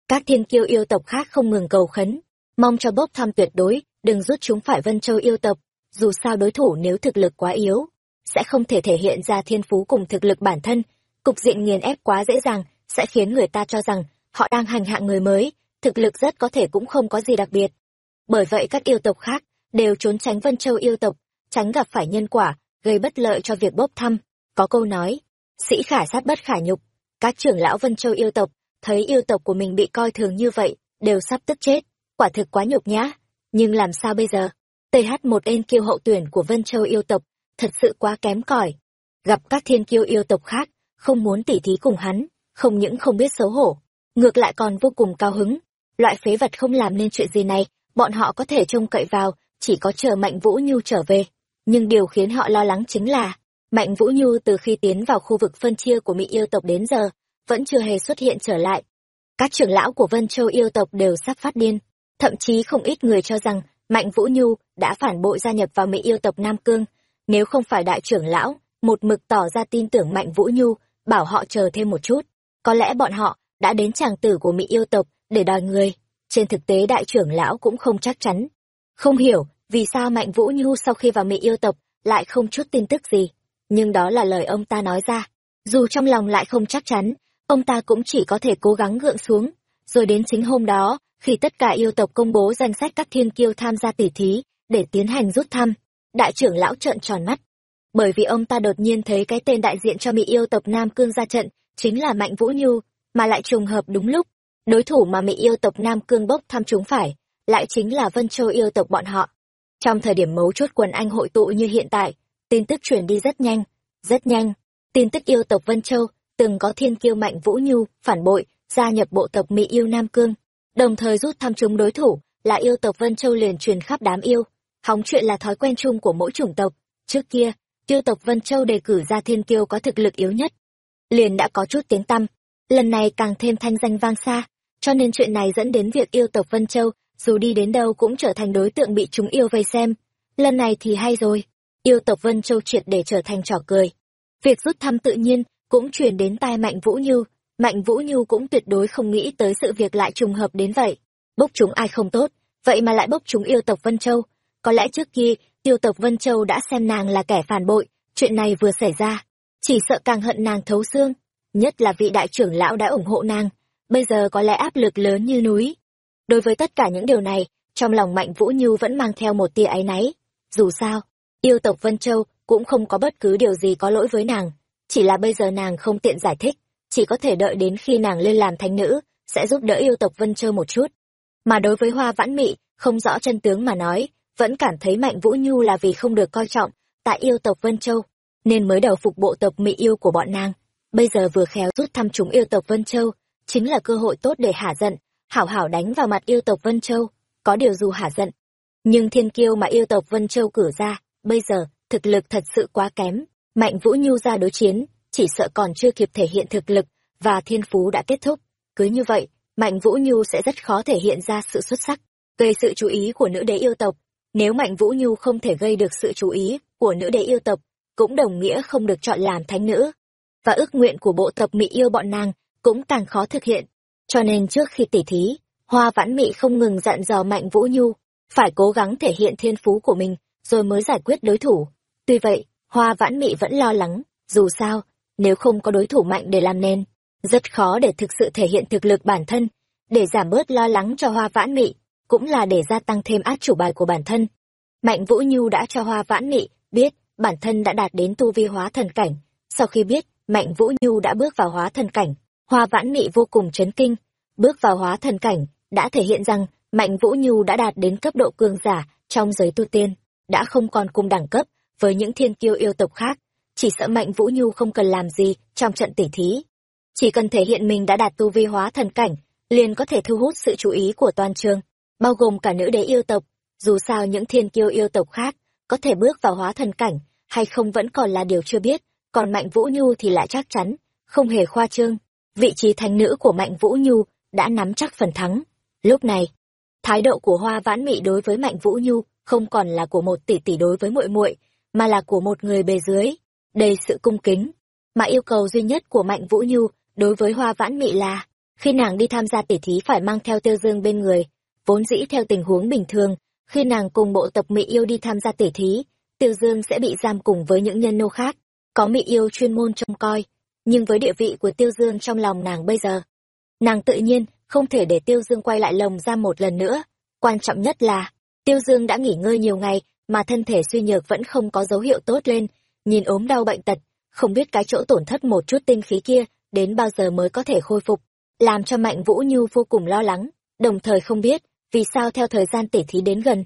các thiên kiêu yêu tộc khác không ngừng cầu khấn, mong cho bốc thăm tuyệt đối, đừng rút chúng phải Vân Châu yêu tộc, dù sao đối thủ nếu thực lực quá yếu, sẽ không thể thể hiện ra thiên phú cùng thực lực bản thân, cục diện nghiền ép quá dễ dàng, sẽ khiến người ta cho rằng họ đang hành hạ người mới, thực lực rất có thể cũng không có gì đặc biệt. Bởi vậy các yêu tộc khác đều trốn tránh Vân Châu yêu tộc, tránh gặp phải nhân quả, gây bất lợi cho việc bốc thăm. Có câu nói, sĩ khả sát bất khả nhục. Các trưởng lão Vân Châu yêu tộc, thấy yêu tộc của mình bị coi thường như vậy, đều sắp tức chết. Quả thực quá nhục nhã. Nhưng làm sao bây giờ? th một en kiêu hậu tuyển của Vân Châu yêu tộc, thật sự quá kém cỏi. Gặp các thiên kiêu yêu tộc khác, không muốn tỉ thí cùng hắn, không những không biết xấu hổ, ngược lại còn vô cùng cao hứng. Loại phế vật không làm nên chuyện gì này, bọn họ có thể trông cậy vào, chỉ có chờ Mạnh Vũ Nhu trở về. Nhưng điều khiến họ lo lắng chính là, Mạnh Vũ Nhu từ khi tiến vào khu vực phân chia của Mỹ yêu tộc đến giờ, vẫn chưa hề xuất hiện trở lại. Các trưởng lão của Vân Châu yêu tộc đều sắp phát điên, thậm chí không ít người cho rằng Mạnh Vũ Nhu đã phản bội gia nhập vào Mỹ yêu tộc Nam Cương. Nếu không phải đại trưởng lão, một mực tỏ ra tin tưởng Mạnh Vũ Nhu, bảo họ chờ thêm một chút, có lẽ bọn họ đã đến tràng tử của Mỹ yêu tộc để đòi người. Trên thực tế đại trưởng lão cũng không chắc chắn. Không hiểu vì sao Mạnh Vũ Nhu sau khi vào Mỹ yêu tộc lại không chút tin tức gì nhưng đó là lời ông ta nói ra. Dù trong lòng lại không chắc chắn, ông ta cũng chỉ có thể cố gắng gượng xuống. Rồi đến chính hôm đó, khi tất cả yêu tộc công bố danh sách các thiên kiêu tham gia tỉ thí, để tiến hành rút thăm, đại trưởng lão trợn tròn mắt. Bởi vì ông ta đột nhiên thấy cái tên đại diện cho Mỹ yêu tộc Nam Cương ra trận, chính là Mạnh Vũ Nhu, mà lại trùng hợp đúng lúc. Đối thủ mà Mỹ yêu tộc Nam Cương bốc thăm chúng phải, lại chính là Vân Châu yêu tộc bọn họ. Trong thời điểm mấu chốt quần anh hội tụ như hiện tại, tin tức truyền đi rất nhanh, rất nhanh. Tin tức yêu tộc Vân Châu, từng có thiên kiêu mạnh Vũ Nhu, phản bội, gia nhập bộ tộc Mỹ yêu Nam Cương, đồng thời rút thăm chúng đối thủ, là yêu tộc Vân Châu liền truyền khắp đám yêu. Hóng chuyện là thói quen chung của mỗi chủng tộc. Trước kia, yêu tộc Vân Châu đề cử ra thiên kiêu có thực lực yếu nhất. Liền đã có chút tiếng tăm, lần này càng thêm thanh danh vang xa, cho nên chuyện này dẫn đến việc yêu tộc Vân Châu, dù đi đến đâu cũng trở thành đối tượng bị chúng yêu vây xem. Lần này thì hay rồi, yêu tộc Vân Châu triệt để trở thành trò cười. Việc rút thăm tự nhiên cũng truyền đến tai Mạnh Vũ Như, Mạnh Vũ Như cũng tuyệt đối không nghĩ tới sự việc lại trùng hợp đến vậy. Bốc chúng ai không tốt, vậy mà lại bốc chúng yêu tộc Vân Châu. Có lẽ trước kia, yêu tộc Vân Châu đã xem nàng là kẻ phản bội, chuyện này vừa xảy ra. Chỉ sợ càng hận nàng thấu xương, nhất là vị đại trưởng lão đã ủng hộ nàng, bây giờ có lẽ áp lực lớn như núi. Đối với tất cả những điều này, trong lòng Mạnh Vũ Như vẫn mang theo một tia áy náy. Dù sao, Yêu tộc Vân Châu cũng không có bất cứ điều gì có lỗi với nàng, chỉ là bây giờ nàng không tiện giải thích, chỉ có thể đợi đến khi nàng lên làm thánh nữ, sẽ giúp đỡ yêu tộc Vân Châu một chút. Mà đối với Hoa Vãn Mị, không rõ chân tướng mà nói, vẫn cảm thấy Mạnh Vũ Nhu là vì không được coi trọng tại yêu tộc Vân Châu, nên mới đầu phục bộ tộc Mị yêu của bọn nàng. Bây giờ vừa khéo rút thăm chúng yêu tộc Vân Châu, chính là cơ hội tốt để hả giận, hảo hảo đánh vào mặt yêu tộc Vân Châu, có điều dù hả giận. Nhưng thiên kiêu mà yêu tộc Vân Châu cử ra, Bây giờ, thực lực thật sự quá kém, Mạnh Vũ Nhu ra đối chiến, chỉ sợ còn chưa kịp thể hiện thực lực, và thiên phú đã kết thúc. Cứ như vậy, Mạnh Vũ Nhu sẽ rất khó thể hiện ra sự xuất sắc, gây sự chú ý của nữ đế yêu tộc. Nếu Mạnh Vũ Nhu không thể gây được sự chú ý của nữ đế yêu tộc, cũng đồng nghĩa không được chọn làm thánh nữ. Và ước nguyện của bộ tộc Mỹ yêu bọn nàng cũng càng khó thực hiện. Cho nên trước khi tỉ thí, Hoa Vãn Mị không ngừng dặn dò Mạnh Vũ Nhu, phải cố gắng thể hiện thiên phú của mình rồi mới giải quyết đối thủ. Tuy vậy, Hoa Vãn Mị vẫn lo lắng, dù sao, nếu không có đối thủ mạnh để làm nên, rất khó để thực sự thể hiện thực lực bản thân, để giảm bớt lo lắng cho Hoa Vãn Mị, cũng là để gia tăng thêm át chủ bài của bản thân. Mạnh Vũ Nhu đã cho Hoa Vãn Mị biết bản thân đã đạt đến tu vi hóa thần cảnh. Sau khi biết Mạnh Vũ Nhu đã bước vào hóa thần cảnh, Hoa Vãn Mị vô cùng chấn kinh. Bước vào hóa thần cảnh đã thể hiện rằng Mạnh Vũ Nhu đã đạt đến cấp độ cường giả trong giới tu tiên, đã không còn cùng đẳng cấp với những thiên kiêu yêu tộc khác. Chỉ sợ Mạnh Vũ Nhu không cần làm gì trong trận tỉ thí. Chỉ cần thể hiện mình đã đạt tu vi hóa thần cảnh, liền có thể thu hút sự chú ý của toàn trường, bao gồm cả nữ đế yêu tộc. Dù sao những thiên kiêu yêu tộc khác có thể bước vào hóa thần cảnh hay không vẫn còn là điều chưa biết, còn Mạnh Vũ Nhu thì lại chắc chắn, không hề khoa trương. Vị trí thánh nữ của Mạnh Vũ Nhu đã nắm chắc phần thắng. Lúc này, thái độ của Hoa Vãn Mị đối với Mạnh Vũ Nhu không còn là của một tỷ tỷ đối với muội muội, mà là của một người bề dưới, đầy sự cung kính. Mà yêu cầu duy nhất của Mạnh Vũ Nhu đối với Hoa Vãn Mị là khi nàng đi tham gia tỉ thí phải mang theo Tiêu Dương bên người. Vốn dĩ theo tình huống bình thường, khi nàng cùng bộ tộc Mỹ yêu đi tham gia tỉ thí, Tiêu Dương sẽ bị giam cùng với những nhân nô khác, có Mỹ yêu chuyên môn trông coi. Nhưng với địa vị của Tiêu Dương trong lòng nàng bây giờ, nàng tự nhiên không thể để Tiêu Dương quay lại lồng ra một lần nữa. Quan trọng nhất là, Tiêu Dương đã nghỉ ngơi nhiều ngày mà thân thể suy nhược vẫn không có dấu hiệu tốt lên, nhìn ốm đau bệnh tật, không biết cái chỗ tổn thất một chút tinh khí kia đến bao giờ mới có thể khôi phục, làm cho Mạnh Vũ Nhu vô cùng lo lắng, đồng thời không biết vì sao theo thời gian tỉ thí đến gần,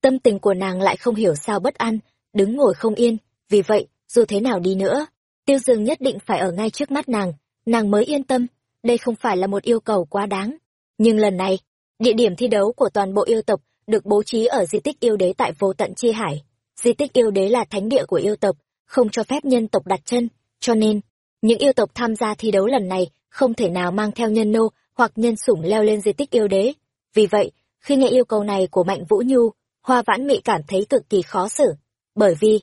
tâm tình của nàng lại không hiểu sao bất an, đứng ngồi không yên, vì vậy, dù thế nào đi nữa, Tiêu Dương nhất định phải ở ngay trước mắt nàng, nàng mới yên tâm, đây không phải là một yêu cầu quá đáng. Nhưng lần này, địa điểm thi đấu của toàn bộ yêu tộc được bố trí ở di tích yêu đế tại vô tận chi hải. Di tích yêu đế là thánh địa của yêu tộc, không cho phép nhân tộc đặt chân, cho nên, những yêu tộc tham gia thi đấu lần này không thể nào mang theo nhân nô hoặc nhân sủng leo lên di tích yêu đế. Vì vậy, khi nghe yêu cầu này của Mạnh Vũ Nhu, Hoa Vãn Mị cảm thấy cực kỳ khó xử, bởi vì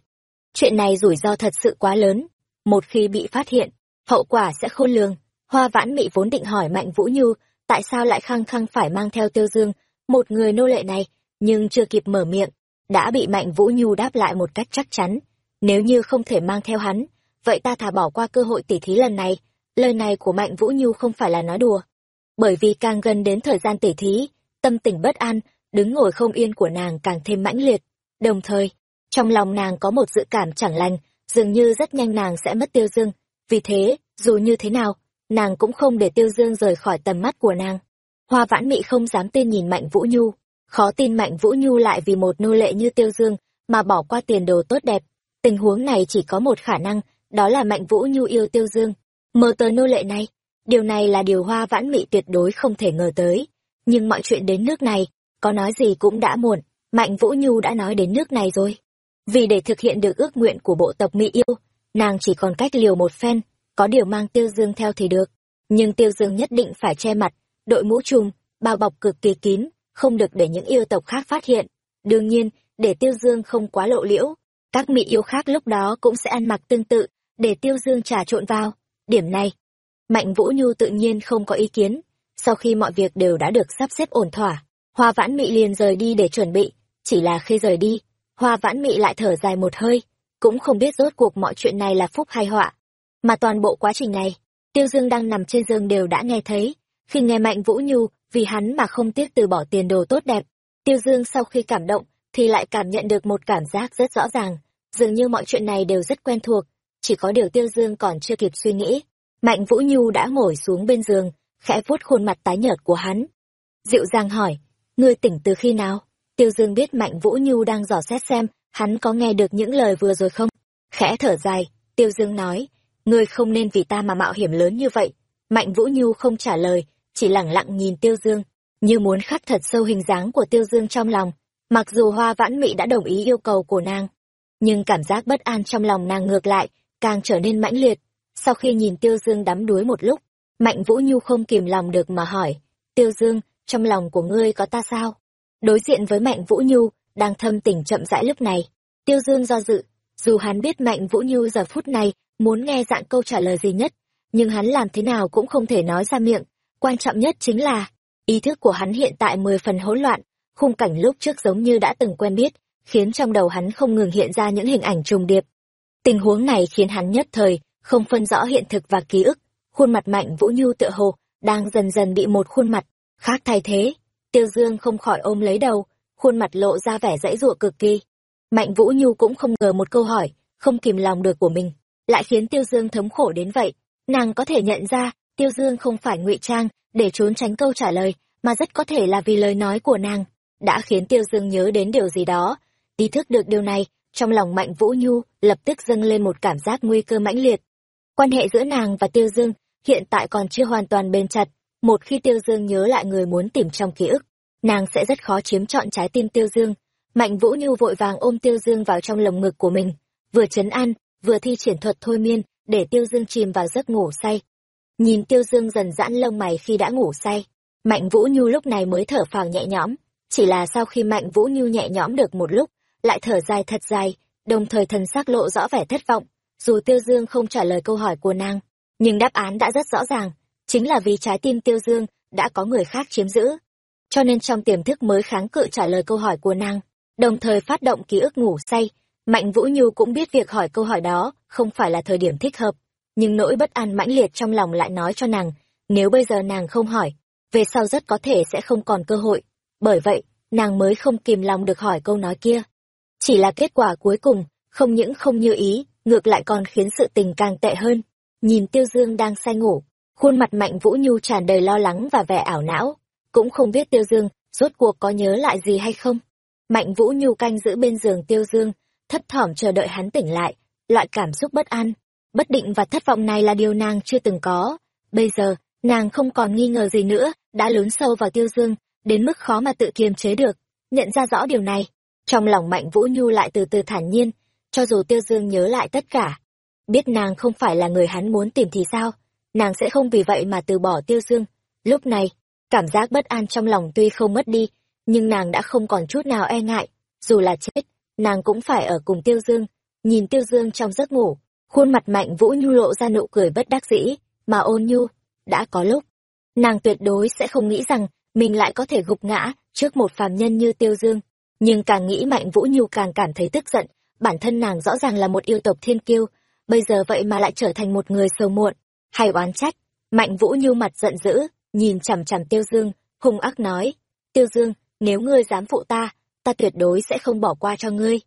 chuyện này rủi ro thật sự quá lớn. Một khi bị phát hiện, hậu quả sẽ khôn lường. Hoa Vãn Mị vốn định hỏi Mạnh Vũ Nhu tại sao lại khăng khăng phải mang theo Tiêu Dương, một người nô lệ này, nhưng chưa kịp mở miệng, đã bị Mạnh Vũ Nhu đáp lại một cách chắc chắn. Nếu như không thể mang theo hắn, vậy ta thả bỏ qua cơ hội tỉ thí lần này. Lời này của Mạnh Vũ Nhu không phải là nói đùa. Bởi vì càng gần đến thời gian tỉ thí, tâm tình bất an, đứng ngồi không yên của nàng càng thêm mãnh liệt. Đồng thời, trong lòng nàng có một dự cảm chẳng lành, dường như rất nhanh nàng sẽ mất tiêu dương. Vì thế, dù như thế nào, nàng cũng không để tiêu dương rời khỏi tầm mắt của nàng. Hoa vãn mị không dám tin nhìn Mạnh Vũ Nhu, khó tin Mạnh Vũ Nhu lại vì một nô lệ như tiêu dương mà bỏ qua tiền đồ tốt đẹp. Tình huống này chỉ có một khả năng, đó là Mạnh Vũ Nhu yêu tiêu dương. Mơ tờ nô lệ này, điều này là điều hoa vãn mị tuyệt đối không thể ngờ tới. Nhưng mọi chuyện đến nước này, có nói gì cũng đã muộn, Mạnh Vũ Nhu đã nói đến nước này rồi. Vì để thực hiện được ước nguyện của bộ tộc Mỹ yêu, nàng chỉ còn cách liều một phen, có điều mang Tiêu Dương theo thì được. Nhưng Tiêu Dương nhất định phải che mặt, đội mũ trùm, bao bọc cực kỳ kín, không được để những yêu tộc khác phát hiện. Đương nhiên, để Tiêu Dương không quá lộ liễu, các Mỹ yêu khác lúc đó cũng sẽ ăn mặc tương tự, để Tiêu Dương trà trộn vào. Điểm này, Mạnh Vũ Nhu tự nhiên không có ý kiến. Sau khi mọi việc đều đã được sắp xếp ổn thỏa, Hoa Vãn Mị liền rời đi để chuẩn bị, chỉ là khi rời đi, Hoa Vãn Mị lại thở dài một hơi, cũng không biết rốt cuộc mọi chuyện này là phúc hay họa. Mà toàn bộ quá trình này, Tiêu Dương đang nằm trên giường đều đã nghe thấy, khi nghe Mạnh Vũ Nhu vì hắn mà không tiếc từ bỏ tiền đồ tốt đẹp. Tiêu Dương sau khi cảm động thì lại cảm nhận được một cảm giác rất rõ ràng, dường như mọi chuyện này đều rất quen thuộc, chỉ có điều Tiêu Dương còn chưa kịp suy nghĩ. Mạnh Vũ Nhu đã ngồi xuống bên giường, khẽ vuốt khuôn mặt tái nhợt của hắn. Dịu dàng hỏi, ngươi tỉnh từ khi nào? Tiêu Dương biết Mạnh Vũ Nhu đang dò xét xem hắn có nghe được những lời vừa rồi không. Khẽ thở dài, Tiêu Dương nói, ngươi không nên vì ta mà mạo hiểm lớn như vậy. Mạnh Vũ Nhu không trả lời, chỉ lẳng lặng nhìn Tiêu Dương, như muốn khắc thật sâu hình dáng của Tiêu Dương trong lòng. Mặc dù Hoa Vãn Mị đã đồng ý yêu cầu của nàng, nhưng cảm giác bất an trong lòng nàng ngược lại, càng trở nên mãnh liệt. Sau khi nhìn Tiêu Dương đắm đuối một lúc, Mạnh Vũ Nhu không kìm lòng được mà hỏi, Tiêu Dương, trong lòng của ngươi có ta sao? Đối diện với Mạnh Vũ Nhu, đang thâm tỉnh chậm rãi lúc này, Tiêu Dương do dự, dù hắn biết Mạnh Vũ Nhu giờ phút này muốn nghe dạng câu trả lời gì nhất, nhưng hắn làm thế nào cũng không thể nói ra miệng, quan trọng nhất chính là, ý thức của hắn hiện tại mười phần hỗn loạn, khung cảnh lúc trước giống như đã từng quen biết, khiến trong đầu hắn không ngừng hiện ra những hình ảnh trùng điệp. Tình huống này khiến hắn nhất thời, không phân rõ hiện thực và ký ức, khuôn mặt Mạnh Vũ Nhu tựa hồ, đang dần dần bị một khuôn mặt khác thay thế. Tiêu Dương không khỏi ôm lấy đầu, khuôn mặt lộ ra vẻ dãy dụa cực kỳ. Mạnh Vũ Nhu cũng không ngờ một câu hỏi, không kìm lòng được của mình, lại khiến Tiêu Dương thống khổ đến vậy. Nàng có thể nhận ra, Tiêu Dương không phải ngụy trang để trốn tránh câu trả lời, mà rất có thể là vì lời nói của nàng đã khiến Tiêu Dương nhớ đến điều gì đó. Ý thức được điều này, trong lòng Mạnh Vũ Nhu lập tức dâng lên một cảm giác nguy cơ mãnh liệt. Quan hệ giữa nàng và Tiêu Dương hiện tại còn chưa hoàn toàn bền chặt, một khi Tiêu Dương nhớ lại người muốn tìm trong ký ức, nàng sẽ rất khó chiếm trọn trái tim Tiêu Dương. Mạnh Vũ Nhu vội vàng ôm Tiêu Dương vào trong lồng ngực của mình, vừa chấn an, vừa thi triển thuật thôi miên, để Tiêu Dương chìm vào giấc ngủ say. Nhìn Tiêu Dương dần giãn lông mày khi đã ngủ say, Mạnh Vũ Nhu lúc này mới thở phào nhẹ nhõm, chỉ là sau khi Mạnh Vũ Nhu nhẹ nhõm được một lúc, lại thở dài thật dài, đồng thời thần xác lộ rõ vẻ thất vọng, dù Tiêu Dương không trả lời câu hỏi của nàng, nhưng đáp án đã rất rõ ràng, chính là vì trái tim Tiêu Dương đã có người khác chiếm giữ. Cho nên trong tiềm thức mới kháng cự trả lời câu hỏi của nàng, đồng thời phát động ký ức ngủ say, Mạnh Vũ Nhu cũng biết việc hỏi câu hỏi đó không phải là thời điểm thích hợp, nhưng nỗi bất an mãnh liệt trong lòng lại nói cho nàng, nếu bây giờ nàng không hỏi, về sau rất có thể sẽ không còn cơ hội. Bởi vậy, nàng mới không kìm lòng được hỏi câu nói kia. Chỉ là kết quả cuối cùng, không những không như ý, ngược lại còn khiến sự tình càng tệ hơn. Nhìn Tiêu Dương đang say ngủ, khuôn mặt Mạnh Vũ Nhu tràn đầy lo lắng và vẻ ảo não. Cũng không biết Tiêu Dương, rốt cuộc có nhớ lại gì hay không. Mạnh Vũ Nhu canh giữ bên giường Tiêu Dương, thấp thỏm chờ đợi hắn tỉnh lại, loại cảm xúc bất an, bất định và thất vọng này là điều nàng chưa từng có. Bây giờ, nàng không còn nghi ngờ gì nữa, đã lún sâu vào Tiêu Dương, đến mức khó mà tự kiềm chế được. Nhận ra rõ điều này, trong lòng Mạnh Vũ Nhu lại từ từ thản nhiên, cho dù Tiêu Dương nhớ lại tất cả. Biết nàng không phải là người hắn muốn tìm thì sao, nàng sẽ không vì vậy mà từ bỏ Tiêu Dương. Lúc này, cảm giác bất an trong lòng tuy không mất đi, nhưng nàng đã không còn chút nào e ngại, dù là chết, nàng cũng phải ở cùng Tiêu Dương. Nhìn Tiêu Dương trong giấc ngủ, khuôn mặt Mạnh Vũ Nhu lộ ra nụ cười bất đắc dĩ, mà ôn nhu, đã có lúc. Nàng tuyệt đối sẽ không nghĩ rằng mình lại có thể gục ngã trước một phàm nhân như Tiêu Dương. Nhưng càng nghĩ Mạnh Vũ Nhu càng cảm thấy tức giận, bản thân nàng rõ ràng là một yêu tộc thiên kiêu, bây giờ vậy mà lại trở thành một người sầu muộn, hay oán trách. Mạnh Vũ Nhu mặt giận dữ, nhìn chằm chằm Tiêu Dương, hung ác nói, Tiêu Dương, nếu ngươi dám phụ ta, ta tuyệt đối sẽ không bỏ qua cho ngươi.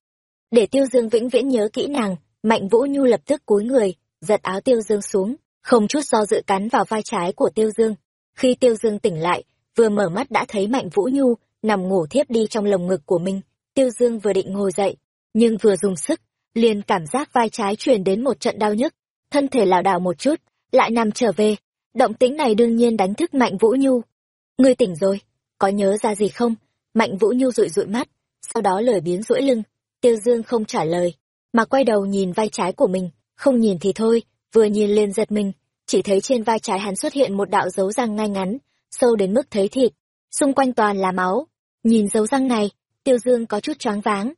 Để Tiêu Dương vĩnh viễn nhớ kỹ nàng, Mạnh Vũ Nhu lập tức cúi người, giật áo Tiêu Dương xuống, không chút do dự cắn vào vai trái của Tiêu Dương. Khi Tiêu Dương tỉnh lại, vừa mở mắt đã thấy Mạnh Vũ Nhu nằm ngủ thiếp đi trong lồng ngực của mình. Tiêu Dương vừa định ngồi dậy, nhưng vừa dùng sức, liền cảm giác vai trái truyền đến một trận đau nhức, thân thể lảo đảo một chút, lại nằm trở về. Động tĩnh này đương nhiên đánh thức Mạnh Vũ Nhu. Ngươi tỉnh rồi, có nhớ ra gì không? Mạnh Vũ Nhu dụi dụi mắt, sau đó lời biến rũi lưng. Tiêu Dương không trả lời, mà quay đầu nhìn vai trái của mình, không nhìn thì thôi, vừa nhìn lên giật mình, chỉ thấy trên vai trái hắn xuất hiện một đạo dấu răng ngay ngắn, sâu đến mức thấy thịt, xung quanh toàn là máu. Nhìn dấu răng này, Tiêu Dương có chút choáng váng.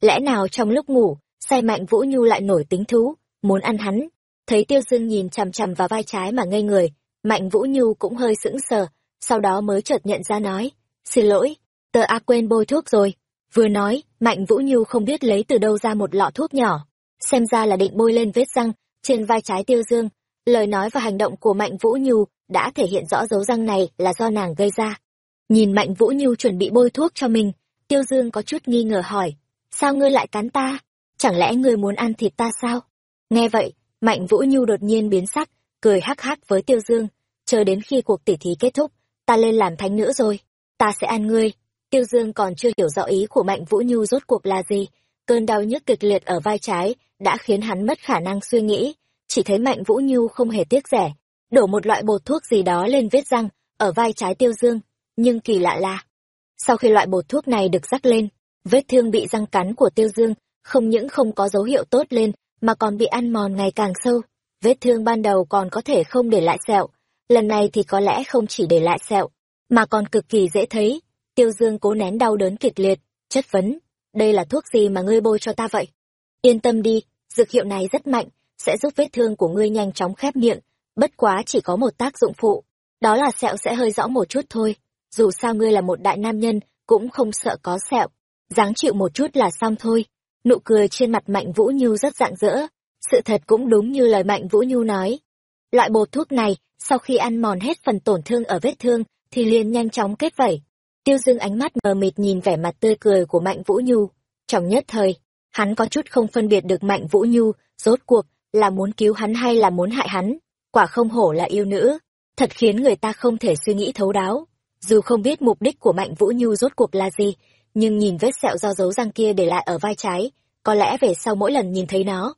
Lẽ nào trong lúc ngủ, say mạnh Vũ Nhu lại nổi tính thú, muốn ăn hắn. Thấy Tiêu Dương nhìn chằm chằm vào vai trái mà ngây người, Mạnh Vũ Nhu cũng hơi sững sờ, sau đó mới chợt nhận ra nói, xin lỗi, tờ A quên bôi thuốc rồi. Vừa nói, Mạnh Vũ Nhu không biết lấy từ đâu ra một lọ thuốc nhỏ, xem ra là định bôi lên vết răng trên vai trái Tiêu Dương. Lời nói và hành động của Mạnh Vũ Nhu đã thể hiện rõ dấu răng này là do nàng gây ra. Nhìn Mạnh Vũ Nhu chuẩn bị bôi thuốc cho mình, Tiêu Dương có chút nghi ngờ hỏi, sao ngươi lại cắn ta? Chẳng lẽ ngươi muốn ăn thịt ta sao? Nghe vậy, Mạnh Vũ Nhu đột nhiên biến sắc, cười hắc hắc với Tiêu Dương, chờ đến khi cuộc tỉ thí kết thúc, ta lên làm thánh nữ rồi, ta sẽ ăn ngươi. Tiêu Dương còn chưa hiểu rõ ý của Mạnh Vũ Nhu rốt cuộc là gì, cơn đau nhức kịch liệt ở vai trái đã khiến hắn mất khả năng suy nghĩ, chỉ thấy Mạnh Vũ Nhu không hề tiếc rẻ, đổ một loại bột thuốc gì đó lên vết răng ở vai trái Tiêu Dương, nhưng kỳ lạ là sau khi loại bột thuốc này được rắc lên, vết thương bị răng cắn của Tiêu Dương không những không có dấu hiệu tốt lên mà còn bị ăn mòn ngày càng sâu. Vết thương ban đầu còn có thể không để lại sẹo, lần này thì có lẽ không chỉ để lại sẹo, mà còn cực kỳ dễ thấy. Tiêu Dương cố nén đau đớn kịch liệt, chất vấn, đây là thuốc gì mà ngươi bôi cho ta vậy? Yên tâm đi, dược hiệu này rất mạnh, sẽ giúp vết thương của ngươi nhanh chóng khép miệng, bất quá chỉ có một tác dụng phụ, đó là sẹo sẽ hơi rõ một chút thôi. Dù sao ngươi là một đại nam nhân, cũng không sợ có sẹo, dáng chịu một chút là xong thôi. Nụ cười trên mặt Mạnh Vũ Nhu rất rạng rỡ, sự thật cũng đúng như lời Mạnh Vũ Nhu nói. Loại bột thuốc này, sau khi ăn mòn hết phần tổn thương ở vết thương, thì liền nhanh chóng kết vẩy. Tiêu Dương ánh mắt mờ mịt nhìn vẻ mặt tươi cười của Mạnh Vũ Nhu, trong nhất thời, hắn có chút không phân biệt được mạnh vũ nhu rốt cuộc là muốn cứu hắn hay là muốn hại hắn. Quả không hổ là yêu nữ. Thật khiến người ta không thể suy nghĩ thấu đáo. Dù không biết mục đích của mạnh vũ nhu rốt cuộc là gì nhưng nhìn vết sẹo do dấu răng kia để lại ở vai trái, có lẽ về sau mỗi lần nhìn thấy nó,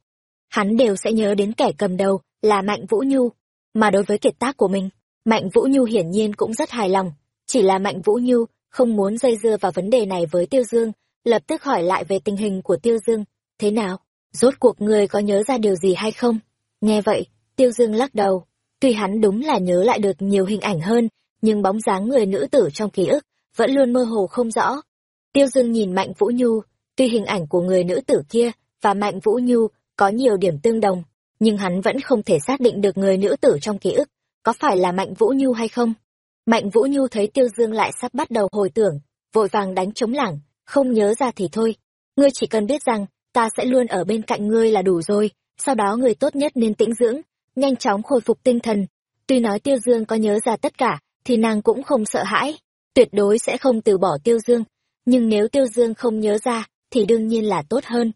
hắn đều sẽ nhớ đến kẻ cầm đầu là mạnh vũ nhu. Mà đối với kiệt tác của mình, mạnh vũ nhu hiển nhiên cũng rất hài lòng. Chỉ là mạnh vũ nhu không muốn dây dưa vào vấn đề này với tiêu dương, lập tức hỏi lại về tình hình của tiêu dương. Thế nào? Rốt cuộc người có nhớ ra điều gì hay không? Nghe vậy, tiêu dương lắc đầu. Tuy hắn đúng là nhớ lại được nhiều hình ảnh hơn, nhưng bóng dáng người nữ tử trong ký ức vẫn luôn mơ hồ không rõ tiêu dương nhìn mạnh vũ nhu, tuy hình ảnh của người nữ tử kia và mạnh vũ nhu có nhiều điểm tương đồng, nhưng hắn vẫn không thể xác định được người nữ tử trong ký ức có phải là mạnh vũ nhu hay không. Mạnh vũ nhu thấy tiêu dương lại sắp bắt đầu hồi tưởng, vội vàng đánh trống lảng, không nhớ ra thì thôi. Ngươi chỉ cần biết rằng, ta sẽ luôn ở bên cạnh ngươi là đủ rồi, sau đó người tốt nhất nên tĩnh dưỡng, nhanh chóng khôi phục tinh thần. Tuy nói tiêu dương có nhớ ra tất cả, thì nàng cũng không sợ hãi, tuyệt đối sẽ không từ bỏ tiêu dương nhưng nếu tiêu dương không nhớ ra, thì đương nhiên là tốt hơn.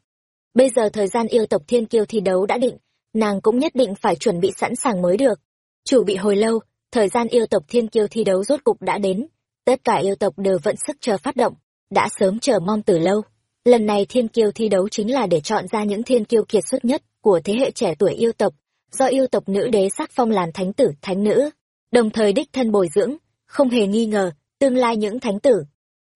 Bây giờ thời gian yêu tộc thiên kiêu thi đấu đã định, nàng cũng nhất định phải chuẩn bị sẵn sàng mới được. Chủ bị hồi lâu, thời gian yêu tộc thiên kiêu thi đấu rốt cục đã đến. Tất cả yêu tộc đều vận sức chờ phát động, đã sớm chờ mong từ lâu. Lần này thiên kiêu thi đấu chính là để chọn ra những thiên kiêu kiệt xuất nhất của thế hệ trẻ tuổi yêu tộc, do yêu tộc nữ đế sắc phong làm thánh tử, thánh nữ. Đồng thời đích thân bồi dưỡng, không hề nghi ngờ, tương lai những thánh tử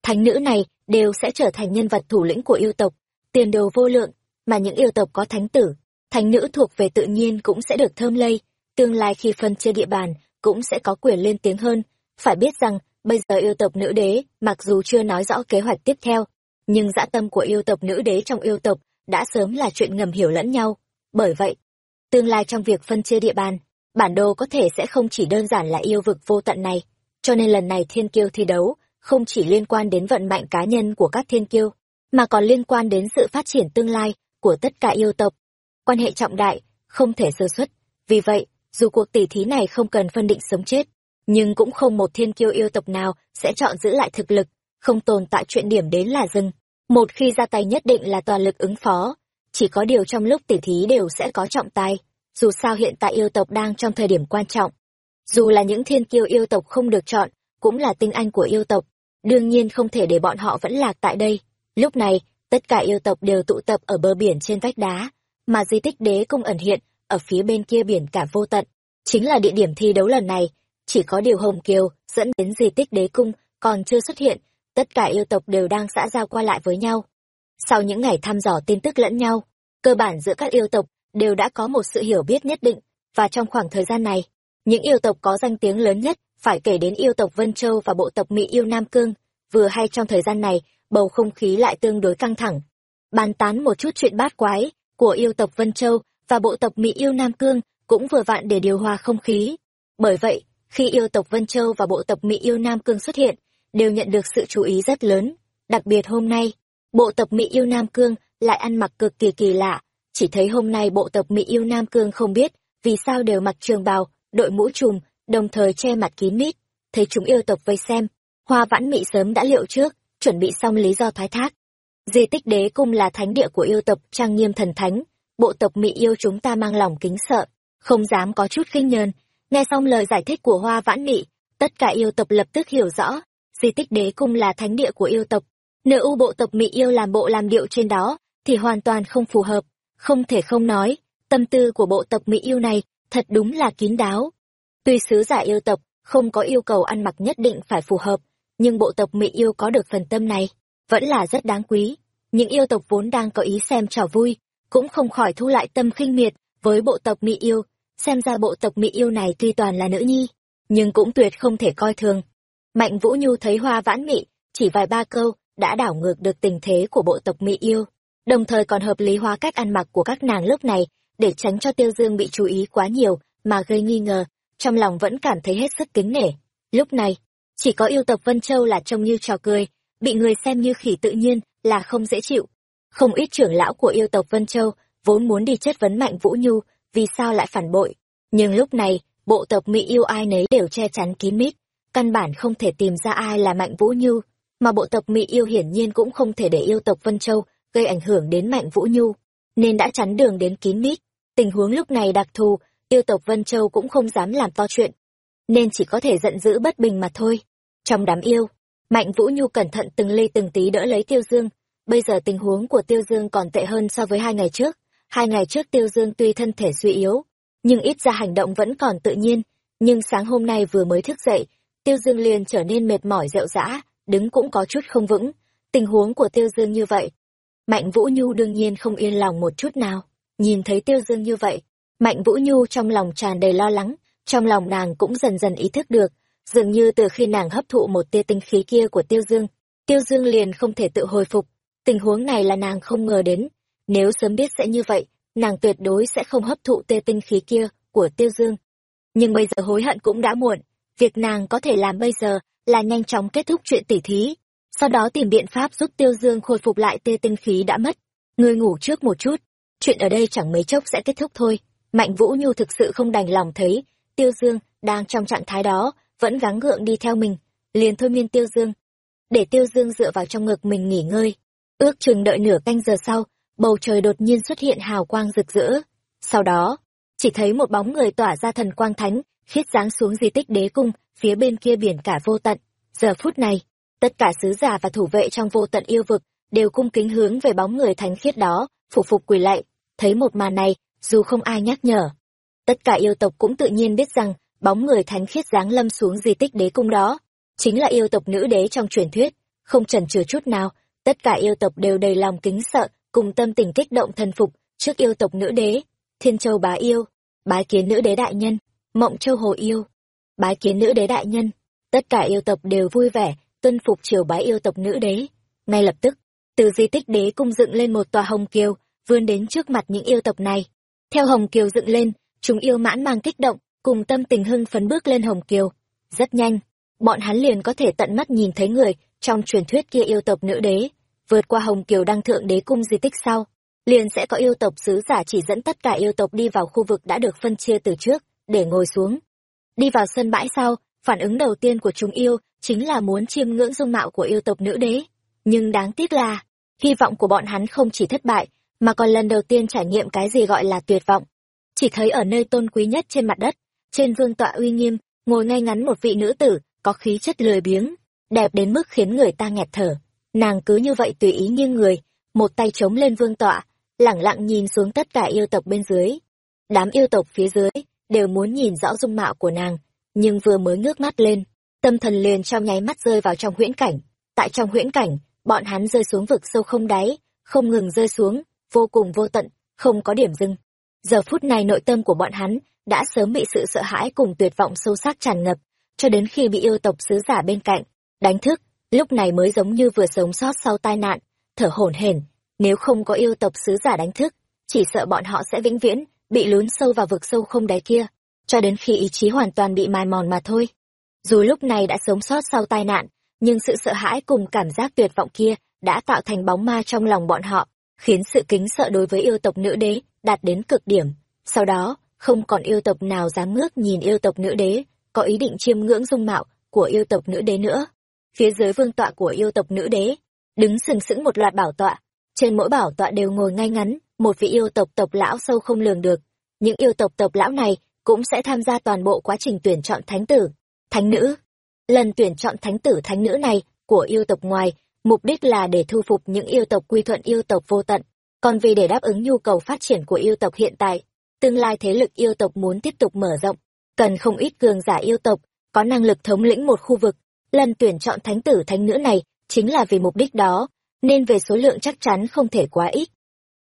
thánh nữ này đều sẽ trở thành nhân vật thủ lĩnh của yêu tộc, tiền đồ vô lượng mà những yêu tộc có thánh tử, thánh nữ thuộc về tự nhiên cũng sẽ được thơm lây. Tương lai khi phân chia địa bàn cũng sẽ có quyền lên tiếng hơn. Phải biết rằng, bây giờ yêu tộc nữ đế mặc dù chưa nói rõ kế hoạch tiếp theo, nhưng dã tâm của yêu tộc nữ đế trong yêu tộc đã sớm là chuyện ngầm hiểu lẫn nhau. Bởi vậy, tương lai trong việc phân chia địa bàn, bản đồ có thể sẽ không chỉ đơn giản là yêu vực vô tận này. Cho nên lần này thiên kiêu thi đấu không chỉ liên quan đến vận mạnh cá nhân của các thiên kiêu, mà còn liên quan đến sự phát triển tương lai của tất cả yêu tộc. Quan hệ trọng đại, không thể sơ xuất vì vậy, dù cuộc tỉ thí này không cần phân định sống chết, nhưng cũng không một thiên kiêu yêu tộc nào sẽ chọn giữ lại thực lực, không tồn tại chuyện điểm đến là dừng. Một khi ra tay nhất định là toàn lực ứng phó. Chỉ có điều trong lúc tỉ thí đều sẽ có trọng tài, dù sao hiện tại yêu tộc đang trong thời điểm quan trọng. Dù là những thiên kiêu yêu tộc không được chọn cũng là tinh anh của yêu tộc. Đương nhiên không thể để bọn họ vẫn lạc tại đây. Lúc này, tất cả yêu tộc đều tụ tập ở bờ biển trên vách đá, mà di tích đế cung ẩn hiện ở phía bên kia biển cả vô tận. Chính là địa điểm thi đấu lần này, chỉ có điều hồng kiều dẫn đến di tích đế cung còn chưa xuất hiện, tất cả yêu tộc đều đang xã giao qua lại với nhau. Sau những ngày thăm dò tin tức lẫn nhau, cơ bản giữa các yêu tộc đều đã có một sự hiểu biết nhất định, và trong khoảng thời gian này, những yêu tộc có danh tiếng lớn nhất phải kể đến yêu tộc vân châu và bộ tộc mỹ yêu nam cương, vừa hay trong thời gian này, bầu không khí lại tương đối căng thẳng. Bàn tán một chút chuyện bát quái của yêu tộc vân châu và bộ tộc mỹ yêu nam cương cũng vừa vặn để điều hòa không khí. Bởi vậy, khi yêu tộc vân châu và bộ tộc mỹ yêu nam cương xuất hiện, đều nhận được sự chú ý rất lớn. Đặc biệt hôm nay, bộ tộc mỹ yêu nam cương lại ăn mặc cực kỳ kỳ lạ. Chỉ thấy hôm nay bộ tộc mỹ yêu nam cương không biết vì sao đều mặc trường bào, đội mũ trùm đồng thời che mặt kín mít, thấy chúng yêu tộc vây xem, hoa vãn mị sớm đã liệu trước, chuẩn bị xong lý do thoái thác. Di tích đế cung là thánh địa của yêu tộc trang nghiêm thần thánh, bộ tộc Mị yêu chúng ta mang lòng kính sợ, không dám có chút khinh nhờn. Nghe xong lời giải thích của hoa vãn mị, tất cả yêu tộc lập tức hiểu rõ, di tích đế cung là thánh địa của yêu tộc. Nữ u bộ tộc Mị yêu làm bộ làm điệu trên đó, thì hoàn toàn không phù hợp, không thể không nói, tâm tư của bộ tộc mỹ yêu này thật đúng là kín đáo tuy sứ giả yêu tộc không có yêu cầu ăn mặc nhất định phải phù hợp, nhưng bộ tộc mỹ yêu có được phần tâm này, vẫn là rất đáng quý. Những yêu tộc vốn đang có ý xem trò vui, cũng không khỏi thu lại tâm khinh miệt với bộ tộc mỹ yêu. Xem ra bộ tộc mỹ yêu này tuy toàn là nữ nhi, nhưng cũng tuyệt không thể coi thường. Mạnh vũ nhu thấy hoa vãn mị, chỉ vài ba câu, đã đảo ngược được tình thế của bộ tộc mỹ yêu. Đồng thời còn hợp lý hóa cách ăn mặc của các nàng lúc này, để tránh cho tiêu dương bị chú ý quá nhiều, mà gây nghi ngờ trong lòng vẫn cảm thấy hết sức kính nể. Lúc này chỉ có yêu tộc vân châu là trông như trò cười bị người xem như khỉ tự nhiên là không dễ chịu. Không ít trưởng lão của yêu tộc vân châu vốn muốn đi chất vấn mạnh vũ nhu vì sao lại phản bội. Nhưng lúc này bộ tộc mỹ yêu ai nấy đều che chắn kín mít căn bản không thể tìm ra ai là mạnh vũ nhu mà bộ tộc mỹ yêu hiển nhiên cũng không thể để yêu tộc vân châu gây ảnh hưởng đến Mạnh Vũ Nhu, nên đã chắn đường đến kín mít. Tình huống lúc này đặc thù, yêu tộc Vân Châu cũng không dám làm to chuyện, nên chỉ có thể giận dữ bất bình mà thôi. Trong đám yêu, Mạnh Vũ Nhu cẩn thận từng ly từng tí đỡ lấy Tiêu Dương. Bây giờ tình huống của Tiêu Dương còn tệ hơn so với hai ngày trước. Hai ngày trước Tiêu Dương tuy thân thể suy yếu, nhưng ít ra hành động vẫn còn tự nhiên. Nhưng sáng hôm nay vừa mới thức dậy, Tiêu Dương liền trở nên mệt mỏi rệu rã, đứng cũng có chút không vững. Tình huống của Tiêu Dương như vậy. Mạnh Vũ Nhu đương nhiên không yên lòng một chút nào. Nhìn thấy Tiêu Dương như vậy, Mạnh Vũ Nhu trong lòng tràn đầy lo lắng, trong lòng nàng cũng dần dần ý thức được, dường như từ khi nàng hấp thụ một tia tinh khí kia của Tiêu Dương, Tiêu Dương liền không thể tự hồi phục. Tình huống này là nàng không ngờ đến, nếu sớm biết sẽ như vậy, nàng tuyệt đối sẽ không hấp thụ tia tinh khí kia của Tiêu Dương. Nhưng bây giờ hối hận cũng đã muộn, việc nàng có thể làm bây giờ là nhanh chóng kết thúc chuyện tỉ thí, sau đó tìm biện pháp giúp Tiêu Dương khôi phục lại tia tinh khí đã mất. Ngươi ngủ trước một chút, chuyện ở đây chẳng mấy chốc sẽ kết thúc thôi. Mạnh Vũ Nhu thực sự không đành lòng thấy Tiêu Dương đang trong trạng thái đó, vẫn gắng gượng đi theo mình, liền thôi miên Tiêu Dương. Để Tiêu Dương dựa vào trong ngực mình nghỉ ngơi. Ước chừng đợi nửa canh giờ sau, bầu trời đột nhiên xuất hiện hào quang rực rỡ. Sau đó, chỉ thấy một bóng người tỏa ra thần quang thánh, khiết dáng xuống di tích đế cung, phía bên kia biển cả vô tận. Giờ phút này, tất cả sứ giả và thủ vệ trong vô tận yêu vực đều cung kính hướng về bóng người thánh khiết đó, phục phục quỳ lạy. Thấy một màn này, dù không ai nhắc nhở, tất cả yêu tộc cũng tự nhiên biết rằng bóng người thánh khiết giáng lâm xuống di tích đế cung đó chính là yêu tộc nữ đế trong truyền thuyết. Không chần chừ chút nào tất cả yêu tộc đều đầy lòng kính sợ cùng tâm tình kích động thần phục trước yêu tộc nữ đế. Thiên châu bá yêu bái kiến nữ đế đại nhân mộng châu hồ yêu bái kiến nữ đế đại nhân tất cả yêu tộc đều vui vẻ tuân phục triều bái yêu tộc nữ đế. Ngay lập tức từ di tích đế cung dựng lên một tòa hồng kiều vươn đến trước mặt những yêu tộc này theo hồng kiều dựng lên, chúng yêu mãn mang kích động, cùng tâm tình hưng phấn bước lên hồng kiều. Rất nhanh, bọn hắn liền có thể tận mắt nhìn thấy người trong truyền thuyết kia yêu tộc nữ đế. Vượt qua hồng kiều đăng thượng đế cung di tích sau, liền sẽ có yêu tộc sứ giả chỉ dẫn tất cả yêu tộc đi vào khu vực đã được phân chia từ trước, để ngồi xuống. Đi vào sân bãi sau, phản ứng đầu tiên của chúng yêu chính là muốn chiêm ngưỡng dung mạo của yêu tộc nữ đế. Nhưng đáng tiếc là, hy vọng của bọn hắn không chỉ thất bại mà còn lần đầu tiên trải nghiệm cái gì gọi là tuyệt vọng. Chỉ thấy ở nơi tôn quý nhất trên mặt đất, trên vương tọa uy nghiêm, ngồi ngay ngắn một vị nữ tử, có khí chất lười biếng, đẹp đến mức khiến người ta nghẹt thở. Nàng cứ như vậy tùy ý như người, một tay chống lên vương tọa, lẳng lặng nhìn xuống tất cả yêu tộc bên dưới. Đám yêu tộc phía dưới đều muốn nhìn rõ dung mạo của nàng, nhưng vừa mới ngước mắt lên, tâm thần liền trong nháy mắt rơi vào trong huyễn cảnh. Tại trong huyễn cảnh, bọn hắn rơi xuống vực sâu không đáy, không ngừng rơi xuống vô cùng vô tận, không có điểm dừng. Giờ phút này nội tâm của bọn hắn đã sớm bị sự sợ hãi cùng tuyệt vọng sâu sắc tràn ngập, cho đến khi bị yêu tộc sứ giả bên cạnh đánh thức, lúc này mới giống như vừa sống sót sau tai nạn, thở hổn hển. Nếu không có yêu tộc sứ giả đánh thức, chỉ sợ bọn họ sẽ vĩnh viễn bị lún sâu vào vực sâu không đáy kia, cho đến khi ý chí hoàn toàn bị mài mòn mà thôi. Dù lúc này đã sống sót sau tai nạn, nhưng sự sợ hãi cùng cảm giác tuyệt vọng kia đã tạo thành bóng ma trong lòng bọn họ khiến sự kính sợ đối với yêu tộc nữ đế đạt đến cực điểm. Sau đó, không còn yêu tộc nào dám ngước nhìn yêu tộc nữ đế, có ý định chiêm ngưỡng dung mạo của yêu tộc nữ đế nữa. Phía dưới vương tọa của yêu tộc nữ đế, đứng sừng sững một loạt bảo tọa, trên mỗi bảo tọa đều ngồi ngay ngắn, một vị yêu tộc tộc lão sâu không lường được. Những yêu tộc tộc lão này cũng sẽ tham gia toàn bộ quá trình tuyển chọn thánh tử, thánh nữ. Lần tuyển chọn thánh tử thánh nữ này của yêu tộc ngoài, mục đích là để thu phục những yêu tộc quy thuận yêu tộc vô tận, còn vì để đáp ứng nhu cầu phát triển của yêu tộc hiện tại, tương lai thế lực yêu tộc muốn tiếp tục mở rộng, cần không ít cường giả yêu tộc, có năng lực thống lĩnh một khu vực. Lần tuyển chọn thánh tử thánh nữ này chính là vì mục đích đó, nên về số lượng chắc chắn không thể quá ít.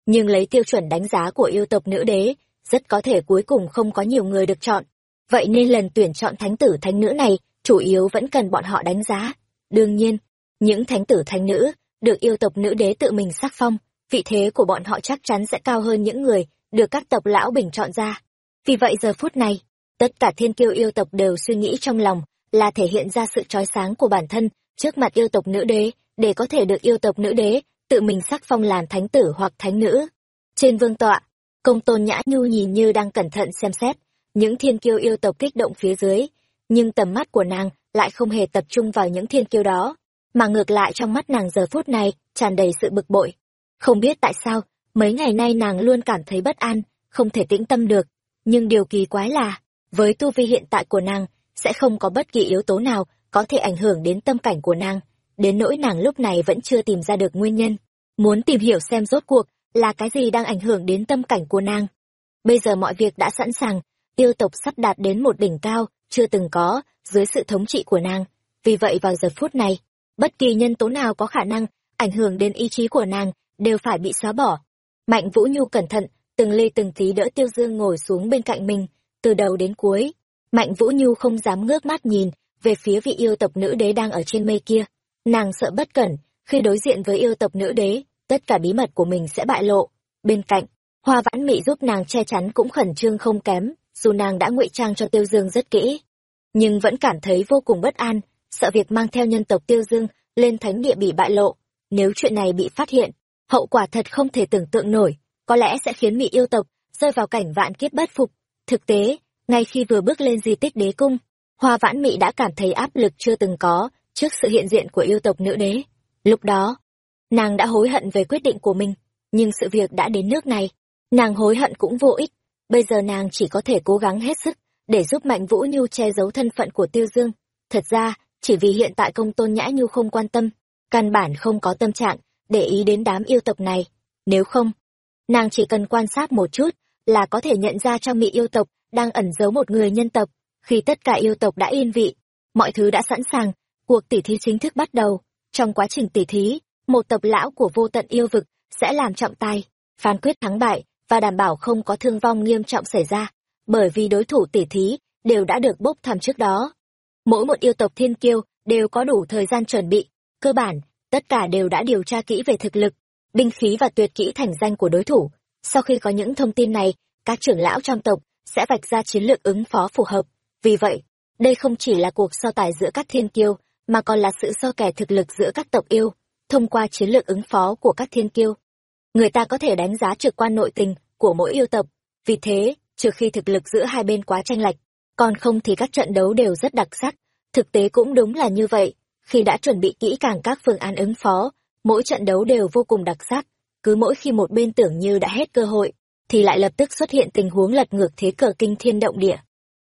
Nhưng lấy tiêu chuẩn đánh giá của yêu tộc nữ đế, rất có thể cuối cùng không có nhiều người được chọn. Vậy nên lần tuyển chọn thánh tử thánh nữ này, chủ yếu vẫn cần bọn họ đánh giá. Đương nhiên, những thánh tử thánh nữ, được yêu tộc nữ đế tự mình sắc phong, vị thế của bọn họ chắc chắn sẽ cao hơn những người được các tộc lão bình chọn ra. Vì vậy giờ phút này, tất cả thiên kiêu yêu tộc đều suy nghĩ trong lòng là thể hiện ra sự trói sáng của bản thân trước mặt yêu tộc nữ đế, để có thể được yêu tộc nữ đế tự mình sắc phong làm thánh tử hoặc thánh nữ. Trên vương tọa, công tôn nhã nhu nhìn như đang cẩn thận xem xét những thiên kiêu yêu tộc kích động phía dưới, nhưng tầm mắt của nàng lại không hề tập trung vào những thiên kiêu đó, mà ngược lại trong mắt nàng giờ phút này tràn đầy sự bực bội Không biết tại sao, mấy ngày nay nàng luôn cảm thấy bất an, không thể tĩnh tâm được. Nhưng điều kỳ quái là, với tu vi hiện tại của nàng, sẽ không có bất kỳ yếu tố nào có thể ảnh hưởng đến tâm cảnh của nàng. Đến nỗi nàng lúc này vẫn chưa tìm ra được nguyên nhân. Muốn tìm hiểu xem rốt cuộc là cái gì đang ảnh hưởng đến tâm cảnh của nàng. Bây giờ mọi việc đã sẵn sàng, tiêu tộc sắp đạt đến một đỉnh cao, chưa từng có, dưới sự thống trị của nàng. Vì vậy vào giờ phút này, bất kỳ nhân tố nào có khả năng ảnh hưởng đến ý chí của nàng đều phải bị xóa bỏ. Mạnh Vũ Nhu cẩn thận, từng ly từng tí đỡ Tiêu Dương ngồi xuống bên cạnh mình, từ đầu đến cuối. Mạnh Vũ Nhu không dám ngước mắt nhìn về phía vị yêu tộc nữ đế đang ở trên mây kia. Nàng sợ bất cẩn, khi đối diện với yêu tộc nữ đế, tất cả bí mật của mình sẽ bại lộ. Bên cạnh, Hoa Vãn Mị giúp nàng che chắn cũng khẩn trương không kém, dù nàng đã ngụy trang cho Tiêu Dương rất kỹ, nhưng vẫn cảm thấy vô cùng bất an, sợ việc mang theo nhân tộc Tiêu Dương lên thánh địa bị bại lộ. Nếu chuyện này bị phát hiện, hậu quả thật không thể tưởng tượng nổi, có lẽ sẽ khiến mỹ yêu tộc rơi vào cảnh vạn kiếp bất phục. Thực tế, ngay khi vừa bước lên di tích đế cung, Hoa Vãn mỹ đã cảm thấy áp lực chưa từng có trước sự hiện diện của yêu tộc nữ đế. Lúc đó, nàng đã hối hận về quyết định của mình, nhưng sự việc đã đến nước này, nàng hối hận cũng vô ích, bây giờ nàng chỉ có thể cố gắng hết sức để giúp Mạnh Vũ Nhu che giấu thân phận của Tiêu Dương. Thật ra, chỉ vì hiện tại công tôn nhã nhu không quan tâm, căn bản không có tâm trạng để ý đến đám yêu tộc này. Nếu không, nàng chỉ cần quan sát một chút là có thể nhận ra trong mị yêu tộc đang ẩn giấu một người nhân tộc. Khi tất cả yêu tộc đã yên vị, mọi thứ đã sẵn sàng, cuộc tỉ thí chính thức bắt đầu. Trong quá trình tỉ thí, một tộc lão của vô tận yêu vực sẽ làm trọng tài, phán quyết thắng bại và đảm bảo không có thương vong nghiêm trọng xảy ra, bởi vì đối thủ tỉ thí đều đã được bốc thăm trước đó mỗi một yêu tộc thiên kiêu đều có đủ thời gian chuẩn bị. Cơ bản, tất cả đều đã điều tra kỹ về thực lực, binh khí và tuyệt kỹ thành danh của đối thủ. Sau khi có những thông tin này, các trưởng lão trong tộc sẽ vạch ra chiến lược ứng phó phù hợp. Vì vậy, đây không chỉ là cuộc so tài giữa các thiên kiêu, mà còn là sự so kẻ thực lực giữa các tộc yêu, thông qua chiến lược ứng phó của các thiên kiêu. Người ta có thể đánh giá trực quan nội tình của mỗi yêu tộc. Vì thế, trừ khi thực lực giữa hai bên quá tranh lệch còn không thì các trận đấu đều rất đặc sắc. Thực tế cũng đúng là như vậy, khi đã chuẩn bị kỹ càng các phương án ứng phó, mỗi trận đấu đều vô cùng đặc sắc, cứ mỗi khi một bên tưởng như đã hết cơ hội, thì lại lập tức xuất hiện tình huống lật ngược thế cờ kinh thiên động địa.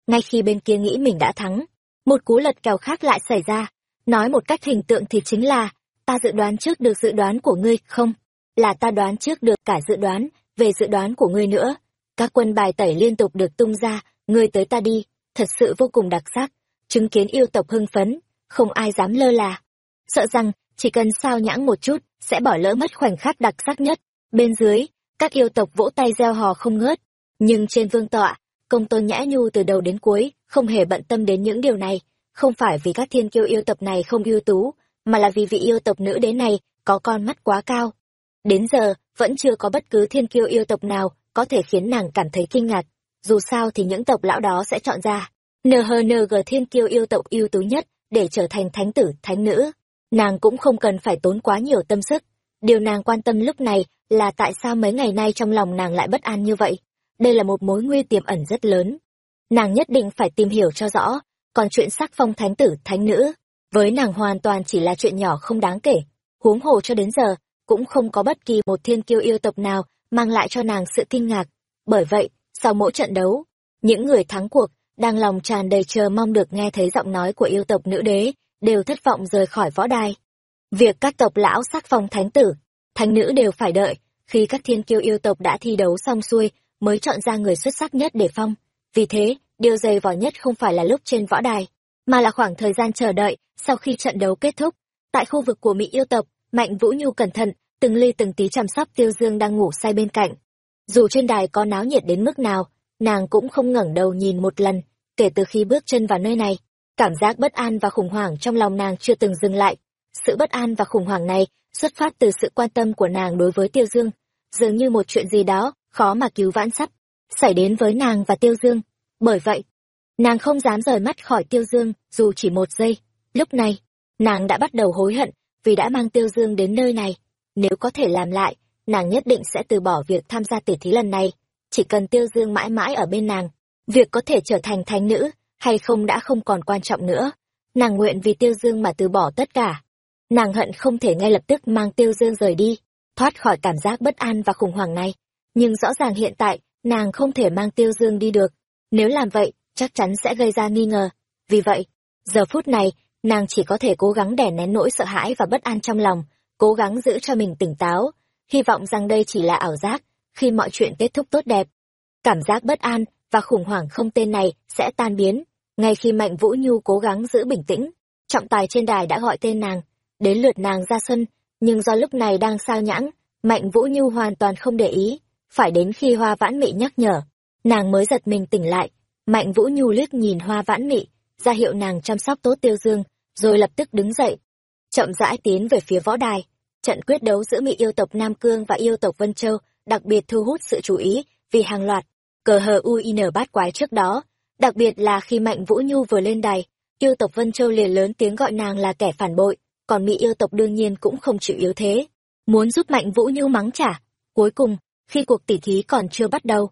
Ngay khi bên kia nghĩ mình đã thắng, một cú lật kèo khác lại xảy ra, nói một cách hình tượng thì chính là, ta dự đoán trước được dự đoán của ngươi, không, là ta đoán trước được cả dự đoán về dự đoán của ngươi nữa. Các quân bài tẩy liên tục được tung ra, ngươi tới ta đi, thật sự vô cùng đặc sắc, chứng kiến yêu tộc hưng phấn, không ai dám lơ là. Sợ rằng, chỉ cần sao nhãng một chút, sẽ bỏ lỡ mất khoảnh khắc đặc sắc nhất. Bên dưới, các yêu tộc vỗ tay gieo hò không ngớt. Nhưng trên vương tọa, công tôn nhã nhu từ đầu đến cuối, không hề bận tâm đến những điều này. Không phải vì các thiên kiêu yêu tộc này không ưu tú, mà là vì vị yêu tộc nữ đế này có con mắt quá cao. Đến giờ, vẫn chưa có bất cứ thiên kiêu yêu tộc nào có thể khiến nàng cảm thấy kinh ngạc dù sao thì những tộc lão đó sẽ chọn ra. Nhng thiên kiêu yêu tộc ưu tú nhất để trở thành thánh tử, thánh nữ. Nàng cũng không cần phải tốn quá nhiều tâm sức. Điều nàng quan tâm lúc này là tại sao mấy ngày nay trong lòng nàng lại bất an như vậy? Đây là một mối nguy tiềm ẩn rất lớn. Nàng nhất định phải tìm hiểu cho rõ. Còn chuyện sắc phong thánh tử, thánh nữ, với nàng hoàn toàn chỉ là chuyện nhỏ không đáng kể. Huống hồ cho đến giờ, cũng không có bất kỳ một thiên kiêu yêu tộc nào mang lại cho nàng sự kinh ngạc. Bởi vậy sau mỗi trận đấu, những người thắng cuộc, đang lòng tràn đầy chờ mong được nghe thấy giọng nói của yêu tộc nữ đế, đều thất vọng rời khỏi võ đài. Việc các tộc lão sắc phong thánh tử, thánh nữ đều phải đợi, khi các thiên kiêu yêu tộc đã thi đấu xong xuôi, mới chọn ra người xuất sắc nhất để phong. Vì thế, điều dày vò nhất không phải là lúc trên võ đài, mà là khoảng thời gian chờ đợi sau khi trận đấu kết thúc. Tại khu vực của Mỹ yêu tộc, Mạnh Vũ Nhu cẩn thận, từng ly từng tí chăm sóc Tiêu Dương đang ngủ say bên cạnh. Dù trên đài có náo nhiệt đến mức nào, nàng cũng không ngẩng đầu nhìn một lần, kể từ khi bước chân vào nơi này. Cảm giác bất an và khủng hoảng trong lòng nàng chưa từng dừng lại. Sự bất an và khủng hoảng này xuất phát từ sự quan tâm của nàng đối với Tiêu Dương, dường như một chuyện gì đó khó mà cứu vãn sắp xảy đến với nàng và Tiêu Dương. Bởi vậy, nàng không dám rời mắt khỏi Tiêu Dương dù chỉ một giây. Lúc này, nàng đã bắt đầu hối hận vì đã mang Tiêu Dương đến nơi này. Nếu có thể làm lại, nàng nhất định sẽ từ bỏ việc tham gia tỉ thí lần này chỉ cần tiêu dương mãi mãi ở bên nàng việc có thể trở thành thánh nữ hay không đã không còn quan trọng nữa nàng nguyện vì tiêu dương mà từ bỏ tất cả nàng hận không thể ngay lập tức mang tiêu dương rời đi thoát khỏi cảm giác bất an và khủng hoảng này. Nhưng rõ ràng hiện tại, nàng không thể mang Tiêu Dương đi được. Nếu làm vậy, chắc chắn sẽ gây ra nghi ngờ. Vì vậy, giờ phút này, nàng chỉ có thể cố gắng đè nén nỗi sợ hãi và bất an trong lòng, cố gắng giữ cho mình tỉnh táo, hy vọng rằng đây chỉ là ảo giác, khi mọi chuyện kết thúc tốt đẹp. Cảm giác bất an và khủng hoảng không tên này sẽ tan biến, ngay khi Mạnh Vũ Nhu cố gắng giữ bình tĩnh, trọng tài trên đài đã gọi tên nàng, đến lượt nàng ra sân, nhưng do lúc này đang sao nhãng, Mạnh Vũ Nhu hoàn toàn không để ý, phải đến khi Hoa Vãn Mị nhắc nhở, nàng mới giật mình tỉnh lại. Mạnh Vũ Nhu liếc nhìn Hoa Vãn Mị, ra hiệu nàng chăm sóc tốt Tiêu Dương, rồi lập tức đứng dậy, chậm rãi tiến về phía võ đài. Trận quyết đấu giữa mỹ yêu tộc Nam Cương và yêu tộc Vân Châu đặc biệt thu hút sự chú ý vì hàng loạt cờ hờ UIN bát quái trước đó, đặc biệt là khi Mạnh Vũ Nhu vừa lên đài, yêu tộc Vân Châu liền lớn tiếng gọi nàng là kẻ phản bội, còn Mỹ yêu tộc đương nhiên cũng không chịu yếu thế, muốn giúp Mạnh Vũ Nhu mắng trả. Cuối cùng, khi cuộc tỉ thí còn chưa bắt đầu,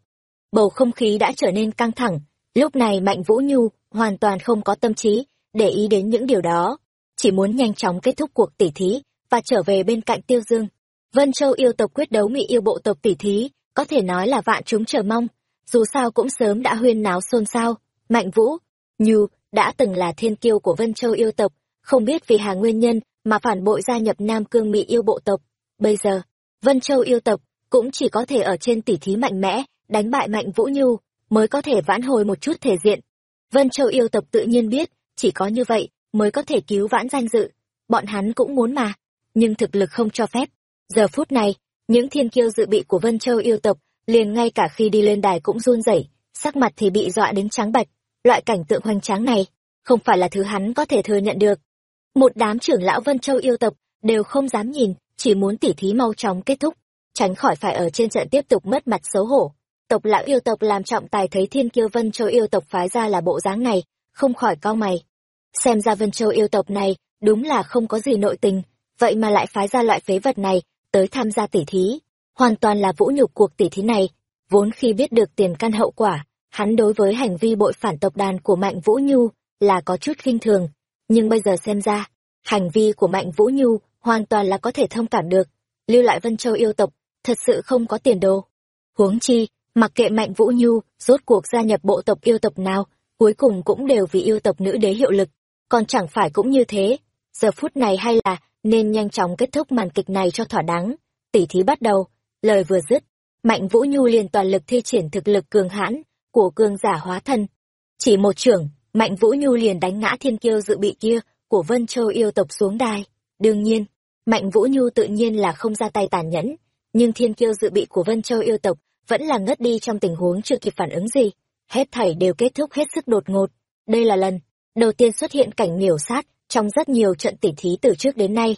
bầu không khí đã trở nên căng thẳng, lúc này Mạnh Vũ Nhu hoàn toàn không có tâm trí để ý đến những điều đó, chỉ muốn nhanh chóng kết thúc cuộc tỉ thí và trở về bên cạnh Tiêu Dương. Vân Châu yêu tộc quyết đấu Mỹ yêu bộ tộc tỷ thí, có thể nói là vạn chúng chờ mong, dù sao cũng sớm đã huyên náo xôn xao, Mạnh Vũ, Nhu đã từng là thiên kiêu của Vân Châu yêu tộc, không biết vì hàng nguyên nhân mà phản bội gia nhập Nam Cương Mỹ yêu bộ tộc. Bây giờ, Vân Châu yêu tộc cũng chỉ có thể ở trên tỷ thí mạnh mẽ, đánh bại Mạnh Vũ Nhu, mới có thể vãn hồi một chút thể diện. Vân Châu yêu tộc tự nhiên biết, chỉ có như vậy mới có thể cứu vãn danh dự. Bọn hắn cũng muốn mà, nhưng thực lực không cho phép. Giờ phút này, những thiên kiêu dự bị của Vân Châu yêu tộc, liền ngay cả khi đi lên đài cũng run rẩy, sắc mặt thì bị dọa đến trắng bạch. Loại cảnh tượng hoành tráng này, không phải là thứ hắn có thể thừa nhận được. Một đám trưởng lão Vân Châu yêu tộc đều không dám nhìn, chỉ muốn tỉ thí mau chóng kết thúc, tránh khỏi phải ở trên trận tiếp tục mất mặt xấu hổ. Tộc lão yêu tộc làm trọng tài thấy thiên kiêu Vân Châu yêu tộc phái ra là bộ dáng này, không khỏi cau mày. Xem ra Vân Châu yêu tộc này đúng là không có gì nội tình, vậy mà lại phái ra loại phế vật này tới tham gia tỉ thí, hoàn toàn là vũ nhục cuộc tỉ thí này. Vốn khi biết được tiền căn hậu quả, hắn đối với hành vi bội phản tộc đàn của Mạnh Vũ Nhu là có chút khinh thường, nhưng bây giờ xem ra, hành vi của Mạnh Vũ Nhu hoàn toàn là có thể thông cảm được. Lưu lại Vân Châu yêu tộc, thật sự không có tiền đồ. Huống chi, mặc kệ Mạnh Vũ Nhu rốt cuộc gia nhập bộ tộc yêu tộc nào, cuối cùng cũng đều vì yêu tộc nữ đế hiệu lực, còn chẳng phải cũng như thế. Giờ phút này hay là nên nhanh chóng kết thúc màn kịch này cho thỏa đáng. Tỉ thí bắt đầu, lời vừa dứt, Mạnh Vũ Nhu liền toàn lực thi triển thực lực cường hãn của cường giả hóa thân. Chỉ một trưởng, Mạnh Vũ Nhu liền đánh ngã thiên kiêu dự bị kia của Vân Châu yêu tộc xuống đài. Đương nhiên, Mạnh Vũ Nhu tự nhiên là không ra tay tàn nhẫn, nhưng thiên kiêu dự bị của Vân Châu yêu tộc vẫn là ngất đi trong tình huống chưa kịp phản ứng gì. Hết thảy đều kết thúc hết sức đột ngột. Đây là lần đầu tiên xuất hiện cảnh miểu sát trong rất nhiều trận tỉ thí từ trước đến nay.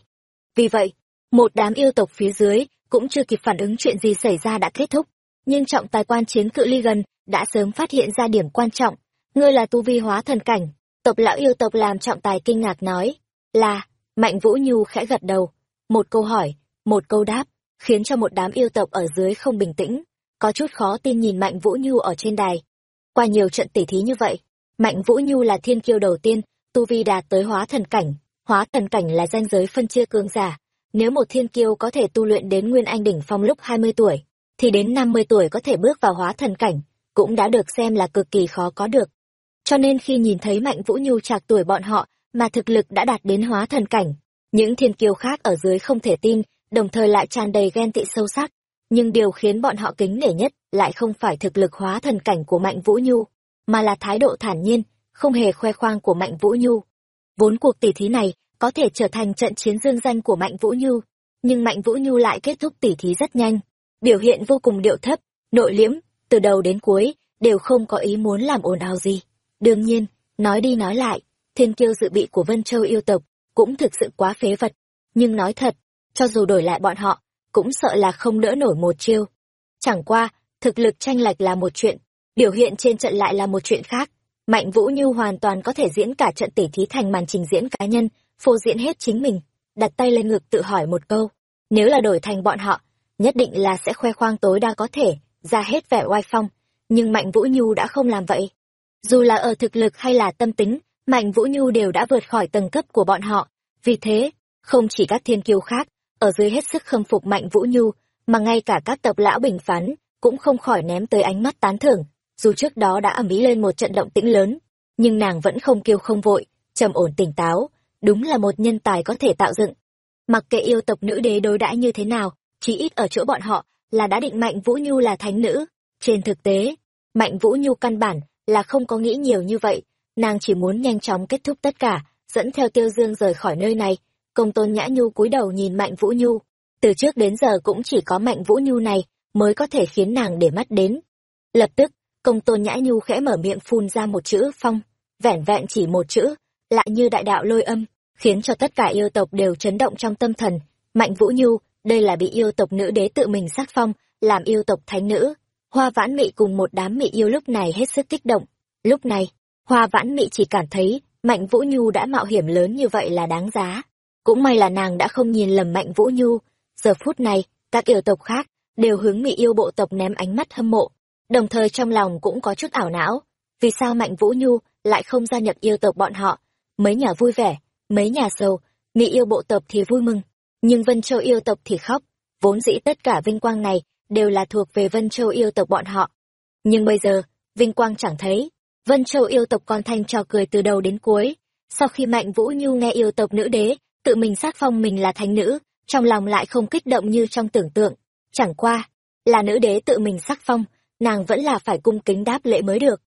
Vì vậy, một đám yêu tộc phía dưới cũng chưa kịp phản ứng chuyện gì xảy ra đã kết thúc. Nhưng trọng tài quan chiến cự ly gần đã sớm phát hiện ra điểm quan trọng. Ngươi là tu vi hóa thần cảnh. Tộc lão yêu tộc làm trọng tài kinh ngạc nói. Là, Mạnh Vũ Nhu khẽ gật đầu. Một câu hỏi, một câu đáp, khiến cho một đám yêu tộc ở dưới không bình tĩnh. Có chút khó tin nhìn Mạnh Vũ Nhu ở trên đài. Qua nhiều trận tỉ thí như vậy, Mạnh Vũ Nhu là thiên kiêu đầu tiên, tu vi đạt tới hóa thần cảnh. Hóa thần cảnh là danh giới phân chia cường giả. Nếu một thiên kiêu có thể tu luyện đến Nguyên Anh đỉnh phong lúc 20 tuổi, thì đến 50 tuổi có thể bước vào hóa thần cảnh, cũng đã được xem là cực kỳ khó có được. Cho nên khi nhìn thấy Mạnh Vũ Nhu trạc tuổi bọn họ, mà thực lực đã đạt đến hóa thần cảnh, những thiên kiêu khác ở dưới không thể tin, đồng thời lại tràn đầy ghen tị sâu sắc. Nhưng điều khiến bọn họ kính nể nhất lại không phải thực lực hóa thần cảnh của Mạnh Vũ Nhu, mà là thái độ thản nhiên, không hề khoe khoang của Mạnh Vũ Nhu. Vốn cuộc tỷ thí này có thể trở thành trận chiến dương danh của Mạnh Vũ Nhu, nhưng Mạnh Vũ Nhu lại kết thúc tỷ thí rất nhanh, biểu hiện vô cùng điệu thấp, nội liễm, từ đầu đến cuối đều không có ý muốn làm ồn ào gì. Đương nhiên, nói đi nói lại, thiên kiêu dự bị của Vân Châu yêu tộc cũng thực sự quá phế vật, nhưng nói thật, cho dù đổi lại bọn họ, cũng sợ là không đỡ nổi một chiêu. Chẳng qua, thực lực tranh lệch là một chuyện, biểu hiện trên trận lại là một chuyện khác. Mạnh Vũ Như hoàn toàn có thể diễn cả trận tỉ thí thành màn trình diễn cá nhân, phô diễn hết chính mình, đặt tay lên ngực tự hỏi một câu. Nếu là đổi thành bọn họ, nhất định là sẽ khoe khoang tối đa có thể, ra hết vẻ oai phong. Nhưng Mạnh Vũ Nhu đã không làm vậy. Dù là ở thực lực hay là tâm tính, Mạnh Vũ Nhu đều đã vượt khỏi tầng cấp của bọn họ. Vì thế, không chỉ các thiên kiêu khác, ở dưới hết sức khâm phục Mạnh Vũ Nhu, mà ngay cả các tập lão bình phán cũng không khỏi ném tới ánh mắt tán thưởng, dù trước đó đã ầm ĩ lên một trận động tĩnh lớn, nhưng nàng vẫn không kêu không vội, trầm ổn tỉnh táo, đúng là một nhân tài có thể tạo dựng. Mặc kệ yêu tộc nữ đế đối đãi như thế nào, chỉ ít ở chỗ bọn họ là đã định Mạnh Vũ Nhu là thánh nữ. Trên thực tế, Mạnh Vũ Nhu căn bản là không có nghĩ nhiều như vậy, nàng chỉ muốn nhanh chóng kết thúc tất cả, dẫn theo Tiêu Dương rời khỏi nơi này. Công tôn Nhã Nhu cúi đầu nhìn Mạnh Vũ Nhu, từ trước đến giờ cũng chỉ có Mạnh Vũ Nhu này mới có thể khiến nàng để mắt đến. Lập tức, công tôn Nhã Nhu khẽ mở miệng phun ra một chữ phong, vẻn vẹn chỉ một chữ, lại như đại đạo lôi âm, khiến cho tất cả yêu tộc đều chấn động trong tâm thần. Mạnh Vũ Nhu, đây là bị yêu tộc nữ đế tự mình sắc phong, làm yêu tộc thánh nữ. Hoa vãn mị cùng một đám mị yêu lúc này hết sức kích động. Lúc này, hoa vãn mị chỉ cảm thấy Mạnh Vũ Nhu đã mạo hiểm lớn như vậy là đáng giá. Cũng may là nàng đã không nhìn lầm Mạnh Vũ Nhu. Giờ phút này, các yêu tộc khác đều hướng mị yêu bộ tộc ném ánh mắt hâm mộ. Đồng thời trong lòng cũng có chút ảo não. Vì sao Mạnh Vũ Nhu lại không gia nhập yêu tộc bọn họ? Mấy nhà vui vẻ, mấy nhà sầu, nghị yêu bộ tộc thì vui mừng. Nhưng Vân Châu yêu tộc thì khóc. Vốn dĩ tất cả vinh quang này đều là thuộc về Vân Châu yêu tộc bọn họ. Nhưng bây giờ, vinh quang chẳng thấy, Vân Châu yêu tộc còn thanh trò cười từ đầu đến cuối. Sau khi Mạnh Vũ Nhu nghe yêu tộc nữ đế, tự mình xác phong mình là thánh nữ, trong lòng lại không kích động như trong tưởng tượng. Chẳng qua, là nữ đế tự mình sắc phong, nàng vẫn là phải cung kính đáp lễ mới được.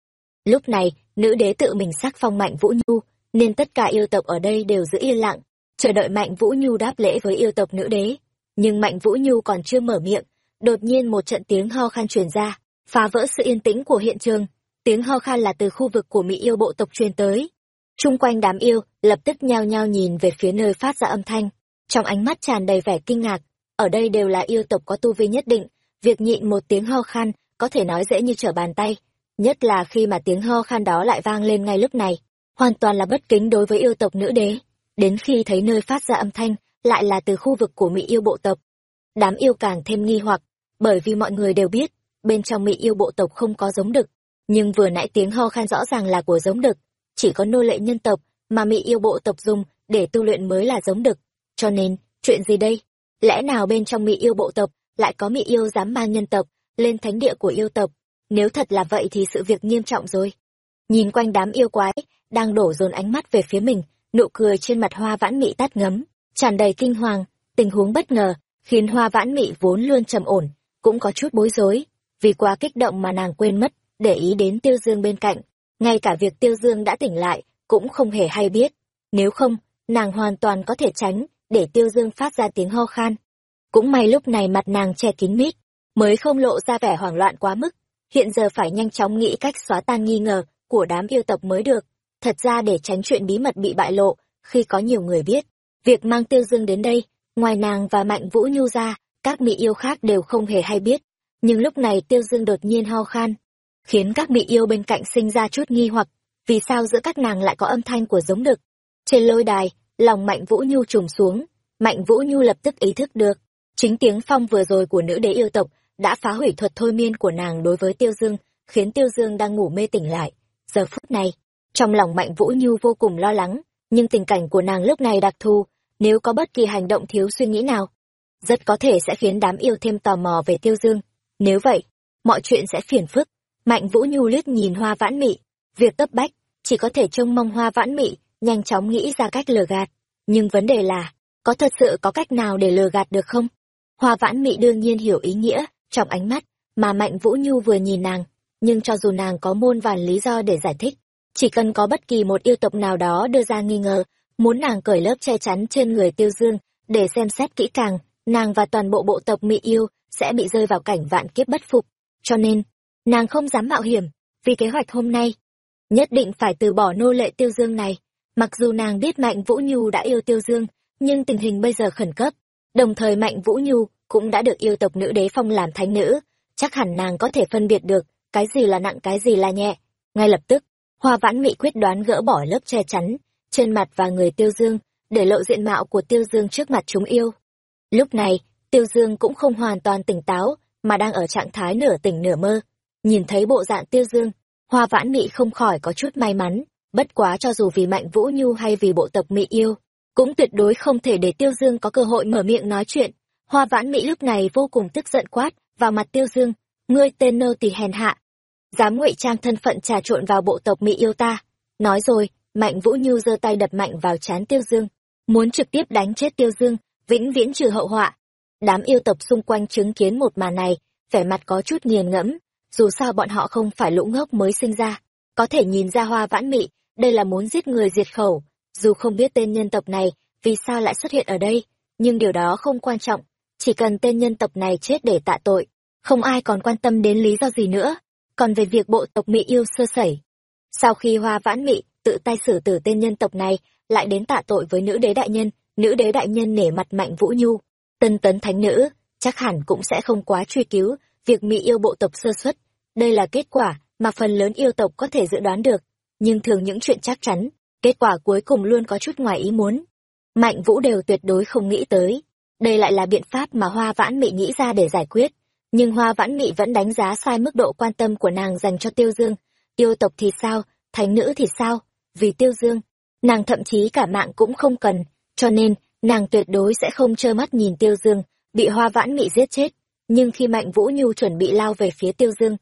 Lúc này, nữ đế tự mình sắc phong Mạnh Vũ Nhu, nên tất cả yêu tộc ở đây đều giữ yên lặng, chờ đợi Mạnh Vũ Nhu đáp lễ với yêu tộc nữ đế. Nhưng Mạnh Vũ Nhu còn chưa mở miệng, đột nhiên một trận tiếng ho khan truyền ra, phá vỡ sự yên tĩnh của hiện trường tiếng ho khan là từ khu vực của mỹ yêu bộ tộc truyền tới chung quanh đám yêu lập tức nhao nhao nhìn về phía nơi phát ra âm thanh trong ánh mắt tràn đầy vẻ kinh ngạc ở đây đều là yêu tộc có tu vi nhất định việc nhịn một tiếng ho khan có thể nói dễ như trở bàn tay, nhất là khi mà tiếng ho khan đó lại vang lên ngay lúc này. Hoàn toàn là bất kính đối với yêu tộc nữ đế. Đến khi thấy nơi phát ra âm thanh, lại là từ khu vực của mỹ yêu bộ tộc. Đám yêu càng thêm nghi hoặc, bởi vì mọi người đều biết, bên trong mỹ yêu bộ tộc không có giống đực. Nhưng vừa nãy tiếng ho khan rõ ràng là của giống đực, chỉ có nô lệ nhân tộc mà mỹ yêu bộ tộc dùng để tu luyện mới là giống đực. Cho nên, chuyện gì đây? Lẽ nào bên trong mỹ yêu bộ tộc lại có mỹ yêu dám mang nhân tộc lên thánh địa của yêu tộc. Nếu thật là vậy thì sự việc nghiêm trọng rồi. Nhìn quanh đám yêu quái đang đổ dồn ánh mắt về phía mình nụ cười trên mặt hoa vãn mị tắt ngấm tràn đầy kinh hoàng tình huống bất ngờ khiến hoa vãn mị vốn luôn trầm ổn cũng có chút bối rối. Vì quá kích động mà nàng quên mất để ý đến Tiêu Dương bên cạnh, ngay cả việc Tiêu Dương đã tỉnh lại cũng không hề hay biết, nếu không, nàng hoàn toàn có thể tránh để Tiêu Dương phát ra tiếng ho khan. Cũng may lúc này mặt nàng che kín mít, mới không lộ ra vẻ hoảng loạn quá mức, hiện giờ phải nhanh chóng nghĩ cách xóa tan nghi ngờ của đám yêu tộc mới được. Thật ra để tránh chuyện bí mật bị bại lộ khi có nhiều người biết, việc mang Tiêu Dương đến đây, ngoài nàng và Mạnh Vũ Nhu ra, các mỹ yêu khác đều không hề hay biết. Nhưng lúc này Tiêu Dương đột nhiên ho khan, khiến các mỹ yêu bên cạnh sinh ra chút nghi hoặc vì sao giữa các nàng lại có âm thanh của giống đực trên lôi đài lòng mạnh vũ nhu trùng xuống mạnh vũ nhu lập tức ý thức được chính tiếng phong vừa rồi của nữ đế yêu tộc đã phá hủy thuật thôi miên của nàng đối với tiêu dương khiến tiêu dương đang ngủ mê tỉnh lại giờ phút này trong lòng mạnh vũ nhu vô cùng lo lắng nhưng tình cảnh của nàng lúc này đặc thù nếu có bất kỳ hành động thiếu suy nghĩ nào rất có thể sẽ khiến đám yêu thêm tò mò về tiêu dương nếu vậy mọi chuyện sẽ phiền phức Mạnh Vũ Nhu liếc nhìn hoa vãn mị, việc cấp bách, chỉ có thể trông mong hoa vãn mị, nhanh chóng nghĩ ra cách lừa gạt. Nhưng vấn đề là, có thật sự có cách nào để lừa gạt được không? Hoa vãn mị đương nhiên hiểu ý nghĩa, trong ánh mắt, mà Mạnh Vũ Nhu vừa nhìn nàng, nhưng cho dù nàng có muôn vàn lý do để giải thích, chỉ cần có bất kỳ một yêu tộc nào đó đưa ra nghi ngờ, muốn nàng cởi lớp che chắn trên người tiêu dương, để xem xét kỹ càng, nàng và toàn bộ bộ tộc mỹ yêu sẽ bị rơi vào cảnh vạn kiếp bất phục. Cho nên, nàng không dám mạo hiểm vì kế hoạch hôm nay nhất định phải từ bỏ nô lệ tiêu dương này mặc dù nàng biết mạnh vũ nhu đã yêu tiêu dương nhưng tình hình bây giờ khẩn cấp đồng thời mạnh vũ nhu cũng đã được yêu tộc nữ đế phong làm thánh nữ. Chắc hẳn nàng có thể phân biệt được cái gì là nặng cái gì là nhẹ. Ngay lập tức hoa vãn mị quyết đoán gỡ bỏ lớp che chắn trên mặt và người tiêu dương để lộ diện mạo của tiêu dương trước mặt chúng yêu. Lúc này tiêu dương cũng không hoàn toàn tỉnh táo mà đang ở trạng thái nửa tỉnh nửa mơ. Nhìn thấy bộ dạng tiêu dương, hoa vãn mị không khỏi có chút may mắn, bất quá cho dù vì mạnh vũ nhu hay vì bộ tộc mị yêu, cũng tuyệt đối không thể để Tiêu Dương có cơ hội mở miệng nói chuyện. Hoa Vãn Mỹ lúc này vô cùng tức giận quát vào mặt Tiêu Dương, ngươi tên nô tỳ hèn hạ, dám ngụy trang thân phận trà trộn vào bộ tộc Mỹ yêu ta. Nói rồi, Mạnh Vũ Nhu giơ tay đập mạnh vào trán Tiêu Dương, muốn trực tiếp đánh chết Tiêu Dương, vĩnh viễn trừ hậu họa. Đám yêu tộc xung quanh chứng kiến một màn này, vẻ mặt có chút nghiền ngẫm, dù sao bọn họ không phải lũ ngốc mới sinh ra, có thể nhìn ra hoa vãn mị, đây là muốn giết người diệt khẩu, dù không biết tên nhân tộc này vì sao lại xuất hiện ở đây, nhưng điều đó không quan trọng, chỉ cần tên nhân tộc này chết để tạ tội, không ai còn quan tâm đến lý do gì nữa. Còn về việc bộ tộc Mỹ yêu sơ sẩy, sau khi Hoa Vãn Mị tự tay xử tử tên nhân tộc này, lại đến tạ tội với nữ đế đại nhân, nữ đế đại nhân nể mặt Mạnh Vũ Nhu, tân tấn thánh nữ, chắc hẳn cũng sẽ không quá truy cứu việc Mỹ yêu bộ tộc sơ xuất. Đây là kết quả mà phần lớn yêu tộc có thể dự đoán được, nhưng thường những chuyện chắc chắn, kết quả cuối cùng luôn có chút ngoài ý muốn. Mạnh Vũ đều tuyệt đối không nghĩ tới. Đây lại là biện pháp mà Hoa Vãn Mị nghĩ ra để giải quyết. Nhưng Hoa Vãn Mị vẫn đánh giá sai mức độ quan tâm của nàng dành cho Tiêu Dương. Yêu tộc thì sao, thánh nữ thì sao? Vì Tiêu Dương, nàng thậm chí cả mạng cũng không cần, cho nên nàng tuyệt đối sẽ không trơ mắt nhìn Tiêu Dương bị Hoa Vãn Mị giết chết. Nhưng khi Mạnh Vũ Nhu chuẩn bị lao về phía Tiêu Dương,